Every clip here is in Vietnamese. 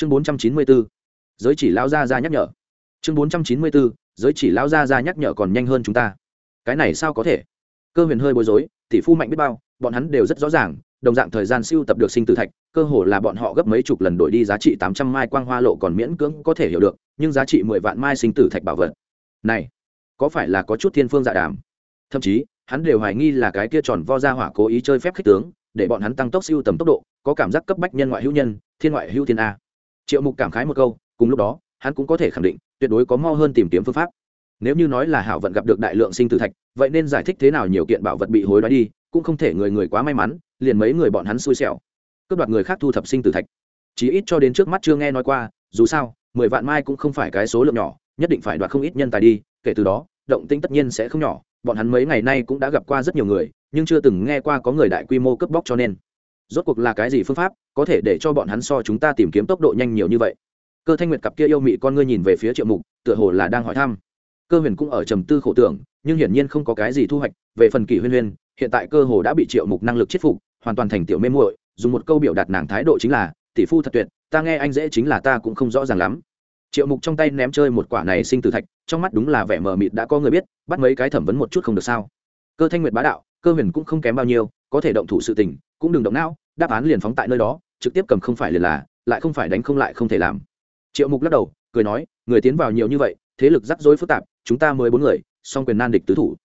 chương bốn trăm chín mươi bốn giới chỉ lao ra ra nhắc nhở. Chương bốn trăm chín mươi bốn giới chỉ lao ra ra nhắc nhở còn nhanh hơn chúng ta. Cái này sao có thể? Cơ huyền hơi bối rối, tỷ phu mạnh biết bao, bọn hắn đều rất rõ ràng, đồng dạng thời gian siêu tập được sinh tử thạch, cơ hồ là bọn họ gấp mấy chục lần đổi đi giá trị tám trăm mai quang hoa lộ còn miễn cưỡng có thể hiểu được, nhưng giá trị mười vạn mai sinh tử thạch bảo vật. Này, có phải là có chút thiên phương dạ đàm? Thậm chí, hắn đều hoài nghi là cái kia tròn vo ra hỏa cố ý chơi phép khích tướng, để bọn hắn tăng tốc siêu tầm tốc độ, có cảm giác cấp bách nhân ngoại hữu nhân, thiên ngoại hữu thiên a triệu mục cảm khái một câu, cùng lúc đó, hắn cũng có thể khẳng định, tuyệt đối có mo hơn tìm kiếm phương pháp. Nếu như nói là hảo vận gặp được đại lượng sinh tử thạch, vậy nên giải thích thế nào nhiều kiện bảo vật bị hối đoái đi, cũng không thể người người quá may mắn, liền mấy người bọn hắn xui xẻo. Cướp đoạt người khác thu thập sinh tử thạch. Chí ít cho đến trước mắt chưa nghe nói qua, dù sao, mười vạn mai cũng không phải cái số lượng nhỏ, nhất định phải đoạt không ít nhân tài đi, kể từ đó, động tĩnh tất nhiên sẽ không nhỏ, bọn hắn mấy ngày nay cũng đã gặp qua rất nhiều người, nhưng chưa từng nghe qua có người đại quy mô cướp bóc cho nên rốt cuộc là cái gì phương pháp có thể để cho bọn hắn so chúng ta tìm kiếm tốc độ nhanh nhiều như vậy? Cơ thanh nguyệt cặp kia yêu mị con ngươi nhìn về phía triệu mục, tựa hồ là đang hỏi thăm. Cơ huyền cũng ở trầm tư khổ tưởng, nhưng hiển nhiên không có cái gì thu hoạch. Về phần kỷ huyên huyên, hiện tại cơ hồ đã bị triệu mục năng lực chết phục, hoàn toàn thành tiểu mê muội, dùng một câu biểu đạt nàng thái độ chính là, tỷ phu thật tuyệt, ta nghe anh dễ chính là ta cũng không rõ ràng lắm. Triệu mục trong tay ném chơi một quả này sinh tử thạch, trong mắt đúng là vẻ mờ mịt đã có người biết, bắt mấy cái thẩm vấn một chút không được sao? Cơ thanh nguyệt bá đạo, cơ huyền cũng không kém bao nhiêu, có thể động thủ sự tình, cũng đừng động não đáp án liền phóng tại nơi đó, trực tiếp cầm không phải liền là, lại không phải đánh không lại không thể làm. Triệu mục lắc đầu, cười nói, người tiến vào nhiều như vậy, thế lực rắc rối phức tạp, chúng ta mới bốn người, song quyền nan địch tứ thủ.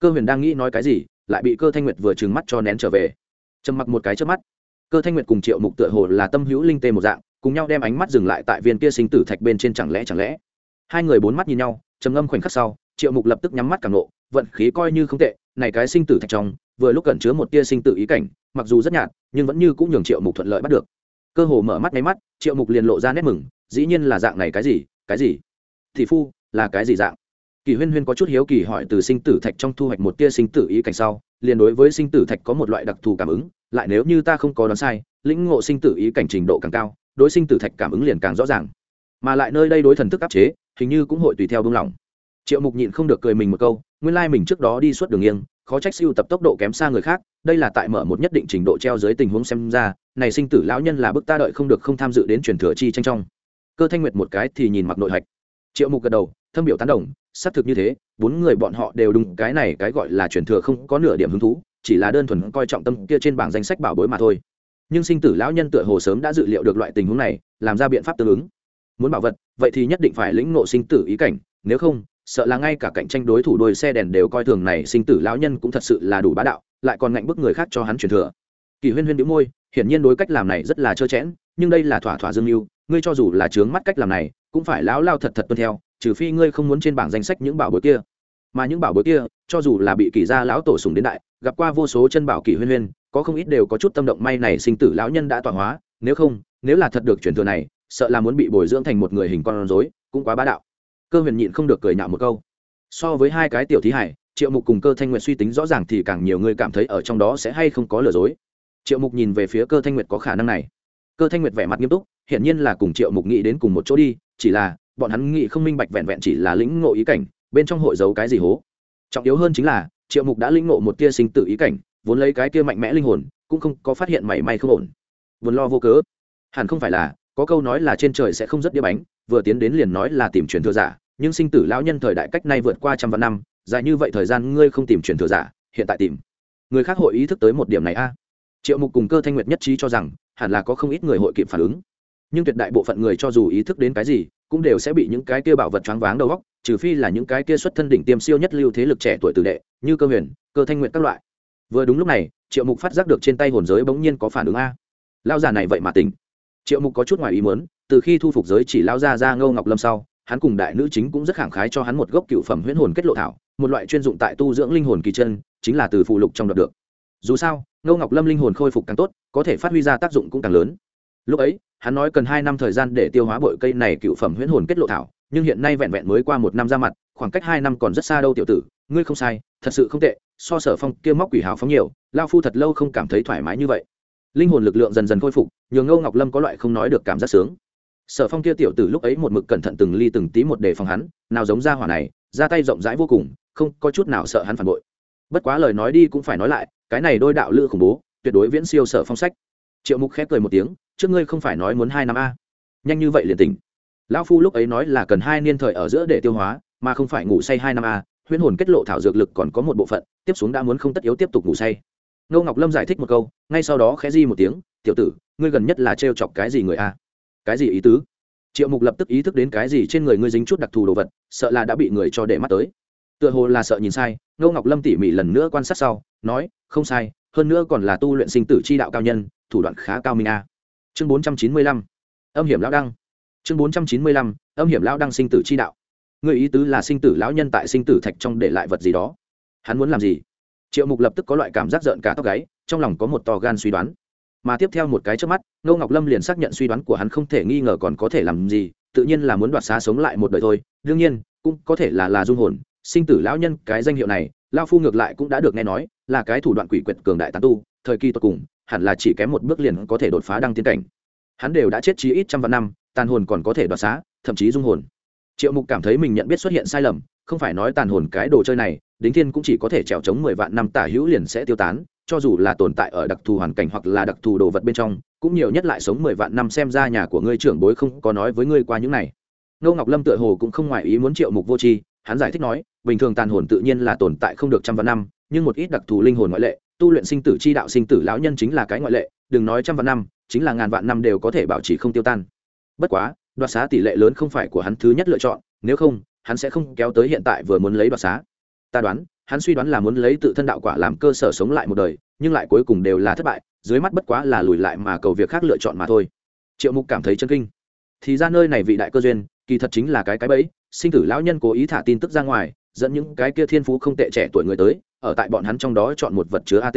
Cơ huyền đang nghĩ nói cái gì, lại bị cơ thanh nguyệt vừa trừng mắt cho nén trở về. Trầm mặc một cái trước mắt, cơ thanh nguyệt cùng triệu mục tựa hồ là tâm hữu linh tê một dạng, cùng nhau đem ánh mắt dừng lại tại viên kia sinh tử thạch bên trên chẳng lẽ chẳng lẽ. Hai người bốn mắt nhìn nhau, trầm ngâm khoảnh khắc sau, triệu mục lập tức nhắm mắt càng nộ, vận khí coi như không tệ, này cái sinh tử thạch trong vừa lúc cẩn chứa một tia sinh tử ý cảnh, mặc dù rất nhạt, nhưng vẫn như cũng nhường triệu mục thuận lợi bắt được. Cơ hồ mở mắt máy mắt, triệu mục liền lộ ra nét mừng, dĩ nhiên là dạng này cái gì cái gì? Thị phu, là cái gì dạng? Kỳ huyên huyên có chút hiếu kỳ hỏi từ sinh tử thạch trong thu hoạch một tia sinh tử ý cảnh sau, liền đối với sinh tử thạch có một loại đặc thù cảm ứng, lại nếu như ta không có đoán sai, lĩnh ngộ sinh tử ý cảnh trình độ càng cao, đối sinh tử thạch cảm ứng liền càng rõ ràng. Mà lại nơi đây đối thần thức áp chế, hình như cũng hội tùy theo buông lỏng. Triệu mục nhịn không được cười mình một câu, nguyên lai mình trước đó đi suốt đường nghiêng khó trách siêu tập tốc độ kém xa người khác, đây là tại mở một nhất định trình độ treo dưới tình huống xem ra, này sinh tử lão nhân là bức ta đợi không được không tham dự đến truyền thừa chi tranh trong. Cơ thanh nguyệt một cái thì nhìn mặc nội hạch. Triệu mục gật đầu, thâm biểu tán đồng, xác thực như thế, bốn người bọn họ đều đúng, cái này cái gọi là truyền thừa không có nửa điểm hứng thú, chỉ là đơn thuần coi trọng tâm kia trên bảng danh sách bảo bối mà thôi. Nhưng sinh tử lão nhân tựa hồ sớm đã dự liệu được loại tình huống này, làm ra biện pháp tương ứng. Muốn bảo vật, vậy thì nhất định phải lĩnh ngộ sinh tử ý cảnh, nếu không sợ là ngay cả cạnh tranh đối thủ đôi xe đèn đều coi thường này, sinh tử lão nhân cũng thật sự là đủ bá đạo, lại còn ngạnh bức người khác cho hắn truyền thừa. Kỳ huyên huyên đĩu môi, hiển nhiên đối cách làm này rất là trơ chẽn nhưng đây là thỏa thỏa dương mưu, ngươi cho dù là trướng mắt cách làm này, cũng phải lão lao thật thật tuân theo, trừ phi ngươi không muốn trên bảng danh sách những bảo bối kia. Mà những bảo bối kia, cho dù là bị kỳ gia lão tổ sùng đến đại, gặp qua vô số chân bảo kỳ huyên huyên, có không ít đều có chút tâm động may này sinh tử lão nhân đã tọa hóa, nếu không, nếu là thật được truyền thừa này, sợ là muốn bị bồi dưỡng thành một người hình con rối, cũng quá bá đạo cơ huyền nhịn không được cười nhạo một câu. So với hai cái tiểu thí hải, triệu mục cùng cơ thanh nguyệt suy tính rõ ràng thì càng nhiều người cảm thấy ở trong đó sẽ hay không có lừa dối. Triệu mục nhìn về phía cơ thanh nguyệt có khả năng này. Cơ thanh nguyệt vẻ mặt nghiêm túc, hiển nhiên là cùng triệu mục nghĩ đến cùng một chỗ đi, chỉ là, bọn hắn nghĩ không minh bạch vẹn vẹn chỉ là lĩnh ngộ ý cảnh, bên trong hội giấu cái gì hố. Trọng yếu hơn chính là, triệu mục đã lĩnh ngộ một tia sinh tự ý cảnh, vốn lấy cái tia mạnh mẽ linh hồn, cũng không có phát hiện mảy may không ổn. Vốn lo vô cớ. Hẳn không phải là có câu nói là trên trời sẽ không rất đĩa bánh, vừa tiến đến liền nói là tìm truyền thừa giả, nhưng sinh tử lão nhân thời đại cách nay vượt qua trăm vạn năm, dài như vậy thời gian ngươi không tìm truyền thừa giả, hiện tại tìm. Người khác hội ý thức tới một điểm này a. Triệu mục cùng cơ thanh nguyệt nhất trí cho rằng, hẳn là có không ít người hội kịp phản ứng. Nhưng tuyệt đại bộ phận người cho dù ý thức đến cái gì, cũng đều sẽ bị những cái kia bảo vật choáng váng đầu góc trừ phi là những cái kia xuất thân đỉnh tiêm siêu nhất lưu thế lực trẻ tuổi tử đệ, như cơ huyền, cơ thanh nguyện các loại. Vừa đúng lúc này, triệu mục phát giác được trên tay hồn giới bỗng nhiên có phản ứng a. Lao già này vậy mà tỉnh triệu mục có chút ngoài ý muốn, từ khi thu phục giới chỉ lao ra ra ngâu ngọc lâm sau, hắn cùng đại nữ chính cũng rất khẳng khái cho hắn một gốc cựu phẩm huyễn hồn kết lộ thảo, một loại chuyên dụng tại tu dưỡng linh hồn kỳ chân, chính là từ phụ lục trong đợt được. Dù sao ngâu ngọc lâm linh hồn khôi phục càng tốt, có thể phát huy ra tác dụng cũng càng lớn. Lúc ấy, hắn nói cần hai năm thời gian để tiêu hóa bội cây này cựu phẩm huyễn hồn kết lộ thảo, nhưng hiện nay vẹn vẹn mới qua một năm ra mặt, khoảng cách hai năm còn rất xa đâu tiểu tử, ngươi không sai, thật sự không tệ, so sở phong kia móc quỷ hào phóng nhiều lao phu thật lâu không cảm thấy thoải mái như vậy linh hồn lực lượng dần dần khôi phục, nhường ngô ngọc lâm có loại không nói được cảm giác sướng. Sở phong kia tiểu tử lúc ấy một mực cẩn thận từng ly từng tí một đề phòng hắn, nào giống ra hỏa này, ra tay rộng rãi vô cùng, không có chút nào sợ hắn phản bội. Bất quá lời nói đi cũng phải nói lại, cái này đôi đạo lữ khủng bố, tuyệt đối viễn siêu sở phong sách. Triệu mục khép cười một tiếng, trước ngươi không phải nói muốn hai năm a? Nhanh như vậy liền tỉnh. Lão phu lúc ấy nói là cần hai niên thời ở giữa để tiêu hóa, mà không phải ngủ say hai năm a, huyễn hồn kết lộ thảo dược lực còn có một bộ phận, tiếp xuống đã muốn không tất yếu tiếp tục ngủ say ngô ngọc lâm giải thích một câu, ngay sau đó khẽ di một tiếng, tiểu tử, ngươi gần nhất là trêu chọc cái gì người a? Cái gì ý tứ? Triệu mục lập tức ý thức đến cái gì trên người ngươi dính chút đặc thù đồ vật, sợ là đã bị người cho để mắt tới. Tựa hồ là sợ nhìn sai, ngô ngọc lâm tỉ mỉ lần nữa quan sát sau, nói, không sai, hơn nữa còn là tu luyện sinh tử chi đạo cao nhân, thủ đoạn khá cao minh a. Chương bốn trăm chín mươi lăm, âm hiểm lão đăng. Chương bốn trăm chín mươi lăm, âm hiểm lão đăng sinh tử chi đạo. Người ý tứ là sinh tử lão nhân tại sinh tử thạch trong để lại vật gì đó. Hắn muốn làm gì? Triệu mục lập tức có loại cảm giác giận cả tóc gáy, trong lòng có một to gan suy đoán. Mà tiếp theo một cái trước mắt, ngô ngọc lâm liền xác nhận suy đoán của hắn không thể nghi ngờ còn có thể làm gì, tự nhiên là muốn đoạt xá sống lại một đời thôi. Đương nhiên, cũng có thể là là dung hồn. Sinh tử lão nhân, cái danh hiệu này lao phu ngược lại cũng đã được nghe nói, là cái thủ đoạn quỷ quyệt cường đại tán tu, thời kỳ tột cùng, hẳn là chỉ kém một bước liền có thể đột phá đăng tiến cảnh. Hắn đều đã chết chí ít trăm vạn năm, tàn hồn còn có thể đoạt xá, thậm chí dung hồn. Triệu mục cảm thấy mình nhận biết xuất hiện sai lầm, không phải nói tàn hồn cái đồ chơi này đính thiên cũng chỉ có thể trèo chống mười vạn năm tả hữu liền sẽ tiêu tán, cho dù là tồn tại ở đặc thù hoàn cảnh hoặc là đặc thù đồ vật bên trong, cũng nhiều nhất lại sống mười vạn năm xem ra nhà của ngươi trưởng bối không có nói với ngươi qua những này. Ngô ngọc lâm tựa hồ cũng không ngoài ý muốn triệu mục vô tri, hắn giải thích nói, bình thường tàn hồn tự nhiên là tồn tại không được trăm vạn năm, nhưng một ít đặc thù linh hồn ngoại lệ, tu luyện sinh tử chi đạo sinh tử lão nhân chính là cái ngoại lệ, đừng nói trăm vạn năm, chính là ngàn vạn năm đều có thể bảo trì không tiêu tan. Bất quá, đoạt xá tỷ lệ lớn không phải của hắn thứ nhất lựa chọn, nếu không, hắn sẽ không kéo tới hiện tại vừa muốn lấy đoạt xá ta đoán, hắn suy đoán là muốn lấy tự thân đạo quả làm cơ sở sống lại một đời, nhưng lại cuối cùng đều là thất bại, dưới mắt bất quá là lùi lại mà cầu việc khác lựa chọn mà thôi. Triệu mục cảm thấy chân kinh. Thì ra nơi này vị đại cơ duyên, kỳ thật chính là cái cái bẫy, sinh tử lão nhân cố ý thả tin tức ra ngoài, dẫn những cái kia thiên phú không tệ trẻ tuổi người tới, ở tại bọn hắn trong đó chọn một vật chứa at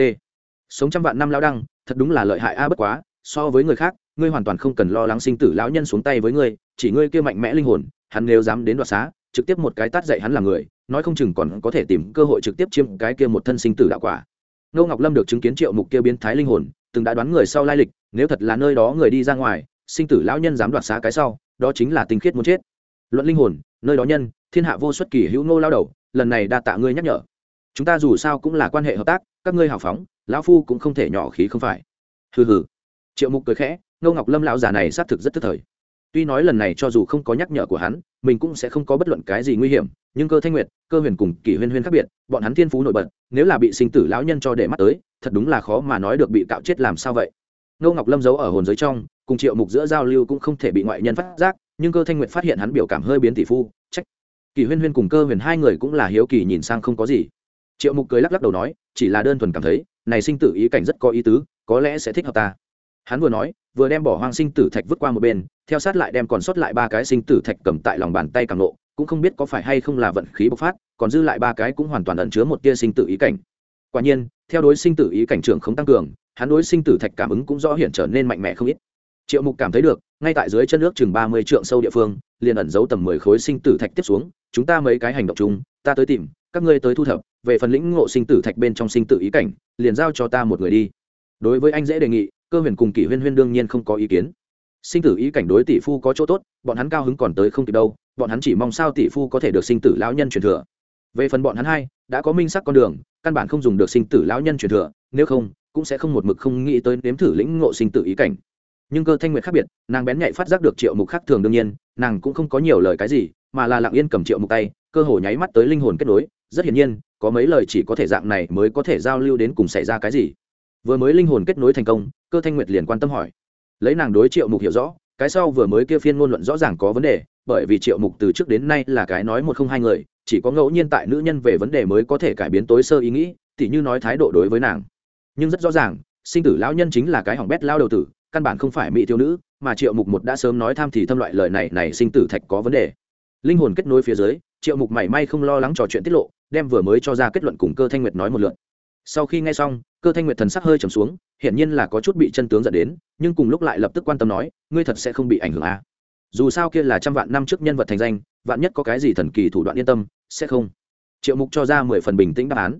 sống trăm vạn năm lão đăng, thật đúng là lợi hại a, bất quá, so với người khác, ngươi hoàn toàn không cần lo lắng sinh tử lão nhân xuống tay với ngươi, chỉ ngươi kia mạnh mẽ linh hồn, hắn nếu dám đến đoạt xá, trực tiếp một cái tát dạy hắn là người nói không chừng còn có thể tìm cơ hội trực tiếp chiếm cái kia một thân sinh tử đạo quả. Ngô ngọc lâm được chứng kiến triệu mục kia biến thái linh hồn, từng đã đoán người sau lai lịch, nếu thật là nơi đó người đi ra ngoài, sinh tử lão nhân dám đoạt xá cái sau, đó chính là tinh khiết muốn chết. Luận linh hồn, nơi đó nhân, thiên hạ vô xuất kỳ hữu ngô lao đầu, lần này đa tạ ngươi nhắc nhở. Chúng ta dù sao cũng là quan hệ hợp tác, các ngươi hào phóng, lão phu cũng không thể nhỏ khí không phải. Hừ hừ. Triệu mục cười khẽ, ngô ngọc lâm lão già này xác thực rất tức thời tuy nói lần này cho dù không có nhắc nhở của hắn, mình cũng sẽ không có bất luận cái gì nguy hiểm, nhưng cơ thanh nguyệt, cơ huyền cùng kỷ huyên huyên khác biệt, bọn hắn thiên phú nổi bật, nếu là bị sinh tử lão nhân cho để mắt tới, thật đúng là khó mà nói được bị cạo chết làm sao vậy. Ngô ngọc lâm giấu ở hồn giới trong, cùng triệu mục giữa giao lưu cũng không thể bị ngoại nhân phát giác, nhưng cơ thanh nguyệt phát hiện hắn biểu cảm hơi biến tỷ phu, trách. Kỳ huyên huyên cùng cơ huyền hai người cũng là hiếu kỳ nhìn sang không có gì. Triệu mục cười lắc lắc đầu nói, chỉ là đơn thuần cảm thấy, này sinh tử ý cảnh rất có ý tứ, có lẽ sẽ thích hợp ta hắn vừa nói, vừa đem bỏ hoang sinh tử thạch vứt qua một bên, theo sát lại đem còn sót lại ba cái sinh tử thạch cầm tại lòng bàn tay càng lộ, cũng không biết có phải hay không là vận khí bộc phát, còn dư lại ba cái cũng hoàn toàn ẩn chứa một tia sinh tử ý cảnh. Quả nhiên, theo đối sinh tử ý cảnh trưởng không tăng cường, hắn đối sinh tử thạch cảm ứng cũng rõ hiện trở nên mạnh mẽ không ít. Triệu mục cảm thấy được, ngay tại dưới chân nước chừng ba mươi trượng sâu địa phương, liền ẩn giấu tầm mười khối sinh tử thạch tiếp xuống, chúng ta mấy cái hành động chung, ta tới tìm, các ngươi tới thu thập, về phần lĩnh ngộ sinh tử thạch bên trong sinh tử ý cảnh, liền giao cho ta một người đi. Đối với anh dễ đề nghị cơ huyền cùng kỷ huyên huyên đương nhiên không có ý kiến. Sinh tử ý cảnh đối tỷ phu có chỗ tốt, bọn hắn cao hứng còn tới không kịp đâu, bọn hắn chỉ mong sao tỷ phu có thể được sinh tử lão nhân truyền thừa. Về phần bọn hắn hai, đã có minh sắc con đường, căn bản không dùng được sinh tử lão nhân truyền thừa, nếu không, cũng sẽ không một mực không nghĩ tới nếm thử lĩnh ngộ sinh tử ý cảnh. Nhưng cơ thanh nguyệt khác biệt, nàng bén nhạy phát giác được triệu mục khác thường đương nhiên, nàng cũng không có nhiều lời cái gì, mà là lặng yên cầm triệu mục tay, cơ hồ nháy mắt tới linh hồn kết nối. Rất hiển nhiên, có mấy lời chỉ có thể dạng này mới có thể giao lưu đến cùng xảy ra cái gì vừa mới linh hồn kết nối thành công, cơ thanh nguyệt liền quan tâm hỏi. Lấy nàng đối triệu mục hiểu rõ, cái sau vừa mới kia phiên ngôn luận rõ ràng có vấn đề, bởi vì triệu mục từ trước đến nay là cái nói một không hai người, chỉ có ngẫu nhiên tại nữ nhân về vấn đề mới có thể cải biến tối sơ ý nghĩ, tỉ như nói thái độ đối với nàng. Nhưng rất rõ ràng, sinh tử lão nhân chính là cái hỏng bét lao đầu tử, căn bản không phải mỹ tiêu nữ, mà triệu mục một đã sớm nói tham thì thâm loại lời này này sinh tử thạch có vấn đề. Linh hồn kết nối phía dưới, triệu mục mảy may không lo lắng trò chuyện tiết lộ, đem vừa mới cho ra kết luận cùng cơ thanh nguyệt nói một lượt sau khi nghe xong, cơ thanh nguyệt thần sắc hơi trầm xuống, hiển nhiên là có chút bị chân tướng dẫn đến, nhưng cùng lúc lại lập tức quan tâm nói, ngươi thật sẽ không bị ảnh hưởng à. dù sao kia là trăm vạn năm trước nhân vật thành danh, vạn nhất có cái gì thần kỳ thủ đoạn yên tâm, sẽ không. Triệu mục cho ra mười phần bình tĩnh đáp án.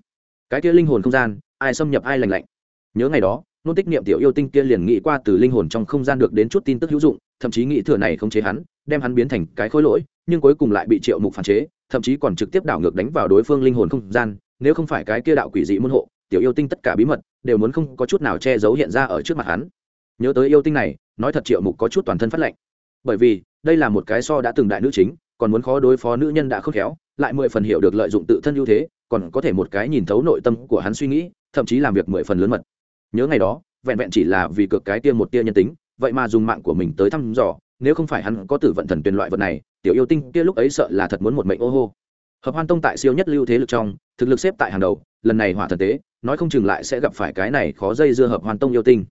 Cái kia linh hồn không gian, ai xâm nhập ai lành lạnh. Nhớ ngày đó, nôn tích niệm tiểu yêu tinh kia liền nghĩ qua từ linh hồn trong không gian được đến chút tin tức hữu dụng, thậm chí nghĩ thừa này không chế hắn, đem hắn biến thành cái khối lỗi, nhưng cuối cùng lại bị triệu mục phản chế, thậm chí còn trực tiếp đảo ngược đánh vào đối phương linh hồn không gian, nếu không phải cái kia đạo quỷ dị môn hộ tiểu yêu tinh tất cả bí mật, đều muốn không có chút nào che giấu hiện ra ở trước mặt hắn. Nhớ tới yêu tinh này, nói thật triệu mục có chút toàn thân phát lệnh bởi vì, đây là một cái so đã từng đại nữ chính, còn muốn khó đối phó nữ nhân đã khớp khéo, lại mười phần hiểu được lợi dụng tự thân ưu thế, còn có thể một cái nhìn thấu nội tâm của hắn suy nghĩ, thậm chí làm việc mười phần lớn mật. Nhớ ngày đó, vẹn vẹn chỉ là vì cực cái tia một tia nhân tính, vậy mà dùng mạng của mình tới thăm dò, nếu không phải hắn có tử vận thần tuyển loại vật này, tiểu yêu tinh kia lúc ấy sợ là thật muốn một mệnh ô hô. Hợp hoan tông tại siêu nhất lưu thế lực trong, thực lực xếp tại hàng đầu, lần này hỏa thần tế nói không chừng lại sẽ gặp phải cái này khó dây dưa hợp hoàn tông yêu tinh.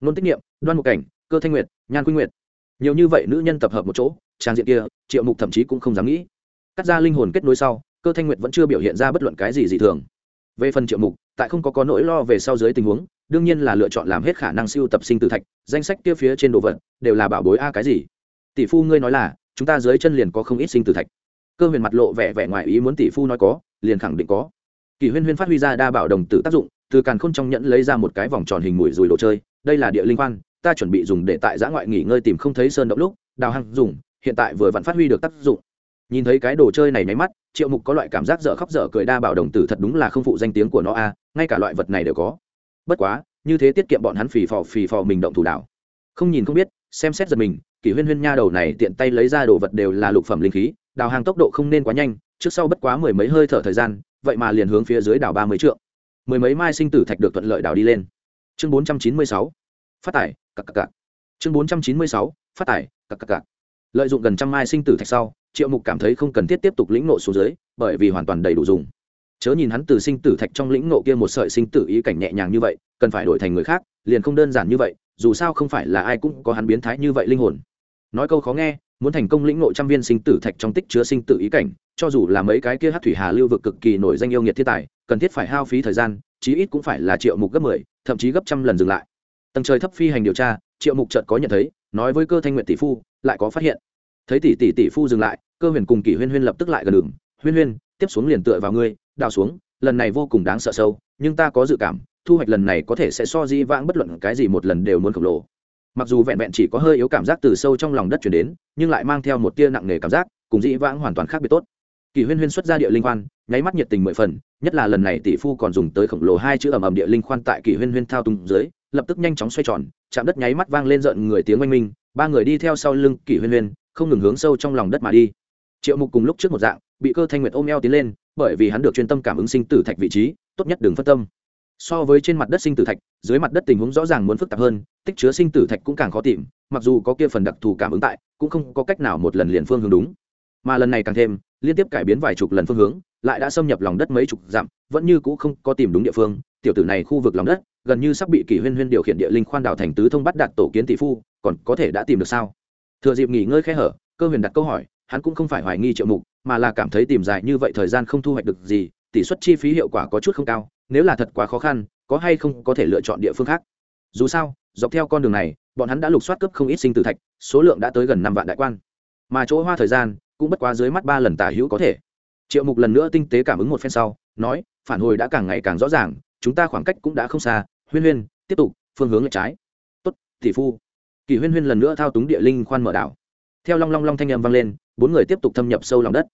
Nôn tiết niệm, đoan một cảnh, cơ thanh nguyệt, nhan quy nguyệt. Nhiều như vậy nữ nhân tập hợp một chỗ, trang diện kia, triệu mục thậm chí cũng không dám nghĩ. Cắt ra linh hồn kết nối sau, cơ thanh nguyệt vẫn chưa biểu hiện ra bất luận cái gì dị thường. Về phần triệu mục, tại không có có nỗi lo về sau dưới tình huống, đương nhiên là lựa chọn làm hết khả năng siêu tập sinh tử thạch, danh sách kia phía trên đồ vật, đều là bảo bối a cái gì. Tỷ phu ngươi nói là, chúng ta dưới chân liền có không ít sinh tử thạch. Cơ huyền mặt lộ vẻ vẻ ngoài ý muốn tỷ phu nói có, liền khẳng định có kỳ huyên huyên phát huy ra đa bảo đồng tử tác dụng, từ càn khôn trong nhẫn lấy ra một cái vòng tròn hình mũi rùi đồ chơi, đây là địa linh quan ta chuẩn bị dùng để tại giã ngoại nghỉ ngơi tìm không thấy sơn động lúc, đào hăng dùng, hiện tại vừa vặn phát huy được tác dụng. Nhìn thấy cái đồ chơi này nháy mắt, triệu mục có loại cảm giác dở khóc dở cười đa bảo đồng tử thật đúng là không phụ danh tiếng của nó a, ngay cả loại vật này đều có. Bất quá, như thế tiết kiệm bọn hắn phì phò phì phò mình động thủ đảo. Không nhìn không biết, xem xét giật mình kỷ huyên huyên nha đầu này tiện tay lấy ra đồ vật đều là lục phẩm linh khí, đào hàng tốc độ không nên quá nhanh, trước sau bất quá mười mấy hơi thở thời gian vậy mà liền hướng phía dưới đảo ba mươi trượng. Mười mấy mai sinh tử thạch được thuận lợi đảo đi lên. Chương bốn trăm chín mươi sáu, phát tải cặp cặp cặp chương bốn trăm chín mươi sáu, phát tải cặp cặp cặp lợi dụng gần trăm mai sinh tử thạch sau, triệu mục cảm thấy không cần thiết tiếp tục lĩnh nộ xuống dưới, bởi vì hoàn toàn đầy đủ dùng. Chớ nhìn hắn từ sinh tử thạch trong lĩnh nộ kia một sợi sinh tử ý cảnh nhẹ nhàng như vậy, cần phải đổi thành người khác, liền không đơn giản như vậy, dù sao không phải là ai cũng có hắn biến thái như vậy linh hồn. Nói câu khó nghe muốn thành công lĩnh ngộ trăm viên sinh tử thạch trong tích chứa sinh tử ý cảnh, cho dù là mấy cái kia hát thủy hà lưu vực cực kỳ nổi danh yêu nghiệt thiên tài, cần thiết phải hao phí thời gian, chí ít cũng phải là triệu mục gấp mười, thậm chí gấp trăm lần dừng lại. Tầng trời thấp phi hành điều tra, triệu mục chợt có nhận thấy, nói với cơ thanh nguyện tỷ phu, lại có phát hiện. Thấy tỷ tỷ tỷ phu dừng lại, cơ huyền cùng kỷ huyên huyên lập tức lại gần đường. Huyên huyên, tiếp xuống liền tựa vào ngươi, đào xuống, lần này vô cùng đáng sợ sâu, nhưng ta có dự cảm, thu hoạch lần này có thể sẽ so di vãng bất luận cái gì một lần đều muốn khổng lồ mặc dù vẹn vẹn chỉ có hơi yếu cảm giác từ sâu trong lòng đất chuyển đến, nhưng lại mang theo một tia nặng nề cảm giác, cùng dĩ vãng hoàn toàn khác biệt tốt. Kỳ huyên huyên xuất ra địa linh khoan, nháy mắt nhiệt tình mười phần, nhất là lần này tỷ phu còn dùng tới khổng lồ hai chữ ầm ầm địa linh khoan tại kỳ huyên huyên thao túng dưới, lập tức nhanh chóng xoay tròn, chạm đất nháy mắt vang lên rợn người tiếng oanh minh, ba người đi theo sau lưng kỳ huyên huyên, không ngừng hướng sâu trong lòng đất mà đi. Triệu mục cùng lúc trước một dạng, bị cơ thanh nguyệt ôm eo tiến lên, bởi vì hắn được chuyên tâm cảm ứng sinh tử thạch vị trí, tốt nhất đừng phân tâm so với trên mặt đất sinh tử thạch, dưới mặt đất tình huống rõ ràng muốn phức tạp hơn, tích chứa sinh tử thạch cũng càng khó tìm, mặc dù có kia phần đặc thù cảm ứng tại, cũng không có cách nào một lần liền phương hướng đúng. Mà lần này càng thêm, liên tiếp cải biến vài chục lần phương hướng, lại đã xâm nhập lòng đất mấy chục dặm, vẫn như cũ không có tìm đúng địa phương. Tiểu tử này khu vực lòng đất, gần như sắp bị kỷ huyên huyên điều khiển địa linh khoan đảo thành tứ thông bắt đạt tổ kiến tỷ phu, còn có thể đã tìm được sao? Thừa dịp nghỉ ngơi khe hở, cơ huyền đặt câu hỏi, hắn cũng không phải hoài nghi triệu mục, mà là cảm thấy tìm dài như vậy thời gian không thu hoạch được gì, tỷ suất chi phí hiệu quả có chút không cao nếu là thật quá khó khăn, có hay không có thể lựa chọn địa phương khác? Dù sao, dọc theo con đường này, bọn hắn đã lục soát cấp không ít sinh tử thạch, số lượng đã tới gần năm vạn đại quan. Mà chỗ hoa thời gian, cũng bất quá dưới mắt ba lần tả hữu có thể. Triệu mục lần nữa tinh tế cảm ứng một phen sau, nói, phản hồi đã càng ngày càng rõ ràng, chúng ta khoảng cách cũng đã không xa, huyên huyên, tiếp tục, phương hướng lệch trái. Tốt, tỷ phu. Kỳ huyên huyên lần nữa thao túng địa linh khoan mở đảo. Theo long long long thanh â m vang lên, bốn người tiếp tục thâm nhập sâu lòng đất.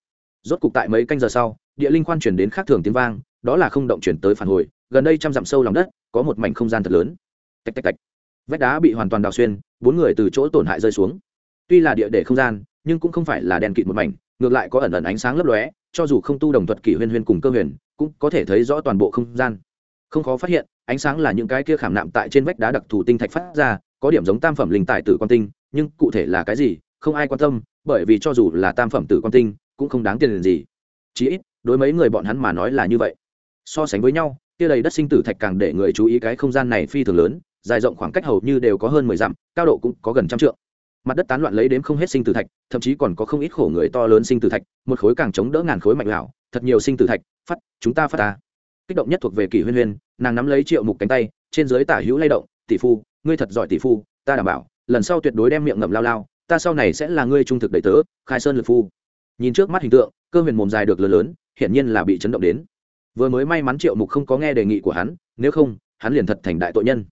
Rốt cục tại mấy canh giờ sau, địa linh khoan chuyển đến khác thường tiếng vang đó là không động chuyển tới phản hồi, gần đây trăm dặm sâu lòng đất, có một mảnh không gian thật lớn. Tạch tạch tạch. Vách đá bị hoàn toàn đào xuyên, bốn người từ chỗ tổn hại rơi xuống. Tuy là địa để không gian, nhưng cũng không phải là đèn kịt một mảnh, ngược lại có ẩn ẩn ánh sáng lấp lóe, cho dù không tu đồng thuật kỷ huyên huyên cùng cơ huyền, cũng có thể thấy rõ toàn bộ không gian. Không khó phát hiện, ánh sáng là những cái kia khảm nạm tại trên vách đá đặc thù tinh thạch phát ra, có điểm giống tam phẩm linh tài tử quan tinh, nhưng cụ thể là cái gì, không ai quan tâm, bởi vì cho dù là tam phẩm tử quan tinh, cũng không đáng tiền gì. Chí ít, đối mấy người bọn hắn mà nói là như vậy so sánh với nhau, kia đầy đất sinh tử thạch càng để người chú ý cái không gian này phi thường lớn, dài rộng khoảng cách hầu như đều có hơn mười dặm, cao độ cũng có gần trăm trượng. Mặt đất tán loạn lấy đếm không hết sinh tử thạch, thậm chí còn có không ít khổ người to lớn sinh tử thạch, một khối càng chống đỡ ngàn khối mạnh lảo, thật nhiều sinh tử thạch, phát, chúng ta phát ta. Kích động nhất thuộc về kỷ huyên huyên, nàng nắm lấy triệu mục cánh tay, trên dưới tả hữu lay động, tỷ phu, ngươi thật giỏi tỷ phu, ta đảm bảo, lần sau tuyệt đối đem miệng ngậm lao lao, ta sau này sẽ là ngươi trung thực đầy tớ, khai sơn lực phu. Nhìn trước mắt hình tượng, cơ huyền mồm dài được lớn lớn, hiển nhiên là bị chấn động đến vừa mới may mắn triệu mục không có nghe đề nghị của hắn, nếu không, hắn liền thật thành đại tội nhân.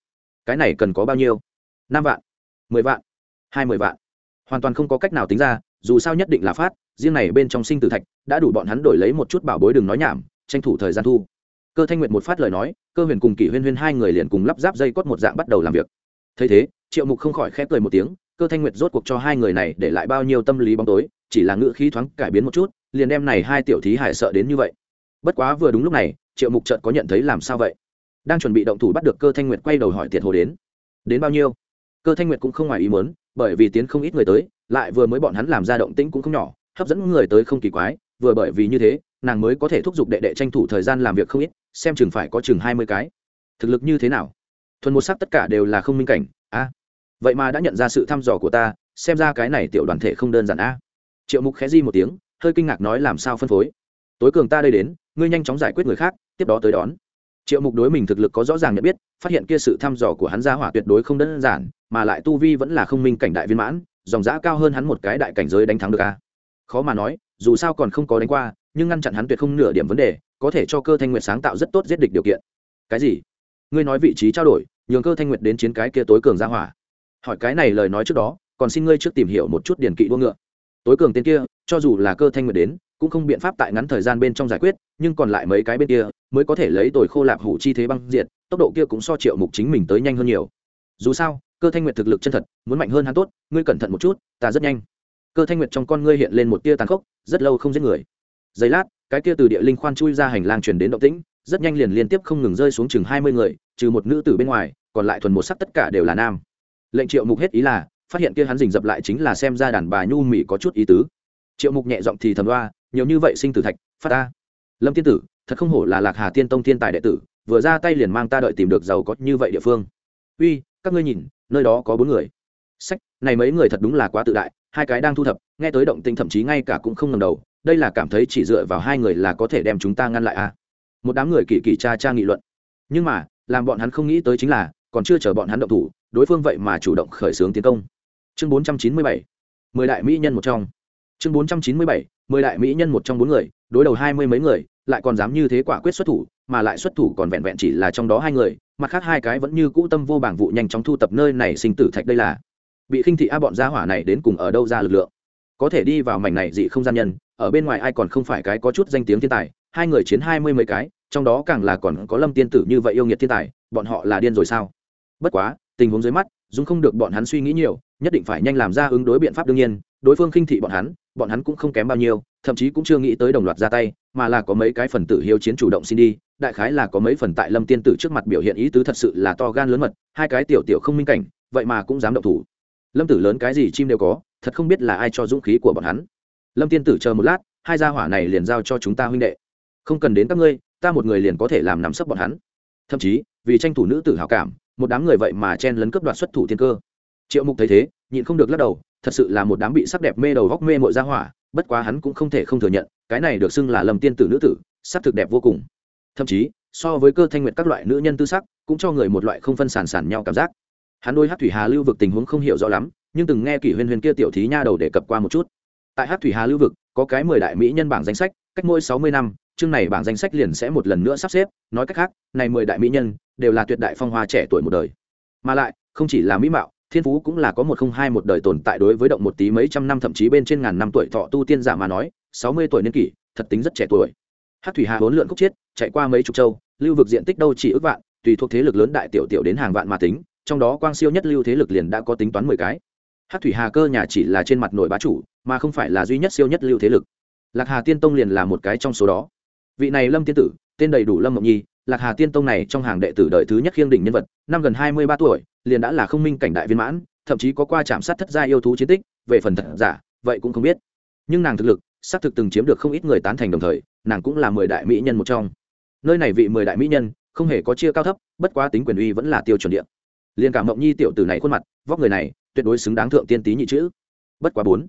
Cái này cần có bao nhiêu? Năm vạn, mười vạn, hai mươi vạn. Hoàn toàn không có cách nào tính ra, dù sao nhất định là phát, riêng này bên trong sinh tử thạch, đã đủ bọn hắn đổi lấy một chút bảo bối đừng nói nhảm, tranh thủ thời gian thu. Cơ thanh nguyệt một phát lời nói, cơ huyền cùng kỷ huyên huyên hai người liền cùng lắp ráp dây cót một dạng bắt đầu làm việc. Thấy thế, triệu mục không khỏi khép cười một tiếng, cơ thanh nguyệt rốt cuộc cho hai người này để lại bao nhiêu tâm lý bóng tối, chỉ là ngữ khí thoáng cải biến một chút, liền đem này hai tiểu thí hải sợ đến như vậy bất quá vừa đúng lúc này, triệu mục trợt có nhận thấy làm sao vậy? Đang chuẩn bị động thủ bắt được cơ thanh nguyệt quay đầu hỏi tiệt hồ đến. Đến bao nhiêu? Cơ thanh nguyệt cũng không ngoài ý muốn, bởi vì tiến không ít người tới, lại vừa mới bọn hắn làm ra động tĩnh cũng không nhỏ, hấp dẫn người tới không kỳ quái, vừa bởi vì như thế, nàng mới có thể thúc giục đệ đệ tranh thủ thời gian làm việc không ít, xem chừng phải có chừng hai mươi cái. Thực lực như thế nào? Thuần một sắc tất cả đều là không minh cảnh, a. Vậy mà đã nhận ra sự thăm dò của ta, xem ra cái này tiểu đoàn thể không đơn giản, a. Triệu mục khẽ di một tiếng, hơi kinh ngạc nói làm sao phân phối. Tối cường ta đây đến ngươi nhanh chóng giải quyết người khác, tiếp đó tới đón. Triệu mục đối mình thực lực có rõ ràng nhận biết, phát hiện kia sự thăm dò của hắn gia hỏa tuyệt đối không đơn giản, mà lại tu vi vẫn là không minh cảnh đại viên mãn, dòng giã cao hơn hắn một cái đại cảnh giới đánh thắng được a. Khó mà nói, dù sao còn không có đánh qua, nhưng ngăn chặn hắn tuyệt không nửa điểm vấn đề, có thể cho cơ thanh nguyệt sáng tạo rất tốt giết địch điều kiện. Cái gì? Ngươi nói vị trí trao đổi, nhường cơ thanh nguyệt đến chiến cái kia tối cường gia hỏa. Hỏi cái này lời nói trước đó, còn xin ngươi trước tìm hiểu một chút điển kỵ đua ngựa. Tối cường tên kia, cho dù là cơ thanh nguyệt đến, cũng không biện pháp tại ngắn thời gian bên trong giải quyết nhưng còn lại mấy cái bên kia mới có thể lấy tồi khô lạp hủ chi thế băng diệt, tốc độ kia cũng so triệu mục chính mình tới nhanh hơn nhiều. Dù sao, cơ thanh nguyệt thực lực chân thật, muốn mạnh hơn hắn tốt, ngươi cẩn thận một chút, ta rất nhanh. Cơ thanh nguyệt trong con ngươi hiện lên một tia tàn khốc, rất lâu không giết người. Giây lát, cái kia từ địa linh khoan chui ra hành lang truyền đến động tĩnh, rất nhanh liền liên tiếp không ngừng rơi xuống chừng hai mươi người, trừ một nữ tử bên ngoài, còn lại thuần một sắc tất cả đều là nam. Lệnh triệu mục hết ý là, phát hiện kia hắn rình dập lại chính là xem ra đàn bà nhu mỹ có chút ý tứ. Triệu mục nhẹ giọng thì thầm đoa, nhiều như vậy sinh tử thạch, phát ta lâm tiên tử, thật không hổ là lạc hà tiên tông thiên tài đệ tử, vừa ra tay liền mang ta đợi tìm được giàu có như vậy địa phương. Uy, các ngươi nhìn, nơi đó có bốn người. Sách, này mấy người thật đúng là quá tự đại, hai cái đang thu thập, nghe tới động tinh thậm chí ngay cả cũng không ngầm đầu, đây là cảm thấy chỉ dựa vào hai người là có thể đem chúng ta ngăn lại à? Một đám người kỳ kỳ cha cha nghị luận. Nhưng mà, làm bọn hắn không nghĩ tới chính là, còn chưa chờ bọn hắn động thủ, đối phương vậy mà chủ động khởi xướng tiến công. Chương bốn trăm chín mươi bảy, mười đại mỹ nhân một trong. Chương bốn trăm chín mươi bảy, mười đại mỹ nhân một trong bốn người, đối đầu hai mươi mấy người lại còn dám như thế quả quyết xuất thủ, mà lại xuất thủ còn vẹn vẹn chỉ là trong đó hai người, mặt khác hai cái vẫn như cũ tâm vô bảng vụ nhanh chóng thu tập nơi này sinh tử thạch đây là. Bị khinh thị a bọn gia hỏa này đến cùng ở đâu ra lực lượng? Có thể đi vào mảnh này dị không gian nhân, ở bên ngoài ai còn không phải cái có chút danh tiếng thiên tài, hai người chiến hai mươi mấy cái, trong đó càng là còn có lâm tiên tử như vậy yêu nghiệt thiên tài, bọn họ là điên rồi sao? Bất quá, tình huống dưới mắt dung không được bọn hắn suy nghĩ nhiều, nhất định phải nhanh làm ra ứng đối biện pháp đương nhiên, đối phương khinh thị bọn hắn bọn hắn cũng không kém bao nhiêu, thậm chí cũng chưa nghĩ tới đồng loạt ra tay mà là có mấy cái phần tử hiếu chiến chủ động xin đi, đại khái là có mấy phần tại lâm tiên tử trước mặt biểu hiện ý tứ thật sự là to gan lớn mật, hai cái tiểu tiểu không minh cảnh, vậy mà cũng dám động thủ. Lâm tử lớn cái gì chim đều có, thật không biết là ai cho dũng khí của bọn hắn. Lâm tiên tử chờ một lát, hai gia hỏa này liền giao cho chúng ta huynh đệ. Không cần đến các ngươi, ta một người liền có thể làm nắm sấp bọn hắn. Thậm chí, vì tranh thủ nữ tử hào cảm, một đám người vậy mà chen lấn cướp đoạt xuất thủ thiên cơ. Triệu mục thấy thế, nhịn không được lắc đầu, thật sự là một đám bị sắc đẹp mê đầu góc mê mội gia hỏa bất quá hắn cũng không thể không thừa nhận, cái này được xưng là lầm tiên tử nữ tử, sắc thực đẹp vô cùng. Thậm chí, so với cơ thanh nguyệt các loại nữ nhân tư sắc, cũng cho người một loại không phân sản sản nhau cảm giác. Hắn đôi hát thủy hà lưu vực tình huống không hiểu rõ lắm, nhưng từng nghe kỷ huyên Huyền kia tiểu thí nha đầu đề cập qua một chút. Tại hát thủy hà lưu vực, có cái mười đại mỹ nhân bảng danh sách, cách mỗi sáu mươi năm, chương này bảng danh sách liền sẽ một lần nữa sắp xếp. Nói cách khác, này mười đại mỹ nhân, đều là tuyệt đại phong hoa trẻ tuổi một đời. Mà lại, không chỉ là mỹ mạo thiên phú cũng là có một không hai một đời tồn tại đối với động một tí mấy trăm năm thậm chí bên trên ngàn năm tuổi thọ tu tiên giả mà nói, sáu mươi tuổi niên kỷ, thật tính rất trẻ tuổi. Hát thủy hà huấn lượn khúc chiết chạy qua mấy chục châu, lưu vực diện tích đâu chỉ ước vạn, tùy thuộc thế lực lớn đại tiểu tiểu đến hàng vạn mà tính, trong đó quang siêu nhất lưu thế lực liền đã có tính toán mười cái. Hát thủy hà cơ nhà chỉ là trên mặt nổi bá chủ, mà không phải là duy nhất siêu nhất lưu thế lực. Lạc hà tiên tông liền là một cái trong số đó. Vị này lâm tiên tử, tên đầy đủ lâm mộng nhi, lạc hà tiên tông này trong hàng đệ tử đời thứ nhất khiêng đỉnh nhân vật, năm gần hai mươi ba tuổi liền đã là không minh cảnh đại viên mãn, thậm chí có qua chạm sát thất gia yêu thú chiến tích, về phần thật giả, vậy cũng không biết. Nhưng nàng thực lực, xác thực từng chiếm được không ít người tán thành đồng thời, nàng cũng là mười đại mỹ nhân một trong. Nơi này vị mười đại mỹ nhân, không hề có chia cao thấp, bất quá tính quyền uy vẫn là tiêu chuẩn địa. Liền cả mộng nhi tiểu tử này khuôn mặt, vóc người này, tuyệt đối xứng đáng thượng tiên tí nhị chữ. Bất quá bốn,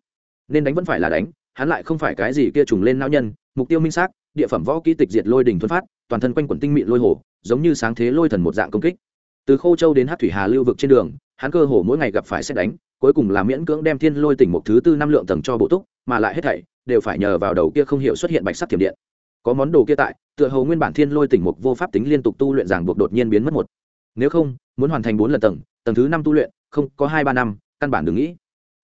nên đánh vẫn phải là đánh, hắn lại không phải cái gì kia trùng lên não nhân, mục tiêu minh xác, địa phẩm võ kỹ tịch diệt lôi đình thuần phát, toàn thân quanh quẩn tinh mịn lôi hồ, giống như sáng thế lôi thần một dạng công kích từ khô châu đến hát thủy hà lưu vực trên đường, hắn cơ hồ mỗi ngày gặp phải xét đánh, cuối cùng là miễn cưỡng đem thiên lôi tỉnh một thứ tư năm lượng tầng cho bộ túc, mà lại hết thảy đều phải nhờ vào đầu kia không hiểu xuất hiện bạch sắc thiểm điện. Có món đồ kia tại, tựa hồ nguyên bản thiên lôi tỉnh mục vô pháp tính liên tục tu luyện giảng buộc đột nhiên biến mất một. Nếu không, muốn hoàn thành bốn lần tầng tầng thứ năm tu luyện, không, có hai ba năm, căn bản đừng nghĩ.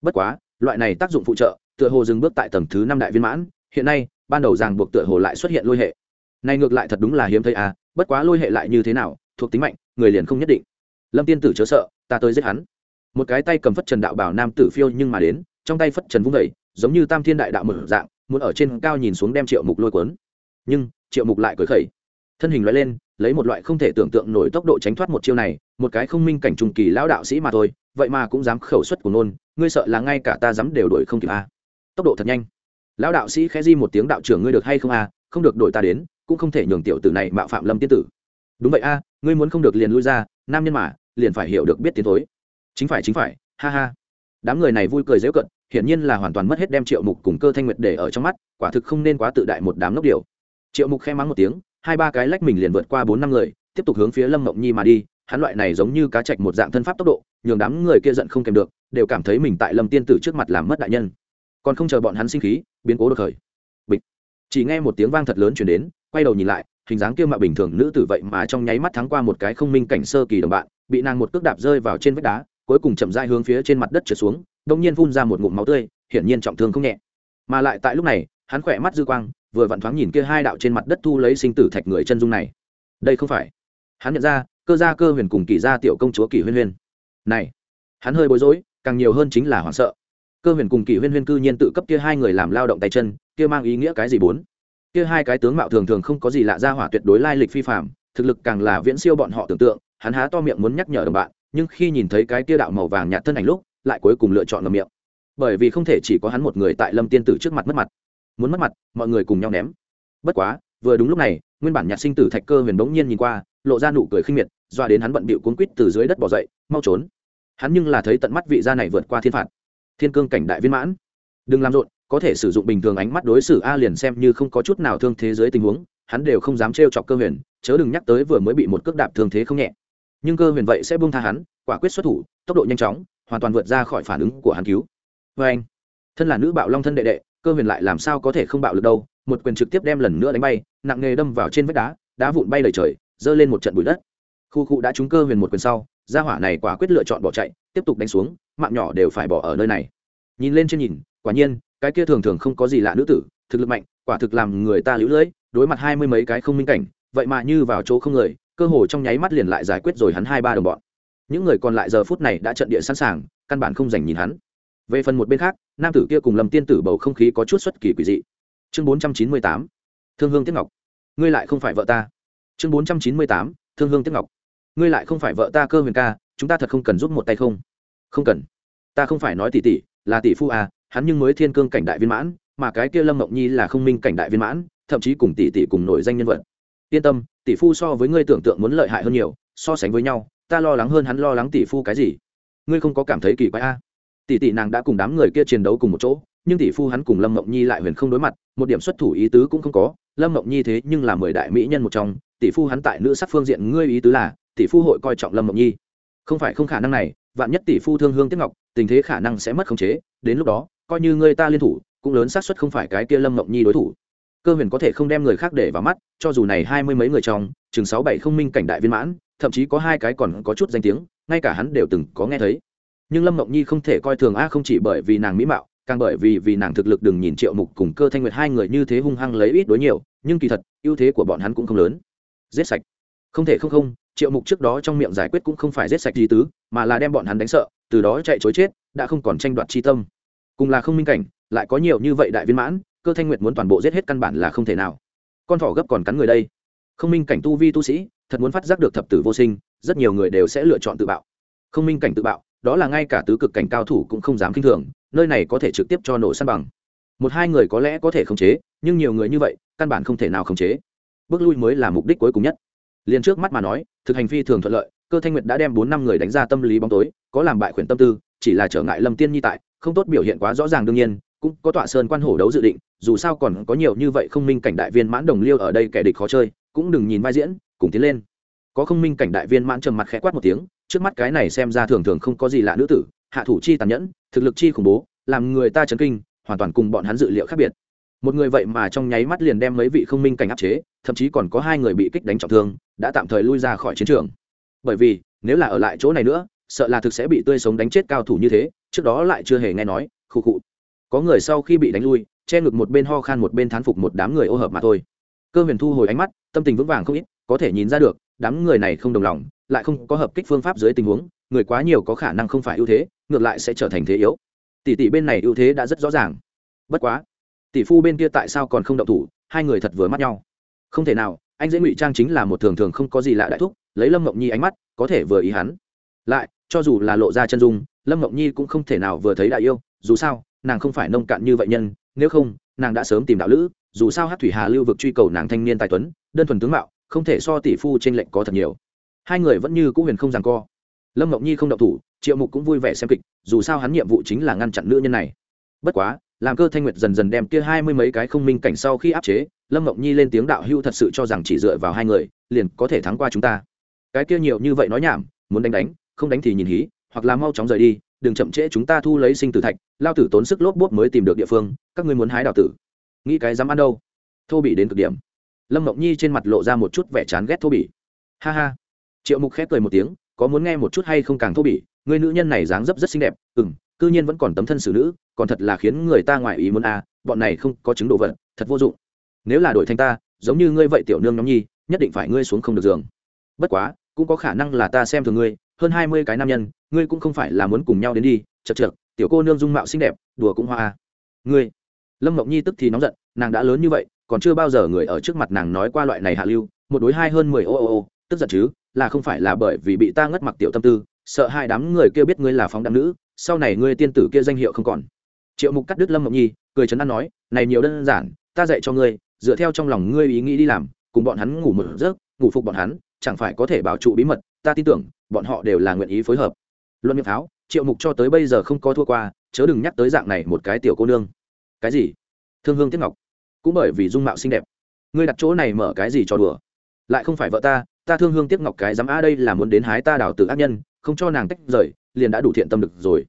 Bất quá, loại này tác dụng phụ trợ, tựa hồ dừng bước tại tầng thứ năm đại viên mãn, hiện nay, ban đầu ràng buộc tựa hồ lại xuất hiện lôi hệ. Này ngược lại thật đúng là hiếm thấy à bất quá lôi hệ lại như thế nào, thuộc tính mạnh người liền không nhất định. Lâm tiên tử chớ sợ, ta tới giết hắn. Một cái tay cầm phất trần đạo bảo nam tử phiêu nhưng mà đến, trong tay phất trần vung vẩy giống như tam thiên đại đạo mở dạng, muốn ở trên cao nhìn xuống đem triệu mục lôi cuốn. Nhưng, triệu mục lại cười khẩy. Thân hình loại lên, lấy một loại không thể tưởng tượng nổi tốc độ tránh thoát một chiêu này, một cái không minh cảnh trùng kỳ lão đạo sĩ mà thôi, vậy mà cũng dám khẩu suất của nôn, ngươi sợ là ngay cả ta dám đều đổi không kịp a à. tốc độ thật nhanh. Lão đạo sĩ khẽ di một tiếng, đạo trưởng ngươi được hay không a à? không được đổi ta đến, cũng không thể nhường tiểu tử này mạo phạm lâm tiên tử đúng vậy a, ngươi muốn không được liền lui ra, nam nhân mà, liền phải hiểu được biết tiến thối. Chính phải chính phải, ha ha. Đám người này vui cười dễ cận, hiển nhiên là hoàn toàn mất hết đem triệu mục cùng cơ thanh nguyệt để ở trong mắt, quả thực không nên quá tự đại một đám ngốc điều. Triệu mục khe mắng một tiếng, hai ba cái lách mình liền vượt qua bốn năm người, tiếp tục hướng phía lâm mộng nhi mà đi, hắn loại này giống như cá chạch một dạng thân pháp tốc độ, nhường đám người kia giận không kèm được, đều cảm thấy mình tại lâm tiên tử trước mặt làm mất đại nhân. Còn không chờ bọn hắn sinh khí, biến cố được khởi. Bịch. Chỉ nghe một tiếng vang thật lớn chuyển đến, quay đầu nhìn lại hình dáng kia mạo bình thường nữ tử vậy mà trong nháy mắt thắng qua một cái không minh cảnh sơ kỳ đồng bạn, bị nàng một cước đạp rơi vào trên vách đá, cuối cùng chậm rãi hướng phía trên mặt đất trượt xuống đông nhiên phun ra một ngụm máu tươi, hiển nhiên trọng thương không nhẹ. Mà lại tại lúc này, hắn khỏe mắt dư quang, vừa vặn thoáng nhìn kia hai đạo trên mặt đất thu lấy sinh tử thạch người chân dung này. Đây không phải. Hắn nhận ra, cơ gia cơ huyền cùng kỳ gia tiểu công chúa kỳ huyên huyên. Này, hắn hơi bối rối, càng nhiều hơn chính là hoảng sợ. Cơ huyền cùng kỳ huyên huyên cư nhiên tự cấp kia hai người làm lao động tay chân, kia mang ý nghĩa cái gì bốn? Kia hai cái tướng mạo thường thường không có gì lạ ra hỏa tuyệt đối lai lịch phi phạm thực lực càng là viễn siêu bọn họ tưởng tượng, hắn há to miệng muốn nhắc nhở đồng bạn, nhưng khi nhìn thấy cái kia đạo màu vàng nhạt thân ảnh lúc, lại cuối cùng lựa chọn ngầm miệng. Bởi vì không thể chỉ có hắn một người tại lâm tiên tử trước mặt mất mặt. Muốn mất mặt, mọi người cùng nhau ném. Bất quá, vừa đúng lúc này, nguyên bản nhạc sinh tử thạch cơ huyền bỗng nhiên nhìn qua, lộ ra nụ cười khinh miệt, doa đến hắn bận bịu cuốn quýt từ dưới đất bỏ dậy, mau trốn. Hắn nhưng là thấy tận mắt vị gia này vượt qua thiên phạt. Thiên cương cảnh đại viên mãn. Đừng làm rộn có thể sử dụng bình thường ánh mắt đối xử a liền xem như không có chút nào thương thế giới tình huống, hắn đều không dám trêu chọc cơ huyền, chớ đừng nhắc tới vừa mới bị một cước đạp thương thế không nhẹ. Nhưng cơ huyền vậy sẽ buông tha hắn, quả quyết xuất thủ, tốc độ nhanh chóng, hoàn toàn vượt ra khỏi phản ứng của hắn cứu. Vê anh, thân là nữ bạo long thân đệ đệ, cơ huyền lại làm sao có thể không bạo lực đâu, một quyền trực tiếp đem lần nữa đánh bay, nặng nề đâm vào trên vách đá đá vụn bay lời trời, giơ lên một trận bụi đất. Khu cụ đã trúng cơ huyền một quyền sau, gia hỏa này quả quyết lựa chọn bỏ chạy, tiếp tục đánh xuống, mạng nhỏ đều phải bỏ ở nơi này. Nhìn lên trên nhìn, quả nhiên cái kia thường thường không có gì lạ nữ tử, thực lực mạnh, quả thực làm người ta lũ lưỡi đối mặt hai mươi mấy cái không minh cảnh, vậy mà như vào chỗ không người, cơ hồ trong nháy mắt liền lại giải quyết rồi hắn hai ba đồng bọn. Những người còn lại giờ phút này đã trận địa sẵn sàng, căn bản không dành nhìn hắn. Về phần một bên khác, nam tử kia cùng lâm tiên tử bầu không khí có chút xuất kỳ quỷ dị. Chương bốn trăm chín mươi tám, thương hương tiếc ngọc. Ngươi lại không phải vợ ta. Chương bốn trăm chín mươi tám, thương hương tiếc ngọc. Ngươi lại không phải vợ ta cơ huyền ca, chúng ta thật không cần giúp một tay không? Không cần. Ta không phải nói tỷ tỷ, là tỷ phu à hắn nhưng mới thiên cương cảnh đại viên mãn, mà cái kia lâm mộng nhi là không minh cảnh đại viên mãn, thậm chí cùng tỷ tỷ cùng nổi danh nhân vật. Yên tâm, tỷ phu so với ngươi tưởng tượng muốn lợi hại hơn nhiều, so sánh với nhau, ta lo lắng hơn hắn lo lắng tỷ phu cái gì. Ngươi không có cảm thấy kỳ quái a à? tỷ tỷ nàng đã cùng đám người kia chiến đấu cùng một chỗ, nhưng tỷ phu hắn cùng lâm mộng nhi lại huyền không đối mặt, một điểm xuất thủ ý tứ cũng không có. Lâm mộng nhi thế nhưng là mười đại mỹ nhân một trong, tỷ phu hắn tại nữ sắc phương diện ngươi ý tứ là, tỷ phu hội coi trọng lâm mộng nhi. Không phải không khả năng này, vạn nhất tỷ phu thương hương tiếp ngọc, tình thế khả năng sẽ mất khống chế, đến lúc đó coi như ngươi ta liên thủ, cũng lớn xác suất không phải cái kia lâm mộng nhi đối thủ. Cơ huyền có thể không đem người khác để vào mắt, cho dù này hai mươi mấy người trong, chừng sáu bảy không minh cảnh đại viên mãn, thậm chí có hai cái còn có chút danh tiếng, ngay cả hắn đều từng có nghe thấy. Nhưng lâm mộng nhi không thể coi thường a không chỉ bởi vì nàng mỹ mạo, càng bởi vì vì nàng thực lực đừng nhìn triệu mục cùng cơ thanh nguyệt hai người như thế hung hăng lấy ít đối nhiều, nhưng kỳ thật, ưu thế của bọn hắn cũng không lớn. Giết sạch. Không thể không không, triệu mục trước đó trong miệng giải quyết cũng không phải giết sạch gì tứ, mà là đem bọn hắn đánh sợ, từ đó chạy chối chết, đã không còn tranh đoạt chi tâm cùng là không minh cảnh, lại có nhiều như vậy đại viên mãn, cơ thanh nguyệt muốn toàn bộ giết hết căn bản là không thể nào. Con thỏ gấp còn cắn người đây. Không minh cảnh tu vi tu sĩ, thật muốn phát giác được thập tử vô sinh, rất nhiều người đều sẽ lựa chọn tự bạo. Không minh cảnh tự bạo, đó là ngay cả tứ cực cảnh cao thủ cũng không dám kinh thường, nơi này có thể trực tiếp cho nổ săn bằng. Một hai người có lẽ có thể khống chế, nhưng nhiều người như vậy, căn bản không thể nào khống chế. Bước lui mới là mục đích cuối cùng nhất. Liền trước mắt mà nói, thực hành phi thường thuận lợi, cơ thanh nguyệt đã đem bốn năm người đánh ra tâm lý bóng tối, có làm bại khuyển tâm tư chỉ là trở ngại lâm tiên nhi tại, không tốt biểu hiện quá rõ ràng đương nhiên, cũng có tọa sơn quan hổ đấu dự định, dù sao còn có nhiều như vậy không minh cảnh đại viên mãn đồng liêu ở đây kẻ địch khó chơi, cũng đừng nhìn vai diễn, cùng tiến lên. Có không minh cảnh đại viên mãn trầm mặt khẽ quát một tiếng, trước mắt cái này xem ra thường thường không có gì lạ nữ tử, hạ thủ chi tàn nhẫn, thực lực chi khủng bố, làm người ta chấn kinh, hoàn toàn cùng bọn hắn dự liệu khác biệt. Một người vậy mà trong nháy mắt liền đem mấy vị không minh cảnh áp chế, thậm chí còn có hai người bị kích đánh trọng thương, đã tạm thời lui ra khỏi chiến trường. Bởi vì, nếu là ở lại chỗ này nữa sợ là thực sẽ bị tươi sống đánh chết cao thủ như thế, trước đó lại chưa hề nghe nói, khụ khụ. Có người sau khi bị đánh lui, che ngực một bên ho khan một bên thán phục một đám người ô hợp mà thôi. Cơ huyền thu hồi ánh mắt, tâm tình vững vàng không ít, có thể nhìn ra được, đám người này không đồng lòng, lại không có hợp kích phương pháp dưới tình huống, người quá nhiều có khả năng không phải ưu thế, ngược lại sẽ trở thành thế yếu. Tỷ tỷ bên này ưu thế đã rất rõ ràng. Bất quá, tỷ phu bên kia tại sao còn không động thủ, hai người thật vừa mắt nhau. Không thể nào, anh dễ ngụy trang chính là một thường thường không có gì lạ đại thúc, lấy lâm mộng nhi ánh mắt, có thể vừa ý hắn. Lại cho dù là lộ ra chân dung, lâm mộng nhi cũng không thể nào vừa thấy đại yêu, dù sao, nàng không phải nông cạn như vậy nhân, nếu không, nàng đã sớm tìm đạo lữ, dù sao hát thủy hà lưu vực truy cầu nàng thanh niên tài tuấn, đơn thuần tướng mạo, không thể so tỷ phu trên lệnh có thật nhiều. Hai người vẫn như cũ huyền không ràng co. Lâm mộng nhi không động thủ, triệu mục cũng vui vẻ xem kịch, dù sao hắn nhiệm vụ chính là ngăn chặn nữ nhân này. Bất quá, làm cơ thanh nguyệt dần dần đem kia hai mươi mấy cái không minh cảnh sau khi áp chế, lâm mộng nhi lên tiếng đạo hưu thật sự cho rằng chỉ dựa vào hai người, liền có thể thắng qua chúng ta. Cái kia nhiều như vậy nói nhảm, muốn đánh đánh không đánh thì nhìn hí, hoặc là mau chóng rời đi, đừng chậm trễ chúng ta thu lấy sinh tử thạch, lao tử tốn sức lốp bốp mới tìm được địa phương, các ngươi muốn hái đào tử. Nghĩ cái dám ăn đâu? Thô bị đến cực điểm. Lâm mộng nhi trên mặt lộ ra một chút vẻ chán ghét thô bỉ. Ha ha. Triệu mục khép cười một tiếng, có muốn nghe một chút hay không càng thô bỉ, người nữ nhân này dáng dấp rất xinh đẹp ừ m cư nhiên vẫn còn tấm thân xử nữ, còn thật là khiến người ta ngoài ý muốn à bọn này không có chứng đồ vật, thật vô dụng. Nếu là đổi thanh ta, giống như ngươi vậy tiểu nương nhóm nhi, nhất định phải ngươi xuống không được giường. Bất quá, cũng có khả năng là ta xem thường ngươi hơn hai mươi cái nam nhân, ngươi cũng không phải là muốn cùng nhau đến đi, chật chật tiểu cô nương dung mạo xinh đẹp, đùa cũng hoa. Ngươi, lâm mộng nhi tức thì nóng giận, nàng đã lớn như vậy, còn chưa bao giờ người ở trước mặt nàng nói qua loại này hạ lưu, một đối hai hơn mười, ô ô ô, tức giận chứ, là không phải là bởi vì bị ta ngất mặc tiểu tâm tư, sợ hai đám người kia biết ngươi là phóng đạm nữ, sau này ngươi tiên tử kia danh hiệu không còn. Triệu mục cắt đứt lâm mộng nhi, cười chấn an nói, này nhiều đơn giản, ta dạy cho ngươi, dựa theo trong lòng ngươi ý nghĩ đi làm, cùng bọn hắn ngủ một giấc, ngủ phục bọn hắn, chẳng phải có thể bảo trụ bí mật, ta tin tưởng bọn họ đều là nguyện ý phối hợp. Luận miệng pháo, triệu mục cho tới bây giờ không có thua qua, chớ đừng nhắc tới dạng này một cái tiểu cô nương. Cái gì? Thương hương tiết ngọc. Cũng bởi vì dung mạo xinh đẹp. Ngươi đặt chỗ này mở cái gì cho đùa? Lại không phải vợ ta ta thương hương tiếc ngọc cái dám a đây là muốn đến hái ta đào từ ác nhân, không cho nàng tách rời, liền đã đủ thiện tâm được rồi.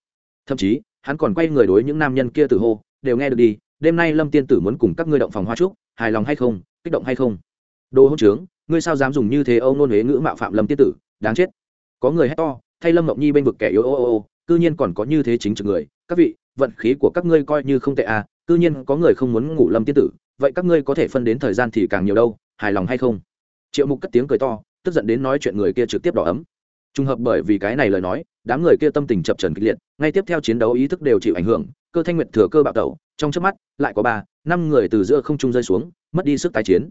Thậm chí, hắn còn quay người đối những nam nhân kia từ hô, đều nghe được đi, đêm nay lâm tiên tử muốn cùng các ngươi động phòng hoa trúc, hài lòng hay không, kích động hay không? Đồ hỗn trướng, ngươi sao dám dùng như thế âu nôn huế ngữ mạo phạm lâm tiên tử, đáng chết có người hét to, thay lâm ngọc nhi bên vực kẻ yếu, ô ô ô, cư nhiên còn có như thế chính trực người. Các vị, vận khí của các ngươi coi như không tệ à cư nhiên có người không muốn ngủ lâm tiên tử, vậy các ngươi có thể phân đến thời gian thì càng nhiều đâu, hài lòng hay không? Triệu mục cất tiếng cười to, tức giận đến nói chuyện người kia trực tiếp đỏ ấm. Trùng hợp bởi vì cái này lời nói, đám người kia tâm tình chập trần kịch liệt, ngay tiếp theo chiến đấu ý thức đều chịu ảnh hưởng, cơ thanh nguyệt thừa cơ bạo tẩu, trong trước mắt, lại có ba, năm người từ giữa không trung rơi xuống, mất đi sức tái chiến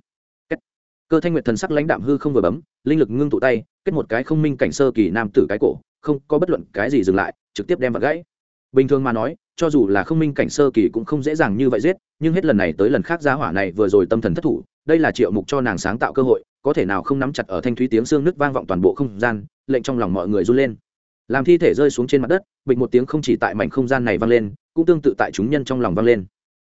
cơ thanh nguyệt thần sắc lãnh đạm hư không vừa bấm, linh lực ngưng tụ tay, kết một cái không minh cảnh sơ kỳ nam tử cái cổ, không có bất luận cái gì dừng lại, trực tiếp đem vào gãy. Bình thường mà nói, cho dù là không minh cảnh sơ kỳ cũng không dễ dàng như vậy giết, nhưng hết lần này tới lần khác giá hỏa này vừa rồi tâm thần thất thủ, đây là triệu mục cho nàng sáng tạo cơ hội, có thể nào không nắm chặt ở thanh thúy tiếng xương nước vang vọng toàn bộ không gian, lệnh trong lòng mọi người run lên. Làm thi thể rơi xuống trên mặt đất bịch một tiếng không chỉ tại mảnh không gian này vang lên, cũng tương tự tại chúng nhân trong lòng vang lên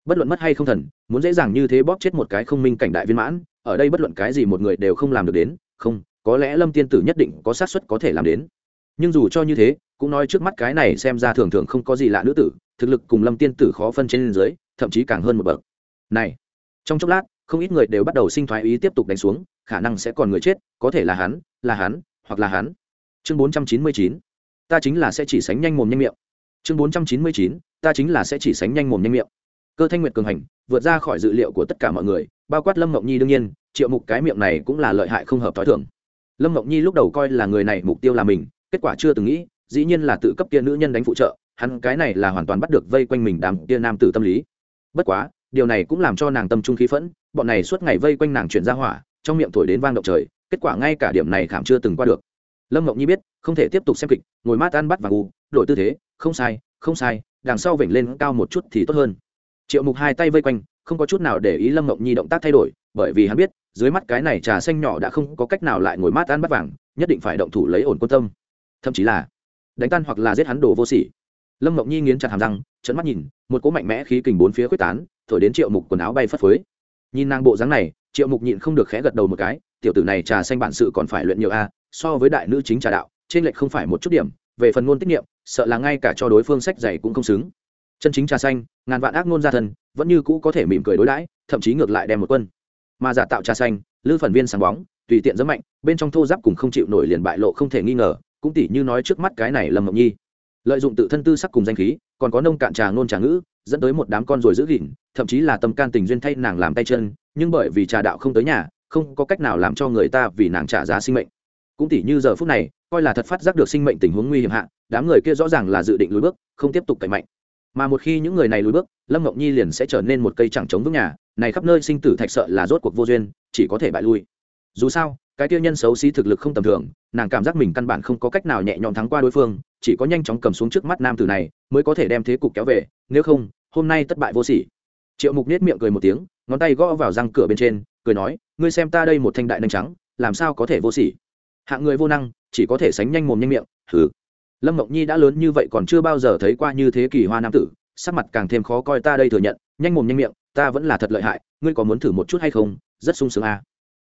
bất luận mất hay không thần, muốn dễ dàng như thế bóp chết một cái không minh cảnh đại viên mãn, ở đây bất luận cái gì một người đều không làm được đến, không, có lẽ lâm tiên tử nhất định có xác suất có thể làm đến. Nhưng dù cho như thế, cũng nói trước mắt cái này xem ra thường thường không có gì lạ nữ tử, thực lực cùng lâm tiên tử khó phân trên dưới, thậm chí càng hơn một bậc. Này, trong chốc lát, không ít người đều bắt đầu sinh thoái ý tiếp tục đánh xuống, khả năng sẽ còn người chết, có thể là hắn là hắn, hoặc là hắn. Chương bốn trăm chín mươi chín, ta chính là sẽ chỉ sánh nhanh mồm nhanh miệng. Chương bốn trăm chín mươi chín, ta chính là sẽ chỉ sánh nhanh mồm nhanh miệng cơ thanh nguyệt cường hành vượt ra khỏi dự liệu của tất cả mọi người bao quát lâm mộng nhi đương nhiên triệu mục cái miệng này cũng là lợi hại không hợp t h ó i thưởng lâm mộng nhi lúc đầu coi là người này mục tiêu là mình kết quả chưa từng nghĩ dĩ nhiên là tự cấp kia nữ nhân đánh phụ trợ hắn cái này là hoàn toàn bắt được vây quanh mình đàm kia nam tử tâm lý. Bất quá điều này cũng làm cho nàng tâm trung khí phẫn bọn này suốt ngày vây quanh nàng chuyển ra hỏa trong miệng thổi đến vang động trời kết quả ngay cả điểm này khảm chưa từng qua được. Lâm mộng nhi biết không thể tiếp tục xem kịch ngồi mát ăn bắt và u, đổi tư thế không sai không sai đằng sau vểnh lên cao một chút thì tốt hơn triệu mục hai tay vây quanh, không có chút nào để ý lâm mộng nhi động tác thay đổi, bởi vì hắn biết, dưới mắt cái này trà xanh nhỏ đã không có cách nào lại ngồi mát ăn bắt vàng, nhất định phải động thủ lấy ổn quân tâm. Thậm chí là đánh tan hoặc là giết hắn đồ vô sỉ. Lâm mộng nhi nghiến chặt hàm răng trận mắt nhìn, một cỗ mạnh mẽ khí kình bốn phía quyết tán, thổi đến triệu mục quần áo bay phất phới. Nhìn nàng bộ dáng này, triệu mục nhịn không được khẽ gật đầu một cái, tiểu tử này trà xanh bản sự còn phải luyện nhiều a, so với đại nữ chính trà đạo, trên lệch không phải một chút điểm, về phần ngôn tiết niệm, sợ là ngay cả cho đối phương sách dày cũng không xứng chân chính trà xanh, ngàn vạn ác ngôn gia thân vẫn như cũ có thể mỉm cười đối đãi, thậm chí ngược lại đem một quân. Mà giả tạo trà xanh, lư phần viên sáng bóng, tùy tiện rất mạnh, bên trong thô giáp cùng không chịu nổi liền bại lộ không thể nghi ngờ, cũng tỉ như nói trước mắt cái này lâm mộng nhi. Lợi dụng tự thân tư sắc cùng danh khí, còn có nông cạn trà ngôn trà ngữ, dẫn tới một đám con rồi giữ gìn, thậm chí là tâm can tình duyên thay nàng làm tay chân, nhưng bởi vì trà đạo không tới nhà, không có cách nào làm cho người ta vì nàng trả giá sinh mệnh. Cũng tỉ như giờ phút này, coi là thật phát giác được sinh mệnh tình huống nguy hiểm hạ, đám người kia rõ ràng là dự định lùi bước, không tiếp tục cậy mạnh mà một khi những người này lùi bước, lâm ngọc nhi liền sẽ trở nên một cây chẳng chống vững nhà. Này khắp nơi sinh tử thạch sợ là rốt cuộc vô duyên, chỉ có thể bại lui. Dù sao, cái tiêu nhân xấu xí thực lực không tầm thường, nàng cảm giác mình căn bản không có cách nào nhẹ nhõm thắng qua đối phương, chỉ có nhanh chóng cầm xuống trước mắt nam tử này, mới có thể đem thế cục kéo về, nếu không, hôm nay thất bại vô sỉ. Triệu mục nết miệng cười một tiếng, ngón tay gõ vào răng cửa bên trên, cười nói, ngươi xem ta đây một thanh đại nanh trắng, làm sao có thể vô sỉ? Hạng người vô năng, chỉ có thể sánh nhanh mồm nhanh miệng thử lâm mộng nhi đã lớn như vậy còn chưa bao giờ thấy qua như thế kỳ hoa nam tử, sắc mặt càng thêm khó coi ta đây thừa nhận, nhanh mồm nhanh miệng, ta vẫn là thật lợi hại, ngươi có muốn thử một chút hay không rất sung sướng à.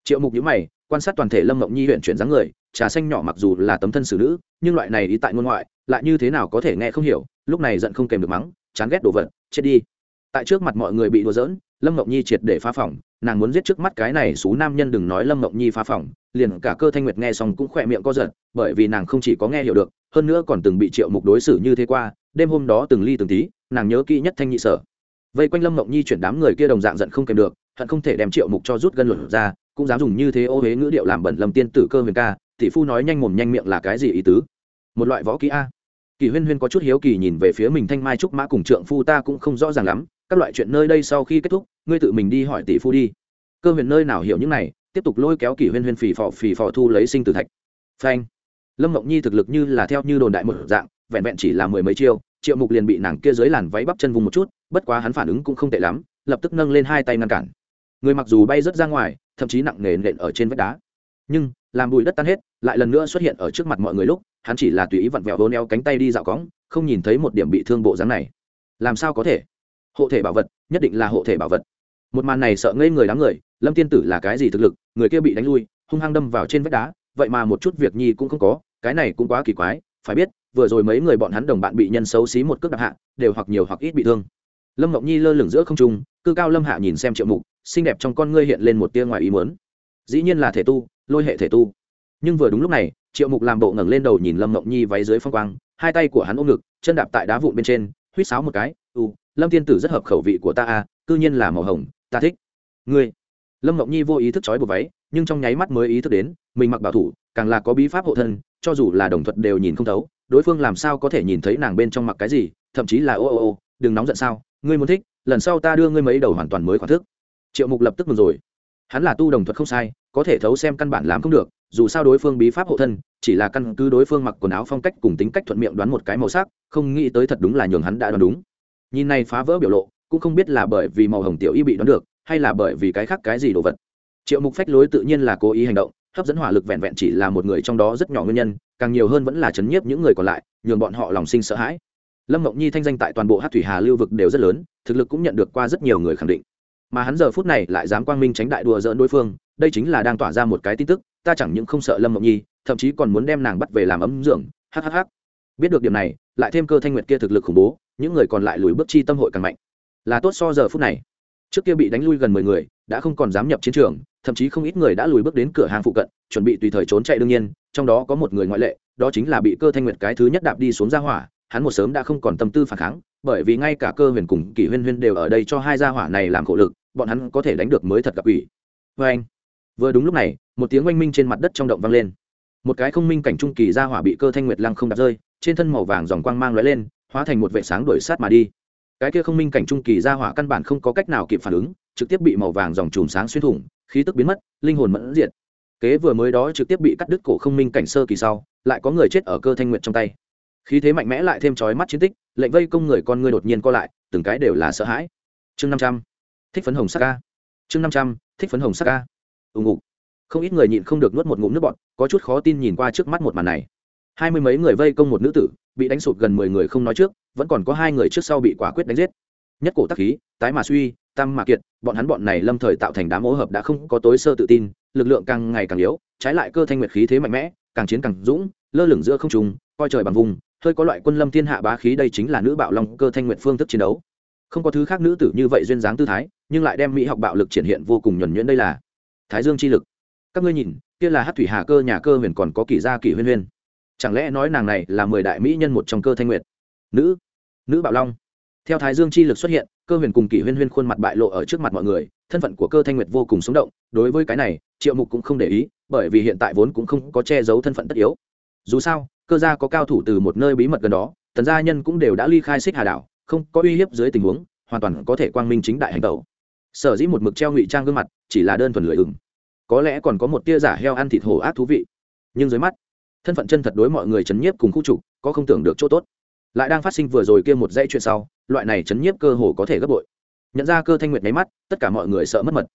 triệu mục nhữ mày, quan sát toàn thể lâm mộng nhi huyện chuyển dáng người, trà xanh nhỏ mặc dù là tấm thân xử nữ, nhưng loại này ý tại ngôn ngoại, lại như thế nào có thể nghe không hiểu, lúc này giận không kèm được mắng, chán ghét đồ vật, chết đi tại trước mặt mọi người bị đùa giỡn, lâm mộng nhi triệt để phá phỏng nàng muốn giết trước mắt cái này xú nam nhân đừng nói lâm mộng nhi phá phỏng liền cả cơ thanh nguyệt nghe xong cũng khỏe miệng co giật, bởi vì nàng không chỉ có nghe hiểu được, hơn nữa còn từng bị triệu mục đối xử như thế qua, đêm hôm đó từng ly từng tí, nàng nhớ kỹ nhất thanh nhị sở. Vây quanh lâm mộng nhi chuyển đám người kia đồng dạng giận không kèm được, hận không thể đem triệu mục cho rút gân luận ra, cũng dám dùng như thế ô huế ngữ điệu làm bẩn lâm tiên tử cơ huyền ca, tỷ phu nói nhanh mồm nhanh miệng là cái gì ý tứ? Một loại võ kỹ a. Kỳ huyên huyên có chút hiếu kỳ nhìn về phía mình thanh mai trúc mã cùng trượng phu ta cũng không rõ ràng lắm, các loại chuyện nơi đây sau khi kết thúc ngươi tự mình đi hỏi tỷ phu đi. Cơ huyền nơi nào hiểu những này, tiếp tục lôi kéo Kỷ huyên huyên phì phò phì phò thu lấy sinh tử thạch. Phanh. Lâm mộng nhi thực lực như là theo như đồn đại một dạng, vẹn vẹn chỉ là mười mấy chiêu, triệu mục liền bị nàng kia dưới làn váy bắp chân vùng một chút, bất quá hắn phản ứng cũng không tệ lắm, lập tức nâng lên hai tay ngăn cản. Người mặc dù bay rớt ra ngoài, thậm chí nặng nề nện ở trên vách đá, nhưng làm bụi đất tan hết, lại lần nữa xuất hiện ở trước mặt mọi người lúc, hắn chỉ là tùy ý vặn vẹo hôn eo cánh tay đi dạo cõng không nhìn thấy một điểm bị thương bộ dáng này. Làm sao có thể? Hộ thể bảo vật, nhất định là hộ thể bảo vật một màn này sợ ngây người đám người, lâm tiên tử là cái gì thực lực, người kia bị đánh lui, hung hăng đâm vào trên vách đá, vậy mà một chút việc nhi cũng không có, cái này cũng quá kỳ quái, phải biết, vừa rồi mấy người bọn hắn đồng bạn bị nhân xấu xí một cước đạp hạ, đều hoặc nhiều hoặc ít bị thương. Lâm ngọc nhi lơ lửng giữa không trung, cư cao lâm hạ nhìn xem triệu mục, xinh đẹp trong con ngươi hiện lên một tia ngoài ý muốn. Dĩ nhiên là thể tu, lôi hệ thể tu. Nhưng vừa đúng lúc này, triệu mục làm bộ ngẩng lên đầu nhìn lâm ngọc nhi váy dưới phong quang, hai tay của hắn ôm ngực, chân đạp tại đá vụn bên trên, huýt sáo một cái u lâm tiên tử rất hợp khẩu vị của ta à cư nhiên là màu hồng ta thích. Ngươi. Lâm ngọc nhi vô ý thức trói buộc váy, nhưng trong nháy mắt mới ý thức đến, mình mặc bảo thủ, càng là có bí pháp hộ thân, cho dù là đồng thuật đều nhìn không thấu, đối phương làm sao có thể nhìn thấy nàng bên trong mặc cái gì, thậm chí là ô ô ô, đừng nóng giận sao, ngươi muốn thích, lần sau ta đưa ngươi mấy đầu hoàn toàn mới khoản thức. Triệu mục lập tức mừng rồi. Hắn là tu đồng thuật không sai, có thể thấu xem căn bản làm không được, dù sao đối phương bí pháp hộ thân, chỉ là căn cứ đối phương mặc quần áo phong cách cùng tính cách thuận miệng đoán một cái màu sắc, không nghĩ tới thật đúng là nhường hắn đã đoán đúng. Nhìn này phá vỡ biểu lộ cũng không biết là bởi vì màu hồng tiểu y bị đoán được, hay là bởi vì cái khác cái gì đồ vật. Triệu mục phách lối tự nhiên là cố ý hành động, hấp dẫn hỏa lực vẹn vẹn chỉ là một người trong đó rất nhỏ nguyên nhân, càng nhiều hơn vẫn là chấn nhiếp những người còn lại, nhường bọn họ lòng sinh sợ hãi. Lâm mộng nhi thanh danh tại toàn bộ hát thủy hà lưu vực đều rất lớn, thực lực cũng nhận được qua rất nhiều người khẳng định. Mà hắn giờ phút này lại dám quang minh tránh đại đùa dỡn đối phương, đây chính là đang tỏa ra một cái tin tức, ta chẳng những không sợ lâm mộng nhi, thậm chí còn muốn đem nàng bắt về làm ấm dưỡng hhh biết được điểm này, lại thêm cơ thanh nguyệt kia thực lực khủng bố, những người còn lại lùi bước chi tâm hội càng mạnh là tốt so giờ phút này. Trước kia bị đánh lui gần mười người, đã không còn dám nhập chiến trường, thậm chí không ít người đã lùi bước đến cửa hàng phụ cận, chuẩn bị tùy thời trốn chạy đương nhiên, trong đó có một người ngoại lệ, đó chính là bị cơ thanh nguyệt cái thứ nhất đạp đi xuống ra hỏa, hắn một sớm đã không còn tâm tư phản kháng, bởi vì ngay cả cơ huyền cùng kỷ huyên huyên đều ở đây cho hai gia hỏa này làm khổ lực, bọn hắn có thể đánh được mới thật gặp ủy vê anh, vừa đúng lúc này, một tiếng oanh minh trên mặt đất trong động vang lên. Một cái không minh cảnh trung kỳ gia hỏa bị cơ thanh nguyệt lăng không đạp rơi, trên thân màu vàng dòng quang mang lóe lên, hóa thành một vệ sáng đuổi sát mà đi cái kia không minh cảnh trung kỳ ra hỏa căn bản không có cách nào kịp phản ứng, trực tiếp bị màu vàng dòng chùm sáng xuyên thủng, khí tức biến mất, linh hồn mẫn diệt. Kế vừa mới đó trực tiếp bị cắt đứt cổ không minh cảnh sơ kỳ sau, lại có người chết ở cơ thanh nguyện trong tay. Khí thế mạnh mẽ lại thêm chói mắt chiến tích, lệnh vây công người con ngươi đột nhiên co lại, từng cái đều là sợ hãi. Chương năm trăm. Thích phấn hồng sắc ca. Chương năm trăm. Thích phấn hồng sắc ca. Ù ngục. Không ít người nhịn không được nuốt một ngụm nước bọt, có chút khó tin nhìn qua trước mắt một màn này. Hai mươi mấy người vây công một nữ tử, bị đánh sụt gần mười người không nói trước vẫn còn có hai người trước sau bị quả quyết đánh giết. Nhất cổ tắc khí, tái mà suy, tam mà kiệt, bọn hắn bọn này lâm thời tạo thành đám ô hợp đã không có tối sơ tự tin, lực lượng càng ngày càng yếu, trái lại cơ thanh nguyệt khí thế mạnh mẽ, càng chiến càng dũng, lơ lửng giữa không trùng coi trời bằng vùng, hơi có loại quân lâm thiên hạ bá khí đây chính là nữ bạo long cơ thanh nguyệt phương thức chiến đấu. Không có thứ khác nữ tử như vậy duyên dáng tư thái, nhưng lại đem mỹ học bạo lực triển hiện vô cùng nhuẩn nhuyễn đây là thái dương chi lực. Các ngươi nhìn, kia là hát thủy hà cơ, nhà cơ huyền còn có kỷ gia kỷ huyên huyên. Chẳng lẽ nói nàng này là mười đại mỹ nhân một trong cơ thanh nguyệt? Nữ nữ bạo long. Theo thái dương chi lực xuất hiện, cơ huyền cùng kỷ huyên huyên khuôn mặt bại lộ ở trước mặt mọi người, thân phận của cơ thanh nguyệt vô cùng sống động, đối với cái này, triệu mục cũng không để ý, bởi vì hiện tại vốn cũng không có che giấu thân phận tất yếu. Dù sao, cơ gia có cao thủ từ một nơi bí mật gần đó, tần gia nhân cũng đều đã ly khai xích hà đảo, không có uy hiếp dưới tình huống, hoàn toàn có thể quang minh chính đại hành tẩu. Sở dĩ một mực treo ngụy trang gương mặt, chỉ là đơn thuần lười ừng có lẽ còn có một tia giả heo ăn thịt hổ ác thú vị. Nhưng dưới mắt, thân phận chân thật đối mọi người chấn nhiếp cùng khu trục, có không tưởng được chỗ tốt lại đang phát sinh vừa rồi kia một dãy chuyện sau, loại này chấn nhiếp cơ hồ có thể gấp bội. Nhận ra cơ thanh nguyệt nháy mắt, tất cả mọi người sợ mất mật.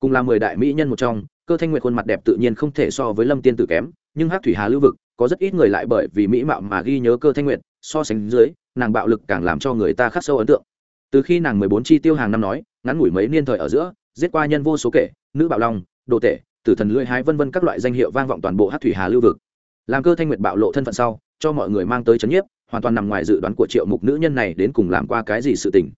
Cùng là mười đại mỹ nhân một trong, cơ thanh nguyệt khuôn mặt đẹp tự nhiên không thể so với lâm tiên tử kém, nhưng hát thủy hà lưu vực, có rất ít người lại bởi vì mỹ mạo mà ghi nhớ cơ thanh nguyệt, so sánh dưới, nàng bạo lực càng làm cho người ta khắc sâu ấn tượng. Từ khi nàng mười bốn chi tiêu hàng năm nói, ngắn ngủi mấy niên thời ở giữa, giết qua nhân vô số kể, nữ bạo long, đồ tể, tử thần lưỡi hái vân vân các loại danh hiệu vang vọng toàn bộ hát thủy hà lưu vực. Làm cơ thanh nguyệt bạo lộ thân phận sau, cho mọi người mang tới c nhiếp hoàn toàn nằm ngoài dự đoán của triệu mục nữ nhân này đến cùng làm qua cái gì sự tình.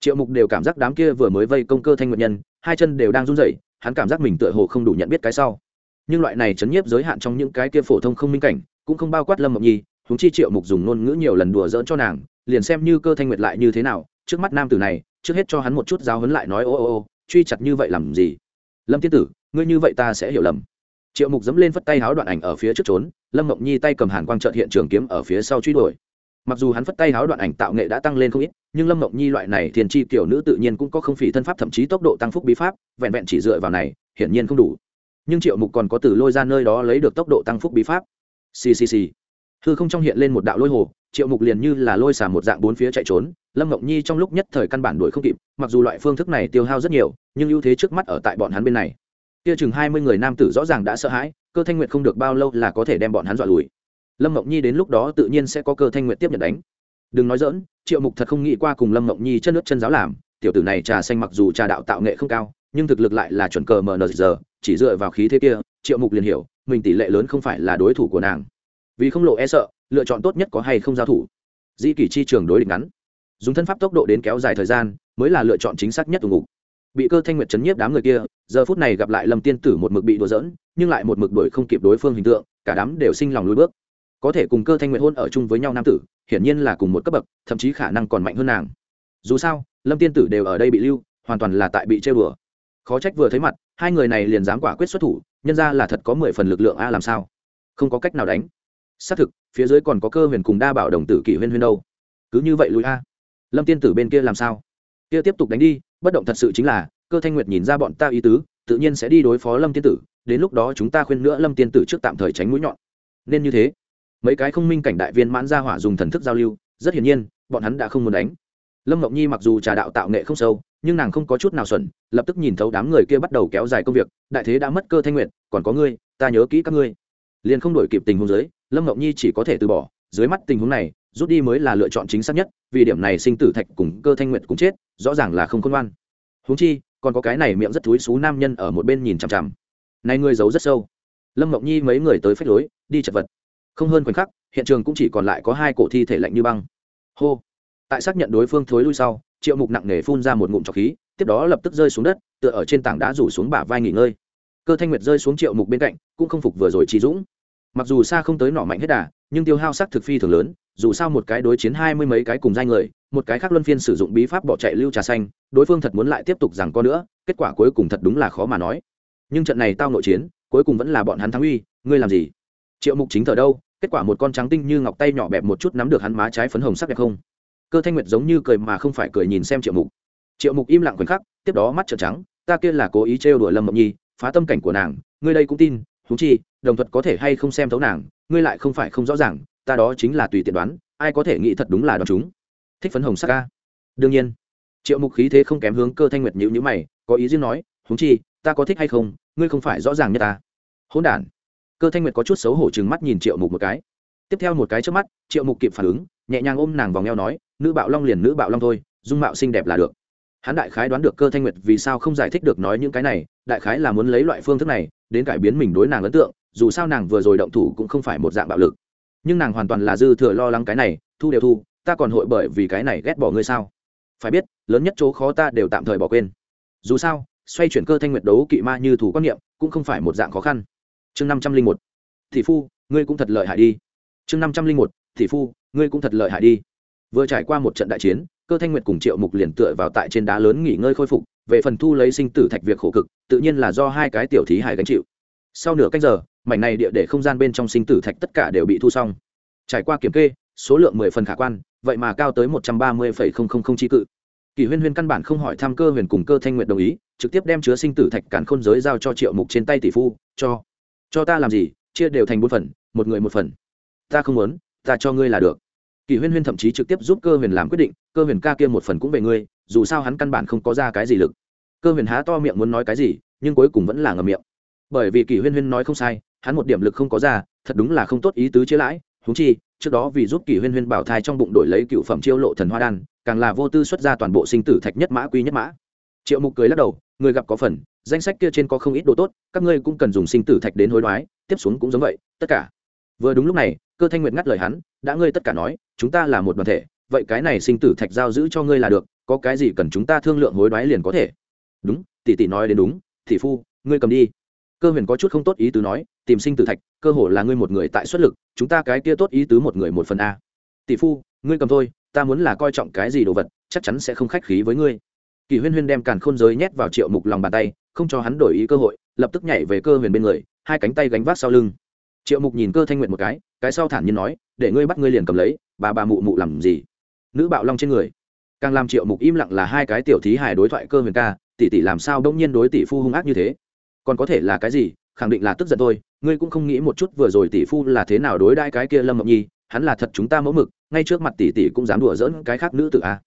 Triệu mục đều cảm giác đám kia vừa mới vây công cơ thanh nguyệt nhân, hai chân đều đang run rẩy, hắn cảm giác mình tựa hồ không đủ nhận biết cái sau. Nhưng loại này chấn nhiếp giới hạn trong những cái kia phổ thông không minh cảnh, cũng không bao quát lâm mộng nhi húng chi triệu mục dùng ngôn ngữ nhiều lần đùa dỡn cho nàng, liền xem như cơ thanh nguyệt lại như thế nào, trước mắt nam tử này, trước hết cho hắn một chút giáo hấn lại nói ô ô ô, truy chặt như vậy làm gì? Lâm tiên tử, ngươi như vậy ta sẽ hiểu lầm. Triệu mục dẫm lên phất tay háo đoạn ảnh ở phía trước trốn, lâm mộng nhi tay cầm hàn quang trợt hiện trường kiếm ở phía sau truy đuổi mặc dù hắn phất tay háo đoạn ảnh tạo nghệ đã tăng lên không ít, nhưng lâm mộng nhi loại này thiền chi kiểu nữ tự nhiên cũng có không phỉ thân pháp thậm chí tốc độ tăng phúc bí pháp, vẹn vẹn chỉ dựa vào này, hiển nhiên không đủ. Nhưng triệu mục còn có từ lôi ra nơi đó lấy được tốc độ tăng phúc bí pháp. Ccc hư không trong hiện lên một đạo lôi hồ, triệu mục liền như là lôi xả một dạng bốn phía chạy trốn, lâm mộng nhi trong lúc nhất thời căn bản đuổi không kịp, mặc dù loại phương thức này tiêu hao rất nhiều, nhưng ưu thế trước mắt ở tại bọn hắn bên này. Kia chừng hai mươi người nam tử rõ ràng đã sợ hãi, cơ thanh nguyệt không được bao lâu là có thể đem bọn hắn dọa lùi lâm mộng nhi đến lúc đó tự nhiên sẽ có cơ thanh nguyệt tiếp nhận đánh. Đừng nói dỡn triệu mục thật không nghĩ qua cùng lâm mộng nhi chân nước chân giáo làm. Tiểu tử này trà xanh mặc dù trà đạo tạo nghệ không cao, nhưng thực lực lại là chuẩn cờ mờ nờ giờ. Chỉ dựa vào khí thế kia, triệu mục liền hiểu, mình tỷ lệ lớn không phải là đối thủ của nàng. Vì không lộ e sợ, lựa chọn tốt nhất có hay không giao thủ. Di kỷ chi trường đối địch ngắn. Dùng thân pháp tốc độ đến kéo dài thời gian, mới là lựa chọn chính xác nhất ủng ngục bị cơ thanh nguyệt chấn nhiếp đám người kia, giờ phút này gặp lại lâm tiên tử một mực bị đùa dỡn nhưng lại một mực đuổi không kịp đối phương hình tượng, cả đám đều sinh lòng lùi bước có thể cùng cơ thanh nguyệt hôn ở chung với nhau nam tử, hiển nhiên là cùng một cấp bậc, thậm chí khả năng còn mạnh hơn nàng. Dù sao, lâm tiên tử đều ở đây bị lưu, hoàn toàn là tại bị chơi bừa khó trách vừa thấy mặt, hai người này liền dám quả quyết xuất thủ, nhân ra là thật có mười phần lực lượng a, làm sao? Không có cách nào đánh. Xác thực, phía dưới còn có cơ huyền cùng đa bảo đồng tử kỷ huyên huyên đâu. Cứ như vậy lùi a. Lâm tiên tử bên kia làm sao? Kia tiếp tục đánh đi, bất động thật sự chính là, cơ thanh nguyệt nhìn ra bọn ta ý tứ, tự nhiên sẽ đi đối phó lâm tiên tử, đến lúc đó chúng ta khuyên nữa lâm tiên tử trước tạm thời tránh mũi nhọn. Nên như thế mấy cái không minh cảnh đại viên mãn ra hỏa dùng thần thức giao lưu, rất hiển nhiên, bọn hắn đã không muốn đánh. Lâm ngọc nhi mặc dù trà đạo tạo nghệ không sâu, nhưng nàng không có chút nào xuẩn, lập tức nhìn thấu đám người kia bắt đầu kéo dài công việc, đại thế đã mất cơ thanh nguyện còn có ngươi, ta nhớ kỹ các ngươi. Liền không đổi kịp tình huống dưới, lâm ngọc nhi chỉ có thể từ bỏ, dưới mắt tình huống này, rút đi mới là lựa chọn chính xác nhất, vì điểm này sinh tử thạch cùng cơ thanh nguyện cũng chết, rõ ràng là không khôn ngoan. Huống chi, còn có cái này miệng rất thúi xú nam nhân ở một bên nhìn chằm chằm. Này ngươi giấu rất sâu. Lâm ngọc nhi mấy người tới phách lối, đi chật vật không hơn khoảnh khắc, hiện trường cũng chỉ còn lại có hai cổ thi thể lạnh như băng. Hô! Tại xác nhận đối phương thối lui sau, triệu mục nặng nề phun ra một ngụm trọc khí, tiếp đó lập tức rơi xuống đất, tựa ở trên tảng đá rủ xuống bả vai nghỉ ngơi. Cơ thanh nguyệt rơi xuống triệu mục bên cạnh, cũng không phục vừa rồi trí dũng. Mặc dù xa không tới nỏ mạnh hết đà, nhưng tiêu hao sắc thực phi thường lớn, dù sao một cái đối chiến hai mươi mấy cái cùng danh người, một cái khác luân phiên sử dụng bí pháp bỏ chạy lưu trà xanh, đối phương thật muốn lại tiếp tục rằng có nữa, kết quả cuối cùng thật đúng là khó mà nói. Nhưng trận này tao nội chiến, cuối cùng vẫn là bọn hắn thắng uy, ngươi làm gì? Triệu mục chính thờ đâu kết quả một con trắng tinh như ngọc tay nhỏ bẹp một chút nắm được hắn má trái phấn hồng sắc đẹp không? Cơ thanh nguyệt giống như cười mà không phải cười nhìn xem triệu mục. Triệu mục im lặng khoảnh khắc, tiếp đó mắt trợn trắng, ta kia là cố ý trêu đùa lâm mộng nhi, phá tâm cảnh của nàng, ngươi đây cũng tin thú chi, đồng thuật có thể hay không xem thấu nàng, ngươi lại không phải không rõ ràng, ta đó chính là tùy tiện đoán, ai có thể nghĩ thật đúng là đoán chúng. Thích phấn hồng sắc ca. Đương nhiên. Triệu mục khí thế không kém hướng cơ thanh nguyệt nhữ nhữ mày, có ý riêng nói thú chi, ta có thích hay không, ngươi không phải rõ ràng như ta. Hỗn đản cơ thanh nguyệt có chút xấu hổ chừng mắt nhìn triệu mục một cái. Tiếp theo một cái trước mắt, triệu mục kịp phản ứng, nhẹ nhàng ôm nàng vòng eo nói, nữ bạo long liền nữ bạo long thôi, dung mạo xinh đẹp là được. Hắn đại khái đoán được cơ thanh nguyệt vì sao không giải thích được nói những cái này, đại khái là muốn lấy loại phương thức này đến cải biến mình đối nàng ấn tượng, dù sao nàng vừa rồi động thủ cũng không phải một dạng bạo lực. Nhưng nàng hoàn toàn là dư thừa lo lắng cái này, thu đều thu, ta còn hội bởi vì cái này ghét bỏ ngươi sao? Phải biết, lớn nhất chỗ khó ta đều tạm thời bỏ quên. Dù sao, xoay chuyển cơ thanh nguyệt đấu kỵ ma như thủ quan niệm cũng không phải một dạng khó khăn chương năm trăm linh một, thị phu, ngươi cũng thật lợi hại đi. chương năm trăm linh một, thị phu, ngươi cũng thật lợi hại đi. vừa trải qua một trận đại chiến, cơ thanh nguyệt cùng triệu mục liền tựa vào tại trên đá lớn nghỉ ngơi khôi phục, về phần thu lấy sinh tử thạch việc khổ cực, tự nhiên là do hai cái tiểu thí hải gánh chịu. sau nửa canh giờ, mảnh này địa để không gian bên trong sinh tử thạch tất cả đều bị thu xong. trải qua kiểm kê, số lượng mười phần khả quan, vậy mà cao tới một trăm ba mươi phẩy không không không tri cự. Kỳ huyên huyên căn bản không hỏi tham cơ huyền cùng cơ thanh Nguyệt đồng ý, trực tiếp đem chứa sinh tử thạch cản khôn giới giao cho triệu mục trên tay tỷ phu, cho cho ta làm gì, chia đều thành bốn phần, một người một phần. Ta không muốn, ta cho ngươi là được. Kỳ huyên huyên thậm chí trực tiếp giúp cơ huyền làm quyết định, cơ huyền ca kia một phần cũng về ngươi, dù sao hắn căn bản không có ra cái gì lực. Cơ huyền há to miệng muốn nói cái gì, nhưng cuối cùng vẫn là ngầm miệng. Bởi vì kỳ huyên huyên nói không sai, hắn một điểm lực không có ra, thật đúng là không tốt ý tứ chế lãi. Húng chi, trước đó vì giúp kỳ huyên huyên bảo thai trong bụng đổi lấy cựu phẩm chiêu lộ thần hoa đan, càng là vô tư xuất ra toàn bộ sinh tử thạch nhất mã, quy nhất mã triệu mục cười lắc đầu, người gặp có phần, danh sách kia trên có không ít đồ tốt, các ngươi cũng cần dùng sinh tử thạch đến hối đoái, tiếp xuống cũng giống vậy, tất cả. Vừa đúng lúc này, cơ thanh nguyệt ngắt lời hắn, đã ngươi tất cả nói, chúng ta là một đoàn thể, vậy cái này sinh tử thạch giao giữ cho ngươi là được, có cái gì cần chúng ta thương lượng hối đoái liền có thể. Đúng, tỷ tỷ nói đến đúng, tỷ phu, ngươi cầm đi. Cơ huyền có chút không tốt ý tứ nói, tìm sinh tử thạch, cơ hồ là ngươi một người tại xuất lực, chúng ta cái kia tốt ý tứ một người một phần a. Tỷ phu, ngươi cầm thôi, ta muốn là coi trọng cái gì đồ vật, chắc chắn sẽ không khách khí với ngươi kỳ huyên huyên đem càn khôn giới nhét vào triệu mục lòng bàn tay, không cho hắn đổi ý cơ hội, lập tức nhảy về cơ huyền bên người, hai cánh tay gánh vác sau lưng. Triệu mục nhìn cơ thanh nguyện một cái cái sau thản nhiên nói, để ngươi bắt ngươi liền cầm lấy, bà bà mụ mụ làm gì? Nữ bạo long trên người. Càng làm triệu mục im lặng là hai cái tiểu thí hài đối thoại cơ huyền ca, tỷ tỷ làm sao đông nhiên đối tỷ phu hung ác như thế? Còn có thể là cái gì? Khẳng định là tức giận thôi, ngươi cũng không nghĩ một chút vừa rồi tỷ phu là thế nào đối đãi cái kia lâm ngọc nhi, hắn là thật chúng ta mẫu mực, ngay trước mặt tỷ tỷ cũng dám đùa dỡn cái khác nữ tử a.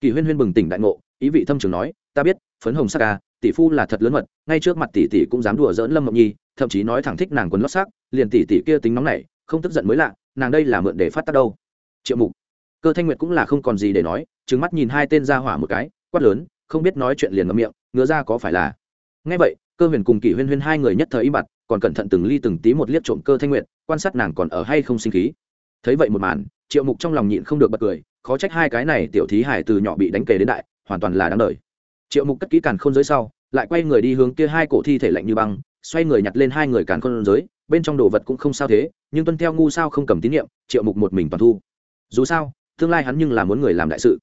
Kỳ huyên huyên bừng tỉnh đại ngộ ý vị thâm trường nói, ta biết, phấn hồng sắc ca tỷ phu là thật lớn mật, ngay trước mặt tỷ tỷ cũng dám đùa dỡn lâm ngọc nhi, thậm chí nói thẳng thích nàng quần lót sắc, liền tỷ tỷ kia tính nóng này không tức giận mới lạ, nàng đây là mượn để phát tác đâu. Triệu mục. Cơ thanh nguyệt cũng là không còn gì để nói, trừng mắt nhìn hai tên ra hỏa một cái, quát lớn, không biết nói chuyện liền ngậm miệng, ngứa ra có phải là. Ngay vậy, cơ huyền cùng kỷ huyên huyên hai người nhất thời im bặt, còn cẩn thận từng ly từng tí một liếc trộm cơ thanh nguyệt, quan sát nàng còn ở hay không sinh khí. Thấy vậy một màn, triệu mục trong lòng nhịn không được bật cười, khó trách hai cái này tiểu thí hải từ nhỏ bị đánh kề đến đại hoàn toàn là đáng đời. Triệu mục cất kỹ càn khôn giới sau, lại quay người đi hướng kia hai cổ thi thể lạnh như băng, xoay người nhặt lên hai người càn khôn giới, bên trong đồ vật cũng không sao thế, nhưng tuân theo ngu sao không cầm tín nhiệm triệu mục một mình toàn thu. Dù sao, tương lai hắn nhưng là muốn người làm đại sự.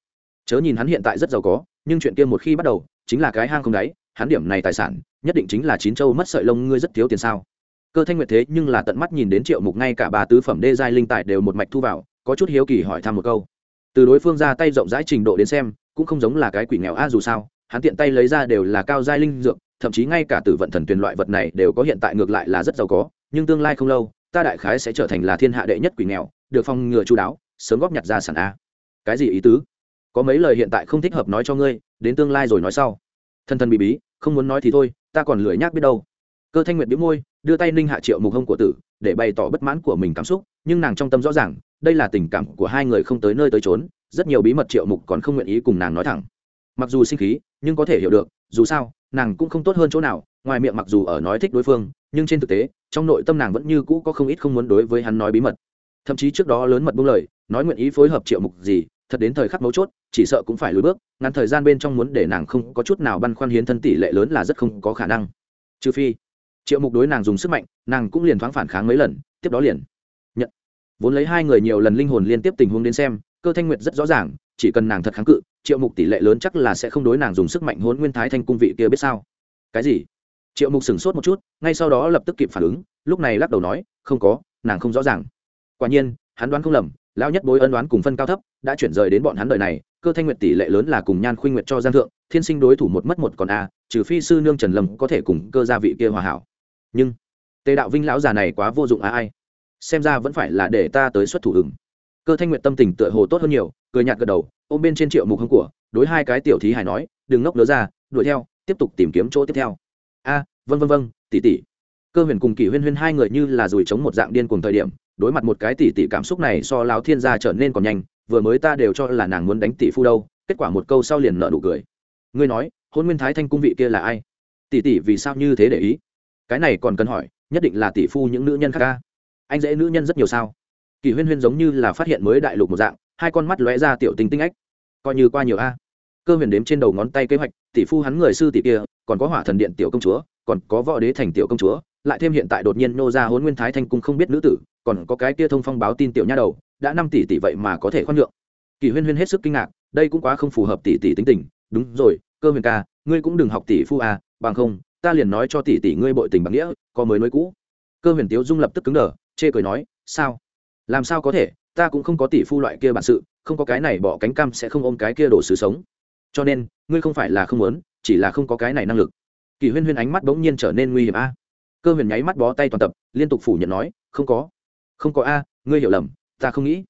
Chớ nhìn hắn hiện tại rất giàu có, nhưng chuyện kia một khi bắt đầu, chính là cái hang không đáy, hắn điểm này tài sản, nhất định chính là chín châu mất sợi lông ngươi rất thiếu tiền sao. Cơ thanh nguyệt thế nhưng là tận mắt nhìn đến triệu mục ngay cả ba tứ phẩm đê giai linh tài đều một mạch thu vào, có chút hiếu kỳ hỏi thăm một câu. Từ đối phương ra tay rộng rãi trình độ đến xem cũng không giống là cái quỷ nghèo a, dù sao, hắn tiện tay lấy ra đều là cao giai linh dược, thậm chí ngay cả tử vận thần tuyền loại vật này đều có hiện tại ngược lại là rất giàu có, nhưng tương lai không lâu, ta đại khái sẽ trở thành là thiên hạ đệ nhất quỷ nghèo, được phong ngừa chú đáo, sớm góp nhặt ra sản a. Cái gì ý tứ? Có mấy lời hiện tại không thích hợp nói cho ngươi, đến tương lai rồi nói sau. Thân thân bị bí, không muốn nói thì thôi, ta còn lười nhác biết đâu. Cơ thanh nguyệt biếu môi, đưa tay ninh hạ triệu mục hông của tử, để bày tỏ bất mãn của mình cảm xúc, nhưng nàng trong tâm rõ ràng, đây là tình cảm của hai người không tới nơi tới trốn rất nhiều bí mật triệu mục còn không nguyện ý cùng nàng nói thẳng. Mặc dù sinh khí, nhưng có thể hiểu được, dù sao, nàng cũng không tốt hơn chỗ nào, ngoài miệng mặc dù ở nói thích đối phương, nhưng trên thực tế, trong nội tâm nàng vẫn như cũ có không ít không muốn đối với hắn nói bí mật. Thậm chí trước đó lớn mật buông lời, nói nguyện ý phối hợp triệu mục gì, thật đến thời khắc mấu chốt, chỉ sợ cũng phải lùi bước, ngắn thời gian bên trong muốn để nàng không có chút nào băn khoăn hiến thân tỷ lệ lớn là rất không có khả năng. Trừ phi, triệu mục đối nàng dùng sức mạnh, nàng cũng liền thoáng phản kháng mấy lần, tiếp đó liền nhận. Vốn lấy hai người nhiều lần linh hồn liên tiếp tình huống đến xem cơ thanh nguyệt rất rõ ràng, chỉ cần nàng thật kháng cự, triệu mục tỷ lệ lớn chắc là sẽ không đối nàng dùng sức mạnh hôn nguyên thái thanh cung vị kia biết sao? Cái gì? Triệu mục sửng sốt một chút, ngay sau đó lập tức kịp phản ứng, lúc này lắc đầu nói, không có, nàng không rõ ràng. Quả nhiên, hắn đoán không lầm, lão nhất bối ân đoán cùng phân cao thấp, đã chuyển rời đến bọn hắn đời này, cơ thanh nguyệt tỷ lệ lớn là cùng nhan khuynh nguyệt cho giang thượng, thiên sinh đối thủ một mất một còn a, trừ phi sư nương trần lâm có thể cùng cơ gia vị kia hòa hảo. Nhưng, tề đạo vinh lão già này quá vô dụng á ai? Xem ra vẫn phải là để ta tới xuất thủ ứng cơ thanh nguyệt tâm tình tựa hồ tốt hơn nhiều, cười nhạt gật đầu, ôm bên trên triệu mục hưng của, đối hai cái tiểu thí hải nói, đừng ngốc nữa ra, đuổi theo, tiếp tục tìm kiếm chỗ tiếp theo. A vân vân vân tỷ tỷ. Cơ huyền cùng kỷ huyên huyên hai người như là dùi chống một dạng điên cùng thời điểm, đối mặt một cái tỷ tỷ cảm xúc này so lão thiên gia trở nên còn nhanh, vừa mới ta đều cho là nàng muốn đánh tỷ phu đâu, kết quả một câu sau liền nợ nụ cười. Ngươi nói, hôn nguyên thái thanh cung vị kia là ai? Tỷ tỷ vì sao như thế để ý? Cái này còn cần hỏi, nhất định là tỷ phu những nữ nhân khác ca anh dễ nữ nhân rất nhiều sao? Kỳ huyên huyên giống như là phát hiện mới đại lục một dạng, hai con mắt lóe ra tiểu tinh tinh ách coi như qua nhiều a. Cơ huyền đếm trên đầu ngón tay kế hoạch, tỷ phu hắn người sư tỷ kia, còn có hỏa thần điện tiểu công chúa, còn có võ đế thành tiểu công chúa, lại thêm hiện tại đột nhiên nô ra hôn nguyên thái thanh cung không biết nữ tử, còn có cái kia thông phong báo tin tiểu nha đầu, đã năm tỷ tỷ vậy mà có thể khoan nhượng. Kỳ huyên huyên hết sức kinh ngạc, đây cũng quá không phù hợp tỷ tỷ tính tình. Đúng rồi, cơ huyền ca, ngươi cũng đừng học tỷ phu à bằng không, ta liền nói cho tỷ tỷ ngươi bội tình bằng nghĩa, có mới nói cũ. Cơ huyền tiếu dung lập tức cứng đờ, chê cười nói, sao? Làm sao có thể? Ta cũng không có tỷ phu loại kia bản sự, không có cái này bỏ cánh cam sẽ không ôm cái kia đổ sự sống. Cho nên, ngươi không phải là không muốn, chỉ là không có cái này năng lực. Kỳ huyên huyên ánh mắt bỗng nhiên trở nên nguy hiểm a. Cơ huyền nháy mắt bó tay toàn tập, liên tục phủ nhận nói, không có. Không có a, ngươi hiểu lầm, ta không nghĩ.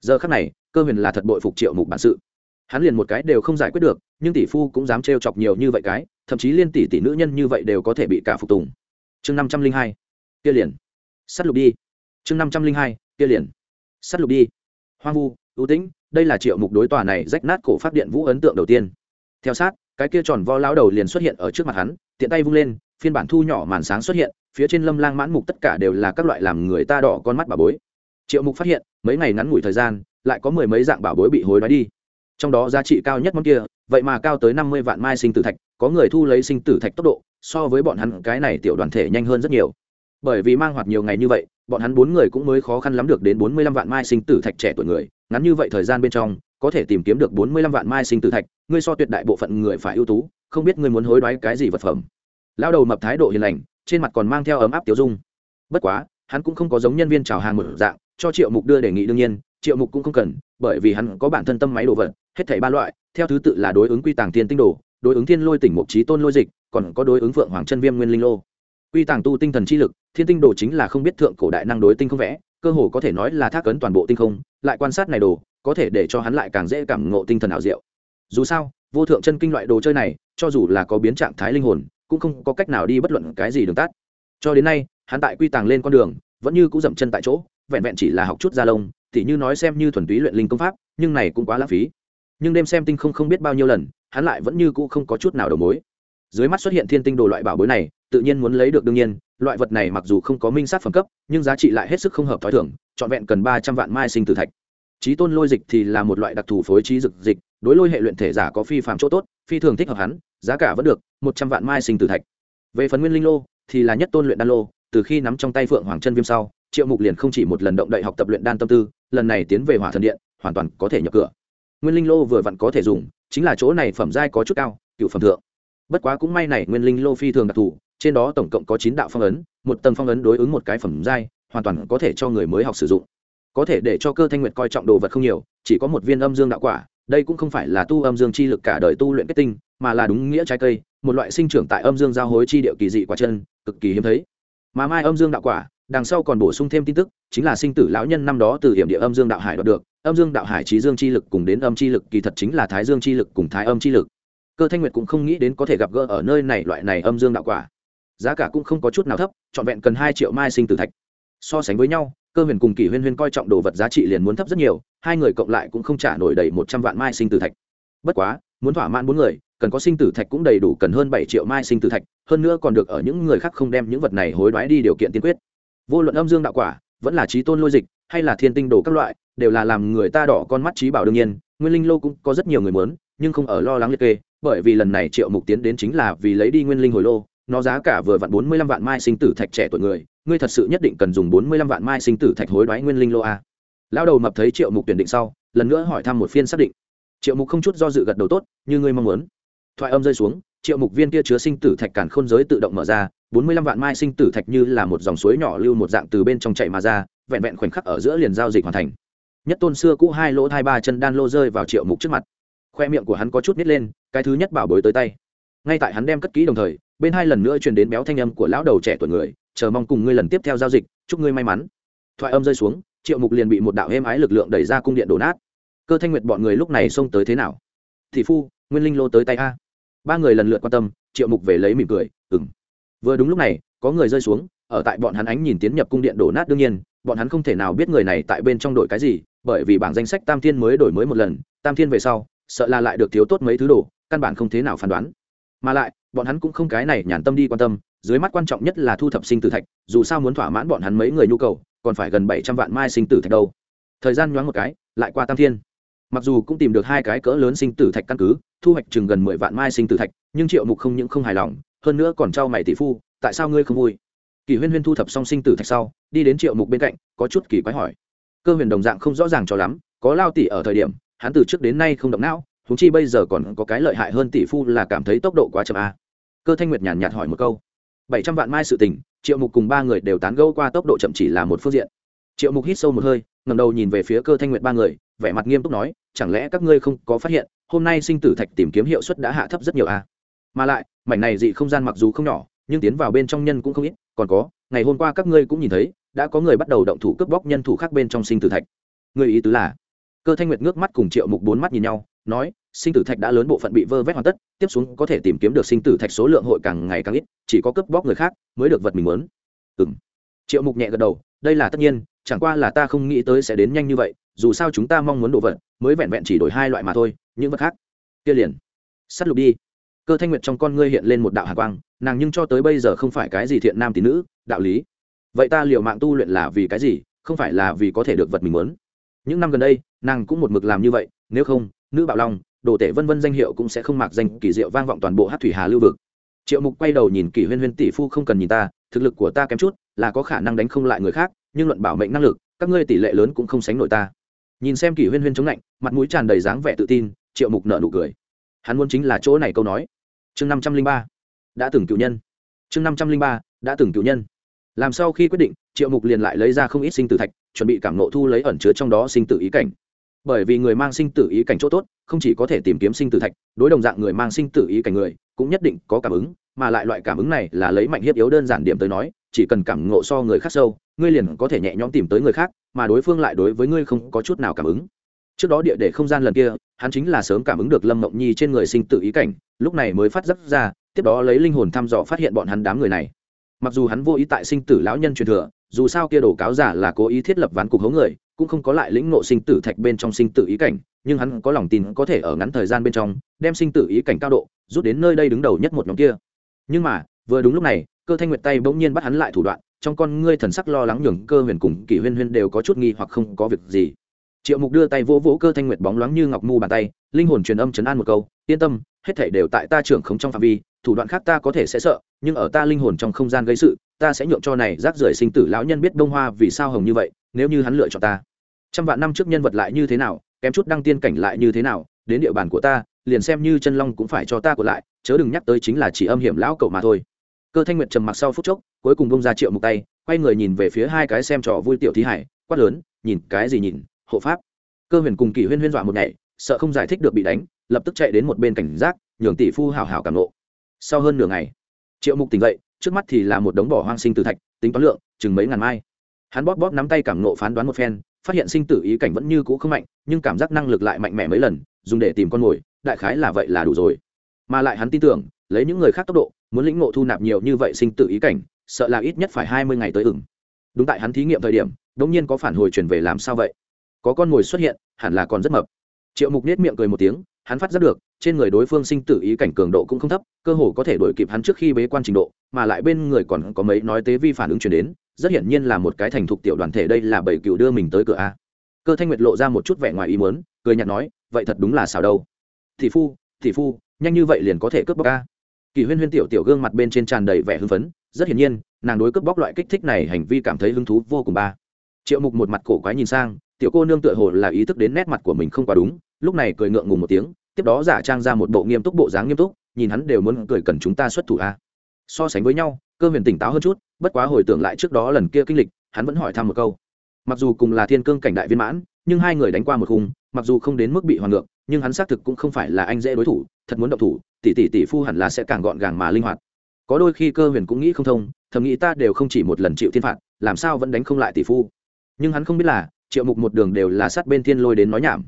Giờ khắc này, cơ huyền là thật bội phục triệu mục bản sự. Hắn liền một cái đều không giải quyết được, nhưng tỷ phu cũng dám trêu chọc nhiều như vậy cái, thậm chí liên tỷ tỷ nữ nhân như vậy đều có thể bị cả phục tùng. Chương năm trăm linh hai, kia liền. Sát lục đi. Chương năm trăm linh hai kia liền. Sắt lục đi. Hoang vu, ưu tĩnh, đây là triệu mục đối tòa này rách nát cổ phát điện vũ ấn tượng đầu tiên. Theo sát, cái kia tròn vo lao đầu liền xuất hiện ở trước mặt hắn, tiện tay vung lên, phiên bản thu nhỏ màn sáng xuất hiện, phía trên lâm lang mãn mục tất cả đều là các loại làm người ta đỏ con mắt bà bối. Triệu mục phát hiện, mấy ngày ngắn ngủi thời gian, lại có mười mấy dạng bảo bối bị hối đoái đi. Trong đó giá trị cao nhất món kia, vậy mà cao tới năm mươi vạn mai sinh tử thạch, có người thu lấy sinh tử thạch tốc độ, so với bọn hắn cái này tiểu đoàn thể nhanh hơn rất nhiều. Bởi vì mang hoạt nhiều ngày như vậy bọn hắn bốn người cũng mới khó khăn lắm được đến bốn mươi lăm vạn mai sinh tử thạch trẻ tuổi người, ngắn như vậy thời gian bên trong, có thể tìm kiếm được bốn mươi lăm vạn mai sinh tử thạch, ngươi so tuyệt đại bộ phận người phải ưu tú, không biết ngươi muốn hối đoái cái gì vật phẩm. Lao đầu mập thái độ hiền lành, trên mặt còn mang theo ấm áp tiêu dung. Bất quá, hắn cũng không có giống nhân viên chào hàng một dạng, cho triệu mục đưa đề nghị đương nhiên, triệu mục cũng không cần, bởi vì hắn có bản thân tâm máy đồ vật, hết thảy ba loại, theo thứ tự là đối ứng quy tàng tiên tinh đồ, đối ứng thiên lôi tỉnh mục trí tôn lôi dịch, còn có đối ứng phượng hoàng chân viêm nguyên linh lô quy tàng tu tinh thần chi lực, thiên tinh đồ chính là không biết thượng cổ đại năng đối tinh không vẽ, cơ hồ có thể nói là thác ấn toàn bộ tinh không, lại quan sát này đồ, có thể để cho hắn lại càng dễ cảm ngộ tinh thần ảo diệu. Dù sao, vô thượng chân kinh loại đồ chơi này, cho dù là có biến trạng thái linh hồn, cũng không có cách nào đi bất luận cái gì đường tắt. Cho đến nay, hắn tại quy tàng lên con đường, vẫn như cũng dậm chân tại chỗ, vẹn vẹn chỉ là học chút gia lông thì như nói xem như thuần túy luyện linh công pháp, nhưng này cũng quá lãng phí. Nhưng đêm xem tinh không không biết bao nhiêu lần, hắn lại vẫn như cũ không có chút nào đầu mối dưới mắt xuất hiện thiên tinh đồ loại bảo bối này, tự nhiên muốn lấy được đương nhiên, loại vật này mặc dù không có minh sát phẩm cấp, nhưng giá trị lại hết sức không hợp t h o i thưởng trọn vẹn cần ba trăm vạn mai sinh tử thạch. Trí tôn lôi dịch thì là một loại đặc thù phối trí dực dịch, đối lôi hệ luyện thể giả có phi phạm chỗ tốt, phi thường thích hợp hắn, giá cả vẫn được, một trăm vạn mai sinh tử thạch. Về phần nguyên linh lô, thì là nhất tôn luyện đan lô, từ khi nắm trong tay phượng hoàng chân viêm sau, triệu mục liền không chỉ một lần động đậy học tập luyện đan tâm tư, lần này tiến về hỏa thần điện, hoàn toàn có thể nhập cửa. Nguyên linh lô vừa vặn có thể dùng, chính là chỗ này phẩm giai có chút cao, cựu phẩm thượng bất quá cũng may này nguyên linh lô phi thường đặc thù, trên đó tổng cộng có chín đạo phong ấn, một tầng phong ấn đối ứng một cái phẩm giai, hoàn toàn có thể cho người mới học sử dụng. Có thể để cho cơ thanh nguyệt coi trọng đồ vật không nhiều, chỉ có một viên âm dương đạo quả, đây cũng không phải là tu âm dương chi lực cả đời tu luyện kết tinh, mà là đúng nghĩa trái cây, một loại sinh trưởng tại âm dương giao hối chi điệu kỳ dị quả chân, cực kỳ hiếm thấy. Mà mai âm dương đạo quả, đằng sau còn bổ sung thêm tin tức, chính là sinh tử lão nhân năm đó từ hiểm địa âm dương đạo hải đoạt được, âm dương đạo hải trí dương chi lực cùng đến âm chi lực kỳ thật chính là thái dương chi lực cùng thái âm chi lực cơ thanh nguyệt cũng không nghĩ đến có thể gặp gỡ ở nơi này loại này âm dương đạo quả. Giá cả cũng không có chút nào thấp, trọn vẹn cần hai triệu mai sinh tử thạch. So sánh với nhau, cơ huyền cùng kỷ huyên huyên coi trọng đồ vật giá trị liền muốn thấp rất nhiều, hai người cộng lại cũng không trả nổi đầy một trăm vạn mai sinh tử thạch. Bất quá, muốn thỏa mãn bốn người, cần có sinh tử thạch cũng đầy đủ cần hơn bảy triệu mai sinh tử thạch, hơn nữa còn được ở những người khác không đem những vật này hối đoái đi điều kiện tiên quyết. Vô luận âm dương đạo quả, vẫn là trí tôn lôi dịch, hay là thiên tinh đồ các loại, đều là làm người ta đỏ con mắt trí bảo đương nhiên, nguyên linh lô cũng có rất nhiều người muốn nhưng không ở lo lắng liệt kê, bởi vì lần này triệu mục tiến đến chính là vì lấy đi nguyên linh hồi lô, nó giá cả vừa vặn bốn mươi lăm vạn mai sinh tử thạch trẻ tuổi người, ngươi thật sự nhất định cần dùng bốn mươi lăm vạn mai sinh tử thạch hối đoái nguyên linh lô a. Lão đầu mập thấy triệu mục tuyển định sau, lần nữa hỏi thăm một phiên xác định. Triệu mục không chút do dự gật đầu tốt, như ngươi mong muốn. Thoại âm rơi xuống, triệu mục viên kia chứa sinh tử thạch cản khôn giới tự động mở ra, bốn mươi lăm vạn mai sinh tử thạch như là một dòng suối nhỏ lưu một dạng từ bên trong chạy mà ra, vẹn vẹn khoảnh khắc ở giữa liền giao dịch hoàn thành. Nhất tôn xưa cũ hai lỗ hai ba chân đan lô rơi vào triệu mục trước mặt khoe miệng của hắn có chút nít lên, cái thứ nhất bảo bối tới tay. Ngay tại hắn đem cất kỹ đồng thời, bên hai lần nữa truyền đến béo thanh âm của lão đầu trẻ tuổi người, chờ mong cùng ngươi lần tiếp theo giao dịch, chúc ngươi may mắn. Thoại âm rơi xuống, triệu mục liền bị một đạo êm ái lực lượng đẩy ra cung điện đổ nát. Cơ thanh nguyệt bọn người lúc này xông tới thế nào? Thị phu, nguyên linh lô tới tay a. Ba người lần lượt quan tâm, triệu mục về lấy mỉm cười ừng vừa đúng lúc này, có người rơi xuống, ở tại bọn hắn ánh nhìn tiến nhập cung điện đổ nát đương nhiên, bọn hắn không thể nào biết người này tại bên trong đội cái gì, bởi vì bảng danh sách tam thiên mới đổi mới một lần, tam thiên về sau sợ là lại được thiếu tốt mấy thứ đồ, căn bản không thế nào phán đoán. Mà lại, bọn hắn cũng không cái này nhàn tâm đi quan tâm, dưới mắt quan trọng nhất là thu thập sinh tử thạch, dù sao muốn thỏa mãn bọn hắn mấy người nhu cầu, còn phải gần bảy trăm vạn mai sinh tử thạch đâu. Thời gian nhoáng một cái, lại qua tam thiên. Mặc dù cũng tìm được hai cái cỡ lớn sinh tử thạch căn cứ, thu hoạch chừng gần mười vạn mai sinh tử thạch, nhưng triệu mục không những không hài lòng, hơn nữa còn trao mày tỷ phu, tại sao ngươi không vui? Kỳ huyên huyên thu thập xong sinh tử thạch sau, đi đến triệu mục bên cạnh, có chút kỳ quái hỏi. Cơ huyền đồng dạng không rõ ràng cho lắm, có lao tỷ ở thời điểm hắn từ trước đến nay không động não húng chi bây giờ còn có cái lợi hại hơn tỷ phu là cảm thấy tốc độ quá chậm a. Cơ thanh nguyệt nhàn nhạt hỏi một câu. Bảy trăm vạn mai sự tình, triệu mục cùng ba người đều tán gẫu qua tốc độ chậm chỉ là một phương diện. Triệu mục hít sâu một hơi ngầm đầu nhìn về phía cơ thanh nguyệt ba người, vẻ mặt nghiêm túc nói, chẳng lẽ các ngươi không có phát hiện, hôm nay sinh tử thạch tìm kiếm hiệu suất đã hạ thấp rất nhiều à? mà lại, mảnh này dị không gian mặc dù không nhỏ, nhưng tiến vào bên trong nhân cũng không ít, còn có, ngày hôm qua các ngươi cũng nhìn thấy, đã có người bắt đầu động thủ cướp bóc nhân thủ khác bên trong sinh tử thạch. Người ý tứ là cơ thanh nguyệt ngước mắt cùng triệu mục bốn mắt nhìn nhau, nói, sinh tử thạch đã lớn bộ phận bị vơ vét hoàn tất, tiếp xuống có thể tìm kiếm được sinh tử thạch số lượng hội càng ngày càng ít, chỉ có cướp bóc người khác mới được vật mình muốn. Ừ m triệu mục nhẹ gật đầu, đây là tất nhiên, chẳng qua là ta không nghĩ tới sẽ đến nhanh như vậy, dù sao chúng ta mong muốn đồ vật, mới vẹn vẹn chỉ đổi hai loại mà thôi, những vật khác. Kia liền. S á t lục đi. Cơ thanh nguyệt trong con ngươi hiện lên một đạo hạ quang, nàng nhưng cho tới bây giờ không phải cái gì thiện nam tín nữ, đạo lý. Vậy ta liệu mạng tu luyện là vì cái gì, không phải là vì có thể được vật mình muốn? Những năm gần đây, nàng cũng một mực làm như vậy, nếu không, nữ bạo long, đồ tể vân vân danh hiệu cũng sẽ không mặc danh kỳ diệu vang vọng toàn bộ hát thủy hà lưu vực. Triệu mục quay đầu nhìn kỷ huyên huyên tỷ phu không cần nhìn ta, thực lực của ta kém chút, là có khả năng đánh không lại người khác, nhưng luận bảo mệnh năng lực, các ngươi tỷ lệ lớn cũng không sánh nổi ta. Nhìn xem kỷ huyên huyên chống lạnh, mặt mũi tràn đầy dáng vẻ tự tin, triệu mục nợ nụ cười. Hắn muốn chính là chỗ này câu nói. Chương năm trăm linh ba, đã từng cựu nhân. Chương năm trăm linh ba, đã từng cựu nhân. Làm sau khi quyết định triệu mục liền lại lấy ra không ít sinh tử thạch, chuẩn bị cảm nộ thu lấy ẩn chứa trong đó sinh tử ý cảnh. Bởi vì người mang sinh tử ý cảnh chỗ tốt, không chỉ có thể tìm kiếm sinh tử thạch, đối đồng dạng người mang sinh tử ý cảnh người, cũng nhất định có cảm ứng, mà lại loại cảm ứng này là lấy mạnh hiếp yếu đơn giản điểm tới nói, chỉ cần cảm ngộ so người khác sâu, ngươi liền có thể nhẹ nhõm tìm tới người khác, mà đối phương lại đối với ngươi không có chút nào cảm ứng. Trước đó địa để không gian lần kia, hắn chính là sớm cảm ứng được lâm mộng nhi trên người sinh tử ý cảnh, lúc này mới phát giác ra, tiếp đó lấy linh hồn thăm dò phát hiện bọn hắn đám người này. Mặc dù hắn vô ý tại sinh tử lão nhân truyền thừa dù sao kia đồ cáo giả là cố ý thiết lập ván cục hố người, cũng không có lại lĩnh ngộ sinh tử thạch bên trong sinh tử ý cảnh, nhưng hắn có lòng tin có thể ở ngắn thời gian bên trong, đem sinh tử ý cảnh cao độ, rút đến nơi đây đứng đầu nhất một nhóm kia. Nhưng mà, vừa đúng lúc này, cơ thanh nguyệt tay bỗng nhiên bắt hắn lại thủ đoạn, trong con ngươi thần sắc lo lắng nhường cơ huyền cùng kỷ huyên huyên đều có chút nghi hoặc không có việc gì. Triệu mục đưa tay vỗ vỗ cơ thanh nguyệt bóng loáng như ngọc mu bàn tay, linh hồn truyền âm chấn an một câu, yên tâm, hết thể đều tại ta trưởng khống trong phạm vi, thủ đoạn khác ta có thể sẽ sợ, nhưng ở ta linh hồn trong không gian gây sự ta sẽ nhượng cho này rác rưởi sinh tử lão nhân biết đông hoa vì sao hồng như vậy, nếu như hắn lựa chọn ta. Trăm vạn năm trước nhân vật lại như thế nào, kém chút đăng tiên cảnh lại như thế nào, đến địa bàn của ta, liền xem như chân long cũng phải cho ta của lại, chớ đừng nhắc tới chính là chỉ âm hiểm lão cậu mà thôi. Cơ thanh nguyệt trầm mặc sau phút chốc, cuối cùng bông ra triệu mục tay, quay người nhìn về phía hai cái xem trò vui tiểu thí hải, quát lớn, nhìn, cái gì nhìn, hộ pháp. Cơ huyền cùng kỷ huyên huyên dọa một ngày sợ không giải thích được bị đánh, lập tức chạy đến một bên cảnh giác, nhường tỷ phu hào hào cảm nộ. Sau hơn nửa ngày, triệu mục tỉnh dậy trước mắt thì là một đống bỏ hoang sinh tử thạch, tính toán lượng, chừng mấy ngàn mai. Hắn bóp bóp nắm tay cảm nộ phán đoán một phen, phát hiện sinh tử ý cảnh vẫn như cũ không mạnh, nhưng cảm giác năng lực lại mạnh mẽ mấy lần, dùng để tìm con mồi, đại khái là vậy là đủ rồi. Mà lại hắn tin tưởng, lấy những người khác tốc độ, muốn lĩnh ngộ thu nạp nhiều như vậy sinh tử ý cảnh, sợ là ít nhất phải hai mươi ngày tới ửng. Đúng tại hắn thí nghiệm thời điểm đ ỗ n g nhiên có phản hồi truyền về làm sao vậy? Có con mồi xuất hiện, hẳn là còn rất mập. Triệu mục nết miệng cười một tiếng hắn phát giác được, trên người đối phương sinh tử ý cảnh cường độ cũng không thấp, cơ hồ có thể đổi kịp hắn trước khi bế quan trình độ, mà lại bên người còn có mấy nói tế vi phản ứng chuyển đến, rất hiển nhiên là một cái thành thục tiểu đoàn thể đây là bảy cựu đưa mình tới cửa a. Cơ thanh nguyệt lộ ra một chút vẻ ngoài ý muốn, cười nhạt nói, vậy thật đúng là xào đâu. Thị phu thị phu, nhanh như vậy liền có thể cướp bóc a. Kỳ huyên huyên tiểu tiểu gương mặt bên trên tràn đầy vẻ hưng phấn, rất hiển nhiên, nàng đối cướp bóc loại kích thích này hành vi cảm thấy hứng thú vô cùng ba triệu mục một mặt cổ quái nhìn sang, tiểu cô nương tựa hồ là ý thức đến nét mặt của mình không quá đúng lúc này cười ngượng ngùng một tiếng, tiếp đó giả trang ra một bộ nghiêm túc bộ dáng nghiêm túc, nhìn hắn đều muốn cười cần chúng ta xuất thủ a. So sánh với nhau, cơ huyền tỉnh táo hơn chút, bất quá hồi tưởng lại trước đó lần kia kinh lịch, hắn vẫn hỏi thăm một câu. Mặc dù cùng là thiên cương cảnh đại viên mãn, nhưng hai người đánh qua một khung, mặc dù không đến mức bị hoàn ngược, nhưng hắn xác thực cũng không phải là anh dễ đối thủ, thật muốn động thủ, tỷ tỷ tỷ phu hẳn là sẽ càng gọn gàng mà linh hoạt. Có đôi khi cơ huyền cũng nghĩ không thông, thầm nghĩ ta đều không chỉ một lần chịu thiên phạt, làm sao vẫn đánh không lại tỷ phu. Nhưng hắn không biết là, triệu mục một đường đều là sát bên thiên lôi đến nói nhảm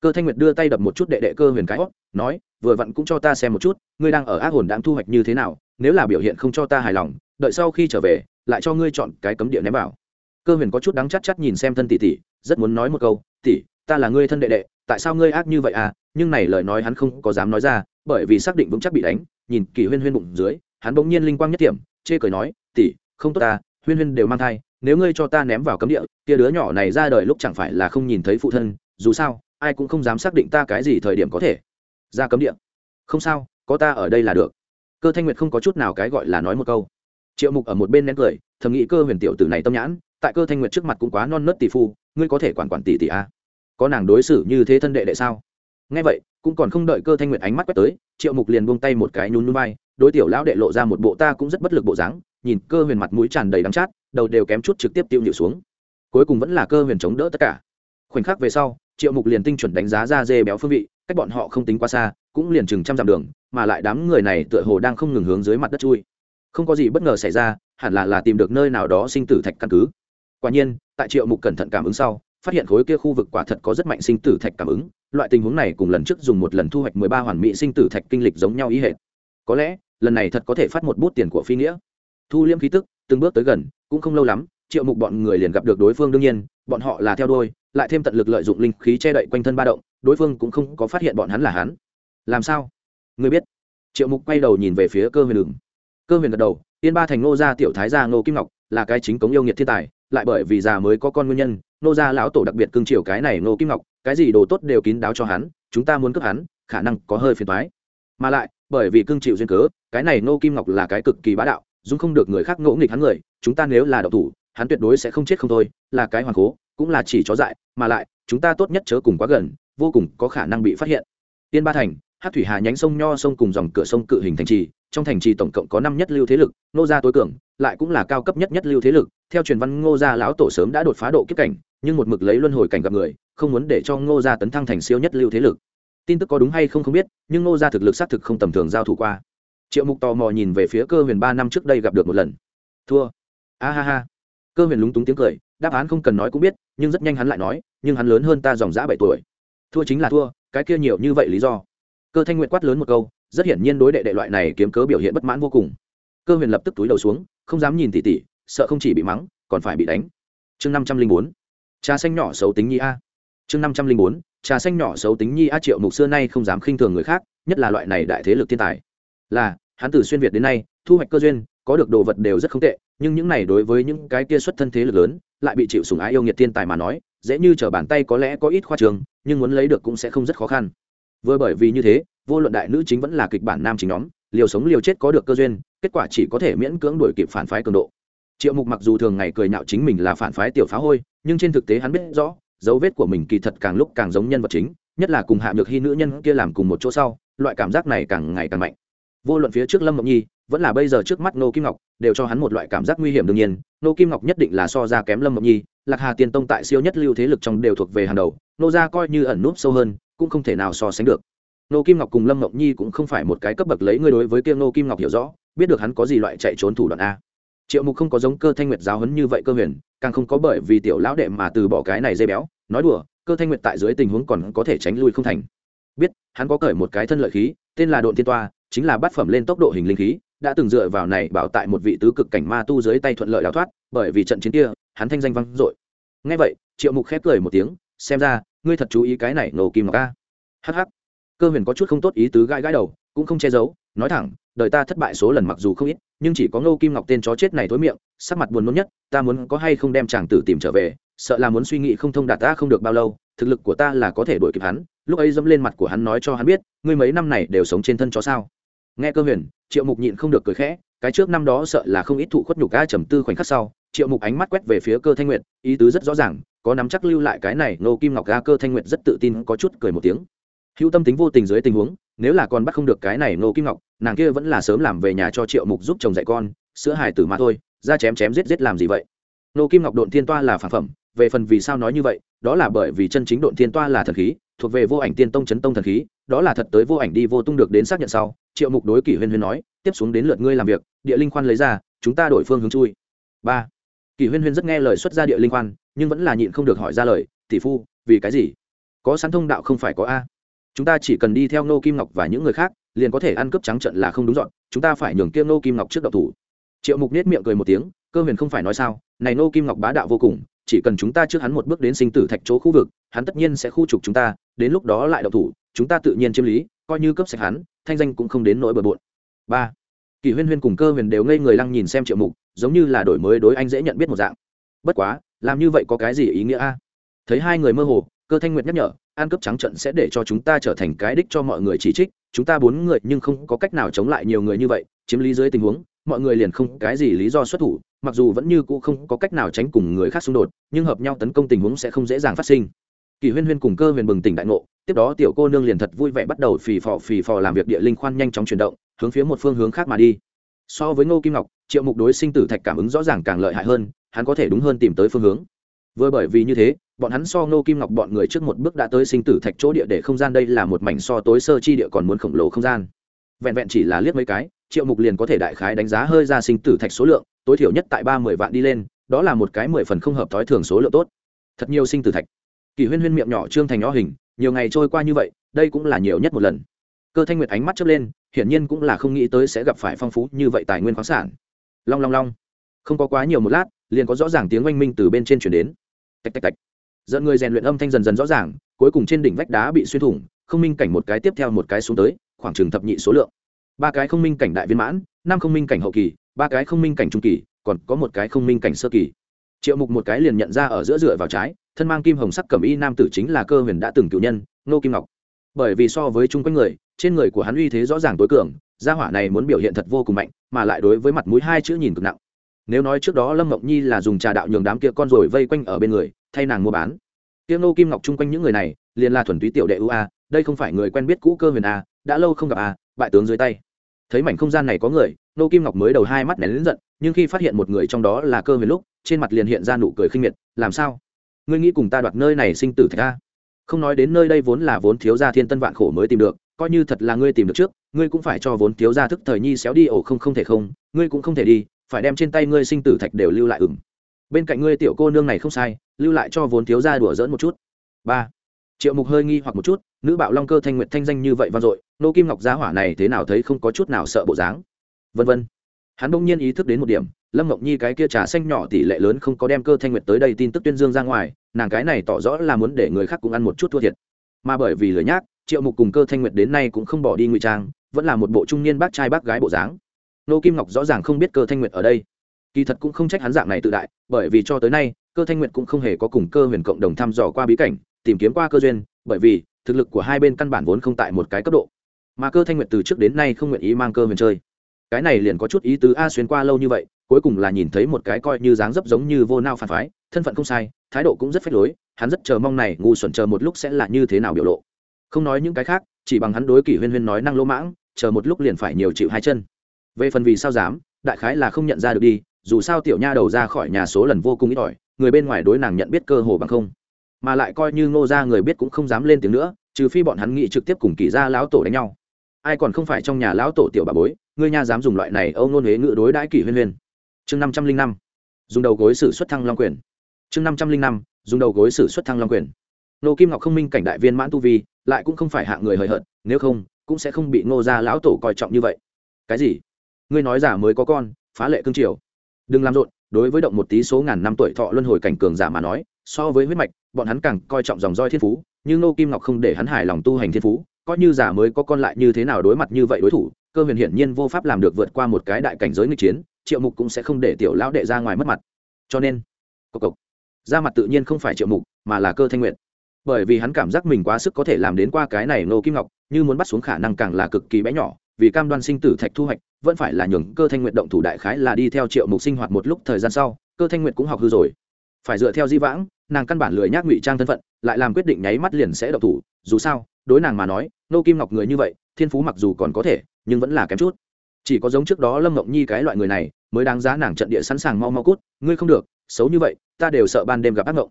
cơ thanh nguyệt đưa tay đập một chút đệ đệ cơ huyền cái hót nói, vừa vặn cũng cho ta xem một chút, ngươi đang ở ác hồn đang thu hoạch như thế nào, nếu là biểu hiện không cho ta hài lòng, đợi sau khi trở về, lại cho ngươi chọn cái cấm địa ném vào. Cơ huyền có chút đắng chắc chắc nhìn xem thân tỷ tỷ, rất muốn nói một câu, tỷ, ta là ngươi thân đệ đệ, tại sao ngươi ác như vậy à? Nhưng này lời nói hắn không có dám nói ra, bởi vì xác định vững chắc bị đánh, nhìn kỳ huyên huyên bụng dưới, hắn bỗng nhiên linh quang nhất điểm chê cười nói, tỷ, không tốt ta, huyên huyên đều mang thai, nếu ngươi cho ta ném vào cấm địa kia đứa nhỏ này ra đời lúc chẳng phải là không nhìn thấy phụ thân, dù sao ai cũng không dám xác định ta cái gì thời điểm có thể. Ra cấm địa. Không sao, có ta ở đây là được. Cơ thanh nguyệt không có chút nào cái gọi là nói một câu. Triệu mục ở một bên nén cười, thầm nghĩ cơ huyền tiểu tử này tâm nhãn, tại cơ thanh nguyệt trước mặt cũng quá non nớt tỷ phu, ngươi có thể quản quản tỷ tỷ a có nàng đối xử như thế thân đệ đệ sao? Nghe vậy, cũng còn không đợi cơ thanh nguyệt ánh mắt quét tới, triệu mục liền buông tay một cái nhún núi bay đối tiểu lão đệ lộ ra một bộ ta cũng rất bất lực bộ dáng, nhìn cơ huyền mặt mũi tràn đầy đắng chát, đầu đều kém chút trực tiếp tiêu nhịu xuống. Cuối cùng vẫn là cơ huyền chống đỡ tất cả. Khoảnh khắc về sau triệu mục liền tinh chuẩn đánh giá ra dê béo phương vị, cách bọn họ không tính quá xa, cũng liền chừng trăm dặm đường, mà lại đám người này tựa hồ đang không ngừng hướng dưới mặt đất chui. Không có gì bất ngờ xảy ra, hẳn là là tìm được nơi nào đó sinh tử thạch căn cứ. Quả nhiên, tại triệu mục cẩn thận cảm ứng sau, phát hiện khối kia khu vực quả thật có rất mạnh sinh tử thạch cảm ứng, loại tình huống này cùng lần trước dùng một lần thu hoạch mười ba hoàn mỹ sinh tử thạch kinh lịch giống nhau ý hệ có lẽ, lần này thật có thể phát một bút tiền của phi nghĩa. Thu liêm khí tức, từng bước tới gần, cũng không lâu lắm, triệu mục bọn người liền gặp được đối phương đương nhiên, bọn họ là theo đôi lại thêm tận lực lợi dụng linh khí che đậy quanh thân ba động, đối phương cũng không có phát hiện bọn hắn là hắn. Làm sao? Người biết. Triệu mục quay đầu nhìn về phía cơ huyền đường cơ huyền gật đầu tiên ba thành nô gia tiểu thái gia ngô kim ngọc là cái chính cống yêu nghiệt thiên tài, lại bởi vì già mới có con nguyên nhân nô gia lão tổ đặc biệt cưng chiều cái này ngô kim ngọc, cái gì đồ tốt đều kín đáo cho hắn, chúng ta muốn cướp hắn, khả năng có hơi phiền toái. Mà lại, bởi vì cưng chịu duyên cớ, cái này ngô kim ngọc là cái cực kỳ bá đạo dung không được người khác ngỗ nghịch hắn người, chúng ta nếu là độc thủ, hắn tuyệt đối sẽ không chết không thôi, là cái hoàng cố cũng là chỉ chó dại, mà lại, chúng ta tốt nhất chớ cùng quá gần, vô cùng có khả năng bị phát hiện. Tiên ba thành hát thủy hà nhánh sông nho sông cùng dòng cửa sông cự hình thành trì, trong thành trì tổng cộng có năm nhất lưu thế lực nô gia tối cường, lại cũng là cao cấp nhất nhất lưu thế lực. Theo truyền văn, ngô gia lão tổ sớm đã đột phá độ kiếp cảnh, nhưng một mực lấy luân hồi cảnh gặp người, không muốn để cho ngô gia tấn thăng thành siêu nhất lưu thế lực. Tin tức có đúng hay không không biết, nhưng ngô gia thực lực xác thực không tầm thường giao thủ qua. Triệu mục tò mò nhìn về phía cơ huyền ba năm trước đây gặp được một lần. Thua. A ha ha cơ huyền lúng túng tiếng cười, đáp án không cần nói cũng biết, nhưng rất nhanh hắn lại nói, nhưng hắn lớn hơn ta dòng dã bảy tuổi. Thua chính là thua, cái kia nhiều như vậy lý do. Cơ thanh nguyện quát lớn một câu, rất hiển nhiên đối đệ đệ loại này kiếm cớ biểu hiện bất mãn vô cùng. Cơ huyền lập tức túi đầu xuống, không dám nhìn tỉ tỉ, sợ không chỉ bị mắng, còn phải bị đánh. Chương năm trăm linh bốn, trà xanh nhỏ xấu tính nhi a. Chương năm trăm linh bốn, trà xanh nhỏ xấu tính nhi a triệu mục xưa nay không dám khinh thường người khác, nhất là loại này đại thế lực thiên tài. Là, hắn từ xuyên việt đến nay, thu hoạch cơ duyên có được đồ vật đều rất không tệ, nhưng những này đối với những cái kia xuất thân thế lực lớn, lại bị chịu sùng ái yêu nghiệt thiên tài mà nói, dễ như trở bàn tay có lẽ có ít khoa trường, nhưng muốn lấy được cũng sẽ không rất khó khăn. Vừa bởi vì như thế, vô luận đại nữ chính vẫn là kịch bản nam chính nhóm, liều sống liều chết có được cơ duyên, kết quả chỉ có thể miễn cưỡng đuổi kịp phản phái cường độ. Triệu mục mặc dù thường ngày cười nhạo chính mình là phản phái tiểu phá hôi, nhưng trên thực tế hắn biết rõ, dấu vết của mình kỳ thật càng lúc càng giống nhân vật chính, nhất là cùng hạ nhược hy nữ nhân kia làm cùng một chỗ sau, loại cảm giác này càng ngày càng mạnh vô luận phía trước lâm mộng nhi, vẫn là bây giờ trước mắt nô kim ngọc, đều cho hắn một loại cảm giác nguy hiểm đương nhiên. Nô kim ngọc nhất định là so ra kém lâm mộng nhi, lạc hà tiên tông tại siêu nhất lưu thế lực trong đều thuộc về hàng đầu, nô gia coi như ẩn núp sâu hơn, cũng không thể nào so sánh được. Nô kim ngọc cùng lâm ngọc nhi cũng không phải một cái cấp bậc lấy ngươi đối với kia nô kim ngọc hiểu rõ, biết được hắn có gì loại chạy trốn thủ đoạn a. Triệu mục không có giống cơ thanh nguyệt giáo hấn như vậy cơ huyền, càng không có bởi vì tiểu lão đệ mà từ bỏ cái này dây béo, nói đùa, cơ thanh nguyệt tại dưới tình huống còn có thể tránh lui không thành. Biết, hắn có cởi một cái thân lợi khí, tên là độn thiên toa chính là bát phẩm lên tốc độ hình linh khí, đã từng dựa vào này bảo tại một vị tứ cực cảnh ma tu dưới tay thuận lợi đào thoát, bởi vì trận chiến kia, hắn thanh danh vang dội. Ngay vậy, triệu mục khép cười một tiếng, xem ra, ngươi thật chú ý cái này nổ kim ngọc a. Hh cơ huyền có chút không tốt ý tứ gãi gãi đầu, cũng không che giấu, nói thẳng, đời ta thất bại số lần mặc dù không ít, nhưng chỉ có ngô kim ngọc tên chó chết này thối miệng, sắc mặt buồn nôn nhất, ta muốn có hay không đem chàng tử tìm trở về, sợ là muốn suy nghĩ không thông đạt ta không được bao lâu, thực lực của ta là có thể đuổi kịp hắn, lúc ấy dẫm lên mặt của hắn nói cho hắn biết, ngươi mấy năm này đều sống trên thân chó sao nghe cơ huyền, triệu mục nhịn không được cười khẽ, cái trước năm đó sợ là không ít thụ khuất nhục ca trầm tư khoảnh khắc sau, triệu mục ánh mắt quét về phía cơ thanh nguyệt, ý tứ rất rõ ràng, có nắm chắc lưu lại cái này nô kim ngọc ga cơ thanh nguyệt rất tự tin có chút cười một tiếng. Hữu tâm tính vô tình dưới tình huống, nếu là con bắt không được cái này nô kim ngọc, nàng kia vẫn là sớm làm về nhà cho triệu mục giúp chồng dạy con, sữa hài tử mà thôi, ra chém chém giết giết làm gì vậy? Nô kim ngọc độn thiên toa là phản phẩm, về phần vì sao nói như vậy, đó là bởi vì chân chính độn thiên toa là thần khí, thuộc về vô ảnh tiên tông chấn tông thần khí, đó là thật tới vô ảnh đi vô tung được đến xác nhận sau triệu mục đối kỷ huyên huyên nói, tiếp xuống đến lượt ngươi làm việc, địa linh khoan lấy ra, chúng ta đổi phương hướng chui. Ba. Kỷ huyên huyên rất nghe lời xuất ra địa linh khoan, nhưng vẫn là nhịn không được hỏi ra lời, tỷ phu, vì cái gì? Có sẵn thông đạo không phải có a? Chúng ta chỉ cần đi theo nô kim ngọc và những người khác, liền có thể ăn cướp trắng trận là không đúng dọn, chúng ta phải nhường kia nô kim ngọc trước đậu thủ. Triệu mục nết miệng cười một tiếng, cơ huyền không phải nói sao, này nô kim ngọc bá đạo vô cùng, chỉ cần chúng ta trước hắn một bước đến sinh tử thạch chỗ khu vực, hắn tất nhiên sẽ khu trục chúng ta, đến lúc đó lại đậu thủ, chúng ta tự nhiên chiếm lý coi như cấp sạch hắn, thanh danh cũng không đến nỗi bờ bộn. Ba kỳ huyên huyên cùng cơ huyền đều ngây người lăng nhìn xem triệu mục, giống như là đổi mới đối anh dễ nhận biết một dạng. Bất quá, làm như vậy có cái gì ý nghĩa a? Thấy hai người mơ hồ, cơ thanh nguyệt nhắc nhở ăn cướp trắng trận sẽ để cho chúng ta trở thành cái đích cho mọi người chỉ trích, chúng ta bốn người nhưng không có cách nào chống lại nhiều người như vậy, chiếm lý dưới tình huống, mọi người liền không cái gì lý do xuất thủ, mặc dù vẫn như cũ không có cách nào tránh cùng người khác xung đột, nhưng hợp nhau tấn công tình huống sẽ không dễ dàng phát sinh kỳ huyên huyên cùng cơ huyền bừng tỉnh đại ngộ, tiếp đó tiểu cô nương liền thật vui vẻ bắt đầu phì phò phì phò làm việc địa linh khoan nhanh chóng chuyển động, hướng phía một phương hướng khác mà đi. So với ngô kim ngọc, triệu mục đối sinh tử thạch cảm ứng rõ ràng càng lợi hại hơn, hắn có thể đúng hơn tìm tới phương hướng. Vừa bởi vì như thế, bọn hắn so ngô kim ngọc bọn người trước một bước đã tới sinh tử thạch chỗ địa để không gian đây là một mảnh so tối sơ chi địa còn muốn khổng lồ không gian. Vẹn vẹn chỉ là liếc mấy cái, triệu mục liền có thể đại khái đánh giá hơi ra sinh tử thạch số lượng, tối thiểu nhất tại ba mươi vạn đi lên, đó là một cái mười phần không hợp thói thường số lượng tốt. Thật nhiều sinh tử thạch kỳ huyên huyên miệng nhỏ trương thành nhỏ hình, nhiều ngày trôi qua như vậy, đây cũng là nhiều nhất một lần. Cơ thanh nguyệt ánh mắt chớp lên, hiển nhiên cũng là không nghĩ tới sẽ gặp phải phong phú như vậy tài nguyên khoáng sản. Long long long. Không có quá nhiều một lát, liền có rõ ràng tiếng oanh minh từ bên trên chuyển đến. Tạch tạch tạch. Dẫn người rèn luyện âm thanh dần dần rõ ràng, cuối cùng trên đỉnh vách đá bị xuyên thủng, không minh cảnh một cái tiếp theo một cái xuống tới, khoảng chừng thập nhị số lượng. Ba cái không minh cảnh đại viên mãn, năm không minh cảnh hậu kỳ, ba cái không minh cảnh trung kỳ, còn có một cái không minh cảnh sơ kỳ triệu mục một cái liền nhận ra ở giữa rửa vào trái, thân mang kim hồng sắc cẩm y nam tử chính là cơ huyền đã từng cựu nhân nô kim ngọc. Bởi vì so với chung quanh người, trên người của hắn uy thế rõ ràng tối cường, gia hỏa này muốn biểu hiện thật vô cùng mạnh, mà lại đối với mặt mũi hai chữ nhìn cực nặng. Nếu nói trước đó lâm mộng nhi là dùng trà đạo nhường đám kia con rồi vây quanh ở bên người, thay nàng mua bán. Tiếng nô kim ngọc chung quanh những người này, liền là thuần túy tiểu đệ ưu a, đây không phải người quen biết cũ cơ huyền a, đã lâu không gặp a, bại tướng dưới tay. Thấy mảnh không gian này có người nô kim ngọc mới đầu hai mắt nén lớn giận nhưng khi phát hiện một người trong đó là cơ huyền lúc, trên mặt liền hiện ra nụ cười khinh miệt, làm sao? Ngươi nghĩ cùng ta đoạt nơi này sinh tử thạch a? Không nói đến nơi đây vốn là vốn thiếu gia thiên tân vạn khổ mới tìm được, coi như thật là ngươi tìm được trước, ngươi cũng phải cho vốn thiếu gia thức thời nhi xéo đi, ổ không không thể không, ngươi cũng không thể đi, phải đem trên tay ngươi sinh tử thạch đều lưu lại ửng bên cạnh ngươi tiểu cô nương này không sai, lưu lại cho vốn thiếu gia đùa dỡn một chút. Ba. Triệu mục hơi nghi hoặc một chút, nữ bạo long cơ thanh nguyện thanh danh như vậy vang dội, nô kim ngọc giá hỏa này thế nào thấy không có chút nào sợ bộ dáng. Vân vân hắn bỗng nhiên ý thức đến một điểm, lâm ngọc nhi cái kia trà xanh nhỏ tỷ lệ lớn không có đem cơ thanh nguyệt tới đây tin tức tuyên dương ra ngoài, nàng cái này tỏ rõ là muốn để người khác cũng ăn một chút thua thiệt. Mà bởi vì lời nhác, triệu mục cùng cơ thanh nguyệt đến nay cũng không bỏ đi ngụy trang, vẫn là một bộ trung niên bác trai bác gái bộ dáng. Nô kim ngọc rõ ràng không biết cơ thanh nguyệt ở đây. Kỳ thật cũng không trách hắn dạng này tự đại, bởi vì cho tới nay, cơ thanh nguyệt cũng không hề có cùng cơ huyền cộng đồng thăm dò qua bí cảnh, tìm kiếm qua cơ duyên, bởi vì, thực lực của hai bên căn bản vốn không tại một cái cấp độ. Mà cơ thanh nguyệt từ trước đến nay không nguyện ý mang cơ huyền chơi cái này liền có chút ý tứ a xuyên qua lâu như vậy, cuối cùng là nhìn thấy một cái coi như dáng dấp giống như vô nao phản phái, thân phận không sai, thái độ cũng rất phách lối, hắn rất chờ mong này ngu xuẩn chờ một lúc sẽ là như thế nào biểu lộ. Không nói những cái khác, chỉ bằng hắn đối kỷ huyên huyên nói năng lỗ mãng, chờ một lúc liền phải nhiều chịu hai chân. Về phần vì sao dám, đại khái là không nhận ra được đi, dù sao tiểu nha đầu ra khỏi nhà số lần vô cùng ít ỏi, người bên ngoài đối nàng nhận biết cơ hồ bằng không. Mà lại coi như ngô ra người biết cũng không dám lên tiếng nữa, trừ phi bọn hắn nghĩ trực tiếp cùng kỷ ra lão tổ đánh nhau ai còn không phải trong nhà lão tổ tiểu bà bối, ngươi nha dám dùng loại này âu nôn huế ngự đối đãi kỷ huyên huyên. Chương năm trăm linh năm, dùng đầu gối xử xuất thăng long quyền. Chương năm trăm linh năm, dùng đầu gối xử xuất thăng long quyền. Nô kim ngọc không minh cảnh đại viên mãn tu vi, lại cũng không phải hạ người hời hợt, nếu không, cũng sẽ không bị ngô gia lão tổ coi trọng như vậy. Cái gì? Ngươi nói giả mới có con, phá lệ cương triều. Đừng làm rộn, đối với động một tí số ngàn năm tuổi thọ luân hồi cảnh cường giả mà nói, so với huyết mạch, bọn hắn càng coi trọng dòng roi thiên phú, nhưng nô kim ngọc không để hắn hài lòng tu hành thiên phú coi như giả mới có con lại như thế nào đối mặt như vậy đối thủ, cơ huyền hiển nhiên vô pháp làm được vượt qua một cái đại cảnh giới nghịch chiến, triệu mục cũng sẽ không để tiểu lão đệ ra ngoài mất mặt. Cho nên, cộc cộc, ra mặt tự nhiên không phải triệu mục, mà là cơ thanh nguyện bởi vì hắn cảm giác mình quá sức có thể làm đến qua cái này nô kim ngọc, như muốn bắt xuống khả năng càng là cực kỳ bé nhỏ, vì cam đoan sinh tử thạch thu hoạch, vẫn phải là nhường cơ thanh nguyện động thủ đại khái là đi theo triệu mục sinh hoạt một lúc thời gian sau, cơ thanh nguyện cũng học hư rồi. Phải dựa theo di vãng, nàng căn bản lười nhác ngụy trang thân phận, lại làm quyết định nháy mắt liền sẽ động thủ, dù sao, đối nàng mà nói nô kim ngọc người như vậy, thiên phú mặc dù còn có thể, nhưng vẫn là kém chút. Chỉ có giống trước đó lâm ngọc nhi cái loại người này, mới đáng giá nàng trận địa sẵn sàng mau mau cút, ngươi không được, xấu như vậy, ta đều sợ ban đêm gặp ác ngộng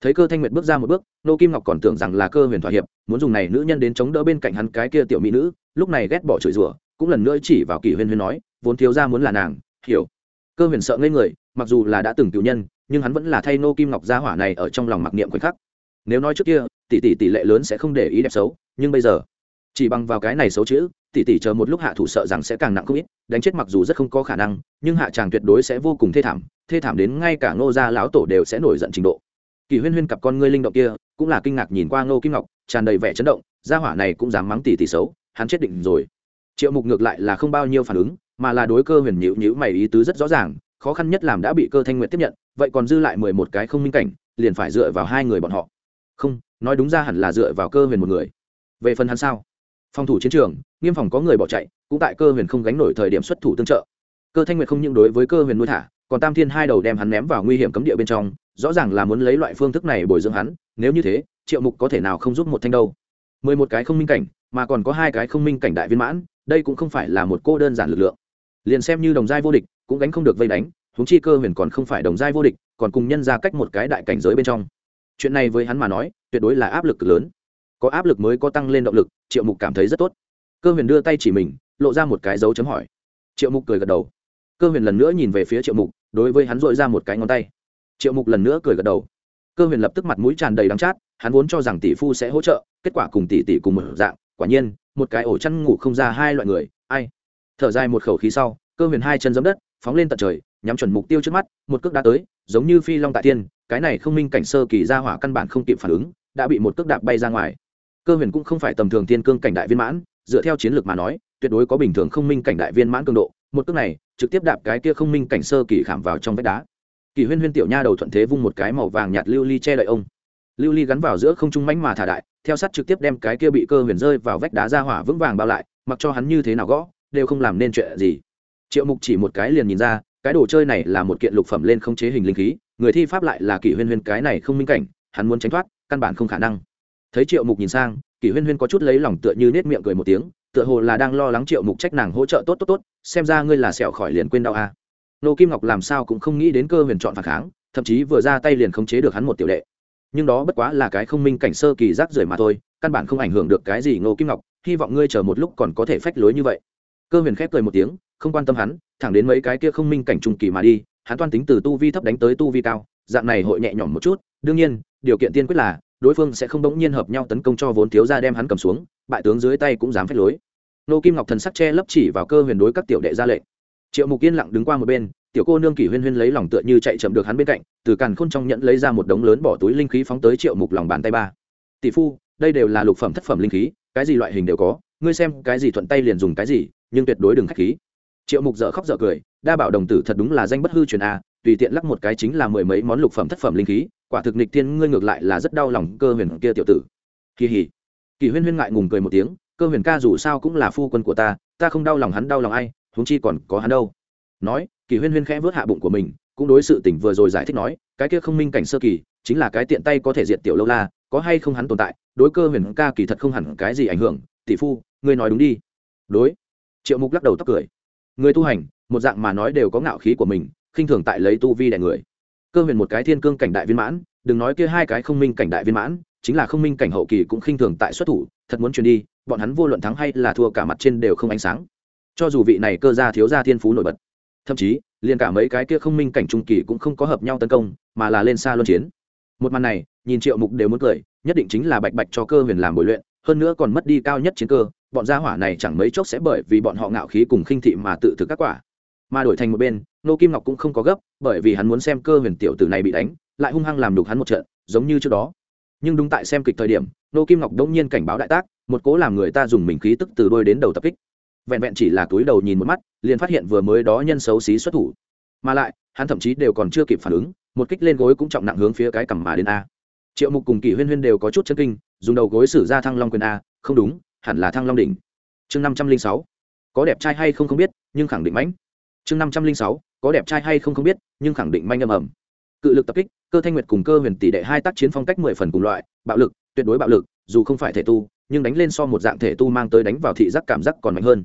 thấy cơ thanh nguyệt bước ra một bước, nô kim ngọc còn tưởng rằng là cơ huyền thỏa hiệp, muốn dùng này nữ nhân đến chống đỡ bên cạnh hắn cái kia tiểu mỹ nữ, lúc này ghét bỏ chửi rủa, cũng lần nữa chỉ vào kỷ Huyền Huyền nói, vốn thiếu ra muốn là nàng, hiểu. Cơ huyền sợ ngây người, mặc dù là đã từng cựu nhân, nhưng hắn vẫn là thay nô kim ngọc gia hỏa này ở trong lòng mặc niệm khoảnh khắc. Nếu nói trước kia, tỷ tỷ tỷ lệ lớn sẽ không để ý đẹp xấu, nhưng bây giờ chỉ bằng vào cái này xấu chữ, tỷ tỷ chờ một lúc hạ thủ sợ rằng sẽ càng nặng không ít, đánh chết mặc dù rất không có khả năng, nhưng hạ chàng tuyệt đối sẽ vô cùng thê thảm thê thảm đến ngay cả ngô gia lão tổ đều sẽ nổi giận trình độ. Kỳ huyên huyên cặp con ngươi linh động kia, cũng là kinh ngạc nhìn qua ngô kim ngọc, tràn đầy vẻ chấn động, gia hỏa này cũng dám mắng tỷ tỷ xấu, hắn chết định rồi. Triệu mục ngược lại là không bao nhiêu phản ứng, mà là đối cơ huyền nhữ nhữ mày ý tứ rất rõ ràng, khó khăn nhất làm đã bị cơ thanh nguyện tiếp nhận, vậy còn dư lại mười một cái không minh cảnh, liền phải dựa vào hai người bọn họ. Không, nói đúng ra hẳn là dựa vào cơ huyền một người. Về phần hắn sao? Phòng thủ chiến trường, nghiêm phòng có người bỏ chạy, cũng tại cơ huyền không gánh nổi thời điểm xuất thủ tương trợ. Cơ thanh nguyệt không những đối với cơ huyền nuôi thả, còn tam thiên hai đầu đem hắn ném vào nguy hiểm cấm địa bên trong, rõ ràng là muốn lấy loại phương thức này bồi dưỡng hắn, nếu như thế, triệu mục có thể nào không giúp một thanh đâu? Mười một cái không minh cảnh, mà còn có hai cái không minh cảnh đại viên mãn, đây cũng không phải là một cô đơn giản lực lượng. Liền xem như đồng giai vô địch, cũng gánh không được vây đánh, huống chi cơ huyền còn không phải đồng giai vô địch, còn cùng nhân ra cách một cái đại cảnh giới bên trong. Chuyện này với hắn mà nói, tuyệt đối là áp lực lớn có áp lực mới có tăng lên động lực, triệu mục cảm thấy rất tốt. Cơ huyền đưa tay chỉ mình, lộ ra một cái dấu chấm hỏi. Triệu mục cười gật đầu. Cơ huyền lần nữa nhìn về phía triệu mục, đối với hắn dội ra một cái ngón tay. Triệu mục lần nữa cười gật đầu. Cơ huyền lập tức mặt mũi tràn đầy đắng chát, hắn vốn cho rằng tỷ phu sẽ hỗ trợ, kết quả cùng tỷ tỷ cùng một dạng, quả nhiên, một cái ổ chăn ngủ không ra hai loại người, ai? Thở dài một khẩu khí sau, cơ huyền hai chân giấm đất, phóng lên tận trời, nhắm chuẩn mục tiêu trước mắt, một cước đã tới, giống như phi long tại tiên, cái này không minh cảnh sơ kỳ ra hỏa căn bản không kịp phản ứng, đã bị một cước đạp bay ra ngoài cơ huyền cũng không phải tầm thường tiên cương cảnh đại viên mãn, dựa theo chiến lược mà nói, tuyệt đối có bình thường không minh cảnh đại viên mãn cường độ, một cước này, trực tiếp đạp cái kia không minh cảnh sơ kỳ khảm vào trong vách đá. Kỳ huyên huyên tiểu nha đầu thuận thế vung một cái màu vàng nhạt lưu ly che đậy ông. Lưu ly gắn vào giữa không trung mánh mà thả đại, theo sát trực tiếp đem cái kia bị cơ huyền rơi vào vách đá ra hỏa vững vàng bao lại, mặc cho hắn như thế nào gõ, đều không làm nên chuyện gì. Triệu mục chỉ một cái liền nhìn ra, cái đồ chơi này là một kiện lục phẩm lên không chế hình linh khí, người thi pháp lại là kỷ huyên huyên cái này không minh cảnh, hắn muốn tránh thoát, căn bản không khả năng thấy triệu mục nhìn sang, kỷ huyên huyên có chút lấy lòng tựa như nết miệng cười một tiếng, tựa hồ là đang lo lắng triệu mục trách nàng hỗ trợ tốt tốt tốt, xem ra ngươi là sẹo khỏi liền quên đau a à. nô kim ngọc làm sao cũng không nghĩ đến cơ huyền chọn phản kháng, thậm chí vừa ra tay liền khống chế được hắn một tiểu đệ nhưng đó bất quá là cái không minh cảnh sơ kỳ rác rưởi mà thôi, căn bản không ảnh hưởng được cái gì nô kim ngọc, hy vọng ngươi chờ một lúc còn có thể phách lối như vậy cơ huyền khép cười một tiếng, không quan tâm hắn, thẳng đến mấy cái kia không minh cảnh trung kỳ mà đi, hắn toan tính từ tu vi thấp đánh tới tu vi cao, dạng này hội nhẹ nhõm một chút, đương nhiên, điều kiện tiên quyết là đối phương sẽ không bỗng nhiên hợp nhau tấn công cho vốn thiếu ra đem hắn cầm xuống, bại tướng dưới tay cũng dám phép lối. Nô kim ngọc thần sắc che lấp chỉ vào cơ huyền đối các tiểu đệ ra lệnh. Triệu mục yên lặng đứng qua một bên, tiểu cô nương kỷ huyên huyên lấy lòng tựa như chạy chậm được hắn bên cạnh, từ càn khôn trong nhẫn lấy ra một đống lớn bỏ túi linh khí phóng tới triệu mục lòng bàn tay ba. Tỷ phu, đây đều là lục phẩm thất phẩm linh khí, cái gì loại hình đều có, ngươi xem cái gì thuận tay liền dùng cái gì, nhưng tuyệt đối đừng khách khí. Triệu mục dở khóc dở cười, đa bảo đồng tử thật đúng là danh bất hư truyền a tùy tiện lắc một cái chính là mười mấy món lục phẩm thất phẩm linh khí quả thực nịch thiên, ngươi ngược lại là rất đau lòng cơ huyền kia tiểu tử. Kỳ hỉ. Kỳ huyên huyên ngại ngùng cười một tiếng, cơ huyền ca dù sao cũng là phu quân của ta ta không đau lòng hắn đau lòng ai, huống chi còn có hắn đâu. Nói, kỳ huyên huyên khẽ vớt hạ bụng của mình, cũng đối sự tình vừa rồi giải thích nói, cái kia không minh cảnh sơ kỳ, chính là cái tiện tay có thể diệt tiểu lâu la, có hay không hắn tồn tại, đối cơ huyền ca kỳ thật không hẳn cái gì ảnh hưởng, tỷ phu, ngươi nói đúng đi. Đối. Triệu mục lắc đầu tóc cười. Người tu hành, một dạng mà nói đều có ngạo khí của mình, khinh thường tại lấy tu vi đẻ người cơ huyền một cái thiên cương cảnh đại viên mãn, đừng nói kia hai cái không minh cảnh đại viên mãn, chính là không minh cảnh hậu kỳ cũng khinh thường tại xuất thủ, thật muốn truyền đi, bọn hắn vô luận thắng hay là thua cả mặt trên đều không ánh sáng. Cho dù vị này cơ gia thiếu gia thiên phú nổi bật, thậm chí, liền cả mấy cái kia không minh cảnh trung kỳ cũng không có hợp nhau tấn công, mà là lên xa luân chiến. Một màn này, nhìn triệu mục đều muốn cười, nhất định chính là bạch bạch cho cơ huyền làm bồi luyện, hơn nữa còn mất đi cao nhất chiến cơ, bọn gia hỏa này chẳng mấy chốc sẽ bởi vì bọn họ ngạo khí cùng khinh thị mà tự thực các quả mà đổi thành một bên nô kim ngọc cũng không có gấp, bởi vì hắn muốn xem cơ huyền tiểu tử này bị đánh, lại hung hăng làm đục hắn một trận, giống như trước đó. Nhưng đúng tại xem kịch thời điểm nô kim ngọc đông nhiên cảnh báo đại tác, một cố làm người ta dùng mình khí tức từ đôi đến đầu tập kích. Vẹn vẹn chỉ là túi đầu nhìn một mắt, liền phát hiện vừa mới đó nhân xấu xí xuất thủ. Mà lại, hắn thậm chí đều còn chưa kịp phản ứng, một kích lên gối cũng trọng nặng hướng phía cái cằm mà đến a. Triệu mục cùng kỷ huyên huyên đều có chút chân kinh, dùng đầu gối xử ra thăng long quyền a, không đúng, hẳn là thăng long đỉnh. Chương năm trăm linh sáu, có đẹp trai hay không không biết, nhưng khẳng định mãnh chương năm trăm linh sáu, có đẹp trai hay không không biết, nhưng khẳng định manh âm ầm. Cự lực tập kích, cơ thanh nguyệt cùng cơ huyền tỷ đệ hai tác chiến phong cách mười phần cùng loại, bạo lực, tuyệt đối bạo lực, dù không phải thể tu, nhưng đánh lên so một dạng thể tu mang tới đánh vào thị giác cảm giác còn mạnh hơn.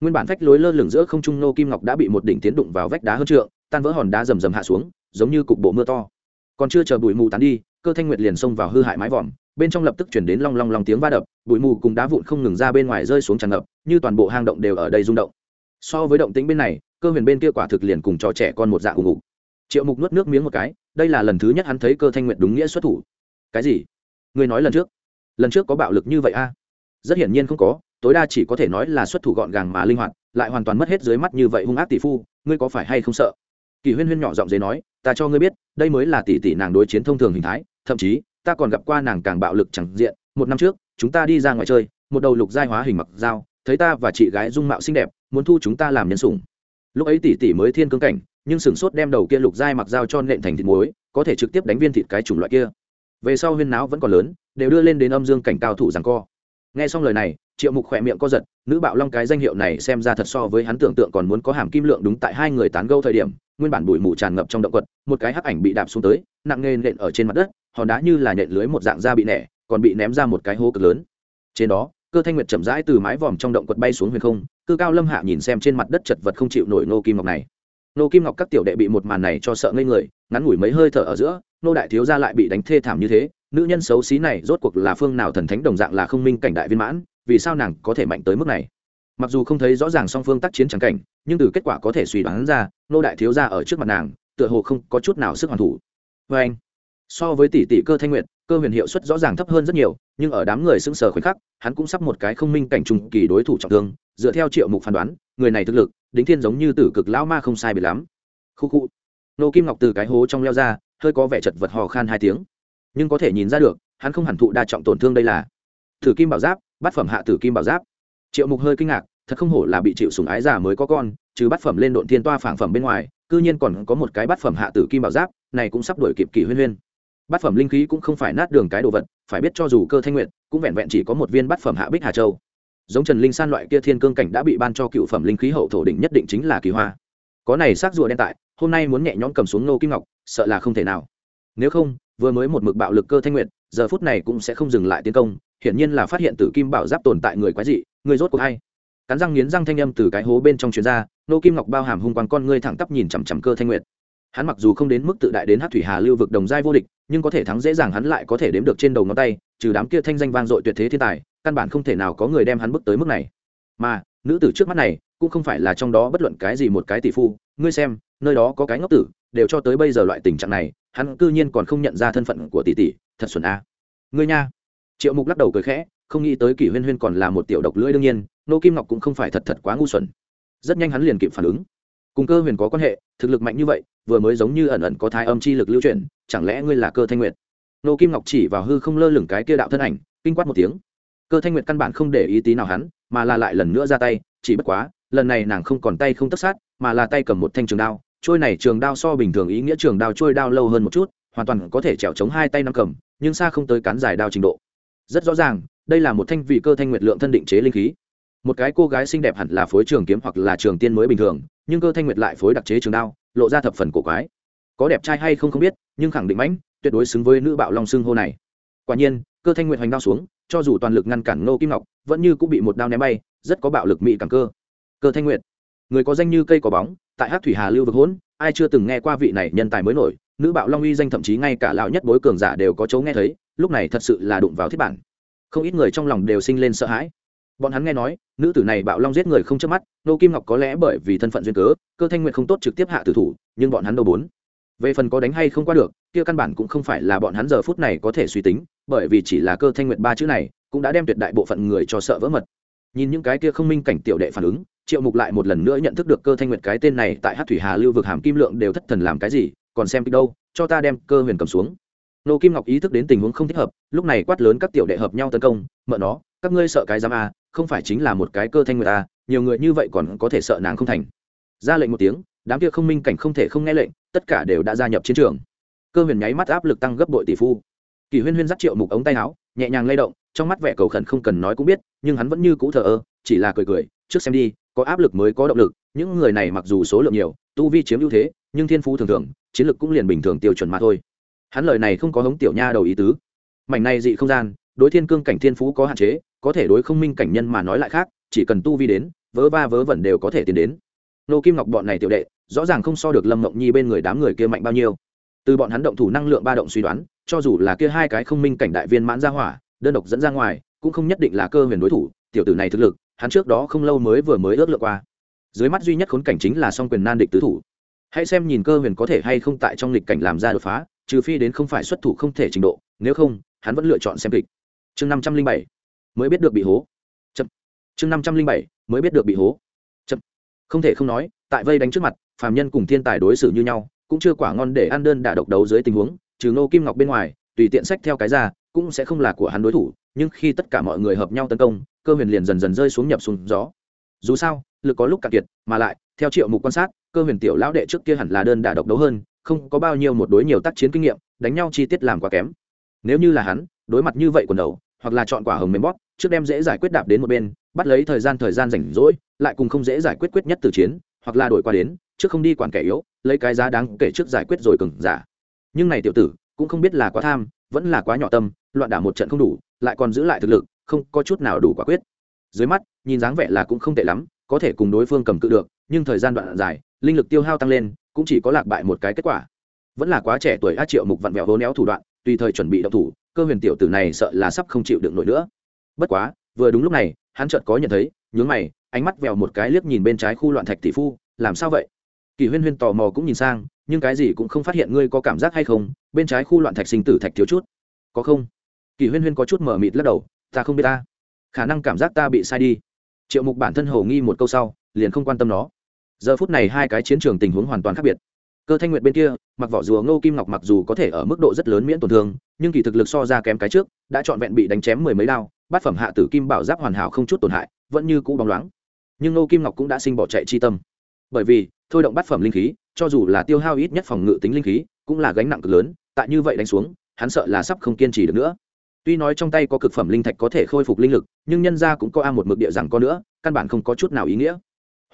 Nguyên bản vách lối lơ lửng giữa không trung nô kim ngọc đã bị một đỉnh tiến đụng vào vách đá hơn trượng, tan vỡ hòn đá rầm rầm hạ xuống, giống như cục bộ mưa to. Còn chưa chờ bụi mù tán đi, cơ thanh nguyệt liền xông vào hư hại mái vòm, bên trong lập tức chuyển đến long long long tiếng va đập, bụi mù cùng đá vụn không ngừng ra bên ngoài rơi xuống tràn ngập, như toàn bộ hang động đều ở đây rung động. So với động tĩnh bên này cơ huyền bên kia quả thực liền cùng trò trẻ con một dạng ủng ngủ. Triệu mục nuốt nước miếng một cái, đây là lần thứ nhất hắn thấy cơ thanh nguyện đúng nghĩa xuất thủ. Cái gì? Người nói lần trước. Lần trước có bạo lực như vậy a? Rất hiển nhiên không có, tối đa chỉ có thể nói là xuất thủ gọn gàng mà linh hoạt, lại hoàn toàn mất hết dưới mắt như vậy hung ác tỷ phu, ngươi có phải hay không sợ? Kỳ huyên huyên nhỏ giọng dế nói, ta cho ngươi biết, đây mới là tỷ tỷ nàng đối chiến thông thường hình thái, thậm chí, ta còn gặp qua nàng càng bạo lực chẳng diện. Một năm trước, chúng ta đi ra ngoài chơi, một đầu lục giai hóa hình mặc dao, thấy ta và chị gái dung mạo xinh đẹp, muốn thu chúng ta làm nhân sủng lúc ấy tỷ tỷ mới thiên cương cảnh, nhưng sửng sốt đem đầu kia lục giai mặc dao cho nện thành thịt muối, có thể trực tiếp đánh viên thịt cái chủng loại kia. Về sau huyên náo vẫn còn lớn, đều đưa lên đến âm dương cảnh cao thủ rằng co. Nghe xong lời này, triệu mục khỏe miệng co giật, nữ bạo long cái danh hiệu này xem ra thật so với hắn tưởng tượng còn muốn có hàm kim lượng đúng tại hai người tán gâu thời điểm, nguyên bản bụi mù tràn ngập trong động quật, một cái hắc ảnh bị đạp xuống tới, nặng nề nện ở trên mặt đất, hòn đá như là nhện lưới một dạng da bị nẻ, còn bị ném ra một cái hố cực lớn. Trên đó cơ thanh nguyệt chậm rãi từ mái vòm trong động quật bay xuống huyền không, cư cao lâm hạ nhìn xem trên mặt đất chật vật không chịu nổi nô kim ngọc này. Nô kim ngọc các tiểu đệ bị một màn này cho sợ ngây người, ngắn ngủi mấy hơi thở ở giữa, nô đại thiếu gia lại bị đánh thê thảm như thế, nữ nhân xấu xí này rốt cuộc là phương nào thần thánh đồng dạng là không minh cảnh đại viên mãn, vì sao nàng có thể mạnh tới mức này? Mặc dù không thấy rõ ràng song phương tác chiến trắng cảnh, nhưng từ kết quả có thể suy đoán ra, nô đại thiếu gia ở trước mặt nàng, tựa hồ không có chút nào sức hoàn thủ. Vê anh so với tỷ tỷ cơ thanh nguyện cơ huyền hiệu suất rõ ràng thấp hơn rất nhiều, nhưng ở đám người sững sờ khoảnh khắc, hắn cũng sắp một cái không minh cảnh trùng kỳ đối thủ trọng thương, dựa theo triệu mục phán đoán, người này thực lực, đính thiên giống như tử cực lão ma không sai biệt lắm. Khu khu. Nô kim ngọc từ cái hố trong leo ra, hơi có vẻ chật vật hò khan hai tiếng. Nhưng có thể nhìn ra được, hắn không hẳn thụ đa trọng tổn thương đây là. Thử kim bảo giáp, bát phẩm hạ tử kim bảo giáp. Triệu mục hơi kinh ngạc, thật không hổ là bị chịu sùng ái già mới có con chứ bát phẩm lên độn thiên toa phảng phẩm bên ngoài, cư nhiên còn có một cái bát phẩm hạ tử kim bảo giáp, này cũng sắp đổi kịp kỷ huyên huyên bát phẩm linh khí cũng không phải nát đường cái đồ vật, phải biết cho dù cơ thanh nguyện cũng vẹn vẹn chỉ có một viên bát phẩm hạ bích hà châu. Giống trần linh san loại kia thiên cương cảnh đã bị ban cho cựu phẩm linh khí hậu thổ đỉnh nhất định chính là kỳ hoa. Có này xác rùa đen tại, hôm nay muốn nhẹ nhõm cầm xuống nô kim ngọc, sợ là không thể nào. Nếu không, vừa mới một mực bạo lực cơ thanh nguyệt, giờ phút này cũng sẽ không dừng lại tiến công, hiển nhiên là phát hiện tử kim bảo giáp tồn tại người quái dị, người rốt cuộc hay cắn răng nghiến răng thanh âm từ cái hố bên trong chuyến ra nô kim ngọc bao hàm hung quang con ngươi thẳng tắp nhìn chằm chằm cơ thanh nguyệt hắn mặc dù không đến mức tự đại đến hát thủy hà lưu vực đồng giai vô địch, nhưng có thể thắng dễ dàng hắn lại có thể đếm được trên đầu ngón tay, trừ đám kia thanh danh vang dội tuyệt thế thiên tài, căn bản không thể nào có người đem hắn bước tới mức này. Mà, nữ tử trước mắt này, cũng không phải là trong đó bất luận cái gì một cái tỷ phu, ngươi xem, nơi đó có cái ngốc tử, đều cho tới bây giờ loại tình trạng này, hắn cư nhiên còn không nhận ra thân phận của tỷ tỷ, thật xuẩn a. Ngươi nha. Triệu mục lắc đầu cười khẽ, không nghĩ tới kỷ huyên huyên còn là một tiểu độc lưỡi đương nhiên, nô kim ngọc cũng không phải thật thật quá ngu xuẩn. Rất nhanh hắn liền kịp phản ứng. Cùng cơ huyền có quan hệ, thực lực mạnh như vậy vừa mới giống như ẩn ẩn có thái âm chi lực lưu chuyển, chẳng lẽ ngươi là cơ thanh nguyệt? Nô kim ngọc chỉ vào hư không lơ lửng cái kia đạo thân ảnh, kinh quát một tiếng. Cơ thanh nguyệt căn bản không để ý tí nào hắn, mà là lại lần nữa ra tay, chỉ bất quá, lần này nàng không còn tay không tất sát, mà là tay cầm một thanh trường đao. Trôi này trường đao so bình thường ý nghĩa trường đao trôi đao lâu hơn một chút, hoàn toàn có thể trèo chống hai tay năm cầm, nhưng xa không tới cán dài đao trình độ. Rất rõ ràng, đây là một thanh vị cơ thanh nguyệt lượng thân định chế linh khí. Một cái cô gái xinh đẹp hẳn là phối trường kiếm hoặc là trường tiên mới bình thường, nhưng cơ thanh nguyệt lại phối đặc chế trường đao lộ ra thập phần cổ quái. Có đẹp trai hay không không biết nhưng khẳng định mãnh tuyệt đối xứng với nữ bạo long xưng hô này. Quả nhiên cơ thanh nguyện hoành đao xuống cho dù toàn lực ngăn cản ngô kim ngọc vẫn như cũng bị một đao ném bay rất có bạo lực mỹ cảm cơ. Cơ thanh nguyện, người có danh như cây có bóng tại hát thủy hà lưu vực hỗn ai chưa từng nghe qua vị này nhân tài mới nổi nữ bạo long uy danh thậm chí ngay cả lão nhất bối cường giả đều có chỗ nghe thấy lúc này thật sự là đụng vào thiết bản. Không ít người trong lòng đều sinh lên sợ hãi bọn hắn nghe nói, nữ tử này bạo long giết người không chớp mắt, nô kim ngọc có lẽ bởi vì thân phận duyên cớ, cơ thanh nguyện không tốt trực tiếp hạ tử thủ, nhưng bọn hắn đâu bốn về phần có đánh hay không qua được, kia căn bản cũng không phải là bọn hắn giờ phút này có thể suy tính, bởi vì chỉ là cơ thanh nguyện ba chữ này, cũng đã đem tuyệt đại bộ phận người cho sợ vỡ mật. Nhìn những cái kia không minh cảnh tiểu đệ phản ứng, triệu mục lại một lần nữa nhận thức được cơ thanh nguyệt cái tên này tại hát thủy hà, lưu vực hàm kim lượng đều thất thần làm cái gì, còn xem đâu, cho ta đem cơ huyền cầm xuống. Nô kim ngọc ý thức đến tình huống không thích hợp, lúc này quát lớn các tiểu đệ hợp nhau tấn công, mợ nó các ngươi sợ cái giám a, không phải chính là một cái cơ thanh người a, nhiều người như vậy còn có thể sợ nàng không thành. Ra lệnh một tiếng, đám kia không minh cảnh không thể không nghe lệnh, tất cả đều đã gia nhập chiến trường. Cơ huyền nháy mắt áp lực tăng gấp bội tỷ phu. Kỳ huyên huyên dắt triệu mục ống tay áo, nhẹ nhàng lay động, trong mắt vẻ cầu khẩn không cần nói cũng biết, nhưng hắn vẫn như cũ thờ ơ, chỉ là cười cười, trước xem đi, có áp lực mới có động lực, những người này mặc dù số lượng nhiều, tu vi chiếm ưu thế, nhưng thiên phú thường thường, chiến lực cũng liền bình thường tiêu chuẩn mà thôi. Hắn lời này không có hống tiểu nha đầu ý tứ. Mảnh này dị không gian đối thiên cương cảnh thiên phú có hạn chế, có thể đối không minh cảnh nhân mà nói lại khác, chỉ cần tu vi đến, vớ va vớ vẩn đều có thể tiến đến. Nô kim ngọc bọn này tiểu đệ, rõ ràng không so được lâm mộng nhi bên người đám người kia mạnh bao nhiêu. Từ bọn hắn động thủ năng lượng ba động suy đoán, cho dù là kia hai cái không minh cảnh đại viên mãn ra hỏa, đơn độc dẫn ra ngoài, cũng không nhất định là cơ huyền đối thủ, tiểu tử này thực lực, hắn trước đó không lâu mới vừa mới ước lượng qua. Dưới mắt duy nhất khốn cảnh chính là song quyền nan địch tứ thủ. Hãy xem nhìn cơ huyền có thể hay không tại trong lịch cảnh làm ra đột phá, trừ phi đến không phải xuất thủ không thể trình độ, nếu không, hắn vẫn lựa chọn xem kịch chương năm trăm linh bảy, mới biết được bị hố. Chậm. Chương năm trăm linh bảy, mới biết được bị hố. Chậm. Không thể không nói, tại vây đánh trước mặt, phàm nhân cùng thiên tài đối xử như nhau, cũng chưa quả ngon để ăn đơn đả độc đấu dưới tình huống, trừ nô kim ngọc bên ngoài, tùy tiện sách theo cái ra, cũng sẽ không là của hắn đối thủ, nhưng khi tất cả mọi người hợp nhau tấn công, cơ huyền liền dần dần rơi xuống nhập xuống gió. Dù sao, lực có lúc cạn kiệt, mà lại, theo triệu mục quan sát, cơ huyền tiểu lão đệ trước kia hẳn là đơn đả độc đấu hơn, không có bao nhiêu một đối nhiều tác chiến kinh nghiệm, đánh nhau chi tiết làm quá kém. Nếu như là hắn đối mặt như vậy quần đầu, hoặc là chọn quả hồng mềm bóp, trước đem dễ giải quyết đạp đến một bên, bắt lấy thời gian thời gian rảnh rỗi, lại cùng không dễ giải quyết quyết nhất từ chiến, hoặc là đổi qua đến, trước không đi quản kẻ yếu, lấy cái giá đáng kể trước giải quyết rồi cừng giả. Nhưng này tiểu tử, cũng không biết là quá tham, vẫn là quá nhỏ tâm, loạn đả một trận không đủ, lại còn giữ lại thực lực, không có chút nào đủ quả quyết. Dưới mắt, nhìn dáng vẻ là cũng không tệ lắm, có thể cùng đối phương cầm cự được, nhưng thời gian đoạn dài, linh lực tiêu hao tăng lên, cũng chỉ có lạc bại một cái kết quả. Vẫn là quá trẻ tuổi a triệu mục vặn vẹo hố néo thủ đoạn, tùy thời chuẩn bị động thủ cơ huyền tiểu tử này sợ là sắp không chịu được nổi nữa. Bất quá, vừa đúng lúc này, hắn chợt có nhận thấy, nhướng mày, ánh mắt vèo một cái liếc nhìn bên trái khu loạn thạch tỷ phu, làm sao vậy? Kỳ huyên huyên tò mò cũng nhìn sang, nhưng cái gì cũng không phát hiện ngươi có cảm giác hay không? Bên trái khu loạn thạch sinh tử thạch thiếu chút. Có không? Kỳ huyên huyên có chút mở mịt lắc đầu, ta không biết ta. Khả năng cảm giác ta bị sai đi. Triệu mục bản thân hầu nghi một câu sau, liền không quan tâm nó. Giờ phút này hai cái chiến trường tình huống hoàn toàn khác biệt cơ thanh nguyệt bên kia, mặc vỏ rùa ngô kim ngọc mặc dù có thể ở mức độ rất lớn miễn tổn thương, nhưng kỳ thực lực so ra kém cái trước, đã trọn vẹn bị đánh chém mười mấy đao, bát phẩm hạ tử kim bảo giáp hoàn hảo không chút tổn hại, vẫn như cũ bóng loáng. Nhưng ngô kim ngọc cũng đã sinh bỏ chạy chi tâm. Bởi vì, thôi động bát phẩm linh khí, cho dù là tiêu hao ít nhất phòng ngự tính linh khí, cũng là gánh nặng cực lớn, tại như vậy đánh xuống, hắn sợ là sắp không kiên trì được nữa. Tuy nói trong tay có cực phẩm linh thạch có thể khôi phục linh lực, nhưng nhân ra cũng có a một mực địa rằng có nữa, căn bản không có chút nào ý nghĩa.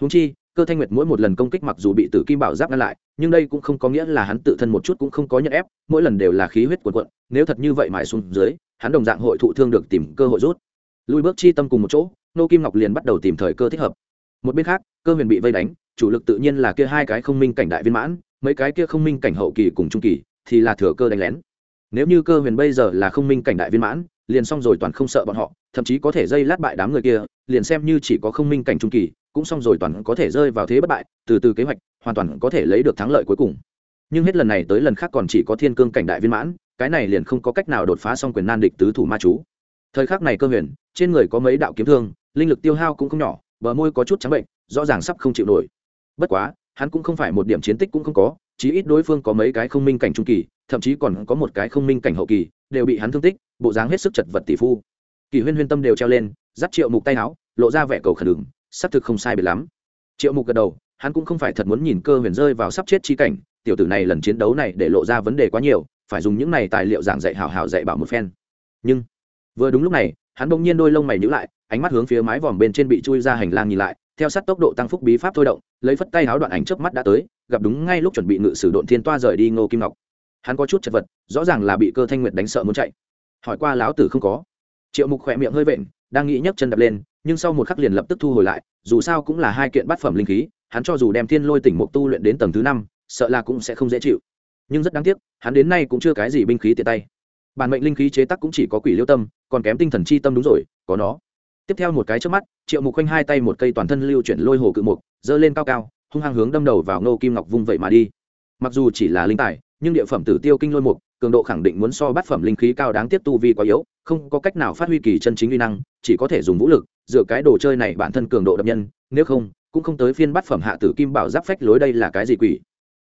Húng chi cơ thanh nguyệt mỗi một lần công kích mặc dù bị tử kim bảo giáp ngăn lại, nhưng đây cũng không có nghĩa là hắn tự thân một chút cũng không có nhận ép, mỗi lần đều là khí huyết cuồn cuộn, nếu thật như vậy mãi xuống dưới, hắn đồng dạng hội thụ thương được tìm cơ hội rút. Lùi bước chi tâm cùng một chỗ, nô kim ngọc liền bắt đầu tìm thời cơ thích hợp. Một bên khác, cơ huyền bị vây đánh, chủ lực tự nhiên là kia hai cái không minh cảnh đại viên mãn, mấy cái kia không minh cảnh hậu kỳ cùng trung kỳ thì là thừa cơ đánh lén. Nếu như cơ huyền bây giờ là không minh cảnh đại viên mãn, liền xong rồi toàn không sợ bọn họ, thậm chí có thể dây lát bại đám người kia, liền xem như chỉ có không minh cảnh trung kỳ cũng xong rồi toàn có thể rơi vào thế bất bại, từ từ kế hoạch, hoàn toàn có thể lấy được thắng lợi cuối cùng. Nhưng hết lần này tới lần khác còn chỉ có thiên cương cảnh đại viên mãn, cái này liền không có cách nào đột phá xong quyền nan địch tứ thủ ma chú. Thời khắc này cơ huyền, trên người có mấy đạo kiếm thương, linh lực tiêu hao cũng không nhỏ, bờ môi có chút trắng bệnh, rõ ràng sắp không chịu nổi. Bất quá, hắn cũng không phải một điểm chiến tích cũng không có, chí ít đối phương có mấy cái không minh cảnh trung kỳ, thậm chí còn có một cái không minh cảnh hậu kỳ, đều bị hắn thương tích, bộ dáng hết sức chật vật tỷ phu. Kỳ huyên huyên tâm đều treo lên dắt triệu mục tay áo, lộ ra vẻ cầu khẩn đường xác thực không sai biệt lắm. Triệu mục gật đầu, hắn cũng không phải thật muốn nhìn cơ huyền rơi vào sắp chết chi cảnh, tiểu tử này lần chiến đấu này để lộ ra vấn đề quá nhiều, phải dùng những này tài liệu giảng dạy hào hào dạy bảo một phen. Nhưng, vừa đúng lúc này, hắn bỗng nhiên đôi lông mày nhíu lại, ánh mắt hướng phía mái vòm bên trên bị chui ra hành lang nhìn lại, theo sát tốc độ tăng phúc bí pháp thôi động, lấy phất tay háo đoạn ảnh chớp mắt đã tới, gặp đúng ngay lúc chuẩn bị ngự sử độn thiên toa rời đi ngô kim ngọc. Hắn có chút chật vật, rõ ràng là bị cơ thanh nguyệt đánh sợ muốn chạy. Hỏi qua lão tử không có. Triệu mục khỏe miệng hơi vện, đang nghĩ nhấc chân đập lên nhưng sau một khắc liền lập tức thu hồi lại, dù sao cũng là hai kiện bát phẩm linh khí, hắn cho dù đem thiên lôi tỉnh mục tu luyện đến tầng thứ năm, sợ là cũng sẽ không dễ chịu. Nhưng rất đáng tiếc, hắn đến nay cũng chưa cái gì binh khí tiện tay. Bản mệnh linh khí chế tác cũng chỉ có quỷ liêu tâm, còn kém tinh thần chi tâm đúng rồi, có nó. Tiếp theo một cái trước mắt, triệu mục quanh hai tay một cây toàn thân lưu chuyển lôi hồ cự mục, giơ lên cao cao, hung hăng hướng đâm đầu vào ngô kim ngọc vung vậy mà đi. Mặc dù chỉ là linh tài, nhưng địa phẩm tử tiêu kinh lôi mục cường độ khẳng định muốn so bát phẩm linh khí cao đáng tiếp tu vi quá yếu, không có cách nào phát huy kỳ chân chính uy năng, chỉ có thể dùng vũ lực, dựa cái đồ chơi này bản thân cường độ đập nhân, nếu không, cũng không tới phiên bát phẩm hạ tử kim bảo giáp phách lối đây là cái gì quỷ.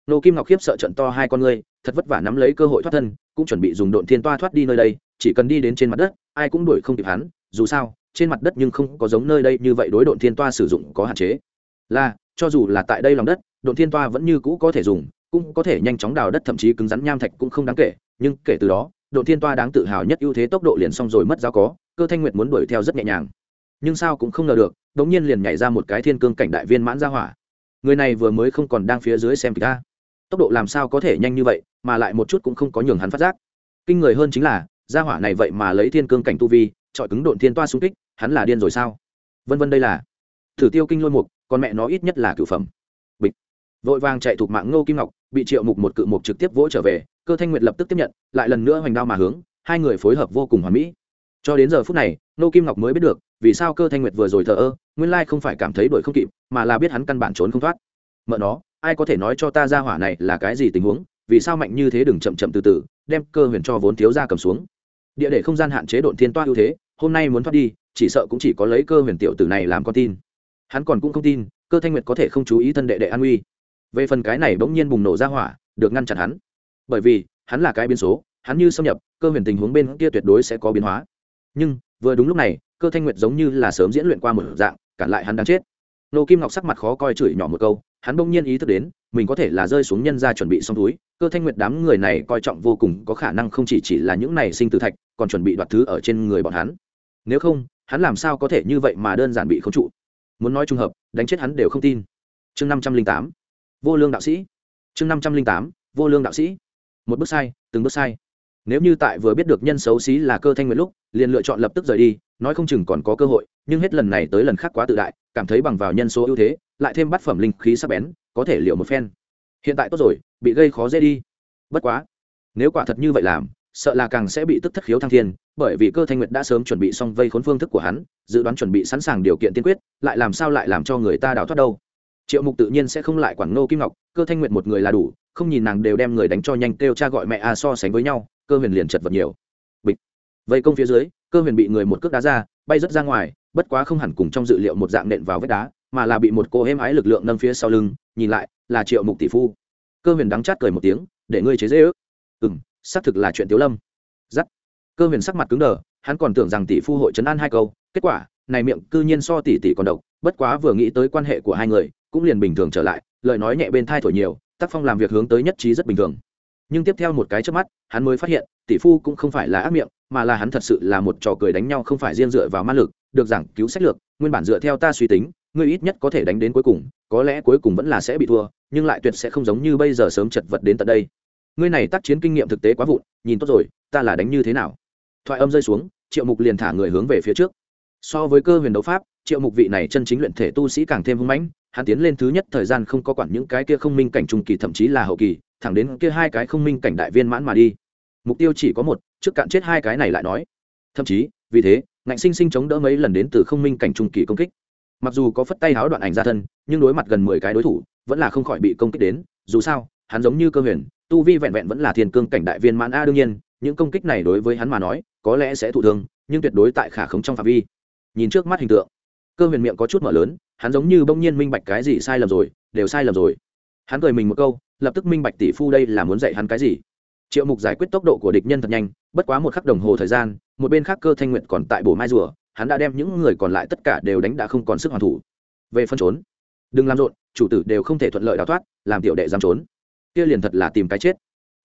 Nô kim ngọc khiếp sợ trận to hai con ngươi, thật vất vả nắm lấy cơ hội thoát thân, cũng chuẩn bị dùng độn thiên toa thoát đi nơi đây, chỉ cần đi đến trên mặt đất, ai cũng đuổi không kịp hắn, dù sao, trên mặt đất nhưng không có giống nơi đây như vậy đối độn thiên toa sử dụng có hạn chế. Là, cho dù là tại đây lòng đất, độn thiên toa vẫn như cũ có thể dùng cũng có thể nhanh chóng đào đất, thậm chí cứng rắn nham thạch cũng không đáng kể, nhưng kể từ đó độn thiên toa đáng tự hào nhất ưu thế tốc độ liền xong rồi mất giáo có, cơ thanh nguyệt muốn đuổi theo rất nhẹ nhàng. Nhưng sao cũng không ngờ được, đống nhiên liền nhảy ra một cái thiên cương cảnh đại viên mãn ra hỏa. Người này vừa mới không còn đang phía dưới xem kịch ta. Tốc độ làm sao có thể nhanh như vậy, mà lại một chút cũng không có nhường hắn phát giác. Kinh người hơn chính là gia hỏa này vậy mà lấy thiên cương cảnh tu vi, chọi cứng độn thiên toa xung kích, hắn là điên rồi sao? Vân vân đây là, thử tiêu kinh lôi mục, còn mẹ nó ít nhất là cửu phẩm vội vàng chạy thuộc mạng ngô kim ngọc, bị triệu mục một cự mục trực tiếp vỗ trở về, cơ thanh nguyệt lập tức tiếp nhận, lại lần nữa hoành đao mà hướng, hai người phối hợp vô cùng hoàn mỹ. Cho đến giờ phút này, ngô kim ngọc mới biết được, vì sao cơ thanh nguyệt vừa rồi thờ ơ, nguyên lai không phải cảm thấy đuổi không kịp, mà là biết hắn căn bản trốn không thoát. Mợ nó, ai có thể nói cho ta ra hỏa này là cái gì tình huống, vì sao mạnh như thế đừng chậm chậm từ từ, đem cơ huyền cho vốn thiếu ra cầm xuống. Địa để không gian hạn chế độn thiên toa ưu thế, hôm nay muốn thoát đi, chỉ sợ cũng chỉ có lấy cơ huyền tiểu tử này làm con tin. Hắn còn cũng không tin, cơ thanh nguyệt có thể không chú ý thân đệ đệ an uy về phần cái này bỗng nhiên bùng nổ ra hỏa, được ngăn chặn hắn. Bởi vì, hắn là cái biến số, hắn như xâm nhập, cơ huyền tình huống bên kia tuyệt đối sẽ có biến hóa. Nhưng, vừa đúng lúc này, cơ thanh nguyệt giống như là sớm diễn luyện qua một dạng, cản lại hắn đang chết. Nô kim ngọc sắc mặt khó coi chửi nhỏ một câu, hắn bỗng nhiên ý thức đến, mình có thể là rơi xuống nhân ra chuẩn bị xong túi, cơ thanh nguyệt đám người này coi trọng vô cùng, có khả năng không chỉ chỉ là những này sinh tử thạch, còn chuẩn bị đoạt thứ ở trên người bọn hắn. Nếu không, hắn làm sao có thể như vậy mà đơn giản bị khống trụ? Muốn nói trùng hợp, đánh chết hắn đều không tin. Chương năm trăm linh tám vô lương đạo sĩ. Chương năm trăm linh tám, vô lương đạo sĩ. Một bước sai, từng bước sai. Nếu như tại vừa biết được nhân xấu xí là cơ thanh nguyệt lúc, liền lựa chọn lập tức rời đi, nói không chừng còn có cơ hội, nhưng hết lần này tới lần khác quá tự đại, cảm thấy bằng vào nhân số ưu thế, lại thêm bát phẩm linh khí sắc bén, có thể liệu một phen. Hiện tại tốt rồi, bị gây khó dễ đi. Bất quá, nếu quả thật như vậy làm, sợ là càng sẽ bị tức thất khiếu thăng thiên, bởi vì cơ thanh nguyệt đã sớm chuẩn bị xong vây khốn phương thức của hắn, dự đoán chuẩn bị sẵn sàng điều kiện tiên quyết, lại làm sao lại làm cho người ta đào thoát đâu triệu mục tự nhiên sẽ không lại quản nô kim ngọc, cơ thanh nguyện một người là đủ, không nhìn nàng đều đem người đánh cho nhanh, kêu cha gọi mẹ a so sánh với nhau, cơ huyền liền chật vật nhiều. Bịch. Vây công phía dưới, cơ huyền bị người một cước đá ra, bay rớt ra ngoài, bất quá không hẳn cùng trong dự liệu một dạng nện vào vách đá, mà là bị một cô êm ái lực lượng nâng phía sau lưng, nhìn lại, là triệu mục tỷ phu. Cơ huyền đắng chát cười một tiếng, để ngươi chế dễ ước. Ừ m xác thực là chuyện tiếu lâm. Giắt. Cơ huyền sắc mặt cứng đờ, hắn còn tưởng rằng tỷ phu hội chấn an hai câu, kết quả, này miệng cư nhiên so tỷ tỷ còn độc bất quá vừa nghĩ tới quan hệ của hai người, cũng liền bình thường trở lại, lời nói nhẹ bên thai thổi nhiều tác phong làm việc hướng tới nhất trí rất bình thường. Nhưng tiếp theo một cái trước mắt, hắn mới phát hiện, tỷ phu cũng không phải là ác miệng, mà là hắn thật sự là một trò cười đánh nhau không phải riêng dựa vào ma lực, được giảng cứu sách lược, nguyên bản dựa theo ta suy tính, ngươi ít nhất có thể đánh đến cuối cùng, có lẽ cuối cùng vẫn là sẽ bị thua, nhưng lại tuyệt sẽ không giống như bây giờ sớm chật vật đến tận đây. Ngươi này tác chiến kinh nghiệm thực tế quá vụn, nhìn tốt rồi, ta là đánh như thế nào? Thoại âm rơi xuống, triệu mục liền thả người hướng về phía trước so với cơ huyền đấu pháp, triệu mục vị này chân chính luyện thể tu sĩ càng thêm hưng mãnh, hắn tiến lên thứ nhất thời gian không có quản những cái kia không minh cảnh trung kỳ, thậm chí là hậu kỳ, thẳng đến kia hai cái không minh cảnh đại viên mãn mà đi. Mục tiêu chỉ có một, trước cạn chết hai cái này lại nói. Thậm chí, vì thế, ngạnh sinh sinh chống đỡ mấy lần đến từ không minh cảnh trung kỳ công kích. Mặc dù có phất tay háo đoạn ảnh ra thân, nhưng đối mặt gần mười cái đối thủ, vẫn là không khỏi bị công kích đến. Dù sao, hắn giống như cơ huyền, tu vi vẹn vẹn vẫn là thiên cương cảnh đại viên mãn a, đương nhiên, những công kích này đối với hắn mà nói, có lẽ sẽ thụ thương, nhưng tuyệt đối tại khả khống trong phạm vi nhìn trước mắt hình tượng. Cơ huyền miệng có chút mở lớn, hắn giống như bỗng nhiên minh bạch cái gì sai lầm rồi, đều sai lầm rồi. Hắn cười mình một câu, lập tức minh bạch tỷ phu đây là muốn dạy hắn cái gì. Triệu mục giải quyết tốc độ của địch nhân thật nhanh, bất quá một khắc đồng hồ thời gian, một bên khác cơ thanh nguyện còn tại bổ mai rùa, hắn đã đem những người còn lại tất cả đều đánh đã không còn sức hoàn thủ. Về phân trốn, đừng làm rộn, chủ tử đều không thể thuận lợi đào thoát, làm tiểu đệ dám trốn. Kia liền thật là tìm cái chết.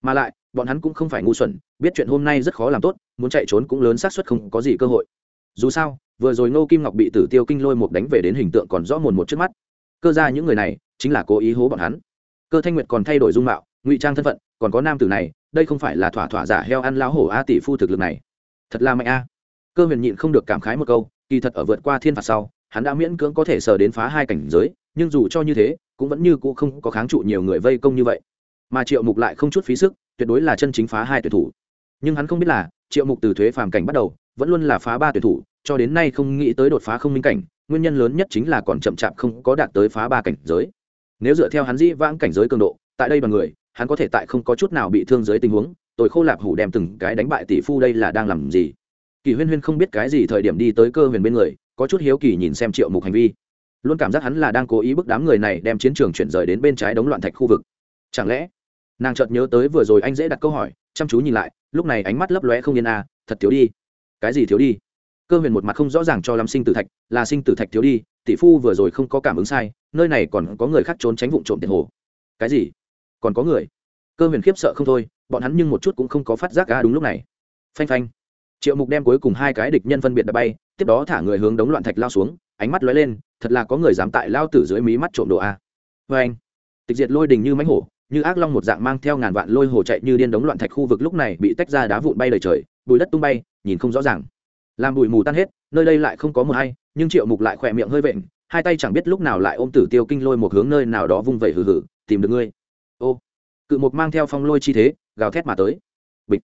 Mà lại, bọn hắn cũng không phải ngu xuẩn, biết chuyện hôm nay rất khó làm tốt, muốn chạy trốn cũng lớn xác suất không có gì cơ hội. Dù sao vừa rồi ngô kim ngọc bị tử tiêu kinh lôi một đánh về đến hình tượng còn rõ mồn một trước mắt. Cơ ra những người này chính là cố ý hố bọn hắn. Cơ thanh nguyệt còn thay đổi dung mạo, ngụy trang thân phận, còn có nam tử này, đây không phải là thỏa thỏa giả heo ăn lão hổ a tỷ phu thực lực này. Thật là mạnh a. Cơ huyền nhịn không được cảm khái một câu, kỳ thật ở vượt qua thiên phạt sau, hắn đã miễn cưỡng có thể sờ đến phá hai cảnh giới, nhưng dù cho như thế, cũng vẫn như cũ không có kháng trụ nhiều người vây công như vậy. Mà triệu mục lại không chút phí sức, tuyệt đối là chân chính phá hai tuyển thủ. Nhưng hắn không biết là, triệu mục từ thuế phàm cảnh bắt đầu, vẫn luôn là phá ba tuyển thủ cho đến nay không nghĩ tới đột phá không minh cảnh, nguyên nhân lớn nhất chính là còn chậm chạp không có đạt tới phá ba cảnh giới. Nếu dựa theo hắn dĩ vãng cảnh giới cường độ, tại đây bằng người, hắn có thể tại không có chút nào bị thương dưới tình huống, tôi khô lạp hủ đem từng cái đánh bại tỷ phu đây là đang làm gì? Kỳ huyên huyên không biết cái gì thời điểm đi tới cơ huyền bên người, có chút hiếu kỳ nhìn xem triệu mục hành vi. Luôn cảm giác hắn là đang cố ý bức đám người này đem chiến trường chuyển rời đến bên trái đống loạn thạch khu vực. Chẳng lẽ, nàng chợt nhớ tới vừa rồi anh dễ đặt câu hỏi, chăm chú nhìn lại, lúc này ánh mắt lấp lóe không yên à thật thiếu đi. Cái gì thiếu đi? Cơ huyền một mặt không rõ ràng cho lắm sinh tử thạch, là sinh tử thạch thiếu đi, tỷ phu vừa rồi không có cảm ứng sai, nơi này còn có người khác trốn tránh vụ trộm tiền hồ. Cái gì? Còn có người? Cơ huyền khiếp sợ không thôi, bọn hắn nhưng một chút cũng không có phát giác ga đúng lúc này. Phanh phanh. Triệu mục đem cuối cùng hai cái địch nhân phân biệt đã bay, tiếp đó thả người hướng đống loạn thạch lao xuống, ánh mắt lóe lên, thật là có người dám tại lao tử dưới mí mắt trộm đồ a. Vê anh tịch diệt lôi đình như mánh hổ, như ác long một dạng mang theo ngàn vạn lôi hồ chạy như điên đống loạn thạch khu vực lúc này bị tách ra đá vụn bay lời trời, bùi đất tung bay, nhìn không rõ ràng làm bụi mù tan hết, nơi đây lại không có mờ hay, nhưng triệu mục lại khỏe miệng hơi vện, hai tay chẳng biết lúc nào lại ôm tử tiêu kinh lôi một hướng nơi nào đó vung vẩy hừ hừ, tìm được ngươi. Ô, cự mục mang theo phong lôi chi thế, gào thét mà tới. Bịch.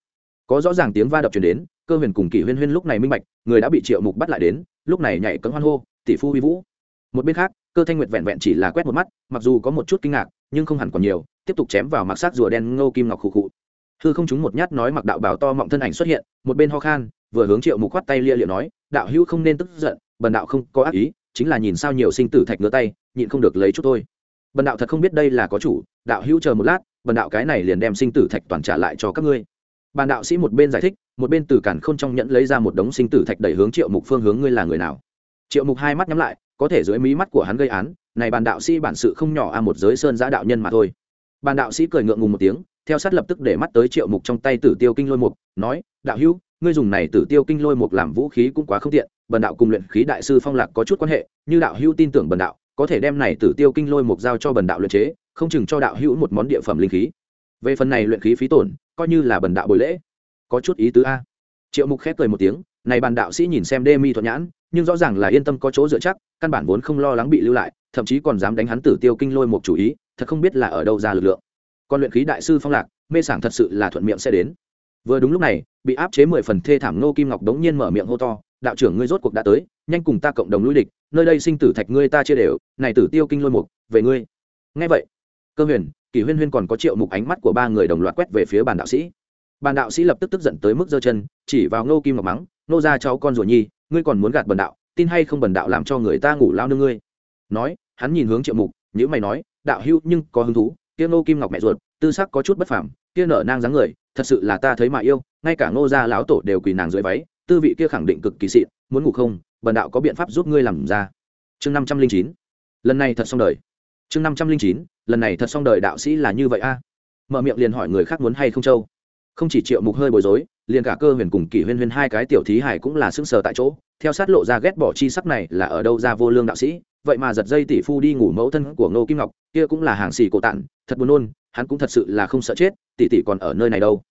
Có rõ ràng tiếng va đập chuyển đến, cơ huyền cùng kỷ huyên huyên lúc này minh bạch, người đã bị triệu mục bắt lại đến, lúc này nhảy cấm hoan hô, tỷ phu huy vũ. Một bên khác, cơ thanh nguyệt vẹn vẹn chỉ là quét một mắt, mặc dù có một chút kinh ngạc, nhưng không hẳn còn nhiều, tiếp tục chém vào mặc sát rùa đen ngô kim ngọc khụ khụ. Hư không chúng một nhát nói mặc đạo bảo to mọng thân ảnh xuất hiện, một bên ho khan vừa hướng triệu mục khoát tay lia liệu nói, đạo hữu không nên tức giận, bần đạo không có ác ý, chính là nhìn sao nhiều sinh tử thạch ngứa tay, nhịn không được lấy chút thôi. Bần đạo thật không biết đây là có chủ, đạo hữu chờ một lát, bần đạo cái này liền đem sinh tử thạch toàn trả lại cho các ngươi. Bàn đạo sĩ một bên giải thích, một bên từ cản khôn trong nhẫn lấy ra một đống sinh tử thạch đẩy hướng triệu mục phương hướng ngươi là người nào. Triệu mục hai mắt nhắm lại, có thể dưới mí mắt của hắn gây án, này bàn đạo sĩ bản sự không nhỏ a, một giới sơn giã đạo nhân mà thôi. Bàn đạo sĩ cười ngượng ngùng một tiếng, theo sát lập tức để mắt tới triệu mục trong tay tử tiêu kinh lôi mục, nói, đạo hữu ngươi dùng này tử tiêu kinh lôi mục làm vũ khí cũng quá không tiện, bần đạo cùng luyện khí đại sư phong lạc có chút quan hệ, như đạo hữu tin tưởng bần đạo, có thể đem này tử tiêu kinh lôi mục giao cho bần đạo luyện chế, không chừng cho đạo hữu một món địa phẩm linh khí. Về phần này luyện khí phí tổn, coi như là bần đạo bồi lễ. Có chút ý tứ a. Triệu mục khép cười một tiếng, này bàn đạo sĩ nhìn xem đê mi thuận nhãn, nhưng rõ ràng là yên tâm có chỗ dựa chắc, căn bản vốn không lo lắng bị lưu lại, thậm chí còn dám đánh hắn tử tiêu kinh lôi một chủ ý, thật không biết là ở đâu ra lực lượng. Còn luyện khí đại sư phong lạc, mê sảng thật sự là thuận miệng sẽ đến vừa đúng lúc này bị áp chế mười phần thê thảm nô kim ngọc đống nhiên mở miệng hô to đạo trưởng ngươi rốt cuộc đã tới nhanh cùng ta cộng đồng lui địch nơi đây sinh tử thạch ngươi ta chia đều này tử tiêu kinh lôi mục về ngươi. Ngay vậy cơ huyền kỷ huyên huyên còn có triệu mục ánh mắt của ba người đồng loạt quét về phía bàn đạo sĩ. Bàn đạo sĩ lập tức tức giận tới mức giơ chân chỉ vào Nô kim ngọc mắng nô ra cháu con ruột nhi ngươi còn muốn gạt bần đạo tin hay không bần đạo làm cho người ta ngủ lao nương ngươi? Nói hắn nhìn hướng triệu mục nhữ mày nói đạo hữu nhưng có hứng thú kia Nô kim ngọc mẹ ruột tư sắc có chút bất phàm, kia nở nang dáng người thật sự là ta thấy mà yêu, ngay cả ngô gia lão tổ đều quỳ nàng dưới váy, tư vị kia khẳng định cực kỳ xịn, muốn ngủ không, bần đạo có biện pháp giúp ngươi làm ra. Chương năm trăm linh chín. Lần này thật xong đời. Chương năm trăm linh chín. Lần này thật xong đời đạo sĩ là như vậy a? Mở miệng liền hỏi người khác muốn hay không châu. Không chỉ triệu mục hơi bối rối, liền cả cơ huyền cùng kỷ huyên huyên hai cái tiểu thí hải cũng là sững sờ tại chỗ, theo sát lộ ra ghét bỏ chi sắc này là ở đâu ra vô lương đạo sĩ, vậy mà giật dây tỷ phu đi ngủ mẫu thân của ngô kim ngọc, kia cũng là hàng xì cổ tản thật buồn nôn, hắn cũng thật sự là không sợ chết, tỷ tỷ còn ở nơi này đâu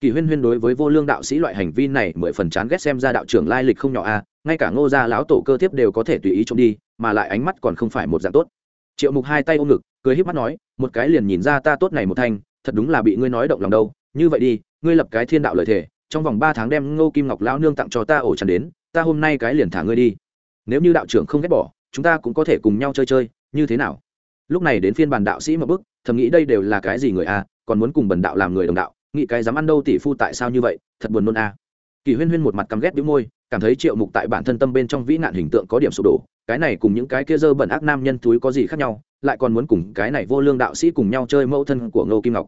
kỳ huyên huyên đối với vô lương đạo sĩ loại hành vi này mười phần chán ghét xem ra đạo trưởng lai lịch không nhỏ a, ngay cả ngô gia lão tổ cơ thiếp đều có thể tùy ý trộm đi, mà lại ánh mắt còn không phải một dạng tốt. Triệu mục hai tay ôm ngực, cười híp mắt nói, một cái liền nhìn ra ta tốt này một thanh, thật đúng là bị ngươi nói động lòng đâu. Như vậy đi, ngươi lập cái thiên đạo lời thể trong vòng ba tháng đem ngô kim ngọc lão nương tặng cho ta ổ chắn đến, ta hôm nay cái liền thả ngươi đi. Nếu như đạo trưởng không ghét bỏ, chúng ta cũng có thể cùng nhau chơi chơi, như thế nào? Lúc này đến phiên bàn đạo sĩ mà bức thầm nghĩ đây đều là cái gì người a, còn muốn cùng bần đạo làm người đồng đạo nghĩ cái dám ăn đâu tỷ phu tại sao như vậy, thật buồn nôn a. Kỳ huyên huyên một mặt căm ghét đĩu môi, cảm thấy triệu mục tại bản thân tâm bên trong vĩ nạn hình tượng có điểm sụp đổ, cái này cùng những cái kia dơ bẩn ác nam nhân túi có gì khác nhau, lại còn muốn cùng cái này vô lương đạo sĩ cùng nhau chơi mẫu thân của ngô kim ngọc.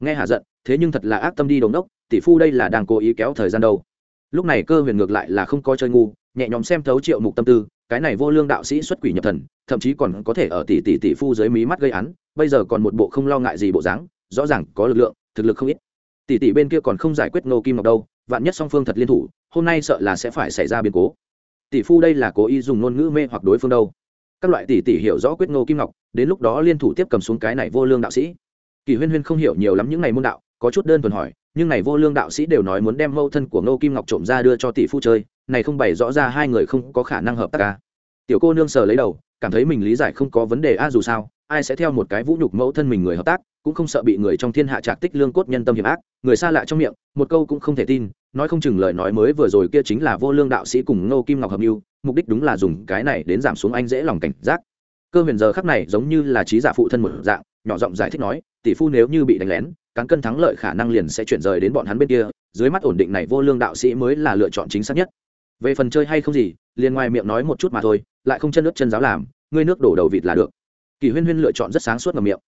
Nghe hà giận, thế nhưng thật là ác tâm đi đống đốc, tỷ phu đây là đang cố ý kéo thời gian đâu. Lúc này cơ huyền ngược lại là không coi chơi ngu, nhẹ nhõm xem thấu triệu mục tâm tư, cái này vô lương đạo sĩ xuất quỷ nhập thần, thậm chí còn có thể ở tỷ tỷ tỷ phu dưới mí mắt gây án, bây giờ còn một bộ không lo ngại gì bộ dáng, rõ ràng có lực lượng, thực lực không ít tỷ tỷ bên kia còn không giải quyết ngô kim ngọc đâu, vạn nhất song phương thật liên thủ, hôm nay sợ là sẽ phải xảy ra biến cố. Tỷ phu đây là cố ý dùng ngôn ngữ mê hoặc đối phương đâu. Các loại tỷ tỷ hiểu rõ quyết ngô kim ngọc, đến lúc đó liên thủ tiếp cầm xuống cái này vô lương đạo sĩ. Kỳ huyên huyên không hiểu nhiều lắm những ngày môn đạo, có chút đơn thuần hỏi, nhưng này vô lương đạo sĩ đều nói muốn đem mâu thân của ngô kim ngọc trộm ra đưa cho tỷ phu chơi, này không bày rõ ra hai người không có khả năng hợp tác ca tiểu cô nương sờ lấy đầu, cảm thấy mình lý giải không có vấn đề a dù sao, ai sẽ theo một cái vũ nhục mẫu thân mình người hợp tác cũng không sợ bị người trong thiên hạ trạc tích lương cốt nhân tâm hiểm ác, người xa lạ trong miệng, một câu cũng không thể tin, nói không chừng lời nói mới vừa rồi kia chính là vô lương đạo sĩ cùng ngô kim ngọc hợp mưu, mục đích đúng là dùng cái này đến giảm xuống anh dễ lòng cảnh giác. Cơ huyền giờ khắc này giống như là trí giả phụ thân một dạng, nhỏ giọng giải thích nói, tỷ phu nếu như bị đánh lén, cán cân thắng lợi khả năng liền sẽ chuyển rời đến bọn hắn bên kia, dưới mắt ổn định này vô lương đạo sĩ mới là lựa chọn chính xác nhất. Về phần chơi hay không gì, liền ngoài miệng nói một chút mà thôi, lại không chân nước chân giáo làm, ngươi nước đổ đầu vịt là được. Kỳ huyên huyên lựa chọn rất sáng suốt ngầm miệng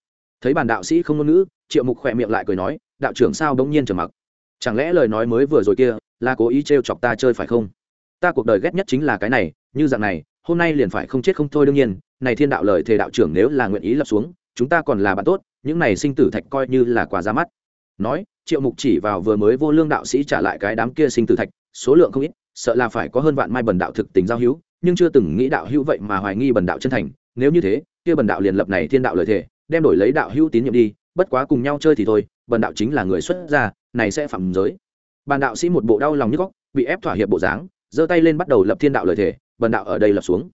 thấy bàn đạo sĩ không ngôn ngữ, triệu mục khỏe miệng lại cười nói, đạo trưởng sao bỗng nhiên trầm mặc? Chẳng lẽ lời nói mới vừa rồi kia là cố ý t chọc ta chơi phải không? Ta cuộc đời ghét nhất chính là cái này, như dạng này, hôm nay liền phải không chết không thôi đương nhiên, này thiên đạo lời thề đạo trưởng nếu là nguyện ý lập xuống, chúng ta còn là bạn tốt, những này sinh tử thạch coi như là quà ra mắt. Nói, triệu mục chỉ vào vừa mới vô lương đạo sĩ trả lại cái đám kia sinh tử thạch, số lượng không ít, sợ là phải có hơn vạn mai bần đạo thực tình giao hữu, nhưng chưa từng nghĩ đạo hữu vậy mà hoài nghi bần đạo chân thành, nếu như thế, kia bần đạo liền lập này thiên đạo lời thề đem đổi lấy đạo hữu tín nhiệm đi, bất quá cùng nhau chơi thì thôi, bần đạo chính là người xuất gia, này sẽ phạm giới. Bàn đạo sĩ một bộ đau lòng như góc, bị ép thỏa hiệp bộ dáng, giơ tay lên bắt đầu lập thiên đạo lời thề, bần đạo ở đây lập xuống.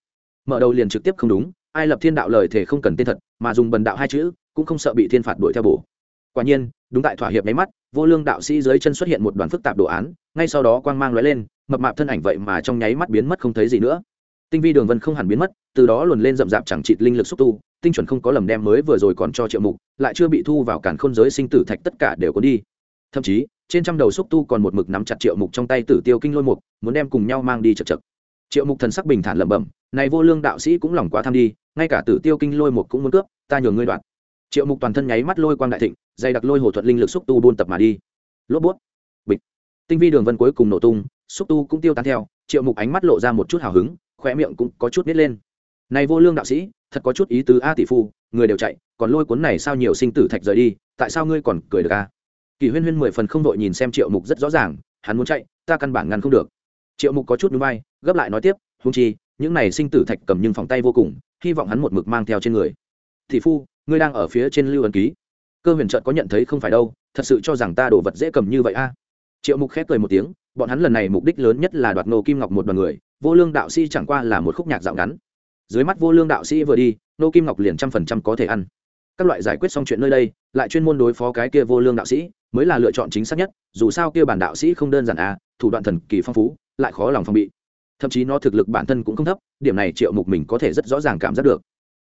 Mở đầu liền trực tiếp không đúng, ai lập thiên đạo lời thề không cần tên thật, mà dùng bần đạo hai chữ, cũng không sợ bị thiên phạt đuổi theo bổ. Quả nhiên, đúng tại thỏa hiệp nháy mắt, vô lương đạo sĩ dưới chân xuất hiện một đoàn phức tạp đồ án, ngay sau đó quang mang lóe lên, mập mạp thân ảnh vậy mà trong nháy mắt biến mất không thấy gì nữa. Tinh vi đường vân không hẳn biến mất, từ đó luồn lên rậm rạp chẳng trịt linh lực xúc tu tinh chuẩn không có lầm đem mới vừa rồi còn cho triệu mục, lại chưa bị thu vào cản khôn giới sinh tử thạch tất cả đều có đi. Thậm chí, trên trăm đầu xúc tu còn một mực nắm chặt triệu mục trong tay tử tiêu kinh lôi mục, muốn đem cùng nhau mang đi chật chật. Triệu mục thần sắc bình thản lẩm bẩm, này vô lương đạo sĩ cũng lòng quá tham đi, ngay cả tử tiêu kinh lôi mục cũng muốn cướp, ta nhường ngươi đoạn. Triệu mục toàn thân nháy mắt lôi quang đại thịnh, dày đặc lôi hồ thuật linh lực xúc tu buôn tập mà đi. Lốp bút. Bịch. Tinh vi đường vân cuối cùng nổ tung, xúc tu cũng tiêu tan theo, triệu mục ánh mắt lộ ra một chút hào hứng, khóe miệng cũng có chút nít lên. Này vô lương đạo sĩ thật có chút ý tứ a tỷ phu, người đều chạy, còn lôi cuốn này sao nhiều sinh tử thạch rời đi, tại sao ngươi còn cười được a? Kỳ huyên huyên mười phần không đội nhìn xem triệu mục rất rõ ràng, hắn muốn chạy, ta căn bản ngăn không được. Triệu mục có chút núi bay gấp lại nói tiếp húng chi, những này sinh tử thạch cầm nhưng phòng tay vô cùng, hy vọng hắn một mực mang theo trên người. Tỷ phu, ngươi đang ở phía trên lưu ấn ký. Cơ huyền trận có nhận thấy không phải đâu, thật sự cho rằng ta đổ vật dễ cầm như vậy a. Triệu mục khép cười một tiếng, bọn hắn lần này mục đích lớn nhất là đoạt nô kim ngọc một đoàn người, vô lương đạo sĩ chẳng qua là một khúc nhạc dạo ngắn dưới mắt vô lương đạo sĩ vừa đi, nô kim ngọc liền trăm phần trăm có thể ăn. Các loại giải quyết xong chuyện nơi đây, lại chuyên môn đối phó cái kia vô lương đạo sĩ, mới là lựa chọn chính xác nhất, dù sao kia bản đạo sĩ không đơn giản à thủ đoạn thần kỳ phong phú, lại khó lòng phong bị. Thậm chí nó thực lực bản thân cũng không thấp, điểm này triệu mục mình có thể rất rõ ràng cảm giác được.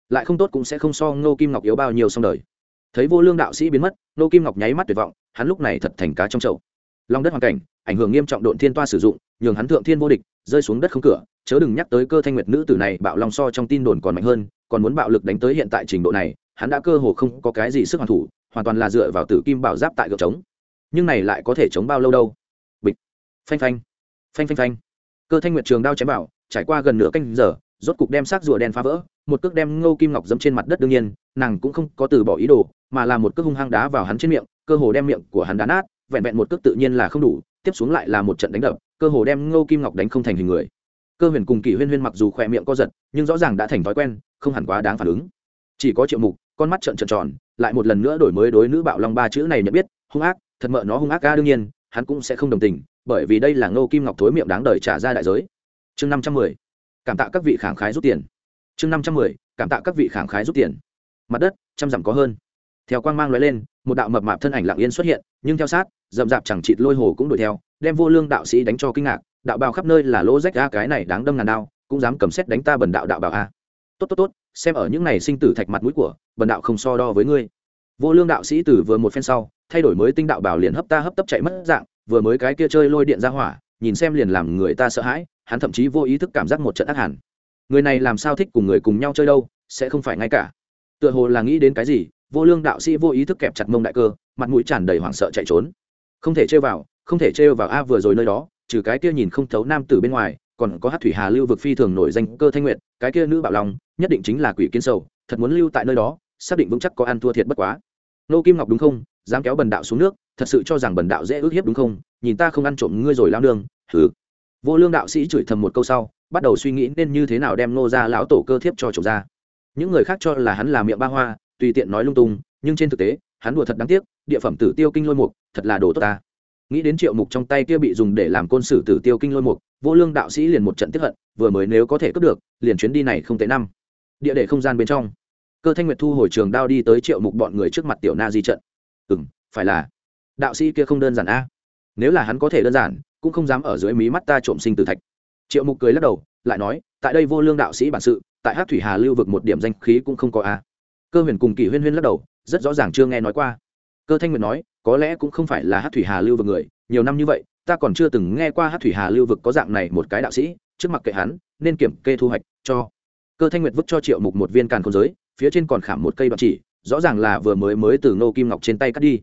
Lại không tốt cũng sẽ không so ngô kim ngọc yếu bao nhiêu xong đời. Thấy vô lương đạo sĩ biến mất ngô kim ngọc nháy mắt tuyệt vọng, hắn lúc này thật thành cá trong chậu. Lòng đất hoàn cảnh, ảnh hưởng nghiêm trọng độn thiên toa sử dụng, nhường hắn thượng thiên vô địch rơi xuống đất không cửa, chớ đừng nhắc tới cơ thanh nguyệt nữ tử này, bạo long so trong tin đồn còn mạnh hơn, còn muốn bạo lực đánh tới hiện tại trình độ này, hắn đã cơ hồ không có cái gì sức hoàn thủ, hoàn toàn là dựa vào tử kim bảo giáp tại gợp trống nhưng này lại có thể chống bao lâu đâu? Bịch. Phanh phanh. Phanh phanh phanh. Cơ thanh nguyệt trường đao chém bảo trải qua gần nửa canh giờ, rốt cục đem xác rùa đen phá vỡ, một cước đem ngô kim ngọc dẫm trên mặt đất đương nhiên, nàng cũng không có từ bỏ ý đồ, mà là một cước hung hăng đá vào hắn trên miệng, cơ hồ đem miệng của hắn đá nát, vẹn vẹn một cước tự nhiên là không đủ, tiếp xuống lại là một trận đánh đập cơ hồ đem ngô kim ngọc đánh không thành hình người. Cơ huyền cùng kỷ huyên huyên mặc dù khỏe miệng co giật, nhưng rõ ràng đã thành thói quen, không hẳn quá đáng phản ứng. Chỉ có triệu mục, con mắt trợn trợn tròn, lại một lần nữa đổi mới đối nữ bạo long ba chữ này nhận biết, hung ác, thật mợ nó hung ác ca đương nhiên, hắn cũng sẽ không đồng tình, bởi vì đây là ngô kim ngọc thối miệng đáng đời trả ra đại giới. Chương năm trăm mười, cảm tạ các vị khảng khái rút tiền. Chương năm trăm mười, cảm tạ các vị khảng khái rút tiền. Mặt đất, trăm dặm có hơn. Theo quang mang lóe lên, một đạo mập mạp thân ảnh lặng yên xuất hiện, nhưng theo sát rậm rạp chẳng chịt lôi hồ cũng đuổi theo, đem vô lương đạo sĩ đánh cho kinh ngạc, đạo bào khắp nơi là lỗ rách a cái này đáng đâm ngàn đao, cũng dám cầm xét đánh ta bần đạo đạo bào a. Tốt tốt tốt, xem ở những này sinh tử thạch mặt mũi của, bần đạo không so đo với ngươi. Vô lương đạo sĩ tử vừa một phen sau, thay đổi mới tinh đạo bảo liền hấp ta hấp tấp chạy mất dạng, vừa mới cái kia chơi lôi điện ra hỏa, nhìn xem liền làm người ta sợ hãi, hắn thậm chí vô ý thức cảm giác một trận ác hẳn. Người này làm sao thích cùng người cùng nhau chơi đâu, sẽ không phải ngay cả. Tựa hồ là nghĩ đến cái gì, vô lương đạo sĩ vô ý thức kẹp chặt mông đại cơ, mặt mũi tràn đầy hoảng sợ chạy trốn không thể trêu vào, không thể trêu vào a vừa rồi nơi đó, trừ cái kia nhìn không thấu nam tử bên ngoài, còn có hát thủy hà lưu vực phi thường nổi danh cơ thanh nguyệt, cái kia nữ bạo lòng, nhất định chính là quỷ kiến sầu, thật muốn lưu tại nơi đó, xác định vững chắc có ăn thua thiệt bất quá. Nô kim ngọc đúng không? Dám kéo bần đạo xuống nước, thật sự cho rằng bần đạo dễ ước hiếp đúng không? Nhìn ta không ăn trộm ngươi rồi lao nương thử vô lương đạo sĩ chửi thầm một câu sau, bắt đầu suy nghĩ nên như thế nào đem nô ra lão tổ cơ thiếp cho trộm ra. Những người khác cho là hắn là miệng ba hoa, tùy tiện nói lung tung, nhưng trên thực tế hắn đùa thật đáng tiếc, địa phẩm tử tiêu kinh lôi mục, thật là đồ tốt ta. Nghĩ đến triệu mục trong tay kia bị dùng để làm côn sử tử tiêu kinh lôi mục, vô lương đạo sĩ liền một trận tiếp hận, vừa mới nếu có thể cướp được, liền chuyến đi này không tệ năm. Địa để không gian bên trong. Cơ thanh nguyệt thu hồi trường đao đi tới triệu mục bọn người trước mặt tiểu na di trận. Ừ m phải là. Đạo sĩ kia không đơn giản a. Nếu là hắn có thể đơn giản, cũng không dám ở dưới mí mắt ta trộm sinh tử thạch. Triệu mục cười lắc đầu, lại nói, tại đây vô lương đạo sĩ bản sự, tại hát thủy hà lưu vực một điểm danh khí cũng không có a. Cơ huyền cùng kỷ huyên huyên lắc đầu rất rõ ràng chưa nghe nói qua. Cơ thanh nguyệt nói, có lẽ cũng không phải là hát thủy hà lưu vực người, nhiều năm như vậy, ta còn chưa từng nghe qua hát thủy hà lưu vực có dạng này một cái đạo sĩ, trước mặt kệ hắn, nên kiểm kê thu hoạch, cho. Cơ thanh nguyệt vứt cho triệu mục một viên càn khôn giới, phía trên còn khảm một cây đoạn chỉ, rõ ràng là vừa mới mới từ nô kim ngọc trên tay cắt đi.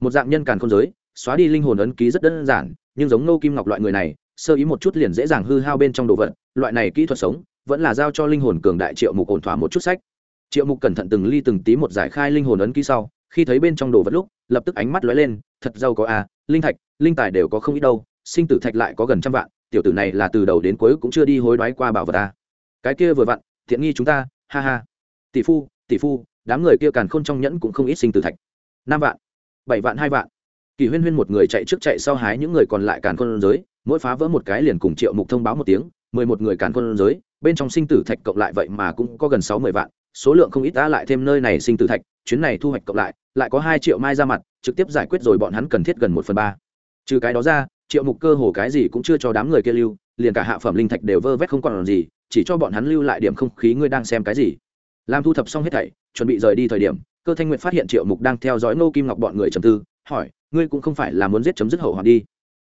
Một dạng nhân càn khôn giới, xóa đi linh hồn ấn ký rất đơn giản, nhưng giống nô kim ngọc loại người này, sơ ý một chút liền dễ dàng hư hao bên trong đồ vật, loại này kỹ thuật sống, vẫn là giao cho linh hồn cường đại triệu mục ổn thỏa một chút sách triệu mục cẩn thận từng ly từng tí một giải khai linh hồn ấn ký sau, khi thấy bên trong đồ vật lúc, lập tức ánh mắt lóe lên, thật giàu có a linh thạch, linh tài đều có không ít đâu, sinh tử thạch lại có gần trăm vạn, tiểu tử này là từ đầu đến cuối cũng chưa đi hối đoái qua bảo vật ta cái kia vừa vặn thiện nghi chúng ta, ha ha. Tỷ phu tỷ phu, đám người kia càn khôn trong nhẫn cũng không ít sinh tử thạch. Năm vạn, bảy vạn, hai vạn. Kỳ huyên huyên một người chạy trước chạy sau hái những người còn lại càn khôn giới, mỗi phá vỡ một cái liền cùng triệu mục thông báo một tiếng, mười một người càn khôn giới, bên trong sinh tử thạch cộng lại vậy mà cũng có gần sáu mươi vạn số lượng không ít đã lại thêm nơi này sinh tử thạch, chuyến này thu hoạch cộng lại lại có hai triệu mai ra mặt, trực tiếp giải quyết rồi bọn hắn cần thiết gần một phần ba. Trừ cái đó ra, triệu mục cơ hồ cái gì cũng chưa cho đám người kia lưu, liền cả hạ phẩm linh thạch đều vơ vét không còn làm gì, chỉ cho bọn hắn lưu lại điểm không khí ngươi đang xem cái gì. Làm thu thập xong hết thảy, chuẩn bị rời đi thời điểm, cơ thanh nguyện phát hiện triệu mục đang theo dõi ngô kim ngọc bọn người trầm tư, hỏi, ngươi cũng không phải là muốn giết chấm dứt hậu hoạn đi?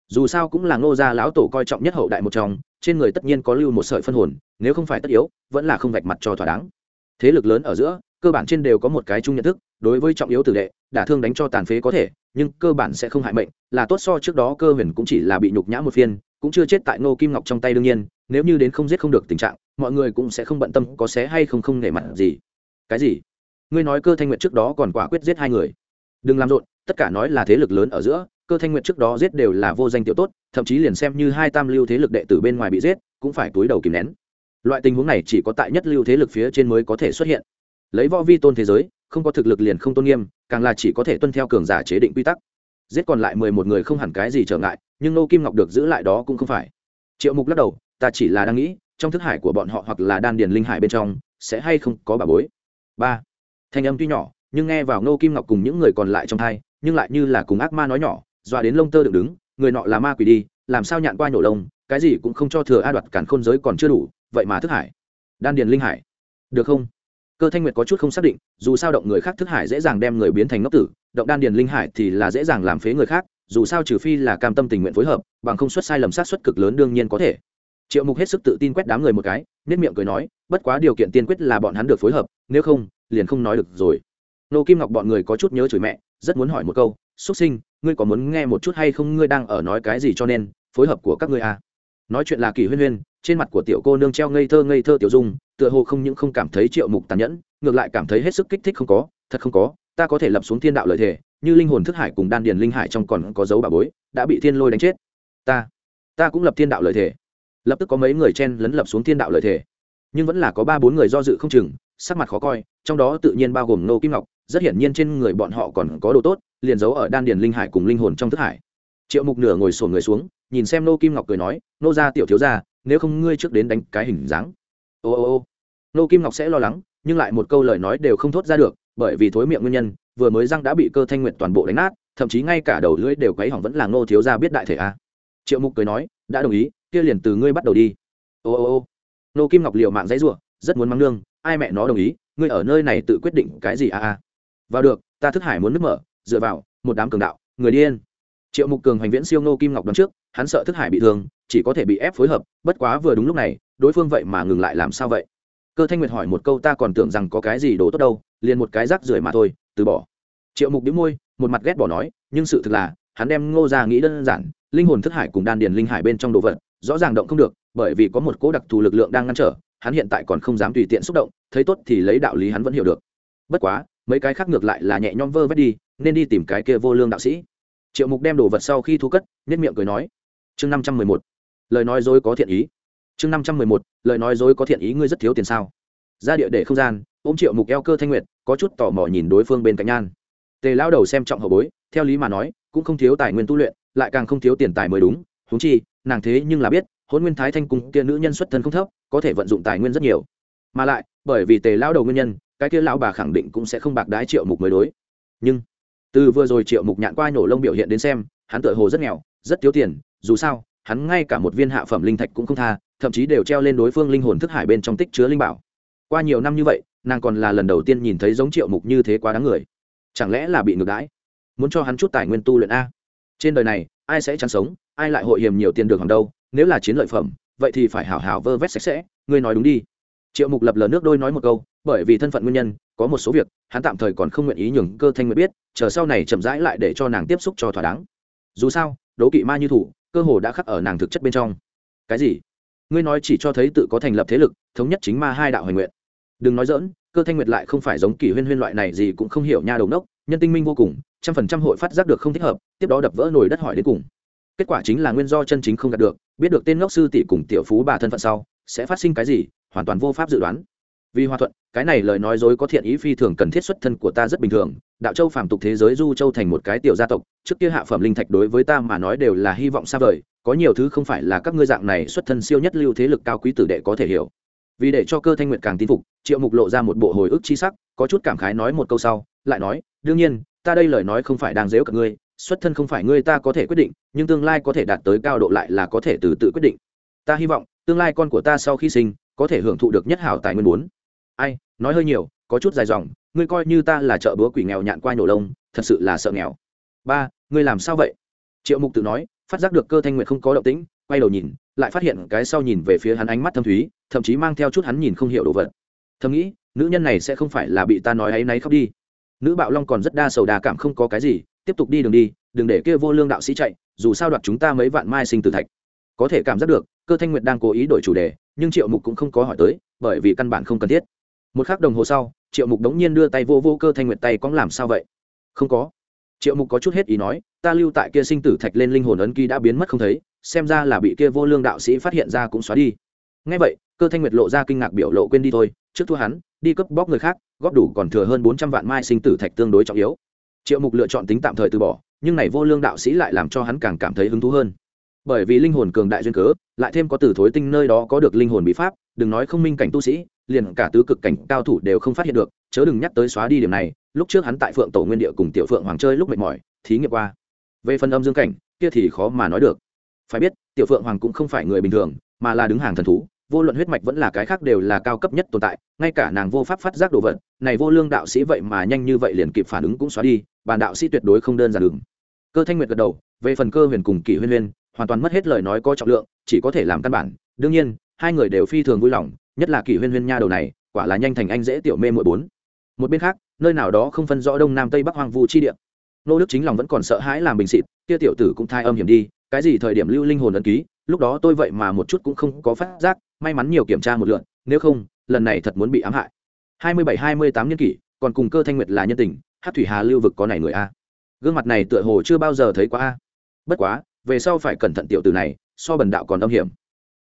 Dù sao cũng là ngô gia lão tổ coi trọng nhất hậu đại một trong, trên người tất nhiên có lưu một sợi phân hồn, nếu không phải tất yếu, vẫn là không vạch mặt cho thỏa đáng thế lực lớn ở giữa, cơ bản trên đều có một cái chung nhận thức, đối với trọng yếu tử đệ, đả thương đánh cho tàn phế có thể, nhưng cơ bản sẽ không hại mệnh, là tốt so trước đó cơ huyền cũng chỉ là bị nhục nhã một phiên, cũng chưa chết tại ngô kim ngọc trong tay đương nhiên, nếu như đến không giết không được tình trạng, mọi người cũng sẽ không bận tâm có xé hay không không nể mặt gì. Cái gì? Ngươi nói cơ thanh nguyện trước đó còn quả quyết giết hai người. Đừng làm rộn, tất cả nói là thế lực lớn ở giữa, cơ thanh nguyện trước đó giết đều là vô danh tiểu tốt, thậm chí liền xem như hai tam lưu thế lực đệ tử bên ngoài bị giết, cũng phải túi đầu kìm nén loại tình huống này chỉ có tại nhất lưu thế lực phía trên mới có thể xuất hiện. Lấy võ vi tôn thế giới, không có thực lực liền không tôn nghiêm, càng là chỉ có thể tuân theo cường giả chế định quy tắc. Giết còn lại mười một người không hẳn cái gì trở ngại, nhưng nô kim ngọc được giữ lại đó cũng không phải. Triệu mục lắc đầu, ta chỉ là đang nghĩ, trong thức hải của bọn họ hoặc là đan điền linh hải bên trong, sẽ hay không có bà bối. Ba. Thanh âm tuy nhỏ, nhưng nghe vào nô kim ngọc cùng những người còn lại trong thai, nhưng lại như là cùng ác ma nói nhỏ, dọa đến lông tơ được đứng, người nọ là ma quỷ đi, làm sao nhạn qua nhổ lông, cái gì cũng không cho thừa a đoạt cản khôn giới còn chưa đủ vậy mà thức hải. Đan điền linh hải. Được không? Cơ thanh nguyệt có chút không xác định, dù sao động người khác thức hải dễ dàng đem người biến thành ngốc tử, động đan điền linh hải thì là dễ dàng làm phế người khác, dù sao trừ phi là cam tâm tình nguyện phối hợp, bằng không xuất sai lầm sát xuất cực lớn đương nhiên có thể. Triệu mục hết sức tự tin quét đám người một cái nết miệng cười nói, bất quá điều kiện tiên quyết là bọn hắn được phối hợp, nếu không, liền không nói được rồi. Nô kim ngọc bọn người có chút nhớ chửi mẹ, rất muốn hỏi một câu xuất sinh, ngươi có muốn nghe một chút hay không? Ngươi đang ở nói cái gì cho nên, phối hợp của các ngươi à? Nói chuyện là kỳ huyên huyên, trên mặt của tiểu cô nương treo ngây thơ ngây thơ tiểu dung, tựa hồ không những không cảm thấy triệu mục tàn nhẫn, ngược lại cảm thấy hết sức kích thích không có, thật không có, ta có thể lập xuống thiên đạo lợi thể như linh hồn thức hải cùng đan điền linh hải trong còn có dấu bà bối, đã bị thiên lôi đánh chết. Ta ta cũng lập thiên đạo lợi thể lập tức có mấy người chen lấn lập xuống thiên đạo lợi thể nhưng vẫn là có ba bốn người do dự không chừng, sắc mặt khó coi, trong đó tự nhiên bao gồm nô kim ngọc, rất hiển nhiên trên người bọn họ còn có đồ tốt, liền giấu ở đan điền linh hải cùng linh hồn trong thức hải. Triệu mục nửa ngồi sổn người xuống nhìn xem nô kim ngọc cười nói, nô ra tiểu thiếu ra nếu không ngươi trước đến đánh cái hình dáng. Ô ô ô. Nô kim ngọc sẽ lo lắng, nhưng lại một câu lời nói đều không thốt ra được, bởi vì thối miệng nguyên nhân, vừa mới răng đã bị cơ thanh nguyện toàn bộ đánh nát, thậm chí ngay cả đầu lưỡi đều quấy hỏng vẫn là Nô thiếu ra biết đại thể a. Triệu mục cười nói, đã đồng ý, kia liền từ ngươi bắt đầu đi. Ô ô ô. Nô kim ngọc liệu mạng dãy ruộng rất muốn mắng nương, ai mẹ nó đồng ý, ngươi ở nơi này tự quyết định cái gì a a? Vào được, ta thức hải muốn nứt mở, dựa vào, một đám cường đạo, người điên triệu mục cường hoành viễn siêu nô kim ngọc đón trước hắn sợ thức hải bị thương, chỉ có thể bị ép phối hợp, bất quá vừa đúng lúc này, đối phương vậy mà ngừng lại làm sao vậy? Cơ thanh nguyệt hỏi một câu ta còn tưởng rằng có cái gì đồ tốt đâu, liền một cái rác rưởi mà thôi, từ bỏ. Triệu mục đĩu môi, một mặt ghét bỏ nói, nhưng sự thực là, hắn đem ngô ra nghĩ đơn giản, linh hồn thức hải cùng đan điền linh hải bên trong đồ vật, rõ ràng động không được, bởi vì có một cố đặc thù lực lượng đang ngăn trở, hắn hiện tại còn không dám tùy tiện xúc động, thấy tốt thì lấy đạo lý hắn vẫn hiểu được. Bất quá, mấy cái khác ngược lại là nhẹ nhõm vơ vét đi, nên đi tìm cái kia vô lương đạo sĩ. Triệu mục đem đồ vật sau khi thu cất nhất miệng cười nói chương năm trăm mười một. Lời nói dối có thiện ý. Chương năm trăm mười một, lời nói dối có thiện ý ngươi rất thiếu tiền sao? Ra địa để không gian, ôm triệu mục eo cơ thanh nguyệt, có chút tò mò nhìn đối phương bên cạnh nhan. Tề lao đầu xem trọng hậu bối, theo lý mà nói, cũng không thiếu tài nguyên tu luyện, lại càng không thiếu tiền tài mới đúng húng chi, nàng thế nhưng là biết hôn nguyên thái thanh cung kia nữ nhân xuất thân không thấp, có thể vận dụng tài nguyên rất nhiều. Mà lại, bởi vì tề lao đầu nguyên nhân, cái kia lão bà khẳng định cũng sẽ không bạc đái triệu mục mới đối. Nhưng, từ vừa rồi triệu mục nhạn qua nhổ lông biểu hiện đến xem, hắn tựa hồ rất nghèo, rất thiếu tiền dù sao, hắn ngay cả một viên hạ phẩm linh thạch cũng không tha, thậm chí đều treo lên đối phương linh hồn thức hải bên trong tích chứa linh bảo. Qua nhiều năm như vậy, nàng còn là lần đầu tiên nhìn thấy giống triệu mục như thế quá đáng người. Chẳng lẽ là bị ngược đãi? Muốn cho hắn chút tài nguyên tu luyện a? Trên đời này, ai sẽ chẳng sống, ai lại hội hiểm nhiều tiền được hàng đâu, nếu là chiến lợi phẩm, vậy thì phải hảo hảo vơ vét sạch sẽ, ngươi nói đúng đi. Triệu mục lập lờ nước đôi nói một câu, bởi vì thân phận nguyên nhân, có một số việc, hắn tạm thời còn không nguyện ý nhường cơ thanh nguyện biết, chờ sau này chậm rãi lại để cho nàng tiếp xúc cho thỏa đáng. Dù sao, đố kỵ ma như thủ cơ hồ đã khắc ở nàng thực chất bên trong. Cái gì? Ngươi nói chỉ cho thấy tự có thành lập thế lực, thống nhất chính ma hai đạo hoành nguyện. Đừng nói dỡn cơ thanh nguyệt lại không phải giống kỷ huyên huyên loại này gì cũng không hiểu nha đầu nốc nhân tinh minh vô cùng, trăm phần trăm hội phát giác được không thích hợp, tiếp đó đập vỡ nồi đất hỏi đến cùng. Kết quả chính là nguyên do chân chính không đạt được, biết được tên ngốc sư tỷ cùng tiểu phú bà thân phận sau, sẽ phát sinh cái gì, hoàn toàn vô pháp dự đoán vì hòa thuận, cái này lời nói dối có thiện ý phi thường cần thiết xuất thân của ta rất bình thường, đạo châu phàm tục thế giới du châu thành một cái tiểu gia tộc, trước kia hạ phẩm linh thạch đối với ta mà nói đều là hy vọng xa vời, có nhiều thứ không phải là các ngươi dạng này xuất thân siêu nhất lưu thế lực cao quý tử đệ có thể hiểu. Vì để cho cơ thanh nguyệt càng tin phục, triệu mục lộ ra một bộ hồi ức chi sắc, có chút cảm khái nói một câu sau, lại nói, đương nhiên, ta đây lời nói không phải đang dếu cả ngươi, xuất thân không phải ngươi ta có thể quyết định, nhưng tương lai có thể đạt tới cao độ lại là có thể từ tự quyết định. Ta hy vọng, tương lai con của ta sau khi sinh, có thể hưởng thụ được nhất hảo tài nguyên bốn ai, nói hơi nhiều, có chút dài dòng, ngươi coi như ta là chợ búa quỷ nghèo nhạn qua nhổ lông, thật sự là sợ nghèo. Ba, ngươi làm sao vậy? Triệu mục tự nói, phát giác được cơ thanh nguyện không có động tĩnh, quay đầu nhìn, lại phát hiện cái sau nhìn về phía hắn ánh mắt thâm thúy, thậm chí mang theo chút hắn nhìn không hiểu đồ vật. Thầm nghĩ, nữ nhân này sẽ không phải là bị ta nói ấy náy khóc đi. Nữ bạo long còn rất đa sầu đa cảm không có cái gì, tiếp tục đi đường đi, đừng để kia vô lương đạo sĩ chạy, dù sao đoạt chúng ta mấy vạn mai sinh tử thạch. Có thể cảm giác được, cơ thanh nguyệt đang cố ý đổi chủ đề, nhưng triệu mục cũng không có hỏi tới, bởi vì căn bản không cần thiết một k h ắ c đồng hồ sau, triệu mục đống nhiên đưa tay vô vô cơ thanh nguyệt tay cóng làm sao vậy? Không có. Triệu mục có chút hết ý nói, ta lưu tại kia sinh tử thạch lên linh hồn ấn ký đã biến mất không thấy, xem ra là bị kia vô lương đạo sĩ phát hiện ra cũng xóa đi. Ngay vậy, cơ thanh nguyệt lộ ra kinh ngạc biểu lộ quên đi thôi, trước thua hắn, đi cướp bóc người khác, góp đủ còn thừa hơn bốn trăm vạn mai sinh tử thạch tương đối trọng yếu. Triệu mục lựa chọn tính tạm thời từ bỏ, nhưng này vô lương đạo sĩ lại làm cho hắn càng cảm thấy hứng thú hơn. Bởi vì linh hồn cường đại duyên cớ, lại thêm có từ thối tinh nơi đó có được linh hồn bí pháp đừng nói không minh cảnh tu sĩ, liền cả tứ cực cảnh cao thủ đều không phát hiện được, chớ đừng nhắc tới xóa đi điểm này, lúc trước hắn tại phượng tổ nguyên địa cùng tiểu phượng hoàng chơi lúc mệt mỏi, thí nghiệm qua. Về phần âm dương cảnh, kia thì khó mà nói được. Phải biết, tiểu phượng hoàng cũng không phải người bình thường, mà là đứng hàng thần thú, vô luận huyết mạch vẫn là cái khác đều là cao cấp nhất tồn tại, ngay cả nàng vô pháp phát giác đồ vật, này vô lương đạo sĩ vậy mà nhanh như vậy liền kịp phản ứng cũng xóa đi, bàn đạo sĩ tuyệt đối không đơn giản đường. Cơ thanh nguyệt gật đầu, về phần cơ huyền cùng kỷ huyên huyên, hoàn toàn mất hết lời nói có trọng lượng, chỉ có thể làm căn bản. Đương nhiên hai người đều phi thường vui lòng, nhất là kỷ huyên huyên nha đầu này, quả là nhanh thành anh dễ tiểu mê mội bốn. Một bên khác, nơi nào đó không phân rõ đông nam tây bắc hoang vu chi địa. Nô đức chính lòng vẫn còn sợ hãi làm bình xịt, kia tiểu tử cũng thai âm hiểm đi, cái gì thời điểm lưu linh hồn ấn ký, lúc đó tôi vậy mà một chút cũng không có phát giác, may mắn nhiều kiểm tra một lượn nếu không, lần này thật muốn bị ám hại. Hai mươi bảy hai mươi tám niên kỷ, còn cùng cơ thanh nguyệt là nhân tình, hát thủy hà lưu vực có này người a. Gương mặt này tựa hồ chưa bao giờ thấy quá a. Bất quá, về sau phải cẩn thận tiểu tử này, so bần đạo còn âm hiểm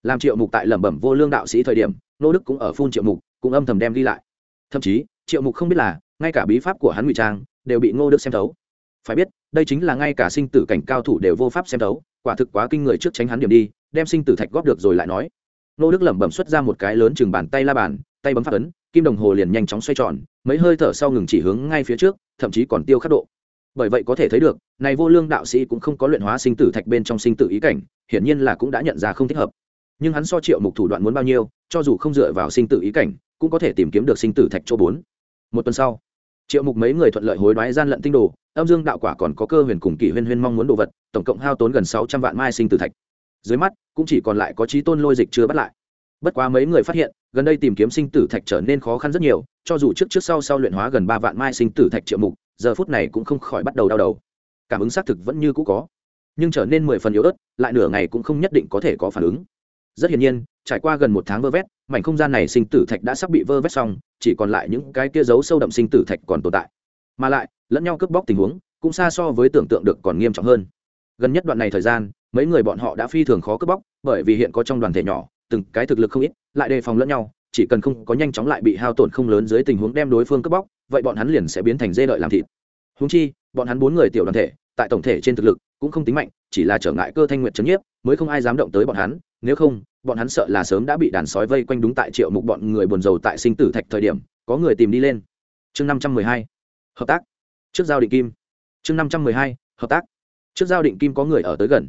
làm triệu mục tại lẩm bẩm vô lương đạo sĩ thời điểm, nô đức cũng ở phun triệu mục, cũng âm thầm đem đi lại. Thậm chí, triệu mục không biết là, ngay cả bí pháp của hắn ngụy trang đều bị ngô đức xem thấu. Phải biết, đây chính là ngay cả sinh tử cảnh cao thủ đều vô pháp xem thấu, quả thực quá kinh người trước tránh hắn điểm đi, đem sinh tử thạch góp được rồi lại nói. Nô đức lẩm bẩm xuất ra một cái lớn chừng bàn tay la bàn, tay bấm phát ấn, kim đồng hồ liền nhanh chóng xoay tròn, mấy hơi thở sau ngừng chỉ hướng ngay phía trước, thậm chí còn tiêu khắc độ. Bởi vậy có thể thấy được, này vô lương đạo sĩ cũng không có luyện hóa sinh tử thạch bên trong sinh tử ý cảnh, hiển nhiên là cũng đã nhận ra không thích hợp nhưng hắn so triệu mục thủ đoạn muốn bao nhiêu, cho dù không dựa vào sinh tử ý cảnh, cũng có thể tìm kiếm được sinh tử thạch chỗ bốn. Một tuần sau, triệu mục mấy người thuận lợi hối đoái gian lận tinh đồ, âm dương đạo quả còn có cơ huyền cùng kỷ huyên huyên mong muốn đồ vật, tổng cộng hao tốn gần sáu trăm vạn mai sinh tử thạch. Dưới mắt, cũng chỉ còn lại có trí tôn lôi dịch chưa bắt lại. Bất quá mấy người phát hiện, gần đây tìm kiếm sinh tử thạch trở nên khó khăn rất nhiều, cho dù trước trước sau sau luyện hóa gần ba vạn mai sinh tử thạch triệu mục, giờ phút này cũng không khỏi bắt đầu đau đầu. Cảm ứng xác thực vẫn như cũ có, nhưng trở nên mười phần yếu ớt, lại nửa ngày cũng không nhất định có thể có phản ứng rất hiển nhiên, trải qua gần một tháng vơ vét, mảnh không gian này sinh tử thạch đã sắp bị vơ vét xong, chỉ còn lại những cái kia giấu sâu đậm sinh tử thạch còn tồn tại. Mà lại, lẫn nhau cướp bóc tình huống, cũng xa so với tưởng tượng được còn nghiêm trọng hơn. Gần nhất đoạn này thời gian, mấy người bọn họ đã phi thường khó cướp bóc, bởi vì hiện có trong đoàn thể nhỏ, từng cái thực lực không ít, lại đề phòng lẫn nhau, chỉ cần không có nhanh chóng lại bị hao tổn không lớn dưới tình huống đem đối phương cướp bóc, vậy bọn hắn liền sẽ biến thành dê đợi làm thịt. Húng chi, bọn hắn bốn người tiểu đoàn thể, tại tổng thể trên thực lực, cũng không tính mạnh, chỉ là trở ngại cơ thanh nguyện trấn nhiếp, mới không ai dám động tới bọn hắn, nếu không bọn hắn sợ là sớm đã bị đàn sói vây quanh đúng tại triệu mục bọn người buồn rầu tại sinh tử thạch thời điểm, có người tìm đi lên. Chương năm trăm mười hai, hợp tác. Trước giao định kim. Chương năm trăm mười hai, hợp tác. Trước giao định kim có người ở tới gần.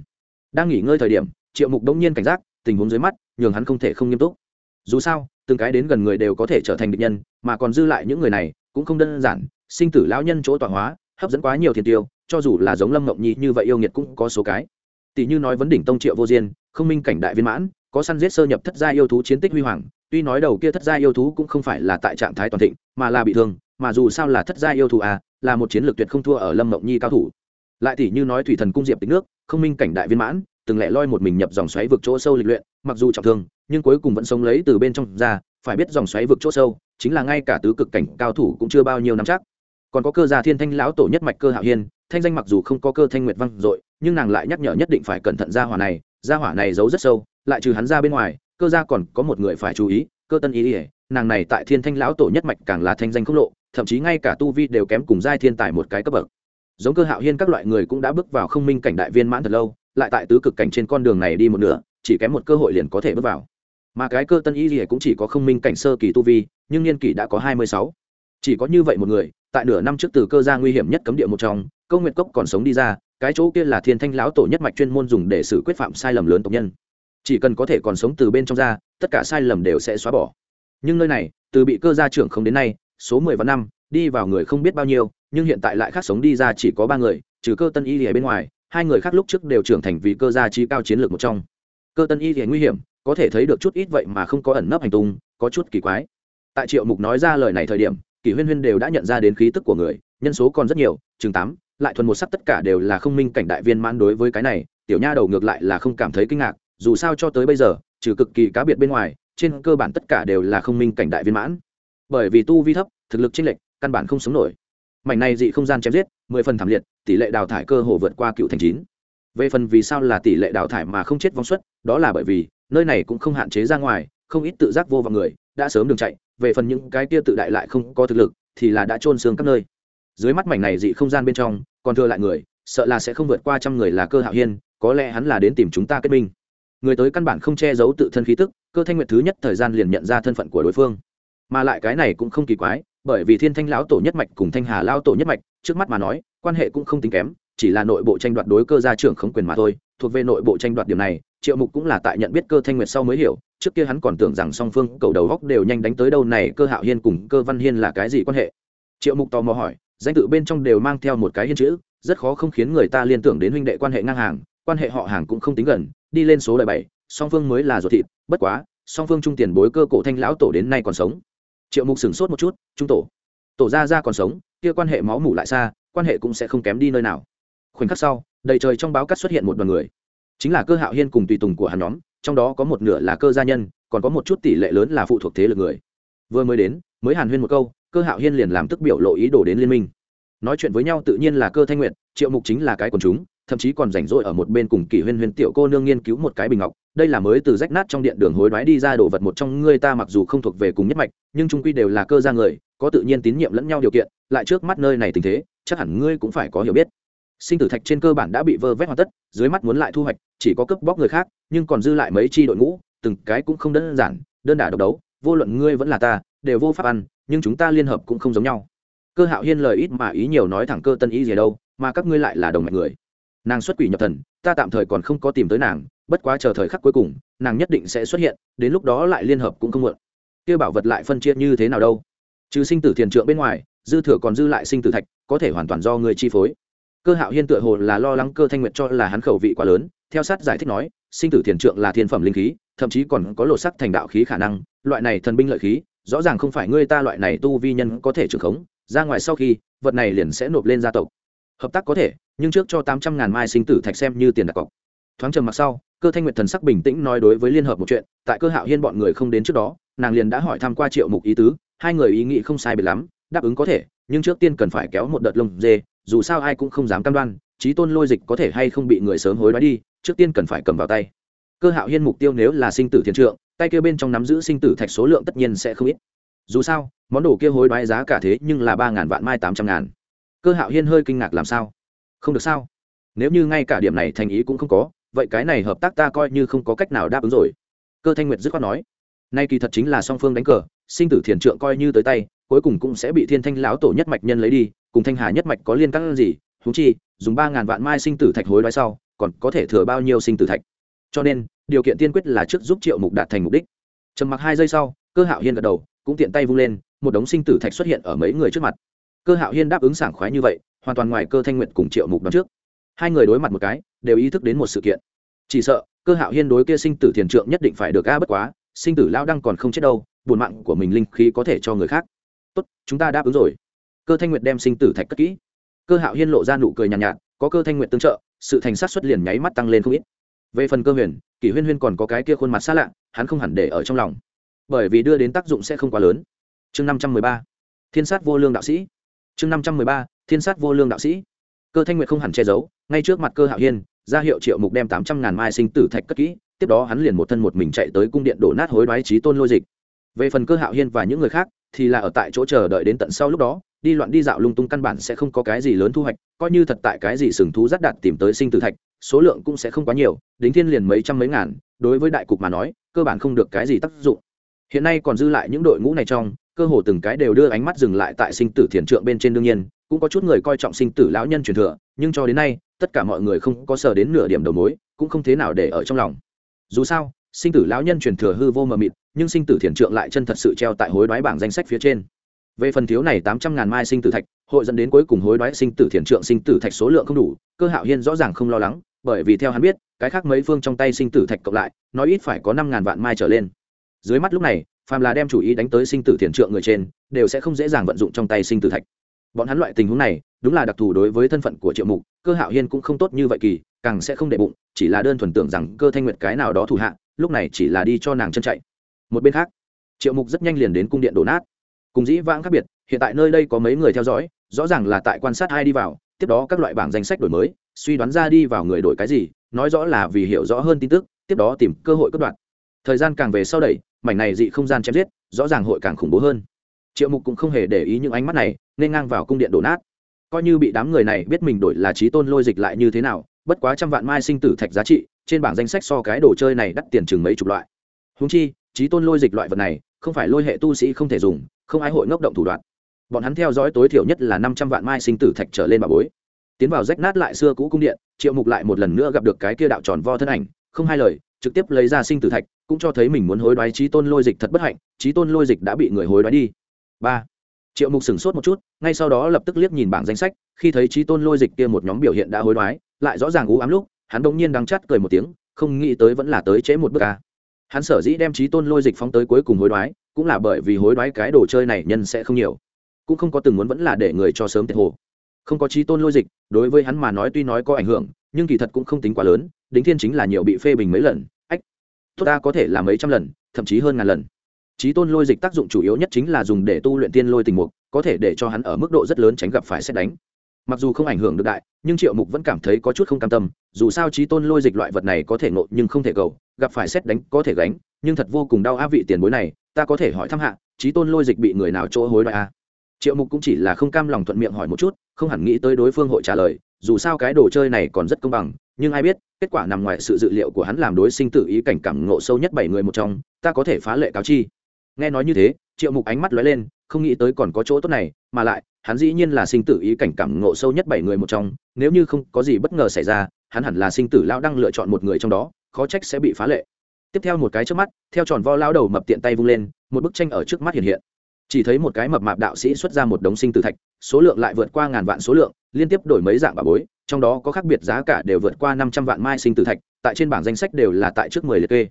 Đang nghỉ ngơi thời điểm, triệu mục đông nhiên cảnh giác, tình huống dưới mắt, nhường hắn không thể không nghiêm túc. Dù sao, từng cái đến gần người đều có thể trở thành địch nhân, mà còn dư lại những người này, cũng không đơn giản. Sinh tử lão nhân chỗ tọa hóa, hấp dẫn quá nhiều thiên tiêu, cho dù là giống lâm ngọc nhi như vậy yêu nghiệt cũng có số cái. Tỷ như nói vấn đỉnh tông triệu vô diên, không minh cảnh đại viên mãn có săn giết sơ nhập thất gia yêu thú chiến tích huy hoàng, tuy nói đầu kia thất gia yêu thú cũng không phải là tại trạng thái toàn thịnh, mà là bị thương, mà dù sao là thất gia yêu thú à là một chiến lược tuyệt không thua ở lâm mộng nhi cao thủ. Lại tỷ như nói thủy thần cung diệp tính nước, không minh cảnh đại viên mãn, từng lẻ loi một mình nhập dòng xoáy vực chỗ sâu lịch luyện, mặc dù trọng thương, nhưng cuối cùng vẫn sống lấy từ bên trong ra, phải biết dòng xoáy vực chỗ sâu, chính là ngay cả tứ cực cảnh cao thủ cũng chưa bao nhiêu năm chắc. Còn có cơ gia thiên thanh lão tổ nhất mạch cơ hạo hiên, thanh danh mặc dù không có cơ thanh nguyệt văng dội, nhưng nàng lại nhắc nhở nhất định phải cẩn thận gia hỏa này, gia hỏa này giấu rất sâu lại trừ hắn ra bên ngoài, cơ gia còn có một người phải chú ý, cơ tân ý ỉa nàng này tại thiên thanh lão tổ nhất mạch càng là thanh danh không lộ, thậm chí ngay cả tu vi đều kém cùng giai thiên tài một cái cấp bậc. Giống cơ hạo hiên các loại người cũng đã bước vào không minh cảnh đại viên mãn thật lâu, lại tại tứ cực cảnh trên con đường này đi một nửa, chỉ kém một cơ hội liền có thể bước vào. Mà cái cơ tân y gì cũng chỉ có không minh cảnh sơ kỳ tu vi, nhưng niên kỷ đã có hai mươi sáu. Chỉ có như vậy một người, tại nửa năm trước từ cơ gia nguy hiểm nhất cấm địa một trong, câu nguyệt cốc còn sống đi ra, cái chỗ kia là thiên thanh lão tổ nhất mạch chuyên môn dùng để xử quyết phạm sai lầm lớn tộc nhân chỉ cần có thể còn sống từ bên trong ra, tất cả sai lầm đều sẽ xóa bỏ. Nhưng nơi này, từ bị cơ gia trưởng không đến nay, số mười và năm, đi vào người không biết bao nhiêu, nhưng hiện tại lại khác sống đi ra chỉ có ba người, trừ cơ tân y ở bên ngoài, hai người khác lúc trước đều trưởng thành vì cơ gia chi cao chiến lược một trong. Cơ tân y thì nguy hiểm, có thể thấy được chút ít vậy mà không có ẩn nấp hành tung, có chút kỳ quái. Tại triệu mục nói ra lời này thời điểm, kỷ huyên huyên đều đã nhận ra đến khí tức của người, nhân số còn rất nhiều, chừng tám, lại thuần một sắc tất cả đều là không minh cảnh đại viên mãn đối với cái này, tiểu nha đầu ngược lại là không cảm thấy kinh ngạc dù sao cho tới bây giờ, trừ cực kỳ cá biệt bên ngoài, trên cơ bản tất cả đều là không minh cảnh đại viên mãn. Bởi vì tu vi thấp, thực lực chênh lệch, căn bản không sống nổi. Mảnh này dị không gian chém giết, mười phần thảm liệt, tỷ lệ đào thải cơ hồ vượt qua cựu thành chín. Về phần vì sao là tỷ lệ đào thải mà không chết vong suất, đó là bởi vì, nơi này cũng không hạn chế ra ngoài, không ít tự giác vô vào người, đã sớm đường chạy, về phần những cái kia tự đại lại không có thực lực, thì là đã trôn xương các nơi. Dưới mắt mảnh này dị không gian bên trong, còn thừa lại người, sợ là sẽ không vượt qua trăm người là cơ hạo hiên, có lẽ hắn là đến tìm chúng ta kết minh người tới căn bản không che giấu tự thân khí tức, cơ thanh nguyệt thứ nhất thời gian liền nhận ra thân phận của đối phương. Mà lại cái này cũng không kỳ quái, bởi vì thiên thanh lão tổ nhất mạch cùng thanh hà lao tổ nhất mạch, trước mắt mà nói, quan hệ cũng không tính kém, chỉ là nội bộ tranh đoạt đối cơ gia trưởng không quyền mà thôi, thuộc về nội bộ tranh đoạt điểm này, triệu mục cũng là tại nhận biết cơ thanh nguyệt sau mới hiểu, trước kia hắn còn tưởng rằng song phương cầu đầu góc đều nhanh đánh tới đâu này, cơ hạo hiên cùng cơ văn hiên là cái gì quan hệ? Triệu mục tò mò hỏi, danh tự bên trong đều mang theo một cái hiên chữ, rất khó không khiến người ta liên tưởng đến huynh đệ quan hệ ngang hàng quan hệ họ hàng cũng không tính gần, đi lên số đời bảy, song phương mới là ruột thịt, bất quá, song phương trung tiền bối cơ cổ thanh lão tổ đến nay còn sống. Triệu mục sửng sốt một chút, trung tổ tổ gia gia còn sống, kia quan hệ máu mủ lại xa, quan hệ cũng sẽ không kém đi nơi nào. Khoảnh khắc sau, đầy trời trong báo cắt xuất hiện một đoàn người. Chính là cơ hạo hiên cùng tùy tùng của hắn nhóm, trong đó có một nửa là cơ gia nhân, còn có một chút tỷ lệ lớn là phụ thuộc thế lực người. Vừa mới đến, mới hàn huyên một câu, cơ hạo hiên liền làm tức biểu lộ ý đồ đến liên minh. Nói chuyện với nhau tự nhiên là cơ thanh nguyện triệu mục chính là cái quần chúng thậm chí còn rảnh rỗi ở một bên cùng kỷ huyên huyên tiểu cô nương nghiên cứu một cái bình ngọc. Đây là mới từ rách nát trong điện đường hối đoái đi ra đồ vật một trong ngươi ta mặc dù không thuộc về cùng nhất mạch, nhưng trung quy đều là cơ gia người, có tự nhiên tín nhiệm lẫn nhau điều kiện, lại trước mắt nơi này tình thế, chắc hẳn ngươi cũng phải có hiểu biết. Sinh tử thạch trên cơ bản đã bị vơ vét hoàn tất, dưới mắt muốn lại thu hoạch, chỉ có cướp bóc người khác, nhưng còn dư lại mấy chi đội ngũ, từng cái cũng không đơn giản, đơn đả độc đấu, vô luận ngươi vẫn là ta, đều vô pháp ăn, nhưng chúng ta liên hợp cũng không giống nhau. Cơ hạo hiên lời ít mà ý nhiều nói thẳng cơ tân ý gì đâu, mà các ngươi lại là đồng mạch người nàng xuất quỷ nhập thần, ta tạm thời còn không có tìm tới nàng, bất quá chờ thời khắc cuối cùng, nàng nhất định sẽ xuất hiện, đến lúc đó lại liên hợp cũng không muộn. Kia bảo vật lại phân chia như thế nào đâu? Trừ sinh tử thiền trượng bên ngoài, dư thừa còn dư lại sinh tử thạch, có thể hoàn toàn do người chi phối. Cơ hạo hiên tựa hồ là lo lắng cơ thanh nguyệt cho là hắn khẩu vị quá lớn, theo sát giải thích nói, sinh tử thiền trượng là thiên phẩm linh khí, thậm chí còn có lộ sắc thành đạo khí khả năng, loại này thần binh lợi khí, rõ ràng không phải ngươi ta loại này tu vi nhân có thể trưởng khống, ra ngoài sau khi, vật này liền sẽ nộp lên gia tộc. Hợp tác có thể nhưng trước cho tám trăm ngàn mai sinh tử thạch xem như tiền đặt cọc. Thoáng trầm mặc sau, cơ thanh nguyệt thần sắc bình tĩnh nói đối với liên hợp một chuyện, tại cơ hạo hiên bọn người không đến trước đó, nàng liền đã hỏi tham q u a triệu mục ý tứ, hai người ý nghĩ không sai biệt lắm, đáp ứng có thể, nhưng trước tiên cần phải kéo một đợt lông dê, dù sao ai cũng không dám cam đoan trí tôn lôi dịch có thể hay không bị người sớm hối đoái đi, trước tiên cần phải cầm vào tay. Cơ hạo hiên mục tiêu nếu là sinh tử thiên trượng, tay kia bên trong nắm giữ sinh tử thạch số lượng tất nhiên sẽ không ít. Dù sao, món đồ kia hối đoái giá cả thế nhưng là ba ngàn vạn mai tám trăm ngàn. Cơ hạo hiên hơi kinh ngạc làm sao? Không được sao? Nếu như ngay cả điểm này thành ý cũng không có, vậy cái này hợp tác ta coi như không có cách nào đáp ứng rồi. Cơ thanh nguyệt dứt khoát nói. Nay kỳ thật chính là song phương đánh cờ, sinh tử thiền trượng coi như tới tay, cuối cùng cũng sẽ bị thiên thanh lão tổ nhất mạch nhân lấy đi, cùng thanh hà nhất mạch có liên các gì? Húng chi, dùng ba ngàn vạn mai sinh tử thạch hối đoái sau, còn có thể thừa bao nhiêu sinh tử thạch? Cho nên, điều kiện tiên quyết là trước giúp triệu mục đạt thành mục đích. Trầm mặc hai giây sau, cơ hạo hiên gật đầu, cũng tiện tay vung lên, một đống sinh tử thạch xuất hiện ở mấy người trước mặt. Cơ hạo hiên đáp ứng sảng khoái như vậy hoàn toàn ngoài cơ thanh nguyện cùng triệu mục đón trước. Hai người đối mặt một cái đều ý thức đến một sự kiện. Chỉ sợ cơ hạo hiên đối kia sinh tử thiền trượng nhất định phải được a bất quá sinh tử lao đăng còn không chết đâu buồn mạng của mình linh khí có thể cho người khác. Tốt chúng ta đáp ứng rồi. Cơ thanh nguyệt đem sinh tử thạch cất kỹ. Cơ hạo hiên lộ ra nụ cười nhàn nhạt, nhạt có cơ thanh nguyệt tương trợ sự thành sát xuất liền nháy mắt tăng lên không ít. Về phần cơ huyền kỷ huyên huyên còn có cái kia khuôn mặt xa lạ hắn không hẳn để ở trong lòng. Bởi vì đưa đến tác dụng sẽ không quá lớn. Chương năm trăm mười ba thiên sát vô lương đạo sĩ. Chương năm trăm mười ba thiên sát vô lương đạo sĩ. Cơ thanh nguyệt không hẳn che giấu, ngay trước mặt cơ hạo hiên, ra hiệu triệu mục đem tám trăm ngàn mai sinh tử thạch cất kỹ, tiếp đó hắn liền một thân một mình chạy tới cung điện đổ nát hối đoái trí tôn lôi dịch. Về phần cơ hạo hiên và những người khác, thì là ở tại chỗ chờ đợi đến tận sau lúc đó, đi loạn đi dạo lung tung căn bản sẽ không có cái gì lớn thu hoạch, coi như thật tại cái gì sừng thú rắt đạt tìm tới sinh tử thạch, số lượng cũng sẽ không quá nhiều, đính thiên liền mấy trăm mấy ngàn, đối với đại cục mà nói, cơ bản không được cái gì tác dụng. Hiện nay còn dư lại những đội ngũ này trong, cơ hồ từng cái đều đưa ánh mắt dừng lại tại sinh tử thiền trượng bên trên đương nhiên cũng có chút người coi trọng sinh tử lão nhân truyền thừa, nhưng cho đến nay, tất cả mọi người không có sờ đến nửa điểm đầu mối, cũng không thế nào để ở trong lòng. Dù sao, sinh tử lão nhân truyền thừa hư vô mờ mịt, nhưng sinh tử thiền trượng lại chân thật sự treo tại hối đoái bảng danh sách phía trên. Về phần thiếu này tám trăm ngàn mai sinh tử thạch, hội dẫn đến cuối cùng hối đoái sinh tử thiền trượng sinh tử thạch số lượng không đủ, cơ hạo hiên rõ ràng không lo lắng, bởi vì theo hắn biết, cái khác mấy phương trong tay sinh tử thạch cộng lại, nói ít phải có năm ngàn vạn mai trở lên. Dưới mắt lúc này, phàm là đem chủ ý đánh tới sinh tử thiền trượng người trên, đều sẽ không dễ dàng vận dụng trong tay sinh tử thạch bọn hắn loại tình huống này, đúng là đặc thù đối với thân phận của triệu mục, cơ hạo hiên cũng không tốt như vậy kỳ, càng sẽ không để bụng, chỉ là đơn thuần tưởng rằng cơ thanh nguyệt cái nào đó thủ hạ, lúc này chỉ là đi cho nàng chân chạy. Một bên khác, triệu mục rất nhanh liền đến cung điện đổ nát. Cùng dĩ vãng khác biệt, hiện tại nơi đây có mấy người theo dõi, rõ ràng là tại quan sát ai đi vào, tiếp đó các loại bảng danh sách đổi mới, suy đoán ra đi vào người đổi cái gì, nói rõ là vì hiểu rõ hơn tin tức, tiếp đó tìm cơ hội cất đoạn. Thời gian càng về sau đẩy, mảnh này dị không gian chém giết, rõ ràng hội càng khủng bố hơn triệu mục cũng không hề để ý những ánh mắt này, nên ngang vào cung điện đổ nát. Coi như bị đám người này biết mình đổi là trí tôn lôi dịch lại như thế nào, bất quá trăm vạn mai sinh tử thạch giá trị, trên bảng danh sách so cái đồ chơi này đắt tiền chừng mấy chục loại. Húng chi, trí tôn lôi dịch loại vật này, không phải lôi hệ tu sĩ không thể dùng, không ai hội ngốc động thủ đoạn. Bọn hắn theo dõi tối thiểu nhất là năm trăm vạn mai sinh tử thạch trở lên bà bối. Tiến vào rách nát lại xưa cũ cung điện, triệu mục lại một lần nữa gặp được cái kia đạo tròn vo thân ảnh, không hai lời, trực tiếp lấy ra sinh tử thạch, cũng cho thấy mình muốn hối đoái trí tôn lôi dịch thật bất hạnh, trí tôn lôi dịch đã bị người hối đoái đi ba. Triệu mục sửng sốt một chút, ngay sau đó lập tức liếc nhìn bảng danh sách, khi thấy trí tôn lôi dịch kia một nhóm biểu hiện đã hối đoái, lại rõ ràng ú ám lúc, hắn bỗng nhiên đắng chắt cười một tiếng, không nghĩ tới vẫn là tới trễ một bước ca hắn sở dĩ đem trí tôn lôi dịch phóng tới cuối cùng hối đoái, cũng là bởi vì hối đoái cái đồ chơi này nhân sẽ không nhiều. Cũng không có từng muốn vẫn là để người cho sớm tiệt hồ. Không có trí tôn lôi dịch, đối với hắn mà nói tuy nói có ảnh hưởng, nhưng kỳ thật cũng không tính quá lớn, đính thiên chính là nhiều bị phê bình mấy lần, ách, tốt ta có thể là mấy trăm lần, thậm chí hơn ngàn lần trí tôn lôi dịch tác dụng chủ yếu nhất chính là dùng để tu luyện tiên lôi tình mục, có thể để cho hắn ở mức độ rất lớn tránh gặp phải xét đánh. Mặc dù không ảnh hưởng được đại, nhưng triệu mục vẫn cảm thấy có chút không cam tâm, dù sao trí tôn lôi dịch loại vật này có thể nộ nhưng không thể cầu, gặp phải xét đánh có thể gánh, nhưng thật vô cùng đau á vị tiền bối này, ta có thể hỏi thăm hạ, trí tôn lôi dịch bị người nào chỗ hối đoại a à? triệu mục cũng chỉ là không cam lòng thuận miệng hỏi một chút, không hẳn nghĩ tới đối phương hội trả lời, dù sao cái đồ chơi này còn rất công bằng, nhưng ai biết, kết quả nằm ngoài sự dự liệu của hắn làm đối sinh tử ý cảnh cảm ngộ sâu nhất bảy người một trong, ta có thể phá lệ cáo chi nghe nói như thế, triệu mục ánh mắt lóe lên, không nghĩ tới còn có chỗ tốt này, mà lại, hắn dĩ nhiên là sinh tử ý cảnh cảm ngộ sâu nhất bảy người một trong, nếu như không có gì bất ngờ xảy ra, hắn hẳn là sinh tử lao đang lựa chọn một người trong đó, khó trách sẽ bị phá lệ. Tiếp theo một cái trước mắt, theo tròn vo lao đầu mập tiện tay vung lên, một bức tranh ở trước mắt hiện hiện. Chỉ thấy một cái mập mạp đạo sĩ xuất ra một đống sinh tử thạch, số lượng lại vượt qua ngàn vạn số lượng, liên tiếp đổi mấy dạng bà bối, trong đó có khác biệt giá cả đều vượt qua năm trăm vạn mai sinh tử thạch, tại trên bảng danh sách đều là tại trước mười liệt kê.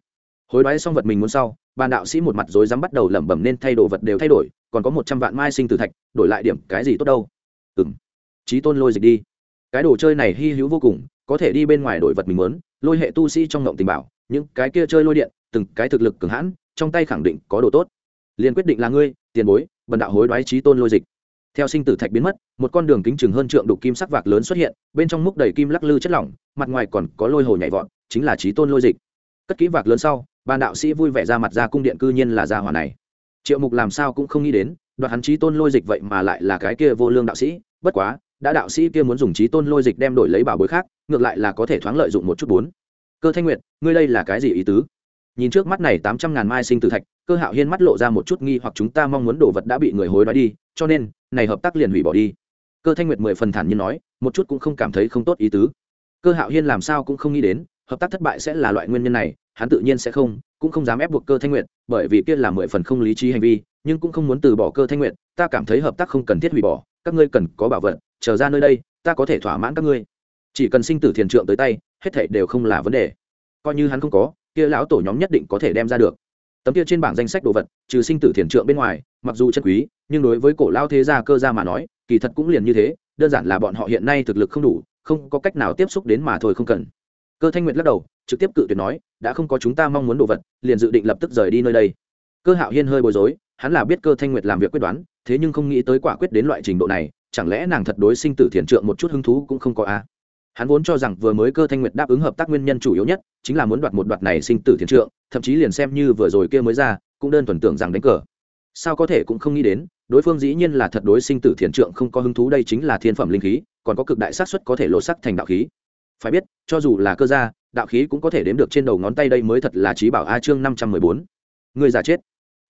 Hối đoái xong vật mình muốn sau bàn đạo sĩ một mặt rối rắm bắt đầu lẩm bẩm nên thay đồ vật đều thay đổi, còn có một trăm vạn mai sinh tử thạch, đổi lại điểm cái gì tốt đâu. Ừ m trí tôn lôi dịch đi. Cái đồ chơi này hy hữu vô cùng, có thể đi bên ngoài đổi vật mình muốn, lôi hệ tu sĩ trong ngộng tình bảo, những cái kia chơi lôi điện, từng cái thực lực cường hãn, trong tay khẳng định có đồ tốt. Liền quyết định là ngươi, tiền bối, bần đạo hối đoái trí tôn lôi dịch. Theo sinh tử thạch biến mất, một con đường kính chừng hơn trượng đục kim sắc vạc lớn xuất hiện, bên trong múc đầy kim lắc lư chất lỏng, mặt ngoài còn có lôi hồ nhảy vọt, chính là trí tôn lôi dịch cất kỹ vạc lớn sau ban đạo sĩ vui vẻ ra mặt ra cung điện cư nhiên là gia hỏa này. Triệu mục làm sao cũng không nghĩ đến, đoạt hắn trí tôn lôi dịch vậy mà lại là cái kia vô lương đạo sĩ, bất quá, đã đạo sĩ kia muốn dùng trí tôn lôi dịch đem đổi lấy bảo bối khác, ngược lại là có thể thoáng lợi dụng một chút bốn. Cơ thanh nguyệt, ngươi đây là cái gì ý tứ? Nhìn trước mắt này tám trăm ngàn mai sinh tử thạch, cơ hạo hiên mắt lộ ra một chút nghi hoặc chúng ta mong muốn đồ vật đã bị người hối đoái đi, cho nên, này hợp tác liền hủy bỏ đi. Cơ thanh nguyệt mười phần thản nhiên nói, một chút cũng không cảm thấy không tốt ý tứ. Cơ hạo hiên làm sao cũng không nghĩ đến, hợp tác thất bại sẽ là loại nguyên nhân này hắn tự nhiên sẽ không, cũng không dám ép buộc cơ thanh nguyệt, bởi vì kia là mười phần không lý trí hành vi, nhưng cũng không muốn từ bỏ cơ thanh nguyệt, ta cảm thấy hợp tác không cần thiết hủy bỏ, các ngươi cần có bảo vật trở ra nơi đây, ta có thể thỏa mãn các ngươi. Chỉ cần sinh tử thiền trượng tới tay, hết thảy đều không là vấn đề. Coi như hắn không có, kia lão tổ nhóm nhất định có thể đem ra được. Tấm kia trên bảng danh sách đồ vật, trừ sinh tử thiền trượng bên ngoài, mặc dù chân quý, nhưng đối với cổ lao thế gia cơ gia mà nói, kỳ thật cũng liền như thế, đơn giản là bọn họ hiện nay thực lực không đủ, không có cách nào tiếp xúc đến mà thôi không cần cơ thanh nguyệt lắc đầu, trực tiếp cự tuyệt nói, đã không có chúng ta mong muốn đồ vật, liền dự định lập tức rời đi nơi đây. Cơ hạo hiên hơi bối rối, hắn là biết cơ thanh nguyệt làm việc quyết đoán, thế nhưng không nghĩ tới quả quyết đến loại trình độ này, chẳng lẽ nàng thật đối sinh tử thiền trượng một chút hứng thú cũng không có a à? hắn vốn cho rằng vừa mới cơ thanh nguyệt đáp ứng hợp tác nguyên nhân chủ yếu nhất, chính là muốn đoạt một đoạt này sinh tử thiền trượng, thậm chí liền xem như vừa rồi kia mới ra, cũng đơn thuần tưởng rằng đánh cờ. Sao có thể cũng không nghĩ đến, đối phương dĩ nhiên là thật đối sinh tử thiền trượng không có hứng thú, đây chính là thiên phẩm linh khí, còn có cực đại xác suất có thể lộ sắc thành đạo khí phải biết, cho dù là cơ gia, đạo khí cũng có thể đếm được trên đầu ngón tay đây mới thật là trí bảo a chương năm trăm mười bốn. Người giả chết.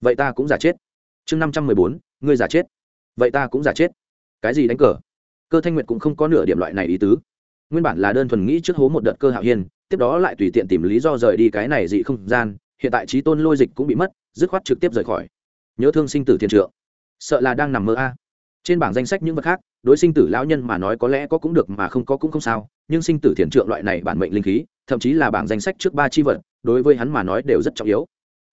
Vậy ta cũng giả chết. Chương năm trăm mười bốn người giả chết. Vậy ta cũng giả chết. Cái gì đánh cờ? Cơ thanh nguyệt cũng không có nửa điểm loại này ý tứ. Nguyên bản là đơn thuần nghĩ trước hố một đợt cơ hạo hiên, tiếp đó lại tùy tiện tìm lý do rời đi cái này dị không gian, hiện tại trí tôn lôi dịch cũng bị mất, dứt khoát trực tiếp rời khỏi. Nhớ thương sinh tử thiên trượng. Sợ là đang nằm mơ a. Trên bảng danh sách những vật khác đối sinh tử lão nhân mà nói có lẽ có cũng được mà không có cũng không sao, nhưng sinh tử thiền trượng loại này bản mệnh linh khí, thậm chí là bảng danh sách trước ba chi vật, đối với hắn mà nói đều rất trọng yếu.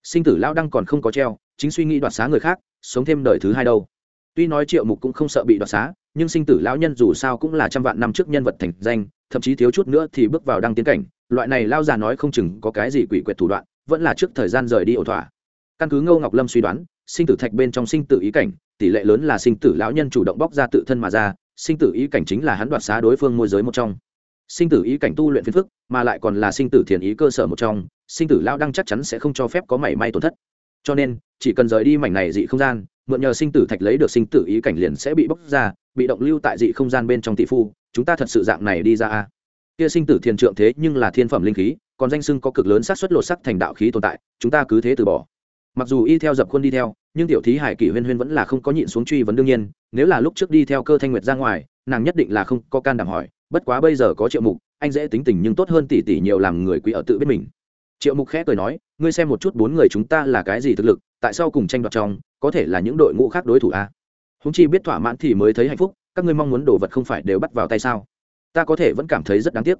Sinh tử lão đang còn không có treo, chính suy nghĩ đoạt xá người khác, sống thêm đời thứ hai đâu. Tuy nói triệu mục cũng không sợ bị đoạt xá, nhưng sinh tử lão nhân dù sao cũng là trăm vạn năm trước nhân vật thành danh, thậm chí thiếu chút nữa thì bước vào đăng tiến cảnh, loại này lao già nói không chừng có cái gì quỷ quyệt thủ đoạn, vẫn là trước thời gian rời đi ẩu thỏa. Căn cứ ngô ngọc lâm suy đoán, sinh tử thạch bên trong sinh tử ý cảnh tỷ lệ lớn là sinh tử lão nhân chủ động bóc ra tự thân mà ra, sinh tử ý cảnh chính là hắn đoạt xá đối phương môi giới một trong. Sinh tử ý cảnh tu luyện phiền phức, mà lại còn là sinh tử thiền ý cơ sở một trong, sinh tử lão đang chắc chắn sẽ không cho phép có mảy may tổn thất. Cho nên, chỉ cần rời đi mảnh này dị không gian, mượn nhờ sinh tử thạch lấy được sinh tử ý cảnh liền sẽ bị bóc ra, bị động lưu tại dị không gian bên trong tỷ phu, chúng ta thật sự dạng này đi ra a. Kia sinh tử thiền trượng thế nhưng là thiên phẩm linh khí, còn danh sưng có cực lớn xác suất lột sắc thành đạo khí tồn tại, chúng ta cứ thế từ bỏ. Mặc dù y theo dập khuôn đi theo nhưng tiểu thí hải kỷ huyên huyên vẫn là không có nhịn xuống truy vấn đương nhiên, nếu là lúc trước đi theo cơ thanh nguyệt ra ngoài, nàng nhất định là không có can đảm hỏi, bất quá bây giờ có triệu mục, anh dễ tính tình nhưng tốt hơn tỷ tỷ nhiều làm người quý ở tự biết mình. Triệu mục khẽ cười nói, ngươi xem một chút bốn người chúng ta là cái gì thực lực, tại sao cùng tranh đoạt trong, có thể là những đội ngũ khác đối thủ a à? húng chi biết thỏa mãn thì mới thấy hạnh phúc, các ngươi mong muốn đồ vật không phải đều bắt vào tay sao? Ta có thể vẫn cảm thấy rất đáng tiếc.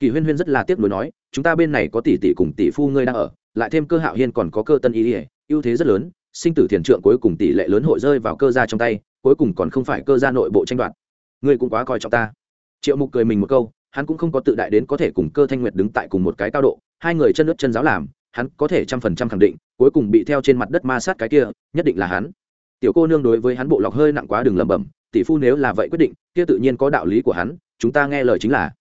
Kỳ huyên huyên rất là tiếc nuối nói, chúng ta bên này có tỷ tỷ cùng tỷ phu ngươi đang ở, lại thêm cơ hạo hiên còn có cơ tân ý ỉa ưu thế rất lớn sinh tử thiền trượng cuối cùng tỷ lệ lớn hội rơi vào cơ gia trong tay, cuối cùng còn không phải cơ gia nội bộ tranh đoạt. Ngươi cũng quá coi trọng ta. Triệu mục cười mình một câu, hắn cũng không có tự đại đến có thể cùng cơ thanh nguyệt đứng tại cùng một cái cao độ, hai người chân nước chân giáo làm, hắn có thể trăm phần trăm khẳng định, cuối cùng bị theo trên mặt đất ma sát cái kia, nhất định là hắn. Tiểu cô nương đối với hắn bộ lọc hơi nặng quá đừng lẩm bẩm, tỷ phu nếu là vậy quyết định, kia tự nhiên có đạo lý của hắn, chúng ta nghe lời chính là.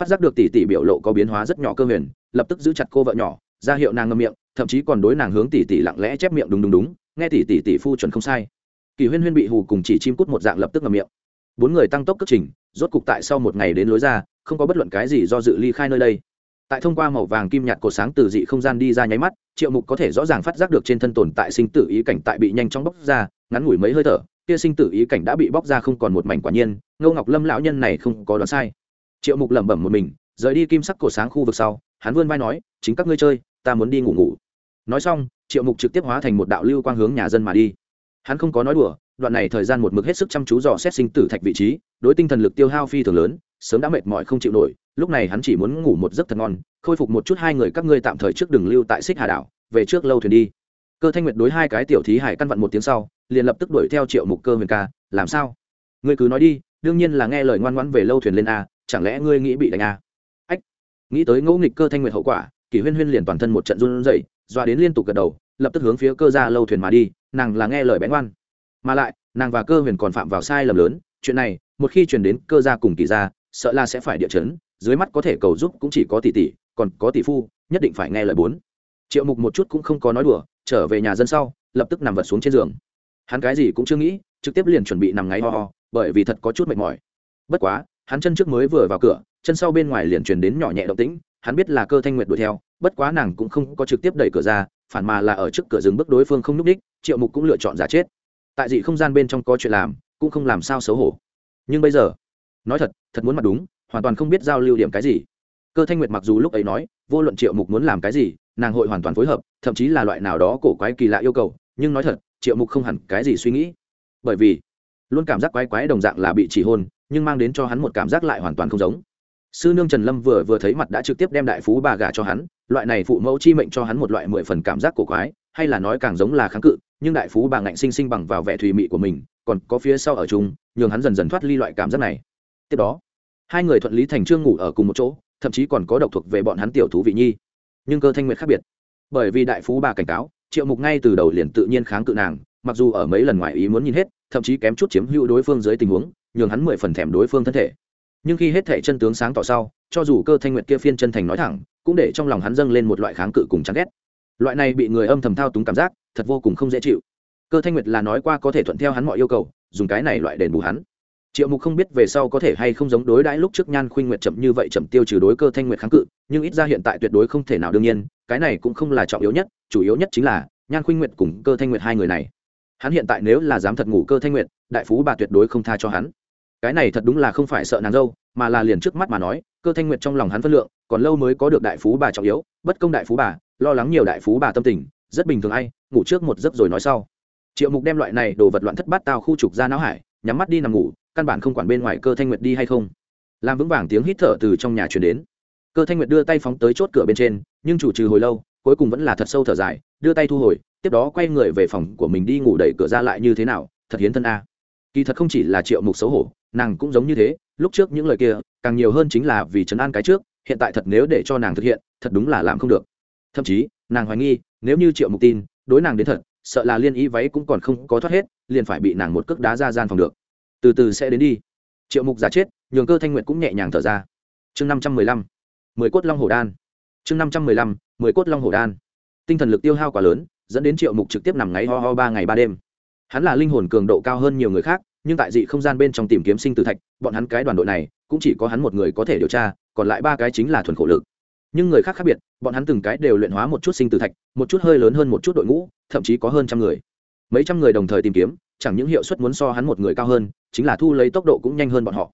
Phát giác được tỷ tỷ biểu lộ có biến hóa rất nhỏ cơ huyền, lập tức giữ chặt cô vợ nhỏ, ra hiệu nàng ngâm miệng thậm chí còn đối nàng hướng tỷ tỷ lặng lẽ chép miệng đúng đúng đúng, nghe tỷ tỷ tỷ phu chuẩn không sai. Kỳ huyên huyên bị hù cùng chỉ chim cút một dạng lập tức ngậm miệng. Bốn người tăng tốc cất trình, rốt cục tại sau một ngày đến lối ra, không có bất luận cái gì do dự ly khai nơi đây. Tại thông qua màu vàng kim nhạt cột sáng từ dị không gian đi ra nháy mắt, triệu mục có thể rõ ràng phát giác được trên thân tồn tại sinh tử ý cảnh tại bị nhanh chóng bóc ra, ngắn ngủi mấy hơi thở, kia sinh tử ý cảnh đã bị bóc ra không còn một mảnh quả nhiên, ngô ngọc lâm lão nhân này không có đoán sai. Triệu mục lẩm bẩm một mình, rời đi kim sắc cổ sáng khu vực sau, hắn vươn vai nói, chính các ngươi chơi, ta muốn đi ngủ ngủ nói xong, triệu mục trực tiếp hóa thành một đạo lưu quang hướng nhà dân mà đi. Hắn không có nói đùa, đoạn này thời gian một mực hết sức chăm chú dò xét sinh tử thạch vị trí, đối tinh thần lực tiêu hao phi thường lớn, sớm đã mệt mỏi không chịu nổi, lúc này hắn chỉ muốn ngủ một giấc thật ngon, khôi phục một chút hai người các ngươi tạm thời trước đường lưu tại xích hà đảo, về trước lâu thuyền đi. Cơ thanh nguyệt đối hai cái tiểu thí hải căn vặn một tiếng sau, liền lập tức đuổi theo triệu mục cơ huyền ca, làm sao? Ngươi cứ nói đi, đương nhiên là nghe lời ngoan ngoãn về lâu thuyền lên a, chẳng lẽ ngươi nghĩ bị đánh a? Ách, nghĩ tới ngẫu nghịch cơ thanh nguyệt hậu quả, kỷ huyên huyên liền toàn thân một trận run rẩy doa đến liên tục gật đầu, lập tức hướng phía cơ ra lâu thuyền mà đi, nàng là nghe lời bén ngoan. Mà lại, nàng và cơ huyền còn phạm vào sai lầm lớn, chuyện này, một khi truyền đến cơ gia cùng kỳ gia, sợ là sẽ phải địa chấn, dưới mắt có thể cầu giúp cũng chỉ có tỷ tỷ, còn có tỷ phu, nhất định phải nghe lời bốn. Triệu mục một chút cũng không có nói đùa, trở về nhà dân sau, lập tức nằm vật xuống trên giường. Hắn cái gì cũng chưa nghĩ, trực tiếp liền chuẩn bị nằm ngáy ho ho, bởi vì thật có chút mệt mỏi. Bất quá, hắn chân trước mới vừa vào cửa, chân sau bên ngoài liền truyền đến nhỏ nhẹ động tĩnh hắn biết là cơ thanh nguyệt đuổi theo, bất quá nàng cũng không có trực tiếp đẩy cửa ra, phản mà là ở trước cửa rừng bước đối phương không n ú c đích, triệu mục cũng lựa chọn giả chết. Tại dị không gian bên trong có chuyện làm, cũng không làm sao xấu hổ. Nhưng bây giờ, nói thật thật muốn mặt đúng, hoàn toàn không biết giao lưu điểm cái gì. Cơ thanh nguyệt mặc dù lúc ấy nói, vô luận triệu mục muốn làm cái gì, nàng hội hoàn toàn phối hợp, thậm chí là loại nào đó cổ quái kỳ lạ yêu cầu, nhưng nói thật, triệu mục không hẳn cái gì suy nghĩ. Bởi vì, luôn cảm giác quái quái đồng dạng là bị chỉ hôn, nhưng mang đến cho hắn một cảm giác lại hoàn toàn không giống sư nương trần lâm vừa vừa thấy mặt đã trực tiếp đem đại phú bà gả cho hắn, loại này phụ mẫu chi mệnh cho hắn một loại mười phần cảm giác cổ quái, hay là nói càng giống là kháng cự, nhưng đại phú bà ngạnh sinh sinh bằng vào vẻ thùy mị của mình, còn có phía sau ở chung, nhường hắn dần dần thoát ly loại cảm giác này. Tiếp đó, hai người thuận lý thành trương ngủ ở cùng một chỗ, thậm chí còn có độc thuộc về bọn hắn tiểu thú vị nhi. Nhưng cơ thanh nguyệt khác biệt. Bởi vì đại phú bà cảnh cáo, triệu mục ngay từ đầu liền tự nhiên kháng cự nàng, mặc dù ở mấy lần ngoài ý muốn nhìn hết, thậm chí kém chút chiếm hữu đối phương dưới tình huống, nhường hắn mười phần thèm đối phương thân thể nhưng khi hết thể chân tướng sáng tỏ sau, cho dù cơ thanh nguyệt kia phiên chân thành nói thẳng, cũng để trong lòng hắn dâng lên một loại kháng cự cùng chán ghét. Loại này bị người âm thầm thao túng cảm giác, thật vô cùng không dễ chịu. Cơ thanh nguyệt là nói qua có thể thuận theo hắn mọi yêu cầu, dùng cái này loại đền bù hắn. Triệu mục không biết về sau có thể hay không giống đối đãi lúc trước nhan khuynh nguyệt chậm như vậy chậm tiêu trừ đối cơ thanh nguyệt kháng cự, nhưng ít ra hiện tại tuyệt đối không thể nào đương nhiên, cái này cũng không là trọng yếu nhất, chủ yếu nhất chính là nhan khuynh nguyệt cùng cơ thanh nguyệt hai người này. Hắn hiện tại nếu là dám thật ngủ cơ thanh nguyệt, đại phú bà tuyệt đối không tha cho hắn cái này thật đúng là không phải sợ nàng dâu, mà là liền trước mắt mà nói, cơ thanh nguyệt trong lòng hắn phân lượng, còn lâu mới có được đại phú bà trọng yếu, bất công đại phú bà, lo lắng nhiều đại phú bà tâm tình, rất bình thường ai, ngủ trước một giấc rồi nói sau. Triệu mục đem loại này đồ vật loạn thất bát tao khu trục ra não hải, nhắm mắt đi nằm ngủ, căn bản không quản bên ngoài cơ thanh nguyệt đi hay không. Làm vững vàng tiếng hít thở từ trong nhà truyền đến. Cơ thanh nguyệt đưa tay phóng tới chốt cửa bên trên, nhưng chủ trừ hồi lâu, cuối cùng vẫn là thật sâu thở dài, đưa tay thu hồi, tiếp đó quay người về phòng của mình đi ngủ đẩy cửa ra lại như thế nào, thật hiến thân a. Kỳ thật không chỉ là triệu mục xấu hổ nàng cũng giống như thế, lúc trước những lời kia, càng nhiều hơn chính là vì chấn an cái trước, hiện tại thật nếu để cho nàng thực hiện, thật đúng là làm không được. Thậm chí, nàng hoài nghi, nếu như triệu mục tin đối nàng đến thật, sợ là liên ý váy cũng còn không có thoát hết, liền phải bị nàng một cước đá ra gian phòng được. Từ từ sẽ đến đi. Triệu mục giả chết, nhường cơ thanh nguyện cũng nhẹ nhàng thở ra. Chương năm trăm mười lăm, mười cốt long hổ đan. Chương năm trăm mười lăm, mười cốt long hổ đan. Tinh thần lực tiêu hao quá lớn, dẫn đến triệu mục trực tiếp nằm ngáy ho ho ba ngày ba đêm. Hắn là linh hồn cường độ cao hơn nhiều người khác nhưng tại dị không gian bên trong tìm kiếm sinh tử thạch, bọn hắn cái đoàn đội này cũng chỉ có hắn một người có thể điều tra, còn lại ba cái chính là thuần khổ lực. Nhưng người khác khác biệt, bọn hắn từng cái đều luyện hóa một chút sinh tử thạch, một chút hơi lớn hơn một chút đội ngũ, thậm chí có hơn trăm người. Mấy trăm người đồng thời tìm kiếm, chẳng những hiệu suất muốn so hắn một người cao hơn, chính là thu lấy tốc độ cũng nhanh hơn bọn họ.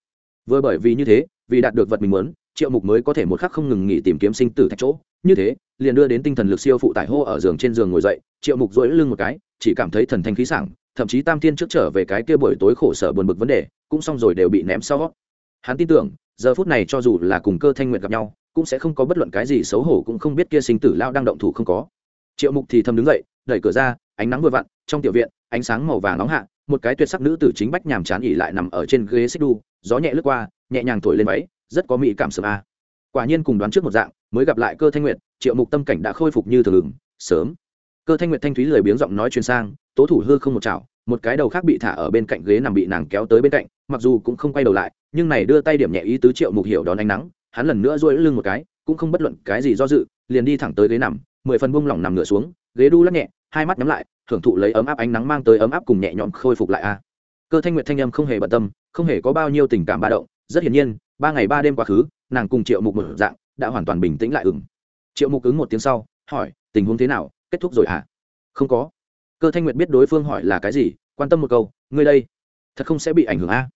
Vừa bởi vì như thế, vì đạt được vật mình muốn, triệu mục mới có thể một khắc không ngừng nghỉ tìm kiếm sinh tử thạch chỗ. Như thế, liền đưa đến tinh thần lực siêu phụ tải hô ở giường trên giường ngồi dậy, triệu mục dỗi lưng một cái, chỉ cảm thấy thần thanh khí sảng thậm chí tam thiên trước trở về cái kia buổi tối khổ sở buồn bực vấn đề, cũng xong rồi đều bị ném sau. Hắn tin tưởng, giờ phút này cho dù là cùng cơ thanh nguyện gặp nhau, cũng sẽ không có bất luận cái gì xấu hổ, cũng không biết kia sinh tử lao đang động thủ không có. Triệu mục thì thầm đứng dậy, đẩy cửa ra, ánh nắng vừa vặn, trong tiểu viện, ánh sáng màu vàng nóng hạ, một cái tuyệt sắc nữ tử chính bách nhàm chán ỉ lại nằm ở trên ghế xích đu, gió nhẹ lướt qua, nhẹ nhàng thổi lên váy, rất có mỹ cảm sớm a. Quả nhiên cùng đoán trước một dạng, mới gặp lại cơ thanh nguyệt, triệu mục tâm cảnh đã khôi phục như thường sớm cơ thanh nguyệt thanh thúy lười biếng giọng nói truyền sang, tố thủ hư không một chảo, một cái đầu khác bị thả ở bên cạnh ghế nằm bị nàng kéo tới bên cạnh, mặc dù cũng không quay đầu lại, nhưng này đưa tay điểm nhẹ ý tứ triệu mục hiểu đón ánh nắng, hắn lần nữa duỗi lưng một cái, cũng không bất luận cái gì do dự, liền đi thẳng tới ghế nằm, mười phần buông lỏng nằm ngửa xuống, ghế đu lắc nhẹ, hai mắt nhắm lại, thưởng thụ lấy ấm áp ánh nắng mang tới ấm áp cùng nhẹ nhõm khôi phục lại a. Cơ thanh nguyệt thanh âm không hề bận tâm, không hề có bao nhiêu tình cảm ba động, rất hiển nhiên, ba ngày ba đêm quá khứ, nàng cùng triệu mục một dạng, đã hoàn toàn bình tĩnh lại ừng triệu mục ứng một tiếng sau, hỏi, tình huống thế nào? Kết thúc rồi hả? Không có. Cơ thanh nguyệt biết đối phương hỏi là cái gì, quan tâm một câu, ngươi đây, thật không sẽ bị ảnh hưởng a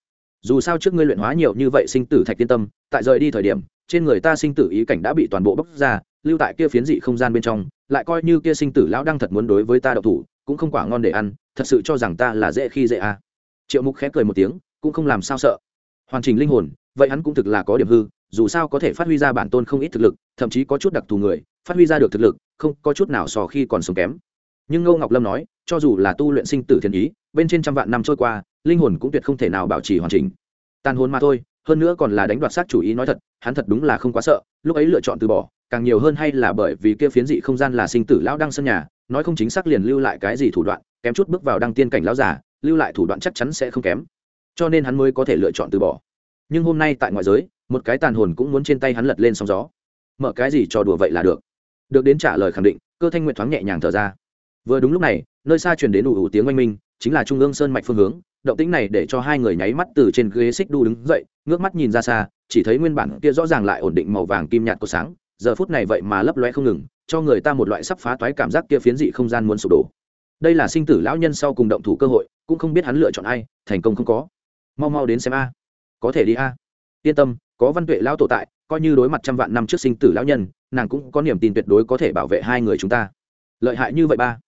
dù sao trước ngươi luyện hóa nhiều như vậy sinh tử thạch tiên tâm, tại rời đi thời điểm, trên người ta sinh tử ý cảnh đã bị toàn bộ bốc ra, lưu tại kia phiến dị không gian bên trong, lại coi như kia sinh tử lão đang thật muốn đối với ta độc thủ, cũng không quả ngon để ăn, thật sự cho rằng ta là dễ khi dễ a triệu mục khẽ cười một tiếng, cũng không làm sao sợ. Hoàn chỉnh linh hồn, vậy hắn cũng thực là có điểm hư, dù sao có thể phát huy ra bản tôn không ít thực lực, thậm chí có chút đặc thù người phát huy ra được thực lực, không có chút nào so khi còn sống kém. Nhưng ngô ngọc lâm nói, cho dù là tu luyện sinh tử thiên ý, bên trên trăm vạn năm trôi qua, linh hồn cũng tuyệt không thể nào bảo trì hoàn chỉnh. Tàn hồn mà thôi, hơn nữa còn là đánh đoạt sát chủ ý nói thật, hắn thật đúng là không quá sợ, lúc ấy lựa chọn từ bỏ, càng nhiều hơn hay là bởi vì kia phiến dị không gian là sinh tử lão đăng sân nhà, nói không chính xác liền lưu lại cái gì thủ đoạn, kém chút bước vào đăng tiên cảnh lão giả lưu lại thủ đoạn chắc chắn sẽ không kém. Cho nên hắn mới có thể lựa chọn từ bỏ. Nhưng hôm nay tại ngoại giới, một cái tàn hồn cũng muốn trên tay hắn lật lên sóng gió. Mở cái gì trò đùa vậy là được được đến trả lời khẳng định, cơ thanh nguyện thoáng nhẹ nhàng thở ra. Vừa đúng lúc này, nơi xa truyền đến đủ ủ tiếng oanh minh, chính là trung ương sơn mạch phương hướng. Động tĩnh này để cho hai người nháy mắt từ trên ghế xích đu đứng dậy, ngước mắt nhìn ra xa, chỉ thấy nguyên bản kia rõ ràng lại ổn định màu vàng kim nhạt của sáng. Giờ phút này vậy mà lấp loe không ngừng, cho người ta một loại sắp phá toái cảm giác kia phiến dị không gian muốn sụp đổ. Đây là sinh tử lão nhân sau cùng động thủ cơ hội, cũng không biết hắn lựa chọn ai, thành công không có. Mau mau đến xem a. Có thể đi a. Yên tâm, có văn tuệ lão tổ tại, coi như đối mặt trăm vạn năm trước sinh tử lão nhân nàng cũng có niềm tin tuyệt đối có thể bảo vệ hai người chúng ta. Lợi hại như vậy ba.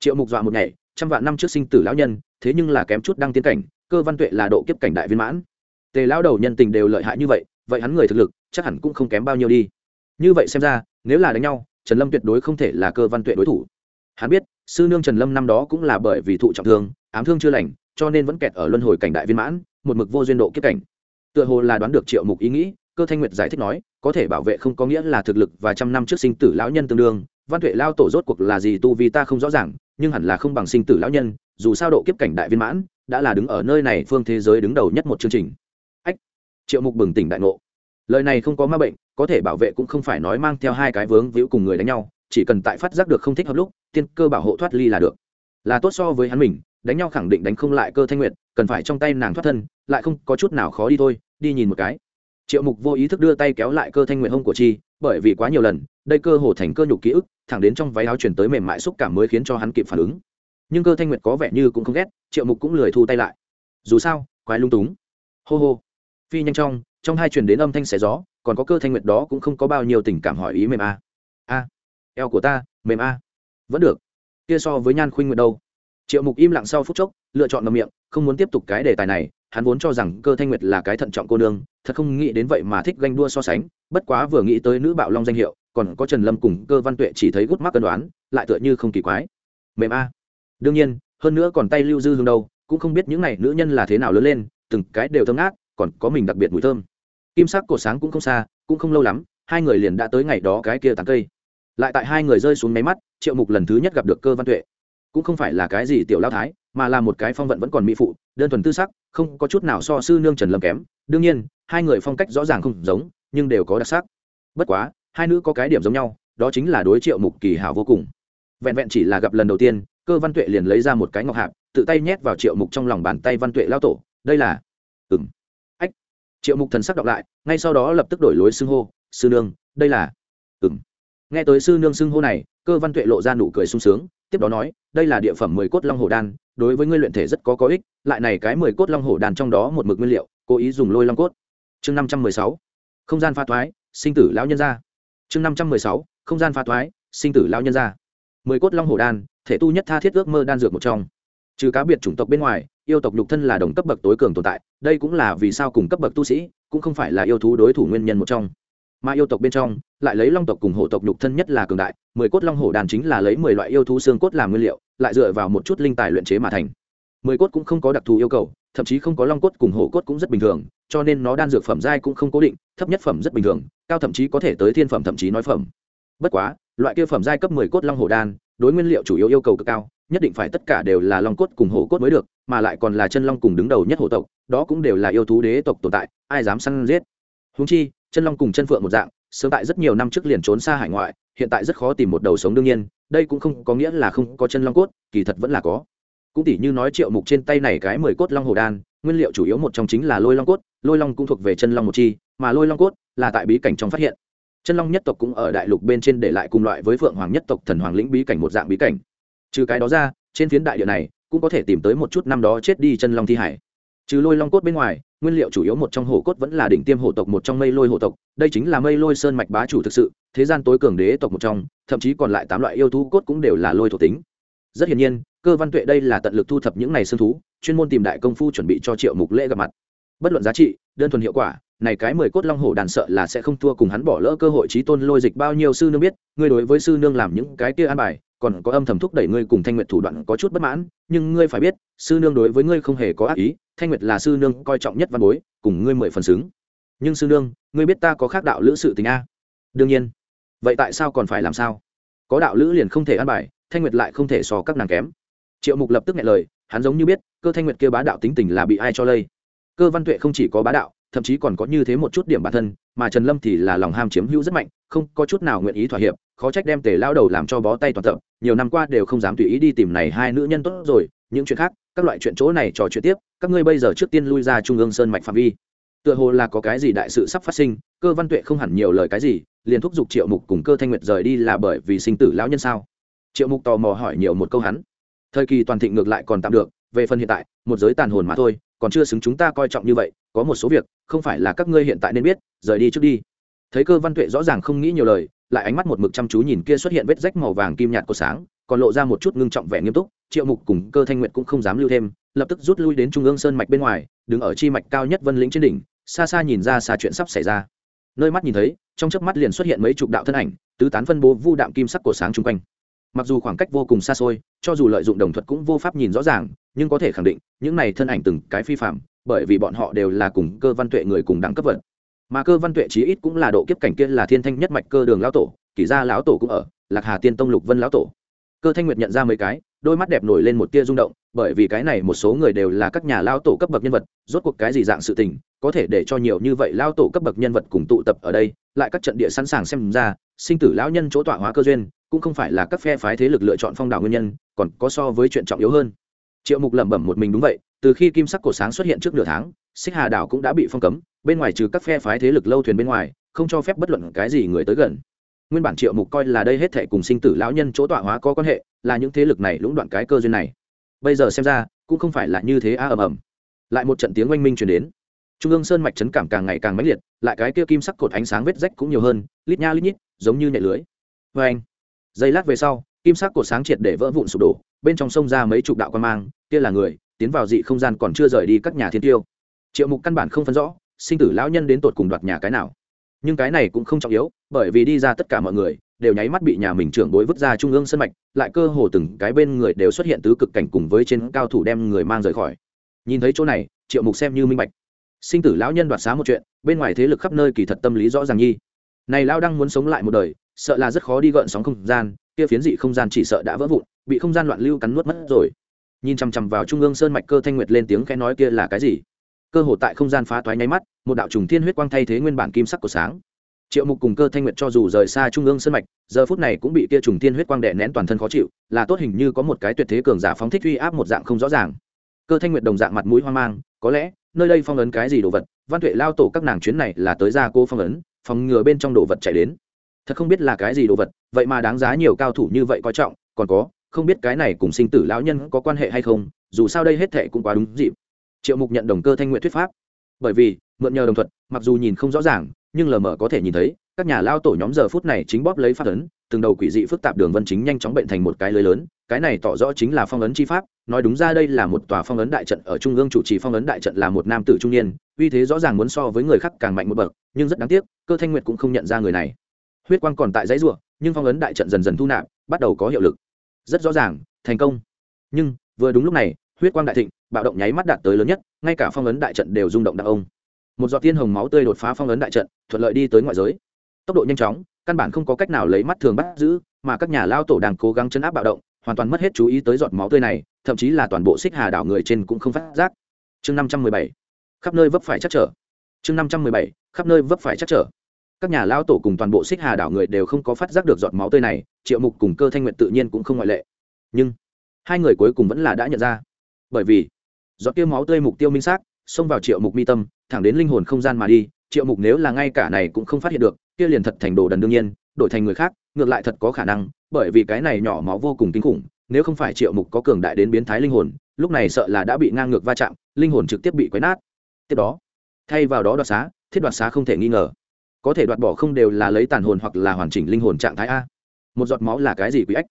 Triệu mục dọa một ngày trăm vạn năm trước sinh tử lão nhân, thế nhưng là kém chút đăng tiến cảnh, cơ văn tuệ là độ kiếp cảnh đại viên mãn. Tề lão đầu nhân tình đều lợi hại như vậy vậy hắn người thực lực, chắc hẳn cũng không kém bao nhiêu đi. Như vậy xem ra, nếu là đánh nhau, trần lâm tuyệt đối không thể là cơ văn tuệ đối thủ. Hắn biết, sư nương trần lâm năm đó cũng là bởi vì thụ trọng thương, ám thương chưa lành, cho nên vẫn kẹt ở luân hồi cảnh đại viên mãn, một mực vô duyên độ kiếp cảnh. Tựa hồ là đoán được triệu mục ý nghĩ cơ thanh nguyệt giải thích nói, có thể bảo vệ không có nghĩa là thực lực và trăm năm trước sinh tử lão nhân tương đương, văn tuệ lao tổ rốt cuộc là gì tu vì ta không rõ ràng, nhưng hẳn là không bằng sinh tử lão nhân, dù sao độ kiếp cảnh đại viên mãn, đã là đứng ở nơi này phương thế giới đứng đầu nhất một chương trình. Ách! Triệu mục bừng tỉnh đại ngộ. Lời này không có ma bệnh, có thể bảo vệ cũng không phải nói mang theo hai cái vướng víu cùng người đánh nhau, chỉ cần tại phát giác được không thích hợp lúc, tiên cơ bảo hộ thoát ly là được. Là tốt so với hắn mình, đánh nhau khẳng định đánh không lại cơ thanh nguyệt, cần phải trong tay nàng thoát thân, lại không có chút nào khó đi thôi, đi nhìn một cái triệu mục vô ý thức đưa tay kéo lại cơ thanh nguyệt hông của chi, bởi vì quá nhiều lần, đây cơ hồ thành cơ nhục ký ức, thẳng đến trong váy áo chuyển tới mềm mại xúc cảm mới khiến cho hắn kịp phản ứng. Nhưng cơ thanh nguyệt có vẻ như cũng không ghét, triệu mục cũng lười thu tay lại. Dù sao, quái lung túng. Hô hô. Phi nhanh trong trong hai chuyển đến âm thanh xé gió, còn có cơ thanh nguyệt đó cũng không có bao nhiêu tình cảm hỏi ý mềm a. A. Eo của ta, mềm a. Vẫn được. Kia so với nhan khuynh nguyệt đâu? Triệu mục im lặng sau phút chốc, lựa chọn ngầm miệng, không muốn tiếp tục cái đề tài này, hắn vốn cho rằng cơ thanh nguyệt là cái thận trọng cô nương thật không nghĩ đến vậy mà thích ganh đua so sánh, bất quá vừa nghĩ tới nữ bạo long danh hiệu, còn có trần lâm cùng cơ văn tuệ chỉ thấy gút mắc cân đoán, lại tựa như không kỳ quái. Mềm a. Đương nhiên, hơn nữa còn tay lưu dư hương đâu, cũng không biết những n à y nữ nhân là thế nào lớn lên, từng cái đều thơm ngát, còn có mình đặc biệt mùi thơm. Kim sắc cổ sáng cũng không xa, cũng không lâu lắm, hai người liền đã tới ngày đó cái kia tàn cây. Lại tại hai người rơi xuống máy mắt, triệu mục lần thứ nhất gặp được cơ văn tuệ. Cũng không phải là cái gì tiểu lao thái, mà là một cái phong vận vẫn còn mỹ phụ, đơn thuần tư sắc, không có chút nào so sư nương trần lâm kém đương nhiên, hai người phong cách rõ ràng không giống, nhưng đều có đặc sắc. Bất quá, hai nữ có cái điểm giống nhau, đó chính là đối triệu mục kỳ hảo vô cùng. Vẹn vẹn chỉ là gặp lần đầu tiên, cơ văn tuệ liền lấy ra một cái ngọc hạp, tự tay nhét vào triệu mục trong lòng bàn tay văn tuệ lao tổ, đây là ừng ách. Triệu mục thần sắc đọc lại, ngay sau đó lập tức đổi lối xưng hô, sư nương, đây là ừng nghe tới sư nương xưng hô này, cơ văn tuệ lộ ra nụ cười sung sướng, tiếp đó nói, đây là địa phẩm mười cốt long hồ đan, đối với ngươi luyện thể rất có có ích, lại này cái mười cốt long hồ đan trong đó một mực nguyên liệu cố ý dùng lôi long cốt. Chương năm trăm mười sáu, không gian pha thoái, sinh tử lão nhân gia. Chương năm trăm mười sáu, không gian pha thoái, sinh tử lão nhân gia. Mười cốt long hổ đan, thể tu nhất tha thiết ước mơ đan dược một trong. Trừ cá biệt chủng tộc bên ngoài, yêu tộc nhục thân là đồng cấp bậc tối cường tồn tại, đây cũng là vì sao cùng cấp bậc tu sĩ, cũng không phải là yêu thú đối thủ nguyên nhân một trong. Mà yêu tộc bên trong, lại lấy long tộc cùng hổ tộc nhục thân nhất là cường đại, mười cốt long hổ đàn chính là lấy mười loại yêu thú xương cốt làm nguyên liệu, lại dựa vào một chút linh tài luyện chế mà thành. Mười cốt cũng không có đặc thù yêu cầu thậm chí không có long cốt cùng hổ cốt cũng rất bình thường, cho nên nó đan dược phẩm giai cũng không cố định, thấp nhất phẩm rất bình thường, cao thậm chí có thể tới thiên phẩm thậm chí nói phẩm. Bất quá, loại kia phẩm giai cấp mười cốt long hổ đan, đối nguyên liệu chủ yếu yêu cầu cực cao, nhất định phải tất cả đều là long cốt cùng hổ cốt mới được, mà lại còn là chân long cùng đứng đầu nhất hổ tộc, đó cũng đều là yêu thú đế tộc tồn tại, ai dám săn giết. Húng chi, chân long cùng chân phượng một dạng, sớm tại rất nhiều năm trước liền trốn xa hải ngoại, hiện tại rất khó tìm một đầu sống đương nhiên, đây cũng không có nghĩa là không có chân long cốt, kỳ thật vẫn là có cũng tỉ như nói triệu mục trên tay này cái mười cốt long hồ đan, nguyên liệu chủ yếu một trong chính là lôi long cốt, lôi long cũng thuộc về chân long một chi, mà lôi long cốt là tại bí cảnh trong phát hiện. Chân long nhất tộc cũng ở đại lục bên trên để lại cùng loại với phượng hoàng nhất tộc thần hoàng lĩnh bí cảnh một dạng bí cảnh. Trừ cái đó ra, trên phiến đại địa này cũng có thể tìm tới một chút năm đó chết đi chân long thi hải. Trừ lôi long cốt bên ngoài, nguyên liệu chủ yếu một trong hồ cốt vẫn là đỉnh tiêm hồ tộc một trong mây lôi hồ tộc, đây chính là mây lôi sơn mạch bá chủ thực sự, thế gian tối cường đế tộc một trong, thậm chí còn lại tám loại yêu thú cốt cũng đều là lôi thuộc tính. Rất hiển nhiên cơ văn tuệ đây là tận lực thu thập những này xương thú, chuyên môn tìm đại công phu chuẩn bị cho triệu mục lễ gặp mặt. Bất luận giá trị, đơn thuần hiệu quả, này cái mười cốt long hổ đàn sợ là sẽ không thua cùng hắn bỏ lỡ cơ hội trí tôn lôi dịch bao nhiêu sư nương biết, ngươi đối với sư nương làm những cái kia an bài, còn có âm thầm thúc đẩy ngươi cùng thanh nguyệt thủ đoạn có chút bất mãn, nhưng ngươi phải biết, sư nương đối với ngươi không hề có ác ý, thanh nguyệt là sư nương coi trọng nhất văn bối, cùng ngươi mười phần xứng. Nhưng sư nương, ngươi biết ta có khác đạo lữ sự tình a? Đương nhiên. Vậy tại sao còn phải làm sao? Có đạo lữ liền không thể ăn bài, thanh nguyệt lại không thể so các nàng kém triệu mục lập tức nghe lời, hắn giống như biết, cơ thanh nguyệt kia bá đạo tính tình là bị ai cho lây. Cơ văn tuệ không chỉ có bá đạo, thậm chí còn có như thế một chút điểm bản thân, mà trần lâm thì là lòng ham chiếm hữu rất mạnh, không có chút nào nguyện ý thỏa hiệp, khó trách đem tề lao đầu làm cho bó tay toàn tập, nhiều năm qua đều không dám tùy ý đi tìm này hai nữ nhân tốt rồi, những chuyện khác, các loại chuyện chỗ này trò chuyện tiếp, các ngươi bây giờ trước tiên lui ra trung ương sơn mạch phạm vi. Tựa hồ là có cái gì đại sự sắp phát sinh, cơ văn tuệ không hẳn nhiều lời cái gì, liền thúc giục triệu mục cùng cơ thanh nguyệt rời đi là bởi vì sinh tử lão nhân sao? Triệu mục tò mò hỏi nhiều một câu hắn thời kỳ toàn thịnh ngược lại còn tạm được, về phần hiện tại, một giới tàn hồn mà thôi, còn chưa xứng chúng ta coi trọng như vậy, có một số việc, không phải là các ngươi hiện tại nên biết, rời đi trước đi. Thấy cơ văn tuệ rõ ràng không nghĩ nhiều lời, lại ánh mắt một mực chăm chú nhìn kia xuất hiện vết rách màu vàng kim nhạt của sáng, còn lộ ra một chút ngưng trọng vẻ nghiêm túc, triệu mục cùng cơ thanh nguyệt cũng không dám lưu thêm, lập tức rút lui đến trung ương sơn mạch bên ngoài, đứng ở chi mạch cao nhất vân lĩnh trên đỉnh, xa xa nhìn ra xa chuyện sắp xảy ra. Nơi mắt nhìn thấy, trong chớp mắt liền xuất hiện mấy chục đạo thân ảnh, tứ tán phân bố vu đạm kim sắc của sáng chung quanh mặc dù khoảng cách vô cùng xa xôi, cho dù lợi dụng đồng thuật cũng vô pháp nhìn rõ ràng, nhưng có thể khẳng định, những này thân ảnh từng cái phi phạm, bởi vì bọn họ đều là cùng cơ văn tuệ người cùng đẳng cấp vật. Mà cơ văn tuệ chí ít cũng là độ kiếp cảnh kia là thiên thanh nhất mạch cơ đường lão tổ, kỷ gia lão tổ cũng ở, lạc hà tiên tông lục vân lão tổ. Cơ thanh nguyệt nhận ra mấy cái, đôi mắt đẹp nổi lên một tia rung động, bởi vì cái này một số người đều là các nhà lao tổ cấp bậc nhân vật, rốt cuộc cái gì dạng sự tình, có thể để cho nhiều như vậy lao tổ cấp bậc nhân vật cùng tụ tập ở đây, lại các trận địa sẵn sàng xem ra, sinh tử lão nhân chỗ tọa hóa cơ duyên cũng không phải là các phe phái thế lực lựa chọn phong đảo nguyên nhân, còn có so với chuyện trọng yếu hơn. Triệu mục lẩm bẩm một mình đúng vậy, từ khi kim sắc cổ sáng xuất hiện trước nửa tháng, xích hà đảo cũng đã bị phong cấm, bên ngoài trừ các phe phái thế lực lâu thuyền bên ngoài, không cho phép bất luận cái gì người tới gần. Nguyên bản triệu mục coi là đây hết thể cùng sinh tử lão nhân chỗ tọa hóa có quan hệ, là những thế lực này lũng đoạn cái cơ duyên này. Bây giờ xem ra, cũng không phải là như thế a ầm ầm. Lại một trận tiếng oanh minh truyền đến. Trung ương sơn mạch trấn cảm càng ngày càng mãnh liệt, lại cái kia kim sắc cột ánh sáng vết rách cũng nhiều hơn, lít nha lít nhít, giống như nhẹ lưới. Vê anh giây lát về sau, kim sắc cột sáng triệt để vỡ vụn sụp đổ, bên trong sông ra mấy chục đạo quan mang, kia là người, tiến vào dị không gian còn chưa rời đi các nhà thiên tiêu. Triệu mục căn bản không phân rõ, sinh tử lão nhân đến tột cùng đoạt nhà cái nào. Nhưng cái này cũng không trọng yếu, bởi vì đi ra tất cả mọi người, đều nháy mắt bị nhà mình trưởng bối vứt ra trung ương sân mạch, lại cơ hồ từng cái bên người đều xuất hiện tứ cực cảnh cùng với trên cao thủ đem người mang rời khỏi. Nhìn thấy chỗ này, triệu mục xem như minh bạch. Sinh tử lão nhân đoạt xá một chuyện, bên ngoài thế lực khắp nơi kỳ thật tâm lý rõ ràng nhi. Này lao đang muốn sống lại một đời sợ là rất khó đi gợn sóng không gian, kia phiến dị không gian chỉ sợ đã vỡ vụn, bị không gian loạn lưu cắn nuốt mất rồi. Nhìn chằm chằm vào trung ương sơn mạch cơ thanh nguyệt lên tiếng khẽ nói kia là cái gì? Cơ hồ tại không gian phá toái nháy mắt, một đạo trùng thiên huyết quang thay thế nguyên bản kim sắc của sáng. Triệu mục cùng cơ thanh nguyệt cho dù rời xa trung ương sơn mạch, giờ phút này cũng bị kia trùng thiên huyết quang đè nén toàn thân khó chịu, là tốt hình như có một cái tuyệt thế cường giả phóng thích uy áp một dạng không rõ ràng. Cơ thanh nguyệt đồng dạng mặt mũi hoang mang, có lẽ, nơi đây phong ấn cái gì đồ vật? Văn tuệ lao tổ các nàng chuyến này là tới gia cô phong ấn, phòng ngừa bên trong đồ vật chạy đến thật không biết là cái gì đồ vật, vậy mà đáng giá nhiều cao thủ như vậy coi trọng, còn có, không biết cái này cùng sinh tử lão nhân có quan hệ hay không, dù sao đây hết thệ cũng quá đúng dịp. Triệu mục nhận đồng cơ thanh nguyện thuyết pháp. Bởi vì, mượn nhờ đồng thuận mặc dù nhìn không rõ ràng, nhưng lờ mờ có thể nhìn thấy, các nhà lao tổ nhóm giờ phút này chính bóp lấy phát ấn, từng đầu quỷ dị phức tạp đường vân chính nhanh chóng bệnh thành một cái lưới lớn, cái này tỏ rõ chính là phong ấn chi pháp, nói đúng ra đây là một tòa phong ấn đại trận, ở trung ương chủ trì phong ấn đại trận là một nam tử trung niên, uy thế rõ ràng muốn so với người khác càng mạnh một bậc, nhưng rất đáng tiếc, cơ thanh nguyệt cũng không nhận ra người này huyết quang còn tại dãy ruộng nhưng phong ấn đại trận dần dần thu nạp, bắt đầu có hiệu lực. Rất rõ ràng, thành công. Nhưng, vừa đúng lúc này, huyết quang đại thịnh, bạo động nháy mắt đạt tới lớn nhất, ngay cả phong ấn đại trận đều rung động đặc ông. Một giọt tiên hồng máu tươi đột phá phong ấn đại trận, thuận lợi đi tới ngoại giới. Tốc độ nhanh chóng, căn bản không có cách nào lấy mắt thường bắt giữ, mà các nhà lao tổ đang cố gắng chấn áp bạo động, hoàn toàn mất hết chú ý tới giọt máu tươi này, thậm chí là toàn bộ xích hà đảo người trên cũng không phát giác. Chương năm trăm mười bảy, khắp nơi vấp phải chắc trở. Chương năm trăm mười bảy, khắp nơi vấp phải chắc trở các nhà lao tổ cùng toàn bộ xích hà đảo người đều không có phát giác được giọt máu tươi này, triệu mục cùng cơ thanh nguyện tự nhiên cũng không ngoại lệ. Nhưng, hai người cuối cùng vẫn là đã nhận ra. Bởi vì, giọt tiêu máu tươi mục tiêu minh xác, xông vào triệu mục mi tâm, thẳng đến linh hồn không gian mà đi, triệu mục nếu là ngay cả này cũng không phát hiện được, kia liền thật thành đồ đần đương nhiên, đổi thành người khác, ngược lại thật có khả năng, bởi vì cái này nhỏ máu vô cùng kinh khủng, nếu không phải triệu mục có cường đại đến biến thái linh hồn, lúc này sợ là đã bị ngang ngược va chạm, linh hồn trực tiếp bị quấy nát. Tiếp đó, thay vào đó đoạt xá, thiết đoạt xá không thể nghi ngờ có thể đoạt bỏ không đều là lấy tàn hồn hoặc là hoàn chỉnh linh hồn trạng thái a. Một giọt máu là cái gì quý ách?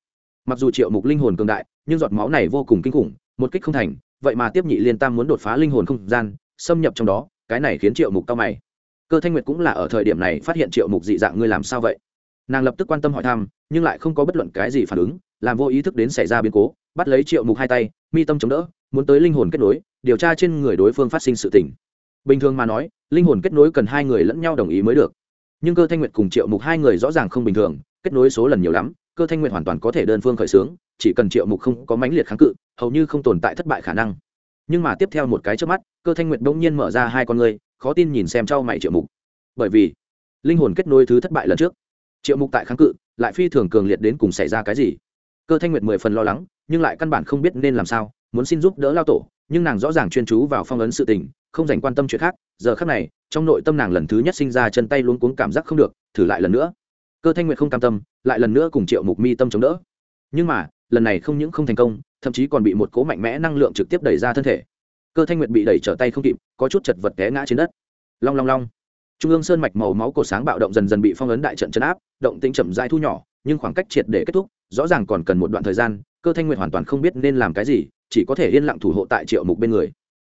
Mặc dù triệu mục linh hồn cường đại, nhưng giọt máu này vô cùng kinh khủng, một kích không thành, vậy mà tiếp nhị liên tam muốn đột phá linh hồn không gian, xâm nhập trong đó, cái này khiến triệu mục cao mày. Cơ thanh nguyệt cũng là ở thời điểm này phát hiện triệu mục dị dạng ngươi làm sao vậy? Nàng lập tức quan tâm hỏi thăm, nhưng lại không có bất luận cái gì phản ứng, làm vô ý thức đến xảy ra biến cố, bắt lấy triệu mục hai tay, mi tâm chống đỡ, muốn tới linh hồn kết nối, điều tra trên người đối phương phát sinh sự tình. Bình thường mà nói, linh hồn kết nối cần hai người lẫn nhau đồng ý mới được nhưng cơ thanh nguyệt cùng triệu mục hai người rõ ràng không bình thường, kết nối số lần nhiều lắm, cơ thanh nguyệt hoàn toàn có thể đơn phương khởi xướng, chỉ cần triệu mục không có mãnh liệt kháng cự, hầu như không tồn tại thất bại khả năng. Nhưng mà tiếp theo một cái trước mắt, cơ thanh nguyệt bỗng nhiên mở ra hai con người khó tin nhìn xem trao mày triệu mục. Bởi vì, linh hồn kết nối thứ thất bại lần trước, triệu mục tại kháng cự, lại phi thường cường liệt đến cùng xảy ra cái gì? Cơ thanh nguyệt mười phần lo lắng, nhưng lại căn bản không biết nên làm sao, muốn xin giúp đỡ lao tổ nhưng nàng rõ ràng chuyên chú vào phong ấn sự tình, không dành quan tâm chuyện khác. Giờ khác này, trong nội tâm nàng lần thứ nhất sinh ra chân tay luôn cuống cảm giác không được, thử lại lần nữa. Cơ thanh nguyệt không cam tâm, lại lần nữa cùng triệu mục mi tâm chống đỡ. Nhưng mà, lần này không những không thành công, thậm chí còn bị một cố mạnh mẽ năng lượng trực tiếp đẩy ra thân thể. Cơ thanh nguyệt bị đẩy trở tay không kịp, có chút chật vật té ngã trên đất. Long long long. Trung ương sơn mạch màu máu cổ sáng bạo động dần dần bị phong ấn đại trận chấn áp, động tĩnh chậm dai thu nhỏ, nhưng khoảng cách triệt để kết thúc, rõ ràng còn cần một đoạn thời gian cơ thanh nguyệt hoàn toàn không biết nên làm cái gì, chỉ có thể yên lặng thủ hộ tại triệu mục bên người.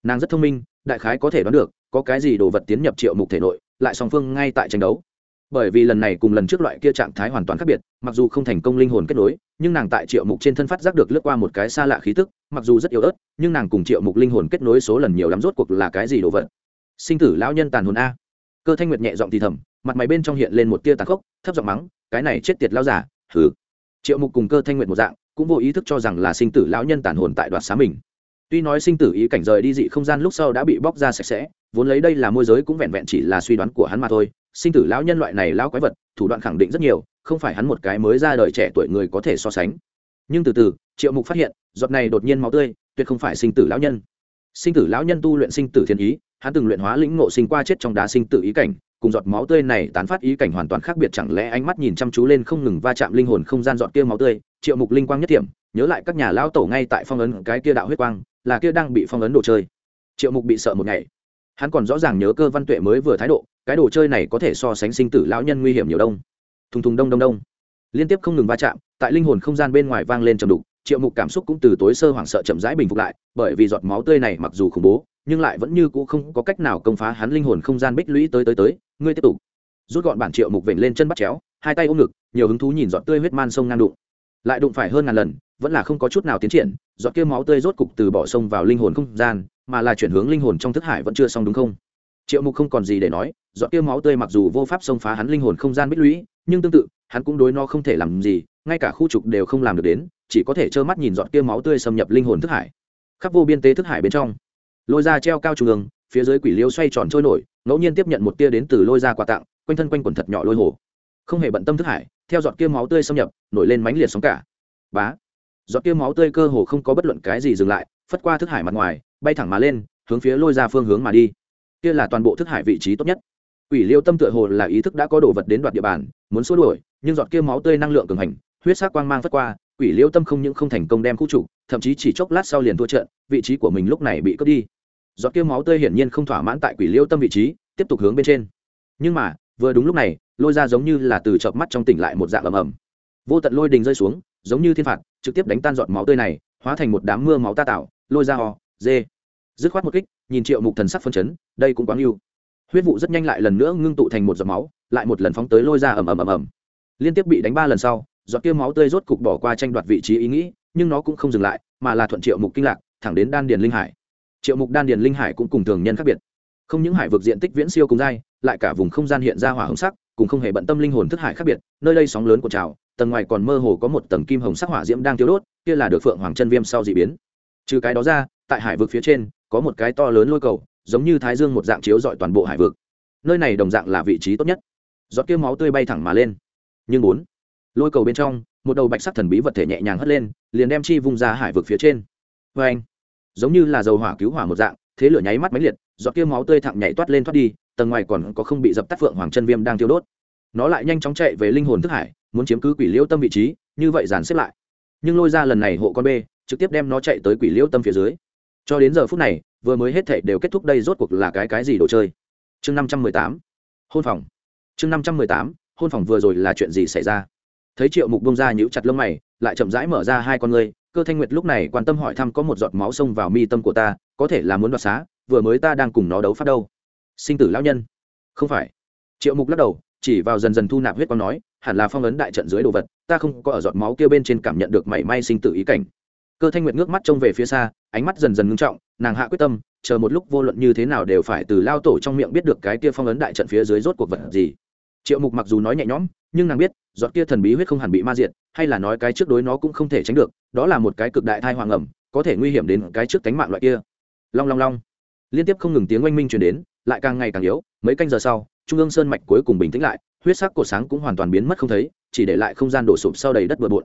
Nàng rất thông minh, đại khái có thể đoán được, có cái gì đồ vật tiến nhập triệu mục thể nội, lại song phương ngay tại tranh đấu. Bởi vì lần này cùng lần trước loại kia trạng thái hoàn toàn khác biệt, mặc dù không thành công linh hồn kết nối, nhưng nàng tại triệu mục trên thân phát giác được lướt qua một cái xa lạ khí tức, mặc dù rất yếu ớt, nhưng nàng cùng triệu mục linh hồn kết nối số lần nhiều lắm rốt cuộc là cái gì đồ vật? Sinh tử lão nhân tàn hồn a. Cơ thanh nguyệt nhẹ giọng thì thầm, mặt mày bên trong hiện lên một tia tàn khốc, thấp giọng mắng, cái này chết tiệt lao giả hừ. Triệu mục cùng cơ thanh nguyệt một dạng cũng vô ý thức cho rằng là sinh tử lão nhân tàn hồn tại đoạt xá mình. Tuy nói sinh tử ý cảnh rời đi dị không gian lúc sau đã bị bóc ra sạch sẽ, vốn lấy đây là môi giới cũng vẹn vẹn chỉ là suy đoán của hắn mà thôi. Sinh tử lão nhân loại này lão quái vật, thủ đoạn khẳng định rất nhiều, không phải hắn một cái mới ra đời trẻ tuổi người có thể so sánh. Nhưng từ từ, triệu mục phát hiện, giọt này đột nhiên máu tươi, tuyệt không phải sinh tử lão nhân. Sinh tử lão nhân tu luyện sinh tử thiên ý, hắn từng luyện hóa lĩnh ngộ sinh qua chết trong đá sinh tử ý cảnh cùng giọt máu tươi này tán phát ý cảnh hoàn toàn khác biệt, chẳng lẽ ánh mắt nhìn chăm chú lên không ngừng va chạm linh hồn không gian giọt kia máu tươi, triệu mục linh quang nhất điểm nhớ lại các nhà lão tổ ngay tại phong ấn cái kia đạo huyết quang, là kia đang bị phong ấn đồ chơi. Triệu mục bị sợ một ngày. Hắn còn rõ ràng nhớ cơ văn tuệ mới vừa thái độ, cái đồ chơi này có thể so sánh sinh tử lão nhân nguy hiểm nhiều đông. Thùng thùng đông đông đông. Liên tiếp không ngừng va chạm, tại linh hồn không gian bên ngoài vang lên trầm đục triệu mục cảm xúc cũng từ tối sơ hoảng sợ chậm rãi bình phục lại, bởi vì giọt máu tươi này mặc dù khủng bố, nhưng lại vẫn như cũ không có cách nào công phá hắn linh hồn không gian bích lũy tới tới tới, ngươi tiếp tục. Rút gọn bản triệu mục vểnh lên chân bắt chéo, hai tay ôm ngực, nhiều hứng thú nhìn giọt tươi huyết man sông ngang đụng. Lại đụng phải hơn ngàn lần, vẫn là không có chút nào tiến triển, giọt kia máu tươi rốt cục từ bỏ sông vào linh hồn không gian, mà là chuyển hướng linh hồn trong thức hải vẫn chưa xong đúng không? Triệu mục không còn gì để nói, giọt kia máu tươi mặc dù vô pháp xông phá hắn linh hồn không gian bích lũy, nhưng tương tự, hắn cũng đối nó không thể làm gì, ngay cả khu trục đều không làm được đến chỉ có thể trơ mắt nhìn giọt kia máu tươi xâm nhập linh hồn thức hải. Khắp vô biên tế thức hải bên trong, lôi ra treo cao trung ương, phía dưới quỷ liêu xoay tròn trôi nổi, ngẫu nhiên tiếp nhận một tia đến từ lôi ra quà tặng, quanh thân quanh quần thật nhỏ lôi hồ. Không hề bận tâm thức hải, theo giọt kia máu tươi xâm nhập, nổi lên mánh liệt sóng cả. Bá! Giọt kia máu tươi cơ hồ không có bất luận cái gì dừng lại, phất qua thức hải mặt ngoài, bay thẳng mà lên, hướng phía lôi ra phương hướng mà đi. Kia là toàn bộ thức hải vị trí tốt nhất. Quỷ liêu tâm tựa hồ là ý thức đã có đồ vật đến đoạt địa bàn, muốn xua đuổi, nhưng giọt kia máu tươi năng lượng cường hành, huyết sắc quang mang phất qua quỷ liêu tâm không những không thành công đem khu trục, thậm chí chỉ chốc lát sau liền thua trận, vị trí của mình lúc này bị cướp đi. Giọt kia máu tươi hiển nhiên không thỏa mãn tại quỷ liêu tâm vị trí, tiếp tục hướng bên trên. Nhưng mà, vừa đúng lúc này, lôi ra giống như là từ chợp mắt trong tỉnh lại một dạng ầm ầm. Vô tận lôi đình rơi xuống, giống như thiên phạt, trực tiếp đánh tan giọt máu tươi này, hóa thành một đám mưa máu ta tạo, lôi ra ho, dê. Dứt khoát một kích, nhìn triệu mục thần sắc phân chấn, đây cũng quá yêu. huyết vụ rất nhanh lại lần nữa ngưng tụ thành một giọt máu, lại một lần phóng tới lôi ra ầm ầm ầm ầm. Liên tiếp bị đánh ba lần sau giọt kia máu tươi rốt cục bỏ qua tranh đoạt vị trí ý nghĩ, nhưng nó cũng không dừng lại, mà là thuận triệu mục kinh lạc, thẳng đến đan điền linh hải. Triệu mục đan điền linh hải cũng cùng thường nhân khác biệt. Không những hải vực diện tích viễn siêu cùng dai, lại cả vùng không gian hiện ra hỏa hồng sắc, cùng không hề bận tâm linh hồn thức hải khác biệt, nơi đây sóng lớn của trào, tầng ngoài còn mơ hồ có một tầng kim hồng sắc hỏa diễm đang tiêu đốt, kia là được phượng hoàng chân viêm sau dị biến. Trừ cái đó ra, tại hải vực phía trên, có một cái to lớn lôi cầu, giống như thái dương một dạng chiếu dọi toàn bộ hải vực. Nơi này đồng dạng là vị trí tốt nhất. Giọt kia máu tươi bay thẳng mà lên. Nhưng bốn lôi cầu bên trong, một đầu bạch sắc thần bí vật thể nhẹ nhàng hất lên, liền đem chi vung ra hải vực phía trên. Vê anh, giống như là dầu hỏa cứu hỏa một dạng, thế lửa nháy mắt máy liệt, giọt kia máu tươi thẳng nhảy toát lên thoát đi, tầng ngoài còn có không bị dập tắt phượng hoàng chân viêm đang tiêu đốt. Nó lại nhanh chóng chạy về linh hồn thức hải, muốn chiếm cứ quỷ liễu tâm vị trí, như vậy dàn xếp lại. Nhưng lôi ra lần này hộ con b trực tiếp đem nó chạy tới quỷ liễu tâm phía dưới. Cho đến giờ phút này, vừa mới hết thể đều kết thúc đây rốt cuộc là cái cái gì đồ chơi? Chương năm trăm mười tám, hôn phòng. Chương năm trăm mười tám, hôn phòng vừa rồi là chuyện gì xảy ra? Thấy triệu mục bông ra nhũ chặt lông mày, lại chậm rãi mở ra hai con ngươi, cơ thanh nguyệt lúc này quan tâm hỏi thăm có một giọt máu xông vào mi tâm của ta, có thể là muốn đoạt xá, vừa mới ta đang cùng nó đấu phát đâu. Sinh tử lão nhân. Không phải. Triệu mục lắc đầu, chỉ vào dần dần thu nạp huyết quang nói, hẳn là phong ấn đại trận dưới đồ vật, ta không có ở giọt máu kia bên trên cảm nhận được mảy may sinh tử ý cảnh. Cơ thanh nguyệt ngước mắt trông về phía xa, ánh mắt dần dần ngưng trọng, nàng hạ quyết tâm, chờ một lúc vô luận như thế nào đều phải từ lao tổ trong miệng biết được cái kia phong ấn đại trận phía dưới rốt cuộc vật gì. Triệu mục mặc dù nói nhẹ nhõm, nhưng nàng biết giọt kia thần bí huyết không hẳn bị ma diệt, hay là nói cái trước đối nó cũng không thể tránh được, đó là một cái cực đại thai hoàng ẩm, có thể nguy hiểm đến cái trước tánh mạng loại kia. Long long long. Liên tiếp không ngừng tiếng oanh minh truyền đến, lại càng ngày càng yếu, mấy canh giờ sau, trung ương sơn mạch cuối cùng bình tĩnh lại, huyết sắc cổ sáng cũng hoàn toàn biến mất không thấy, chỉ để lại không gian đổ sụp sau đầy đất bừa bộn.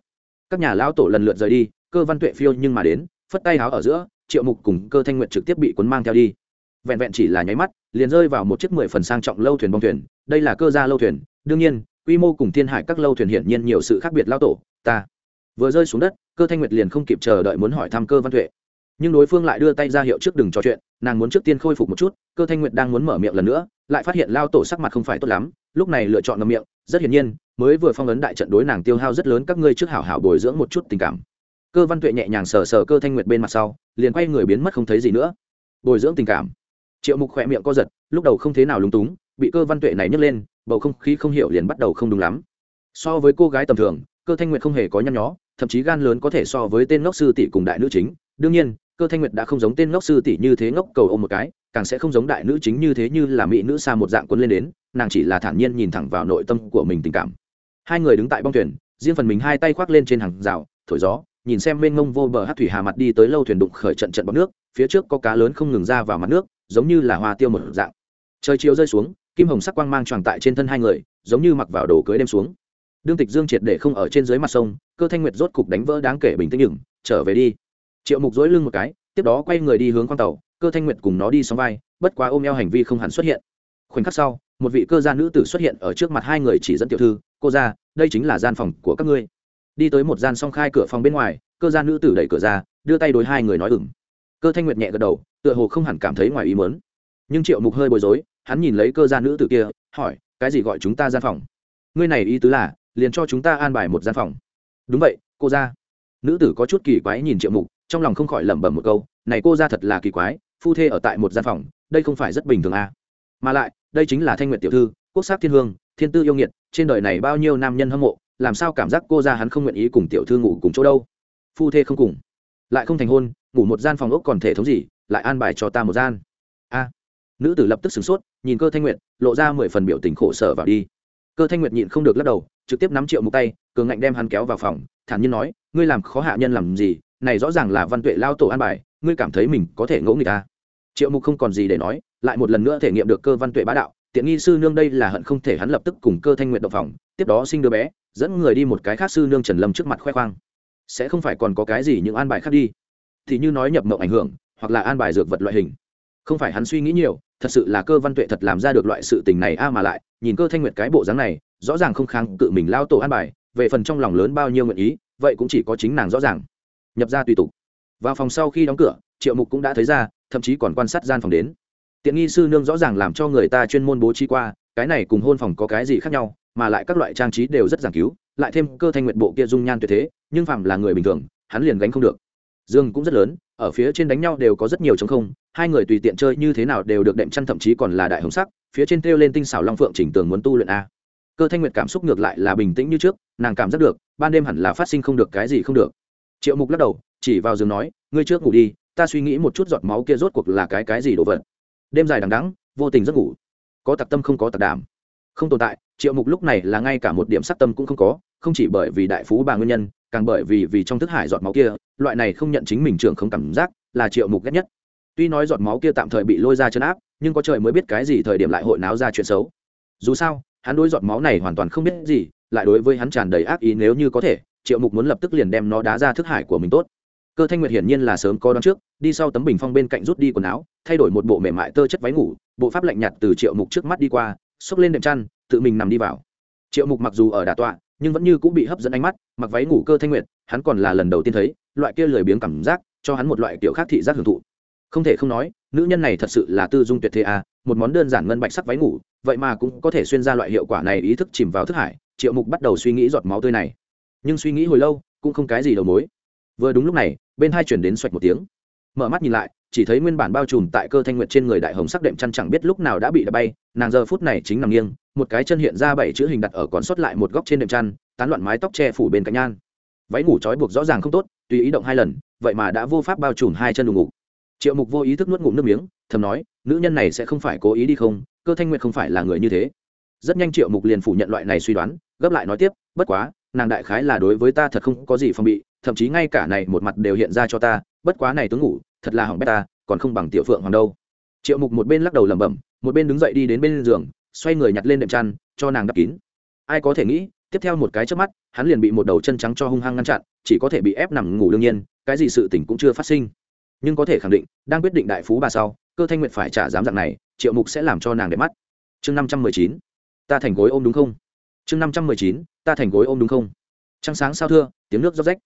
Các nhà lão tổ lần lượt rời đi, cơ văn tuệ phiêu nhưng mà đến, phất tay háo ở giữa, triệu mục cùng cơ thanh nguyện trực tiếp bị cuốn mang theo đi. Vẹn vẹn chỉ là nháy mắt, liền rơi vào một chiếc mười phần sang trọng lâu thuyền bong thuyền, đây là cơ gia lâu thuyền, đương nhiên quy mô cùng thiên hải các lâu thuyền hiển nhiên nhiều sự khác biệt lao tổ, ta vừa rơi xuống đất, cơ thanh nguyệt liền không kịp chờ đợi muốn hỏi thăm cơ văn tuệ. Nhưng đối phương lại đưa tay ra hiệu trước đừng trò chuyện, nàng muốn trước tiên khôi phục một chút, cơ thanh nguyệt đang muốn mở miệng lần nữa, lại phát hiện lao tổ sắc mặt không phải tốt lắm, lúc này lựa chọn ngầm miệng, rất hiển nhiên, mới vừa phong ấn đại trận đối nàng tiêu hao rất lớn, các ngươi trước hảo hảo bồi dưỡng một chút tình cảm. Cơ văn tuệ nhẹ nhàng sờ sờ cơ thanh nguyệt bên mặt sau, liền quay người biến mất không thấy gì nữa. Bồi dưỡng tình cảm. Triệu mục khỏe miệng co giật, lúc đầu không thế nào lúng túng, bị cơ văn tuệ này nhấc lên bầu không khí không hiểu liền bắt đầu không đúng lắm. So với cô gái tầm thường, cơ thanh nguyệt không hề có nhăn nhó, thậm chí gan lớn có thể so với tên ngốc sư tỷ cùng đại nữ chính. Đương nhiên, cơ thanh nguyệt đã không giống tên ngốc sư tỷ như thế ngốc cầu ôm một cái, càng sẽ không giống đại nữ chính như thế như là mỹ nữ xa một dạng cuốn lên đến, nàng chỉ là thản nhiên nhìn thẳng vào nội tâm của mình tình cảm. Hai người đứng tại bong thuyền, riêng phần mình hai tay khoác lên trên hàng rào, thổi gió, nhìn xem bên ngông vô bờ hát thủy hà mặt đi tới lâu thuyền đụng khởi trận trận bọc nước, phía trước có cá lớn không ngừng ra vào mặt nước, giống như là hoa tiêu một dạng. Trời chiều rơi xuống kim hồng sắc quang mang tròn tại trên thân hai người, giống như mặc vào đồ cưới đem xuống. Đương tịch dương triệt để không ở trên dưới mặt sông, cơ thanh nguyệt rốt cục đánh vỡ đáng kể bình tĩnh nhửng, trở về đi. Triệu mục dối lưng một cái, tiếp đó quay người đi hướng con tàu, cơ thanh nguyệt cùng nó đi sóng vai, bất quá ôm eo hành vi không hẳn xuất hiện. Khoảnh khắc sau, một vị cơ gia nữ tử xuất hiện ở trước mặt hai người chỉ dẫn tiểu thư, cô ra đây chính là gian phòng của các ngươi. Đi tới một gian song khai cửa phòng bên ngoài, cơ gia nữ tử đẩy cửa ra, đưa tay đối hai người nói ừng cơ thanh nguyệt nhẹ gật đầu, tựa hồ không hẳn cảm thấy ngoài ý mớn nhưng triệu mục hơi bối rối hắn nhìn lấy cơ gia nữ tử kia, hỏi, cái gì gọi chúng ta gian phòng? Ngươi này ý tứ là, liền cho chúng ta an bài một gian phòng. Đúng vậy, cô ra nữ tử có chút kỳ quái nhìn triệu mục, trong lòng không khỏi lẩm bẩm một câu, này cô ra thật là kỳ quái, phu thê ở tại một gian phòng, đây không phải rất bình thường à. mà lại, đây chính là thanh nguyện tiểu thư, quốc sắc thiên hương, thiên tư yêu nghiệt, trên đời này bao nhiêu nam nhân hâm mộ, làm sao cảm giác cô ra hắn không nguyện ý cùng tiểu thư ngủ cùng chỗ đâu? Phu thê không cùng, lại không thành hôn, ngủ một gian phòng ốc còn thể thống gì, lại an bài cho ta một gian nữ tử lập tức sửng sốt, nhìn cơ thanh nguyện lộ ra mười phần biểu tình khổ sở vào đi. Cơ thanh nguyệt nhịn không được lắc đầu, trực tiếp nắm triệu mục tay, cường ngạnh đem hắn kéo vào phòng, thản nhiên nói, ngươi làm khó hạ nhân làm gì? Này rõ ràng là văn tuệ lao tổ an bài, ngươi cảm thấy mình có thể ngỗ người ta? Triệu mục không còn gì để nói, lại một lần nữa thể nghiệm được cơ văn tuệ bá đạo. Tiện nghi sư nương đây là hận không thể hắn lập tức cùng cơ thanh nguyện động phòng, tiếp đó sinh đứa bé, dẫn người đi một cái khác sư nương trần lâm trước mặt khoe khoang. Sẽ không phải còn có cái gì những an bài khác đi? Thì như nói nhập mộng ảnh hưởng, hoặc là an bài dược vật loại hình. Không phải hắn suy nghĩ nhiều thật sự là cơ văn tuệ thật làm ra được loại sự tình này a mà lại, nhìn cơ thanh nguyệt cái bộ dáng này, rõ ràng không kháng cự mình lao tổ an bài, về phần trong lòng lớn bao nhiêu nguyện ý, vậy cũng chỉ có chính nàng rõ ràng. Nhập ra tùy tục. Vào phòng sau khi đóng cửa, triệu mục cũng đã thấy ra, thậm chí còn quan sát gian phòng đến. Tiện nghi sư nương rõ ràng làm cho người ta chuyên môn bố trí qua, cái này cùng hôn phòng có cái gì khác nhau, mà lại các loại trang trí đều rất giảng cứu, lại thêm cơ thanh nguyện bộ kia dung nhan tuyệt thế, nhưng phàm là người bình thường, hắn liền gánh không được dương cũng rất lớn, ở phía trên đánh nhau đều có rất nhiều chống không, hai người tùy tiện chơi như thế nào đều được đệm chăn thậm chí còn là đại hồng sắc, phía trên kêu lên tinh xảo long phượng chỉnh tường muốn tu luyện a. Cơ thanh nguyệt cảm xúc ngược lại là bình tĩnh như trước, nàng cảm giác được, ban đêm hẳn là phát sinh không được cái gì không được. Triệu mục lắc đầu, chỉ vào giường nói, ngươi trước ngủ đi, ta suy nghĩ một chút giọt máu kia rốt cuộc là cái cái gì đồ vật. Đêm dài đằng đắng vô tình giấc ngủ. Có tặc tâm không có tặc đảm. Không tồn tại, triệu mục lúc này là ngay cả một điểm sắc tâm cũng không có không chỉ bởi vì đại phú bà nguyên nhân, càng bởi vì vì trong thức hải giọt máu kia, loại này không nhận chính mình trưởng không cảm giác là triệu mục ghét nhất. Tuy nói giọt máu kia tạm thời bị lôi ra chân áp, nhưng có trời mới biết cái gì thời điểm lại hội náo ra chuyện xấu. Dù sao, hắn đối giọt máu này hoàn toàn không biết gì, lại đối với hắn tràn đầy ác ý nếu như có thể, triệu mục muốn lập tức liền đem nó đá ra thức hải của mình tốt. Cơ thanh nguyệt hiển nhiên là sớm có đón trước, đi sau tấm bình phong bên cạnh rút đi quần áo, thay đổi một bộ mềm mại tơ chất váy ngủ, bộ pháp lạnh nhạt từ triệu mục trước mắt đi qua, xốc lên đệm chăn, tự mình nằm đi vào. Triệu mục mặc dù ở đà tọa nhưng vẫn như cũng bị hấp dẫn ánh mắt, mặc váy ngủ cơ thanh nguyệt, hắn còn là lần đầu tiên thấy, loại kia lười biếng cảm giác, cho hắn một loại kiểu khác thị giác hưởng thụ. Không thể không nói, nữ nhân này thật sự là tư dung tuyệt thế à một món đơn giản ngân bạch sắc váy ngủ, vậy mà cũng có thể xuyên ra loại hiệu quả này ý thức chìm vào thức hải, triệu mục bắt đầu suy nghĩ giọt máu tươi này. Nhưng suy nghĩ hồi lâu, cũng không cái gì đầu mối. Vừa đúng lúc này, bên hai chuyển đến xoạch một tiếng. Mở mắt nhìn lại, chỉ thấy nguyên bản bao trùm tại cơ thanh nguyệt trên người đại hồng sắc đệm chăn chẳng biết lúc nào đã bị đập bay, nàng giờ phút này chính nằm nghiêng một cái chân hiện ra bảy chữ hình đặt ở còn sót lại một góc trên đệm chăn, tán loạn mái tóc che phủ bên cạnh nhan. Váy ngủ trói buộc rõ ràng không tốt, tùy ý động hai lần, vậy mà đã vô pháp bao trùm hai chân đùng ngủ triệu mục vô ý thức nuốt ngụm nước miếng, thầm nói, nữ nhân này sẽ không phải cố ý đi không, cơ thanh nguyệt không phải là người như thế. Rất nhanh triệu mục liền phủ nhận loại này suy đoán, gấp lại nói tiếp, bất quá, nàng đại khái là đối với ta thật không có gì phong bị, thậm chí ngay cả này một mặt đều hiện ra cho ta, bất quá này tướng ngủ, thật là hỏng bét ta, còn không bằng tiểu phượng hoàng đâu. Triệu mục một bên lắc đầu lẩm bẩm, một bên đứng dậy đi đến bên giường xoay người nhặt lên đệm chăn, cho nàng đắp kín. Ai có thể nghĩ, tiếp theo một cái trước mắt, hắn liền bị một đầu chân trắng cho hung hăng ngăn chặn, chỉ có thể bị ép nằm ngủ đương nhiên, cái gì sự tỉnh cũng chưa phát sinh. Nhưng có thể khẳng định, đang quyết định đại phú bà sau, cơ thanh nguyệt phải trả dám dạng này, triệu mục sẽ làm cho nàng đẹp mắt. Chương năm trăm mười chín, ta thành gối ôm đúng không? Chương năm trăm mười chín, ta thành gối ôm đúng không? Trăng sáng sao thưa, tiếng nước róc rách.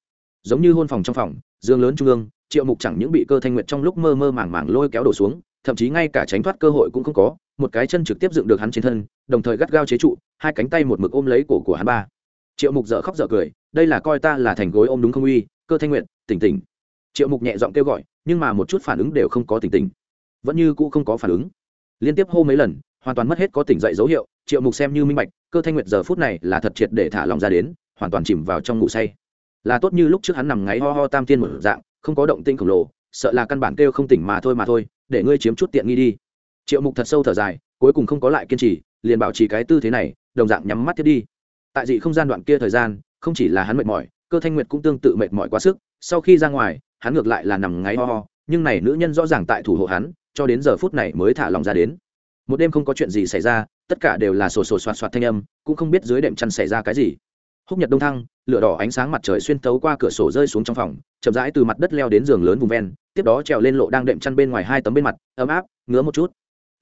Giống như hôn phòng trong phòng dương lớn trung ương, triệu mục chẳng những bị cơ thanh nguyệt trong lúc mơ mơ màng màng lôi kéo đổ xuống, thậm chí ngay cả tránh thoát cơ hội cũng không có một cái chân trực tiếp dựng được hắn trên thân, đồng thời gắt gao chế trụ, hai cánh tay một mực ôm lấy cổ của hắn ba. Triệu mục dở khóc dở cười, đây là coi ta là thành gối ôm đúng không uy, cơ thanh nguyện, tỉnh tỉnh. Triệu mục nhẹ giọng kêu gọi, nhưng mà một chút phản ứng đều không có tỉnh tỉnh. Vẫn như cũ không có phản ứng. Liên tiếp hô mấy lần, hoàn toàn mất hết có tỉnh dậy dấu hiệu, triệu mục xem như minh bạch, cơ thanh nguyệt giờ phút này là thật triệt để thả lòng ra đến, hoàn toàn chìm vào trong ngủ say. Là tốt như lúc trước hắn nằm ngáy ho ho tam tiên một dạng, không có động tinh khổng lồ, sợ là căn bản kêu không tỉnh mà thôi mà thôi, để ngươi chiếm chút tiện nghi đi triệu mục thật sâu thở dài, cuối cùng không có lại kiên trì, liền bảo trì cái tư thế này, đồng dạng nhắm mắt thiết đi. Tại dị không gian đoạn kia thời gian, không chỉ là hắn mệt mỏi, cơ thanh nguyệt cũng tương tự mệt mỏi quá sức, sau khi ra ngoài, hắn ngược lại là nằm ngáy ho ho, nhưng này nữ nhân rõ ràng tại thủ hộ hắn, cho đến giờ phút này mới thả lòng ra đến. Một đêm không có chuyện gì xảy ra, tất cả đều là sổ sổ soạt soạt thanh âm, cũng không biết dưới đệm chăn xảy ra cái gì. Húc nhật đông thăng, lửa đỏ ánh sáng mặt trời xuyên tấu qua cửa sổ rơi xuống trong phòng, chậm rãi từ mặt đất leo đến giường lớn vùng ven, tiếp đó trèo lên lộ đang đệm chăn bên ngoài hai tấm bên mặt, ấm áp, ngứa một chút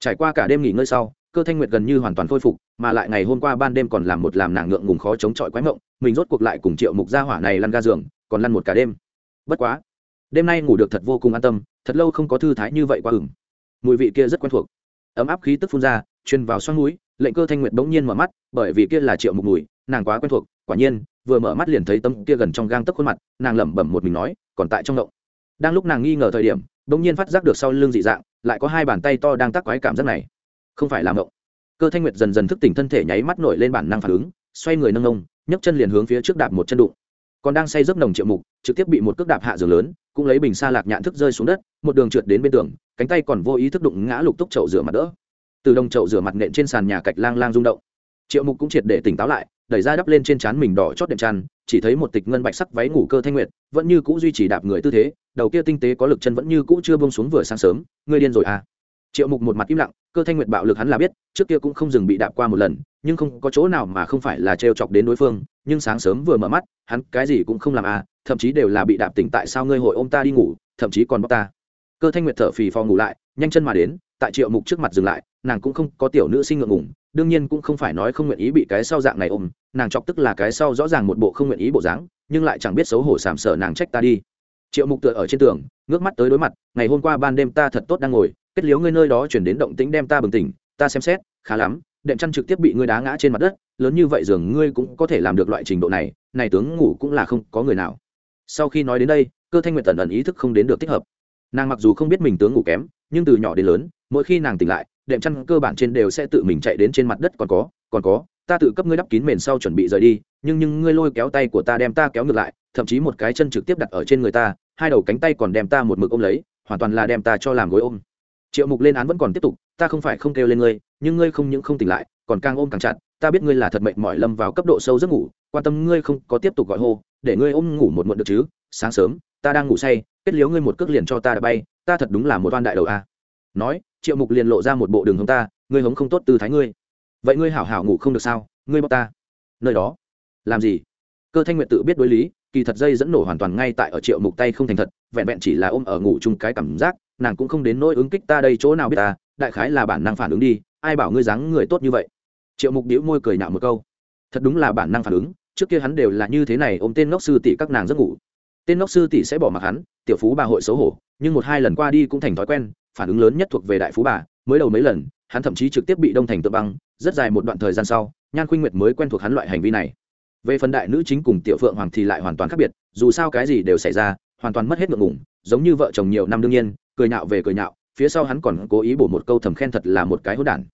trải qua cả đêm nghỉ ngơi sau, cơ thanh nguyệt gần như hoàn toàn khôi phục, mà lại ngày hôm qua ban đêm còn làm một làm nàng ngượng ngùng khó chống chọi quái mộng, mình rốt cuộc lại cùng triệu mục gia hỏa này lăn ga giường, còn lăn một cả đêm. Bất quá, đêm nay ngủ được thật vô cùng an tâm, thật lâu không có thư thái như vậy qua ửng. Mùi vị kia rất quen thuộc. Ấm áp khí tức phun ra, truyền vào xoang núi, lệnh cơ thanh nguyệt bỗng nhiên mở mắt, bởi vì kia là triệu mục mùi, nàng quá quen thuộc, quả nhiên, vừa mở mắt liền thấy tấm kia gần trong gang tấc khuôn mặt, nàng lẩm bẩm một mình nói, còn tại trong động. Đang lúc nàng nghi ngờ thời điểm bỗng nhiên phát giác được sau lưng dị dạng, lại có hai bàn tay to đang tác quái cảm giác này. Không phải làm động cơ thanh nguyệt dần dần thức tỉnh thân thể nháy mắt nổi lên bản năng phản ứng, xoay người nâng ông, nhấc chân liền hướng phía trước đạp một chân đụng. Còn đang say giấc nồng triệu mục, trực tiếp bị một cước đạp hạ giường lớn, cũng lấy bình xa lạc nhạn thức rơi xuống đất, một đường trượt đến bên tường, cánh tay còn vô ý thức đụng ngã lục túc chậu rửa mặt đỡ. Từ đồng chậu rửa mặt nện trên sàn nhà cạch lang lang rung động. Triệu mục cũng triệt để tỉnh táo lại, đẩy ra đắp lên trên trán mình đỏ chót đệm chăn chỉ thấy một tịch ngân bạch sắc váy ngủ cơ thanh nguyệt, vẫn như cũ duy trì đạp người tư thế, đầu kia tinh tế có lực chân vẫn như cũ chưa bông xuống vừa sáng sớm, ngươi điên rồi à. Triệu mục một mặt im lặng, cơ thanh nguyệt bạo lực hắn là biết, trước kia cũng không dừng bị đạp qua một lần, nhưng không có chỗ nào mà không phải là trêu chọc đến đối phương, nhưng sáng sớm vừa mở mắt, hắn cái gì cũng không làm à thậm chí đều là bị đạp tỉnh tại sao ngươi hội ôm ta đi ngủ, thậm chí còn bóc ta. Cơ thanh nguyệt thở phì phò ngủ lại, nhanh chân mà đến, tại triệu mục trước mặt dừng lại, nàng cũng không có tiểu nữ sinh ngượng ngủng đương nhiên cũng không phải nói không nguyện ý bị cái sau dạng này ôm nàng chọc tức là cái sau rõ ràng một bộ không nguyện ý bộ dáng, nhưng lại chẳng biết xấu hổ sàm sở nàng trách ta đi. Triệu mục tựa ở trên tường, ngước mắt tới đối mặt, ngày hôm qua ban đêm ta thật tốt đang ngồi, kết liếu ngươi nơi đó chuyển đến động tĩnh đem ta bừng tỉnh, ta xem xét, khá lắm, đệm chăn trực tiếp bị ngươi đá ngã trên mặt đất, lớn như vậy giường ngươi cũng có thể làm được loại trình độ này này tướng ngủ cũng là không có người nào. Sau khi nói đến đây, cơ thanh nguyện tần ẩn ý thức không đến được thích hợp. Nàng mặc dù không biết mình tướng ngủ kém, nhưng từ nhỏ đến lớn, mỗi khi nàng tỉnh lại, đệm chăn cơ bản trên đều sẽ tự mình chạy đến trên mặt đất còn có còn có ta tự cấp ngươi đắp kín mền sau chuẩn bị rời đi, nhưng nhưng ngươi lôi kéo tay của ta đem ta kéo ngược lại, thậm chí một cái chân trực tiếp đặt ở trên người ta, hai đầu cánh tay còn đem ta một mực ôm lấy, hoàn toàn là đem ta cho làm gối ôm. Triệu mục lên án vẫn còn tiếp tục, ta không phải không kêu lên ngươi, nhưng ngươi không những không tỉnh lại, còn càng ôm càng chặt, ta biết ngươi là thật mệnh mỏi lâm vào cấp độ sâu giấc ngủ, quan tâm ngươi không có tiếp tục gọi hô, để ngươi ôm ngủ một muộn được chứ, sáng sớm, ta đang ngủ say, kết liếu ngươi một cước liền cho ta đã bay, ta thật đúng là một oan đại đầu a. Nói, triệu mục liền lộ ra một bộ đường hống ta, ngươi hống không tốt từ thái ngươi vậy ngươi hảo hảo ngủ không được sao? Ngươi bóc ta. Nơi đó. Làm gì? Cơ thanh nguyện tự biết đối lý, kỳ thật dây dẫn nổ hoàn toàn ngay tại ở triệu mục tay không thành thật, vẹn vẹn chỉ là ôm ở ngủ chung cái cảm giác, nàng cũng không đến nỗi ứng kích ta đây chỗ nào biết ta, đại khái là bản năng phản ứng đi, ai bảo ngươi dáng người tốt như vậy? Triệu mục đĩu môi cười nạo một câu. Thật đúng là bản năng phản ứng, trước kia hắn đều là như thế này ôm tên ngốc sư tỷ các nàng giấc ngủ. Tên ngốc sư tỷ sẽ bỏ mặc hắn, tiểu phú bà hội xấu hổ, nhưng một hai lần qua đi cũng thành thói quen, phản ứng lớn nhất thuộc về đại phú bà, mới đầu mấy lần hắn thậm chí trực tiếp bị đông thành tượng băng, rất dài một đoạn thời gian sau, nhan khuynh nguyệt mới quen thuộc hắn loại hành vi này. Về phần đại nữ chính cùng tiểu phượng hoàng thì lại hoàn toàn khác biệt, dù sao cái gì đều xảy ra, hoàn toàn mất hết ngượng ngủng giống như vợ chồng nhiều năm đương nhiên, cười nhạo về cười nhạo, phía sau hắn còn cố ý bổ một câu thầm khen thật là một cái hỗn đản.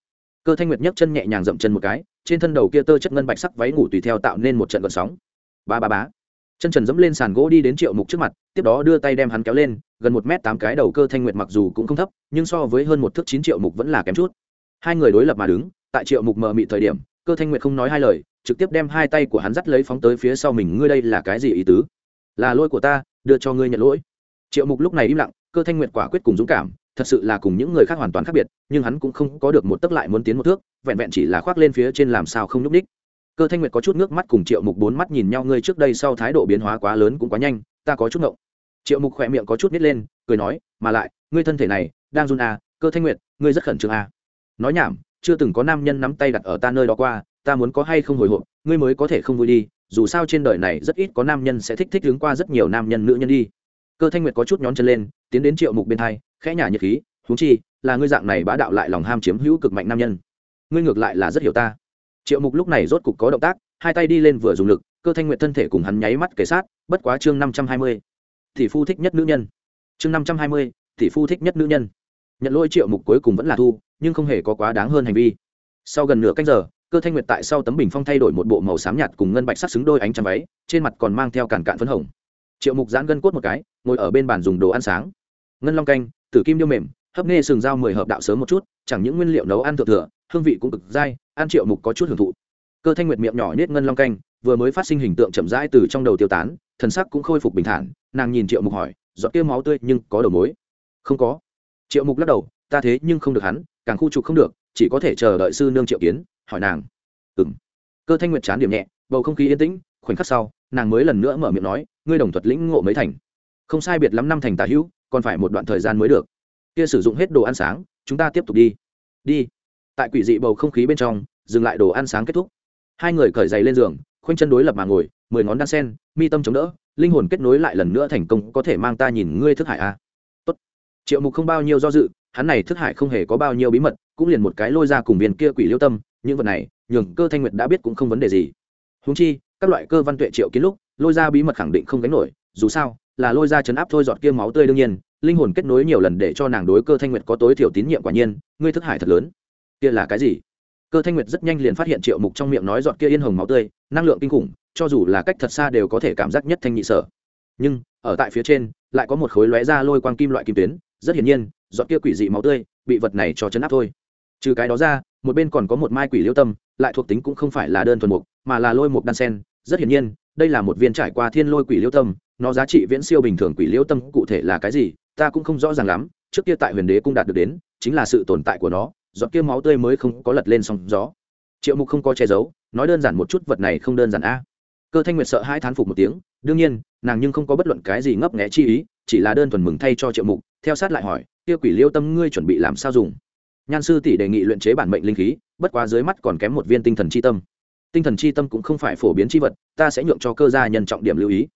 Cơ thanh nguyệt nhấc chân nhẹ nhàng dậm chân một cái, trên thân đầu kia tơ chất ngân bạch sắc váy ngủ tùy theo tạo nên một trận gợn sóng. Ba ba bá chân trần dẫm lên sàn gỗ đi đến triệu mục trước mặt, tiếp đó đưa tay đem hắn kéo lên, gần một m tám cái đầu cơ thanh nguyệt mặc dù cũng không thấp, nhưng so với hơn một thước chín triệu mục vẫn là kém chút hai người đối lập mà đứng tại triệu mục mờ mị thời điểm cơ thanh nguyệt không nói hai lời trực tiếp đem hai tay của hắn dắt lấy phóng tới phía sau mình ngươi đây là cái gì ý tứ? Là lỗi của ta đưa cho ngươi nhận lỗi. Triệu mục lúc này im lặng cơ thanh nguyệt quả quyết cùng dũng cảm thật sự là cùng những người khác hoàn toàn khác biệt nhưng hắn cũng không có được một tấc lại muốn tiến một thước vẹn vẹn chỉ là khoác lên phía trên làm sao không nhúc ních cơ thanh nguyệt có chút nước mắt cùng triệu mục bốn mắt nhìn nhau ngươi trước đây sau thái độ biến hóa quá lớn cũng quá nhanh ta có chút ngộng. Triệu mục khỏe miệng có chút nít lên cười nói mà lại ngươi thân thể này đang run à, cơ thanh nguyệt ngươi rất khẩn trương à nói nhảm, chưa từng có nam nhân nắm tay đặt ở ta nơi đó qua, ta muốn có hay không hồi hộp, ngươi mới có thể không vui đi, dù sao trên đời này rất ít có nam nhân sẽ thích thích đứng qua rất nhiều nam nhân nữ nhân đi. Cơ thanh nguyệt có chút nhón chân lên, tiến đến triệu mục bên hai, khẽ nhả nhiệt khí húng chi, là ngươi dạng này bá đạo lại lòng ham chiếm hữu cực mạnh nam nhân. Ngươi ngược lại là rất hiểu ta. Triệu mục lúc này rốt cục có động tác, hai tay đi lên vừa dùng lực, cơ thanh nguyệt thân thể cùng hắn nháy mắt kể sát, bất quá chương năm trăm hai mươi, tỷ phu thích nhất nữ nhân. Chương năm trăm hai mươi, tỷ phu thích nhất nữ nhân nhận lỗi triệu mục cuối cùng vẫn là thu, nhưng không hề có quá đáng hơn hành vi. Sau gần nửa canh giờ, cơ thanh nguyệt tại sau tấm bình phong thay đổi một bộ màu xám nhạt cùng ngân bạch sắc xứng đôi ánh trắng váy, trên mặt còn mang theo cản cạn phấn hồng. Triệu mục giãn gân cốt một cái, ngồi ở bên bàn dùng đồ ăn sáng. Ngân long canh, tử kim điêu mềm, hấp nghe sừng dao mười hợp đạo sớm một chút, chẳng những nguyên liệu nấu ăn thượng thừa, hương vị cũng cực dai, ăn triệu mục có chút hưởng thụ. Cơ thanh nguyệt miệng nhỏ nết ngân long canh, vừa mới phát sinh hình tượng chậm rãi từ trong đầu tiêu tán, thần sắc cũng khôi phục bình thản, nàng nhìn triệu mục hỏi, giọt kia máu tươi nhưng có đầu mối? Không có triệu mục lắc đầu, ta thế nhưng không được hắn, càng khu trục không được, chỉ có thể chờ đợi sư nương triệu kiến, hỏi nàng. Ừng cơ thanh nguyệt chán điểm nhẹ, bầu không khí yên tĩnh, khoảnh khắc sau, nàng mới lần nữa mở miệng nói, ngươi đồng thuật lĩnh ngộ mấy thành? Không sai biệt lắm năm thành tà hữu, còn phải một đoạn thời gian mới được. Kia sử dụng hết đồ ăn sáng, chúng ta tiếp tục đi. Đi. Tại quỷ dị bầu không khí bên trong, dừng lại đồ ăn sáng kết thúc. Hai người cởi giày lên giường, khoanh chân đối lập mà ngồi, mười ngón đan sen, mi tâm chống đỡ, linh hồn kết nối lại lần nữa thành công có thể mang ta nhìn ngươi thức hải a. à. Triệu mục không bao nhiêu do dự, hắn này thức hải không hề có bao nhiêu bí mật, cũng liền một cái lôi ra cùng viên kia quỷ liêu tâm, những vật này, nhường cơ thanh nguyệt đã biết cũng không vấn đề gì. Húng chi, các loại cơ văn tuệ triệu kiến lúc, lôi ra bí mật khẳng định không gánh nổi, dù sao, là lôi ra chấn áp thôi giọt kia máu tươi đương nhiên, linh hồn kết nối nhiều lần để cho nàng đối cơ thanh nguyệt có tối thiểu tín nhiệm quả nhiên, ngươi thức hải thật lớn. Kia là cái gì? Cơ thanh nguyệt rất nhanh liền phát hiện triệu mục trong miệng nói giọt kia yên hồng máu tươi, năng lượng kinh khủng, cho dù là cách thật xa đều có thể cảm giác nhất thanh nhị sở. Nhưng, ở tại phía trên, lại có một khối lóe ra lôi quang kim loại kim tuyến rất hiển nhiên, giọt kia quỷ dị máu tươi bị vật này cho chấn áp thôi. Trừ cái đó ra, một bên còn có một mai quỷ liêu tâm, lại thuộc tính cũng không phải là đơn thuần mục, mà là lôi mục đan sen. Rất hiển nhiên, đây là một viên trải qua thiên lôi quỷ liêu tâm, nó giá trị viễn siêu bình thường quỷ liêu tâm cụ thể là cái gì, ta cũng không rõ ràng lắm. Trước kia tại huyền đế cung đạt được đến, chính là sự tồn tại của nó, giọt kia máu tươi mới không có lật lên sóng gió. Triệu mục không có che giấu, nói đơn giản một chút, vật này không đơn giản a cơ thanh nguyệt sợ hai thán phục một tiếng, đương nhiên, nàng nhưng không có bất luận cái gì ngấp nghẽ chi ý, chỉ là đơn thuần mừng thay cho triệu mục, theo sát lại hỏi, kia quỷ liêu tâm ngươi chuẩn bị làm sao dùng? Nhan sư tỷ đề nghị luyện chế bản mệnh linh khí, bất quá dưới mắt còn kém một viên tinh thần chi tâm. Tinh thần chi tâm cũng không phải phổ biến chi vật, ta sẽ nhượng cho cơ gia nhân trọng điểm lưu ý.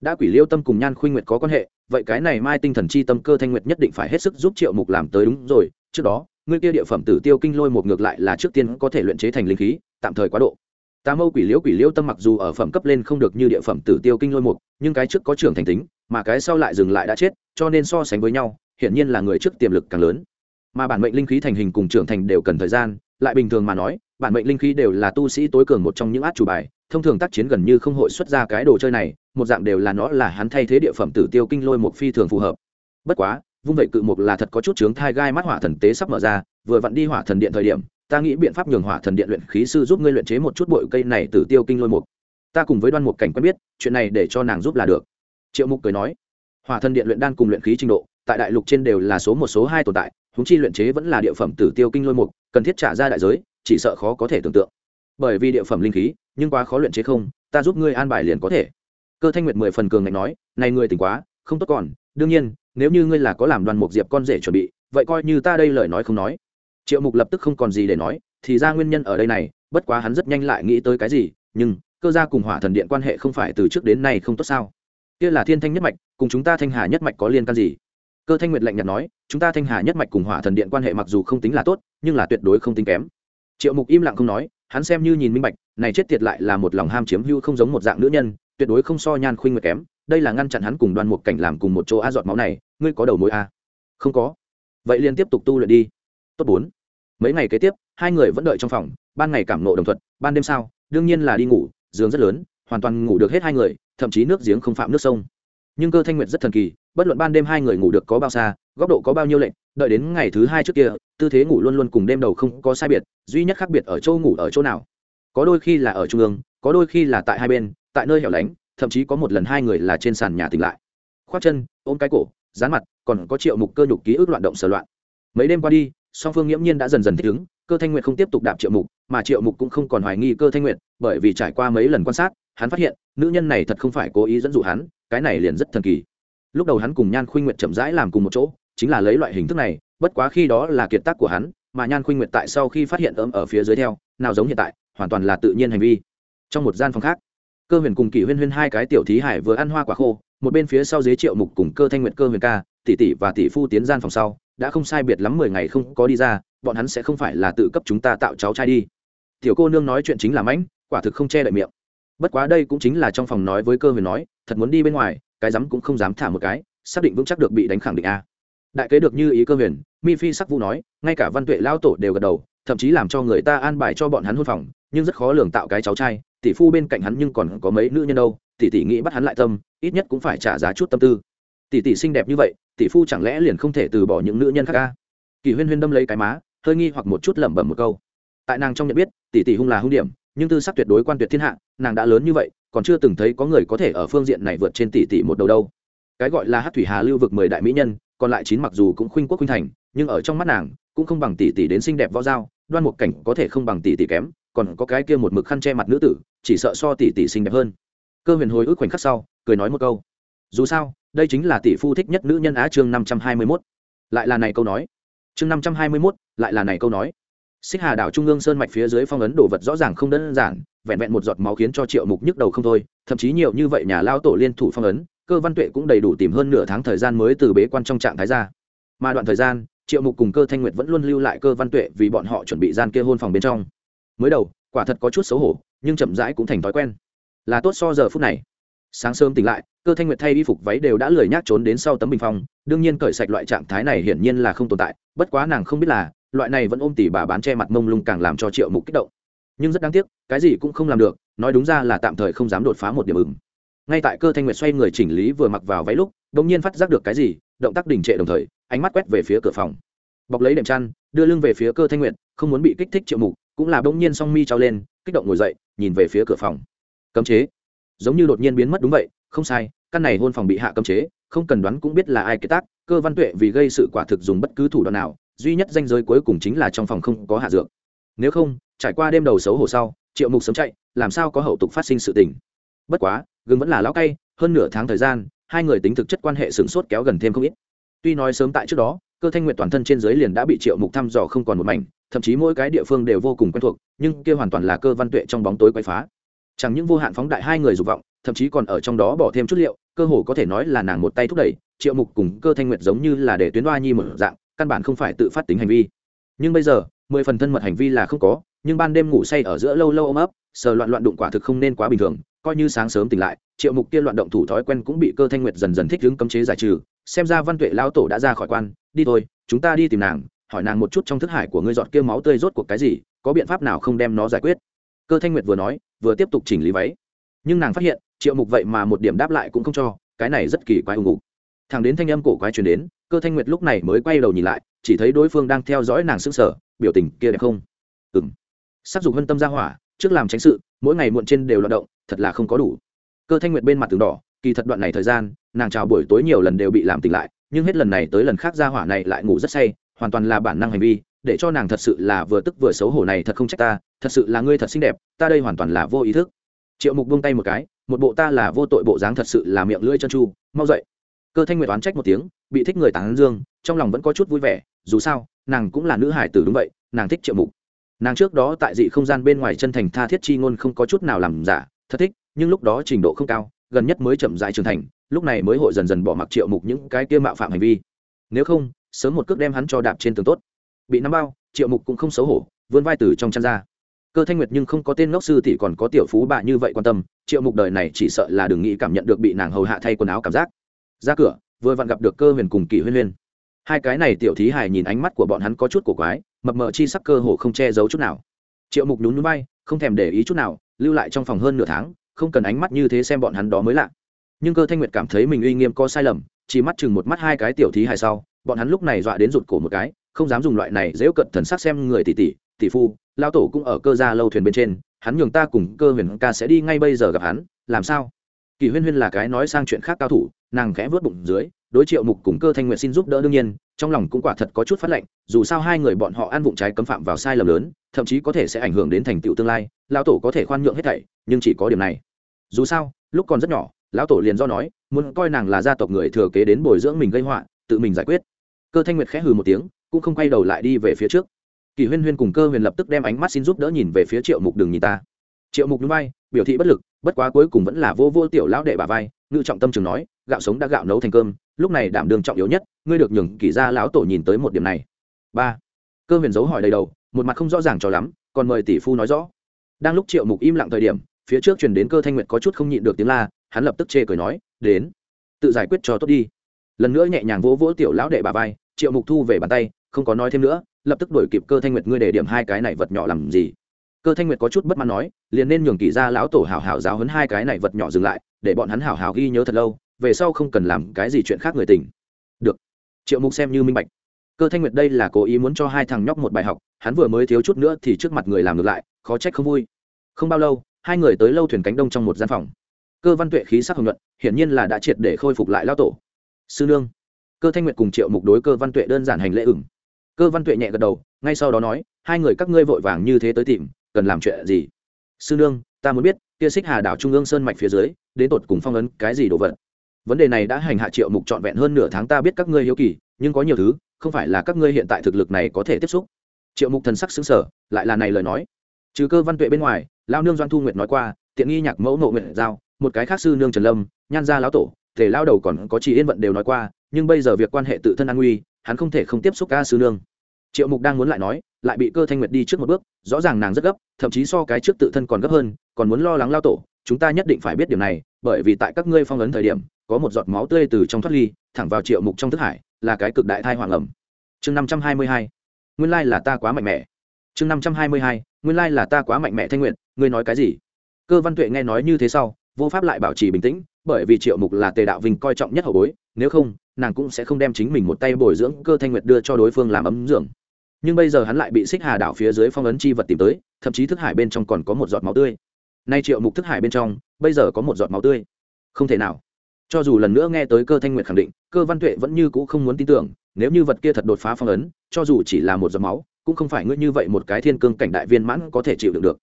Đã quỷ liêu tâm cùng nhan khuynh nguyệt có quan hệ, vậy cái này mai tinh thần chi tâm cơ thanh nguyệt nhất định phải hết sức giúp triệu mục làm tới đúng rồi, trước đó, ngươi kia địa phẩm tử tiêu kinh lôi một ngược lại là trước tiên có thể luyện chế thành linh khí, tạm thời quá độ tà mâu quỷ liễu quỷ liễu tâm mặc dù ở phẩm cấp lên không được như địa phẩm tử tiêu kinh lôi mục, nhưng cái trước có trưởng thành tính, mà cái sau lại dừng lại đã chết, cho nên so sánh với nhau, hiển nhiên là người trước tiềm lực càng lớn. Mà bản mệnh linh khí thành hình cùng trưởng thành đều cần thời gian, lại bình thường mà nói, bản mệnh linh khí đều là tu sĩ tối cường một trong những át chủ bài, thông thường tác chiến gần như không hội xuất ra cái đồ chơi này, một dạng đều là nó là hắn thay thế địa phẩm tử tiêu kinh lôi một phi thường phù hợp. Bất quá, vung vậy cự mục là thật có chút chướng thai gai mắt hỏa thần tế sắp mở ra, vừa vặn đi hỏa thần điện thời điểm ta nghĩ biện pháp nhường hỏa thần điện luyện khí sư giúp ngươi luyện chế một chút bội cây này tử tiêu kinh lôi mục. Ta cùng với đoan mục cảnh quen biết, chuyện này để cho nàng giúp là được. Triệu mục cười nói. Hỏa thần điện luyện đan cùng luyện khí trình độ, tại đại lục trên đều là số một số hai tồn tại húng chi luyện chế vẫn là địa phẩm tử tiêu kinh lôi mục, cần thiết trả ra đại giới, chỉ sợ khó có thể tưởng tượng. Bởi vì địa phẩm linh khí, nhưng quá khó luyện chế không, ta giúp ngươi an bài liền có thể. Cơ thanh nguyệt mười phần cường ngạnh nói, này ngươi tỉnh quá, không tốt còn, đương nhiên, nếu như ngươi là có làm đoàn mục diệp con rể chuẩn bị, vậy coi như ta đây lời nói không nói triệu mục lập tức không còn gì để nói, thì ra nguyên nhân ở đây này, bất quá hắn rất nhanh lại nghĩ tới cái gì, nhưng, cơ gia cùng hỏa thần điện quan hệ không phải từ trước đến nay không tốt sao? Kia là thiên thanh nhất mạch, cùng chúng ta thanh hà nhất mạch có liên can gì? Cơ thanh nguyệt lạnh nhạt nói, chúng ta thanh hà nhất mạch cùng hỏa thần điện quan hệ mặc dù không tính là tốt, nhưng là tuyệt đối không tính kém. Triệu mục im lặng không nói, hắn xem như nhìn minh bạch, này chết tiệt lại là một lòng ham chiếm hưu không giống một dạng nữ nhân, tuyệt đối không so nhan khuynh nguyệt kém, đây là ngăn chặn hắn cùng đoàn một cảnh làm cùng một chỗ a giọt máu này, ngươi có đầu mối a? Không có. Vậy liền tiếp tục tu luyện đi tốt bốn. Mấy ngày kế tiếp, hai người vẫn đợi trong phòng, ban ngày cảm nộ đồng thuận, ban đêm sao, đương nhiên là đi ngủ, giường rất lớn, hoàn toàn ngủ được hết hai người, thậm chí nước giếng không phạm nước sông. Nhưng cơ thanh nguyệt rất thần kỳ, bất luận ban đêm hai người ngủ được có bao xa, góc độ có bao nhiêu lệnh đợi đến ngày thứ hai trước kia, tư thế ngủ luôn luôn cùng đêm đầu không có sai biệt, duy nhất khác biệt ở chỗ ngủ ở chỗ nào. Có đôi khi là ở trung ương, có đôi khi là tại hai bên, tại nơi hẻo lánh, thậm chí có một lần hai người là trên sàn nhà tỉnh lại. Khoác chân, ôm cái cổ, dán mặt, còn có triệu mục cơ nhục ký ức loạn động sờ loạn. Mấy đêm qua đi song phương nghiễm nhiên đã dần dần thích ứng, cơ thanh nguyệt không tiếp tục đạp triệu mục, mà triệu mục cũng không còn hoài nghi cơ thanh nguyệt, bởi vì trải qua mấy lần quan sát, hắn phát hiện, nữ nhân này thật không phải cố ý dẫn dụ hắn, cái này liền rất thần kỳ. Lúc đầu hắn cùng nhan khuynh nguyệt chậm rãi làm cùng một chỗ, chính là lấy loại hình thức này, bất quá khi đó là kiệt tác của hắn, mà nhan khuynh nguyệt tại sau khi phát hiện ấm ở phía dưới theo, nào giống hiện tại, hoàn toàn là tự nhiên hành vi. Trong một gian phòng khác, cơ huyền cùng kỷ huyên huyên hai cái tiểu thí hải vừa ăn hoa quả khô, một bên phía sau dưới triệu mục cùng cơ thanh nguyệt cơ huyền ca, tỷ tỷ và tỷ phu tiến gian phòng sau đã không sai biệt lắm mười ngày không có đi ra, bọn hắn sẽ không phải là tự cấp chúng ta tạo cháu trai đi. Tiểu cô nương nói chuyện chính là mãnh, quả thực không che đậy miệng. Bất quá đây cũng chính là trong phòng nói với cơ huyền nói, thật muốn đi bên ngoài, cái dám cũng không dám thả một cái, xác định vững chắc được bị đánh khẳng định a. Đại kế được như ý cơ huyền, mi phi sắc vũ nói, ngay cả văn tuệ lao tổ đều gật đầu, thậm chí làm cho người ta an bài cho bọn hắn hôn phòng, nhưng rất khó lường tạo cái cháu trai, tỷ phu bên cạnh hắn nhưng còn có mấy nữ nhân đâu, tỷ tỷ nghĩ bắt hắn lại tâm, ít nhất cũng phải trả giá chút tâm tư. Tỷ tỷ xinh đẹp như vậy tỷ phu chẳng lẽ liền không thể từ bỏ những nữ nhân khác ca? Kỳ huyên huyên đâm lấy cái má, hơi nghi hoặc một chút lẩm bẩm một câu. Tại nàng trong nhận biết, tỷ tỷ hung là hung điểm, nhưng tư sắc tuyệt đối quan tuyệt thiên hạ, nàng đã lớn như vậy, còn chưa từng thấy có người có thể ở phương diện này vượt trên tỷ tỷ một đầu đâu. Cái gọi là hát thủy hà lưu vực mười đại mỹ nhân, còn lại chín mặc dù cũng khuynh quốc khuynh thành, nhưng ở trong mắt nàng, cũng không bằng tỷ tỷ đến xinh đẹp võ dao đoan một cảnh có thể không bằng tỷ tỷ kém, còn có cái kia một mực khăn che mặt nữ tử, chỉ sợ so tỷ tỷ xinh đẹp hơn. Cơ huyền hồi ức khoảnh khắc sau, cười nói một câu dù sao, đây chính là tỷ phu thích nhất nữ nhân á chương năm trăm hai mươi mốt. Lại là này câu nói. Chương năm trăm hai mươi mốt, lại là này câu nói. Xích hà đảo trung ương sơn mạch phía dưới phong ấn đồ vật rõ ràng không đơn giản, vẹn vẹn một giọt máu khiến cho triệu mục nhức đầu không thôi, thậm chí nhiều như vậy nhà lao tổ liên thủ phong ấn, cơ văn tuệ cũng đầy đủ tìm hơn nửa tháng thời gian mới từ bế quan trong trạng thái ra. Mà đoạn thời gian, triệu mục cùng cơ thanh nguyệt vẫn luôn lưu lại cơ văn tuệ vì bọn họ chuẩn bị gian kia hôn phòng bên trong. Mới đầu, quả thật có chút xấu hổ, nhưng chậm rãi cũng thành thói quen. Là tốt so giờ phút này. Sáng sớm tỉnh lại cơ thanh nguyệt thay y phục váy đều đã lười nhác trốn đến sau tấm bình phong, đương nhiên cởi sạch loại trạng thái này hiển nhiên là không tồn tại, bất quá nàng không biết là, loại này vẫn ôm tỉ bà bán che mặt mông lung càng làm cho triệu mục kích động. Nhưng rất đáng tiếc, cái gì cũng không làm được, nói đúng ra là tạm thời không dám đột phá một điểm ứng. Ngay tại cơ thanh nguyệt xoay người chỉnh lý vừa mặc vào váy lúc đ ỗ n g nhiên phát giác được cái gì, động tác đình trệ đồng thời, ánh mắt quét về phía cửa phòng. Bọc lấy đệm chăn, đưa lưng về phía cơ thanh nguyệt, không muốn bị kích thích triệu mục, cũng là bỗng nhiên song mi trao lên, kích động ngồi dậy, nhìn về phía cửa phòng. Cấm chế. Giống như đột nhiên biến mất đúng vậy không sai, căn này hôn phòng bị hạ cấm chế, không cần đoán cũng biết là ai kế tác, cơ văn tuệ vì gây sự quả thực dùng bất cứ thủ đoạn nào, duy nhất danh giới cuối cùng chính là trong phòng không có hạ dược. Nếu không, trải qua đêm đầu xấu hổ sau, triệu mục sớm chạy, làm sao có hậu tục phát sinh sự tình. Bất quá, gừng vẫn là lão cay, hơn nửa tháng thời gian, hai người tính thực chất quan hệ sửng sốt kéo gần thêm không ít. Tuy nói sớm tại trước đó, cơ thanh nguyệt toàn thân trên dưới liền đã bị triệu mục thăm dò không còn một mảnh, thậm chí mỗi cái địa phương đều vô cùng quen thuộc, nhưng kia hoàn toàn là cơ văn tuệ trong bóng tối quay phá chẳng những vô hạn phóng đại hai người dục vọng, thậm chí còn ở trong đó bỏ thêm chút liệu, cơ hồ có thể nói là nàng một tay thúc đẩy, triệu mục cùng cơ thanh nguyệt giống như là để tuyến đoa nhi một dạng, căn bản không phải tự phát tính hành vi. Nhưng bây giờ, mười phần thân mật hành vi là không có, nhưng ban đêm ngủ say ở giữa lâu lâu ôm ấp, sờ loạn loạn đụng quả thực không nên quá bình thường, coi như sáng sớm tỉnh lại, triệu mục kia loạn động thủ thói quen cũng bị cơ thanh nguyệt dần dần thích ứng cấm chế giải trừ, xem ra văn tuệ lão tổ đã ra khỏi quan, đi thôi, chúng ta đi tìm nàng, hỏi nàng một chút trong thức hải của ngươi giọt kia máu tươi rốt cuộc cái gì, có biện pháp nào không đem nó giải quyết? Cơ thanh nguyệt vừa nói vừa tiếp tục chỉnh lý váy. Nhưng nàng phát hiện triệu mục vậy mà một điểm đáp lại cũng không cho cái này rất kỳ quái ủng ngủ. thằng đến thanh âm cổ quái truyền đến cơ thanh nguyệt lúc này mới quay đầu nhìn lại chỉ thấy đối phương đang theo dõi nàng sưng sở, biểu tình kia đẹp không? Ừng sắc dục hân tâm ra hỏa trước làm tránh sự mỗi ngày muộn trên đều loạt động thật là không có đủ. Cơ thanh nguyệt bên mặt tường đỏ kỳ thật đoạn này thời gian nàng chào buổi tối nhiều lần đều bị làm tỉnh lại nhưng hết lần này tới lần khác ra hỏa này lại ngủ rất say hoàn toàn là bản năng hành vi để cho nàng thật sự là vừa tức vừa xấu hổ này thật không trách ta, thật sự là ngươi thật xinh đẹp, ta đây hoàn toàn là vô ý thức. Triệu mục buông tay một cái, một bộ ta là vô tội bộ dáng thật sự là miệng lưỡi chân chu mau dậy. Cơ thanh nguyệt oán trách một tiếng, bị thích người tán dương, trong lòng vẫn có chút vui vẻ, dù sao, nàng cũng là nữ hải tử đúng vậy, nàng thích triệu mục. Nàng trước đó tại dị không gian bên ngoài chân thành tha thiết chi ngôn không có chút nào làm giả, thật thích, nhưng lúc đó trình độ không cao, gần nhất mới chậm dại trưởng thành, lúc này mới hội dần dần bỏ mặc triệu mục những cái kia mạo phạm hành vi. Nếu không, sớm một cước đem hắn cho đạp trên tường tốt bị nắm bao, triệu mục cũng không xấu hổ, vươn vai từ trong chăn ra. Cơ thanh nguyệt nhưng không có tên ngốc sư thì còn có tiểu phú bà như vậy quan tâm, triệu mục đời này chỉ sợ là đừng nghĩ cảm nhận được bị nàng hầu hạ thay quần áo cảm giác. Ra cửa, vừa vặn gặp được cơ huyền cùng kỳ huyên huyên. Hai cái này tiểu thí hài nhìn ánh mắt của bọn hắn có chút cổ quái, mập mờ chi sắc cơ hồ không che giấu chút nào. Triệu mục nhún núi bay không thèm để ý chút nào, lưu lại trong phòng hơn nửa tháng, không cần ánh mắt như thế xem bọn hắn đó mới lạ. Nhưng cơ thanh nguyệt cảm thấy mình uy nghiêm có sai lầm, chỉ mắt chừng một mắt hai cái tiểu thí hài sau, bọn hắn lúc này dọa đến rụt cổ một cái không dám dùng loại này dễu cận thần sắc xem người tỷ tỷ tỷ phu lao tổ cũng ở cơ gia lâu thuyền bên trên, hắn nhường ta cùng cơ huyền ca sẽ đi ngay bây giờ gặp hắn, làm sao? Kỳ huyên huyên là cái nói sang chuyện khác cao thủ, nàng khẽ vớt bụng dưới, đối triệu mục cùng cơ thanh nguyện xin giúp đỡ đương nhiên, trong lòng cũng quả thật có chút phát lệnh, dù sao hai người bọn họ ăn vụng trái cấm phạm vào sai lầm lớn, thậm chí có thể sẽ ảnh hưởng đến thành tựu tương lai, lão tổ có thể khoan nhượng hết thảy, nhưng chỉ có điểm này. Dù sao, lúc còn rất nhỏ, lão tổ liền do nói, muốn coi nàng là gia tộc người thừa kế đến bồi dưỡng mình gây họa, tự mình giải quyết. Cơ thanh nguyệt khẽ hừ một tiếng cũng không quay đầu lại đi về phía trước. Kỳ huyên huyên cùng cơ huyền lập tức đem ánh mắt xin giúp đỡ nhìn về phía triệu mục, đừng nhìn ta. Triệu mục núi bay biểu thị bất lực, bất quá cuối cùng vẫn là vô vô tiểu lão đệ bà vai, ngự trọng tâm trường nói, gạo sống đã gạo nấu thành cơm, lúc này đảm đường trọng yếu nhất, ngươi được nhường kỳ ra lão tổ nhìn tới một điểm này. Ba. Cơ huyền giấu hỏi đầy đầu, một mặt không rõ ràng cho lắm, còn mời tỷ phu nói rõ. Đang lúc triệu mục im lặng thời điểm, phía trước truyền đến cơ thanh nguyệt có chút không nhịn được tiếng la, hắn lập tức chê cười nói, đến, tự giải quyết cho tốt đi. Lần nữa nhẹ nhàng vỗ vỗ tiểu lão đệ bà vai, triệu mục thu về bàn tay không có nói thêm nữa lập tức đổi kịp cơ thanh nguyệt ngươi để điểm hai cái này vật nhỏ làm gì? Cơ thanh nguyệt có chút bất mãn nói liền nên nhường kỳ ra lão tổ hảo hảo giáo hấn hai cái này vật nhỏ dừng lại để bọn hắn hảo hảo ghi nhớ thật lâu về sau không cần làm cái gì chuyện khác người tình. Được. Triệu mục xem như minh bạch. Cơ thanh nguyệt đây là cố ý muốn cho hai thằng nhóc một bài học hắn vừa mới thiếu chút nữa thì trước mặt người làm ngược lại khó trách không vui. Không bao lâu hai người tới lâu thuyền cánh đông trong một gian phòng. Cơ văn tuệ khí sắc hồng nhuận, hiển nhiên là đã triệt để khôi phục lại lao tổ. Sư nương. Cơ thanh nguyệt cùng triệu mục đối cơ văn tuệ đơn giản hành lễ ửng cơ văn tuệ nhẹ gật đầu, ngay sau đó nói, hai người các ngươi vội vàng như thế tới tìm, cần làm chuyện gì? Sư nương, ta muốn biết, kia xích hà đảo trung ương sơn mạch phía dưới, đến tột cùng phong ấn cái gì đồ vật? Vấn đề này đã hành hạ triệu mục trọn vẹn hơn nửa tháng ta biết các ngươi hiếu kỳ, nhưng có nhiều thứ, không phải là các ngươi hiện tại thực lực này có thể tiếp xúc. Triệu mục thần sắc xứng sở lại là này lời nói. Trừ cơ văn tuệ bên ngoài lao nương doan thu nguyệt nói qua, tiện nghi nhạc mẫu nộ nguyện giao, một cái khác sư nương trần lâm, nhan gia lão tổ thể lao đầu còn có chị yên vận đều nói qua, nhưng bây giờ việc quan hệ tự thân an nguy, hắn không thể không tiếp xúc ca sư nương triệu mục đang muốn lại nói, lại bị cơ thanh nguyệt đi trước một bước, rõ ràng nàng rất gấp, thậm chí so cái trước tự thân còn gấp hơn, còn muốn lo lắng lao tổ, chúng ta nhất định phải biết điều này, bởi vì tại các ngươi phong ấn thời điểm, có một giọt máu tươi từ trong thoát ly, thẳng vào triệu mục trong thức hải, là cái cực đại thai hoàng ẩm. Chương năm trăm hai mươi hai. Nguyên lai là ta quá mạnh mẽ. Chương năm trăm hai mươi hai. Nguyên lai là ta quá mạnh mẽ thanh nguyện ngươi nói cái gì? Cơ văn tuệ nghe nói như thế sau, vô pháp lại bảo trì bình tĩnh, bởi vì triệu mục là tề đạo vinh coi trọng nhất hậu bối, nếu không, nàng cũng sẽ không đem chính mình một tay bồi dưỡng cơ thanh nguyệt đưa cho đối phương làm ấm dưỡng nhưng bây giờ hắn lại bị xích hà đảo phía dưới phong ấn chi vật tìm tới, thậm chí thức hải bên trong còn có một giọt máu tươi. Nay triệu mục thức hải bên trong, bây giờ có một giọt máu tươi. Không thể nào. Cho dù lần nữa nghe tới cơ thanh nguyệt khẳng định, cơ văn tuệ vẫn như c ũ không muốn tin tưởng, nếu như vật kia thật đột phá phong ấn, cho dù chỉ là một giọt máu, cũng không phải ngươi như vậy một cái thiên cương cảnh đại viên mãn có thể chịu đựng được.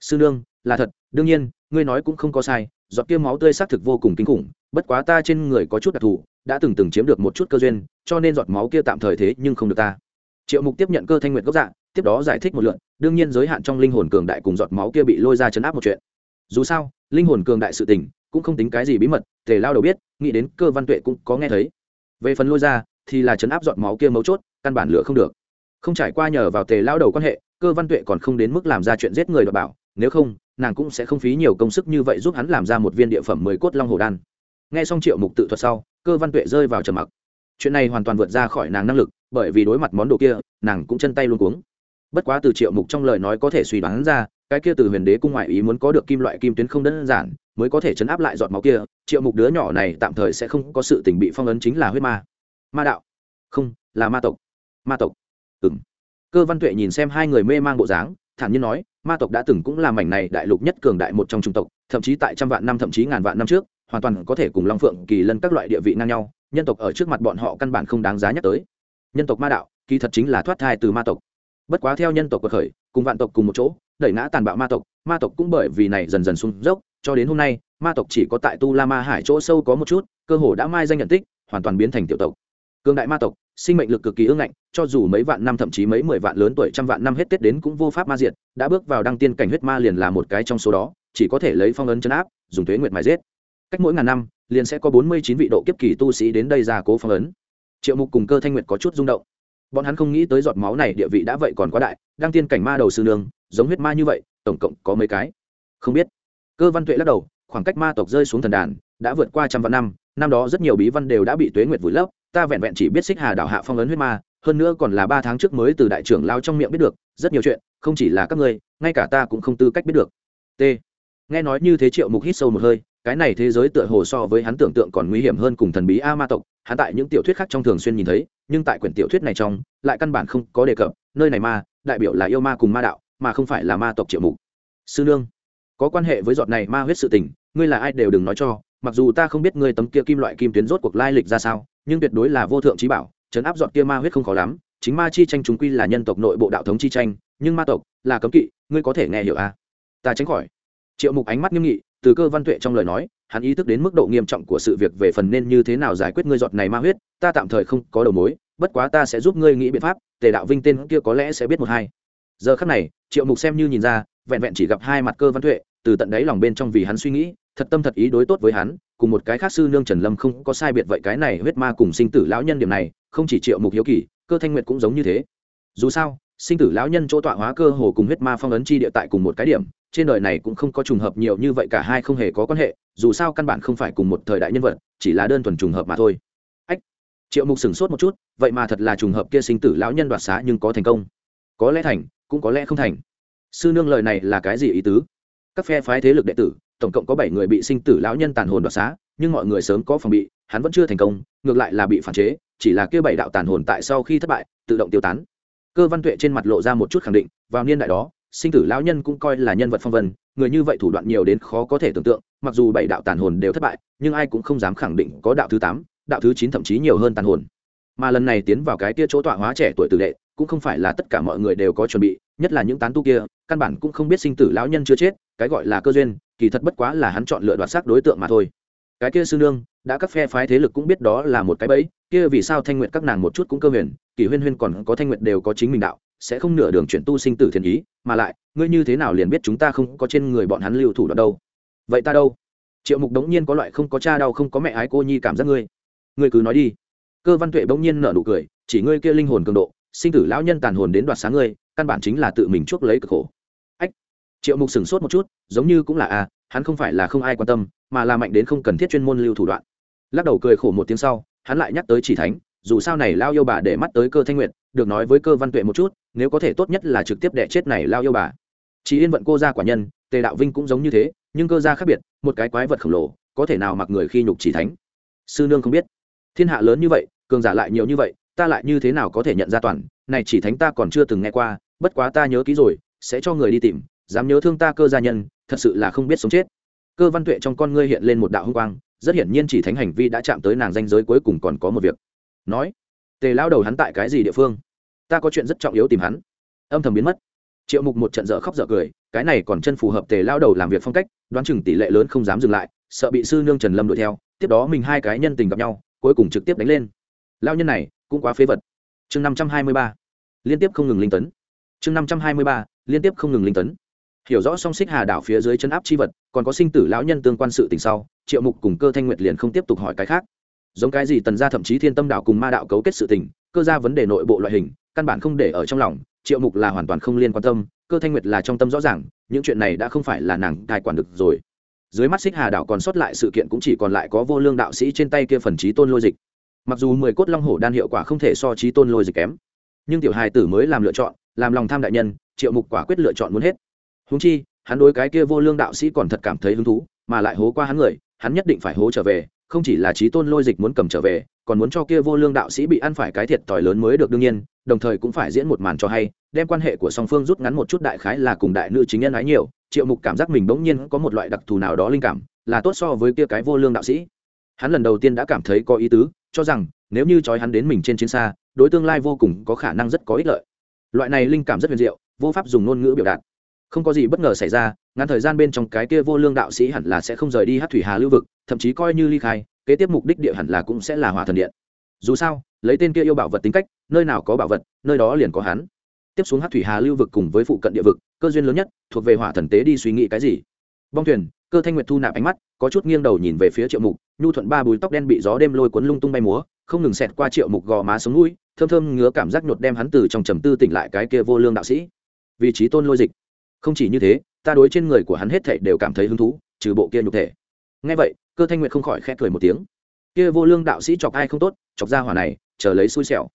Sư nương, là thật, đương nhiên, ngươi nói cũng không có sai, giọt kia máu tươi xác thực vô cùng kinh khủng, bất quá ta trên người có chút đặc thù, đã từng từng chiếm được một chút cơ duyên, cho nên giọt máu kia tạm thời thế nhưng không được ta triệu mục tiếp nhận cơ thanh nguyệt gốc dạ tiếp đó giải thích một lượn đương nhiên giới hạn trong linh hồn cường đại cùng giọt máu kia bị lôi ra chấn áp một chuyện. Dù sao, linh hồn cường đại sự tình, cũng không tính cái gì bí mật, tề lao đầu biết, nghĩ đến cơ văn tuệ cũng có nghe thấy. Về phần lôi ra, thì là chấn áp giọt máu kia mấu chốt, căn bản lửa không được. Không trải qua nhờ vào tề lao đầu quan hệ, cơ văn tuệ còn không đến mức làm ra chuyện giết người đọc bảo, nếu không, nàng cũng sẽ không phí nhiều công sức như vậy giúp hắn làm ra một viên địa phẩm mười cốt long hồ đan. Nghe xong triệu mục tự thuật sau, cơ văn tuệ rơi vào trầm mặc. Chuyện này hoàn toàn vượt ra khỏi nàng năng lực bởi vì đối mặt món đồ kia, nàng cũng chân tay luôn cuống. Bất quá từ triệu mục trong lời nói có thể suy đoán ra, cái kia từ huyền đế cung ngoại ý muốn có được kim loại kim tuyến không đơn giản, mới có thể chấn áp lại giọt máu kia, triệu mục đứa nhỏ này tạm thời sẽ không có sự tình bị phong ấn chính là huyết ma. Ma đạo. Không, là ma tộc. Ma tộc. Ừng cơ văn tuệ nhìn xem hai người mê mang bộ dáng, thản nhiên nói, ma tộc đã từng cũng là mảnh này đại lục nhất cường đại một trong trung tộc, thậm chí tại trăm vạn năm, thậm chí ngàn vạn năm trước, hoàn toàn có thể cùng long phượng, kỳ lân các loại địa vị ngang nhau, nhân tộc ở trước mặt bọn họ căn bản không đáng giá nhắc tới nhân tộc ma đạo, kỳ thật chính là thoát thai từ ma tộc. Bất quá theo nhân tộc cuộc khởi, cùng vạn tộc cùng một chỗ, đẩy ngã tàn bạo ma tộc ma tộc cũng bởi vì này dần dần sung dốc, cho đến hôm nay, ma tộc chỉ có tại tu la ma hải chỗ sâu có một chút, cơ hồ đã mai danh nhận tích, hoàn toàn biến thành tiểu tộc. Cương đại ma tộc, sinh mệnh lực cực kỳ ưng ngạnh, cho dù mấy vạn năm thậm chí mấy mười vạn lớn tuổi trăm vạn năm hết tết đến cũng vô pháp ma diệt, đã bước vào đăng tiên cảnh huyết ma liền là một cái trong số đó, chỉ có thể lấy phong ấn chấn áp, dùng thuế nguyệt mài giết. Cách mỗi ngàn năm, liền sẽ có bốn mươi chín vị độ kiếp kỳ tu sĩ đến đây ra cố phong ấn triệu mục cùng cơ thanh nguyệt có chút rung động. Bọn hắn không nghĩ tới giọt máu này địa vị đã vậy còn quá đại, đang tiên cảnh ma đầu sư nương, giống huyết ma như vậy, tổng cộng có mấy cái? Không biết. Cơ văn tuệ lắc đầu, khoảng cách ma tộc rơi xuống thần đàn, đã vượt qua trăm vạn năm năm đó rất nhiều bí văn đều đã bị tuế nguyệt vùi lấp, ta vẹn vẹn chỉ biết xích hà đảo hạ phong ấn huyết ma, hơn nữa còn là ba tháng trước mới từ đại trưởng lao trong miệng biết được, rất nhiều chuyện, không chỉ là các ngươi, ngay cả ta cũng không tư cách biết được. T. Nghe nói như thế triệu mục hít sâu một hơi cái này thế giới tựa hồ so với hắn tưởng tượng còn nguy hiểm hơn cùng thần bí a ma tộc, hắn tại những tiểu thuyết khác trong thường xuyên nhìn thấy, nhưng tại quyển tiểu thuyết này trong, lại căn bản không có đề cập, nơi này ma, đại biểu là yêu ma cùng ma đạo, mà không phải là ma tộc triệu mục sư nương, có quan hệ với giọt này ma huyết sự tình, ngươi là ai đều đừng nói cho, mặc dù ta không biết ngươi tấm kia kim loại kim tuyến rốt cuộc lai lịch ra sao, nhưng tuyệt đối là vô thượng trí bảo chấn áp giọt kia ma huyết không khó lắm, chính ma chi tranh chúng quy là nhân tộc nội bộ đạo thống chi tranh, nhưng ma tộc là cấm kỵ, ngươi có thể nghe hiểu à? ta tránh khỏi triệu mục ánh mắt nghiêm nghị từ cơ văn tuệ trong lời nói, hắn ý thức đến mức độ nghiêm trọng của sự việc về phần nên như thế nào giải quyết ngươi giọt này ma huyết, ta tạm thời không có đầu mối, bất quá ta sẽ giúp ngươi nghĩ biện pháp, tề đạo vinh tên kia có lẽ sẽ biết một hai. Giờ khắc này, triệu mục xem như nhìn ra, vẹn vẹn chỉ gặp hai mặt cơ văn tuệ, từ tận đáy lòng bên trong vì hắn suy nghĩ, thật tâm thật ý đối tốt với hắn, cùng một cái khác sư nương trần lâm không có sai biệt vậy cái này huyết ma cùng sinh tử lão nhân điểm này, không chỉ triệu mục hiếu kỳ, cơ thanh nguyệt cũng giống như thế. Dù sao, sinh tử lão nhân chỗ tọa hóa cơ hồ cùng huyết ma phong ấn chi địa tại cùng một cái điểm trên đời này cũng không có trùng hợp nhiều như vậy, cả hai không hề có quan hệ, dù sao căn bản không phải cùng một thời đại nhân vật, chỉ là đơn thuần trùng hợp mà thôi. Ách, triệu mục sửng sốt một chút, vậy mà thật là trùng hợp kia sinh tử lão nhân đoạt xá nhưng có thành công. Có lẽ thành, cũng có lẽ không thành. Sư nương lời này là cái gì ý tứ? Các phe phái thế lực đệ tử, tổng cộng có bảy người bị sinh tử lão nhân tàn hồn đoạt xá, nhưng mọi người sớm có phòng bị, hắn vẫn chưa thành công, ngược lại là bị phản chế, chỉ là kia bảy đạo tàn hồn tại sau khi thất bại, tự động tiêu tán. Cơ văn tuệ trên mặt lộ ra một chút khẳng định, vào niên đại đó sinh tử lão nhân cũng coi là nhân vật phong vân, người như vậy thủ đoạn nhiều đến khó có thể tưởng tượng, mặc dù bảy đạo tàn hồn đều thất bại, nhưng ai cũng không dám khẳng định có đạo thứ tám, đạo thứ chín thậm chí nhiều hơn tàn hồn. Mà lần này tiến vào cái tia chỗ tọa hóa trẻ tuổi tử đệ, cũng không phải là tất cả mọi người đều có chuẩn bị, nhất là những tán tu kia, căn bản cũng không biết sinh tử lão nhân chưa chết, cái gọi là cơ duyên, kỳ thật bất quá là hắn chọn lựa đoạt xác đối tượng mà thôi. Cái kia sư nương, đã các phe phái thế lực cũng biết đó là một cái bẫy, kia vì sao thanh nguyện các nàng một chút cũng cơ huyền, kỳ huyên huyên còn có thanh nguyện đều có chính mình đạo sẽ không nửa đường chuyển tu sinh tử thiên ý mà lại ngươi như thế nào liền biết chúng ta không có trên người bọn hắn lưu thủ đoạn đâu? Vậy ta đâu? Triệu mục đống nhiên có loại không có cha đau không có mẹ ái cô nhi cảm giác ngươi. Ngươi cứ nói đi. Cơ văn tuệ bỗng nhiên nở nụ cười chỉ ngươi kia linh hồn cường độ sinh tử lão nhân tàn hồn đến đoạt sáng ngươi căn bản chính là tự mình chuốc lấy cực khổ. Ách. Triệu mục sửng sốt một chút giống như cũng là a à, hắn không phải là không ai quan tâm mà là mạnh đến không cần thiết chuyên môn lưu thủ đoạn. Lắc đầu cười khổ một tiếng sau hắn lại nhắc tới chỉ thánh dù sao này lao yêu bà để mắt tới cơ thanh nguyện được nói với cơ văn tuệ một chút nếu có thể tốt nhất là trực tiếp đẻ chết này lao yêu bà. Chỉ yên vận cô ra quả nhân, tề đạo vinh cũng giống như thế, nhưng cơ gia khác biệt, một cái quái vật khổng lồ, có thể nào mặc người khi nhục chỉ thánh? Sư nương không biết. Thiên hạ lớn như vậy, cường giả lại nhiều như vậy, ta lại như thế nào có thể nhận ra toàn? Này chỉ thánh ta còn chưa từng nghe qua, bất quá ta nhớ kỹ rồi, sẽ cho người đi tìm, dám nhớ thương ta cơ gia nhân, thật sự là không biết sống chết. Cơ văn tuệ trong con ngươi hiện lên một đạo hung quang, rất hiển nhiên chỉ thánh hành vi đã chạm tới nàng danh giới cuối cùng còn có một việc. Nói, tề lao đầu hắn tại cái gì địa phương? Ta có chuyện rất trọng yếu tìm hắn. Âm thầm biến mất. Triệu mục một trận dở khóc dở cười, cái này còn chân phù hợp tề lao đầu làm việc phong cách, đoán chừng tỷ lệ lớn không dám dừng lại, sợ bị sư nương trần lâm đuổi theo, tiếp đó mình hai cái nhân tình gặp nhau, cuối cùng trực tiếp đánh lên. Lao nhân này, cũng quá phế vật. Chương năm trăm hai mươi ba. Liên tiếp không ngừng linh tấn. Chương năm trăm hai mươi ba, liên tiếp không ngừng linh tấn. Hiểu rõ song xích hà đảo phía dưới chân áp chi vật, còn có sinh tử lão nhân tương quan sự tình sau, triệu mục cùng cơ thanh nguyệt liền không tiếp tục hỏi cái khác. Giống cái gì tần gia thậm chí thiên tâm đạo cùng ma đạo cấu kết sự tình, cơ ra vấn đề nội bộ loại hình căn bản không để ở trong lòng, triệu mục là hoàn toàn không liên quan tâm, cơ thanh nguyệt là trong tâm rõ ràng, những chuyện này đã không phải là nàng cai quản được rồi. Dưới mắt xích hà đảo còn sót lại sự kiện cũng chỉ còn lại có vô lương đạo sĩ trên tay kia phần trí tôn lôi dịch. Mặc dù mười cốt long hổ đan hiệu quả không thể so trí tôn lôi dịch kém, nhưng tiểu hài tử mới làm lựa chọn, làm lòng tham đại nhân, triệu mục quả quyết lựa chọn muốn hết. Húng chi, hắn đối cái kia vô lương đạo sĩ còn thật cảm thấy hứng thú, mà lại hố qua hắn người, hắn nhất định phải hố trở về, không chỉ là trí tôn lôi dịch muốn cầm trở về còn muốn cho kia vô lương đạo sĩ bị ăn phải cái thiệt tỏi lớn mới được đương nhiên, đồng thời cũng phải diễn một màn cho hay, đem quan hệ của song phương rút ngắn một chút đại khái là cùng đại nữ chính nhân ái nhiều, triệu mục cảm giác mình bỗng nhiên có một loại đặc thù nào đó linh cảm, là tốt so với kia cái vô lương đạo sĩ. Hắn lần đầu tiên đã cảm thấy có ý tứ, cho rằng nếu như trói hắn đến mình trên chiến xa, đối tương lai vô cùng có khả năng rất có ích lợi. Loại này linh cảm rất huyền diệu, vô pháp dùng ngôn ngữ biểu đạt. Không có gì bất ngờ xảy ra, ngắn thời gian bên trong cái kia vô lương đạo sĩ hẳn là sẽ không rời đi hát thủy hà lưu vực, thậm chí coi như ly khai kế tiếp mục đích địa hẳn là cũng sẽ là hỏa thần điện. Dù sao, lấy tên kia yêu bảo vật tính cách, nơi nào có bảo vật, nơi đó liền có hắn. Tiếp xuống hát thủy hà lưu vực cùng với phụ cận địa vực, cơ duyên lớn nhất, thuộc về hỏa thần tế đi suy nghĩ cái gì? Bong thuyền, cơ thanh nguyệt thu nạp ánh mắt, có chút nghiêng đầu nhìn về phía triệu mục, nhu thuận ba bùi tóc đen bị gió đêm lôi cuốn lung tung bay múa, không ngừng xẹt qua triệu mục gò má sống mũi thơm thơm ngứa cảm giác nhột đem hắn từ trong trầm tư tỉnh lại cái kia vô lương đạo sĩ. Vị trí tôn lôi dịch. Không chỉ như thế, ta đối trên người của hắn hết thảy đều cảm thấy hứng thú, trừ bộ kia nhục thể. Ngay vậy cơ thanh nguyệt không khỏi khẽ cười một tiếng. Kia vô lương đạo sĩ chọc ai không tốt, chọc ra hỏa này, chờ lấy xui xẻo.